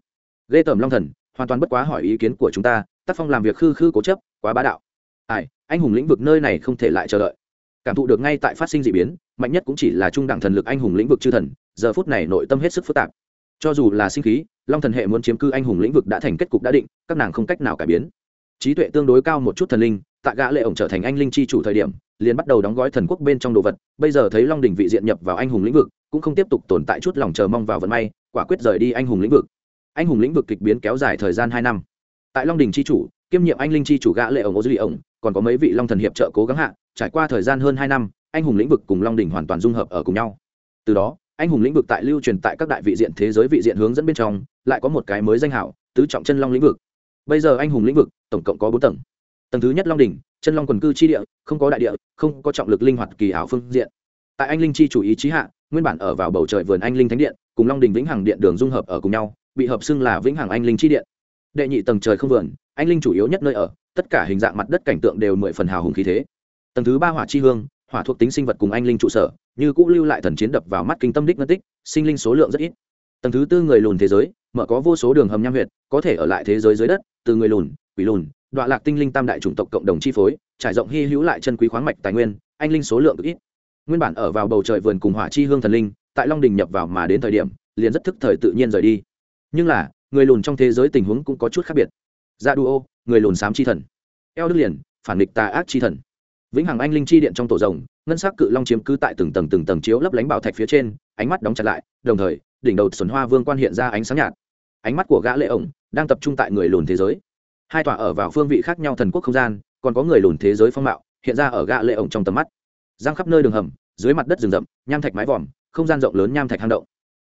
Ghê tởm long thần, hoàn toàn bất quá hỏi ý kiến của chúng ta, tác phong làm việc khư khư cố chấp, quá bá đạo. Ai, anh hùng lĩnh vực nơi này không thể lại chờ đợi. Cảm thụ được ngay tại phát sinh d ị biến, mạnh nhất cũng chỉ là trung đẳng thần lực anh hùng lĩnh vực chư thần, giờ phút này nội tâm hết sức phức tạp. Cho dù là sinh khí, long thần hệ muốn chiếm cư anh hùng lĩnh vực đã thành kết cục đã định, các nàng không cách nào cải biến. Trí tuệ tương đối cao một chút thần linh, tại gã lệ ổng trở thành anh linh chi chủ thời điểm liền bắt đầu đóng gói thần quốc bên trong đồ vật, bây giờ thấy long đình vị diện nhập vào anh hùng lĩnh vực, cũng không tiếp tục tồn tại chút lòng chờ mong vào vận may, quả quyết rời đi anh hùng lĩnh vực. Anh hùng lĩnh vực kịch biến kéo dài thời gian hai năm. Tại long đình c h i chủ, kiêm nhiệm anh linh c h i chủ gã lệ ổng ô dư lì ổng, còn có mấy vị long thần hiệp trợ cố gắng hạ, trải qua thời gian hơn hai năm, anh hùng lĩnh vực cùng long đình hoàn toàn dung hợp ở cùng nhau. Từ đó, anh hùng lĩnh vực tại lưu truyền tại các đại vị diện thế giới vị diện hướng dẫn bên trong, lại có một cái mới danh hảo, tứ trọng chân long lĩnh vực. Bây giờ anh hùng lĩnh vực tổng cộng có bốn tầng. Tầng thứ nhất long đình chân long quần cư chi địa, không có đại địa, không có trọng lực linh hoạt kỳ ảo phương diện. Tại anh linh chi chủ ý chí hạ, nguyên bản ở vào bầu trời vườn anh linh thánh điện, cùng long đình vĩnh hằng điện đường dung hợp ở cùng nhau, bị hợp xưng là vĩnh hằng anh linh chi điện. Đệ nhị tầng trời không vườn, anh linh chủ yếu nhất nơi ở, tất cả hình dạng mặt đất cảnh tượng đều mười phần hào hùng khí thế. Tầng thứ ba hỏa chi hương, hỏa thuộc tính sinh vật cùng anh linh trụ sở, như cũ lưu lại thần chiến đập vào mắt kinh tâm đích ngân tích, sinh linh số lượng rất ít. Tầng thứ tư người lùn thế giới, mở có vô số đường hầm nham huyệt, có thể ở lại thế giới dưới đất, từ người lùn, quỷ lùn đọa lạc tinh linh tam đại chủng tộc cộng đồng chi phối, trải rộng hy hữu lại chân quý khoáng mạch tài nguyên, anh linh số lượng ít. Nguyên bản ở vào bầu trời vườn cùng hỏa chi hương thần linh, tại long đình nhập vào mà đến thời điểm, liền rất thức thời tự nhiên rời đi. Nhưng là, người lùn trong thế giới tình huống cũng có chút khác biệt. Ra đu người lùn xám chi thần. Eo đức liền, phản địch tà ác chi thần. Vĩnh hằng anh linh chi điện trong tổ rồng, ngân sắc cự long chiếm cứ tại từng tầng từng tầng chiếu lấp lánh bảo thạch phía trên, ánh mắt đóng chặt lại, đồng thời, đỉnh đầu xuân hoa vương quan hiện ra ánh sáng nhạt. Ánh mắt của gã lệ ổng đang tập trung tại người lùn thế giới hai tòa ở vào phương vị khác nhau thần quốc không gian, còn có người lùn thế giới phong mạo, hiện ra ở gã lệ ổng trong tầm mắt. Giang khắp nơi đường hầm, dưới mặt đất rừng rậm, nham thạch mái vòm, không gian rộng lớn nham thạch hang động.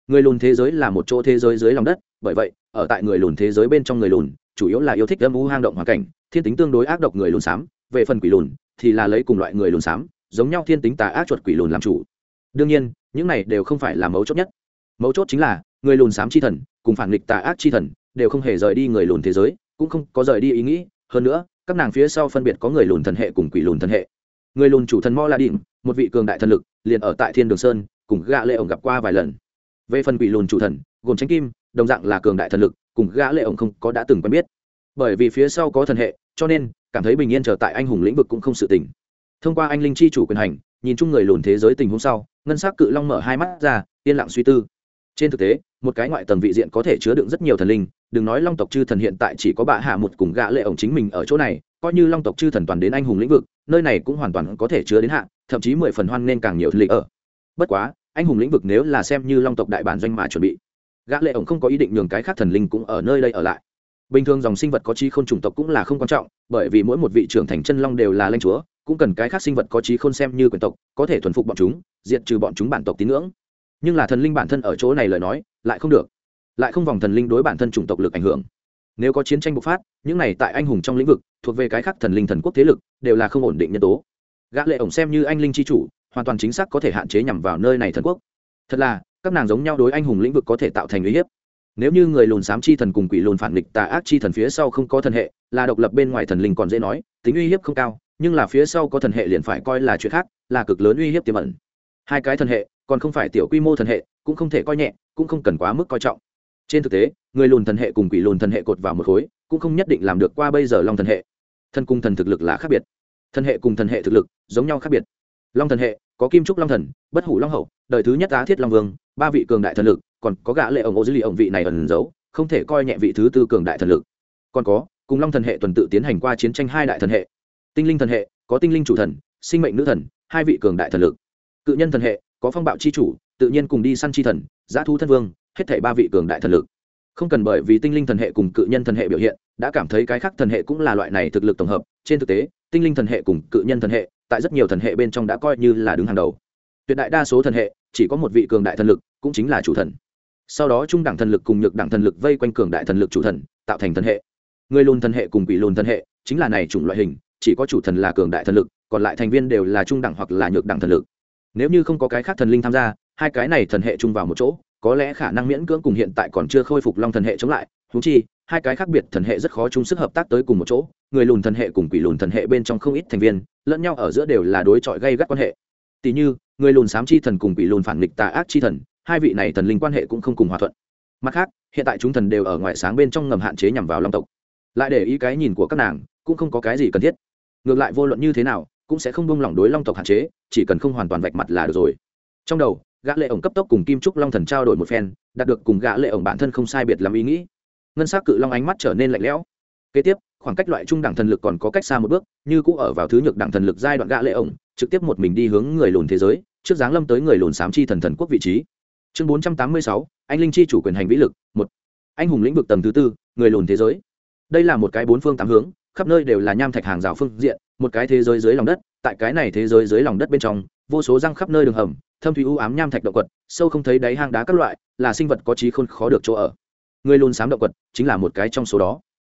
Người lùn thế giới là một chỗ thế giới dưới lòng đất, bởi vậy, ở tại người lùn thế giới bên trong người lùn, chủ yếu là yêu thích âm u hang động hoàn cảnh, thiên tính tương đối ác độc người lùn xám, về phần quỷ lùn, thì là lấy cùng loại người lùn xám, giống nhau thiên tính tà ác chuột quỷ lùn làm chủ. Đương nhiên, những này đều không phải là mấu chốt nhất. Mấu chốt chính là, người lùn xám chi thần, cùng phản nghịch tà ác chi thần, đều không hề rời đi người lùn thế giới cũng không có rời đi ý nghĩ. Hơn nữa, các nàng phía sau phân biệt có người lùn thần hệ cùng quỷ lùn thần hệ. Người lùn chủ thần mo la đình một vị cường đại thần lực, liền ở tại thiên đường sơn, cùng gã lệ ổng gặp qua vài lần. Về phần quỷ lùn chủ thần, gồm tránh kim, đồng dạng là cường đại thần lực, cùng gã lệ ổng không có đã từng quen biết. Bởi vì phía sau có thần hệ, cho nên, cảm thấy bình yên trở tại anh hùng lĩnh vực cũng không sự tình. Thông qua anh linh chi chủ quyền hành, nhìn chung người lùn thế giới tình huống sau, ngân sắc cự long mở hai mắt ra, yên lặng suy tư. Trên thực tế một cái ngoại tầng vị diện có thể chứa đựng rất nhiều thần linh, đừng nói long tộc chư thần hiện tại chỉ có bạ hạ một cùng gã lệ ổng chính mình ở chỗ này, coi như long tộc chư thần toàn đến anh hùng lĩnh vực, nơi này cũng hoàn toàn có thể chứa đến hạ, thậm chí mười phần hoan nên càng nhiều lịch ở. Bất quá, anh hùng lĩnh vực nếu là xem như long tộc đại bản doanh mà chuẩn bị gã lệ ổng không có ý định nhường cái khác thần linh cũng ở nơi đây ở lại. Bình thường dòng sinh vật có trí khôn chủng tộc cũng là không quan trọng, bởi vì mỗi một vị trưởng thành chân long đều là lãnh chúa, cũng cần cái khác sinh vật có trí khôn xem như quyền tộc, có thể thuần phục bọn chúng, diệt trừ bọn chúng bản tộc tín ngưỡng nhưng là thần linh bản thân ở chỗ này lời nói, lại không được. Lại không vòng thần linh đối bản thân chủng tộc lực ảnh hưởng. Nếu có chiến tranh bộc phát, những này tại anh hùng trong lĩnh vực, thuộc về cái khác thần linh thần quốc thế lực, đều là không ổn định nhân tố. Gã lệ ổng xem như anh linh chi chủ, hoàn toàn chính xác có thể hạn chế nhằm vào nơi này thần quốc. Thật là, các nàng giống nhau đối anh hùng lĩnh vực có thể tạo thành uy hiếp. Nếu như người lùn xám chi thần cùng quỷ lùn phản nghịch tà ác chi thần phía sau không có thần hệ, là độc lập bên ngoài thần linh còn dễ nói, tính uy hiếp không cao, nhưng là phía sau có thần hệ liền phải coi là chuyện khác, là cực lớn uy hiếp tiềm ẩn. Hai cái thần hệ còn không phải tiểu quy mô thần hệ, cũng không thể coi nhẹ, cũng không cần quá mức coi trọng. Trên thực tế, người lùn thần hệ cùng quỷ lùn thần hệ cột vào một khối, cũng không nhất định làm được qua bây giờ long thần hệ. Thần cùng thần thực lực là khác biệt. Thần hệ cùng thần hệ thực lực giống nhau khác biệt. Long thần hệ, có kim trúc long thần, bất hủ long hậu, đời thứ nhất á thiết long vương, ba vị cường đại thần lực, còn có gã lệ ổng ô dư lì ổng vị này ẩn giấu, không thể coi nhẹ vị thứ tư cường đại thần lực. Còn có, cùng long thần hệ tuần tự tiến hành qua chiến tranh hai đại thần hệ. Tinh linh thần hệ, có tinh linh chủ thần, sinh mệnh nữ thần, hai vị cường đại thần lực. Cự nhân thần hệ có phong bạo chi chủ, tự nhiên cùng đi săn chi thần giá thu thân vương, hết thảy ba vị cường đại thần lực. Không cần bởi vì tinh linh thần hệ cùng cự nhân thần hệ biểu hiện, đã cảm thấy cái khác thần hệ cũng là loại này thực lực tổng hợp. Trên thực tế, tinh linh thần hệ cùng cự nhân thần hệ, tại rất nhiều thần hệ bên trong đã coi như là đứng hàng đầu. Tuyệt đại đa số thần hệ, chỉ có một vị cường đại thần lực, cũng chính là chủ thần. Sau đó trung đẳng thần lực cùng nhược đẳng thần lực vây quanh cường đại thần lực chủ thần, tạo thành thần hệ. Người lùn thần hệ cùng quỷ lùn thần hệ, chính là này chủng loại hình, chỉ có chủ thần là cường đại thần lực, còn lại thành viên đều là trung đẳng hoặc là nhược đẳng thần lực nếu như không có cái khác thần linh tham gia, hai cái này thần hệ chung vào một chỗ, có lẽ khả năng miễn cưỡng cùng hiện tại còn chưa khôi phục long thần hệ chống lại. Thú chi, hai cái khác biệt thần hệ rất khó chung sức hợp tác tới cùng một chỗ, người lùn thần hệ cùng quỷ lùn thần hệ bên trong không ít thành viên, lẫn nhau ở giữa đều là đối chọi gây gắt quan hệ. Tỷ như, người lùn xám chi thần cùng quỷ lùn phản nghịch tà ác chi thần, hai vị này thần linh quan hệ cũng không cùng hòa thuận. Mặt khác, hiện tại chúng thần đều ở ngoài sáng bên trong ngầm hạn chế nhằm vào long tộc. Lại để ý cái nhìn của các nàng, cũng không có cái gì cần thiết. Ngược lại vô luận như thế nào cũng sẽ không bông lỏng đối long tộc hạn chế, chỉ cần không hoàn toàn vạch mặt là được rồi. Trong đầu, gã lệ ổng cấp tốc cùng kim trúc long thần trao đổi một phen, đạt được cùng gã lệ ổng bản thân không sai biệt làm ý nghĩ. Ngân sắc cự long ánh mắt trở nên lạnh lẽo. Kế tiếp, khoảng cách loại trung đẳng thần lực còn có cách xa một bước, như cũ ở vào thứ nhược đẳng thần lực giai đoạn gã lệ ổng, trực tiếp một mình đi hướng người lùn thế giới, trước dáng lâm tới người lùn sám chi thần thần quốc vị trí. Chương bốn trăm tám mươi sáu, anh linh chi chủ quyền hành vĩ lực, một. Anh hùng lĩnh vực tầng thứ tư, người lùn thế giới. Đây là một cái bốn phương tám hướng, khắp nơi đều là nham thạch hàng rào phương diện một cái thế giới dưới lòng đất, tại cái này thế giới dưới lòng đất bên trong, vô số răng khắp nơi đường hầm, thâm thủy u ám nham thạch động quật, sâu không thấy đáy hang đá các loại, là sinh vật có trí khôn khó được chỗ ở. Người lùn sám động quật chính là một cái trong số đó.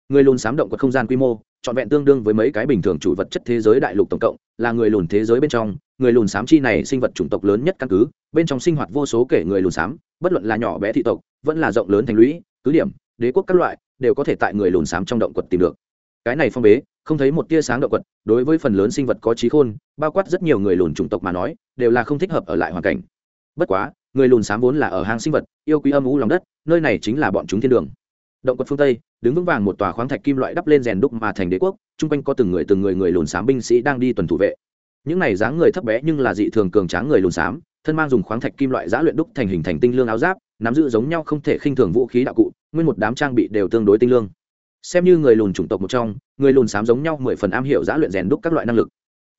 Người lùn sám động quật không gian quy mô, trọn vẹn tương đương với mấy cái bình thường chủ vật chất thế giới đại lục tổng cộng, là người lùn thế giới bên trong, người lùn sám chi này sinh vật chủng tộc lớn nhất căn cứ, bên trong sinh hoạt vô số kể người lùn sám bất luận là nhỏ bé thị tộc, vẫn là rộng lớn thành lũy, cứ điểm, đế quốc các loại, đều có thể tại người lùn sám trong động quật tìm được cái này phong bế, không thấy một tia sáng động quật, đối với phần lớn sinh vật có trí khôn, bao quát rất nhiều người lùn chủng tộc mà nói, đều là không thích hợp ở lại hoàn cảnh. Bất quá, người lùn xám vốn là ở hang sinh vật, yêu quý âm u lòng đất, nơi này chính là bọn chúng thiên đường. Động quật phương tây, đứng vững vàng một tòa khoáng thạch kim loại đắp lên rèn đúc mà thành đế quốc, chung quanh có từng người từng người người lùn xám binh sĩ đang đi tuần thủ vệ. Những này dáng người thấp bé nhưng là dị thường cường tráng người lùn xám, thân mang dùng khoáng thạch kim loại giã luyện đúc thành hình thành tinh lương áo giáp, nắm giữ giống nhau không thể khinh thường vũ khí đạo cụ, nguyên một đám trang bị đều tương đối tinh lương xem như người lùn chủng tộc một trong, người lùn xám giống nhau mười phần am hiểu giã luyện rèn đúc các loại năng lực.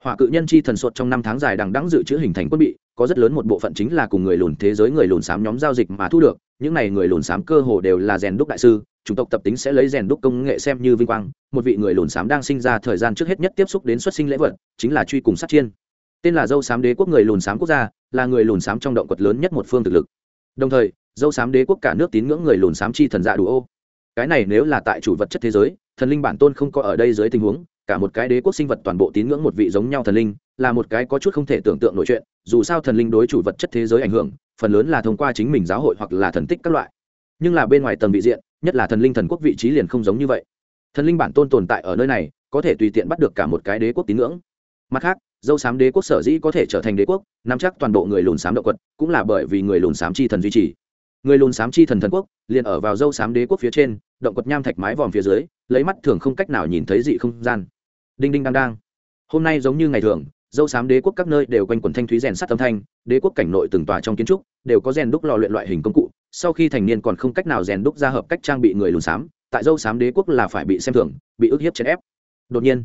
Hỏa cự nhân chi thần sột trong năm tháng dài đằng đẵng dự trữ hình thành quân bị, có rất lớn một bộ phận chính là cùng người lùn thế giới người lùn xám nhóm giao dịch mà thu được, những này người lùn xám cơ hồ đều là rèn đúc đại sư, chủng tộc tập tính sẽ lấy rèn đúc công nghệ xem như vinh quang, một vị người lùn xám đang sinh ra thời gian trước hết nhất tiếp xúc đến xuất sinh lễ vật, chính là truy cùng sát chiên. Tên là dâu xám đế quốc người lùn xám quốc gia, là người lùn xám trong động quật lớn nhất một phương thực lực. Đồng thời, dâu xám đế quốc cả nước tín ngưỡng người lùn xám chi thần dạ đủ ô cái này nếu là tại chủ vật chất thế giới, thần linh bản tôn không có ở đây dưới tình huống, cả một cái đế quốc sinh vật toàn bộ tín ngưỡng một vị giống nhau thần linh, là một cái có chút không thể tưởng tượng nội chuyện, dù sao thần linh đối chủ vật chất thế giới ảnh hưởng, phần lớn là thông qua chính mình giáo hội hoặc là thần tích các loại. Nhưng là bên ngoài tầng vị diện, nhất là thần linh thần quốc vị trí liền không giống như vậy. Thần linh bản tôn tồn tại ở nơi này, có thể tùy tiện bắt được cả một cái đế quốc tín ngưỡng. Mặt khác, dâu xám đế quốc sở dĩ có thể trở thành đế quốc, nắm chắc toàn bộ người lùn xám động quật, cũng là bởi vì người lùn xám chi thần duy trì người lùn xám chi thần thần quốc, liền ở vào dâu xám đế quốc phía trên, động quật nham thạch mái vòm phía dưới, lấy mắt thường không cách nào nhìn thấy dị không gian. Đinh đinh đang đang. Hôm nay giống như ngày thường, dâu xám đế quốc các nơi đều quanh quần thanh thúy rèn sắt âm thanh, đế quốc cảnh nội từng tòa trong kiến trúc đều có rèn đúc lò luyện loại hình công cụ, sau khi thành niên còn không cách nào rèn đúc ra hợp cách trang bị người lùn xám, tại dâu xám đế quốc là phải bị xem thường, bị ức hiếp chèn ép. Đột nhiên,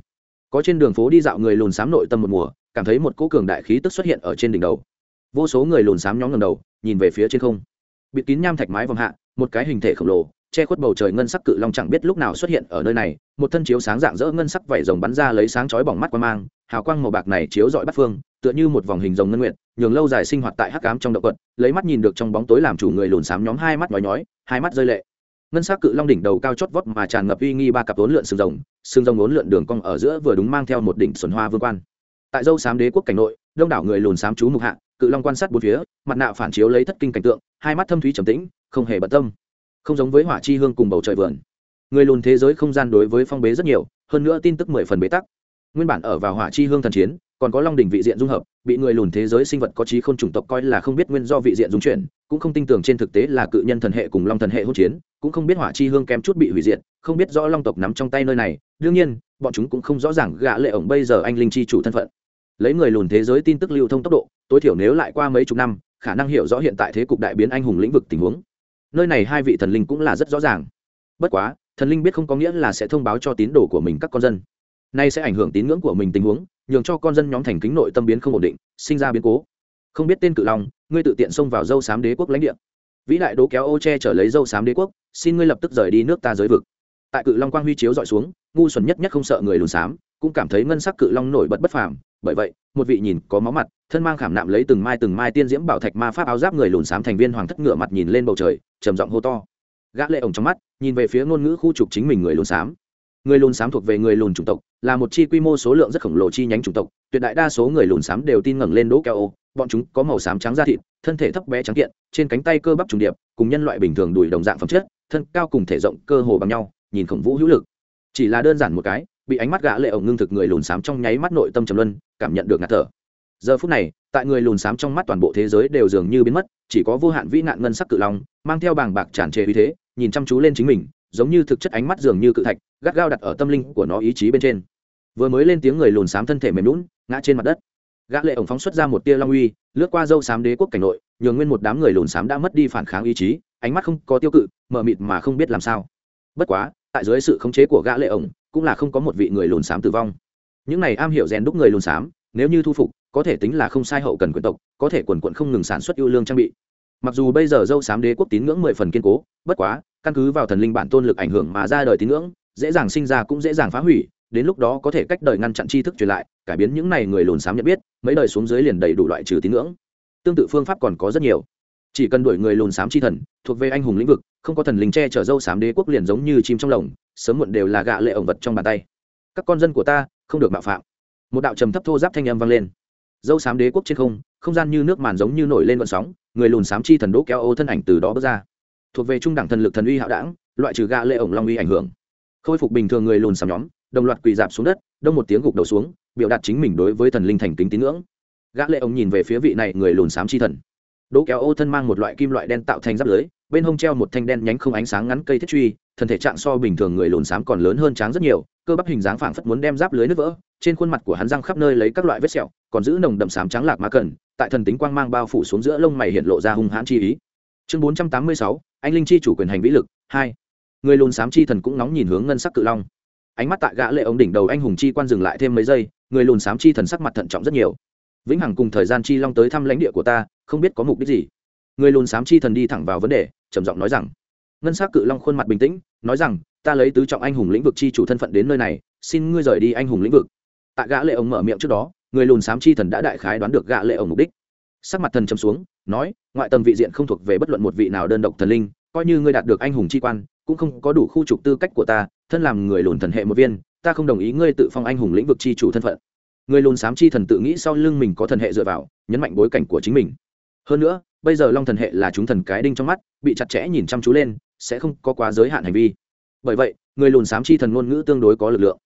có trên đường phố đi dạo người lùn xám nội tâm một mùa, cảm thấy một cỗ cường đại khí tức xuất hiện ở trên đỉnh đầu. Vô số người lùn xám nhóm ngầm đầu, nhìn về phía trên không bịt kín nham thạch mái vòng hạ, một cái hình thể khổng lồ, che khuất bầu trời ngân sắc cự long chẳng biết lúc nào xuất hiện ở nơi này, một thân chiếu sáng dạng dỡ ngân sắc vảy rồng bắn ra lấy sáng chói bỏng mắt qua mang, hào quang màu bạc này chiếu rọi bắt phương, tựa như một vòng hình rồng ngân nguyện nhường lâu dài sinh hoạt tại hắc cám trong động quật lấy mắt nhìn được trong bóng tối làm chủ người lùn xám nhóm hai mắt nhói nhói, hai mắt rơi lệ. Ngân sắc cự long đỉnh đầu cao chót vót mà tràn ngập uy nghi ba cặp vốn lượn sừng rồng sừng rồng vốn lượn đường cong ở giữa vừa đúng mang theo một đỉnh xuân hoa vương quan. Tại dâu xám đế quốc cảnh nội, đông đảo người lùn xám chú mục hạ cự long quan sát bốn phía, mặt nạ phản chiếu lấy thất kinh cảnh tượng, hai mắt thâm thúy trầm tĩnh, không hề bận tâm. Không giống với hỏa chi hương cùng bầu trời vườn. Người lùn thế giới không gian đối với phong bế rất nhiều, hơn nữa tin tức mười phần bế tắc. Nguyên bản ở vào hỏa chi hương thần chiến, còn có long đỉnh vị diện dung hợp, bị người lùn thế giới sinh vật có trí không chủng tộc coi là không biết nguyên do vị diện dung chuyển, cũng không tin tưởng trên thực tế là cự nhân thần hệ cùng long thần hệ hỗn chiến, cũng không biết hỏa chi hương kém chút bị hủy diệt, không biết rõ long tộc nắm trong tay nơi này. Đương nhiên, bọn chúng cũng không rõ ràng gã lệ ổng bây giờ anh linh chi chủ thân phận lấy người lùn thế giới tin tức lưu thông tốc độ, tối thiểu nếu lại qua mấy chục năm, khả năng hiểu rõ hiện tại thế cục đại biến anh hùng lĩnh vực tình huống. Nơi này hai vị thần linh cũng là rất rõ ràng. Bất quá, thần linh biết không có nghĩa là sẽ thông báo cho tín đồ của mình các con dân. Nay sẽ ảnh hưởng tín ngưỡng của mình tình huống, nhường cho con dân nhóm thành kính nội tâm biến không ổn định, sinh ra biến cố. Không biết tên cự long, ngươi tự tiện xông vào dâu xám đế quốc lãnh địa. Vĩ đại đố kéo ô che trở lấy dâu xám đế quốc, xin ngươi lập tức rời đi nước ta giới vực. Tại cự long quang huy chiếu dọi xuống, ngu xuẩn nhất nhất không sợ người lùn xám cũng cảm thấy ngân sắc cự long nổi bật bất phàm. Bởi vậy, một vị nhìn có máu mặt, thân mang khảm nạm lấy từng mai từng mai tiên diễm bảo thạch ma pháp áo giáp người lùn xám thành viên hoàng thất ngựa mặt nhìn lên bầu trời, trầm giọng hô to. Gã lệ ổng trong mắt, nhìn về phía ngôn ngữ khu trục chính mình người lùn xám. Người lùn xám thuộc về người lùn chủng tộc, là một chi quy mô số lượng rất khổng lồ chi nhánh chủng tộc, tuyệt đại đa số người lùn xám đều tin ngẩng lên đỗ keo ô. Bọn chúng có màu xám trắng da thịt, thân thể thấp bé trắng kiện, trên cánh tay cơ bắp trùng điệp, cùng nhân loại bình thường đùi đồng dạng phẩm chất, thân cao cùng thể rộng cơ hồ bằng nhau, nhìn khổng vũ hữu lực. Chỉ là đơn giản một cái bị ánh mắt gã lệ ổng ngưng thực người lùn xám trong nháy mắt nội tâm trầm luân, cảm nhận được ngạt thở. Giờ phút này, tại người lùn xám trong mắt toàn bộ thế giới đều dường như biến mất, chỉ có vô hạn vĩ nạn ngân sắc cự long, mang theo bàng bạc tràn trề uy thế, nhìn chăm chú lên chính mình, giống như thực chất ánh mắt dường như cự thạch, gắt gao đặt ở tâm linh của nó ý chí bên trên. Vừa mới lên tiếng người lùn xám thân thể mềm lún ngã trên mặt đất. Gã lệ ổng phóng xuất ra một tia long uy, lướt qua dâu xám đế quốc cảnh nội, nhường nguyên một đám người lùn xám đã mất đi phản kháng ý chí, ánh mắt không có tiêu cự, mờ mịt mà không biết làm sao. Bất quá, tại dưới sự khống chế của gã lệ ổng cũng là không có một vị người lùn xám tử vong. Những này am hiểu rèn đúc người lùn xám, nếu như thu phục, có thể tính là không sai hậu cần quyền tộc, có thể quần quận không ngừng sản xuất ưu lương trang bị. Mặc dù bây giờ dâu xám đế quốc tín ngưỡng mười phần kiên cố, bất quá, căn cứ vào thần linh bản tôn lực ảnh hưởng mà ra đời tín ngưỡng, dễ dàng sinh ra cũng dễ dàng phá hủy, đến lúc đó có thể cách đời ngăn chặn tri thức truyền lại, cải biến những này người lùn xám nhận biết, mấy đời xuống dưới liền đầy đủ loại trừ tín ngưỡng. Tương tự phương pháp còn có rất nhiều chỉ cần đuổi người lùn xám chi thần, thuộc về anh hùng lĩnh vực, không có thần linh che chở dâu xám đế quốc liền giống như chim trong lồng, sớm muộn đều là gạ lệ ổng vật trong bàn tay. Các con dân của ta, không được mạo phạm. Một đạo trầm thấp thô giáp thanh âm vang lên. Dâu xám đế quốc trên không không gian như nước màn giống như nổi lên vận sóng, người lùn xám chi thần đỗ kéo ô thân ảnh từ đó bước ra. Thuộc về trung đẳng thần lực thần uy hạo đảng, loại trừ gạ lệ ổng long uy ảnh hưởng. Khôi phục bình thường người lùn xám nhóm, đồng loạt quỳ dạp xuống đất, đông một tiếng gục đầu xuống, biểu đạt chính mình đối với thần linh thành kính tín ngưỡng. Gã lệ ổng nhìn về phía vị này người lùn xám chi thần đỗ kéo ô thân mang một loại kim loại đen tạo thành giáp lưới, bên hông treo một thanh đen nhánh không ánh sáng ngắn cây thiết truy, thân thể trạng so bình thường người lùn xám còn lớn hơn tráng rất nhiều, cơ bắp hình dáng phảng phất muốn đem giáp lưới nứt vỡ, trên khuôn mặt của hắn răng khắp nơi lấy các loại vết sẹo, còn giữ nồng đậm xám trắng lạc má cần, tại thần tính quang mang bao phủ xuống giữa lông mày hiện lộ ra hung hãn chi ý. Chương bốn trăm tám mươi sáu, anh linh chi chủ quyền hành vĩ lực, hai. Người lùn xám chi thần cũng nóng nhìn hướng ngân sắc cự long. Ánh mắt tại gã lệ ống đỉnh đầu anh hùng chi quan dừng lại thêm mấy giây, người lùn xám chi thần sắc mặt thận trọng rất nhiều. Vĩnh hằng cùng thời gian chi long tới thăm lãnh địa của ta không biết có mục đích gì. Người lùn xám chi thần đi thẳng vào vấn đề, trầm giọng nói rằng, ngân s á c cự long khuôn mặt bình tĩnh, nói rằng, ta lấy tứ trọng anh hùng lĩnh vực chi chủ thân phận đến nơi này, xin ngươi rời đi anh hùng lĩnh vực. Tại gã lệ ổng mở miệng trước đó, người lùn xám chi thần đã đại khái đoán được gã lệ ổng mục đích. Sắc mặt thần trầm xuống, nói, ngoại tầng vị diện không thuộc về bất luận một vị nào đơn độc thần linh, coi như ngươi đạt được anh hùng chi quan, cũng không có đủ khu trục tư cách của ta, thân làm người lùn thần hệ một viên, ta không đồng ý ngươi tự phong anh hùng lĩnh vực chi chủ thân phận. Người lùn xám chi thần tự nghĩ sau lưng mình có thần hệ dựa vào, nhấn mạnh bối cảnh của chính mình hơn nữa, bây giờ long thần hệ là chúng thần cái đinh trong mắt, bị chặt chẽ nhìn chăm chú lên, sẽ không có quá giới hạn hành vi. Bởi vậy, người lùn xám chi thần ngôn ngữ tương đối có lực lượng.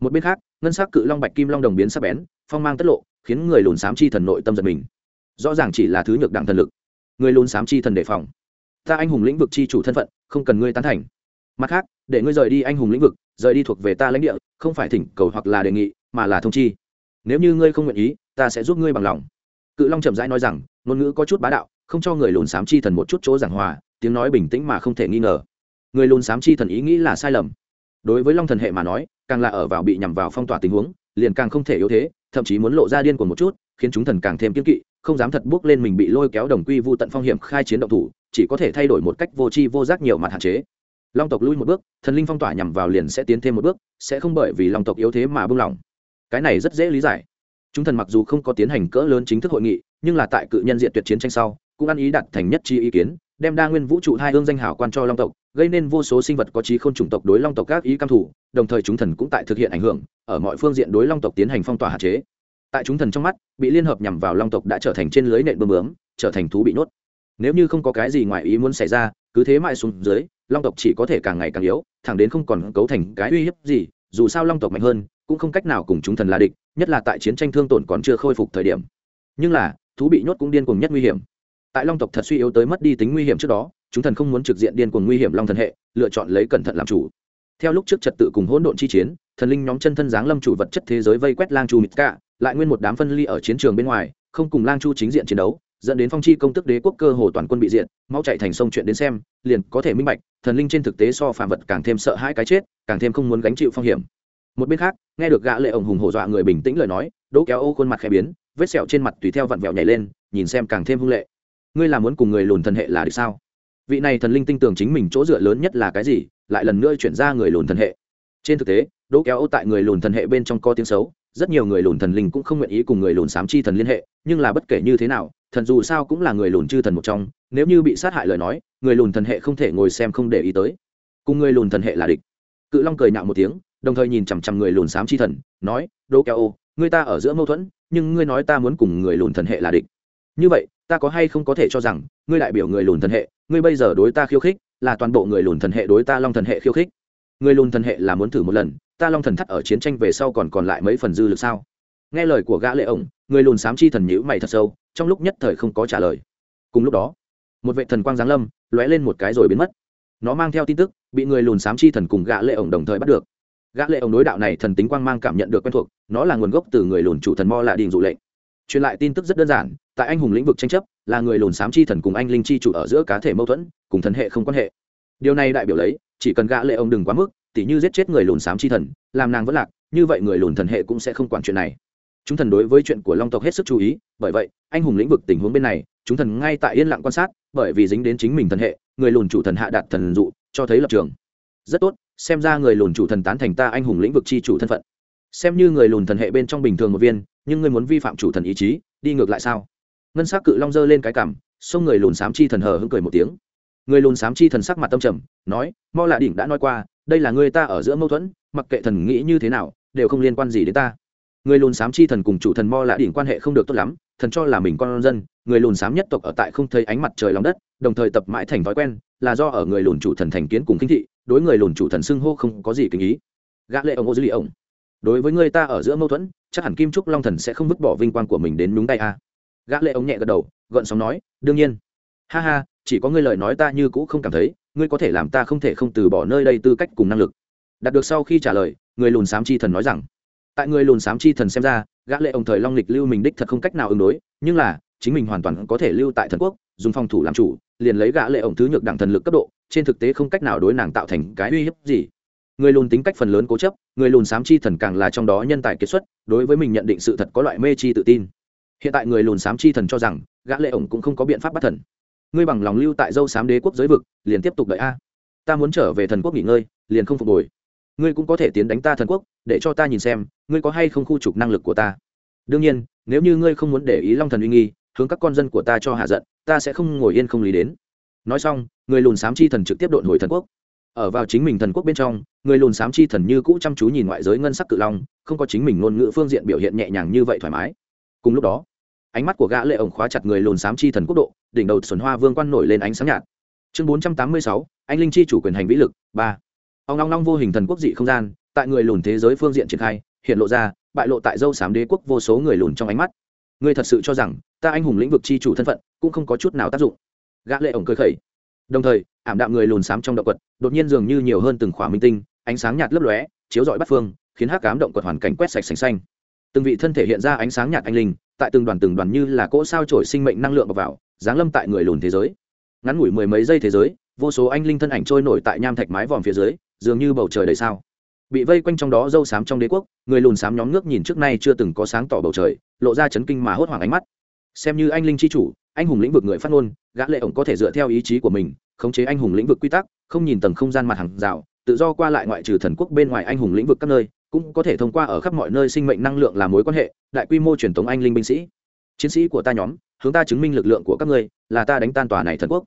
Một bên khác, ngân sắc cự long bạch kim long đồng biến sắc bén, phong mang tất lộ, khiến người lùn xám chi thần nội tâm giật mình. Rõ ràng chỉ là thứ nhược đẳng thần lực. Người lùn xám chi thần đề phòng. Ta anh hùng lĩnh vực chi chủ thân phận, không cần ngươi tán thành. Mặt khác, để ngươi rời đi anh hùng lĩnh vực, rời đi thuộc về ta lãnh địa, không phải thỉnh cầu hoặc là đề nghị, mà là thông chi. Nếu như ngươi không nguyện ý, ta sẽ giúp ngươi bằng lòng. Cự long chậm rãi nói rằng ngôn ngữ có chút bá đạo, không cho người lùn xám chi thần một chút chỗ giảng hòa, tiếng nói bình tĩnh mà không thể nghi ngờ. Người lùn xám chi thần ý nghĩ là sai lầm. Đối với long thần hệ mà nói, càng là ở vào bị nhằm vào phong tỏa tình huống, liền càng không thể yếu thế, thậm chí muốn lộ ra điên của một chút, khiến chúng thần càng thêm kiên kỵ, không dám thật bước lên mình bị lôi kéo đồng quy vu tận phong hiểm khai chiến động thủ, chỉ có thể thay đổi một cách vô tri vô giác nhiều mặt hạn chế. Long tộc lui một bước, thần linh phong tỏa nhằm vào liền sẽ tiến thêm một bước, sẽ không bởi vì long tộc yếu thế mà buông lỏng. Cái này rất dễ lý giải chúng thần mặc dù không có tiến hành cỡ lớn chính thức hội nghị, nhưng là tại cự nhân diện tuyệt chiến tranh sau, cũng ăn ý đặt thành nhất chi ý kiến, đem đa nguyên vũ trụ hai hương danh hảo quan cho long tộc, gây nên vô số sinh vật có trí khôn chủng tộc đối long tộc các ý cam thủ đồng thời chúng thần cũng tại thực hiện ảnh hưởng, ở mọi phương diện đối long tộc tiến hành phong tỏa hạn chế. Tại chúng thần trong mắt, bị liên hợp nhằm vào long tộc đã trở thành trên lưới nện bơm bướm, trở thành thú bị nhốt. Nếu như không có cái gì ngoài ý muốn xảy ra, cứ thế mãi xuống dưới, long tộc chỉ có thể càng ngày càng yếu, thẳng đến không còn cấu thành cái uy hiếp gì, dù sao long tộc mạnh hơn, cũng không cách nào cùng chúng thần là địch nhất là tại chiến tranh thương tổn còn chưa khôi phục thời điểm. Nhưng là, thú bị nhốt cũng điên cuồng nhất nguy hiểm. Tại long tộc thật suy yếu tới mất đi tính nguy hiểm trước đó, chúng thần không muốn trực diện điên cuồng nguy hiểm long thần hệ, lựa chọn lấy cẩn thận làm chủ. Theo lúc trước trật tự cùng hỗn độn chi chiến, thần linh nhóm chân thân giáng lâm chủ vật chất thế giới vây quét lang chu mít cả lại nguyên một đám phân ly ở chiến trường bên ngoài, không cùng lang chu chính diện chiến đấu, dẫn đến phong chi công tức đế quốc cơ hồ toàn quân bị diện mau chạy thành sông chuyện đến xem, liền có thể minh bạch, thần linh trên thực tế so phàm vật càng thêm sợ hãi cái chết, càng thêm không muốn gánh chịu phong hiểm một bên khác, nghe được gã lệ ổng hùng hổ dọa người bình tĩnh lời nói, đỗ kéo ô khuôn mặt khẽ biến, vết sẹo trên mặt tùy theo vặn vẹo nhảy lên, nhìn xem càng thêm hung lệ. Ngươi là muốn cùng người lùn thần hệ là được sao? Vị này thần linh tinh tưởng chính mình chỗ dựa lớn nhất là cái gì? Lại lần nữa chuyển ra người lùn thần hệ. Trên thực tế, đỗ kéo ô tại người lùn thần hệ bên trong có tiếng xấu, rất nhiều người lùn thần linh cũng không nguyện ý cùng người lùn sám chi thần liên hệ, nhưng là bất kể như thế nào, thần dù sao cũng là người lùn chư thần một trong, nếu như bị sát hại lời nói, người lùn thần hệ không thể ngồi xem không để ý tới. Cùng người lùn thần hệ là địch. Cự long cười nhạo một tiếng đồng thời nhìn chằm chằm người lùn xám chi thần, nói đỗ kéo ô ngươi ta ở giữa mâu thuẫn, nhưng ngươi nói ta muốn cùng người lùn thần hệ là địch. Như vậy, ta có hay không có thể cho rằng, ngươi đại biểu người lùn thần hệ, ngươi bây giờ đối ta khiêu khích, là toàn bộ người lùn thần hệ đối ta long thần hệ khiêu khích? Người lùn thần hệ là muốn thử một lần, ta long thần thắt ở chiến tranh về sau còn còn lại mấy phần dư lực sao? Nghe lời của gã lệ ổng, người lùn xám chi thần nhíu mày thật sâu, trong lúc nhất thời không có trả lời. Cùng lúc đó, một vệ thần quang giáng lâm, lóe lên một cái rồi biến mất. Nó mang theo tin tức, bị người lùn xám chi thần cùng gã lệ ổng đồng thời bắt được gã lệ ông đối đạo này thần tính quang mang cảm nhận được quen thuộc, nó là nguồn gốc từ người lùn chủ thần mo là đình dụ lệnh. Truyền lại tin tức rất đơn giản, tại anh hùng lĩnh vực tranh chấp, là người lùn sám chi thần cùng anh linh chi chủ ở giữa cá thể mâu thuẫn, cùng thần hệ không quan hệ. Điều này đại biểu lấy, chỉ cần gã lệ ông đừng quá mức, tỉ như giết chết người lùn sám chi thần, làm nàng vẫn lạc, như vậy người lùn thần hệ cũng sẽ không quản chuyện này. Chúng thần đối với chuyện của long tộc hết sức chú ý, bởi vậy, anh hùng lĩnh vực tình huống bên này, chúng thần ngay tại yên lặng quan sát, bởi vì dính đến chính mình thần hệ, người lùn chủ thần hạ đạt thần dụ, cho thấy lập trường. Rất tốt xem ra người lùn chủ thần tán thành ta anh hùng lĩnh vực c h i chủ thân phận. Xem như người lùn thần hệ bên trong bình thường một viên, nhưng ngươi muốn vi phạm chủ thần ý chí, đi ngược lại sao? Ngân s ắ c cự long dơ lên cái cảm, xông người lùn sám chi thần hờ hưng cười một tiếng. Người lùn sám chi thần sắc mặt tâm trầm, nói, mo lạ đỉnh đã nói qua, đây là người ta ở giữa mâu thuẫn, mặc kệ thần nghĩ như thế nào, đều không liên quan gì đến ta. Người lùn sám chi thần cùng chủ thần mo lạ đỉnh quan hệ không được tốt lắm, thần cho là mình con dân, người lùn sám nhất tộc ở tại không thấy ánh mặt trời lòng đất, đồng thời tập mãi thành thói quen, là do ở người lùn chủ thần thành kiến cùng kinh thị đối người lùn chủ thần xưng hô không có gì kinh ý. Gã lệ ông ô dư lì ông, đối với người ta ở giữa mâu thuẫn, chắc hẳn kim trúc long thần sẽ không vứt bỏ vinh quang của mình đến đúng tay a. Gã lệ ông nhẹ gật đầu gợn sóng nói, đương nhiên. Ha ha, chỉ có ngươi lời nói ta như cũ không cảm thấy, ngươi có thể làm ta không thể không từ bỏ nơi đây tư cách cùng năng lực. Đạt được sau khi trả lời, người lùn sám chi thần nói rằng, tại người lùn sám chi thần xem ra, gã lệ ông thời long lịch lưu mình đích thật không cách nào ứng đối, nhưng là, chính mình hoàn toàn có thể lưu tại thần quốc, dùng phòng thủ làm chủ liền lấy gã lệ ổng thứ nhược đẳng thần lực cấp độ, trên thực tế không cách nào đối nàng tạo thành cái uy hiếp gì. Người lùn tính cách phần lớn cố chấp, người lùn sám chi thần càng là trong đó nhân tài kiệt xuất, đối với mình nhận định sự thật có loại mê chi tự tin. Hiện tại người lùn sám chi thần cho rằng, gã lệ ổng cũng không có biện pháp bắt thần. Ngươi bằng lòng lưu tại dâu sám đế quốc giới vực, liền tiếp tục đợi a. Ta muốn trở về thần quốc nghỉ ngơi, liền không phục hồi. Ngươi cũng có thể tiến đánh ta thần quốc, để cho ta nhìn xem, ngươi có hay không khu trục năng lực của ta. Đương nhiên, nếu như ngươi không muốn để ý long thần uy nghi hướng các con dân của ta cho hạ giận ta sẽ không ngồi yên không lý đến. Nói xong người lùn xám chi thần trực tiếp độn hồi thần quốc. Ở vào chính mình thần quốc bên trong người lùn xám chi thần như cũ chăm chú nhìn ngoại giới ngân sắc cự long không có chính mình ngôn ngữ phương diện biểu hiện nhẹ nhàng như vậy thoải mái. Cùng lúc đó ánh mắt của gã lệ ổng khóa chặt người lùn xám chi thần quốc độ đỉnh đầu xuân hoa vương quan nổi lên ánh sáng nhạt. Chương 486, anh linh chi chủ quyền hành vĩ lực ba. Ông long long vô hình thần quốc dị không gian tại người lùn thế giới phương diện triển khai hiện lộ ra bại lộ tại dâu xám đế quốc vô số người lùn trong ánh mắt ngươi thật sự cho rằng ta anh hùng lĩnh vực chi chủ thân phận cũng không có chút nào tác dụng? Gã lệ ổng cười khẩy. Đồng thời, ảm đạm người lùn xám trong động quật, đột nhiên dường như nhiều hơn từng khỏa minh tinh, ánh sáng nhạt lấp lóe, chiếu rọi bát phương, khiến hắc ám động quật hoàn cảnh quét sạch sành xanh. Từng vị thân thể hiện ra ánh sáng nhạt anh linh, tại từng đoàn từng đoàn như là cỗ sao trổi sinh mệnh năng lượng bọc vào, giáng lâm tại người lùn thế giới. Ngắn ngủi mười mấy giây thế giới, vô số anh linh thân ảnh trôi nổi tại nham thạch mái vòm phía dưới, dường như bầu trời đầy sao bị vây quanh trong đó dâu xám trong đế quốc, người lùn xám nhóm nước nhìn trước nay chưa từng có sáng tỏ bầu trời, lộ ra chấn kinh mà hốt hoảng ánh mắt. Xem như anh linh c h i chủ, anh hùng lĩnh vực người phát ngôn, gã lệ ổng có thể dựa theo ý chí của mình, khống chế anh hùng lĩnh vực quy tắc, không nhìn tầng không gian mặt hàng rào, tự do qua lại ngoại trừ thần quốc bên ngoài anh hùng lĩnh vực các nơi, cũng có thể thông qua ở khắp mọi nơi sinh mệnh năng lượng là mối quan hệ, đại quy mô truyền thống anh linh binh sĩ. Chiến sĩ của ta nhóm, hướng ta chứng minh lực lượng của các ngươi, là ta đánh tan tòa này thần quốc.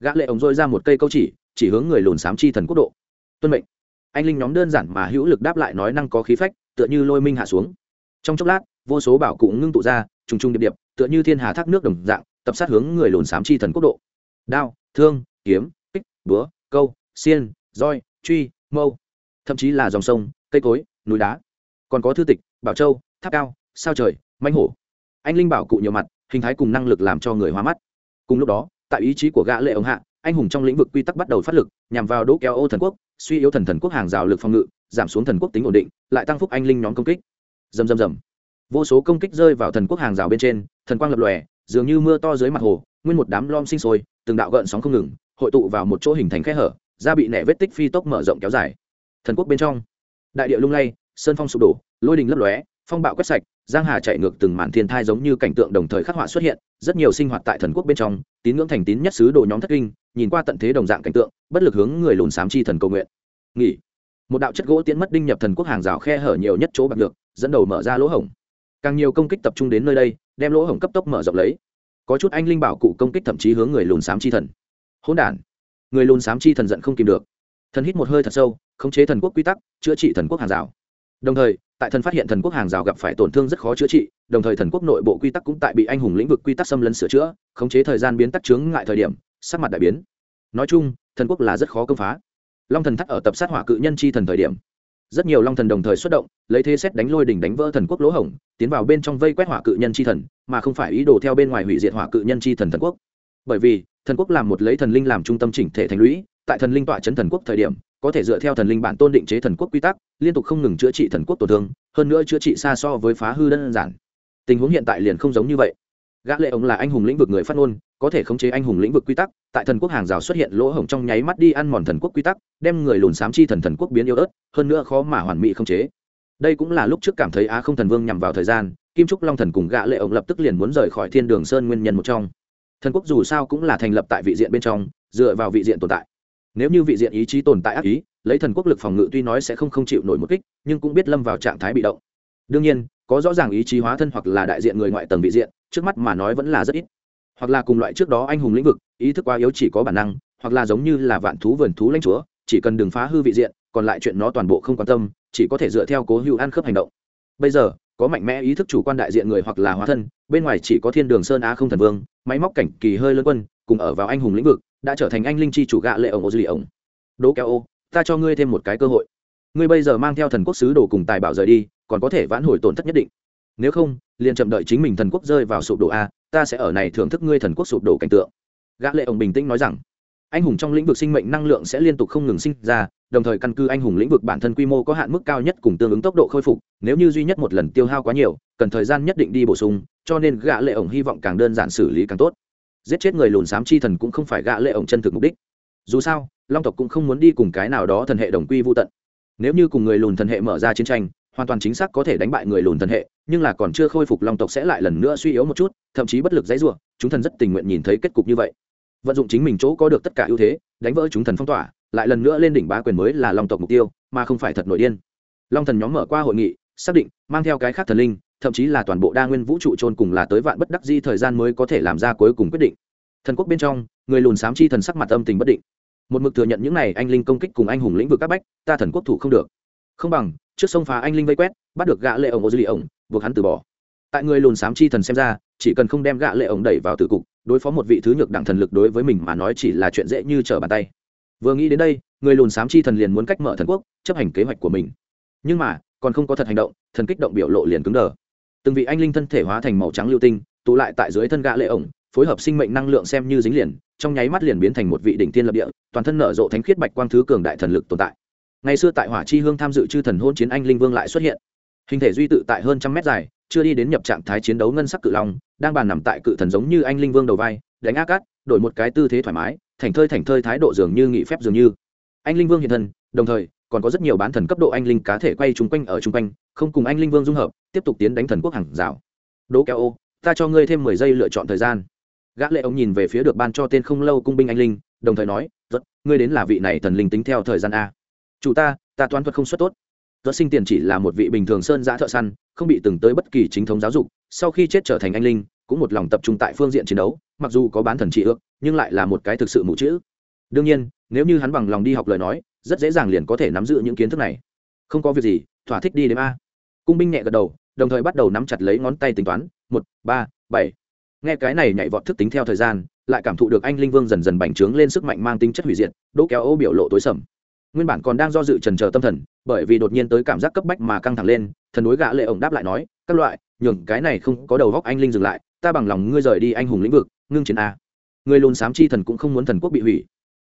Gã lệ ổng dôi ra một cây câu chỉ chỉ hướng người lùn sám chi thần quốc độ. Tuân mệnh anh linh nhóm đơn giản mà hữu lực đáp lại nói năng có khí phách, tựa như lôi minh hạ xuống. Trong chốc lát, vô số bảo cụ ngưng tụ ra, trùng trùng điệp điệp, tựa như thiên hà thác nước đồng dạng, tập sát hướng người lùn sám chi thần quốc độ. Đao, thương, kiếm, kích, búa, câu, xiên, roi, truy, mâu. Thậm chí là dòng sông, cây cối, núi đá. Còn có thư tịch, bảo châu, tháp cao, sao trời manh hổ. Anh linh bảo cụ nhiều mặt, hình thái cùng năng lực làm cho người hoa mắt. Cùng lúc đó, tại ý chí của gã lệ ống hạ, anh hùng trong lĩnh vực quy tắc bắt đầu phát lực, nhằm vào đỗ kéo ô thần quốc suy yếu thần thần quốc hàng rào lực phòng ngự, giảm xuống thần quốc tính ổn định, lại tăng phúc anh linh nhóm công kích. Dầm dầm dầm vô số công kích rơi vào thần quốc hàng rào bên trên, thần quang lập lòe, dường như mưa to dưới mặt hồ, nguyên một đám lom sinh sôi, từng đạo gợn sóng không ngừng, hội tụ vào một chỗ hình thành khe hở, da bị nẻ vết tích phi tốc mở rộng kéo dài. Thần quốc bên trong, đại địa lung lay, sơn phong sụp đổ, lôi đình lấp lóe, phong bạo quét sạch, giang hà chạy ngược từng màn thiên thai giống như cảnh tượng đồng thời khắc họa xuất hiện, rất nhiều sinh hoạt tại thần quốc bên trong, tín ngưỡng thành tín nhất sứ đồ nhóm thất kinh nhìn qua tận thế đồng dạng cảnh tượng, bất lực hướng người lùn sám chi thần cầu nguyện. Nghỉ. Một đạo chất gỗ tiến mất đinh nhập thần quốc hàng rào khe hở nhiều nhất chỗ bạc được dẫn đầu mở ra lỗ hổng. Càng nhiều công kích tập trung đến nơi đây, đem lỗ hổng cấp tốc mở rộng lấy. Có chút anh linh bảo cụ công kích thậm chí hướng người lùn xám chi thần. Hỗn đản. Người lùn xám chi thần giận không kìm được. Thần hít một hơi thật sâu, khống chế thần quốc quy tắc, chữa trị thần quốc hàng rào. Đồng thời, tại thần phát hiện thần quốc hàng rào gặp phải tổn thương rất khó chữa trị, đồng thời thần quốc nội bộ quy tắc cũng tại bị anh hùng lĩnh vực quy tắc xâm lấn sửa chữa, khống chế thời gian biến tắc chướng ngại thời điểm sắc mặt đại biến. Nói chung, thần quốc là rất khó công phá. Long thần thắt ở tập sát hỏa cự nhân chi thần thời điểm. Rất nhiều long thần đồng thời xuất động, lấy thế xét đánh lôi đỉnh đánh vỡ thần quốc lỗ hổng, tiến vào bên trong vây quét hỏa cự nhân chi thần, mà không phải ý đồ theo bên ngoài hủy diệt hỏa cự nhân chi thần thần quốc. Bởi vì, thần quốc làm một lấy thần linh làm trung tâm chỉnh thể thành lũy, tại thần linh tọa chấn thần quốc thời điểm, có thể dựa theo thần linh bản tôn định chế thần quốc quy tắc, liên tục không ngừng chữa trị thần quốc tổn thương, hơn nữa chữa trị xa so với phá hư đơn giản. Tình huống hiện tại liền không giống như vậy gã lệ ông là anh hùng lĩnh vực người phát ngôn, có thể khống chế anh hùng lĩnh vực quy tắc, tại thần quốc hàng rào xuất hiện lỗ hổng trong nháy mắt đi ăn mòn thần quốc quy tắc, đem người lùn xám chi thần thần quốc biến yếu ớt, hơn nữa khó mà hoàn mỹ khống chế. Đây cũng là lúc trước cảm thấy á không thần vương nhằm vào thời gian, kim trúc long thần cùng gã lệ ổng lập tức liền muốn rời khỏi thiên đường sơn nguyên nhân một trong. Thần quốc dù sao cũng là thành lập tại vị diện bên trong, dựa vào vị diện tồn tại. Nếu như vị diện ý chí tồn tại ác ý, lấy thần quốc lực phòng ngự tuy nói sẽ không không chịu nổi một kích, nhưng cũng biết lâm vào trạng thái bị động đương nhiên, có rõ ràng ý chí hóa thân hoặc là đại diện người ngoại tầng vị diện, trước mắt mà nói vẫn là rất ít. Hoặc là cùng loại trước đó anh hùng lĩnh vực, ý thức quá yếu chỉ có bản năng, hoặc là giống như là vạn thú vườn thú lãnh chúa, chỉ cần đừng phá hư vị diện, còn lại chuyện nó toàn bộ không quan tâm, chỉ có thể dựa theo cố hữu ăn khớp hành động. Bây giờ, có mạnh mẽ ý thức chủ quan đại diện người hoặc là hóa thân, bên ngoài chỉ có thiên đường sơn á không thần vương, máy móc cảnh kỳ hơi lớn quân, cùng ở vào anh hùng lĩnh vực, đã trở thành anh linh chi chủ gạ lệ ổng ô dư lì ổng. Đỗ kéo ô, ta cho ngươi thêm một cái cơ hội ngươi bây giờ mang theo thần quốc sứ đồ cùng tài bảo rời đi, còn có thể vãn hồi tổn thất nhất định. Nếu không, liền chậm đợi chính mình thần quốc rơi vào sụp đổ a, ta sẽ ở này thưởng thức ngươi thần quốc sụp đổ cảnh tượng. Gã lệ ông bình tĩnh nói rằng. Anh hùng trong lĩnh vực sinh mệnh năng lượng sẽ liên tục không ngừng sinh ra, đồng thời căn cứ anh hùng lĩnh vực bản thân quy mô có hạn mức cao nhất cùng tương ứng tốc độ khôi phục, nếu như duy nhất một lần tiêu hao quá nhiều, cần thời gian nhất định đi bổ sung, cho nên gã lệ ổng hy vọng càng đơn giản xử lý càng tốt. Giết chết người lùn xám chi thần cũng không phải gã lệ ổng chân thực mục đích. Dù sao, long tộc cũng không muốn đi cùng cái nào đó thần hệ đồng quy vô tận nếu như cùng người lùn thần hệ mở ra chiến tranh, hoàn toàn chính xác có thể đánh bại người lùn thần hệ, nhưng là còn chưa khôi phục long tộc sẽ lại lần nữa suy yếu một chút, thậm chí bất lực dãy rủa, chúng thần rất tình nguyện nhìn thấy kết cục như vậy. Vận dụng chính mình chỗ có được tất cả ưu thế, đánh vỡ chúng thần phong tỏa, lại lần nữa lên đỉnh bá quyền mới là long tộc mục tiêu, mà không phải thật nội điên. Long thần nhóm mở qua hội nghị, xác định, mang theo cái khác thần linh, thậm chí là toàn bộ đa nguyên vũ trụ trôn cùng là tới vạn bất đắc di thời gian mới có thể làm ra cuối cùng quyết định. Thần quốc bên trong, người lùn xám chi thần sắc mặt âm tình bất định một mực thừa nhận những này anh linh công kích cùng anh hùng lĩnh vực các bách, ta thần quốc thủ không được. Không bằng, trước sông phá anh linh vây quét, bắt được gã lệ ổng ô dư lì ổng, buộc hắn từ bỏ. Tại người lùn xám chi thần xem ra, chỉ cần không đem gã lệ ổng đẩy vào tử cục, đối phó một vị thứ nhược đẳng thần lực đối với mình mà nói chỉ là chuyện dễ như trở bàn tay. Vừa nghĩ đến đây, người lùn xám chi thần liền muốn cách mở thần quốc, chấp hành kế hoạch của mình. Nhưng mà, còn không có thật hành động, thần kích động biểu lộ liền cứng đờ. Từng vị anh linh thân thể hóa thành màu trắng lưu tinh, tụ lại tại dưới thân gã lệ ổng phối hợp sinh mệnh năng lượng xem như dính liền, trong nháy mắt liền biến thành một vị đỉnh tiên lập địa, toàn thân nở rộ thánh khiết bạch quang thứ cường đại thần lực tồn tại. Ngày xưa tại hỏa chi hương tham dự chư thần hôn chiến anh linh vương lại xuất hiện. Hình thể duy tự tại hơn trăm mét dài, chưa đi đến nhập trạng thái chiến đấu ngân sắc cự long, đang bàn nằm tại cự thần giống như anh linh vương đầu vai, đánh ác cát đổi một cái tư thế thoải mái, thành thơi thành thơi thái độ dường như nghị phép dường như. Anh linh vương hiện thân, đồng thời, còn có rất nhiều bán thần cấp độ anh linh cá thể quay chung quanh ở chung quanh, không cùng anh linh vương dung hợp, tiếp tục tiến đánh thần quốc hàng rào. Đỗ kéo ô, ta cho ngươi thêm mười giây lựa chọn thời gian gã lệ ông nhìn về phía được ban cho tên không lâu cung binh anh linh, đồng thời nói rất ngươi đến là vị này thần linh tính theo thời gian a. Chủ ta ta toán thuật không xuất tốt. Rất sinh tiền chỉ là một vị bình thường sơn giã thợ săn, không bị từng tới bất kỳ chính thống giáo dục, sau khi chết trở thành anh linh, cũng một lòng tập trung tại phương diện chiến đấu, mặc dù có bán thần trị ước, nhưng lại là một cái thực sự mù chữ. Đương nhiên, nếu như hắn bằng lòng đi học lời nói, rất dễ dàng liền có thể nắm giữ những kiến thức này. Không có việc gì, thỏa thích đi đến a. Cung binh nhẹ gật đầu, đồng thời bắt đầu nắm chặt lấy ngón tay tính toán. Một, ba, bảy nghe cái này nhảy vọt thức tính theo thời gian, lại cảm thụ được anh linh vương dần dần bành trướng lên sức mạnh mang tính chất hủy diệt, đỗ kéo ô biểu lộ tối sầm. Nguyên bản còn đang do dự trần chờ tâm thần, bởi vì đột nhiên tới cảm giác cấp bách mà căng thẳng lên, thần đối gã lệ ổng đáp lại nói, các loại, nhường cái này không có đầu góc anh linh dừng lại, ta bằng lòng ngươi rời đi anh hùng lĩnh vực, ngưng chiến a. Người lùn sám chi thần cũng không muốn thần quốc bị hủy.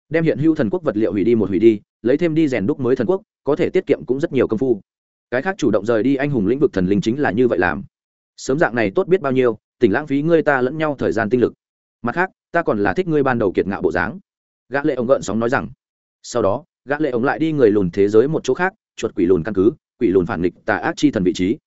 Đem hiện hữu thần quốc vật liệu hủy đi một hủy đi, lấy thêm đi rèn đúc mới thần quốc, có thể tiết kiệm cũng rất nhiều công phu. Cái khác chủ động rời đi anh hùng lĩnh vực thần linh chính là như vậy làm. Sớm dạng này tốt biết bao nhiêu tỉnh lãng phí ngươi ta lẫn nhau thời gian tinh lực. Mặt khác, ta còn là thích ngươi ban đầu kiệt ngạo bộ dáng. Gã lệ ông gợn sóng nói rằng. Sau đó, gã lệ ông lại đi người lùn thế giới một chỗ khác, chuột quỷ lùn căn cứ, quỷ lùn phản nghịch tà ác chi thần vị trí.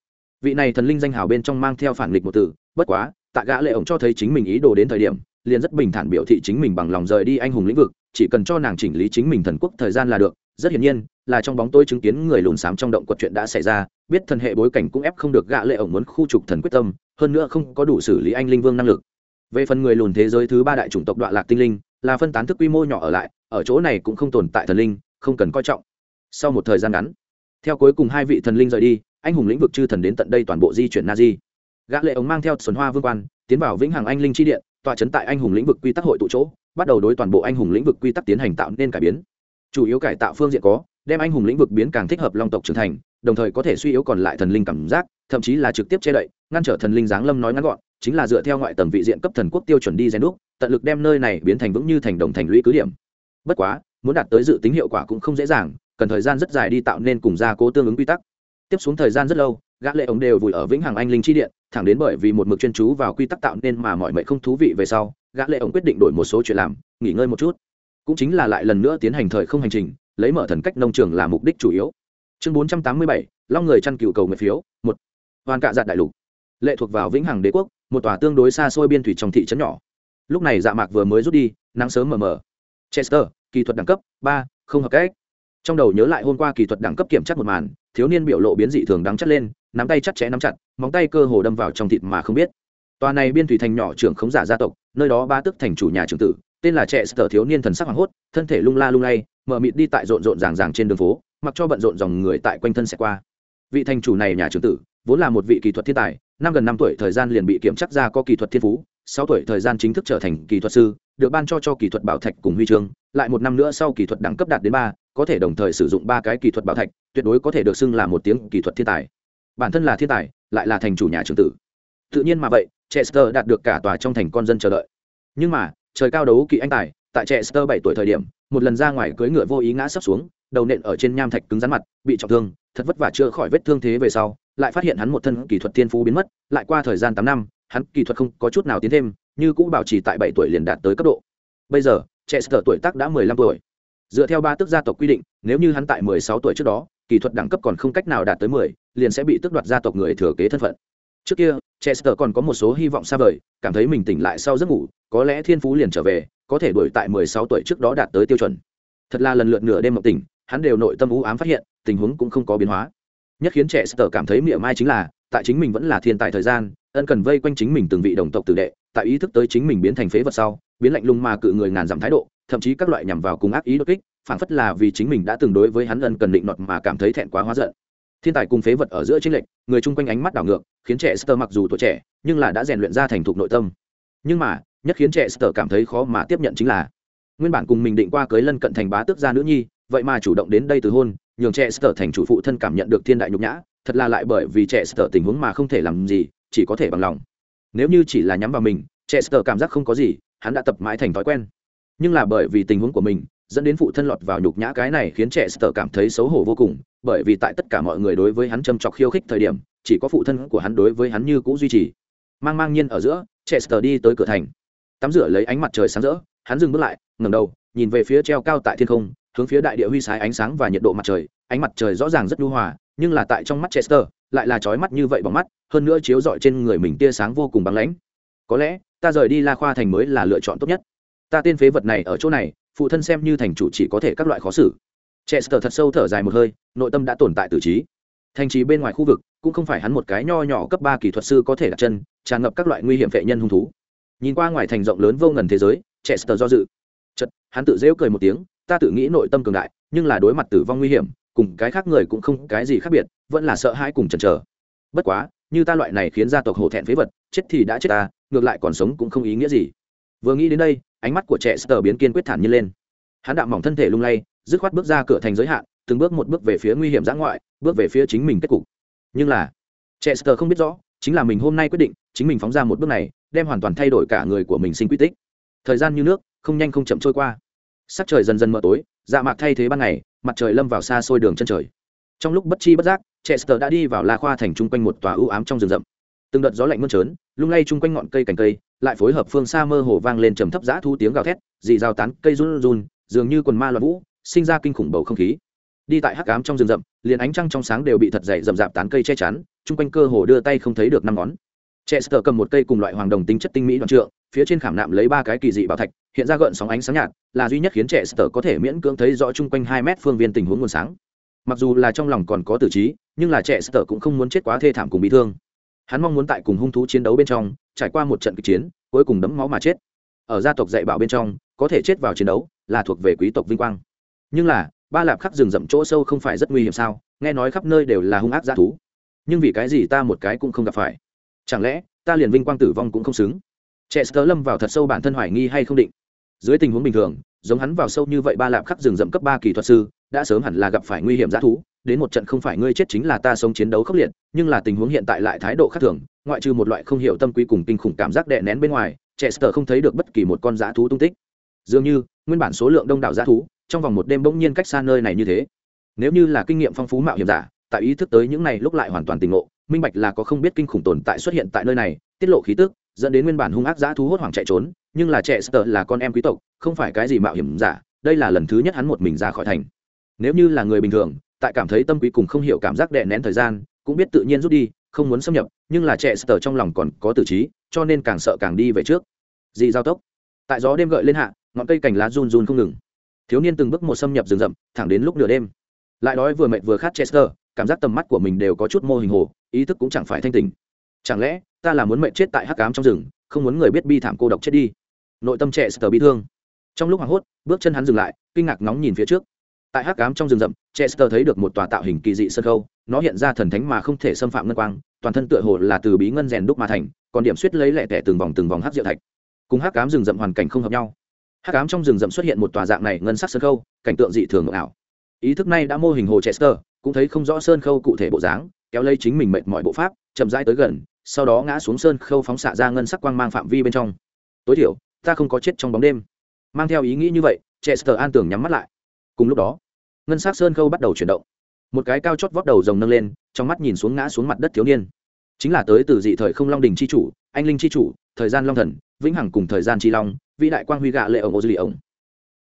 Vị này thần linh danh hào bên trong mang theo phản nghịch một từ, bất quá, tạ gã lệ ông cho thấy chính mình ý đồ đến thời điểm, liền rất bình thản biểu thị chính mình bằng lòng rời đi anh hùng lĩnh vực, chỉ cần cho nàng chỉnh lý chính mình thần quốc thời gian là được. Rất hiển nhiên, là trong bóng tôi chứng kiến người lùn xám trong động quật chuyện đã xảy ra, biết thần hệ bối cảnh cũng ép không được gã lệ ổng muốn khu trục thần quyết tâm hơn nữa không có đủ xử lý anh linh vương năng lực. Về phần người lùn thế giới thứ ba đại chủng tộc đoạn lạc tinh linh, là phân tán thức quy mô nhỏ ở lại, ở chỗ này cũng không tồn tại thần linh, không cần coi trọng. Sau một thời gian ngắn, theo cuối cùng hai vị thần linh rời đi, anh hùng lĩnh vực chư thần đến tận đây toàn bộ di chuyển na di gã lệ ống mang theo xuân hoa vương quan, tiến vào vĩnh hằng anh linh chi điện, tọa chấn tại anh hùng lĩnh vực quy tắc hội tụ chỗ, bắt đầu đối toàn bộ anh hùng lĩnh vực quy tắc tiến hành tạo nên cải biến. Chủ yếu cải tạo phương diện có, đem anh hùng lĩnh vực biến càng thích hợp long tộc trưởng thành đồng thời có thể suy yếu còn lại thần linh cảm giác, thậm chí là trực tiếp che đậy, ngăn trở thần linh giáng lâm nói ngắn gọn, chính là dựa theo ngoại tầng vị diện cấp thần quốc tiêu chuẩn đi gen đúc, tận lực đem nơi này biến thành vững như thành đồng thành lũy cứ điểm. Bất quá, muốn đạt tới dự tính hiệu quả cũng không dễ dàng, cần thời gian rất dài đi tạo nên cùng gia cố tương ứng quy tắc. Tiếp xuống thời gian rất lâu, gã lệ ống đều vùi ở vĩnh hằng anh linh chi điện, thẳng đến bởi vì một mực chuyên chú vào quy tắc tạo nên mà mọi mệnh không thú vị về sau, gã lệ ống quyết định đổi một số chuyện làm, nghỉ ngơi một chút. Cũng chính là lại lần nữa tiến hành thời không hành trình, lấy mở thần cách nông trường là mục đích chủ yếu chương 487, long người chăn cừu cầu nguyện phiếu một. Hoàn cạ giặt đại lục. Lệ thuộc vào vĩnh hằng đế quốc một tòa tương đối xa xôi biên thủy trong thị trấn nhỏ. Lúc này dạ mạc vừa mới rút đi nắng sớm mờ mờ. Chester kỹ thuật đẳng cấp ba không hợp cách. Trong đầu nhớ lại hôm qua kỹ thuật đẳng cấp kiểm tra một màn thiếu niên biểu lộ biến dị thường đắng chắt lên nắm tay chặt chẽ nắm chặt móng tay cơ hồ đâm vào trong thịt mà không biết. Tòa này biên thủy thành nhỏ trưởng khống giả gia tộc nơi đó ba tức thành chủ nhà trưởng tử tên là trẻ sở thiếu niên thần sắc hoàng hốt thân thể lung la lung lay mở mịt đi tại rộn rộn ràng ràng trên đường phố mặc cho bận rộn dòng người tại quanh thân sẽ qua. Vị thành chủ này nhà trưởng tử, vốn là một vị kỹ thuật thiên tài, năm gần năm tuổi thời gian liền bị kiểm chắc ra có kỹ thuật thiên phú, sáu tuổi thời gian chính thức trở thành kỹ thuật sư, được ban cho cho kỹ thuật bảo thạch cùng huy chương, lại một năm nữa sau kỹ thuật đẳng cấp đạt đến ba, có thể đồng thời sử dụng ba cái kỹ thuật bảo thạch, tuyệt đối có thể được xưng là một tiếng kỹ thuật thiên tài. Bản thân là thiên tài, lại là thành chủ nhà trưởng tử. Tự nhiên mà vậy, chester đạt được cả tòa trong thành con dân chờ đợi. Nhưng mà, trời cao đấu kỵ anh tài, tại chester bảy tuổi thời điểm, một lần ra ngoài cưỡi ngựa vô ý ngã sấp xuống đầu nện ở trên nham thạch cứng rắn mặt, bị trọng thương, thật vất vả chữa khỏi vết thương thế về sau, lại phát hiện hắn một thân kỹ thuật thiên phú biến mất, lại qua thời gian tám năm, hắn kỹ thuật không có chút nào tiến thêm, như cũng bảo trì tại bảy tuổi liền đạt tới cấp độ. Bây giờ chester tuổi tác đã mười lăm tuổi. Dựa theo ba tức gia tộc quy định, nếu như hắn tại mười sáu tuổi trước đó, kỹ thuật đẳng cấp còn không cách nào đạt tới mười, liền sẽ bị tước đoạt gia tộc người thừa kế thân phận. Trước kia chester còn có một số hy vọng xa vời, cảm thấy mình tỉnh lại sau giấc ngủ, có lẽ thiên phú liền trở về, có thể đuổi tại mười sáu tuổi trước đó đạt tới tiêu chuẩn. Thật là lần lượt nửa đêm mộng tỉnh hắn đều nội tâm u ám phát hiện, tình huống cũng không có biến hóa. Nhất khiến trẻ sờ cảm thấy miệng mai chính là, tại chính mình vẫn là thiên tài thời gian, ân cần vây quanh chính mình từng vị đồng tộc tử đệ, tại ý thức tới chính mình biến thành phế vật sau, biến lạnh lùng mà cự người ngàn dặm thái độ, thậm chí các loại nhằm vào cùng ác ý đột kích, phản phất là vì chính mình đã từng đối với hắn ân cần định nọt mà cảm thấy thẹn quá hóa giận. Thiên tài cùng phế vật ở giữa chính lệnh người chung quanh ánh mắt đảo ngược, khiến trẻ sơ mặc dù tuổi trẻ, nhưng là đã rèn luyện ra thành thục nội tâm. Nhưng mà, nhất khiến trẻ sơ cảm thấy khó mà tiếp nhận chính là, nguyên bản cùng mình định qua cưới lân cận thành bá tước gia nữ nhi vậy mà chủ động đến đây từ hôn, nhường trẻ sờ thành chủ phụ thân cảm nhận được thiên đại nhục nhã, thật là lại bởi vì trẻ sờ tình huống mà không thể làm gì, chỉ có thể bằng lòng. Nếu như chỉ là nhắm vào mình, trẻ sờ cảm giác không có gì, hắn đã tập mãi thành thói quen. Nhưng là bởi vì tình huống của mình, dẫn đến phụ thân lọt vào nhục nhã cái này khiến trẻ sờ cảm thấy xấu hổ vô cùng, bởi vì tại tất cả mọi người đối với hắn châm chọc khiêu khích thời điểm, chỉ có phụ thân của hắn đối với hắn như cũ duy trì. Mang mang nhiên ở giữa, trẻ sờ đi tới cửa thành. Tắm rửa lấy ánh mặt trời sáng rỡ, hắn dừng bước lại, ngẩng đầu, nhìn về phía treo cao tại thiên không hướng phía đại địa huy sái ánh sáng và nhiệt độ mặt trời, ánh mặt trời rõ ràng rất lưu hòa, nhưng là tại trong mắt chester, lại là trói mắt như vậy bằng mắt, hơn nữa chiếu rọi trên người mình tia sáng vô cùng băng lãnh. Có lẽ, ta rời đi la khoa thành mới là lựa chọn tốt nhất. Ta tên phế vật này ở chỗ này, phụ thân xem như thành chủ chỉ có thể các loại khó xử. Chester thật sâu thở dài một hơi, nội tâm đã tồn tại tử trí. Thành trì bên ngoài khu vực, cũng không phải hắn một cái nho nhỏ cấp ba kỹ thuật sư có thể đặt chân, tràn ngập các loại nguy hiểm vệ nhân hung thú. Nhìn qua ngoài thành rộng lớn vô ngần thế giới, chester do dự. Chật hắn tự dễu cười một tiếng ta tự nghĩ nội tâm cường đại, nhưng là đối mặt tử vong nguy hiểm, cùng cái khác người cũng không cái gì khác biệt, vẫn là sợ hãi cùng chần chờ. Bất quá, như ta loại này khiến gia tộc hổ thẹn phế vật, chết thì đã chết ta, ngược lại còn sống cũng không ý nghĩa gì. Vừa nghĩ đến đây, ánh mắt của trẻ sờ biến kiên quyết thản nhiên lên. Hắn đạm mỏng thân thể lung lay, dứt khoát bước ra cửa thành giới hạn, từng bước một bước về phía nguy hiểm giã ngoại, bước về phía chính mình kết cục. Nhưng là, trẻ sờ không biết rõ, chính là mình hôm nay quyết định, chính mình phóng ra một bước này, đem hoàn toàn thay đổi cả người của mình sinh quy tích. Thời gian như nước, không nhanh không chậm trôi qua sắc trời dần dần mờ tối dạ mạc thay thế ban ngày mặt trời lâm vào xa xôi đường chân trời. Trong lúc bất chi bất giác chester đã đi vào la khoa thành chung quanh một tòa ưu ám trong rừng rậm. Từng đợt gió lạnh mơn trớn lung lay chung quanh ngọn cây cành cây lại phối hợp phương xa mơ hồ vang lên trầm thấp giã thu tiếng gào thét dị rào tán cây run run dường như quần ma loạn vũ sinh ra kinh khủng bầu không khí. Đi tại hắc ám trong rừng rậm liền ánh trăng trong sáng đều bị thật dày rậm rạp tán cây che chắn chung quanh cơ hồ đưa tay không thấy được năm ngón. Chester cầm một cây cùng loại hoàng đồng tính chất tinh mỹ đoạn trượng, phía trên khảm nạm lấy ba cái kỳ dị bảo thạch, hiện ra gợn sóng ánh sáng nhạt, là duy nhất khiến trẻ Chester có thể miễn cưỡng thấy rõ chung quanh hai mét phương viên tình huống nguồn sáng. Mặc dù là trong lòng còn có tử trí, nhưng là trẻ Chester cũng không muốn chết quá thê thảm cùng bị thương. Hắn mong muốn tại cùng hung thú chiến đấu bên trong, trải qua một trận kịch chiến, cuối cùng đấm máu mà chết. Ở gia tộc dạy bảo bên trong, có thể chết vào chiến đấu, là thuộc về quý tộc vinh quang. Nhưng là, ba lạp khắc rừng rậm chỗ sâu không phải rất nguy hiểm sao? Nghe nói khắp nơi đều là hung ác dã thú. Nhưng vì cái gì ta một cái cũng không gặp phải? chẳng lẽ ta liền vinh quang tử vong cũng không xứng chester lâm vào thật sâu bản thân hoài nghi hay không định dưới tình huống bình thường, giống hắn vào sâu như vậy ba lạp khắc rừng rậm cấp ba kỳ thuật sư, đã sớm hẳn là gặp phải nguy hiểm g thú, đến một trận không phải ngươi chết chính là ta sống chiến đấu khốc liệt, nhưng là tình huống hiện tại lại thái độ khác thường, ngoại trừ một loại không hiểu tâm quý cùng kinh khủng cảm giác đè nén bên ngoài, chester không thấy được bất kỳ một con g thú tung tích. Dường như, nguyên bản số lượng đông đảo g thú, trong vòng một đêm bỗng nhiên cách xa nơi này như thế. Nếu như là kinh nghiệm phong phú mạo hiểm giả, tại ý thức tới những này lúc lại hoàn toàn tình ngộ, minh bạch là có không biết kinh khủng tồn tại xuất hiện tại nơi này, tiết lộ khí tức dẫn đến nguyên bản hung ác giã thú hốt hoảng chạy trốn, nhưng là trẻ sờ là con em quý tộc, không phải cái gì mạo hiểm giả, đây là lần thứ nhất hắn một mình ra khỏi thành. Nếu như là người bình thường, tại cảm thấy tâm quý cùng không hiểu cảm giác đè nén thời gian, cũng biết tự nhiên rút đi, không muốn xâm nhập, nhưng là trẻ sờ trong lòng còn có tử trí, cho nên càng sợ càng đi về trước. Dị giao tốc. Tại gió đêm gợi lên hạ, ngọn cây cành lá run run không ngừng. Thiếu niên từng bước một xâm nhập rừng rậm, thẳng đến lúc nửa đêm. Lại đói vừa mệt vừa khát chester cảm giác tầm mắt của mình đều có chút mô hình hồ, ý thức cũng chẳng phải thanh tình chẳng lẽ, ta là muốn mệnh chết tại hắc cám trong rừng, không muốn người biết bi thảm cô độc chết đi? Nội tâm trẻ sờ bị thương. Trong lúc hoảng hốt, bước chân hắn dừng lại, kinh ngạc nóng nhìn phía trước. Tại hắc cám trong rừng rậm chester thấy được một tòa tạo hình kỳ dị sân khâu, nó hiện ra thần thánh mà không thể xâm phạm ngân quang, toàn thân tựa hồ là từ bí ngân rèn đúc mà thành, còn điểm suýt lấy lẹ tẻ từng vòng từng vòng hắc diệu thạch. Cùng hắc cám rừng rậm hoàn cảnh không hợp nhau. Hắc cám trong rừng rậm xuất hiện một tòa dạng này ngân sắc sân khâu, cảnh tượng dị thường ảo. Ý thức này đã mô hình hồ chester cũng thấy không rõ sơn khâu cụ thể bộ dáng, kéo lấy chính mình mệt mọi bộ pháp, chậm rãi tới gần sau đó ngã xuống sơn khâu phóng xạ ra ngân sắc quang mang phạm vi bên trong. Tối thiểu, ta không có chết trong bóng đêm. Mang theo ý nghĩ như vậy, chester an tưởng nhắm mắt lại. Cùng lúc đó, ngân sắc sơn khâu bắt đầu chuyển động. Một cái cao chót vót đầu rồng nâng lên, trong mắt nhìn xuống ngã xuống mặt đất thiếu niên. Chính là tới từ dị thời không long đình c h i chủ, anh linh c h i chủ, thời gian long thần, vĩnh hằng cùng thời gian tri long, vĩ đại quang huy gạ lệ ổng ô dư lì ổng.